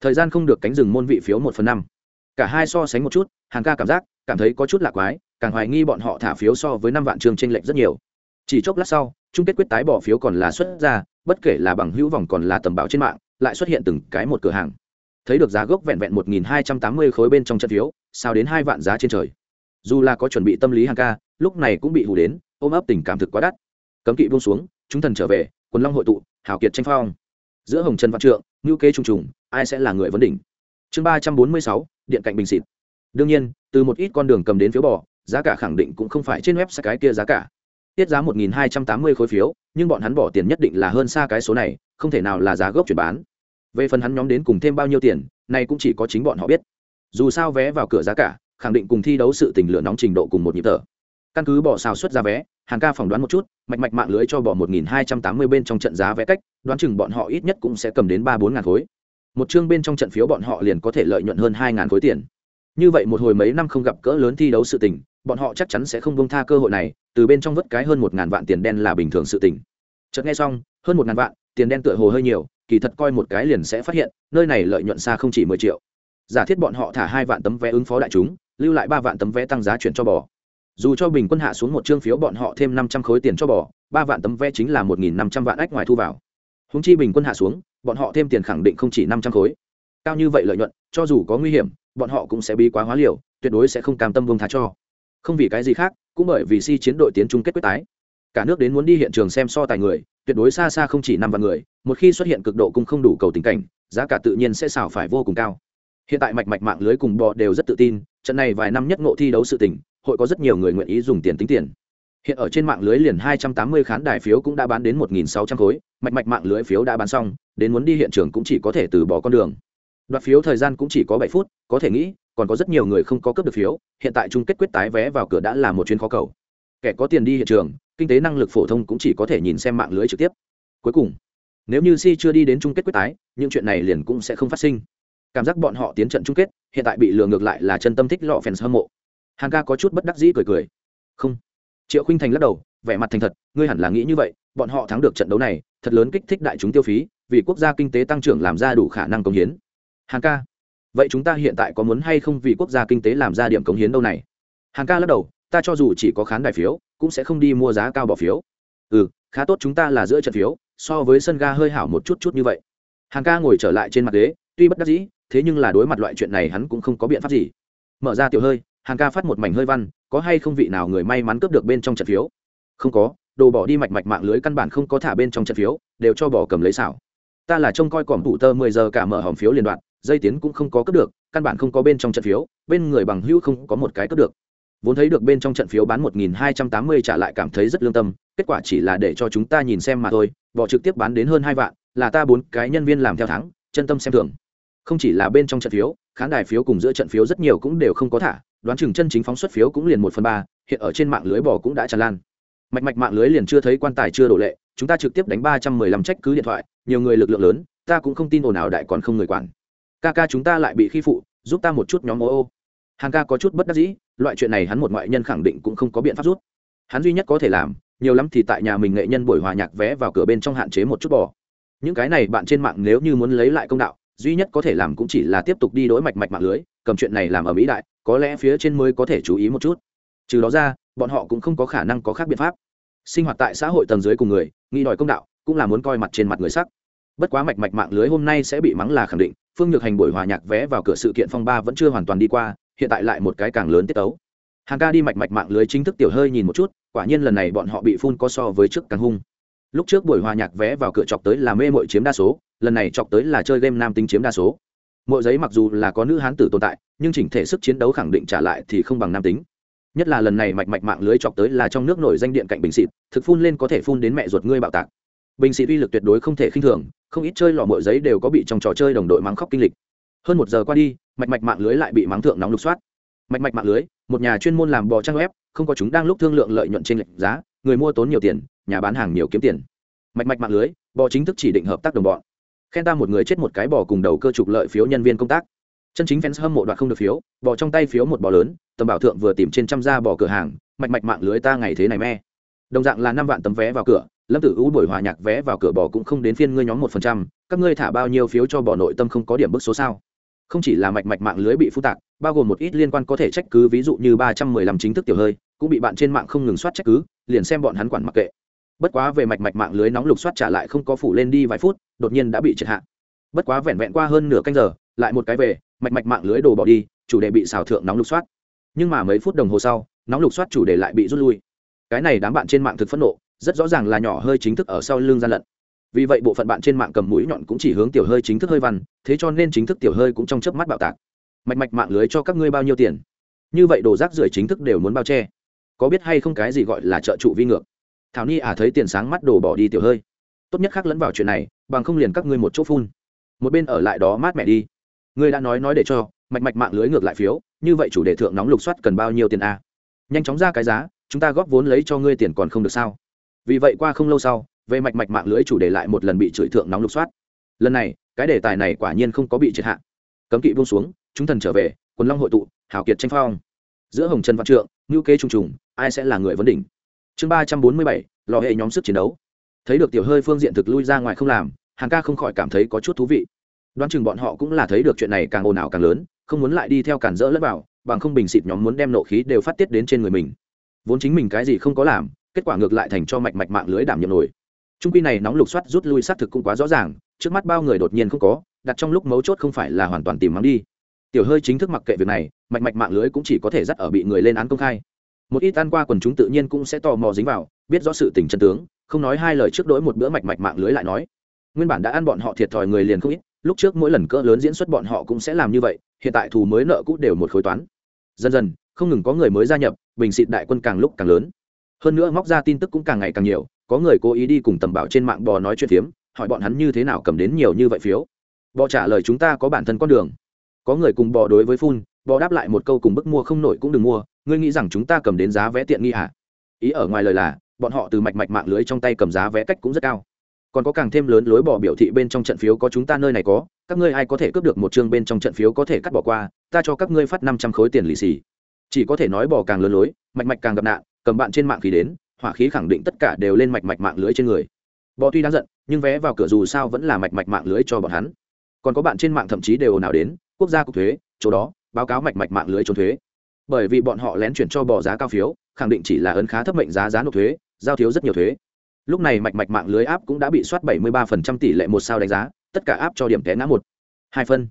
Thời gian không được cánh rừng môn vị phiếu một phần năm. Cả hai so sánh một chút, hàng ca cảm giác, cảm thấy có chút lạc quái, càng hoài nghi bọn họ thả phiếu so với năm vạn trường tranh lệch rất nhiều. Chỉ chốc lát sau, chung kết quyết tái bỏ phiếu còn là xuất ra bất kể là bằng hữu vòng còn là tầm báo trên mạng, lại xuất hiện từng cái một cửa hàng. Thấy được giá gốc vẹn vẹn một nghìn hai trăm tám mươi khối bên trong chân phiếu, sao đến hai vạn giá trên trời. Dù là có chuẩn bị tâm lý hàng ca, lúc này cũng bị hù đến, ôm ấp tình cảm thực quá đắt. Cấm kỵ buông xuống, chúng thần trở về, quần long hội tụ, hào kiệt tranh phong. Giữa hồng trần văn trượng ngữ kế trùng trùng, ai sẽ là người vấn đỉnh? Chương ba trăm bốn mươi sáu, điện cạnh bình xịt. Đương nhiên, từ một ít con đường cầm đến phiếu bò, giá cả khẳng định cũng không phải trên web sẽ cái kia giá cả tiết giá một nghìn hai trăm tám mươi khối phiếu, nhưng bọn hắn bỏ tiền nhất định là hơn xa cái số này, không thể nào là giá gốc chuyển bán. Về phần hắn nhóm đến cùng thêm bao nhiêu tiền, này cũng chỉ có chính bọn họ biết. Dù sao vé vào cửa giá cả, khẳng định cùng thi đấu sự tình lửa nóng trình độ cùng một nhịp thở. Căn cứ bỏ xào suất ra vé hàng ca phỏng đoán một chút, mạch mạch mạng lưới cho bỏ một nghìn hai trăm tám mươi bên trong trận giá vé cách, đoán chừng bọn họ ít nhất cũng sẽ cầm đến ba bốn ngàn khối. Một chương bên trong trận phiếu bọn họ liền có thể lợi nhuận hơn hai ngàn khối tiền như vậy một hồi mấy năm không gặp cỡ lớn thi đấu sự tình, bọn họ chắc chắn sẽ không bông tha cơ hội này, từ bên trong vất cái hơn một ngàn vạn tiền đen là bình thường sự tình. Chợt nghe xong, hơn một ngàn vạn, tiền đen tựa hồ hơi nhiều, kỳ thật coi một cái liền sẽ phát hiện, nơi này lợi nhuận xa không chỉ mười triệu. Giả thiết bọn họ thả hai vạn tấm vé ứng phó đại chúng, lưu lại ba vạn tấm vé tăng giá chuyển cho bò. Dù cho bình quân hạ xuống một chương phiếu bọn họ thêm năm trăm khối tiền cho bò, ba vạn tấm vé chính là một nghìn năm trăm vạn ách ngoài thu vào. Húng chi bình quân hạ xuống, bọn họ thêm tiền khẳng định không chỉ năm trăm khối. Cao như vậy lợi nhuận, cho dù có nguy hiểm bọn họ cũng sẽ bị quá hóa liều, tuyệt đối sẽ không cam tâm buông tha cho. Không vì cái gì khác, cũng bởi vì si chiến đội tiến chung kết quyết tái. Cả nước đến muốn đi hiện trường xem so tài người, tuyệt đối xa xa không chỉ năm vạn người, một khi xuất hiện cực độ cũng không đủ cầu tình cảnh, giá cả tự nhiên sẽ xảo phải vô cùng cao. Hiện tại mạch mạch mạng lưới cùng bò đều rất tự tin, trận này vài năm nhất ngộ thi đấu sự tình, hội có rất nhiều người nguyện ý dùng tiền tính tiền. Hiện ở trên mạng lưới liền 280 khán đài phiếu cũng đã bán đến 1.600 khối, mạch mạch mạng lưới phiếu đã bán xong, đến muốn đi hiện trường cũng chỉ có thể từ bỏ con đường đoạt phiếu thời gian cũng chỉ có bảy phút, có thể nghĩ, còn có rất nhiều người không có cướp được phiếu, hiện tại chung kết quyết tái vé vào cửa đã là một chuyến khó cầu. Kẻ có tiền đi hiện trường, kinh tế năng lực phổ thông cũng chỉ có thể nhìn xem mạng lưới trực tiếp. Cuối cùng, nếu như si chưa đi đến chung kết quyết tái, những chuyện này liền cũng sẽ không phát sinh. Cảm giác bọn họ tiến trận chung kết, hiện tại bị lừa ngược lại là chân tâm thích lọ fans hâm mộ. Hàn ca có chút bất đắc dĩ cười cười. Không. Triệu khinh thành lắc đầu, vẻ mặt thành thật, ngươi hẳn là nghĩ như vậy, bọn họ thắng được trận đấu này, thật lớn kích thích đại chúng tiêu phí, vì quốc gia kinh tế tăng trưởng làm ra đủ khả năng công hiến hàn ca, vậy chúng ta hiện tại có muốn hay không vì quốc gia kinh tế làm ra điểm cống hiến đâu này? Hàn ca lắc đầu, ta cho dù chỉ có khán đài phiếu, cũng sẽ không đi mua giá cao bỏ phiếu. Ừ khá tốt chúng ta là giữa trận phiếu, so với sân ga hơi hảo một chút chút như vậy. Hàn ca ngồi trở lại trên mặt ghế, tuy bất đắc dĩ, thế nhưng là đối mặt loại chuyện này hắn cũng không có biện pháp gì. Mở ra tiểu hơi, hàn ca phát một mảnh hơi văn, có hay không vị nào người may mắn cướp được bên trong trận phiếu? Không có, đồ bỏ đi mạch mạch mạng lưới căn bản không có thả bên trong trận phiếu, đều cho bỏ cầm lấy xảo. Ta là trông coi còm thủ tơ mười giờ cả mở hòm phiếu liên đoạn dây tiến cũng không có cướp được, căn bản không có bên trong trận phiếu, bên người bằng hữu không có một cái cướp được. Vốn thấy được bên trong trận phiếu bán một nghìn hai trăm tám mươi trả lại cảm thấy rất lương tâm, kết quả chỉ là để cho chúng ta nhìn xem mà thôi, bỏ trực tiếp bán đến hơn hai vạn, là ta bốn cái nhân viên làm theo tháng chân tâm xem thường. Không chỉ là bên trong trận phiếu, khán đài phiếu cùng giữa trận phiếu rất nhiều cũng đều không có thả, đoán chừng chân chính phóng xuất phiếu cũng liền một phần ba, hiện ở trên mạng lưới bò cũng đã tràn lan. Mạch mạch mạng lưới liền chưa thấy quan tài chưa đổ lệ, chúng ta trực tiếp đánh ba trăm mười lăm trách cứ điện thoại, nhiều người lực lượng lớn, ta cũng không tin ồn ào đại còn không người quản ca ca chúng ta lại bị khi phụ, giúp ta một chút nhóm ô ô. Hàng ca có chút bất đắc dĩ, loại chuyện này hắn một ngoại nhân khẳng định cũng không có biện pháp rút. Hắn duy nhất có thể làm, nhiều lắm thì tại nhà mình nghệ nhân buổi hòa nhạc vé vào cửa bên trong hạn chế một chút bò. Những cái này bạn trên mạng nếu như muốn lấy lại công đạo, duy nhất có thể làm cũng chỉ là tiếp tục đi đối mạch mạch mạng lưới, cầm chuyện này làm ở mỹ đại, có lẽ phía trên mới có thể chú ý một chút. Trừ đó ra, bọn họ cũng không có khả năng có khác biện pháp. Sinh hoạt tại xã hội tầng dưới cùng người, nghĩ đòi công đạo, cũng là muốn coi mặt trên mặt người sắc. Bất quá mạch mạch mạng lưới hôm nay sẽ bị mắng là khẳng định phương nhược hành buổi hòa nhạc vé vào cửa sự kiện phong ba vẫn chưa hoàn toàn đi qua, hiện tại lại một cái càng lớn tiết tấu. Hàng ca đi mạch mạch mạng lưới chính thức tiểu hơi nhìn một chút, quả nhiên lần này bọn họ bị phun có so với trước càng hung. Lúc trước buổi hòa nhạc vé vào cửa chọc tới là mê mội chiếm đa số, lần này chọc tới là chơi game nam tính chiếm đa số. Mỗi giấy mặc dù là có nữ hán tử tồn tại, nhưng chỉnh thể sức chiến đấu khẳng định trả lại thì không bằng nam tính. Nhất là lần này mạch mạch mạng lưới chọc tới là trong nước nổi danh điện cạnh bình xịt, thực phun lên có thể phun đến mẹ ruột ngươi bạo tạc bình xịt uy lực tuyệt đối không thể khinh thường, không ít chơi lò mỗi giấy đều có bị trong trò chơi đồng đội mắng khóc kinh lịch. Hơn một giờ qua đi, mạch mạch mạng lưới lại bị mắng thượng nóng lục soát. Mạch mạch mạng lưới, một nhà chuyên môn làm bò trang web, không có chúng đang lúc thương lượng lợi nhuận trên lệnh giá, người mua tốn nhiều tiền, nhà bán hàng nhiều kiếm tiền. Mạch mạch mạng lưới, bò chính thức chỉ định hợp tác đồng bọn. Khen ta một người chết một cái bò cùng đầu cơ trục lợi phiếu nhân viên công tác. Chân chính fans hâm mộ đoạt không được phiếu, bò trong tay phiếu một bò lớn, tầm bảo thượng vừa tìm trên trăm gia bò cửa hàng, mạch mạch mạng lưới ta ngày thế này me. Đồng dạng là năm vạn tấm vé vào cửa lâm tử u buổi hòa nhạc vé vào cửa bò cũng không đến phiên ngươi nhóm một phần trăm, các ngươi thả bao nhiêu phiếu cho bò nội tâm không có điểm bức số sao? Không chỉ là mạch mạch mạng lưới bị phu tạc, bao gồm một ít liên quan có thể trách cứ, ví dụ như ba trăm mười lăm chính thức tiểu hơi, cũng bị bạn trên mạng không ngừng soát trách cứ, liền xem bọn hắn quản mặc kệ. Bất quá về mạch mạch mạng lưới nóng lục soát trả lại không có phủ lên đi vài phút, đột nhiên đã bị triệt hạ. Bất quá vẹn vẹn qua hơn nửa canh giờ, lại một cái về, mạch mạch mạng lưới đồ bỏ đi, chủ đề bị xào thượng nóng lục soát. Nhưng mà mấy phút đồng hồ sau, nóng lục soát chủ đề lại bị rút lui. Cái này đám bạn trên mạng thực phẫn nộ rất rõ ràng là nhỏ hơi chính thức ở sau lưng gian lận. Vì vậy bộ phận bạn trên mạng cầm mũi nhọn cũng chỉ hướng tiểu hơi chính thức hơi văn, thế cho nên chính thức tiểu hơi cũng trong chớp mắt bạo tạc. Mạch mạch mạng lưới cho các ngươi bao nhiêu tiền? Như vậy đồ rác rưởi chính thức đều muốn bao che. Có biết hay không cái gì gọi là trợ trụ vi ngược? Thảo ni à thấy tiền sáng mắt đồ bỏ đi tiểu hơi. Tốt nhất khác lẫn vào chuyện này, bằng không liền các ngươi một chỗ phun. Một bên ở lại đó mát mẹ đi. Ngươi đã nói nói để cho, mạch mạch mạng lưới ngược lại phiếu, như vậy chủ đề thượng nóng lục soát cần bao nhiêu tiền a? Nhanh chóng ra cái giá, chúng ta góp vốn lấy cho ngươi tiền còn không được sao? Vì vậy qua không lâu sau về mạch mạch mạng lưới chủ đề lại một lần bị chửi thượng nóng lục soát. Lần này, cái đề tài này quả nhiên không có bị triệt hạ. Cấm kỵ buông xuống, chúng thần trở về, quần long hội tụ hảo kiệt tranh phong. Giữa hồng trần văn trượng ngữ kế trùng trùng, ai sẽ là người vấn đỉnh? Chương ba trăm bốn mươi bảy, lò hệ nhóm sức chiến đấu. Thấy được tiểu hơi phương diện thực lui ra ngoài không làm, hàng ca không khỏi cảm thấy có chút thú vị. Đoán chừng bọn họ cũng là thấy được chuyện này càng ồn ào càng lớn, không muốn lại đi theo cản rỡ lẫn vào, bằng không bình xịt nhóm muốn đem nộ khí đều phát tiết đến trên người mình. Vốn chính mình cái gì không có làm kết quả ngược lại thành cho mạch mạch mạng lưới đảm nhiệm nổi. Trung quy này nóng lục soát rút lui xác thực cũng quá rõ ràng, trước mắt bao người đột nhiên không có, đặt trong lúc mấu chốt không phải là hoàn toàn tìm mắng đi. Tiểu hơi chính thức mặc kệ việc này, mạch mạch mạng lưới cũng chỉ có thể dắt ở bị người lên án công khai. Một ít ăn qua quần chúng tự nhiên cũng sẽ tò mò dính vào, biết rõ sự tình chân tướng, không nói hai lời trước đỗi một bữa mạch mạch mạng lưới lại nói. Nguyên bản đã ăn bọn họ thiệt thòi người liền không ít, lúc trước mỗi lần cỡ lớn diễn xuất bọn họ cũng sẽ làm như vậy, hiện tại thù mới nợ cũ đều một khối toán. Dần dần, không ngừng có người mới gia nhập, bình xịt đại quân càng lúc càng lớn hơn nữa móc ra tin tức cũng càng ngày càng nhiều, có người cố ý đi cùng tầm bảo trên mạng bò nói chuyện phiếm, hỏi bọn hắn như thế nào cầm đến nhiều như vậy phiếu. Bò trả lời chúng ta có bản thân con đường. Có người cùng bò đối với phun, bò đáp lại một câu cùng bức mua không nổi cũng đừng mua, ngươi nghĩ rằng chúng ta cầm đến giá vé tiện nghi hả ý ở ngoài lời là, bọn họ từ mạch mạch mạng lưới trong tay cầm giá vé cách cũng rất cao. Còn có càng thêm lớn lối bỏ biểu thị bên trong trận phiếu có chúng ta nơi này có, các ngươi ai có thể cướp được một chương bên trong trận phiếu có thể cắt bỏ qua, ta cho các ngươi phát năm trăm khối tiền lì xì. Chỉ có thể nói bỏ càng lớn lối, mạch mạch càng gặp nạn cầm bạn trên mạng khí đến, hỏa khí khẳng định tất cả đều lên mạch mạch mạng lưới trên người. Bò tuy đáng giận, nhưng vé vào cửa dù sao vẫn là mạch mạch mạng lưới cho bọn hắn. Còn có bạn trên mạng thậm chí đều nào đến, quốc gia cục thuế, chỗ đó, báo cáo mạch mạch mạng lưới trốn thuế. Bởi vì bọn họ lén chuyển cho bò giá cao phiếu, khẳng định chỉ là ấn khá thấp mệnh giá giá nộp thuế, giao thiếu rất nhiều thuế. Lúc này mạch mạch mạng lưới áp cũng đã bị soát 73% tỷ lệ một sao đánh giá, tất cả áp cho điểm té ngã một, hai phân.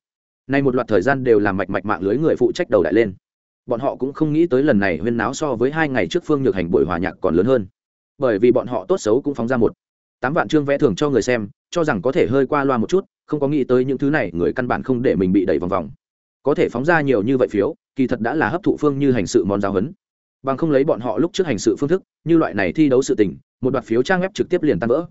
Nay một loạt thời gian đều làm mạch mạch mạng lưới người phụ trách đầu đại lên bọn họ cũng không nghĩ tới lần này huyên náo so với hai ngày trước phương nhược hành buổi hòa nhạc còn lớn hơn. Bởi vì bọn họ tốt xấu cũng phóng ra một tám vạn chương vẽ thường cho người xem cho rằng có thể hơi qua loa một chút không có nghĩ tới những thứ này người căn bản không để mình bị đẩy vòng vòng. Có thể phóng ra nhiều như vậy phiếu kỳ thật đã là hấp thụ phương như hành sự món giáo huấn, bằng không lấy bọn họ lúc trước hành sự phương thức như loại này thi đấu sự tình một đoạt phiếu trang web trực tiếp liền tan vỡ.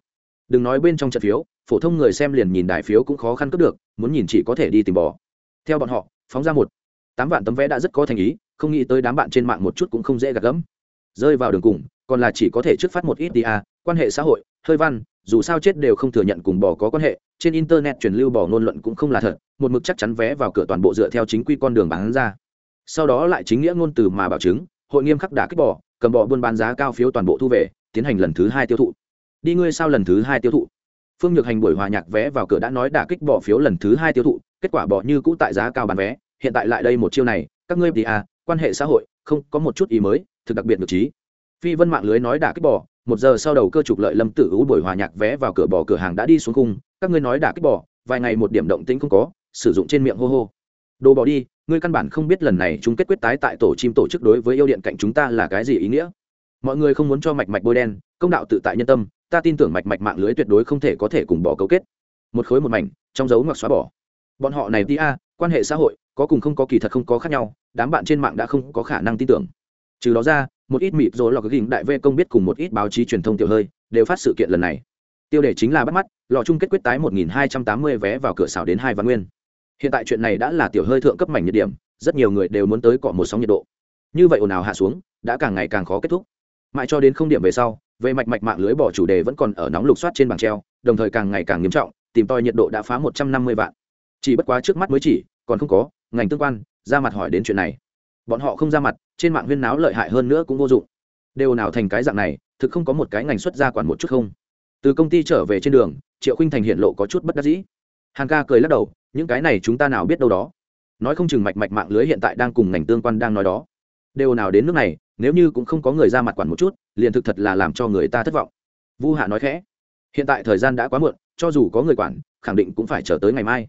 Đừng nói bên trong trận phiếu phổ thông người xem liền nhìn đại phiếu cũng khó khăn cướp được muốn nhìn chỉ có thể đi tìm bò. Theo bọn họ phóng ra một tám vạn tấm vé đã rất có thành ý không nghĩ tới đám bạn trên mạng một chút cũng không dễ gạt gẫm. Rơi vào đường cùng, còn là chỉ có thể trước phát một ít đi à quan hệ xã hội, hơi văn, dù sao chết đều không thừa nhận cùng bỏ có quan hệ, trên internet truyền lưu bỏ ngôn luận cũng không là thật, một mực chắc chắn vé vào cửa toàn bộ dựa theo chính quy con đường bán ra. Sau đó lại chính nghĩa ngôn từ mà bảo chứng, hội nghiêm khắc đả kích bỏ, cầm bỏ buôn bán giá cao phiếu toàn bộ thu về, tiến hành lần thứ hai tiêu thụ. Đi ngươi sao lần thứ hai tiêu thụ? Phương nhược hành buổi hòa nhạc vé vào cửa đã nói đả kích bỏ phiếu lần thứ hai tiêu thụ, kết quả bỏ như cũ tại giá cao bán vé, hiện tại lại đây một chiêu này, các ngươi đi à quan hệ xã hội, không có một chút ý mới, thực đặc biệt ngược trí. Phi vân mạng lưới nói đả kích bỏ một giờ sau đầu cơ trục lợi lâm tử u buổi hòa nhạc vé vào cửa bỏ cửa hàng đã đi xuống cung các ngươi nói đả kích bỏ vài ngày một điểm động tĩnh không có, sử dụng trên miệng hô hô. Đồ bỏ đi, ngươi căn bản không biết lần này chúng kết quyết tái tại tổ chim tổ chức đối với yêu điện cạnh chúng ta là cái gì ý nghĩa. Mọi người không muốn cho mạch mạch bôi đen, công đạo tự tại nhân tâm, ta tin tưởng mạch mạch mạng lưới tuyệt đối không thể có thể cùng bỏ cấu kết. Một khối một mảnh, trong dấu ngoặc xóa bỏ bọn họ này đi a, quan hệ xã hội có cùng không có kỳ thật không có khác nhau, đám bạn trên mạng đã không có khả năng tin tưởng. Trừ đó ra, một ít mịp rồi lò cái gỉnh đại v công biết cùng một ít báo chí truyền thông tiểu hơi, đều phát sự kiện lần này. Tiêu đề chính là bắt mắt, lò chung kết quyết tái 1.280 vé vào cửa xảo đến hai văn nguyên. Hiện tại chuyện này đã là tiểu hơi thượng cấp mảnh nhiệt điểm, rất nhiều người đều muốn tới cọ một sóng nhiệt độ. Như vậy ồn ào hạ xuống, đã càng ngày càng khó kết thúc. Mãi cho đến không điểm về sau, về mạch mạch mạng lưới bỏ chủ đề vẫn còn ở nóng lục soát trên bảng treo, đồng thời càng ngày càng nghiêm trọng, tìm tòi nhiệt độ đã phá một trăm năm mươi vạn. Chỉ bất quá trước mắt mới chỉ, còn không có ngành tương quan, ra mặt hỏi đến chuyện này. Bọn họ không ra mặt, trên mạng huyên náo lợi hại hơn nữa cũng vô dụng. Đều nào thành cái dạng này, thực không có một cái ngành xuất ra quản một chút không? Từ công ty trở về trên đường, triệu khinh thành hiện lộ có chút bất đắc dĩ. Hàng ca cười lắc đầu, những cái này chúng ta nào biết đâu đó. Nói không chừng mạch mạch mạng lưới hiện tại đang cùng ngành tương quan đang nói đó. Đều nào đến nước này, nếu như cũng không có người ra mặt quản một chút, liền thực thật là làm cho người ta thất vọng. Vu hạ nói khẽ, hiện tại thời gian đã quá muộn, cho dù có người quản, khẳng định cũng phải chờ tới ngày mai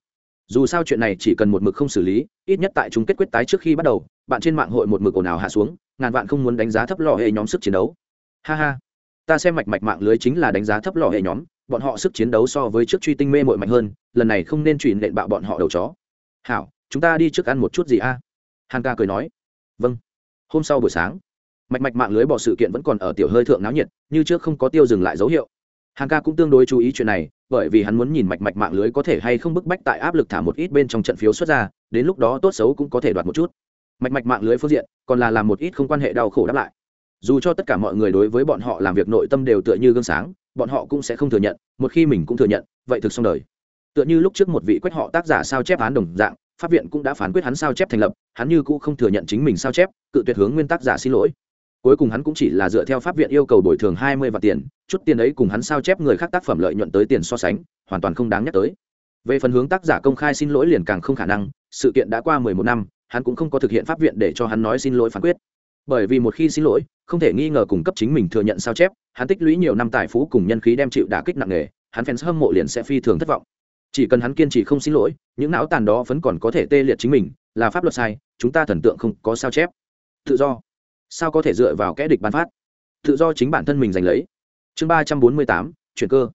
dù sao chuyện này chỉ cần một mực không xử lý, ít nhất tại chúng kết quyết tái trước khi bắt đầu, bạn trên mạng hội một mực ồn ào hạ xuống, ngàn vạn không muốn đánh giá thấp lò hệ nhóm sức chiến đấu. Ha ha. Ta xem mạch mạch mạng lưới chính là đánh giá thấp lò hệ nhóm, bọn họ sức chiến đấu so với trước truy tinh mê mội mạnh hơn, lần này không nên chuyển nện bạo bọn họ đầu chó. Hảo, chúng ta đi trước ăn một chút gì a? À? hàn ca cười nói. Vâng. Hôm sau buổi sáng, mạch mạch mạng lưới bỏ sự kiện vẫn còn ở tiểu hơi thượng náo nhiệt, như trước không có tiêu dừng lại dấu hiệu. Hàn ca cũng tương đối chú ý chuyện này bởi vì hắn muốn nhìn mạch mạch mạng lưới có thể hay không bức bách tại áp lực thả một ít bên trong trận phiếu xuất ra, đến lúc đó tốt xấu cũng có thể đoạt một chút. Mạch mạch mạng lưới phương diện, còn là làm một ít không quan hệ đau khổ đáp lại. Dù cho tất cả mọi người đối với bọn họ làm việc nội tâm đều tựa như gương sáng, bọn họ cũng sẽ không thừa nhận, một khi mình cũng thừa nhận, vậy thực xong đời. Tựa như lúc trước một vị quét họ tác giả sao chép án đồng dạng, pháp viện cũng đã phán quyết hắn sao chép thành lập, hắn như cũ không thừa nhận chính mình sao chép, cự tuyệt hướng nguyên tác giả xin lỗi cuối cùng hắn cũng chỉ là dựa theo pháp viện yêu cầu bồi thường hai mươi vạn tiền, chút tiền ấy cùng hắn sao chép người khác tác phẩm lợi nhuận tới tiền so sánh, hoàn toàn không đáng nhắc tới. Về phần hướng tác giả công khai xin lỗi liền càng không khả năng, sự kiện đã qua mười một năm, hắn cũng không có thực hiện pháp viện để cho hắn nói xin lỗi phán quyết. Bởi vì một khi xin lỗi, không thể nghi ngờ cung cấp chính mình thừa nhận sao chép, hắn tích lũy nhiều năm tài phú cùng nhân khí đem chịu đả kích nặng nề, hắn fans hâm mộ liền sẽ phi thường thất vọng. Chỉ cần hắn kiên trì không xin lỗi, những não tàn đó vẫn còn có thể tê liệt chính mình, là pháp luật sai, chúng ta thần tượng không có sao chép. Tự do sao có thể dựa vào kẽ địch ban phát? Tự do chính bản thân mình giành lấy. Chương ba trăm bốn mươi tám, chuyển cơ.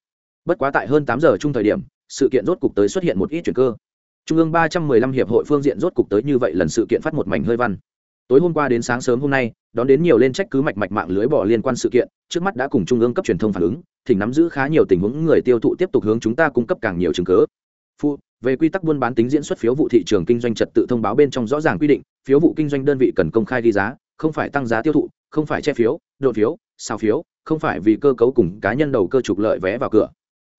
Bất quá tại hơn tám giờ chung thời điểm, sự kiện rốt cục tới xuất hiện một ít chuyển cơ. Trung ương ba trăm mười lăm hiệp hội phương diện rốt cục tới như vậy lần sự kiện phát một mảnh hơi văn. Tối hôm qua đến sáng sớm hôm nay, đón đến nhiều lên trách cứ mạch mạch mạng lưới bỏ liên quan sự kiện, trước mắt đã cùng trung ương cấp truyền thông phản ứng, thỉnh nắm giữ khá nhiều tình huống người tiêu thụ tiếp tục hướng chúng ta cung cấp càng nhiều chứng cứ. Phụ về quy tắc buôn bán tính diễn xuất phiếu vụ thị trường kinh doanh trật tự thông báo bên trong rõ ràng quy định, phiếu vụ kinh doanh đơn vị cần công khai ghi giá không phải tăng giá tiêu thụ, không phải che phiếu, đột phiếu sao phiếu, không phải vì cơ cấu cùng cá nhân đầu cơ trục lợi vé vào cửa.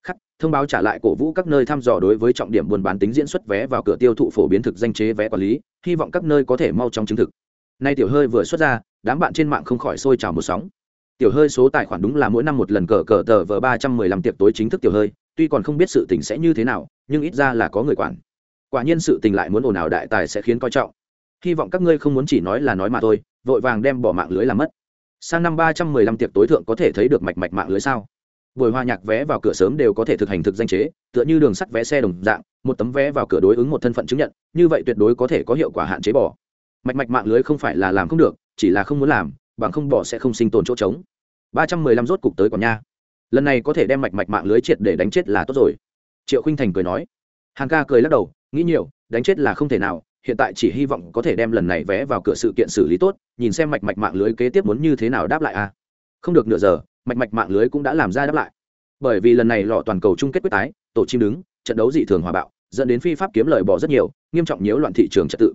Khắc, thông báo trả lại cổ vũ các nơi thăm dò đối với trọng điểm buôn bán tính diễn xuất vé vào cửa tiêu thụ phổ biến thực danh chế vé quản lý, hy vọng các nơi có thể mau chóng chứng thực. Nay tiểu hơi vừa xuất ra, đám bạn trên mạng không khỏi sôi trào một sóng. Tiểu hơi số tài khoản đúng là mỗi năm một lần cờ cờ tờ vờ ba trăm mười lăm tiệc tối chính thức tiểu hơi, tuy còn không biết sự tình sẽ như thế nào, nhưng ít ra là có người quản. Quả nhiên sự tình lại muốn ồn ào đại tài sẽ khiến coi trọng hy vọng các ngươi không muốn chỉ nói là nói mà thôi, vội vàng đem bỏ mạng lưới làm mất. Sang năm ba trăm mười lăm tiệc tối thượng có thể thấy được mạch mạch mạng lưới sao? Buổi hòa nhạc vé vào cửa sớm đều có thể thực hành thực danh chế, tựa như đường sắt vé xe đồng dạng, một tấm vé vào cửa đối ứng một thân phận chứng nhận, như vậy tuyệt đối có thể có hiệu quả hạn chế bỏ. Mạch mạch mạng lưới không phải là làm không được, chỉ là không muốn làm, bằng không bỏ sẽ không sinh tồn chỗ trống. Ba trăm mười lăm rốt cục tới còn nha. Lần này có thể đem mạch mạch mạng lưới triệt để đánh chết là tốt rồi. Triệu khinh thành cười nói. Hàng ca cười lắc đầu, nghĩ nhiều, đánh chết là không thể nào hiện tại chỉ hy vọng có thể đem lần này vé vào cửa sự kiện xử lý tốt, nhìn xem mạch mạch mạng lưới kế tiếp muốn như thế nào đáp lại a à. không được nửa giờ, mạch mạch mạng lưới cũng đã làm ra đáp lại. Bởi vì lần này lọ toàn cầu chung kết quyết tái, tổ chim đứng, trận đấu dị thường hòa bạo, dẫn đến phi pháp kiếm lời bỏ rất nhiều, nghiêm trọng nhiễu loạn thị trường trật tự.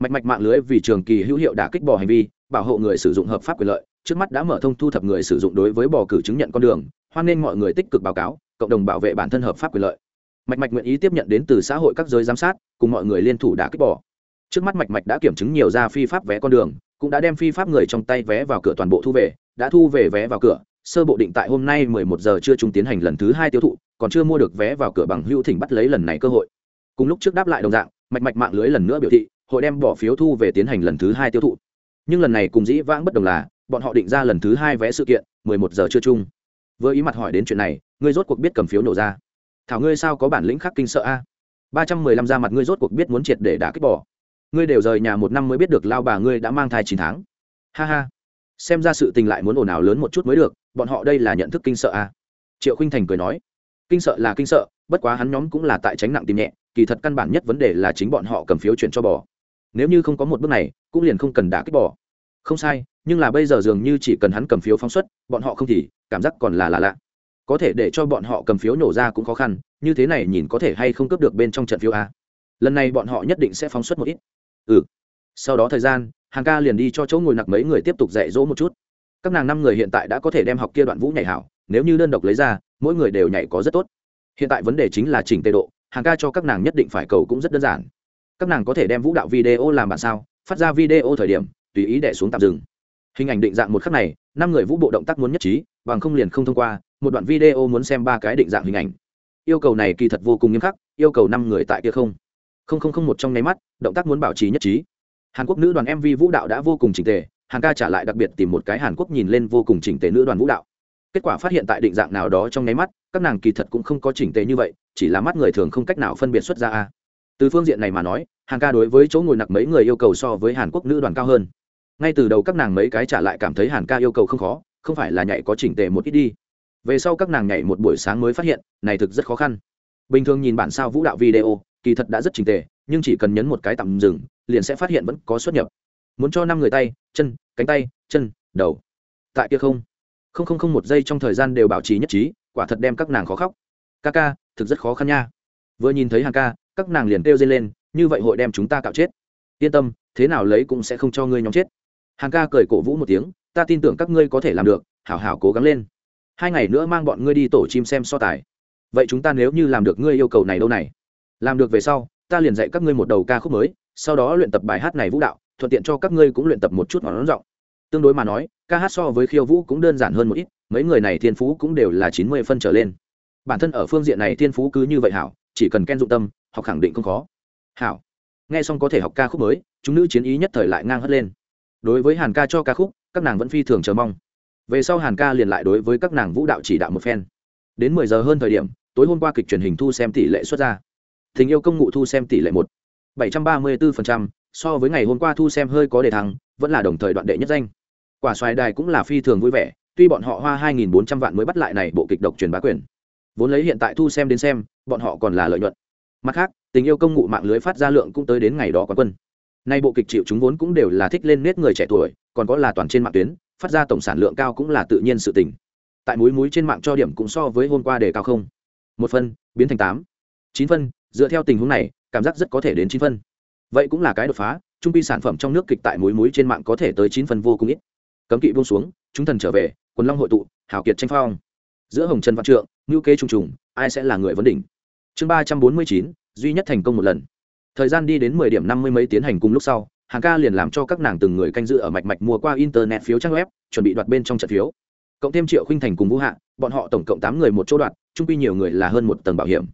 Mạch mạch mạng lưới vì trường kỳ hữu hiệu đã kích bỏ hành vi, bảo hộ người sử dụng hợp pháp quyền lợi, trước mắt đã mở thông thu thập người sử dụng đối với bỏ cử chứng nhận con đường, hoan nên mọi người tích cực báo cáo, cộng đồng bảo vệ bản thân hợp pháp quyền lợi. Mạch mạch nguyện ý tiếp nhận đến từ xã hội các giới giám sát, cùng mọi người liên thủ đã kích bỏ trước mắt mạch mạch đã kiểm chứng nhiều ra phi pháp vé con đường, cũng đã đem phi pháp người trong tay vé vào cửa toàn bộ thu về, đã thu về vé vào cửa. Sơ bộ định tại hôm nay 11 giờ chưa chúng tiến hành lần thứ hai tiêu thụ, còn chưa mua được vé vào cửa bằng hữu thỉnh bắt lấy lần này cơ hội. Cùng lúc trước đáp lại đồng dạng, mạch mạch mạng lưới lần nữa biểu thị, hội đem bỏ phiếu thu về tiến hành lần thứ hai tiêu thụ. Nhưng lần này cùng dĩ vãng bất đồng là, bọn họ định ra lần thứ hai vé sự kiện, mười một giờ chưa chung. Với ý mặt hỏi đến chuyện này, ngươi rốt cuộc biết cầm phiếu nổ ra. Thảo ngươi sao có bản lĩnh khắc kinh sợ a? Ba trăm mười lăm ra mặt ngươi rốt cuộc biết muốn triệt để đả kích bỏ ngươi đều rời nhà một năm mới biết được lao bà ngươi đã mang thai chín tháng. Ha ha. Xem ra sự tình lại muốn ồn ào lớn một chút mới được, bọn họ đây là nhận thức kinh sợ à? triệu khinh thành cười nói, kinh sợ là kinh sợ, bất quá hắn nhóm cũng là tại tránh nặng tìm nhẹ, kỳ thật căn bản nhất vấn đề là chính bọn họ cầm phiếu chuyển cho bò. Nếu như không có một bước này, cũng liền không cần đả kích bò. Không sai, nhưng là bây giờ dường như chỉ cần hắn cầm phiếu phóng xuất, bọn họ không thì, cảm giác còn là lạ lạ. Có thể để cho bọn họ cầm phiếu nổ ra cũng khó khăn, như thế này nhìn có thể hay không cướp được bên trong trận phiếu a lần này bọn họ nhất định sẽ phóng xuất một ít ừ. Sau đó thời gian, hàng ca liền đi cho chỗ ngồi nặc mấy người tiếp tục dạy dỗ một chút. Các nàng năm người hiện tại đã có thể đem học kia đoạn vũ nhảy hảo, nếu như đơn độc lấy ra, mỗi người đều nhảy có rất tốt. Hiện tại vấn đề chính là chỉnh tê độ, hàng ca cho các nàng nhất định phải cầu cũng rất đơn giản. Các nàng có thể đem vũ đạo video làm bản sao, phát ra video thời điểm, tùy ý để xuống tạm dừng. Hình ảnh định dạng một khắc này, năm người vũ bộ động tác muốn nhất trí, bằng không liền không thông qua, một đoạn video muốn xem ba cái định dạng hình ảnh. Yêu cầu này kỳ thật vô cùng nghiêm khắc, yêu cầu năm người tại kia không không không không một trong nháy mắt, động tác muốn bảo trì nhất trí. Hàn quốc nữ đoàn mv vũ đạo đã vô cùng chỉnh tề, hàn ca trả lại đặc biệt tìm một cái hàn quốc nhìn lên vô cùng chỉnh tề nữ đoàn vũ đạo. Kết quả phát hiện tại định dạng nào đó trong nháy mắt, các nàng kỳ thật cũng không có chỉnh tề như vậy, chỉ là mắt người thường không cách nào phân biệt xuất ra a. Từ phương diện này mà nói, hàn ca đối với chỗ ngồi nặc mấy người yêu cầu so với hàn quốc nữ đoàn cao hơn. Ngay từ đầu các nàng mấy cái trả lại cảm thấy hàn ca yêu cầu không khó, không phải là nhảy có chỉnh tề một ít đi. Về sau các nàng nhảy một buổi sáng mới phát hiện, này thực rất khó khăn. Bình thường nhìn bản sao vũ đạo video kỳ thật đã rất trình tề, nhưng chỉ cần nhấn một cái tạm dừng, liền sẽ phát hiện vẫn có xuất nhập. Muốn cho năm người tay, chân, cánh tay, chân, đầu. Tại kia không? Không không không, một giây trong thời gian đều bảo trì nhất trí, quả thật đem các nàng khó khóc. Ca ca, thực rất khó khăn nha. Vừa nhìn thấy hàng ca, các nàng liền kêu dây lên, như vậy hội đem chúng ta cạo chết. Yên tâm, thế nào lấy cũng sẽ không cho ngươi nhóm chết. Hàng ca cười cổ vũ một tiếng, ta tin tưởng các ngươi có thể làm được, hảo hảo cố gắng lên. Hai ngày nữa mang bọn ngươi đi tổ chim xem so tài. Vậy chúng ta nếu như làm được ngươi yêu cầu này đâu này? Làm được về sau, ta liền dạy các ngươi một đầu ca khúc mới, sau đó luyện tập bài hát này vũ đạo, thuận tiện cho các ngươi cũng luyện tập một chút ngón giọng. Tương đối mà nói, ca hát so với khiêu vũ cũng đơn giản hơn một ít, mấy người này thiên phú cũng đều là chín mươi phân trở lên. Bản thân ở phương diện này thiên phú cứ như vậy hảo, chỉ cần ken dụng tâm, học khẳng định không khó. Hảo. Nghe xong có thể học ca khúc mới, chúng nữ chiến ý nhất thời lại ngang hất lên. Đối với hàn ca cho ca khúc, các nàng vẫn phi thường chờ mong. Về sau hàn ca liền lại đối với các nàng vũ đạo chỉ đạo một phen. Đến mười giờ hơn thời điểm, tối hôm qua kịch truyền hình thu xem tỷ lệ xuất ra tình yêu công ngụ thu xem tỷ lệ một. bảy trăm ba mươi bốn so với ngày hôm qua thu xem hơi có đề thắng vẫn là đồng thời đoạn đệ nhất danh. Quả xoài đài cũng là phi thường vui vẻ, tuy bọn họ hoa hai nghìn bốn trăm vạn mới bắt lại này bộ kịch độc truyền bá quyền. Vốn lấy hiện tại thu xem đến xem, bọn họ còn là lợi nhuận. Mặt khác, tình yêu công ngụ mạng lưới phát ra lượng cũng tới đến ngày đó quán quân. Nay bộ kịch chịu chúng vốn cũng đều là thích lên nết người trẻ tuổi, còn có là toàn trên mạng tuyến, phát ra tổng sản lượng cao cũng là tự nhiên sự tình. Tại múi múi trên mạng cho điểm cũng so với hôm qua đề cao không. Một phân, biến thành tám. Chín phân dựa theo tình huống này, cảm giác rất có thể đến chín phân. Vậy cũng là cái đột phá, trung pi sản phẩm trong nước kịch tại múi múi trên mạng có thể tới chín phân vô cùng ít. Cấm kỵ buông xuống, chúng thần trở về, quần long hội tụ, hảo kiệt tranh phong. Giữa hồng trần văn trượng ngữ kế trùng trùng, ai sẽ là người vấn đỉnh? Chương ba trăm bốn mươi chín, duy nhất thành công một lần. Thời gian đi đến mười điểm năm mươi mấy tiến hành cùng lúc sau, hàng ca liền làm cho các nàng từng người canh giữ ở mạch mạch mua qua internet phiếu trang web, chuẩn bị đoạt bên trong trận phiếu. Cộng thêm triệu khinh thành cùng vũ hạ, bọn họ tổng cộng tám người một chỗ đoạt, trung pi nhiều người là hơn một tầng bảo hiểm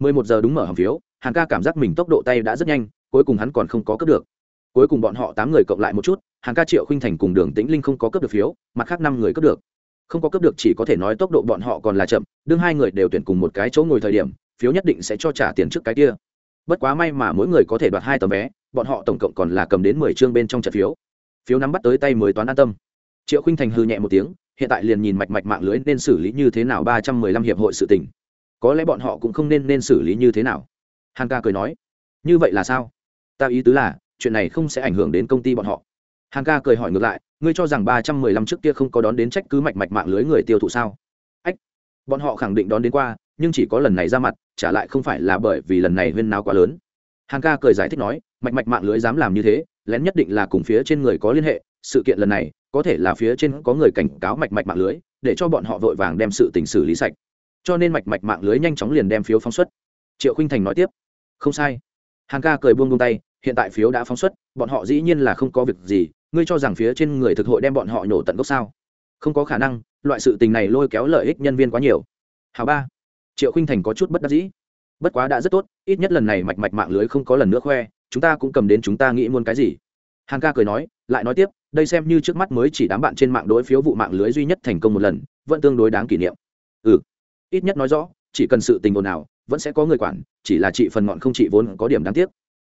mười một giờ đúng mở hầm phiếu, Hàn ca cảm giác mình tốc độ tay đã rất nhanh, cuối cùng hắn còn không có cấp được. Cuối cùng bọn họ tám người cộng lại một chút, Hàn ca, triệu khinh thành cùng đường tĩnh linh không có cấp được phiếu, mặt khác năm người cấp được. Không có cấp được chỉ có thể nói tốc độ bọn họ còn là chậm, đương hai người đều tuyển cùng một cái chỗ ngồi thời điểm, phiếu nhất định sẽ cho trả tiền trước cái kia. Bất quá may mà mỗi người có thể đoạt hai tấm vé, bọn họ tổng cộng còn là cầm đến mười chương bên trong trận phiếu. Phiếu nắm bắt tới tay mới toán an tâm. Triệu khinh thành hừ nhẹ một tiếng, hiện tại liền nhìn mạch mạch mạng lưới nên xử lý như thế nào ba trăm mười lăm hiệp hội sự tình có lẽ bọn họ cũng không nên nên xử lý như thế nào. Hàn ca cười nói, như vậy là sao? Ta ý tứ là, chuyện này không sẽ ảnh hưởng đến công ty bọn họ. Hàn ca cười hỏi ngược lại, ngươi cho rằng ba trăm mười lăm trước kia không có đón đến trách cứ mạch mạch mạng lưới người tiêu thụ sao? Ách, bọn họ khẳng định đón đến qua, nhưng chỉ có lần này ra mặt, trả lại không phải là bởi vì lần này huyên náo quá lớn. Hàn ca cười giải thích nói, mạch mạch mạng lưới dám làm như thế, lén nhất định là cùng phía trên người có liên hệ, sự kiện lần này, có thể là phía trên có người cảnh cáo mạch mạch mạng lưới, để cho bọn họ vội vàng đem sự tình xử lý sạch cho nên mạch mạch mạng lưới nhanh chóng liền đem phiếu phóng xuất. Triệu khinh thành nói tiếp, không sai. Hàng ca cười buông buông tay, hiện tại phiếu đã phóng xuất, bọn họ dĩ nhiên là không có việc gì, ngươi cho rằng phía trên người thực hội đem bọn họ nhổ tận gốc sao? Không có khả năng, loại sự tình này lôi kéo lợi ích nhân viên quá nhiều. Hào ba. Triệu khinh thành có chút bất đắc dĩ, bất quá đã rất tốt, ít nhất lần này mạch mạch mạng lưới không có lần nữa khoe, chúng ta cũng cầm đến chúng ta nghĩ muốn cái gì. Hàng ca cười nói, lại nói tiếp, đây xem như trước mắt mới chỉ đám bạn trên mạng đối phiếu vụ mạng lưới duy nhất thành công một lần, vẫn tương đối đáng kỷ niệm. Ừ ít nhất nói rõ, chỉ cần sự tình ồn nào vẫn sẽ có người quản, chỉ là chị phần ngọn không chị vốn có điểm đáng tiếc.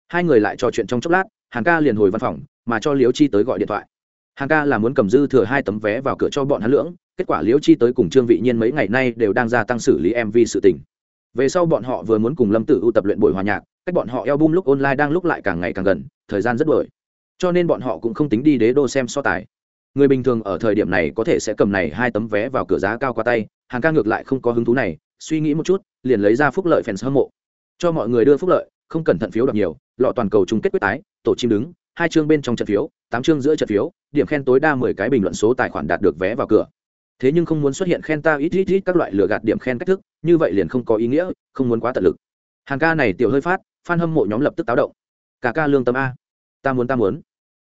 Hai người lại trò chuyện trong chốc lát, hàn ca liền hồi văn phòng, mà cho liễu chi tới gọi điện thoại. Hàn ca là muốn cầm dư thừa hai tấm vé vào cửa cho bọn hắn lưỡng, kết quả liễu chi tới cùng trương vị nhiên mấy ngày nay đều đang gia tăng xử lý mv sự tình. Về sau bọn họ vừa muốn cùng lâm tử ưu tập luyện buổi hòa nhạc, cách bọn họ eo bum lúc online đang lúc lại càng ngày càng gần, thời gian rất đổi cho nên bọn họ cũng không tính đi đế đô xem so tài. Người bình thường ở thời điểm này có thể sẽ cầm này hai tấm vé vào cửa giá cao qua tay hàng ca ngược lại không có hứng thú này, suy nghĩ một chút, liền lấy ra phúc lợi fans hâm mộ. Cho mọi người đưa phúc lợi, không cẩn thận phiếu đọc nhiều, lọ toàn cầu chung kết quyết tái, tổ chim đứng, hai chương bên trong trận phiếu, tám chương giữa trận phiếu, điểm khen tối đa mười cái bình luận số tài khoản đạt được vé vào cửa. Thế nhưng không muốn xuất hiện khen ta ít ít ít các loại lừa gạt điểm khen cách thức, như vậy liền không có ý nghĩa, không muốn quá tận lực. Hàng ca này tiểu hơi phát f hâm mộ nhóm lập tức táo động. Cả ca lương tâm a. Ta muốn ta muốn.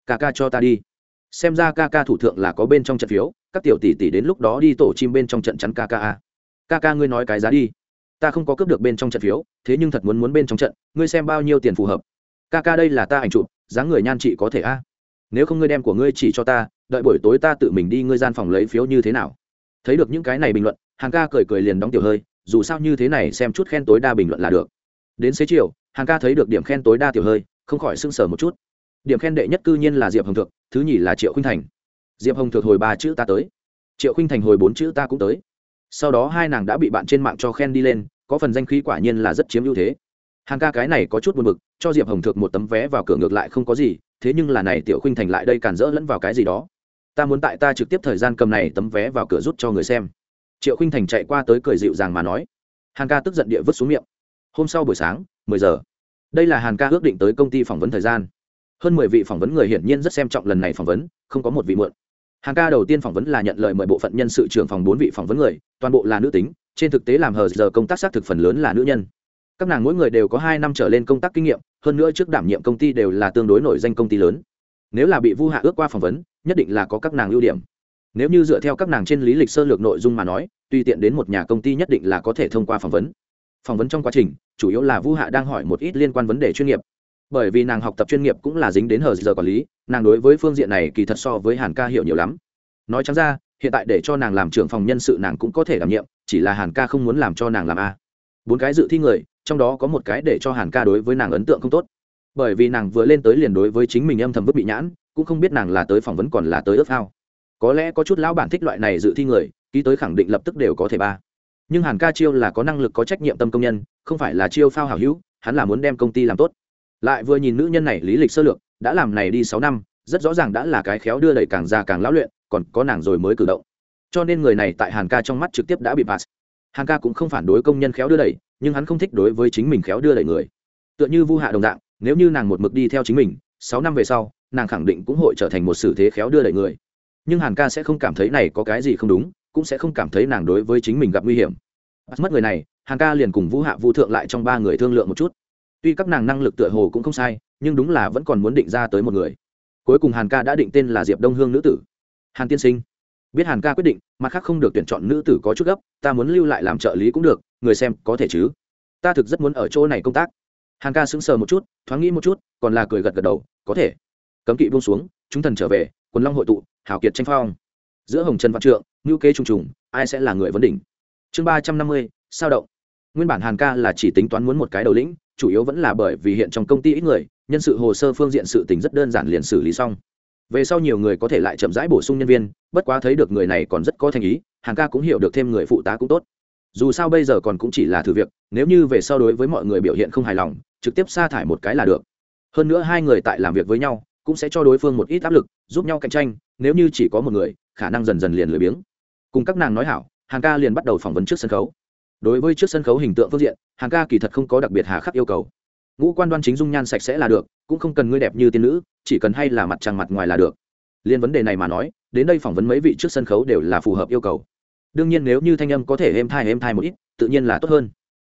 Cả ca cho ta đi. Xem ra ca ca thủ thượng là có bên trong trận phiếu các tiểu tỷ tỷ đến lúc đó đi tổ chim bên trong trận chắn ca ca a. Ca ca ngươi nói cái giá đi. Ta không có cướp được bên trong trận phiếu, thế nhưng thật muốn muốn bên trong trận, ngươi xem bao nhiêu tiền phù hợp. Ca ca đây là ta ảnh chụp, dáng người nhan chị có thể a. Nếu không ngươi đem của ngươi chỉ cho ta, đợi buổi tối ta tự mình đi ngươi gian phòng lấy phiếu như thế nào? Thấy được những cái này bình luận, hàng ca cười cười liền đóng tiểu hơi, dù sao như thế này xem chút khen tối đa bình luận là được. Đến xế chiều, hàng ca thấy được điểm khen tối đa tiểu hơi, không khỏi sưng sờ một chút. Điểm khen đệ nhất cư nhiên là diệp hồng thượng, thứ nhì là triệu khinh thành diệp hồng thượng hồi ba chữ ta tới. Triệu khinh thành hồi bốn chữ ta cũng tới. Sau đó hai nàng đã bị bạn trên mạng cho khen đi lên, có phần danh khí quả nhiên là rất chiếm ưu thế. Hàng ca cái này có chút buồn b ự c cho diệp hồng thượng một tấm vé vào cửa ngược lại không có gì, thế nhưng là này tiểu khinh thành lại đây cản rỡ lẫn vào cái gì đó. Ta muốn tại ta trực tiếp thời gian cầm này tấm vé vào cửa rút cho người xem. Triệu khinh thành chạy qua tới cười dịu dàng mà nói. Hàng ca tức giận địa vứt xuống miệng. Hôm sau buổi sáng, mười giờ. Đây là hàn ca ước định tới công ty phỏng vấn thời gian. Hơn mười vị phỏng vấn người hiển nhiên rất xem trọng lần này phỏng vấn, không có một vị mượn Hàng ca đầu tiên phỏng vấn là nhận lời mời bộ phận nhân sự trưởng phòng bốn vị phỏng vấn người, toàn bộ là nữ tính, trên thực tế làm hờ giờ công tác xác thực phần lớn là nữ nhân. Các nàng mỗi người đều có hai năm trở lên công tác kinh nghiệm, hơn nữa trước đảm nhiệm công ty đều là tương đối nổi danh công ty lớn. Nếu là bị vu hạ ước qua phỏng vấn, nhất định là có các nàng ưu điểm. Nếu như dựa theo các nàng trên lý lịch sơ lược nội dung mà nói, tùy tiện đến một nhà công ty nhất định là có thể thông qua phỏng vấn. Phỏng vấn trong quá trình, chủ yếu là vu hạ đang hỏi một ít liên quan vấn đề chuyên nghiệp bởi vì nàng học tập chuyên nghiệp cũng là dính đến hờ giờ quản lý, nàng đối với phương diện này kỳ thật so với hàn ca hiểu nhiều lắm. Nói chẳng ra, hiện tại để cho nàng làm trưởng phòng nhân sự nàng cũng có thể đảm nhiệm, chỉ là hàn ca không muốn làm cho nàng làm a. Bốn cái dự thi người, trong đó có một cái để cho hàn ca đối với nàng ấn tượng không tốt. Bởi vì nàng vừa lên tới liền đối với chính mình âm thầm vứt bị nhãn, cũng không biết nàng là tới phỏng vấn còn là tới ước ao. Có lẽ có chút lão bản thích loại này dự thi người, ký tới khẳng định lập tức đều có thể ba. Nhưng hàn ca chiêu là có năng lực, có trách nhiệm tâm công nhân, không phải là chiêu phao hảo hữu, hắn là muốn đem công ty làm tốt lại vừa nhìn nữ nhân này lý lịch sơ lược, đã làm này đi sáu năm, rất rõ ràng đã là cái khéo đưa đẩy càng già càng lão luyện, còn có nàng rồi mới cử động. Cho nên người này tại hàn ca trong mắt trực tiếp đã bị pass. Hàn ca cũng không phản đối công nhân khéo đưa đẩy, nhưng hắn không thích đối với chính mình khéo đưa đẩy người. Tựa như vu hạ đồng dạng, nếu như nàng một mực đi theo chính mình, sáu năm về sau, nàng khẳng định cũng hội trở thành một sự thế khéo đưa đẩy người. Nhưng hàn ca sẽ không cảm thấy này có cái gì không đúng, cũng sẽ không cảm thấy nàng đối với chính mình gặp nguy hiểm. Mất người này, hàn ca liền cùng vũ hạ vũ thượng lại trong ba người thương lượng một chút tuy các nàng năng lực tựa hồ cũng không sai, nhưng đúng là vẫn còn muốn định ra tới một người. Cuối cùng hàn ca đã định tên là diệp đông hương nữ tử. Hàn tiên sinh. Biết hàn ca quyết định, mặt khác không được tuyển chọn nữ tử có chút gấp, ta muốn lưu lại làm trợ lý cũng được, người xem có thể chứ? Ta thực rất muốn ở chỗ này công tác. Hàn ca sững sờ một chút, thoáng nghĩ một chút, còn là cười gật gật đầu, có thể. Cấm kỵ buông xuống, chúng thần trở về, quần long hội tụ hảo kiệt tranh phong. Giữa hồng trần văn trượng ngữ kế trùng trùng, ai sẽ là người vấn đỉnh? Chương ba trăm năm mươi, sao động. Nguyên bản hàn ca là chỉ tính toán muốn một cái đầu lĩnh chủ yếu vẫn là bởi vì hiện trong công ty ít người, nhân sự hồ sơ phương diện sự tình rất đơn giản liền xử lý xong. Về sau nhiều người có thể lại chậm rãi bổ sung nhân viên, bất quá thấy được người này còn rất có thành ý hàn ca cũng hiểu được thêm người phụ tá cũng tốt. Dù sao bây giờ còn cũng chỉ là thử việc, nếu như về sau đối với mọi người biểu hiện không hài lòng, trực tiếp sa thải một cái là được. Hơn nữa hai người tại làm việc với nhau, cũng sẽ cho đối phương một ít áp lực, giúp nhau cạnh tranh, nếu như chỉ có một người, khả năng dần dần liền lười biếng. Cùng các nàng nói hảo, hàng ca liền bắt đầu phỏng vấn trước sân khấu đối với trước sân khấu hình tượng phương diện hàng ca kỳ thật không có đặc biệt hà khắc yêu cầu. Ngũ quan đoan chính dung nhan sạch sẽ là được, cũng không cần ngươi đẹp như tiên nữ, chỉ cần hay là mặt trăng mặt ngoài là được. Liên vấn đề này mà nói, đến đây phỏng vấn mấy vị trước sân khấu đều là phù hợp yêu cầu. Đương nhiên nếu như thanh âm có thể êm thai êm thai một ít, tự nhiên là tốt hơn.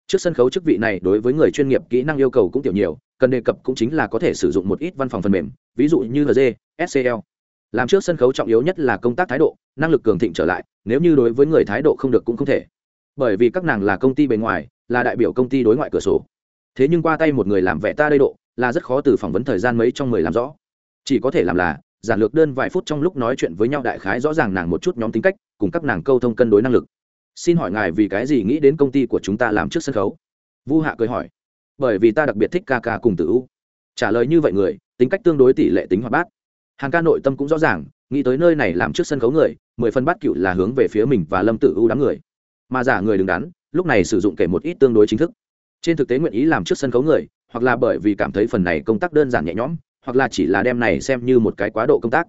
Trước sân khấu chức vị này đối với người chuyên nghiệp kỹ năng yêu cầu cũng tiểu nhiều, cần đề cập cũng chính là có thể sử dụng một ít văn phòng phần mềm, ví dụ như hg scl làm trước sân khấu trọng yếu nhất là công tác thái độ, năng lực cường thịnh trở lại, nếu như đối với người thái độ không được cũng không thể bởi vì các nàng là công ty bề ngoài, là đại biểu công ty đối ngoại cửa sổ. Thế nhưng qua tay một người làm vẽ ta đây độ, là rất khó từ phỏng vấn thời gian mấy trong mười làm rõ. Chỉ có thể làm là, giản lược đơn vài phút trong lúc nói chuyện với nhau đại khái rõ ràng nàng một chút nhóm tính cách, cùng các nàng câu thông cân đối năng lực. Xin hỏi ngài vì cái gì nghĩ đến công ty của chúng ta làm trước sân khấu? Vu hạ cười hỏi. Bởi vì ta đặc biệt thích ca ca cùng tử u. Trả lời như vậy người, tính cách tương đối tỷ lệ tính hoạt bát. Hàng ca nội tâm cũng rõ ràng, nghĩ tới nơi này làm trước sân khấu người, mười phân bát cựu là hướng về phía mình và lâm tử u đám người mà giả người đứng đắn, lúc này sử dụng kể một ít tương đối chính thức. Trên thực tế nguyện ý làm trước sân khấu người, hoặc là bởi vì cảm thấy phần này công tác đơn giản nhẹ nhõm, hoặc là chỉ là đem này xem như một cái quá độ công tác.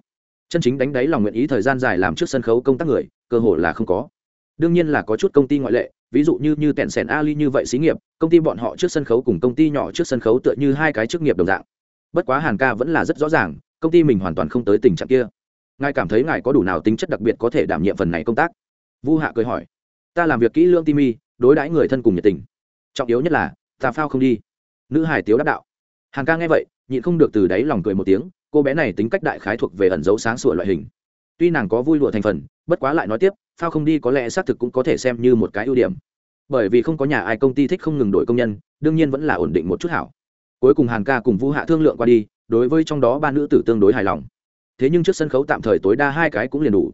Chân chính đánh đáy lòng nguyện ý thời gian dài làm trước sân khấu công tác người, cơ hội là không có. Đương nhiên là có chút công ty ngoại lệ, ví dụ như như tẹn sẻn ali như vậy xí nghiệp, công ty bọn họ trước sân khấu cùng công ty nhỏ trước sân khấu tựa như hai cái chức nghiệp đồng dạng. Bất quá hàn ca vẫn là rất rõ ràng, công ty mình hoàn toàn không tới tình trạng kia. Ngài cảm thấy ngài có đủ nào tính chất đặc biệt có thể đảm nhiệm phần này công tác? Vu hạ cười hỏi ta làm việc kỹ lưỡng tim mi đối đãi người thân cùng nhiệt tình. Trọng yếu nhất là, ta phao không đi. Nữ hải tiếu đáp đạo. Hàng ca nghe vậy, nhịn không được từ đáy lòng cười một tiếng, cô bé này tính cách đại khái thuộc về ẩn dấu sáng sủa loại hình. Tuy nàng có vui lụa thành phần, bất quá lại nói tiếp, phao không đi có lẽ xác thực cũng có thể xem như một cái ưu điểm. Bởi vì không có nhà ai công ty thích không ngừng đổi công nhân, đương nhiên vẫn là ổn định một chút hảo. Cuối cùng hàn ca cùng vũ hạ thương lượng qua đi, đối với trong đó ba nữ tử tương đối hài lòng. Thế nhưng trước sân khấu tạm thời tối đa hai cái cũng liền đủ.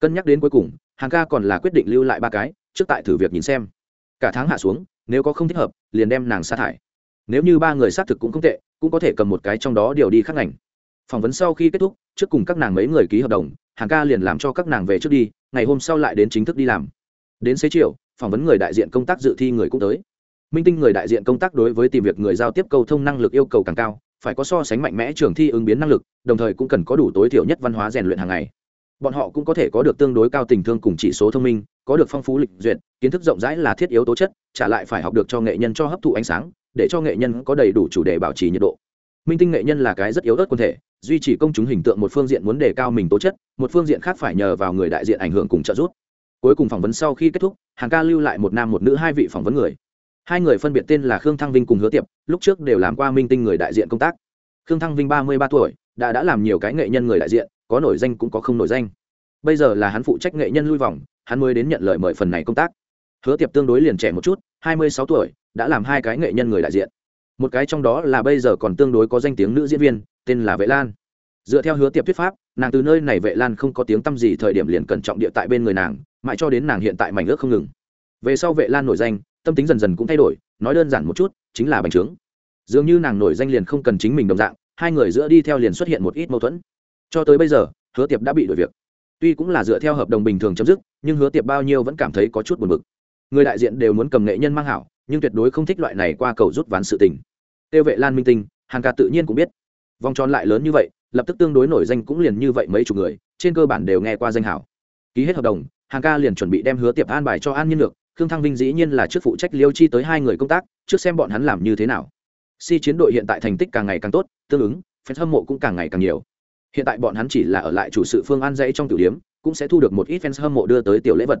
Cân nhắc đến cuối cùng Hàng ca còn là quyết định lưu lại ba cái, trước tại thử việc nhìn xem. Cả tháng hạ xuống, nếu có không thích hợp, liền đem nàng sa thải. Nếu như ba người xác thực cũng không tệ, cũng có thể cầm một cái trong đó điều đi khác ngành. Phỏng vấn sau khi kết thúc, trước cùng các nàng mấy người ký hợp đồng, hàng ca liền làm cho các nàng về trước đi, ngày hôm sau lại đến chính thức đi làm. Đến xế chiều, phỏng vấn người đại diện công tác dự thi người cũng tới. Minh tinh người đại diện công tác đối với tìm việc người giao tiếp cầu thông năng lực yêu cầu càng cao, phải có so sánh mạnh mẽ trường thi ứng biến năng lực, đồng thời cũng cần có đủ tối thiểu nhất văn hóa rèn luyện hàng ngày bọn họ cũng có thể có được tương đối cao tình thương cùng chỉ số thông minh, có được phong phú lịch duyệt, kiến thức rộng rãi là thiết yếu tố chất, trả lại phải học được cho nghệ nhân cho hấp thụ ánh sáng, để cho nghệ nhân có đầy đủ chủ đề bảo trì nhiệt độ. Minh tinh nghệ nhân là cái rất yếu ớt quân thể, duy trì công chúng hình tượng một phương diện muốn đề cao mình tố chất, một phương diện khác phải nhờ vào người đại diện ảnh hưởng cùng trợ giúp. Cuối cùng phỏng vấn sau khi kết thúc, hàng ca lưu lại một nam một nữ hai vị phỏng vấn người. Hai người phân biệt tên là khương thăng vinh cùng hứa tiệp, lúc trước đều làm qua minh tinh người đại diện công tác. Khương thăng vinh ba mươi ba tuổi, đã đã làm nhiều cái nghệ nhân người đại diện có nổi danh cũng có không nổi danh. Bây giờ là hắn phụ trách nghệ nhân lui vòng, hắn mới đến nhận lời mời phần này công tác. Hứa tiệp tương đối liền trẻ một chút, hai mươi sáu tuổi, đã làm hai cái nghệ nhân người đại diện. Một cái trong đó là bây giờ còn tương đối có danh tiếng nữ diễn viên, tên là vệ lan. Dựa theo hứa tiệp thuyết pháp, nàng từ nơi này vệ lan không có tiếng t â m gì thời điểm liền cẩn trọng địa tại bên người nàng, mãi cho đến nàng hiện tại mảnh ước không ngừng. Về sau vệ lan nổi danh, tâm tính dần dần cũng thay đổi, nói đơn giản một chút, chính là bành trướng. Dường như nàng nổi danh liền không cần chính mình đồng dạng, hai người giữa đi theo liền xuất hiện một ít mâu thuẫn cho tới bây giờ, hứa tiệp đã bị đuổi việc. Tuy cũng là dựa theo hợp đồng bình thường chấm dứt, nhưng hứa tiệp bao nhiêu vẫn cảm thấy có chút buồn bực. Người đại diện đều muốn cầm nghệ nhân mang hảo, nhưng tuyệt đối không thích loại này qua cầu rút ván sự tình. Tiêu vệ lan minh tinh hàng ca tự nhiên cũng biết. Vòng tròn lại lớn như vậy, lập tức tương đối nổi danh cũng liền như vậy mấy chục người, trên cơ bản đều nghe qua danh hảo. Ký hết hợp đồng hàng ca liền chuẩn bị đem hứa tiệp an bài cho an Nhiên lược, khương thăng vinh dĩ nhiên là trước phụ trách liêu chi tới hai người công tác, trước xem bọn hắn làm như thế nào. Si chiến đội hiện tại thành tích càng ngày càng tốt, tương ứng fan hâm mộ cũng càng ngày càng nhiều hiện tại bọn hắn chỉ là ở lại chủ sự phương an dãy trong tiểu điểm cũng sẽ thu được một ít fans hâm mộ đưa tới tiểu lễ vật.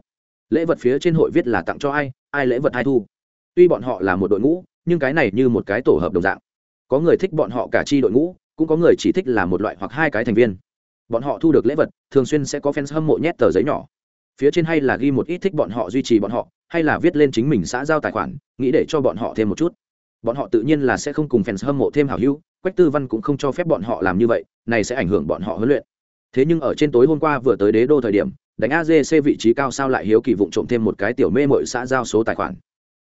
Lễ vật phía trên hội viết là tặng cho ai ai lễ vật ai thu. Tuy bọn họ là một đội ngũ, nhưng cái này như một cái tổ hợp đồng dạng. Có người thích bọn họ cả chi đội ngũ, cũng có người chỉ thích là một loại hoặc hai cái thành viên. Bọn họ thu được lễ vật, thường xuyên sẽ có fans hâm mộ nhét tờ giấy nhỏ. Phía trên hay là ghi một ít thích bọn họ duy trì bọn họ, hay là viết lên chính mình xã giao tài khoản, nghĩ để cho bọn họ thêm một chút bọn họ tự nhiên là sẽ không cùng fans hâm mộ thêm hảo hữu, quách tư văn cũng không cho phép bọn họ làm như vậy, này sẽ ảnh hưởng bọn họ huấn luyện. Thế nhưng ở trên tối hôm qua vừa tới đế đô thời điểm, đánh AGC vị trí cao sao lại hiếu kỳ vụng trộm thêm một cái tiểu mê mội xã giao số tài khoản.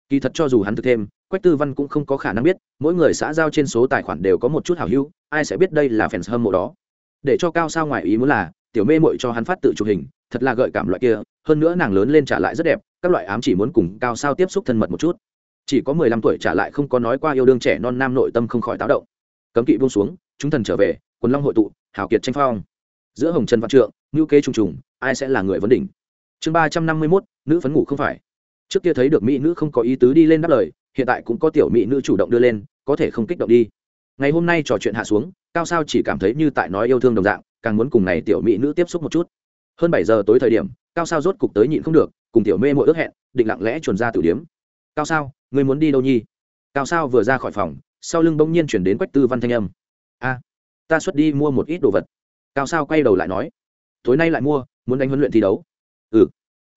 Kỳ thật cho dù hắn thực thêm, quách tư văn cũng không có khả năng biết, mỗi người xã giao trên số tài khoản đều có một chút hảo hữu, ai sẽ biết đây là fans hâm mộ đó. Để cho cao sao ngoài ý muốn là, tiểu mê mội cho hắn phát tự chụp hình, thật là gợi cảm loại kia, hơn nữa nàng lớn lên trả lại rất đẹp, các loại ám chỉ muốn cùng cao sao tiếp xúc thân mật một chút chỉ có mười lăm tuổi trả lại không có nói qua yêu đương trẻ non nam nội tâm không khỏi táo động. Cấm kỵ buông xuống, chúng thần trở về, quần long hội tụ, hào kiệt tranh phong. Giữa hồng trần văn trượng ngữ kế trùng trùng, ai sẽ là người vấn đỉnh? Chương ba trăm năm mươi mốt, nữ phấn ngủ không phải. Trước kia thấy được mỹ nữ không có ý tứ đi lên đáp lời, hiện tại cũng có tiểu mỹ nữ chủ động đưa lên, có thể không kích động đi. Ngày hôm nay trò chuyện hạ xuống, cao sao chỉ cảm thấy như tại nói yêu thương đồng dạng, càng muốn cùng này tiểu mỹ nữ tiếp xúc một chút. Hơn bảy giờ tối thời điểm, cao sao rốt cục tới nhịn không được, cùng tiểu mê mỗi ước hẹn, định lặng lẽ chuồn ra tử điếm. Cao sao Ngươi muốn đi đâu nhi? Cao sao vừa ra khỏi phòng, sau lưng bỗng nhiên chuyển đến quách tư văn thanh âm. A, ta xuất đi mua một ít đồ vật. Cao sao quay đầu lại nói, tối nay lại mua, muốn đánh huấn luyện thi đấu. Ừ.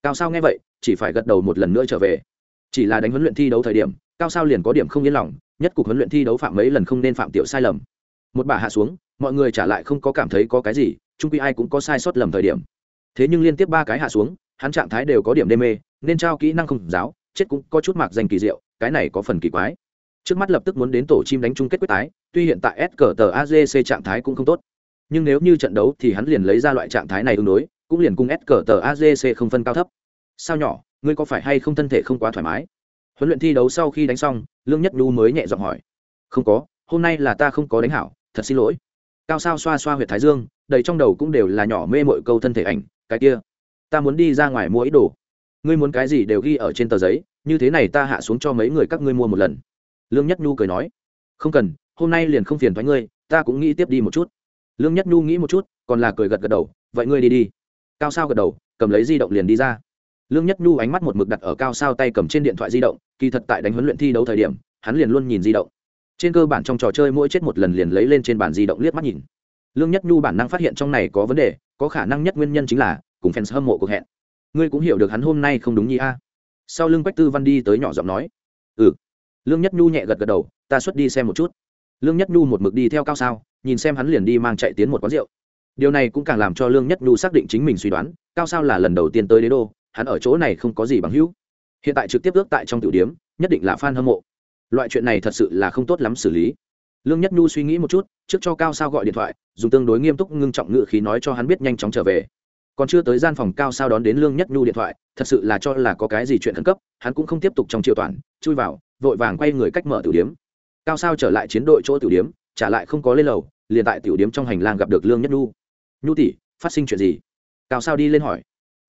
Cao sao nghe vậy, chỉ phải gật đầu một lần nữa trở về. Chỉ là đánh huấn luyện thi đấu thời điểm, cao sao liền có điểm không yên lòng, nhất cục huấn luyện thi đấu phạm mấy lần không nên phạm tiểu sai lầm. Một bà hạ xuống, mọi người trả lại không có cảm thấy có cái gì trung quy ai cũng có sai sót lầm thời điểm. Thế nhưng liên tiếp ba cái hạ xuống, hắn trạng thái đều có điểm đê mê, nên trao kỹ năng không giáo chết cũng có chút mạc danh kỳ diệu, cái này có phần kỳ quái. Trước mắt lập tức muốn đến tổ chim đánh chung kết quyết tái, tuy hiện tại s cờ tờ agc trạng thái cũng không tốt. Nhưng nếu như trận đấu thì hắn liền lấy ra loại trạng thái này tương đối, cũng liền cùng s cờ tờ agc không phân cao thấp. Sao nhỏ, ngươi có phải hay không thân thể không quá thoải mái? Huấn luyện thi đấu sau khi đánh xong, lương nhất nhu mới nhẹ giọng hỏi. Không có, hôm nay là ta không có đánh hảo, thật xin lỗi. Cao sao xoa xoa h u y ệ t thái dương, đầy trong đầu cũng đều là nhỏ mê mội câu thân thể ảnh, cái kia, ta muốn đi ra ngoài mua ít đồ ngươi muốn cái gì đều ghi ở trên tờ giấy, như thế này ta hạ xuống cho mấy người các ngươi mua một lần. Lương nhất nhu cười nói. Không cần, hôm nay liền không phiền thoái ngươi, ta cũng nghĩ tiếp đi một chút. Lương nhất nhu nghĩ một chút, còn là cười gật gật đầu, vậy ngươi đi đi. Cao sao gật đầu, cầm lấy di động liền đi ra. Lương nhất nhu ánh mắt một mực đặt ở cao sao tay cầm trên điện thoại di động, kỳ thật tại đánh huấn luyện thi đấu thời điểm, hắn liền luôn nhìn di động. Trên cơ bản trong trò chơi mỗi chết một lần liền lấy lên trên bàn di động liếc mắt nhìn. Lương nhất nhu bản năng phát hiện trong này có vấn đề, có khả năng nhất nguyên nhân chính là cùng fans hâm mộ cuộc hẹn ngươi cũng hiểu được hắn hôm nay không đúng nhi a. Sau lưng quách tư văn đi tới nhỏ giọng nói ừ. Lương nhất nhu nhẹ gật gật đầu, ta xuất đi xem một chút. Lương nhất nhu một mực đi theo cao sao, nhìn xem hắn liền đi mang chạy tiến một quán rượu. Điều này cũng càng làm cho lương nhất nhu xác định chính mình suy đoán, cao sao là lần đầu tiên tới đế đô, hắn ở chỗ này không có gì bằng hữu. Hiện tại trực tiếp ước tại trong tiểu điếm, nhất định là fan hâm mộ. Loại chuyện này thật sự là không tốt lắm xử lý. Lương nhất nhu suy nghĩ một chút, trước cho cao sao gọi điện thoại, dùng tương đối nghiêm túc ngưng trọng ngự khí nói cho hắn biết nhanh chóng trở về còn chưa tới gian phòng cao sao đón đến lương nhất nhu điện thoại thật sự là cho là có cái gì chuyện khẩn cấp hắn cũng không tiếp tục trong triều toàn chui vào vội vàng quay người cách mở tiểu điếm cao sao trở lại chiến đội chỗ tiểu điếm trả lại không có lên lầu liền tại tiểu điếm trong hành lang gặp được lương nhất nhu nhu tỷ phát sinh chuyện gì cao sao đi lên hỏi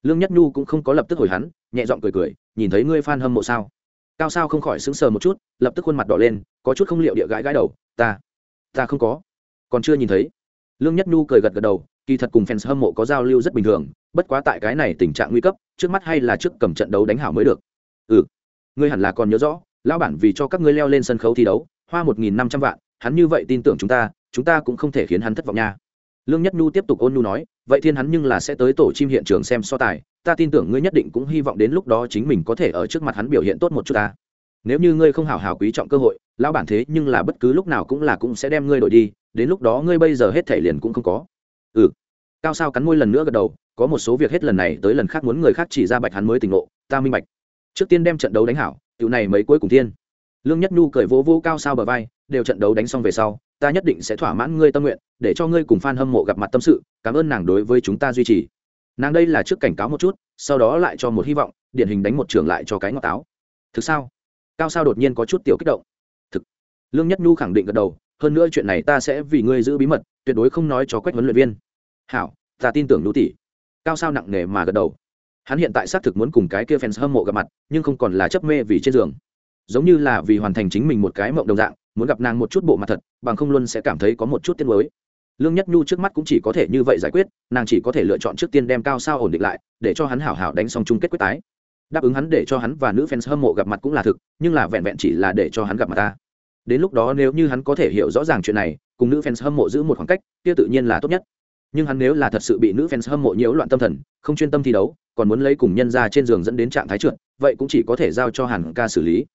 lương nhất nhu cũng không có lập tức hồi hắn nhẹ giọng cười cười nhìn thấy ngươi phan hâm mộ sao cao sao không khỏi sững sờ một chút lập tức khuôn mặt đỏ lên có chút không liệu địa gãi gãi đầu ta ta không có còn chưa nhìn thấy lương nhất nhu cười gật gật đầu kỳ thật cùng fans hâm mộ có giao lưu rất bình thường, bất quá tại cái này tình trạng nguy cấp, trước mắt hay là trước cầm trận đấu đánh hảo mới được. Ừ ngươi hẳn là còn nhớ rõ, lão bản vì cho các ngươi leo lên sân khấu thi đấu, hoa một nghìn năm trăm vạn, hắn như vậy tin tưởng chúng ta chúng ta cũng không thể khiến hắn thất vọng nha. Lương nhất nhu tiếp tục ôn nhu nói, vậy thiên hắn nhưng là sẽ tới tổ chim hiện trường xem so tài, ta tin tưởng ngươi nhất định cũng hy vọng đến lúc đó chính mình có thể ở trước mặt hắn biểu hiện tốt một chút ta. Nếu như ngươi không hào hào quý trọng cơ hội, lão bản thế nhưng là bất cứ lúc nào cũng là cũng sẽ đem ngươi đổi đi, đến lúc đó ngươi bây giờ hết thể liền cũng không có cao sao cắn môi lần nữa gật đầu, có một số việc hết lần này tới lần khác muốn người khác chỉ ra bạch hắn mới tỉnh ngộ, ta minh bạch. Trước tiên đem trận đấu đánh hảo, tiểu này mấy cuối cùng tiên lương nhất nhu cười vỗ vỗ cao sao bờ vai, đều trận đấu đánh xong về sau, ta nhất định sẽ thỏa mãn ngươi tâm nguyện, để cho ngươi cùng f a n hâm mộ gặp mặt tâm sự, cảm ơn nàng đối với chúng ta duy trì. Nàng đây là trước cảnh cáo một chút, sau đó lại cho một hy vọng, điển hình đánh một trường lại cho cái ngọt táo. Thực sao? Cao sao đột nhiên có chút tiểu kích động. Thực. Lương nhất nhu khẳng định gật đầu, hơn nữa chuyện này ta sẽ vì ngươi giữ bí mật, tuyệt đối không nói cho quách huấn luyện viên hảo, ta tin tưởng lũ tỷ. Cao sao nặng nề mà gật đầu. Hắn hiện tại xác thực muốn cùng cái kia fans hâm mộ gặp mặt, nhưng không còn là chấp mê vì trên giường. Giống như là vì hoàn thành chính mình một cái mộng đồng dạng, muốn gặp nàng một chút bộ mặt thật, bằng không luôn sẽ cảm thấy có một chút tiếc nuối. Lương nhất nhu trước mắt cũng chỉ có thể như vậy giải quyết, nàng chỉ có thể lựa chọn trước tiên đem cao sao ổn định lại, để cho hắn hảo hảo đánh xong chung kết quyết tái. Đáp ứng hắn để cho hắn và nữ fans hâm mộ gặp mặt cũng là thực, nhưng là vẹn vẹn chỉ là để cho hắn gặp mặt ta. Đến lúc đó nếu như hắn có thể hiểu rõ ràng chuyện này, cùng nữ fans hâm mộ giữ một khoảng cách, kia tự nhiên là tốt nhất nhưng hắn nếu là thật sự bị nữ fans hâm mộ nhiễu loạn tâm thần, không chuyên tâm thi đấu, còn muốn lấy cùng nhân ra trên giường dẫn đến trạng thái trượt, vậy cũng chỉ có thể giao cho hàn ca xử lý.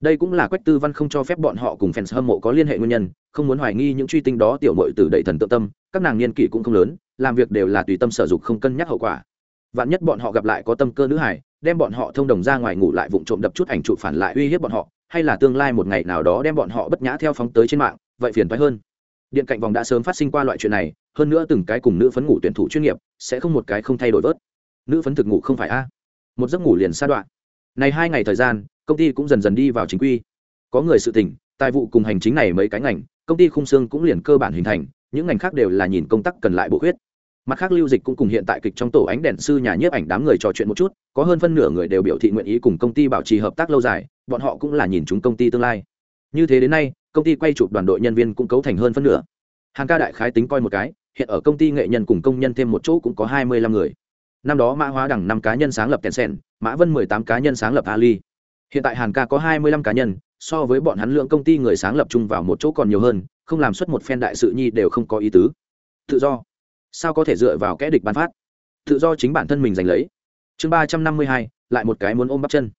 Đây cũng là quách tư văn không cho phép bọn họ cùng fans hâm mộ có liên hệ nguyên nhân, không muốn hoài nghi những truy tinh đó tiểu mội từ đẩy thần tự tâm, các nàng niên kỷ cũng không lớn, làm việc đều là tùy tâm sở dục không cân nhắc hậu quả. Vạn nhất bọn họ gặp lại có tâm cơ nữ hải đem bọn họ thông đồng ra ngoài ngủ lại vụng trộm đập chút ảnh chụp phản lại uy hiếp bọn họ, hay là tương lai một ngày nào đó đem bọn họ bất nhã theo phóng tới trên mạng, vậy phiền thoái hơn điện cạnh vòng đã sớm phát sinh qua loại chuyện này hơn nữa từng cái cùng nữ phấn ngủ tuyển thủ chuyên nghiệp sẽ không một cái không thay đổi vớt. Nữ phấn thực ngủ không phải a. Một giấc ngủ liền sa đoạn. Này hai ngày thời gian công ty cũng dần dần đi vào chính quy. Có người sự tỉnh, tài vụ cùng hành chính này mấy cái ngành công ty khung xương cũng liền cơ bản hình thành những ngành khác đều là nhìn công tác cần lại bộ huyết mặt khác lưu dịch cũng cùng hiện tại kịch trong tổ ánh đèn sư nhà nhiếp ảnh đám người trò chuyện một chút có hơn phân nửa người đều biểu thị nguyện ý cùng công ty bảo trì hợp tác lâu dài bọn họ cũng là nhìn chúng công ty tương lai. Như thế đến nay công ty quay chụp đoàn đội nhân viên cũng cấu thành hơn phân nửa. Hàng ca đại khái tính coi một cái, hiện ở công ty nghệ nhân cùng công nhân thêm một chỗ cũng có hai mươi lăm người. Năm đó mã hóa đẳng năm cá nhân sáng lập kèn sen mã vân mười tám cá nhân sáng lập ali. Hiện tại hàn ca có hai mươi lăm cá nhân, so với bọn hắn lượng công ty người sáng lập chung vào một chỗ còn nhiều hơn, không làm xuất một phen đại sự nhi đều không có ý tứ. Tự do. Sao có thể dựa vào kẽ địch bán phát? Tự do chính bản thân mình giành lấy. Chương ba trăm năm mươi hai, lại một cái muốn ôm bắp chân.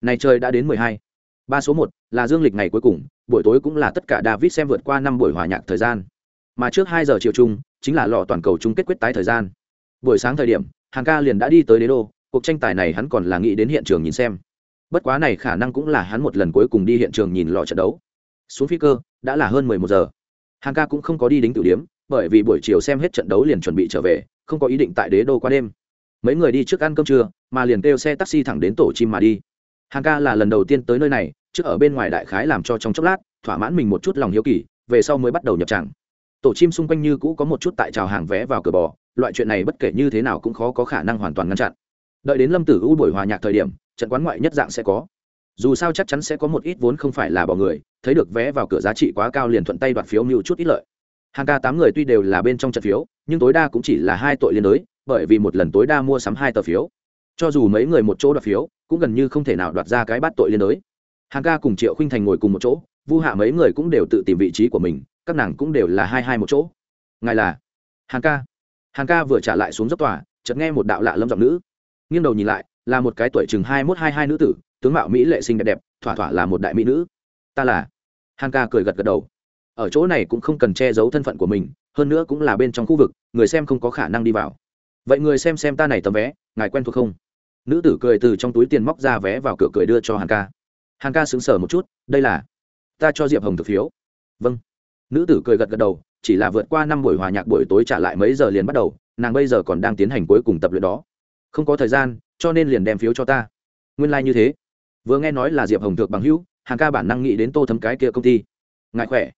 Này trời đã đến mười hai ba số một là dương lịch ngày cuối cùng, buổi tối cũng là tất cả david xem vượt qua năm buổi hòa nhạc thời gian. Mà trước hai giờ chiều chung, chính là lọ toàn cầu chung kết quyết tái thời gian. Buổi sáng thời điểm hàng ca liền đã đi tới đế đô, cuộc tranh tài này hắn còn là nghĩ đến hiện trường nhìn xem. Bất quá này khả năng cũng là hắn một lần cuối cùng đi hiện trường nhìn lọ trận đấu. Xuống phi cơ, đã là hơn mười một giờ. Hàng ca cũng không có đi đính tử điếm bởi vì buổi chiều xem hết trận đấu liền chuẩn bị trở về, không có ý định tại đế đô qua đêm. Mấy người đi trước ăn cơm trưa, mà liền kêu xe taxi thẳng đến tổ chim mà đi hàng ca là lần đầu tiên tới nơi này, trước ở bên ngoài đại khái làm cho trong chốc lát, thỏa mãn mình một chút lòng hiếu kỳ, về sau mới bắt đầu nhập tràng. Tổ chim xung quanh như cũ có một chút tại trào hàng vé vào cửa bò, loại chuyện này bất kể như thế nào cũng khó có khả năng hoàn toàn ngăn chặn. Đợi đến lâm tử u buổi hòa nhạc thời điểm, trận quán ngoại nhất dạng sẽ có. Dù sao chắc chắn sẽ có một ít vốn không phải là bỏ người, thấy được vé vào cửa giá trị quá cao liền thuận tay đoạt phiếu mưu chút ít lợi. Hàng ca tám người tuy đều là bên trong trận phiếu, nhưng tối đa cũng chỉ là hai tội liên đới bởi vì một lần tối đa mua sắm hai tờ phiếu cho dù mấy người một chỗ đoạt phiếu, cũng gần như không thể nào đoạt ra cái bắt tội liên đới. Hàn ca cùng triệu khinh thành ngồi cùng một chỗ, vu hạ mấy người cũng đều tự tìm vị trí của mình, các nàng cũng đều là hai hai một chỗ. Ngài là? Hàn ca. Hàn ca vừa trả lại xuống dốc tòa, chợt nghe một đạo lạ lâm giọng nữ. Nghiêng đầu nhìn lại, là một cái tuổi chừng hai mốt hai hai nữ tử, tướng mạo mỹ lệ xinh đẹp đẹp, thỏa thỏa là một đại mỹ nữ. Ta là? Hàn ca cười gật gật đầu. Ở chỗ này cũng không cần che giấu thân phận của mình, hơn nữa cũng là bên trong khu vực, người xem không có khả năng đi vào. Vậy người xem xem ta này tấm vé, ngài quen thuộc không? Nữ tử cười từ trong túi tiền móc ra vé vào cửa cười đưa cho hàn ca. Hàn ca xứng sở một chút, đây là, ta cho diệp hồng thực phiếu. Vâng. Nữ tử cười gật gật đầu, chỉ là vượt qua năm buổi hòa nhạc buổi tối trả lại mấy giờ liền bắt đầu, nàng bây giờ còn đang tiến hành cuối cùng tập luyện đó. Không có thời gian, cho nên liền đem phiếu cho ta. Nguyên lai、like、như thế. Vừa nghe nói là diệp hồng thực bằng hữu hàng ca bản năng nghĩ đến tô thấm cái kia công ty. Ngại khỏe,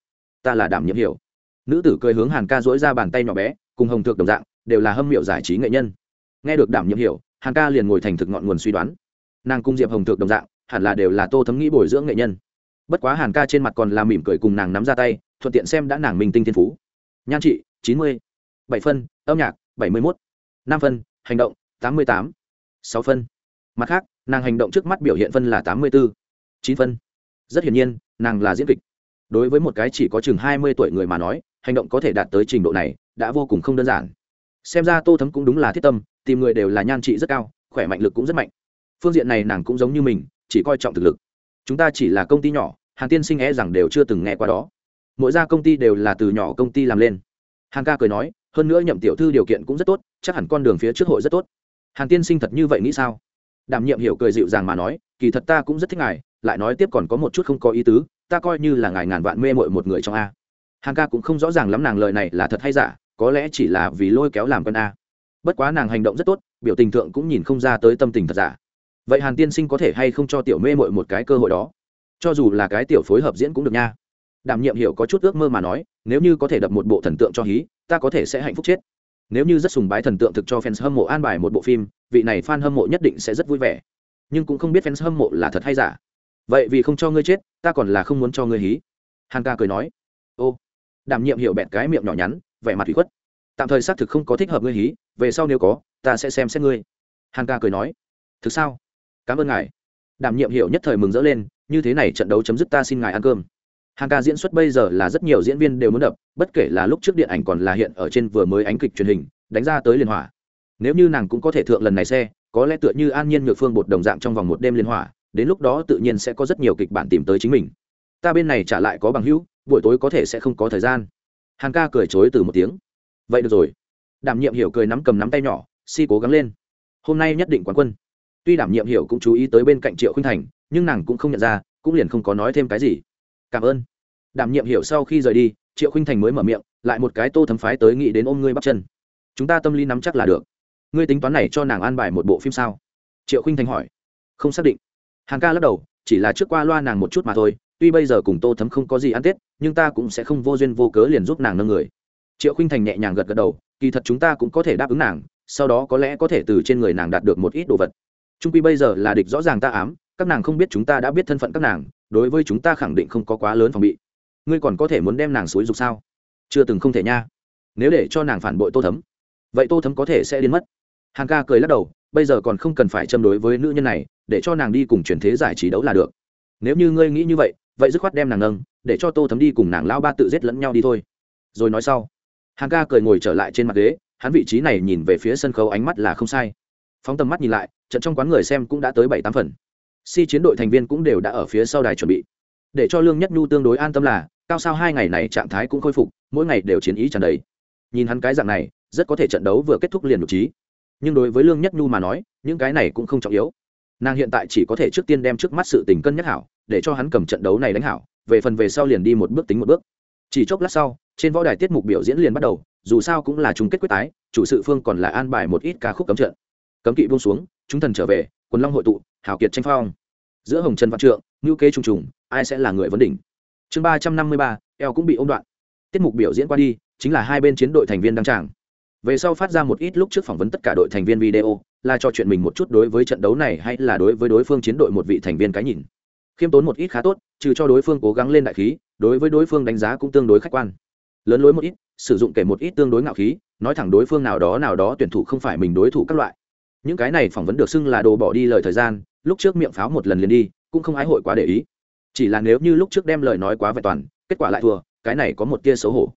ta là đảm nhiệm hiểu. Nữ tử cười hướng hàn ca dỗi ra bàn tay nhỏ bé, cùng hồng thực đồng dạng, đều là hâm miệu giải trí nghệ nhân. Nghe được đảm nhiệm hiểu hàn ca liền ngồi thành thực ngọn nguồn suy đoán. Nàng cung diệp hồng thượng đồng dạng, hẳn là đều là tô thấm nghĩ bồi dưỡng nghệ nhân. Bất quá hàn ca trên mặt còn là mỉm cười cùng nàng nắm ra tay, thuận tiện xem đã nàng minh tinh thiên phú. Nhan trị, chín mươi, bảy phân, âm nhạc, bảy mươi mốt, năm phân, hành động, tám mươi tám, sáu phân. Mặt khác, nàng hành động trước mắt biểu hiện phân là tám mươi bốn chín phân. Rất hiển nhiên, nàng là diễn kịch. Đối với một cái chỉ có chừng hai mươi tuổi người mà nói, hành động có thể đạt tới trình độ này, đã vô cùng không đơn giản xem ra tô thấm cũng đúng là thiết tâm, tìm người đều là nhan trị rất cao, khỏe mạnh lực cũng rất mạnh. Phương diện này nàng cũng giống như mình, chỉ coi trọng thực lực. Chúng ta chỉ là công ty nhỏ, hàn tiên sinh e rằng đều chưa từng nghe qua đó. Mỗi gia công ty đều là từ nhỏ công ty làm lên. Hàn ca cười nói, hơn nữa nhậm tiểu thư điều kiện cũng rất tốt, chắc hẳn con đường phía trước hội rất tốt. Hàn tiên sinh thật như vậy nghĩ sao? Đảm nhiệm hiểu cười dịu dàng mà nói, kỳ thật ta cũng rất thích ngài, lại nói tiếp còn có một chút không có ý tứ, ta coi như là ngài ngàn vạn mê mội một người trong a. Hàn ca cũng không rõ ràng lắm nàng lời này là thật hay giả có lẽ chỉ là vì lôi kéo làm quen a. Bất quá nàng hành động rất tốt, biểu tình thượng cũng nhìn không ra tới tâm tình thật giả. Vậy hàn tiên sinh có thể hay không cho tiểu mê mội một cái cơ hội đó? Cho dù là cái tiểu phối hợp diễn cũng được nha. Đảm nhiệm hiểu có chút ước mơ mà nói, nếu như có thể đập một bộ thần tượng cho hí, ta có thể sẽ hạnh phúc chết. Nếu như rất sùng bái thần tượng thực cho fans hâm mộ an bài một bộ phim, vị này fan hâm mộ nhất định sẽ rất vui vẻ. Nhưng cũng không biết fans hâm mộ là thật hay giả. Vậy vì không cho ngươi chết, ta còn là không muốn cho ngươi hí. Hàn ca cười nói, ô. Đảm nhiệm hiểu bẹt cái miệng nhỏ nhắn vẻ mặt ủy khuất. Tạm thời xác thực không có thích hợp ngươi hí, về sau nếu có, ta sẽ xem xét ngươi. Hàn ca cười nói. Thực sao? Cảm ơn ngài. Đảm nhiệm hiểu nhất thời mừng rỡ lên, như thế này trận đấu chấm dứt ta xin ngài ăn cơm. Hàn ca diễn xuất bây giờ là rất nhiều diễn viên đều muốn đập, bất kể là lúc trước điện ảnh còn là hiện ở trên vừa mới ánh kịch truyền hình, đánh ra tới liên hỏa. Nếu như nàng cũng có thể thượng lần này xe, có lẽ tựa như an nhiên nhược phương bột đồng dạng trong vòng một đêm liên hỏa, đến lúc đó tự nhiên sẽ có rất nhiều kịch bản tìm tới chính mình. Ta bên này trả lại có bằng hữu, buổi tối có thể sẽ không có thời gian hàn ca cười chối từ một tiếng. Vậy được rồi. Đảm nhiệm hiểu cười nắm cầm nắm tay nhỏ, si cố gắng lên. Hôm nay nhất định quán quân. Tuy đảm nhiệm hiểu cũng chú ý tới bên cạnh triệu khuynh thành, nhưng nàng cũng không nhận ra, cũng liền không có nói thêm cái gì. Cảm ơn. Đảm nhiệm hiểu sau khi rời đi, triệu khuynh thành mới mở miệng, lại một cái tô thấm phái tới nghĩ đến ôm ngươi bắt chân. Chúng ta tâm lý nắm chắc là được. Ngươi tính toán này cho nàng an bài một bộ phim sao? Triệu khuynh thành hỏi. Không xác định. Hàng ca lắc đầu, chỉ là trước qua loa nàng một chút mà thôi tuy bây giờ cùng tô thấm không có gì ăn tết, nhưng ta cũng sẽ không vô duyên vô cớ liền giúp nàng nâng người. Triệu khinh thành nhẹ nhàng gật gật đầu, kỳ thật chúng ta cũng có thể đáp ứng nàng, sau đó có lẽ có thể từ trên người nàng đạt được một ít đồ vật. Trung quy bây giờ là địch rõ ràng ta ám, các nàng không biết chúng ta đã biết thân phận các nàng, đối với chúng ta khẳng định không có quá lớn phòng bị. Ngươi còn có thể muốn đem nàng xúi dục sao? Chưa từng không thể nha. Nếu để cho nàng phản bội tô thấm, vậy tô thấm có thể sẽ đến mất. Hàng ca cười lắc đầu, bây giờ còn không cần phải châm đối với nữ nhân này, để cho nàng đi cùng truyền thế giải trí đấu là được. Nếu như ngươi nghĩ như vậy vậy dứt khoát đem nàng nâng, để cho tô thấm đi cùng nàng lao ba tự giết lẫn nhau đi thôi. Rồi nói sau, hàng ca cười ngồi trở lại trên mặt ghế, hắn vị trí này nhìn về phía sân khấu ánh mắt là không sai. Phóng tầm mắt nhìn lại, trận trong quán người xem cũng đã tới bảy tám phần. Si chiến đội thành viên cũng đều đã ở phía sau đài chuẩn bị. Để cho lương nhất nhu tương đối an tâm là, cao sao hai ngày này trạng thái cũng khôi phục, mỗi ngày đều chiến ý tràn đầy. Nhìn hắn cái dạng này, rất có thể trận đấu vừa kết thúc liền đ trí. Nhưng đối với lương nhất nhu mà nói, những cái này cũng không trọng yếu. Nàng hiện tại chỉ có thể trước tiên đem trước mắt sự tình cân nhắc hảo để cho hắn cầm trận đấu này đánh hảo, về phần về sau liền đi một bước tính một bước. Chỉ chốc lát sau, trên võ đài tiết mục biểu diễn liền bắt đầu, dù sao cũng là chung kết quyết tái, chủ sự phương còn là an bài một ít ca khúc cấm trận. Cấm kỵ buông xuống, chúng thần trở về, quần long hội tụ, hào kiệt tranh phong. Giữa hồng trần văn trượng ngữ kế trùng trùng, ai sẽ là người vấn đỉnh? Chương ba trăm năm mươi ba, eo cũng bị ôm đoạn. Tiết mục biểu diễn qua đi, chính là hai bên chiến đội thành viên đăng tràng. Về sau phát ra một ít lúc trước phỏng vấn tất cả đội thành viên video, là cho chuyện mình một chút đối với trận đấu này hay là đối với đối phương chiến đội một vị thành viên cái nhìn khiêm tốn một ít khá tốt, trừ cho đối phương cố gắng lên đại khí, đối với đối phương đánh giá cũng tương đối khách quan. Lớn lối một ít, sử dụng kể một ít tương đối ngạo khí, nói thẳng đối phương nào đó nào đó tuyển thủ không phải mình đối thủ các loại. Những cái này phỏng vấn được xưng là đồ bỏ đi lời thời gian, lúc trước miệng pháo một lần liền đi, cũng không ái hội quá để ý. Chỉ là nếu như lúc trước đem lời nói quá vẹn toàn, kết quả lại thua, cái này có một tia xấu hổ.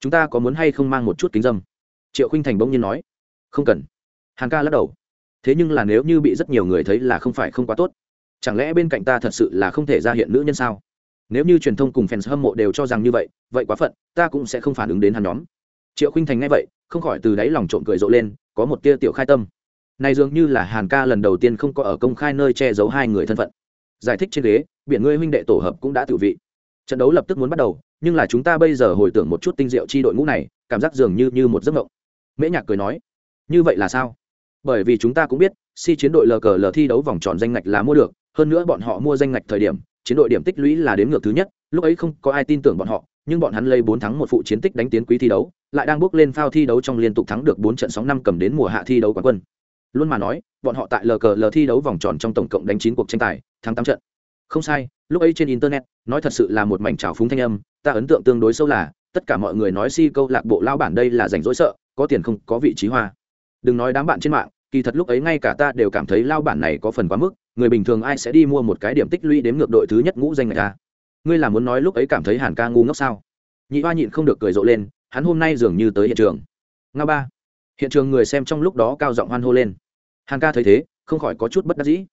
Chúng ta có muốn hay không mang một chút kính dâm? Triệu khinh thành bỗng nhiên nói. Không cần. Hàng ca lắc đầu. Thế nhưng là nếu như bị rất nhiều người thấy là không phải không quá tốt chẳng lẽ bên cạnh ta thật sự là không thể ra hiện nữ nhân sao? Nếu như truyền thông cùng fans hâm mộ đều cho rằng như vậy vậy quá phận, ta cũng sẽ không phản ứng đến hắn nhóm. Triệu khinh thành nghe vậy, không khỏi từ đáy lòng trộm cười rộ lên, có một tia tiểu khai tâm. Này dường như là hàn ca lần đầu tiên không có ở công khai nơi che giấu hai người thân phận. Giải thích trên ghế, biển ngươi huynh đệ tổ hợp cũng đã tự vị. Trận đấu lập tức muốn bắt đầu, nhưng là chúng ta bây giờ hồi tưởng một chút tinh diệu chi đội ngũ này, cảm giác dường như như một giấc mộng. Mễ nhạc cười nói, như vậy là sao? Bởi vì chúng ta cũng biết, si chiến đội lờ cờ lờ thi đấu vòng tròn danh ngạch là mua được hơn nữa bọn họ mua danh ngạch thời điểm, chiến đội điểm tích lũy là đếm ngược thứ nhất, lúc ấy không có ai tin tưởng bọn họ, nhưng bọn hắn lấy bốn thắng một phụ chiến tích đánh tiến quý thi đấu, lại đang bước lên phao thi đấu trong liên tục thắng được bốn trận sóng năm cầm đến mùa hạ thi đấu quán quân. Luôn mà nói, bọn họ tại lờ cờ lờ thi đấu vòng tròn trong tổng cộng đánh chín cuộc tranh tài, thắng tám trận. Không sai, lúc ấy trên internet, nói thật sự là một mảnh trào phúng thanh âm, ta ấn tượng tương đối sâu là, tất cả mọi người nói si câu lạc bộ lao bản đây là rảnh rỗi sợ, có tiền không, có vị trí hoa. Đừng nói đám bạn trên mạng, kỳ thật lúc ấy ngay cả ta đều cảm thấy lao bản này có phần quá mức người bình thường ai sẽ đi mua một cái điểm tích lũy đếm ngược đội thứ nhất ngũ danh này ta ngươi là muốn nói lúc ấy cảm thấy hàn ca ngu ngốc sao? Nhị hoa nhịn không được cười rộ lên, hắn hôm nay dường như tới hiện trường. Nga ba. Hiện trường người xem trong lúc đó cao giọng hoan hô lên. Hàn ca thấy thế, không khỏi có chút bất đắc dĩ.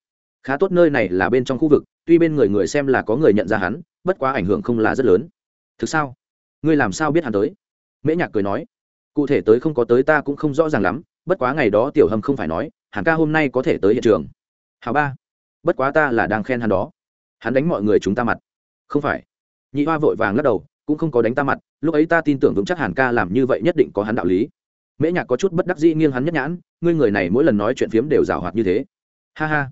Khá tốt nơi này là bên trong khu vực, tuy bên người người xem là có người nhận ra hắn, bất quá ảnh hưởng không là rất lớn. Thực sao? Ngươi làm sao biết hắn tới? Mễ nhạc cười nói. Cụ thể tới không có tới ta cũng không rõ ràng lắm, bất quá ngày đó tiểu hâm không phải nói, hàn ca hôm nay có thể tới hiện trường. Hào ba bất quá ta là đang khen hắn đó. Hắn đánh mọi người chúng ta mặt. Không phải. Nhị hoa vội vàng lắc đầu, cũng không có đánh ta mặt, lúc ấy ta tin tưởng vững chắc hàn ca làm như vậy nhất định có hắn đạo lý. Mễ nhạc có chút bất đắc dĩ nghiêng hắn nhất nhãn, ngươi người này mỗi lần nói chuyện phiếm đều rào hoạt như thế. Ha ha.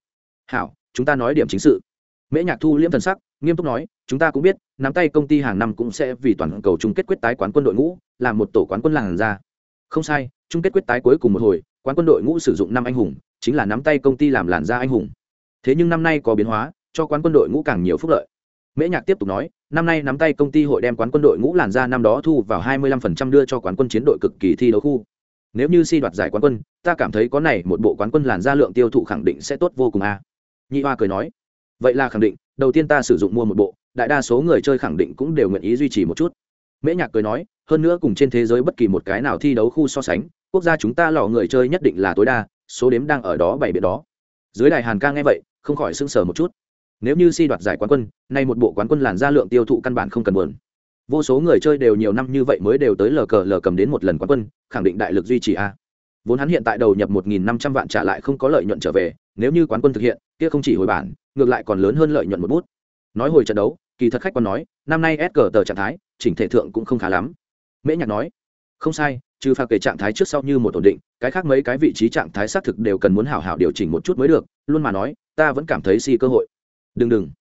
Hảo, chúng ta nói điểm chính sự. Mễ nhạc thu liễm thần sắc, nghiêm túc nói, chúng ta cũng biết, nắm tay công ty hàng năm cũng sẽ vì toàn cầu chung kết quyết tái quán quân đội ngũ, làm một tổ quán quân làng ra. Không sai, chung kết quyết tái cuối cùng một hồi, quán quân đội ngũ sử dụng năm anh hùng, chính là nắm tay công ty làm làn da anh hùng thế nhưng năm nay có biến hóa, cho quán quân đội ngũ càng nhiều phúc lợi. Mễ nhạc tiếp tục nói, năm nay nắm tay công ty hội đem quán quân đội ngũ làn da năm đó thu vào 25% đưa cho quán quân chiến đội cực kỳ thi đấu khu. Nếu như si đoạt giải quán quân, ta cảm thấy có này một bộ quán quân làn da lượng tiêu thụ khẳng định sẽ tốt vô cùng a. À. nhị hoa cười nói, vậy là khẳng định, đầu tiên ta sử dụng mua một bộ, đại đa số người chơi khẳng định cũng đều nguyện ý duy trì một chút. Mễ nhạc cười nói, hơn nữa cùng trên thế giới bất kỳ một cái nào thi đấu khu so sánh, quốc gia chúng ta lò người chơi nhất định là tối đa, số đếm đang ở đó bảy biệt đó. Dưới đài hàn ca nghe vậy không khỏi sưng sờ một chút. Nếu như si đoạt giải quán quân, nay một bộ quán quân làn ra lượng tiêu thụ căn bản không cần buồn. Vô số người chơi đều nhiều năm như vậy mới đều tới lờ cờ lờ cầm đến một lần quán quân, khẳng định đại lực duy trì a. Vốn hắn hiện tại đầu nhập một nghìn năm trăm vạn trả lại không có lợi nhuận trở về, nếu như quán quân thực hiện, kia không chỉ hồi bản, ngược lại còn lớn hơn lợi nhuận một bút. Nói hồi trận đấu, kỳ thật khách còn nói, năm nay s cờ tờ trạng thái, chỉnh thể thượng cũng không khá lắm. Mễ nhạc nói, không sai trừ phạt kể trạng thái trước sau như một ổn định, cái khác mấy cái vị trí trạng thái xác thực đều cần muốn hảo hảo điều chỉnh một chút mới được, luôn mà nói, ta vẫn cảm thấy si cơ hội. Đừng đừng.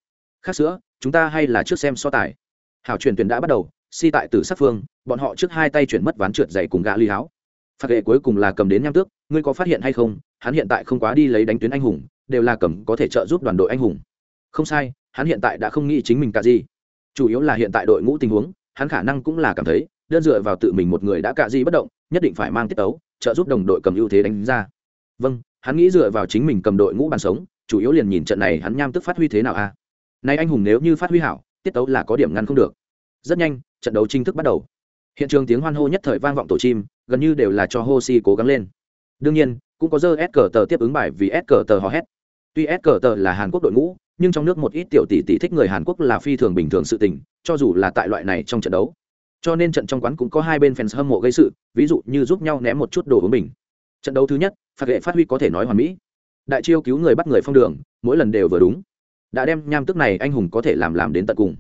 Khác sữa, chúng ta hay là trước xem so tài. Hảo chuyển tuyển đã bắt đầu, si tại tử sát phương, bọn họ trước hai tay chuyển mất ván trượt dày cùng gã ly háo. Phạt hệ cuối cùng là cầm đến nham tước, ngươi có phát hiện hay không? Hắn hiện tại không quá đi lấy đánh tuyến anh hùng, đều là cầm có thể trợ giúp đoàn đội anh hùng. Không sai, hắn hiện tại đã không nghĩ chính mình cả gì. Chủ yếu là hiện tại đội ngũ tình huống, hắn khả năng cũng là cảm thấy đơn dựa vào tự mình một người đã cạ gì bất động, nhất định phải mang tiết tấu, trợ giúp đồng đội cầm ưu thế đánh ra. Vâng hắn nghĩ dựa vào chính mình cầm đội ngũ bàn sống, chủ yếu liền nhìn trận này hắn nham tức phát huy thế nào a. À? nay anh hùng nếu như phát huy hảo, tiết tấu là có điểm ngăn không được. Rất nhanh, trận đấu chính thức bắt đầu. Hiện trường tiếng hoan hô nhất thời vang vọng tổ chim, gần như đều là cho hô si cố gắng lên. Đương nhiên, cũng có dơ s cờ tờ tiếp ứng bài vì s cờ tờ hò hét. Tuy s cờ tờ là hàn quốc đội ngũ, nhưng trong nước một ít tiểu tỷ tỷ thích người hàn quốc là phi thường bình thường sự tình, cho dù là tại loại này trong trận đấu cho nên trận trong quán cũng có hai bên fans hâm mộ gây sự, ví dụ như giúp nhau ném một chút đồ uống mình. trận đấu thứ nhất, phạt lệ phát huy có thể nói hoàn mỹ. Đại chiêu cứu người bắt người phong đường, mỗi lần đều vừa đúng. Đã đem nham tức này anh hùng có thể làm làm đến tận cùng.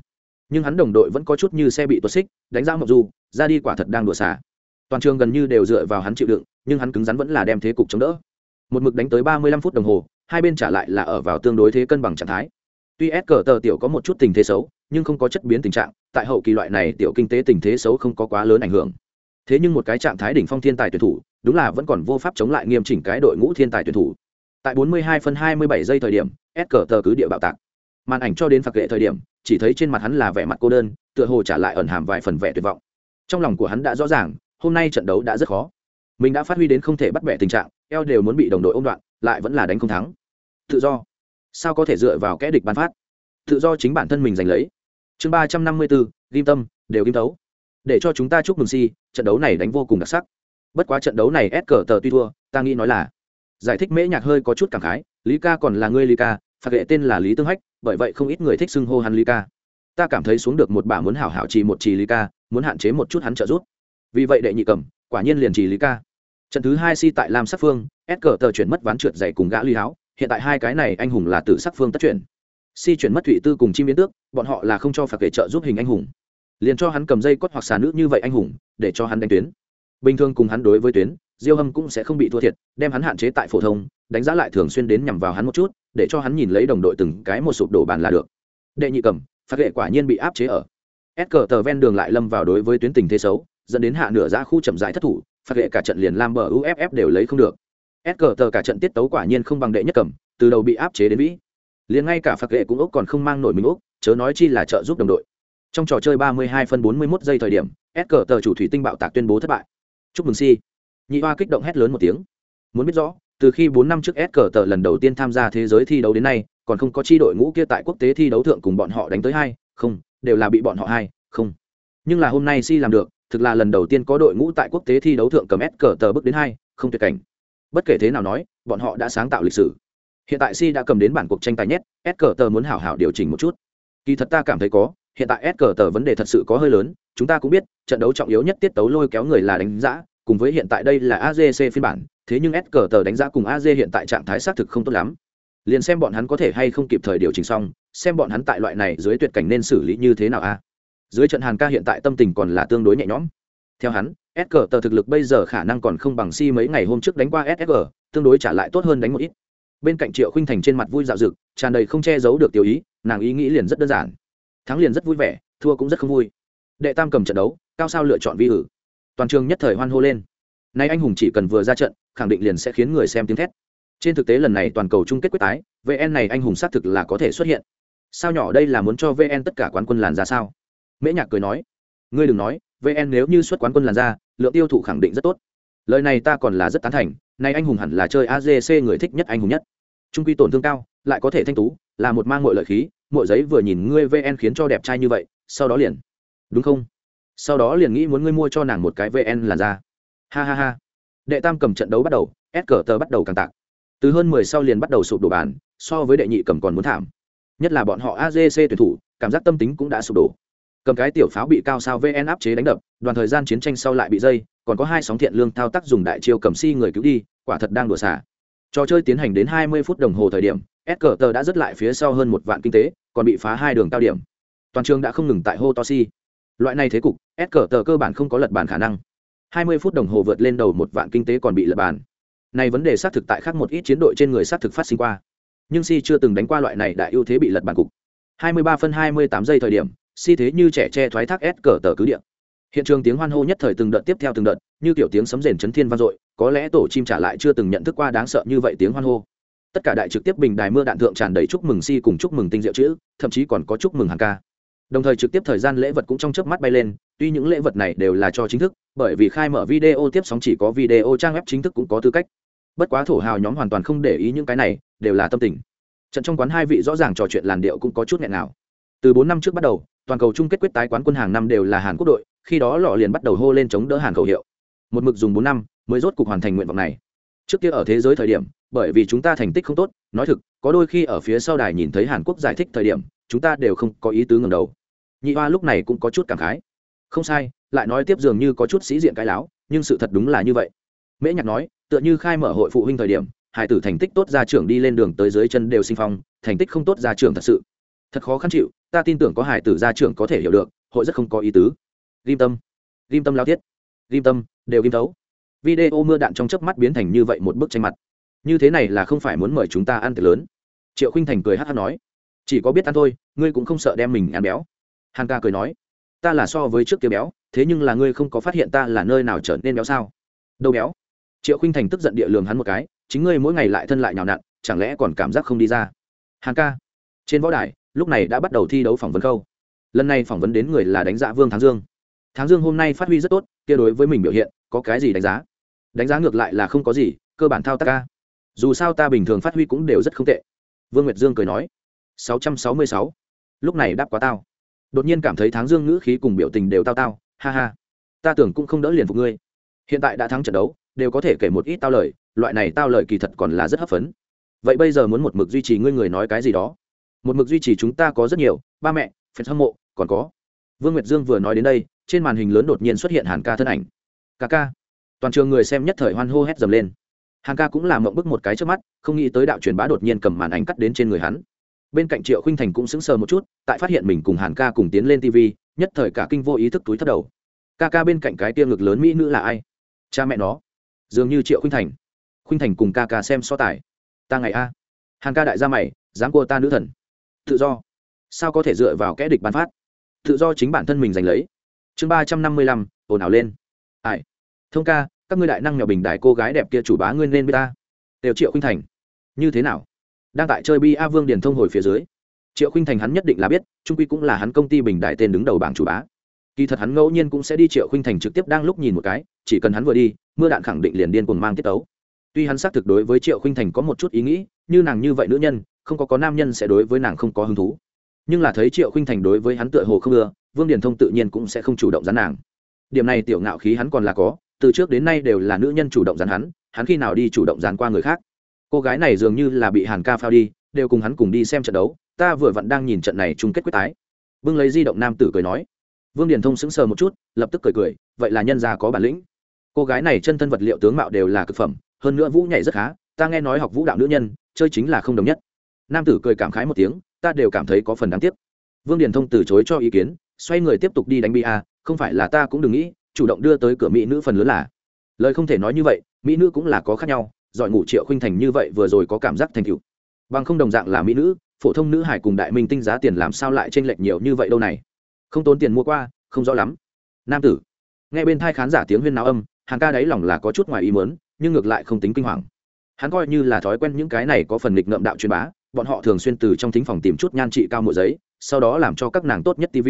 Nhưng hắn đồng đội vẫn có chút như xe bị tuột xích, đánh ra mộc du ra đi quả thật đang đùa xả. Toàn trường gần như đều dựa vào hắn chịu đựng, nhưng hắn cứng rắn vẫn là đem thế cục chống đỡ. Một mực đánh tới ba mươi lăm phút đồng hồ, hai bên trả lại là ở vào tương đối thế cân bằng trạng thái. Tuy s cờ tờ tiểu có một chút tình thế xấu nhưng không có chất biến tình trạng, tại hậu kỳ loại này tiểu kinh tế tình thế xấu không có quá lớn ảnh hưởng. Thế nhưng một cái trạng thái đỉnh phong thiên tài tuyển thủ, đúng là vẫn còn vô pháp chống lại nghiêm chỉnh cái đội ngũ thiên tài tuyển thủ. Tại 42 phân 27 giây thời điểm, s cờ tờ cứ địa bạo tạc. Màn ảnh cho đến phạt lệ thời điểm, chỉ thấy trên mặt hắn là vẻ mặt cô đơn, tựa hồ trả lại ẩn hàm vài phần vẻ tuyệt vọng. Trong lòng của hắn đã rõ ràng, hôm nay trận đấu đã rất khó. Mình đã phát huy đến không thể bắt bẻ tình trạng, eo đều muốn bị đồng đội ôm đoạn, lại vẫn là đánh không thắng. Tự do. Sao có thể dựa vào kẽ địch ban phát? Tự do chính bản thân mình giành lấy chương ba trăm năm mươi bốn ghim tâm, đều ghim tấu để cho chúng ta chúc mừng si, trận đấu này đánh vô cùng đặc sắc. Bất quá trận đấu này ép cờ tờ tuy thua, ta nghĩ nói là giải thích mễ nhạc hơi có chút cảm khái, lý ca còn là ngươi lý ca, phạt lệ tên là lý tương hách, bởi vậy không ít người thích xưng hô hắn lý ca. Ta cảm thấy xuống được một bà muốn hảo hảo trì một trì lý ca, muốn hạn chế một chút hắn trợ giúp. Vì vậy đệ nhị cầm, quả nhiên liền trì lý ca. Trận thứ hai si tại lam sắc phương, s cờ tờ chuyển mất ván trượt dày cùng gã ly háo, hiện tại hai cái này anh hùng là tự sắc phương tất chuyển si chuyển mất thụy tư cùng chim biến tước, bọn họ là không cho phạt kể trợ giúp hình anh hùng. Liền cho hắn cầm dây cốt hoặc xà nữ như vậy anh hùng, để cho hắn đánh tuyến. Bình thường cùng hắn đối với tuyến, diêu hâm cũng sẽ không bị thua thiệt, đem hắn hạn chế tại phổ thông, đánh giá lại thường xuyên đến nhằm vào hắn một chút, để cho hắn nhìn lấy đồng đội từng cái một sụp đổ bàn là được. Đệ nhị cầm, phạt lệ quả nhiên bị áp chế ở. S cờ tờ ven đường lại lâm vào đối với tuyến tình thế xấu, dẫn đến hạ nửa ra khu chậm rãi thất thủ, phạt lệ cả trận liền lam bờ uff đều lấy không được. S cờ tờ cả trận tiết tấu quả nhiên không bằng đệ nhất cầm, từ đầu bị áp chế đến vĩ liền ngay cả phạt lệ cũng úc còn không mang nổi mình úc chớ nói chi là trợ giúp đồng đội. Trong trò chơi 32 phân 41 giây thời điểm, s cờ tờ chủ thủy tinh bạo tạc tuyên bố thất bại. Chúc mừng si nhị hoa kích động hét lớn một tiếng. Muốn biết rõ, từ khi bốn năm trước s cờ tờ lần đầu tiên tham gia thế giới thi đấu đến nay, còn không có chi đội ngũ kia tại quốc tế thi đấu thượng cùng bọn họ đánh tới hai, không, đều là bị bọn họ hai, không. Nhưng là hôm nay si làm được, thực là lần đầu tiên có đội ngũ tại quốc tế thi đấu thượng cầm s cờ tờ bước đến hai, không tuyệt cảnh. Bất kể thế nào nói, bọn họ đã sáng tạo lịch sử hiện tại si đã cầm đến bản cuộc tranh tài nhất s cờ tờ muốn hảo hảo điều chỉnh một chút kỳ thật ta cảm thấy có hiện tại s cờ tờ vấn đề thật sự có hơi lớn chúng ta cũng biết trận đấu trọng yếu nhất tiết tấu lôi kéo người là đánh giá cùng với hiện tại đây là azc phiên bản, thế nhưng S cờ tờ đánh giá cùng az hiện tại trạng thái xác thực không tốt lắm. Liền xem bọn hắn có thể hay không kịp thời điều chỉnh xong, xem bọn hắn tại loại này dưới tuyệt cảnh nên xử lý như thế nào a. Dưới trận Hàn Ca hiện tại tâm tình còn là tương đối nhẹ nhõm. Theo hắn, S cờ tờ thực lực bây giờ khả năng còn không bằng si mấy ngày hôm trước đánh qua SSG, tương đối trả lại tốt hơn đánh một ít. Bên cạnh Triệu Khuynh Thành trên mặt vui dạo dực, tràn đầy không che giấu được tiểu ý, nàng ý nghĩ liền rất đơn giản. Thắng liền rất vui vẻ, thua cũng rất không vui. Đệ Tam cầm trận đấu, cao sao lựa chọn vi ử. Toàn trường nhất thời hoan hô lên. Nay anh hùng chỉ cần vừa ra trận khẳng định liền sẽ khiến người xem tiếng thét. Trên thực tế lần này toàn cầu chung kết quyết tái vn này anh hùng xác thực là có thể xuất hiện. Sao nhỏ đây là muốn cho vn tất cả quán quân làn ra sao? Mễ nhạc cười nói. Ngươi đừng nói vn nếu như xuất quán quân làn ra lượng tiêu thụ khẳng định rất tốt. Lời này ta còn là rất tán thành nay anh hùng hẳn là chơi azc người thích nhất anh hùng nhất. Trung quy tổn thương cao, lại có thể thanh tú, là một mang mọi lợi khí, mọi giấy vừa nhìn ngươi vn khiến cho đẹp trai như vậy, sau đó liền. Đúng không? Sau đó liền nghĩ muốn ngươi mua cho nàng một cái vn là ra ha ha ha. Đệ tam cầm trận đấu bắt đầu, s bắt đầu càng tạc. Từ hơn mười sau liền bắt đầu sụp đổ bàn, so với đệ nhị cầm còn muốn thảm. Nhất là bọn họ agc tuyển thủ, cảm giác tâm tính cũng đã sụp đổ cầm cái tiểu pháo bị cao sao vn áp chế đánh đập, đoàn thời gian chiến tranh sau lại bị dây, còn có hai sóng thiện lương thao tác dùng đại chiêu cầm si người cứu đi, quả thật đang đùa xả. Trò chơi tiến hành đến hai mươi phút đồng hồ thời điểm, s cờ tờ đã dứt lại phía sau hơn một vạn kinh tế, còn bị phá hai đường cao điểm. Toàn trường đã không ngừng tại hô to si. Loại này thế cục, s cờ tờ cơ bản không có lật bàn khả năng. 20 phút đồng hồ vượt lên đầu một vạn kinh tế còn bị lật bàn. Này vấn đề xác thực tại khác một ít chiến đội trên người xác thực phát sinh qua. Nhưng si chưa từng đánh qua loại này đại ưu thế bị lật bàn cục. 23 phân 28 giây thời điểm si thế như trẻ che thoái thác s cờ tờ cứ điện hiện trường tiếng hoan hô nhất thời từng đợt tiếp theo từng đợt, như kiểu tiếng sấm rền chấn thiên vang dội, có lẽ tổ chim trả lại chưa từng nhận thức qua đáng sợ như vậy tiếng hoan hô. Tất cả đại trực tiếp bình đài mưa đạn thượng tràn đầy chúc mừng si cùng chúc mừng tinh diệu chữ, thậm chí còn có chúc mừng hàng ca. Đồng thời trực tiếp thời gian lễ vật cũng trong chớp mắt bay lên, tuy những lễ vật này đều là cho chính thức, bởi vì khai mở video tiếp sóng chỉ có video trang web chính thức cũng có tư cách. Bất quá thổ hào nhóm hoàn toàn không để ý những cái này, đều là tâm tình. Trận trong quán hai vị rõ ràng trò chuyện làn điệu cũng có chút nghẹn nào từ bốn năm trước bắt đầu toàn cầu chung kết quyết tái quán quân hàng năm đều là hàn quốc đội, khi đó lọ liền bắt đầu hô lên chống đỡ hàn khẩu hiệu. Một mực dùng bốn năm mới rốt cục hoàn thành nguyện vọng này. Trước kia ở thế giới thời điểm, bởi vì chúng ta thành tích không tốt, nói thực, có đôi khi ở phía sau đài nhìn thấy hàn quốc giải thích thời điểm, chúng ta đều không có ý tứ ngầm đầu. Nhị hoa lúc này cũng có chút cảm khái. Không sai, lại nói tiếp dường như có chút sĩ diện cái láo, nhưng sự thật đúng là như vậy. Mễ nhạc nói, tựa như khai mở hội phụ huynh thời điểm, hải tử thành tích tốt ra trường đi lên đường tới dưới chân đều sinh phong, thành tích không tốt ra trường thật sự thật khó khăn chịu, ta tin tưởng có hải tử gia trưởng có thể hiểu được, hội rất không có ý tứ. Ghim tâm ghim tâm lao thiết, ghim tâm, đều ghim thấu. Video mưa đạn trong chớp mắt biến thành như vậy một bức tranh mặt. Như thế này là không phải muốn mời chúng ta ăn tiệc lớn. Triệu khinh thành cười hát hát nói, chỉ có biết ăn thôi, ngươi cũng không sợ đem mình ăn béo. Hàn ca cười nói, ta là so với trước kia béo, thế nhưng là ngươi không có phát hiện ta là nơi nào trở nên béo sao? Đâu béo? Triệu khinh thành tức giận địa lường hắn một cái, chính ngươi mỗi ngày lại thân lại nhào nặn, chẳng lẽ còn cảm giác không đi ra? Hàn ca, trên võ đài lúc này đã bắt đầu thi đấu phỏng vấn khâu. Lần này phỏng vấn đến người là đánh giá vương thắng dương. Thắng dương hôm nay phát huy rất tốt, kia đối với mình biểu hiện, có cái gì đánh giá? Đánh giá ngược lại là không có gì, cơ bản thao tác ca dù sao ta bình thường phát huy cũng đều rất không tệ. Vương nguyệt dương cười nói 666. lúc này đáp quá tao. Đột nhiên cảm thấy tháng dương ngữ khí cùng biểu tình đều tao tao, ha ha, ta tưởng cũng không đỡ liền phục ngươi. Hiện tại đã thắng trận đấu, đều có thể kể một ít tao lời, loại này tao lời kỳ thật còn là rất hấp phấn. Vậy bây giờ muốn một mực duy trì ngươi người nói cái gì đó? Một mực duy trì chúng ta có rất nhiều, ba mẹ phần hâm mộ, còn có. Vương nguyệt dương vừa nói đến đây, trên màn hình lớn đột nhiên xuất hiện hàn ca thân ảnh. Ca ca. Toàn trường người xem nhất thời hoan hô hét dầm lên. Hàn ca cũng làm mộng bức một cái trước mắt, không nghĩ tới đạo truyền bá đột nhiên cầm màn ảnh cắt đến trên người hắn. Bên cạnh triệu khinh thành cũng sững sờ một chút, tại phát hiện mình cùng hàn ca cùng tiến lên tv nhất thời cả kinh vô ý thức túi thất đầu. Ca ca bên cạnh cái tiêm ngực lớn mỹ nữ là ai? Cha mẹ nó. Dường như triệu khinh thành. Khinh thành cùng ca ca xem so tài. Ta ngày a. Hàn ca đại gia mày, dám cua ta nữ thần tự do. Sao có thể dựa vào kẽ địch bán phát? Tự do chính bản thân mình giành lấy. Chương ba trăm năm mươi lăm, ồn ào lên. Ai? Thông ca, các ngươi đại năng nhỏ bình đại cô gái đẹp kia chủ bá ngươi lên với ta. Đều triệu khinh thành. Như thế nào? Đang tại chơi bi a vương điền thông hồi phía dưới. Triệu khinh thành hắn nhất định là biết, trung quy cũng là hắn công ty bình đại tên đứng đầu bảng chủ bá. Kỳ thật hắn ngẫu nhiên cũng sẽ đi triệu khinh thành trực tiếp đang lúc nhìn một cái, chỉ cần hắn vừa đi, mưa đạn khẳng định liền điên cuồng mang tiết tấu. Tuy hắn xác thực đối với triệu khinh thành có một chút ý nghĩ, như nàng như vậy nữ nhân không có có nam nhân sẽ đối với nàng không có hứng thú. Nhưng là thấy triệu khinh thành đối với hắn tựa hồ không ưa, vương điền thông tự nhiên cũng sẽ không chủ động dán nàng. Điểm này tiểu ngạo khí hắn còn là có, từ trước đến nay đều là nữ nhân chủ động dán hắn hắn khi nào đi chủ động dán qua người khác. Cô gái này dường như là bị hàn ca phao đi, đều cùng hắn cùng đi xem trận đấu, ta vừa vặn đang nhìn trận này chung kết quyết tái. Vương lấy di động nam tử cười nói. Vương điền thông sững sờ một chút, lập tức cười cười, vậy là nhân gia có bản lĩnh. Cô gái này chân thân vật liệu tướng mạo đều là cực phẩm, hơn nữa vũ nhảy rất khá, ta nghe nói học vũ đạo nữ nhân, chơi chính là không đồng nhất nam tử cười cảm khái một tiếng, ta đều cảm thấy có phần đáng tiếc. Vương điền thông từ chối cho ý kiến, xoay người tiếp tục đi đánh bi a, không phải là ta cũng đừng nghĩ, chủ động đưa tới cửa mỹ nữ phần lớn là. Lời không thể nói như vậy, mỹ nữ cũng là có khác nhau, giỏi ngủ triệu khinh thành như vậy vừa rồi có cảm giác thành cựu bằng không đồng dạng là mỹ nữ, phổ thông nữ hải cùng đại minh tinh giá tiền làm sao lại tranh lệch nhiều như vậy đâu này. Không tốn tiền mua qua, không rõ lắm. Nam tử. Nghe bên thai khán giả tiếng huyên náo âm, hàng ca đáy lòng là có chút ngoài ý mớn nhưng ngược lại không tính kinh hoàng. Hắn coi như là thói quen những cái này có phần nghịch ngợm đạo truyền bá bọn họ thường xuyên từ trong thính phòng tìm chút nhan trị cao mộ giấy, sau đó làm cho các nàng tốt nhất tv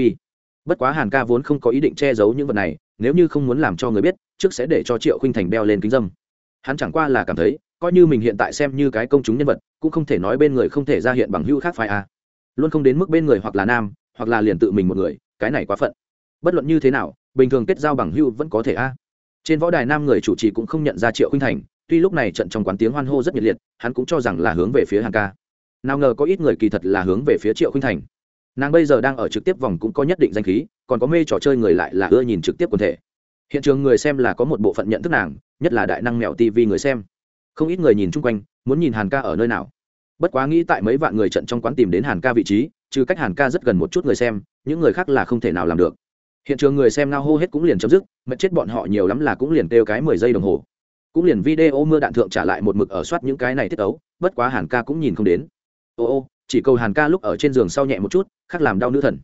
bất quá hàn ca vốn không có ý định che giấu những vật này, nếu như không muốn làm cho người biết, trước sẽ để cho triệu khinh thành đeo lên kính dâm. Hắn chẳng qua là cảm thấy, coi như mình hiện tại xem như cái công chúng nhân vật, cũng không thể nói bên người không thể ra hiện bằng hữu khác phải à luôn không đến mức bên người hoặc là nam, hoặc là liền tự mình một người, cái này quá phận. Bất luận như thế nào, bình thường kết giao bằng hữu vẫn có thể a. Trên võ đài nam người chủ trì cũng không nhận ra triệu khinh thành, tuy lúc này trận trong quán tiếng hoan hô rất nhiệt liệt, hắn cũng cho rằng là hướng về phía hàng ca nào ngờ có ít người kỳ thật là hướng về phía triệu khinh thành. Nàng bây giờ đang ở trực tiếp vòng cũng có nhất định danh khí, còn có mê trò chơi người lại là ưa nhìn trực tiếp quần thể. Hiện trường người xem là có một bộ phận nhận thức nàng, nhất là đại năng mèo tv người xem. Không ít người nhìn chung quanh, muốn nhìn hàn ca ở nơi nào. Bất quá nghĩ tại mấy vạn người trận trong quán tìm đến hàn ca vị trí, trừ cách hàn ca rất gần một chút người xem, những người khác là không thể nào làm được. Hiện trường người xem nao hô hết cũng liền chấm dứt, mệt chết bọn họ nhiều lắm là cũng liền kêu cái mười giây đồng hồ. Cũng liền video mưa đạn thượng trả lại một mực ở soát những cái này tiết ấu, bất quá hàn ca cũng nhìn không đến ô ô, chỉ cầu hàn ca lúc ở trên giường sau nhẹ một chút, khác làm đau nữ thần.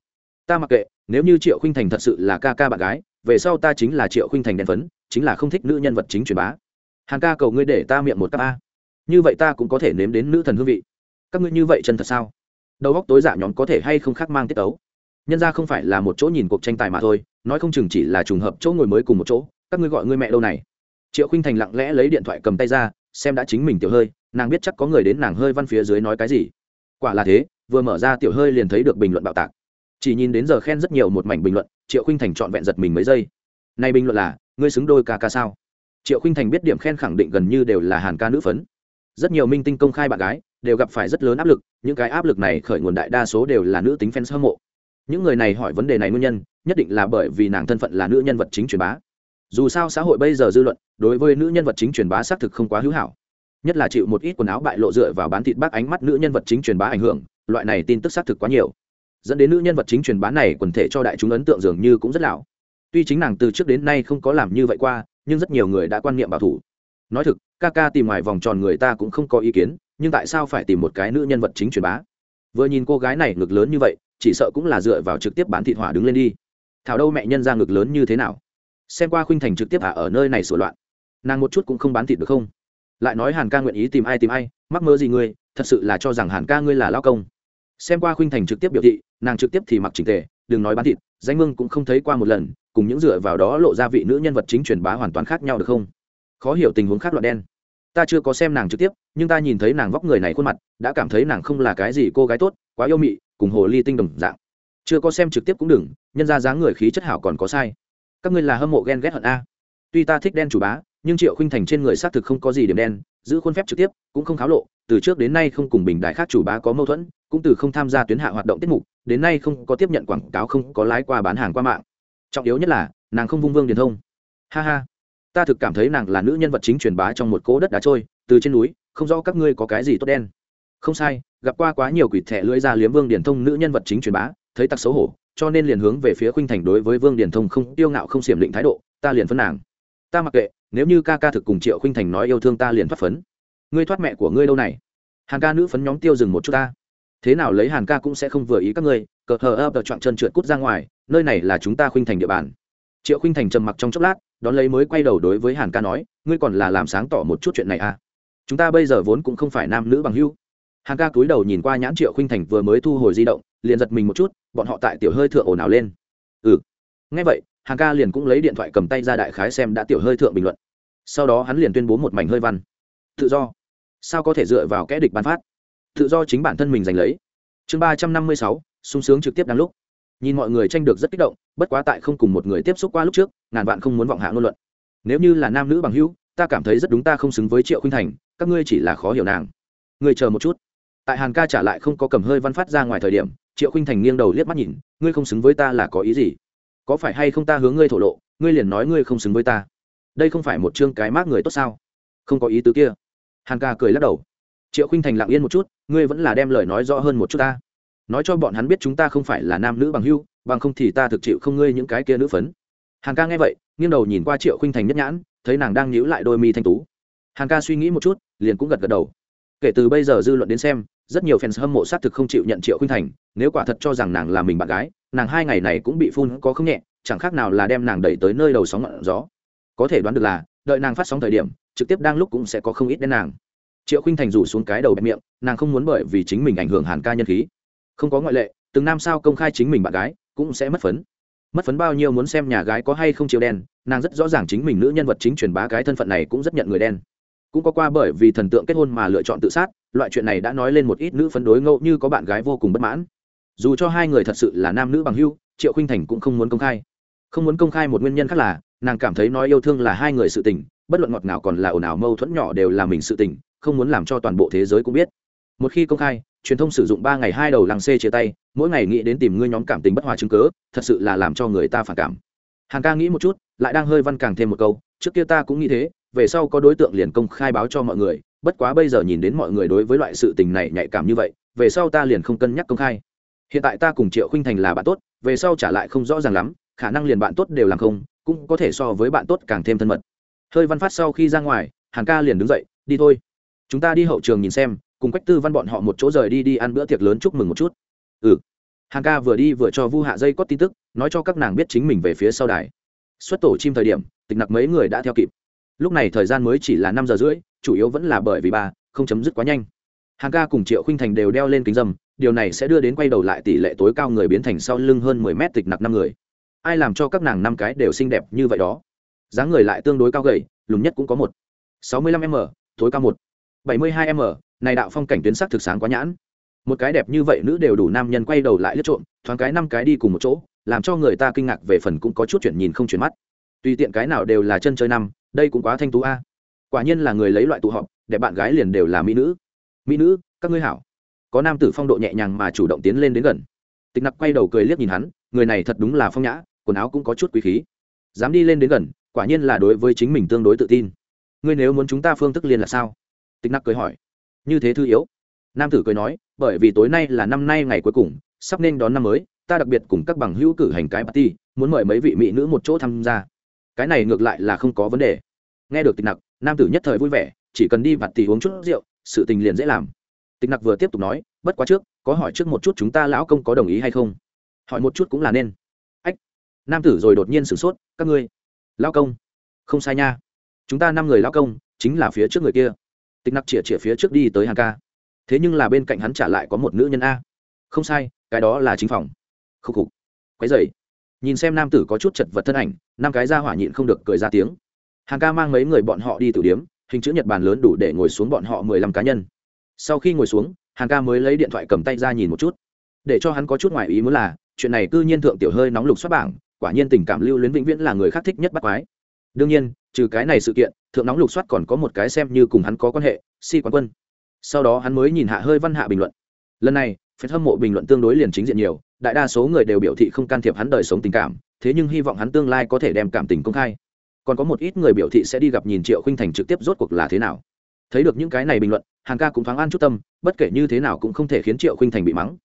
Ta mặc kệ, nếu như triệu khinh thành thật sự là ca ca bạn gái, về sau ta chính là triệu khinh thành đen phấn, chính là không thích nữ nhân vật chính truyền bá. Hàn ca cầu ngươi để ta miệng một cấp a. Như vậy ta cũng có thể nếm đến nữ thần hương vị. Các ngươi như vậy chân thật sao? Đầu góc tối giả nhóm có thể hay không khác mang tiết ấu nhân ra không phải là một chỗ nhìn cuộc tranh tài mà thôi, nói không chừng chỉ là trùng hợp chỗ ngồi mới cùng một chỗ, các ngươi gọi ngươi mẹ đâu này? Triệu khinh thành lặng lẽ lấy điện thoại cầm tay ra, xem đã chính mình tiểu hơi, nàng biết chắc có người đến nàng hơi văn phía dưới nói cái gì quả là thế, vừa mở ra tiểu hơi liền thấy được bình luận bạo tạc. Chỉ nhìn đến giờ khen rất nhiều một mảnh bình luận, triệu khinh thành trọn vẹn giật mình mấy giây. Nay bình luận là, ngươi xứng đôi ca ca sao? Triệu khinh thành biết điểm khen khẳng định gần như đều là hàn ca nữ phấn. Rất nhiều minh tinh công khai bạn gái, đều gặp phải rất lớn áp lực, những cái áp lực này khởi nguồn đại đa số đều là nữ tính fans hâm mộ. Những người này hỏi vấn đề này nguyên nhân, nhất định là bởi vì nàng thân phận là nữ nhân vật chính truyền bá. Dù sao xã hội bây giờ dư luận, đối với nữ nhân vật chính truyền bá xác thực không quá hữu hảo nhất là chịu một ít quần áo bại lộ dựa vào bán thịt bác ánh mắt nữ nhân vật chính truyền bá ảnh hưởng, loại này tin tức xác thực quá nhiều. Dẫn đến nữ nhân vật chính truyền bá này quần thể cho đại chúng ấn tượng dường như cũng rất lão tuy chính nàng từ trước đến nay không có làm như vậy qua, nhưng rất nhiều người đã quan niệm bảo thủ. Nói thực, ca ca tìm ngoài vòng tròn người ta cũng không có ý kiến, nhưng tại sao phải tìm một cái nữ nhân vật chính truyền bá? Vừa nhìn cô gái này ngực lớn như vậy, chỉ sợ cũng là dựa vào trực tiếp bán thịt hỏa đứng lên đi. Thảo đâu mẹ nhân ra ngực lớn như thế nào? Xem qua khuynh thành trực tiếp hạ ở nơi này sửa loạn. Nàng một chút cũng không bán thịt được không? Lại nói hàn ca nguyện ý tìm ai tìm ai, mắc mơ gì ngươi, thật sự là cho rằng hàn ca ngươi là lao công. Xem qua khuynh thành trực tiếp biểu thị, nàng trực tiếp thì mặc trình tề, đừng nói bán thịt, danh mưng cũng không thấy qua một lần, cùng những dựa vào đó lộ ra vị nữ nhân vật chính truyền bá hoàn toàn khác nhau được không? Khó hiểu tình huống khác loạn đen. Ta chưa có xem nàng trực tiếp, nhưng ta nhìn thấy nàng vóc người này khuôn mặt, đã cảm thấy nàng không là cái gì cô gái tốt, quá yêu mị, cùng hồ ly tinh đồng dạng. Chưa có xem trực tiếp cũng đừng, nhân ra dáng người khí chất hảo còn có sai. Các ngươi là hâm mộ ghen ghét hận a. Tuy ta thích đen chủ bá nhưng triệu khinh thành trên người xác thực không có gì điểm đen, giữ khuôn phép trực tiếp, cũng không kháo lộ, từ trước đến nay không cùng bình đại khác chủ bá có mâu thuẫn, cũng từ không tham gia tuyến hạ hoạt động tiết mục, đến nay không có tiếp nhận quảng cáo không có lái qua bán hàng qua mạng. Trọng yếu nhất là, nàng không vung vương điền thông. Ha ha, ta thực cảm thấy nàng là nữ nhân vật chính truyền bá trong một cỗ đất đá trôi, từ trên núi, không rõ các ngươi có cái gì tốt đen. Không sai, gặp qua quá nhiều quỷ thẻ lưỡi ra liếm vương điển thông nữ nhân vật chính truyền bá, thấy tặc xấu hổ, cho nên liền hướng về phía khuynh thành đối với vương điển thông không tiêu ngạo không xiểm định thái độ, ta liền phân nàng. Ta mặc kệ nếu như ca ca thực cùng triệu khuynh thành nói yêu thương ta liền thoát phấn, ngươi thoát mẹ của ngươi đâu này? Hàn ca nữ phấn nhóm tiêu dừng một chút ta. Thế nào lấy hàn ca cũng sẽ không vừa ý các ngươi, cờ hờ ập chọn chân trượt cút ra ngoài, nơi này là chúng ta khuynh thành địa bàn. Triệu khuynh thành trầm mặc trong chốc lát, đón lấy mới quay đầu đối với hàn ca nói, ngươi còn là làm sáng tỏ một chút chuyện này à? Chúng ta bây giờ vốn cũng không phải nam nữ bằng hưu hàn ca cúi đầu nhìn qua nhãn triệu khuynh thành vừa mới thu hồi di động, liền giật mình một chút, bọn họ tại tiểu hơi thượng ồn ào lên. Ừ. Ngay vậy, hàn ca liền cũng lấy điện thoại cầm tay ra đại khái xem đã tiểu hơi thượng bình luận sau đó hắn liền tuyên bố một mảnh hơi văn. Tự do. Sao có thể dựa vào kẽ địch bán phát? Tự do chính bản thân mình giành lấy. Chương ba trăm năm mươi sáu, sung sướng trực tiếp đáng lúc. Nhìn mọi người tranh được rất kích động, bất quá tại không cùng một người tiếp xúc qua lúc trước, ngàn vạn không muốn vọng hạ ngôn luận. Nếu như là nam nữ bằng hữu, ta cảm thấy rất đúng ta không xứng với triệu khuynh thành, các ngươi chỉ là khó hiểu nàng. Ngươi chờ một chút. Tại hàn ca trả lại không có cầm hơi văn phát ra ngoài thời điểm, triệu khuynh thành nghiêng đầu liếc mắt nhìn, ngươi không xứng với ta là có ý gì? Có phải hay không ta hướng ngươi thổ lộ, ngươi liền nói ngươi không xứng với ta? Đây không phải một chương cái mác người tốt sao? Không có ý tứ kia. Hàn ca cười lắc đầu. Triệu Khinh thành lặng yên một chút, ngươi vẫn là đem lời nói rõ hơn một chút ta. Nói cho bọn hắn biết chúng ta không phải là nam nữ bằng hưu bằng không thì ta thực chịu không ngươi những cái kia nữ phấn. Hàn ca nghe vậy, nghiêng đầu nhìn qua triệu Khinh thành nhất nhãn, thấy nàng đang nhíu lại đôi mi thanh tú. Hàn ca suy nghĩ một chút, liền cũng gật gật đầu. Kể từ bây giờ dư luận đến xem, rất nhiều fans hâm mộ xác thực không chịu nhận triệu Khinh thành, nếu quả thật cho rằng nàng là mình bạn gái, nàng hai ngày này cũng bị phun có không nhẹ, chẳng khác nào là đem nàng đẩy tới nơi đầu sóng ngọn gió có thể đoán được là, đợi nàng phát sóng thời điểm, trực tiếp đang lúc cũng sẽ có không ít đến nàng. Triệu Khinh thành rủ xuống cái đầu bẹp miệng, nàng không muốn bởi vì chính mình ảnh hưởng hàn ca nhân khí. Không có ngoại lệ, từng nam sao công khai chính mình bạn gái, cũng sẽ mất phấn. Mất phấn bao nhiêu muốn xem nhà gái có hay không chiều đen, nàng rất rõ ràng chính mình nữ nhân vật chính truyền bá cái thân phận này cũng rất nhận người đen. Cũng có qua bởi vì thần tượng kết hôn mà lựa chọn tự sát, loại chuyện này đã nói lên một ít nữ phấn đối ngẫu như có bạn gái vô cùng bất mãn. Dù cho hai người thật sự là nam nữ bằng hưu triệu khinh thành cũng không muốn công khai. Không muốn công khai một nguyên nhân khác là nàng cảm thấy nói yêu thương là hai người sự tình, bất luận ngọt nào còn là ồn ào mâu thuẫn nhỏ đều là mình sự tình, không muốn làm cho toàn bộ thế giới cũng biết. Một khi công khai, truyền thông sử dụng ba ngày hai đầu làng xê chia tay, mỗi ngày nghĩ đến tìm ngươi nhóm cảm tình bất hòa chứng cớ thật sự là làm cho người ta phản cảm. Hàng ca nghĩ một chút, lại đang hơi văn càng thêm một câu, trước kia ta cũng nghĩ thế, về sau có đối tượng liền công khai báo cho mọi người, bất quá bây giờ nhìn đến mọi người đối với loại sự tình này nhạy cảm như vậy, về sau ta liền không cân nhắc công khai. Hiện tại ta cùng triệu khinh thành là bạn tốt, về sau trả lại không rõ ràng lắm, khả năng liền bạn tốt đều làm không cũng có thể so với bạn tốt càng thêm thân mật. Hơi văn phát sau khi ra ngoài hàng ca liền đứng dậy, đi thôi. Chúng ta đi hậu trường nhìn xem, cùng quách tư văn bọn họ một chỗ rời đi đi ăn bữa tiệc lớn chúc mừng một chút. Ừ. Hàng ca vừa đi vừa cho vu hạ dây có tin tức, nói cho các nàng biết chính mình về phía sau đài. Xuất tổ chim thời điểm, tịch nặc mấy người đã theo kịp. Lúc này thời gian mới chỉ là năm giờ rưỡi, chủ yếu vẫn là bởi vì bà không chấm dứt quá nhanh. Hàng ca cùng triệu khinh thành đều đeo lên kính dâm điều này sẽ đưa đến quay đầu lại tỷ lệ tối cao người biến thành sau lưng hơn mười mét tịch nặc năm người ai làm cho các nàng năm cái đều xinh đẹp như vậy đó? Dáng người lại tương đối cao gầy, lùn nhất cũng có một. Sáu mươi lăm m thối cao một. Bảy mươi hai m này đạo phong cảnh tuyến sắc thực sáng quá nhãn. Một cái đẹp như vậy nữ đều đủ nam nhân quay đầu lại lướt trộm, thoáng cái năm cái đi cùng một chỗ, làm cho người ta kinh ngạc về phần cũng có chút chuyển nhìn không chuyển mắt. Tùy tiện cái nào đều là chân chơi năm, đây cũng quá thanh tú a. Quả nhiên là người lấy loại tụ họp để bạn gái liền đều là mỹ nữ. Mỹ nữ, các ngươi hảo. Có nam tử phong độ nhẹ nhàng mà chủ động tiến lên đến gần. Tịch nặc quay đầu cười liếc nhìn hắn, người này thật đúng là phong nhã quần áo cũng có chút quý khí. Dám đi lên đến gần, quả nhiên là đối với chính mình tương đối tự tin. Ngươi nếu muốn chúng ta phương thức liên là sao? Tịch nặc cười hỏi. Như thế thư yếu. Nam tử cười nói, bởi vì tối nay là năm nay ngày cuối cùng, sắp nên đón năm mới, ta đặc biệt cùng các bằng hữu cử hành cái party, muốn mời mấy vị mỹ nữ một chỗ tham gia. Cái này ngược lại là không có vấn đề. Nghe được tịch nặc, nam tử nhất thời vui vẻ, chỉ cần đi vặt thì uống chút rượu, sự tình liền dễ làm. Tịch nặc vừa tiếp tục nói, bất quá trước, có hỏi trước một chút chúng ta lão công có đồng ý hay không? Hỏi một chút cũng là nên nam tử rồi đột nhiên sửng sốt, các ngươi, lão công, không sai nha. Chúng ta năm người lão công chính là phía trước người kia. Tịch nặc chĩa chĩa phía trước đi tới hàng ca. Thế nhưng là bên cạnh hắn trả lại có một nữ nhân a. Không sai, cái đó là chính phòng. Khúc khục. Quái dày nhìn xem nam tử có chút chật vật thân ảnh, năm cái ra hỏa nhịn không được cười ra tiếng. Hàng ca mang mấy người bọn họ đi tử điếm hình chữ nhật bản lớn đủ để ngồi xuống bọn họ mười lăm cá nhân. Sau khi ngồi xuống hàng ca mới lấy điện thoại cầm tay ra nhìn một chút. Để cho hắn có chút ngoài ý muốn là, chuyện này cư nhiên thượng tiểu hơi nóng lục xuất bảng quả nhiên tình cảm lưu luyến vĩnh viễn là người khác thích nhất bắt quái. Đương nhiên, trừ cái này sự kiện, thượng nóng lục soát còn có một cái xem như cùng hắn có quan hệ, si quán quân. Sau đó hắn mới nhìn hạ hơi văn hạ bình luận. Lần này phần hâm mộ bình luận tương đối liền chính diện nhiều, đại đa số người đều biểu thị không can thiệp hắn đời sống tình cảm, thế nhưng hy vọng hắn tương lai có thể đem cảm tình công khai. Còn có một ít người biểu thị sẽ đi gặp nhìn triệu khinh thành trực tiếp rốt cuộc là thế nào. Thấy được những cái này bình luận, hàng ca cũng thoáng an chút tâm, bất kể như thế nào cũng không thể khiến triệu khinh thành bị mắng.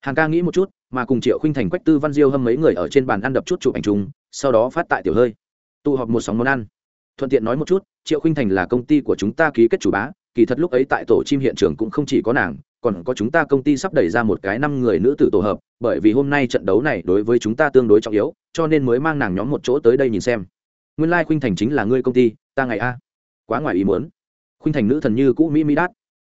Hàng ca nghĩ một chút mà cùng triệu khinh thành quách tư văn diêu hâm mấy người ở trên bàn ăn đập chút chụp ảnh chung, sau đó phát tại tiểu hơi. Tụ họp một sóng món ăn. Thuận tiện nói một chút, triệu khinh thành là công ty của chúng ta ký kết chủ bá, kỳ thật lúc ấy tại tổ chim hiện trường cũng không chỉ có nàng, còn có chúng ta công ty sắp đẩy ra một cái năm người nữ tử tổ hợp, bởi vì hôm nay trận đấu này đối với chúng ta tương đối trọng yếu, cho nên mới mang nàng nhóm một chỗ tới đây nhìn xem. Nguyên lai、like、khuynh thành chính là ngươi công ty, ta ngày a. Quá ngoài ý muốn. Khuynh thành nữ thần như cũ mỹ mỹ đát.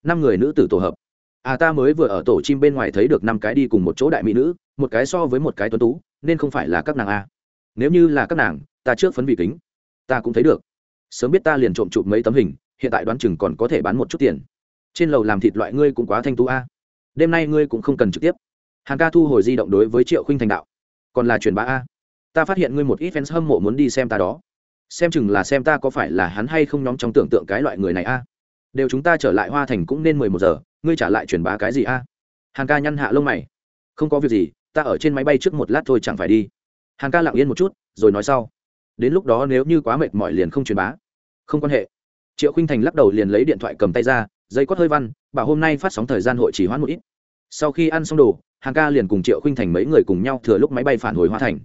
Năm người nữ tử tổ hợp à ta mới vừa ở tổ chim bên ngoài thấy được năm cái đi cùng một chỗ đại mỹ nữ, một cái so với một cái tuấn tú, nên không phải là các nàng a nếu như là các nàng, ta trước phấn vị kính. Ta cũng thấy được. Sớm biết ta liền trộm chụp mấy tấm hình, hiện tại đoán chừng còn có thể bán một chút tiền. Trên lầu làm thịt loại ngươi cũng quá thanh tú a đêm nay ngươi cũng không cần trực tiếp. Hàng ca thu hồi di động đối với triệu khinh thành đạo. Còn là truyền bá a ta phát hiện ngươi một ít fans hâm mộ muốn đi xem ta đó. Xem chừng là xem ta có phải là hắn hay không nhóm trong tưởng tượng cái loại người này a đều chúng ta trở lại hoa thành cũng nên mười một giờ ngươi trả lại truyền bá cái gì a? Hàng ca nhăn hạ lông mày. Không có việc gì, ta ở trên máy bay trước một lát thôi chẳng phải đi. Hàng ca lặng yên một chút, rồi nói sau. Đến lúc đó nếu như quá mệt mỏi liền không truyền bá. Không quan hệ. Triệu khinh thành lắc đầu liền lấy điện thoại cầm tay ra, dây quát hơi văn, bảo hôm nay phát sóng thời gian hội chỉ hoãn một ít. Sau khi ăn xong đồ hàng ca liền cùng triệu khinh thành mấy người cùng nhau thừa lúc máy bay phản hồi hoa thành.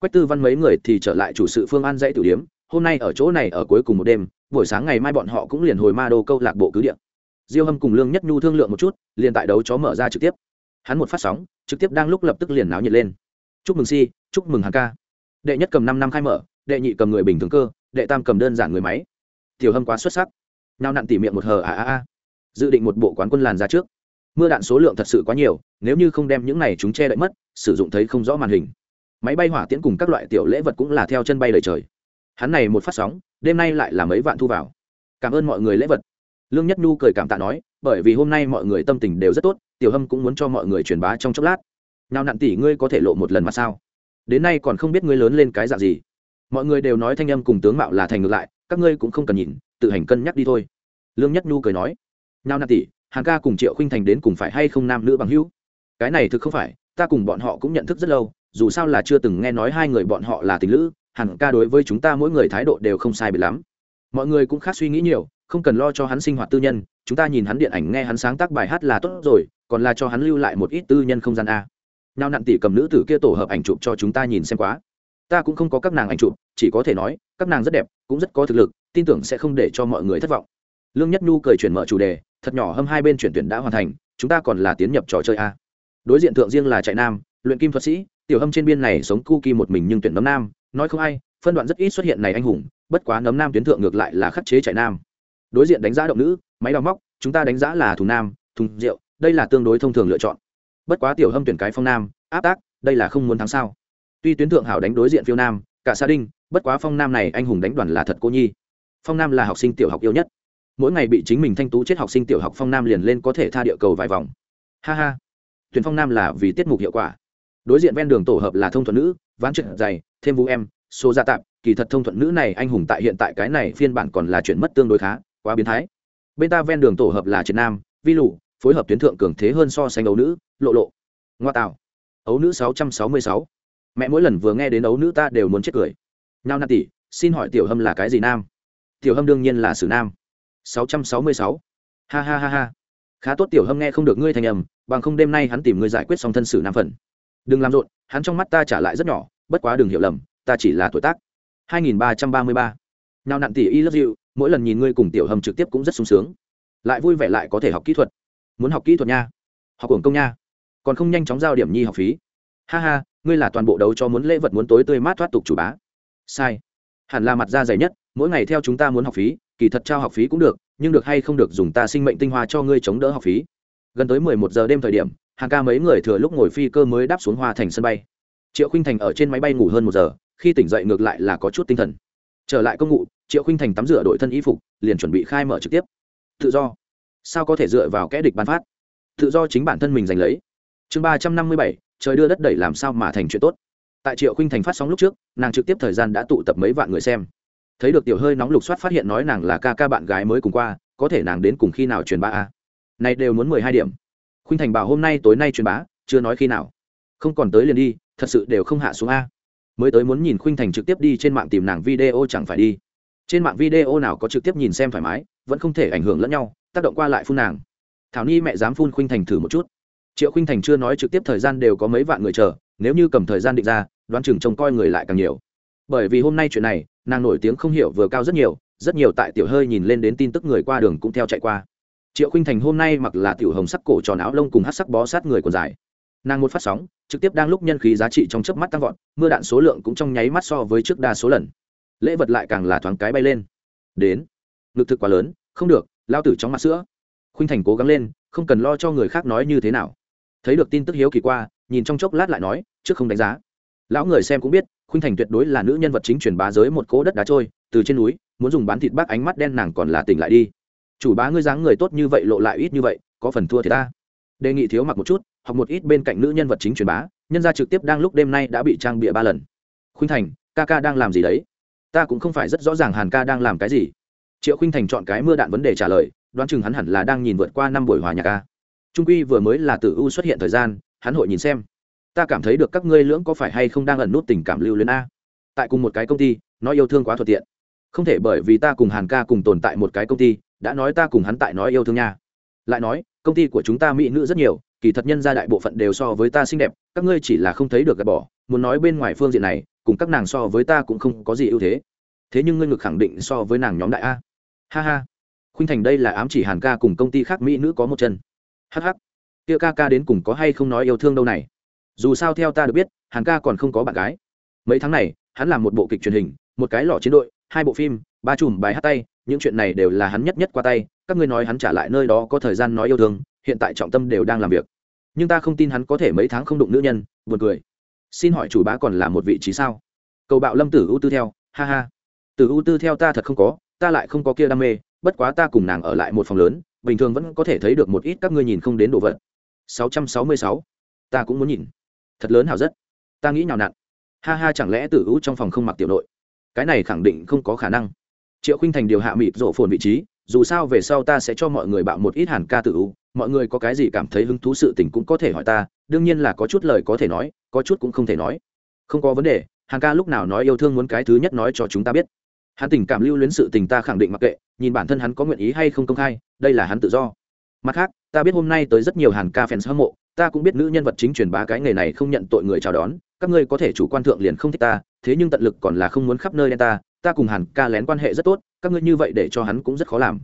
Quách tư văn mấy người thì trở lại chủ sự phương an dãy tử điếm. Hôm nay ở chỗ này ở cuối cùng một đêm, buổi sáng ngày mai bọn họ cũng liền hồi ma đô câu lạc bộ cứ điện diêu hâm cùng lương nhất nhu thương lượng một chút, liền tại đấu chó mở ra trực tiếp. Hắn một phát sóng, trực tiếp đang lúc lập tức liền náo nhiệt lên. Chúc mừng si, chúc mừng hàng ca. Đệ nhất cầm năm năm khai mở, đệ nhị cầm người bình thường cơ, đệ tam cầm đơn giản người máy. Tiểu hâm quá xuất sắc. Nao nặn tỉ miệng một hờ à à à dự định một bộ quán quân làn ra trước. Mưa đạn số lượng thật sự quá nhiều, nếu như không đem những này chúng che đậy mất, sử dụng thấy không rõ màn hình. Máy bay hỏa tiễn cùng các loại tiểu lễ vật cũng là theo chân bay lời trời. Hắn này một phát sóng, đêm nay lại là mấy vạn thu vào. Cảm ơn mọi người lễ vật lương nhất nhu cười cảm tạ nói, bởi vì hôm nay mọi người tâm tình đều rất tốt, tiểu hâm cũng muốn cho mọi người truyền bá trong chốc lát. Nào nặn tỷ ngươi có thể lộ một lần mà sao? Đến nay còn không biết ngươi lớn lên cái dạng gì. Mọi người đều nói thanh âm cùng tướng mạo là thành ngược lại, các ngươi cũng không cần nhìn, tự hành cân nhắc đi thôi. Lương nhất nhu cười nói, nào nặn tỷ hàng ca cùng triệu khinh thành đến cùng phải hay không nam nữ bằng hữu? Cái này thực không phải, ta cùng bọn họ cũng nhận thức rất lâu, dù sao là chưa từng nghe nói hai người bọn họ là tình lữ hẳn ca đối với chúng ta mỗi người thái độ đều không sai biệt lắm. Mọi người cũng khác suy nghĩ nhiều không cần lo cho hắn sinh hoạt tư nhân, chúng ta nhìn hắn điện ảnh nghe hắn sáng tác bài hát là tốt rồi, còn là cho hắn lưu lại một ít tư nhân không gian a. Nào nặn tỷ cầm nữ tử kia tổ hợp ảnh chụp cho chúng ta nhìn xem quá. Ta cũng không có các nàng ảnh chụp, chỉ có thể nói, các nàng rất đẹp, cũng rất có thực lực, tin tưởng sẽ không để cho mọi người thất vọng. Lương nhất nhu cười chuyển mở chủ đề, thật nhỏ hâm hai bên chuyển tuyển đã hoàn thành, chúng ta còn là tiến nhập trò chơi a. Đối diện thượng riêng là chạy nam, luyện kim thuật sĩ, tiểu hâm trên biên này sống cu kỳ một mình nhưng tuyển nấm nam, nói không ai, phân đoạn rất ít xuất hiện này anh hùng, bất quá nấm nam tuyến thượng ngược lại là khắc chế chạy nam đối diện đánh giá động nữ, máy đào móc, chúng ta đánh giá là thùng nam, thùng rượu, đây là tương đối thông thường lựa chọn. Bất quá tiểu hâm tuyển cái phong nam, áp tác, đây là không muốn thắng sao. Tuy tuyến thượng hảo đánh đối diện phiêu nam, cả sa đinh, bất quá phong nam này anh hùng đánh đoàn là thật cô nhi. Phong nam là học sinh tiểu học yêu nhất. Mỗi ngày bị chính mình thanh tú chết học sinh tiểu học phong nam liền lên có thể tha địa cầu vài vòng. Ha ha. Tuyển phong nam là vì tiết mục hiệu quả. Đối diện ven đường tổ hợp là thông thuận nữ, ván trượt dày, thêm vũ em số gia tạp, kỳ thật thông thuận nữ này anh hùng tại hiện tại cái này phiên bản còn là chuyện mất tương đối khá quá biến thái. Bên ta ven đường tổ hợp là triệt nam, vi lụ, phối hợp tuyến thượng cường thế hơn so sánh đấu nữ, lộ lộ. Ngoa tạo. Ấu nữ sáu trăm sáu mươi sáu. Mẹ mỗi lần vừa nghe đến ấu nữ ta đều muốn chết cười. Nhao nạt tỷ xin hỏi tiểu hâm là cái gì nam? Tiểu hâm đương nhiên là sử nam. Sáu trăm sáu mươi sáu. Ha ha ha ha. Khá tốt tiểu hâm nghe không được ngươi thành âm, bằng không đêm nay hắn tìm ngươi giải quyết xong thân sử nam phần. Đừng làm rộn, hắn trong mắt ta trả lại rất nhỏ, bất quá đừng hiểu lầm, ta chỉ là tuổi tác. 2333. nào nặn tỷ y love you mỗi lần nhìn ngươi cùng tiểu hầm trực tiếp cũng rất sung sướng. Lại vui vẻ lại có thể học kỹ thuật. Muốn học kỹ thuật nha. Học hưởng công nha. Còn không nhanh chóng giao điểm nhi học phí. Ha ha, ngươi là toàn bộ đấu cho muốn lễ vật muốn tối tươi mát thoát tục chủ bá. Sai. Hẳn là mặt da dày nhất, mỗi ngày theo chúng ta muốn học phí, kỳ thật trao học phí cũng được, nhưng được hay không được dùng ta sinh mệnh tinh hoa cho ngươi chống đỡ học phí. Gần tới mười một giờ đêm thời điểm, hàng ca mấy người thừa lúc ngồi phi cơ mới đáp xuống hoa thành sân bay. Triệu khinh thành ở trên máy bay ngủ hơn một giờ, khi tỉnh dậy ngược lại là có chút tinh thần. Trở lại công ngụ triệu khinh thành tắm rửa đội thân y phục, liền chuẩn bị khai mở trực tiếp. Tự do. Sao có thể dựa vào kẽ địch bán phát? Tự do chính bản thân mình giành lấy. Chương ba trăm năm mươi bảy, trời đưa đất đẩy làm sao mà thành chuyện tốt. Tại triệu khinh thành phát sóng lúc trước, nàng trực tiếp thời gian đã tụ tập mấy vạn người xem. Thấy được tiểu hơi nóng lục soát phát hiện nói nàng là ca ca bạn gái mới cùng qua, có thể nàng đến cùng khi nào truyền bá a? Này đều muốn mười hai điểm. Khuynh thành bảo hôm nay tối nay truyền bá, chưa nói khi nào. Không còn tới liền đi, thật sự đều không hạ xuống a. Mới tới muốn nhìn khuynh thành trực tiếp đi trên mạng tìm nàng video chẳng phải đi trên mạng video nào có trực tiếp nhìn xem thoải mái, vẫn không thể ảnh hưởng lẫn nhau, tác động qua lại phun nàng. Thảo ni mẹ dám phun khuynh thành thử một chút. Triệu khuynh thành chưa nói trực tiếp thời gian đều có mấy vạn người chờ, nếu như cầm thời gian định ra, đoán chừng trông coi người lại càng nhiều. Bởi vì hôm nay chuyện này, nàng nổi tiếng không hiểu vừa cao rất nhiều rất nhiều tại tiểu hơi nhìn lên đến tin tức người qua đường cũng theo chạy qua. Triệu khuynh thành hôm nay mặc là tiểu hồng sắc cổ tròn áo lông cùng hát sắc bó sát người còn dài. Nàng một phát sóng, trực tiếp đang lúc nhân khí giá trị trong chớp mắt tăng vọt, mưa đạn số lượng cũng trong nháy mắt so với trước đa số lần lễ vật lại càng là thoáng cái bay lên. Đến. Ngực thực quá lớn, không được, lao tử trong mặt sữa. Khuynh thành cố gắng lên, không cần lo cho người khác nói như thế nào. Thấy được tin tức hiếu kỳ qua, nhìn trong chốc lát lại nói, trước không đánh giá. Lão người xem cũng biết, khuynh thành tuyệt đối là nữ nhân vật chính truyền bá giới một cỗ đất đá trôi, từ trên núi, muốn dùng bán thịt bác ánh mắt đen nàng còn là tỉnh lại đi. Chủ bá ngươi dáng người tốt như vậy lộ lại ít như vậy, có phần thua thì ta. Đề nghị thiếu mặc một chút hoặc một ít bên cạnh nữ nhân vật chính truyền bá, nhân ra trực tiếp đang lúc đêm nay đã bị trang bịa ba lần. Khuynh thành, ca ca đang làm gì đấy? Ta cũng không phải rất rõ ràng hàn ca đang làm cái gì. Triệu Khinh thành chọn cái mưa đạn vấn đề trả lời, đoán chừng hắn hẳn là đang nhìn vượt qua năm buổi hòa nhạc ca trung quy vừa mới là tử u xuất hiện thời gian, hắn hội nhìn xem. Ta cảm thấy được các ngươi lưỡng có phải hay không đang ẩn nút tình cảm lưu luyến a. Tại cùng một cái công ty nói yêu thương quá thuận tiện. Không thể bởi vì ta cùng hàn ca cùng tồn tại một cái công ty, đã nói ta cùng hắn tại nói yêu thương nha. Lại nói, công ty của chúng ta mỹ nữ rất nhiều, kỳ thật nhân gia đại bộ phận đều so với ta xinh đẹp, các ngươi chỉ là không thấy được gạt bỏ muốn nói bên ngoài phương diện này, cùng các nàng so với ta cũng không có gì ưu thế. Thế nhưng ngươi ngực khẳng định so với nàng nhóm đại a. Ha ha. Khuynh thành đây là ám chỉ hàn ca cùng công ty khác mỹ nữ có một chân. Hh kia ca ca đến cùng có hay không nói yêu thương đâu này? Dù sao theo ta được biết, hàn ca còn không có bạn gái. Mấy tháng này, hắn làm một bộ kịch truyền hình, một cái lọ chiến đội, hai bộ phim, ba chùm bài hát tay, những chuyện này đều là hắn nhất nhất qua tay. Các ngươi nói hắn trả lại nơi đó có thời gian nói yêu thương, hiện tại trọng tâm đều đang làm việc. Nhưng ta không tin hắn có thể mấy tháng không đụng nữ nhân, buồn cười xin hỏi chủ bá còn là một vị trí sao? Cầu bạo lâm tử ưu tư theo, ha ha. Tử ưu tư theo ta thật không có, ta lại không có kia đam mê, bất quá ta cùng nàng ở lại một phòng lớn, bình thường vẫn có thể thấy được một ít các ngươi nhìn không đến đồ vật. 666. ta cũng muốn nhìn. Thật lớn hào rất. Ta nghĩ nào nặn. Ha ha, chẳng lẽ tử ưu trong phòng không mặc tiểu nội? Cái này khẳng định không có khả năng. Triệu khinh thành điều hạ mịt rộ phồn vị trí, dù sao về sau ta sẽ cho mọi người bạo một ít hàn ca tử ưu, mọi người có cái gì cảm thấy hứng thú sự tình cũng có thể hỏi ta, đương nhiên là có chút lời có thể nói có chút cũng không thể nói. Không có vấn đề hàng ca lúc nào nói yêu thương muốn cái thứ nhất nói cho chúng ta biết. Hắn tình cảm lưu luyến sự tình ta khẳng định mặc kệ, nhìn bản thân hắn có nguyện ý hay không công khai, đây là hắn tự do. Mặt khác, ta biết hôm nay tới rất nhiều hàn ca fans hâm mộ, ta cũng biết nữ nhân vật chính truyền bá cái nghề này không nhận tội người chào đón, các ngươi có thể chủ quan thượng liền không thích ta, thế nhưng tận lực còn là không muốn khắp nơi đen ta ta cùng hàn ca lén quan hệ rất tốt, các ngươi như vậy để cho hắn cũng rất khó làm.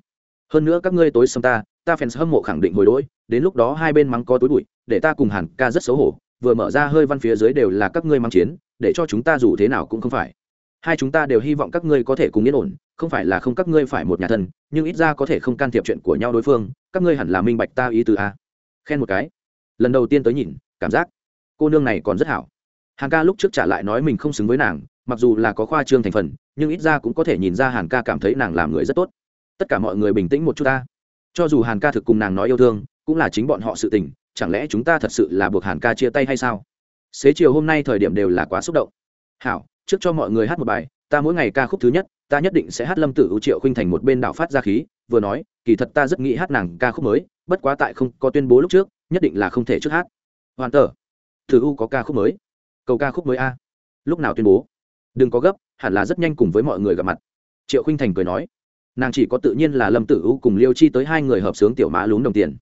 Hơn nữa các ngươi tối xâm ta ta fans hâm mộ khẳng định hồi đỗi đến lúc đó hai bên mắng có túi bụi, để ta cùng hàn ca rất xấu hổ vừa mở ra hơi văn phía dưới đều là các ngươi mang chiến, để cho chúng ta dù thế nào cũng không phải. Hai chúng ta đều hy vọng các ngươi có thể cùng yên ổn, không phải là không các ngươi phải một nhà thân, nhưng ít ra có thể không can thiệp chuyện của nhau đối phương, các ngươi hẳn là minh bạch ta ý từ a. Khen một cái. Lần đầu tiên tới nhìn, cảm giác cô nương này còn rất hảo. Hàn ca lúc trước trả lại nói mình không xứng với nàng, mặc dù là có khoa trương thành phần, nhưng ít ra cũng có thể nhìn ra hàn ca cảm thấy nàng làm người rất tốt. Tất cả mọi người bình tĩnh một chút ta. Cho dù hàn ca thực cùng nàng nói yêu thương, cũng là chính bọn họ sự tình chẳng lẽ chúng ta thật sự là buộc hàn ca chia tay hay sao? Xế chiều hôm nay thời điểm đều là quá xúc động. Hảo, trước cho mọi người hát một bài, ta mỗi ngày ca khúc thứ nhất, ta nhất định sẽ hát lâm tử ưu, triệu khinh thành một bên đạo phát ra khí, vừa nói, kỳ thật ta rất nghĩ hát nàng ca khúc mới, bất quá tại không có tuyên bố lúc trước, nhất định là không thể trước hát. Hoàn tờ thử u có ca khúc mới. Cầu ca khúc mới a. Lúc nào tuyên bố? Đừng có gấp, hẳn là rất nhanh cùng với mọi người gặp mặt. Triệu khinh thành cười nói, nàng chỉ có tự nhiên là lâm tử u cùng liêu chi tới hai người hợp sướng tiểu mã lún đồng tiền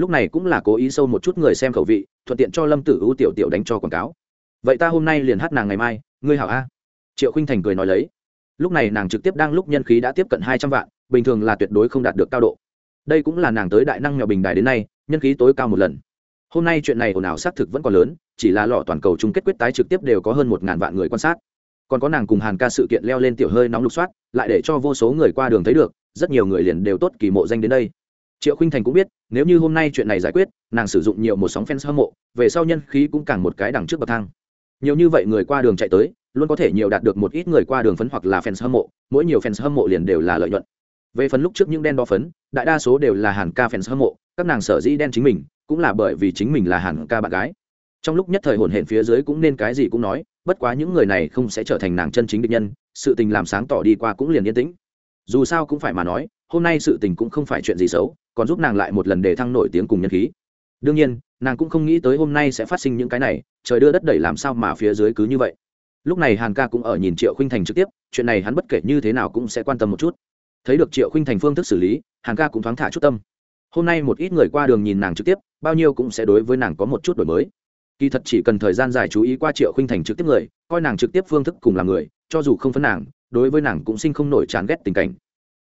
lúc này cũng là cố ý sâu một chút người xem khẩu vị, thuận tiện cho lâm tử u tiểu tiểu đánh cho quảng cáo. Vậy ta hôm nay liền hát nàng ngày mai, ngươi hảo a. Triệu khinh thành cười nói lấy. Lúc này nàng trực tiếp đang lúc nhân khí đã tiếp cận hai trăm vạn, bình thường là tuyệt đối không đạt được cao độ. Đây cũng là nàng tới đại năng mèo bình đài đến nay, nhân khí tối cao một lần. Hôm nay chuyện này ồn ào xác thực vẫn còn lớn, chỉ là lọ toàn cầu chung kết quyết tái trực tiếp đều có hơn một ngàn vạn người quan sát. Còn có nàng cùng hàn ca sự kiện leo lên tiểu hơi nóng lục soát, lại để cho vô số người qua đường thấy được, rất nhiều người liền đều tốt kỳ mộ danh đến đây. Triệu khinh thành cũng biết nếu như hôm nay chuyện này giải quyết, nàng sử dụng nhiều một sóng fans hâm mộ, về sau nhân khí cũng càng một cái đằng trước bậc thang. Nhiều như vậy người qua đường chạy tới, luôn có thể nhiều đạt được một ít người qua đường phấn hoặc là fans hâm mộ, mỗi nhiều fans hâm mộ liền đều là lợi nhuận. Về phần lúc trước những đen đo phấn, đại đa số đều là hàn ca fans hâm mộ, các nàng sở dĩ đen chính mình, cũng là bởi vì chính mình là hàn ca bạn gái. Trong lúc nhất thời hồn hển phía dưới cũng nên cái gì cũng nói, bất quá những người này không sẽ trở thành nàng chân chính định nhân, sự tình làm sáng tỏ đi qua cũng liền yên tĩnh. Dù sao cũng phải mà nói, hôm nay sự tình cũng không phải chuyện gì xấu còn giúp nàng lại một lần để thăng nổi tiếng cùng nhân khí. Đương nhiên, nàng cũng không nghĩ tới hôm nay sẽ phát sinh những cái này, trời đưa đất đẩy làm sao mà phía dưới cứ như vậy. Lúc này hàn ca cũng ở nhìn triệu khinh thành trực tiếp, chuyện này hắn bất kể như thế nào cũng sẽ quan tâm một chút. Thấy được triệu khinh thành phương thức xử lý, hàn ca cũng thoáng thả chút tâm. Hôm nay một ít người qua đường nhìn nàng trực tiếp, bao nhiêu cũng sẽ đối với nàng có một chút đổi mới. Kỳ thật chỉ cần thời gian dài chú ý qua triệu khinh thành trực tiếp người, coi nàng trực tiếp phương thức cùng là người, cho dù không phấn nàng, đối với nàng cũng sinh không nổi chán ghét tình cảnh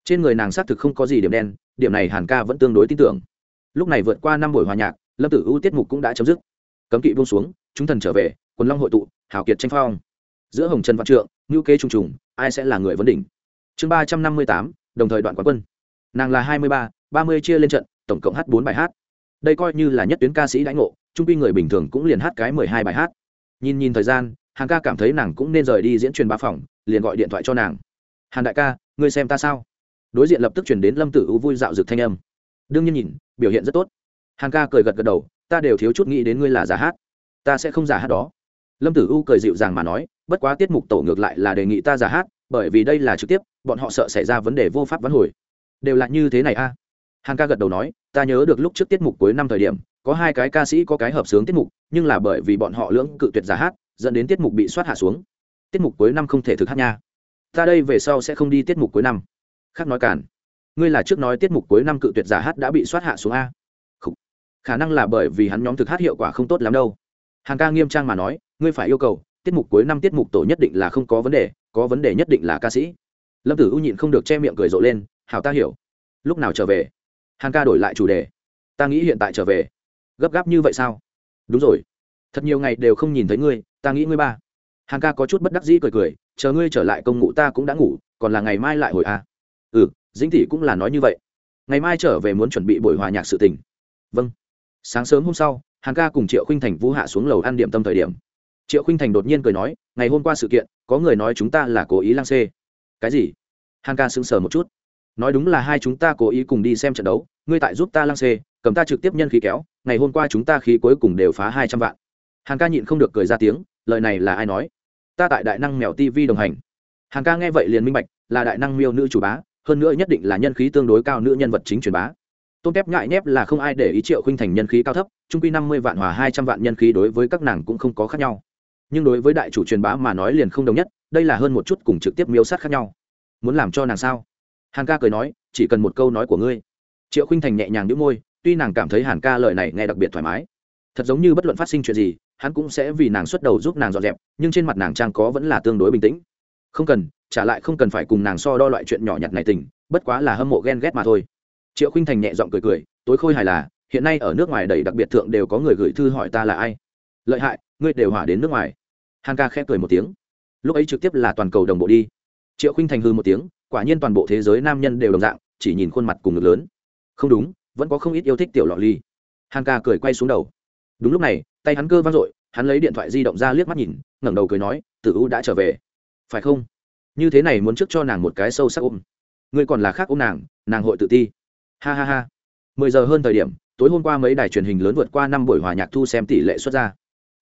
trên người nàng xác thực không có gì điểm đen, điểm này hàn ca vẫn tương đối tin tưởng. Lúc này vượt qua năm buổi hòa nhạc, lâm tử ưu tiết mục cũng đã chấm dứt. Cấm kỵ buông xuống, chúng thần trở về, quần long hội tụ hảo kiệt tranh phong. Giữa hồng trần văn trượng ngữ kế trùng trùng, ai sẽ là người vấn đỉnh? Chương ba trăm năm mươi tám, đồng thời đoạn quán quân. Nàng là hai mươi ba ba mươi chia lên trận, tổng cộng hát bốn bài hát. Đây coi như là nhất tuyến ca sĩ đãi ngộ, trung quy người bình thường cũng liền hát cái mười hai bài hát. Nhìn nhìn thời gian hàng ca cảm thấy nàng cũng nên rời đi diễn truyền ba phòng, liền gọi điện thoại cho nàng. Hàn đại ca, ngươi xem ta sao? Đối diện lập tức chuyển đến lâm tử u vui dạo dực thanh âm. Đương nhiên nhìn, biểu hiện rất tốt. Hàng ca cười gật gật đầu, ta đều thiếu chút nghĩ đến ngươi là giả hát. Ta sẽ không giả hát đó. Lâm tử u cười dịu dàng mà nói, bất quá tiết mục tổ ngược lại là đề nghị ta giả hát, bởi vì đây là trực tiếp, bọn họ sợ xảy ra vấn đề vô pháp vắn hồi. Đều là như thế này a. À. hàn ca gật đầu nói, ta nhớ được lúc trước tiết mục cuối năm thời điểm, có hai cái ca sĩ có cái hợp sướng tiết mục, nhưng là bởi vì bọn họ lưỡng cự tuyệt giả hát, dẫn đến tiết mục bị soát hạ xuống. Tiết mục cuối năm không thể thực hát nha. Ta đây về sau sẽ không đi tiết mục cuối năm khác nói cản ngươi là trước nói tiết mục cuối năm cự tuyệt giả hát đã bị soát hạ xuống a. Khủ. khả năng là bởi vì hắn nhóm thực hát hiệu quả không tốt lắm đâu. Hàng ca nghiêm trang mà nói, ngươi phải yêu cầu, tiết mục cuối năm tiết mục tổ nhất định là không có vấn đề, có vấn đề nhất định là ca sĩ. Lâm tử u nhịn không được che miệng cười rộ lên, hảo ta hiểu. Lúc nào trở về? Hàng ca đổi lại chủ đề. Ta nghĩ hiện tại trở về. Gấp gáp như vậy sao? Đúng rồi. Thật nhiều ngày đều không nhìn thấy ngươi, ta nghĩ ngươi ba. Hàng ca có chút bất đắc dĩ cười cười, chờ ngươi trở lại công ngụ ta cũng đã ngủ, còn là ngày mai lại hồi à ừ dĩnh thị cũng là nói như vậy. Ngày mai trở về muốn chuẩn bị buổi hòa nhạc sự tình. Vâng. Sáng sớm hôm sau hàng ca cùng triệu khinh thành vũ hạ xuống lầu ăn điểm tâm thời điểm. Triệu khinh thành đột nhiên cười nói, ngày hôm qua sự kiện, có người nói chúng ta là cố ý lang xê. Cái gì? Hàng ca sững sờ một chút. Nói đúng là hai chúng ta cố ý cùng đi xem trận đấu, ngươi tại giúp ta lang xê, cầm ta trực tiếp nhân khí kéo, ngày hôm qua chúng ta khí cuối cùng đều phá hai trăm vạn. Hàng ca nhịn không được cười ra tiếng, lời này là ai nói? Ta tại đại năng mèo tv đồng hành. Hàng ca nghe vậy liền minh bạch, là đại năng miêu nữ chủ bá hơn nữa nhất định là nhân khí tương đối cao nữ nhân vật chính truyền bá. Tôn kép ngại nhép là không ai để ý triệu khinh thành nhân khí cao thấp, trung quy năm mươi vạn hòa hai trăm vạn nhân khí đối với các nàng cũng không có khác nhau. Nhưng đối với đại chủ truyền bá mà nói liền không đồng nhất, đây là hơn một chút cùng trực tiếp miêu sát khác nhau. Muốn làm cho nàng sao? Hàn ca cười nói, chỉ cần một câu nói của ngươi. Triệu khinh thành nhẹ nhàng đĩu môi, tuy nàng cảm thấy hàn ca lời này nghe đặc biệt thoải mái. Thật giống như bất luận phát sinh chuyện gì, hắn cũng sẽ vì nàng xuất đầu giúp nàng dọn dẹp, nhưng trên mặt nàng trang có vẫn là tương đối bình tĩnh không cần, trả lại không cần phải cùng nàng so đo loại chuyện nhỏ nhặt này tình, bất quá là hâm mộ ghen ghét mà thôi. Triệu khinh thành nhẹ giọng cười cười, tối khôi hài là, hiện nay ở nước ngoài đầy đặc biệt thượng đều có người gửi thư hỏi ta là ai. Lợi hại, ngươi đều hỏa đến nước ngoài. Hàn ca khẽ cười một tiếng. Lúc ấy trực tiếp là toàn cầu đồng bộ đi. Triệu khinh thành hư một tiếng, quả nhiên toàn bộ thế giới nam nhân đều đồng dạng, chỉ nhìn khuôn mặt cùng ngực lớn. Không đúng, vẫn có không ít yêu thích tiểu lọ ly. Hàn ca cười quay xuống đầu. Đúng lúc này, tay hắn cơ vang dội, hắn lấy điện thoại di động ra liếc mắt nhìn, ngẩng đầu cười nói, tử u đã trở về phải không? Như thế này muốn trước cho nàng một cái sâu sắc ôm. Ngươi còn là khác ôm nàng nàng hội tự ti. Ha ha ha. Mười giờ hơn thời điểm, tối hôm qua mấy đài truyền hình lớn vượt qua năm buổi hòa nhạc thu xem tỷ lệ xuất ra.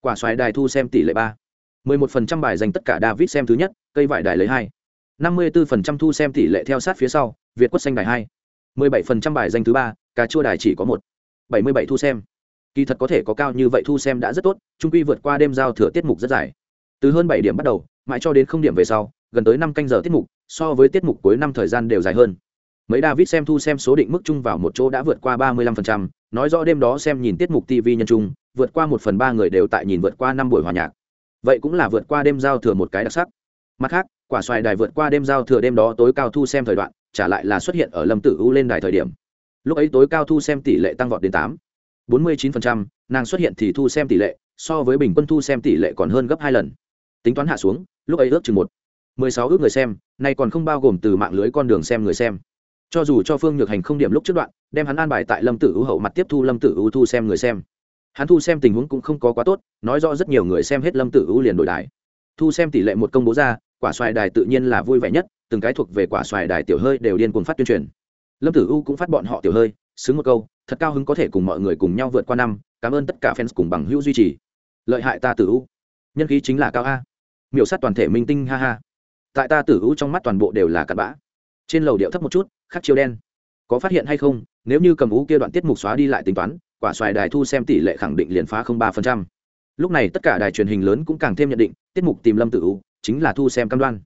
Quả xoài đài thu xem tỷ lệ ba. mười một phần trăm bài dành tất cả david xem thứ nhất, cây vải đài lấy hai. năm mươi bốn phần trăm thu xem tỷ lệ theo sát phía sau, việt quất xanh đài hai. mười bảy phần trăm bài danh thứ ba, cà chua đài chỉ có một. bảy mươi bảy thu xem. Kỳ thật có thể có cao như vậy thu xem đã rất tốt, trung quy vượt qua đêm giao thừa tiết mục rất dài từ hơn bảy điểm bắt đầu, mãi cho đến không điểm về sau, gần tới năm canh giờ tiết mục, so với tiết mục cuối năm thời gian đều dài hơn. Mấy david xem thu xem số định mức chung vào một chỗ đã vượt qua ba mươi lăm phần trăm, nói rõ đêm đó xem nhìn tiết mục tv nhân trung vượt qua một phần ba người đều tại nhìn vượt qua năm buổi hòa nhạc. Vậy cũng là vượt qua đêm giao thừa một cái đặc sắc. Mặt khác, quả xoài đài vượt qua đêm giao thừa đêm đó tối cao thu xem thời đoạn, trả lại là xuất hiện ở lâm tử u lên đài thời điểm. Lúc ấy tối cao thu xem tỷ lệ tăng vọt đến tám, bốn mươi chín nàng xuất hiện thì thu xem tỷ lệ, so với bình quân thu xem tỷ lệ còn hơn gấp hai lần tính toán hạ xuống, lúc ấy ước chừng một, mười sáu ước người xem, nay còn không bao gồm từ mạng lưới con đường xem người xem. Cho dù cho phương nhược hành không điểm lúc trước đoạn, đem hắn an bài tại lâm tử ưu hậu mặt tiếp thu lâm tử ưu thu xem người xem. Hắn thu xem tình huống cũng không có quá tốt, nói rõ rất nhiều người xem hết lâm tử ưu liền đổi đài. Thu xem tỷ lệ một công bố ra, quả xoài đài tự nhiên là vui vẻ nhất, từng cái thuộc về quả xoài đài tiểu hơi đều điên cuồng phát tuyên truyền. Lâm tử u cũng phát bọn họ tiểu hơi, xứng một câu, thật cao hứng có thể cùng mọi người cùng nhau vượt qua năm, cảm ơn tất cả fans cùng bằng hữu duy trì. Lợi hại ta tử u nhân khí chính là cao a miểu sát toàn thể minh tinh, ha ha. Tại ta tử u trong mắt toàn bộ đều là cặn bã. Trên lầu điệu thấp một chút, khắc chiêu đen. Có phát hiện hay không? Nếu như cầm u kia đoạn tiết mục xóa đi lại tính toán, quả xoài đài thu xem tỷ lệ khẳng định liền phá không ba phần trăm. Lúc này tất cả đài truyền hình lớn cũng càng thêm nhận định, tiết mục tìm lâm tử u chính là thu xem cam đoan.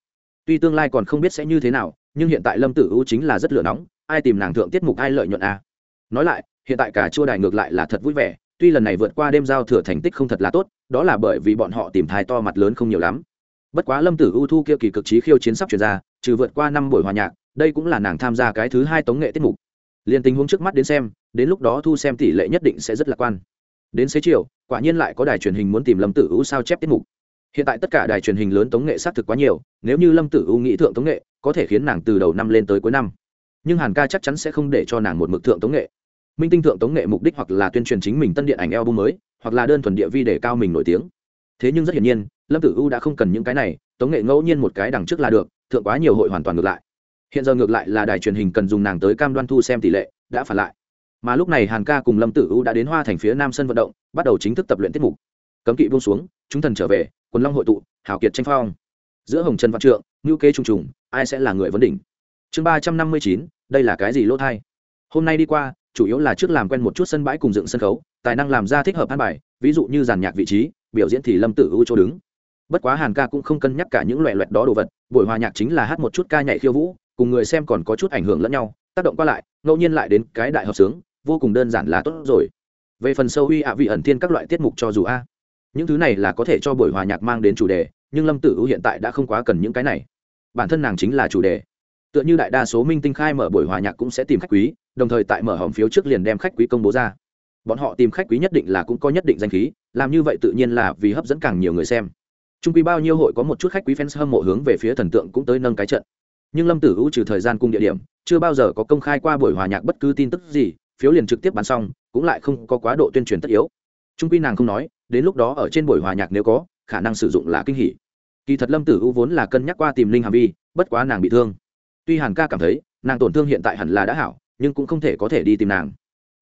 Tuy tương lai còn không biết sẽ như thế nào, nhưng hiện tại lâm tử u chính là rất lửa nóng, ai tìm nàng thượng tiết mục ai lợi nhuận à? nói lại, hiện tại cả chua đài ngược lại là thật vui vẻ, tuy lần này vượt qua đêm giao thừa thành tích không thật là tốt, đó là bởi vì bọn họ tìm thai to mặt lớn không nhiều lắm bất quá lâm tử u thu kia kỳ cực trí khiêu chiến sắp chuyển ra, trừ vượt qua năm buổi hòa nhạc, đây cũng là nàng tham gia cái thứ hai tống nghệ tiết mục. Liền tình huống trước mắt đến xem, đến lúc đó thu xem tỷ lệ nhất định sẽ rất lạc quan. Đến xế chiều, quả nhiên lại có đài truyền hình muốn tìm lâm tử u sao chép tiết mục. Hiện tại tất cả đài truyền hình lớn tống nghệ xác thực quá nhiều, nếu như lâm tử u nghĩ thượng tống nghệ, có thể khiến nàng từ đầu năm lên tới cuối năm. Nhưng hàn ca chắc chắn sẽ không để cho nàng một mực thượng tống nghệ. Minh tinh thượng tống nghệ mục đích hoặc là tuyên truyền chính mình tân điện ảnh album mới, hoặc là đơn thuần địa vi để cao mình nổi tiếng. Thế nhưng rất hiển nhiên lâm tử u đã không cần những cái này, tống nghệ ngẫu nhiên một cái đằng trước là được, thượng quá nhiều hội hoàn toàn ngược lại. Hiện giờ ngược lại là đài truyền hình cần dùng nàng tới cam đoan thu xem tỷ lệ, đã phản lại. Mà lúc này hàn ca cùng lâm tử u đã đến hoa thành phía nam sân vận động, bắt đầu chính thức tập luyện tiết mục. Cấm kỵ buông xuống, chúng thần trở về, quần long hội tụ, hảo kiệt tranh phong. Giữa hồng trần văn trượng ngữ kế trùng trùng, ai sẽ là người vấn đỉnh? Chương ba trăm năm mươi chín, đây là cái gì lỗ thai? Hôm nay đi qua, chủ yếu là trước làm quen một chút sân bãi cùng dựng sân khấu, tài năng làm ra thích hợp an bài, ví dụ như giàn nhạc vị trí, biểu diễn thì lâm tử u chỗ đứng bất quá hàn ca cũng không cân nhắc cả những loại loẹt đó đồ vật, buổi hòa nhạc chính là hát một chút ca nhảy khiêu vũ, cùng người xem còn có chút ảnh hưởng lẫn nhau, tác động qua lại, ngẫu nhiên lại đến cái đại hợp sướng, vô cùng đơn giản là tốt rồi. Về phần sâu uy ạ vị ẩn thiên các loại tiết mục cho dù a, những thứ này là có thể cho buổi hòa nhạc mang đến chủ đề, nhưng lâm tử u hiện tại đã không quá cần những cái này. Bản thân nàng chính là chủ đề. Tựa như đại đa số minh tinh khai mở buổi hòa nhạc cũng sẽ tìm khách quý, đồng thời tại mở hòm phiếu trước liền đem khách quý công bố ra. Bọn họ tìm khách quý nhất định là cũng có nhất định danh khí, làm như vậy tự nhiên là vì hấp dẫn càng nhiều người xem trung quy bao nhiêu hội có một chút khách quý fans hâm mộ hướng về phía thần tượng cũng tới nâng cái trận. Nhưng lâm tử u trừ thời gian cung địa điểm, chưa bao giờ có công khai qua buổi hòa nhạc bất cứ tin tức gì, phiếu liền trực tiếp bán xong, cũng lại không có quá độ tuyên truyền tất yếu. Trung quy nàng không nói, đến lúc đó ở trên buổi hòa nhạc nếu có, khả năng sử dụng là kinh hỉ. Kỳ thật lâm tử u vốn là cân nhắc qua tìm linh hàm vi, bất quá nàng bị thương. Tuy hàn ca cảm thấy, nàng tổn thương hiện tại hẳn là đã hảo, nhưng cũng không thể có thể đi tìm nàng.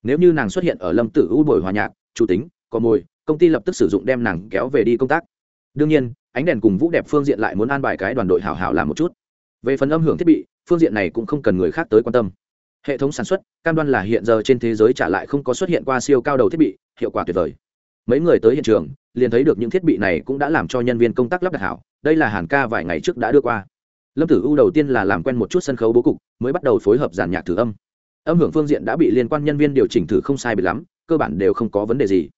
Nếu như nàng xuất hiện ở lâm tử u buổi hòa nhạc, chủ tính, có mồi, công ty lập tức sử dụng đem nàng kéo về đi công tác đương nhiên, ánh đèn cùng vũ đẹp phương diện lại muốn an bài cái đoàn đội hảo hảo làm một chút. Về phần âm hưởng thiết bị, phương diện này cũng không cần người khác tới quan tâm. Hệ thống sản xuất, cam đoan là hiện giờ trên thế giới trả lại không có xuất hiện qua siêu cao đầu thiết bị, hiệu quả tuyệt vời. Mấy người tới hiện trường, liền thấy được những thiết bị này cũng đã làm cho nhân viên công tác lắp đặt hảo, đây là hàn ca vài ngày trước đã đưa qua. Lâm tử u đầu tiên là làm quen một chút sân khấu bố cục, mới bắt đầu phối hợp giàn nhạc thử âm. Âm hưởng phương diện đã bị liên quan nhân viên điều chỉnh thử không sai bị lắm, cơ bản đều không có vấn đề gì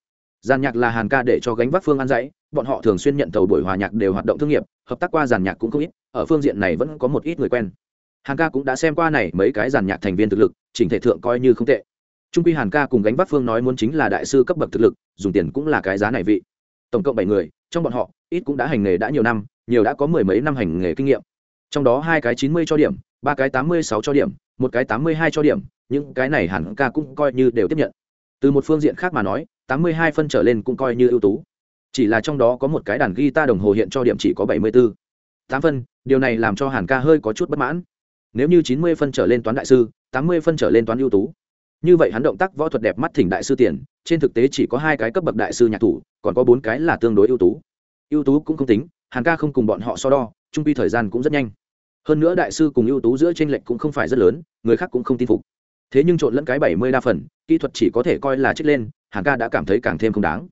giàn nhạc là hàn ca để cho gánh vác phương ăn dãy, bọn họ thường xuyên nhận tàu buổi hòa nhạc đều hoạt động thương nghiệp, hợp tác qua giàn nhạc cũng không ít, ở phương diện này vẫn có một ít người quen. Hàn ca cũng đã xem qua này mấy cái giàn nhạc thành viên thực lực, chỉnh thể thượng coi như không tệ. Trung quy hàn ca cùng gánh vác phương nói muốn chính là đại sư cấp bậc thực lực, dùng tiền cũng là cái giá này vị. Tổng cộng bảy người, trong bọn họ, ít cũng đã hành nghề đã nhiều năm, nhiều đã có mười mấy năm hành nghề kinh nghiệm. Trong đó hai cái chín mươi cho điểm, ba cái tám mươi sáu cho điểm, một cái tám mươi hai cho điểm, những cái này hẳn ca cũng coi như đều tiếp nhận. Từ một phương diện khác mà nói tám mươi hai phân trở lên cũng coi như ưu tú. Chỉ là trong đó có một cái đàn guitar đồng hồ hiện cho điểm chỉ có bảy mươi bốn tám phân, điều này làm cho hàn ca hơi có chút bất mãn. Nếu như chín mươi phân trở lên toán đại sư, tám mươi phân trở lên toán ưu tú. Như vậy hắn động tác võ thuật đẹp mắt thỉnh đại sư tiền, trên thực tế chỉ có hai cái cấp bậc đại sư nhạc thủ, còn có bốn cái là tương đối ưu tú. Ưu tú cũng không tính, hàn ca không cùng bọn họ so đo, trung quy thời gian cũng rất nhanh. Hơn nữa đại sư cùng ưu tú giữa chênh lệch cũng không phải rất lớn, người khác cũng không tin phục. Thế nhưng trộn lẫn cái bảy mươi đa phần, kỹ thuật chỉ có thể coi là trích lên hàn ca đã cảm thấy càng thêm không đáng.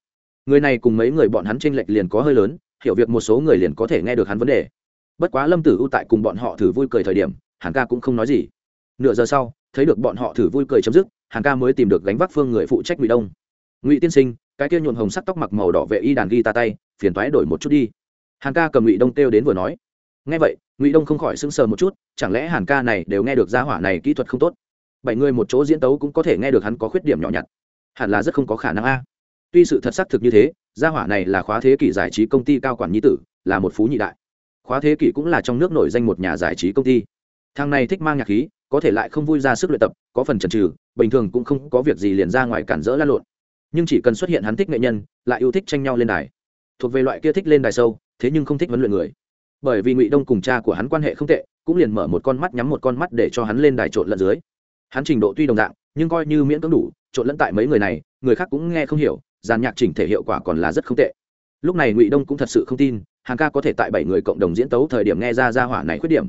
Người này cùng mấy người bọn hắn tranh lệch liền có hơi lớn, hiểu việc một số người liền có thể nghe được hắn vấn đề. Bất quá lâm tử u tại cùng bọn họ thử vui cười thời điểm, hàn ca cũng không nói gì. Nửa giờ sau, thấy được bọn họ thử vui cười chấm dứt, hàn ca mới tìm được gánh vác phương người phụ trách ngụy đông. Ngụy tiên sinh, cái kia nhuộm hồng sắc tóc mặc màu đỏ vệ y đàn ghi ta tay, phiền toái đổi một chút đi. Hàn ca cầm ngụy đông kêu đến vừa nói. Nghe vậy, ngụy đông không khỏi sững sờ một chút, chẳng lẽ hàn ca này đều nghe được gia hỏa này kỹ thuật không tốt? Bảy người một chỗ diễn tấu cũng có thể nghe được hắn có khuyết điểm nhỏ nhặt hẳn là rất không có khả năng a. Tuy sự thật xác thực như thế, gia hỏa này là khóa thế kỷ giải trí công ty cao quản nhi tử, là một phú nhị đại. Khóa thế kỷ cũng là trong nước nổi danh một nhà giải trí công ty. Thằng này thích mang nhạc khí, có thể lại không vui ra sức luyện tập, có phần chần trừ bình thường cũng không có việc gì liền ra ngoài cản rỡ lan lộn. Nhưng chỉ cần xuất hiện hắn thích nghệ nhân, lại yêu thích tranh nhau lên đài. Thuộc về loại kia thích lên đài sâu, thế nhưng không thích vấn luyện người. Bởi vì ngụy đông cùng cha của hắn quan hệ không tệ, cũng liền mở một con mắt nhắm một con mắt để cho hắn lên đài trộn lẫn dưới. Hắn trình độ tuy đồng dạng, nhưng coi như miễn cưỡng đủ trộn lẫn tại mấy người này, người khác cũng nghe không hiểu dàn nhạc chỉnh thể hiệu quả còn là rất không tệ. Lúc này ngụy đông cũng thật sự không tin, hàn ca có thể tại bảy người cộng đồng diễn tấu thời điểm nghe ra ra hỏa này khuyết điểm.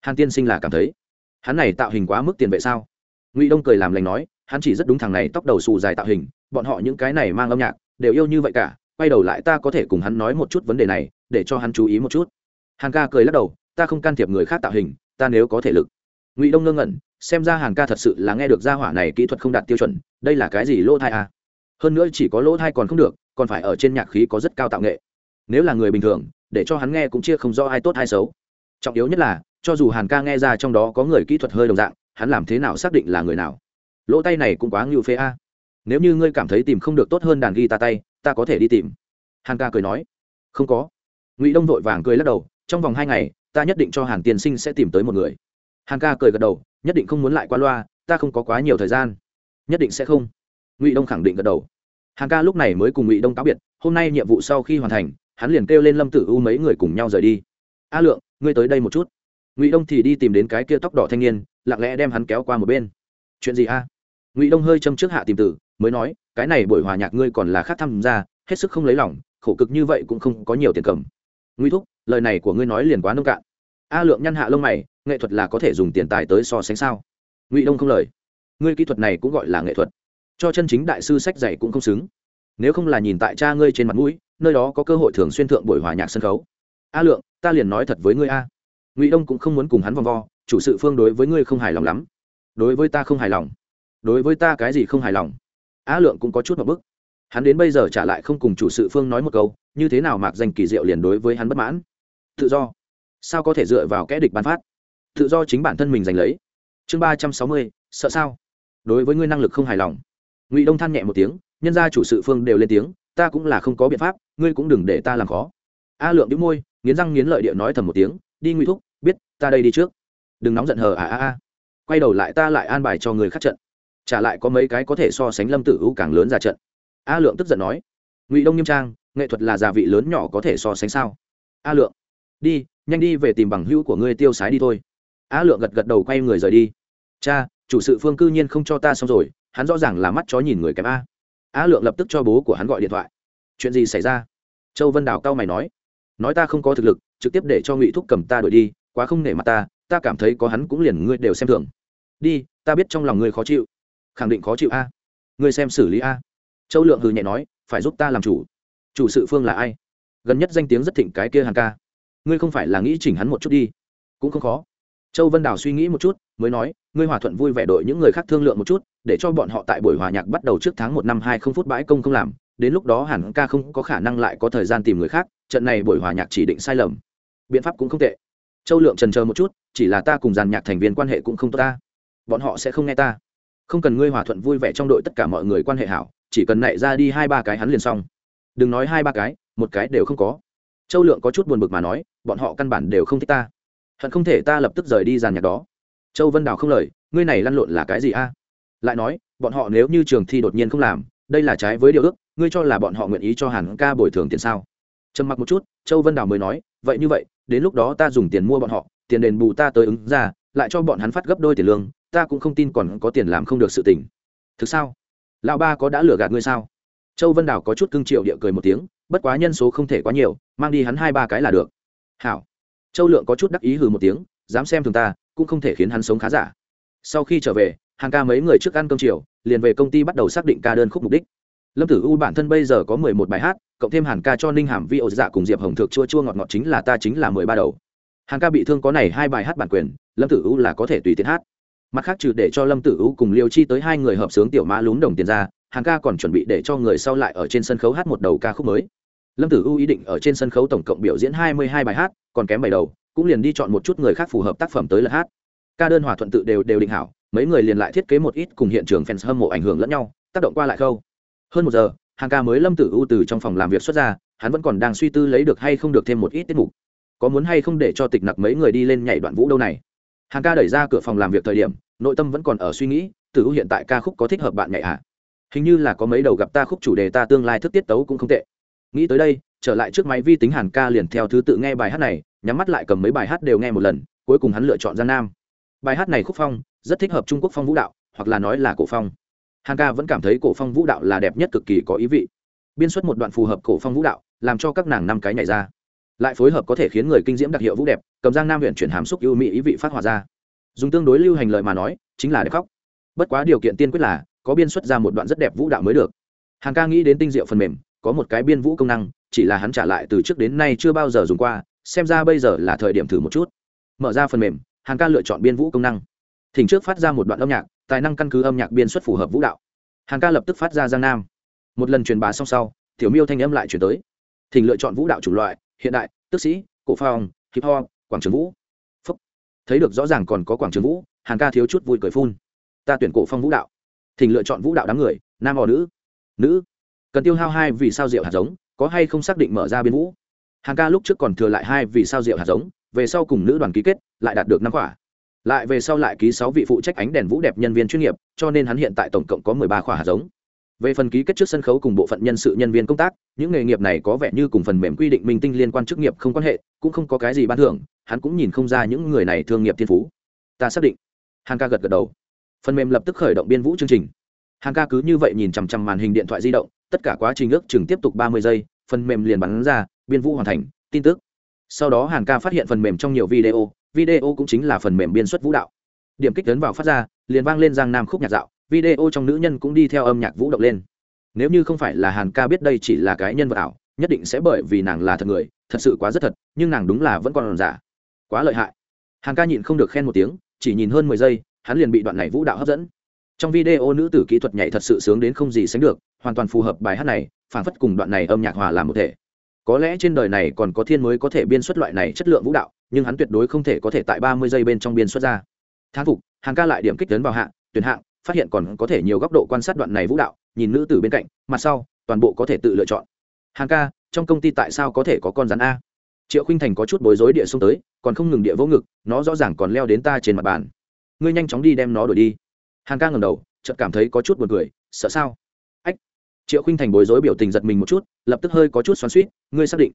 Hàn tiên sinh là cảm thấy, hắn này tạo hình quá mức tiền vệ sao? Ngụy đông cười làm lành nói, hắn chỉ rất đúng thằng này, tóc đầu xù dài tạo hình, bọn họ những cái này mang âm nhạc, đều yêu như vậy cả, quay đầu lại ta có thể cùng hắn nói một chút vấn đề này, để cho hắn chú ý một chút. Hàn ca cười lắc đầu, ta không can thiệp người khác tạo hình, ta nếu có thể lực. Ngụy đông ngơ ngẩn xem ra hàn ca thật sự là nghe được gia hỏa này kỹ thuật không đạt tiêu chuẩn, đây là cái gì lỗ thai à? hơn nữa chỉ có lỗ thai còn không được, còn phải ở trên nhạc khí có rất cao tạo nghệ. Nếu là người bình thường, để cho hắn nghe cũng chia không rõ ai tốt ai xấu. Trọng yếu nhất là, cho dù hàn ca nghe ra trong đó có người kỹ thuật hơi đồng dạng, hắn làm thế nào xác định là người nào? Lỗ tay này cũng quá ngưu phê a. Nếu như ngươi cảm thấy tìm không được tốt hơn đàn ghi ta tay, ta có thể đi tìm. Hàn ca cười nói. Không có. Ngụy đông vội vàng cười lắc đầu, trong vòng hai ngày, ta nhất định cho hàn tiên sinh sẽ tìm tới một người. Hàn ca cười gật đầu nhất định không muốn lại qua loa, ta không có quá nhiều thời gian. Nhất định sẽ không. Ngụy đông khẳng định gật đầu. Hàng ca lúc này mới cùng ngụy đông cáo biệt, hôm nay nhiệm vụ sau khi hoàn thành, hắn liền kêu lên lâm tử u mấy người cùng nhau rời đi. A lượng, ngươi tới đây một chút. Ngụy đông thì đi tìm đến cái kia tóc đỏ thanh niên, lặng lẽ đem hắn kéo qua một bên. Chuyện gì a? Ngụy đông hơi châm trước hạ tìm tử, mới nói, cái này buổi hòa nhạc ngươi còn là khác tham gia, hết sức không lấy lòng, khổ cực như vậy cũng không có nhiều tiền cầm. Ngụy thúc, lời này của ngươi nói liền quá nông cạn a lượng nhăn hạ lông mày, nghệ thuật là có thể dùng tiền tài tới so sánh sao? Ngụy đông không lời. Ngươi kỹ thuật này cũng gọi là nghệ thuật. Cho chân chính đại sư sách dạy cũng không xứng. Nếu không là nhìn tại cha ngươi trên mặt mũi, nơi đó có cơ hội thường xuyên thượng buổi hòa nhạc sân khấu. A lượng, ta liền nói thật với ngươi a. Ngụy đông cũng không muốn cùng hắn vòng vo, chủ sự phương đối với ngươi không hài lòng lắm. Đối với ta không hài lòng. Đối với ta cái gì không hài lòng? A lượng cũng có chút một bức. Hắn đến bây giờ trả lại không cùng chủ sự phương nói một câu, như thế nào mạc danh kỳ diệu liền đối với hắn bất mãn. Tự do sao có thể dựa vào kẽ địch bán phát? Tự do chính bản thân mình giành lấy. Chương ba trăm sáu mươi, sợ sao? Đối với ngươi năng lực không hài lòng. Ngụy đông than nhẹ một tiếng, nhân gia chủ sự phương đều lên tiếng, ta cũng là không có biện pháp, ngươi cũng đừng để ta làm khó. A lượng đĩu môi, nghiến răng nghiến lợi địa nói thầm một tiếng, đi ngụy thúc, biết, ta đây đi trước. Đừng nóng giận hờ à a a quay đầu lại ta lại an bài cho người khác trận. Trả lại có mấy cái có thể so sánh lâm tử u càng lớn ra trận. A lượng tức giận nói, ngụy đông nghiêm trang, nghệ thuật là gia vị lớn nhỏ có thể so sánh sao? A lượng, đi nhanh đi về tìm bằng hữu của ngươi tiêu sái đi thôi. A lượng gật gật đầu quay người rời đi. Cha, chủ sự phương cư nhiên không cho ta xong rồi, hắn rõ ràng là mắt chó nhìn người kém a. A lượng lập tức cho bố của hắn gọi điện thoại. Chuyện gì xảy ra? Châu vân đào cao mày nói. Nói ta không có thực lực, trực tiếp để cho ngụy thúc cầm ta đuổi đi, quá không nể mặt ta ta cảm thấy có hắn cũng liền ngươi đều xem thường. Đi, ta biết trong lòng ngươi khó chịu. Khẳng định khó chịu a. Ngươi xem xử lý a. Châu lượng hừ nhẹ nói, phải giúp ta làm chủ. Chủ sự phương là ai? Gần nhất danh tiếng rất thịnh cái kia hàng ca ngươi không phải là nghĩ chỉnh hắn một chút đi. Cũng không khó. Châu vân đào suy nghĩ một chút, mới nói, ngươi hòa thuận vui vẻ đội những người khác thương lượng một chút, để cho bọn họ tại buổi hòa nhạc bắt đầu trước tháng một năm hai không phút bãi công không làm, đến lúc đó hẳn ca không có khả năng lại có thời gian tìm người khác, trận này buổi hòa nhạc chỉ định sai lầm. Biện pháp cũng không tệ. Châu lượng trần chờ một chút, chỉ là ta cùng dàn nhạc thành viên quan hệ cũng không tốt ta. Bọn họ sẽ không nghe ta. Không cần ngươi hòa thuận vui vẻ trong đội tất cả mọi người quan hệ hảo, chỉ cần nảy ra đi hai ba cái hắn liền xong. Đừng nói hai ba cái, một cái đều không có châu lượng có chút buồn bực mà nói, bọn họ căn bản đều không thích ta. Hận không thể ta lập tức rời đi giàn nhạc đó. Châu vân đào không lời, ngươi này lăn lộn là cái gì a? Lại nói, bọn họ nếu như trường thi đột nhiên không làm, đây là trái với điều ước, ngươi cho là bọn họ nguyện ý cho hàn ca bồi thường tiền sao? Trầm mặc một chút, châu vân đào mới nói, vậy như vậy, đến lúc đó ta dùng tiền mua bọn họ, tiền đền bù ta tới ứng ra, lại cho bọn hắn phát gấp đôi tiền lương, ta cũng không tin còn có tiền làm không được sự tình. Thực sao? Lão ba có đã lừa gạt ngươi sao? Châu vân đào có chút cưng triệu địa cười một tiếng bất quá nhân số không thể quá nhiều, mang đi hắn hai ba cái là được. Hảo. Châu lượng có chút đắc ý hừ một tiếng, dám xem thường ta, cũng không thể khiến hắn sống khá giả. Sau khi trở về, hàng ca mấy người trước ăn cơm chiều, liền về công ty bắt đầu xác định ca đơn khúc mục đích. Lâm tử u bản thân bây giờ có mười một bài hát, cộng thêm hàn ca cho ninh hàm vi ổ dạ cùng diệp hồng thực chua chua ngọt ngọt chính là ta chính là mười ba đầu. Hàn ca bị thương có này hai bài hát bản quyền, lâm tử u là có thể tùy tiện hát. Mặt khác trừ để cho lâm tử u cùng liều chi tới hai người hợp sướng tiểu mã lún đồng tiền ra Hàng ca còn chuẩn bị để cho người sau lại ở trên sân khấu hát một đầu ca khúc mới. Lâm tử u ý định ở trên sân khấu tổng cộng biểu diễn hai mươi hai bài hát, còn kém bảy đầu, cũng liền đi chọn một chút người khác phù hợp tác phẩm tới lượt hát. Ca đơn hòa thuận tự đều đều định hảo, mấy người liền lại thiết kế một ít cùng hiện trường fans hâm mộ ảnh hưởng lẫn nhau, tác động qua lại khâu. Hơn một giờ, hàng ca mới lâm tử u từ trong phòng làm việc xuất ra, hắn vẫn còn đang suy tư lấy được hay không được thêm một ít tiết mục. Có muốn hay không để cho tịch nặc mấy người đi lên nhảy đoạn vũ đâu này? Hàng ca đẩy ra cửa phòng làm việc thời điểm, nội tâm vẫn còn ở suy nghĩ, tử u hiện tại ca khúc có thích hợp bạn nhảy ạ à? Hình như là có mấy đầu gặp ta khúc chủ đề ta tương lai thức tiết tấu cũng không tệ. Nghĩ tới đây, trở lại trước máy vi tính hàn ca liền theo thứ tự nghe bài hát này, nhắm mắt lại cầm mấy bài hát đều nghe một lần, cuối cùng hắn lựa chọn gian nam. Bài hát này khúc phong, rất thích hợp trung quốc phong vũ đạo, hoặc là nói là cổ phong. Hàn ca vẫn cảm thấy cổ phong vũ đạo là đẹp nhất cực kỳ có ý vị. Biên xuất một đoạn phù hợp cổ phong vũ đạo, làm cho các nàng năm cái nhảy ra. Lại phối hợp có thể khiến người kinh diễm đặc hiệu vũ đẹp, cầm giang nam huyện chuyển hàm xúc ưu mỹ ý vị phát hỏa ra. Dùng tương đối lưu hành lợi mà nói, chính là đẹp khóc. Bất quá điều kiện tiên quyết là có biên xuất ra một đoạn rất đẹp vũ đạo mới được. Hàng ca nghĩ đến tinh diệu phần mềm, có một cái biên vũ công năng, chỉ là hắn trả lại từ trước đến nay chưa bao giờ dùng qua, xem ra bây giờ là thời điểm thử một chút. Mở ra phần mềm, hàng ca lựa chọn biên vũ công năng. Thỉnh trước phát ra một đoạn âm nhạc, tài năng căn cứ âm nhạc biên xuất phù hợp vũ đạo. Hàng ca lập tức phát ra giang nam. Một lần truyền bá xong sau, tiểu miêu thanh âm lại chuyển tới. Thỉnh lựa chọn vũ đạo chủng loại, hiện đại, tức sĩ, cổ phong, hip hop, quảng trường vũ. Phúc. thấy được rõ ràng còn có quảng trường vũ, hàng ca thiếu chút vui cười phun. Ta tuyển cổ phong vũ đạo thỉnh lựa chọn vũ đạo đám người, nam hoặc nữ? Nữ. Cần tiêu hao hai vì sao rượu hạt giống, có hay không xác định mở ra biên vũ? Hàng ca lúc trước còn thừa lại hai vì sao rượu hạt giống, về sau cùng nữ đoàn ký kết, lại đạt được năm quả. Lại về sau lại ký sáu vị phụ trách ánh đèn vũ đẹp nhân viên chuyên nghiệp, cho nên hắn hiện tại tổng cộng có mười ba quả hạt giống. Về phần ký kết trước sân khấu cùng bộ phận nhân sự nhân viên công tác, những nghề nghiệp này có vẻ như cùng phần mềm quy định minh tinh liên quan chức nghiệp không quan hệ, cũng không có cái gì ban thưởng, hắn cũng nhìn không ra những người này thương nghiệp thiên phú. Ta xác định. Hàng ca gật gật đầu phần mềm lập tức khởi động biên vũ chương trình. Hàng ca cứ như vậy nhìn chằm chằm màn hình điện thoại di động, tất cả quá trình ước chừng tiếp tục ba mươi giây, phần mềm liền bắn ra, biên vũ hoàn thành, tin tức. Sau đó hàng ca phát hiện phần mềm trong nhiều video video cũng chính là phần mềm biên xuất vũ đạo. Điểm kích lớn vào phát ra, liền vang lên giang nam khúc nhạc dạo, video trong nữ nhân cũng đi theo âm nhạc vũ động lên. Nếu như không phải là hàn ca biết đây chỉ là cái nhân vật ảo, nhất định sẽ bởi vì nàng là thật người, thật sự quá rất thật, nhưng nàng đúng là vẫn còn giả, quá lợi hại. Hàn ca nhịn không được khen một tiếng, chỉ nhìn hơn mười giây hắn liền bị đoạn này vũ đạo hấp dẫn. Trong video nữ tử kỹ thuật nhảy thật sự sướng đến không gì sánh được, hoàn toàn phù hợp bài hát này phản phất cùng đoạn này âm nhạc hòa làm một thể. Có lẽ trên đời này còn có thiên mới có thể biên xuất loại này chất lượng vũ đạo, nhưng hắn tuyệt đối không thể có thể tại ba mươi giây bên trong biên xuất ra. Thán phục hàng ca lại điểm kích lớn vào hạng, tuyển hạng, phát hiện còn có thể nhiều góc độ quan sát đoạn này vũ đạo, nhìn nữ tử bên cạnh, mặt sau, toàn bộ có thể tự lựa chọn. Hàng ca, trong công ty tại sao có thể có con rắn a? Triệu khinh thành có chút bối rối địa xông tới, còn không ngừng địa vỗ ngực, nó rõ ràng còn leo đến ta trên mặt bàn ngươi nhanh chóng đi đem nó đổi đi. Hàn ca ngầm đầu, chợt cảm thấy có chút buồn cười, sợ sao? Ách, triệu khinh thành bối rối biểu tình giật mình một chút, lập tức hơi có chút xoắn suýt ngươi xác định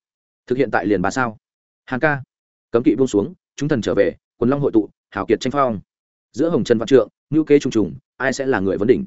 thực hiện tại liền bà sao? Hàn ca, cấm kỵ buông xuống, chúng thần trở về, quần long hội tụ, hảo kiệt tranh phong. Giữa hồng trần văn trượng ngữ kế trùng trùng, ai sẽ là người vấn đỉnh?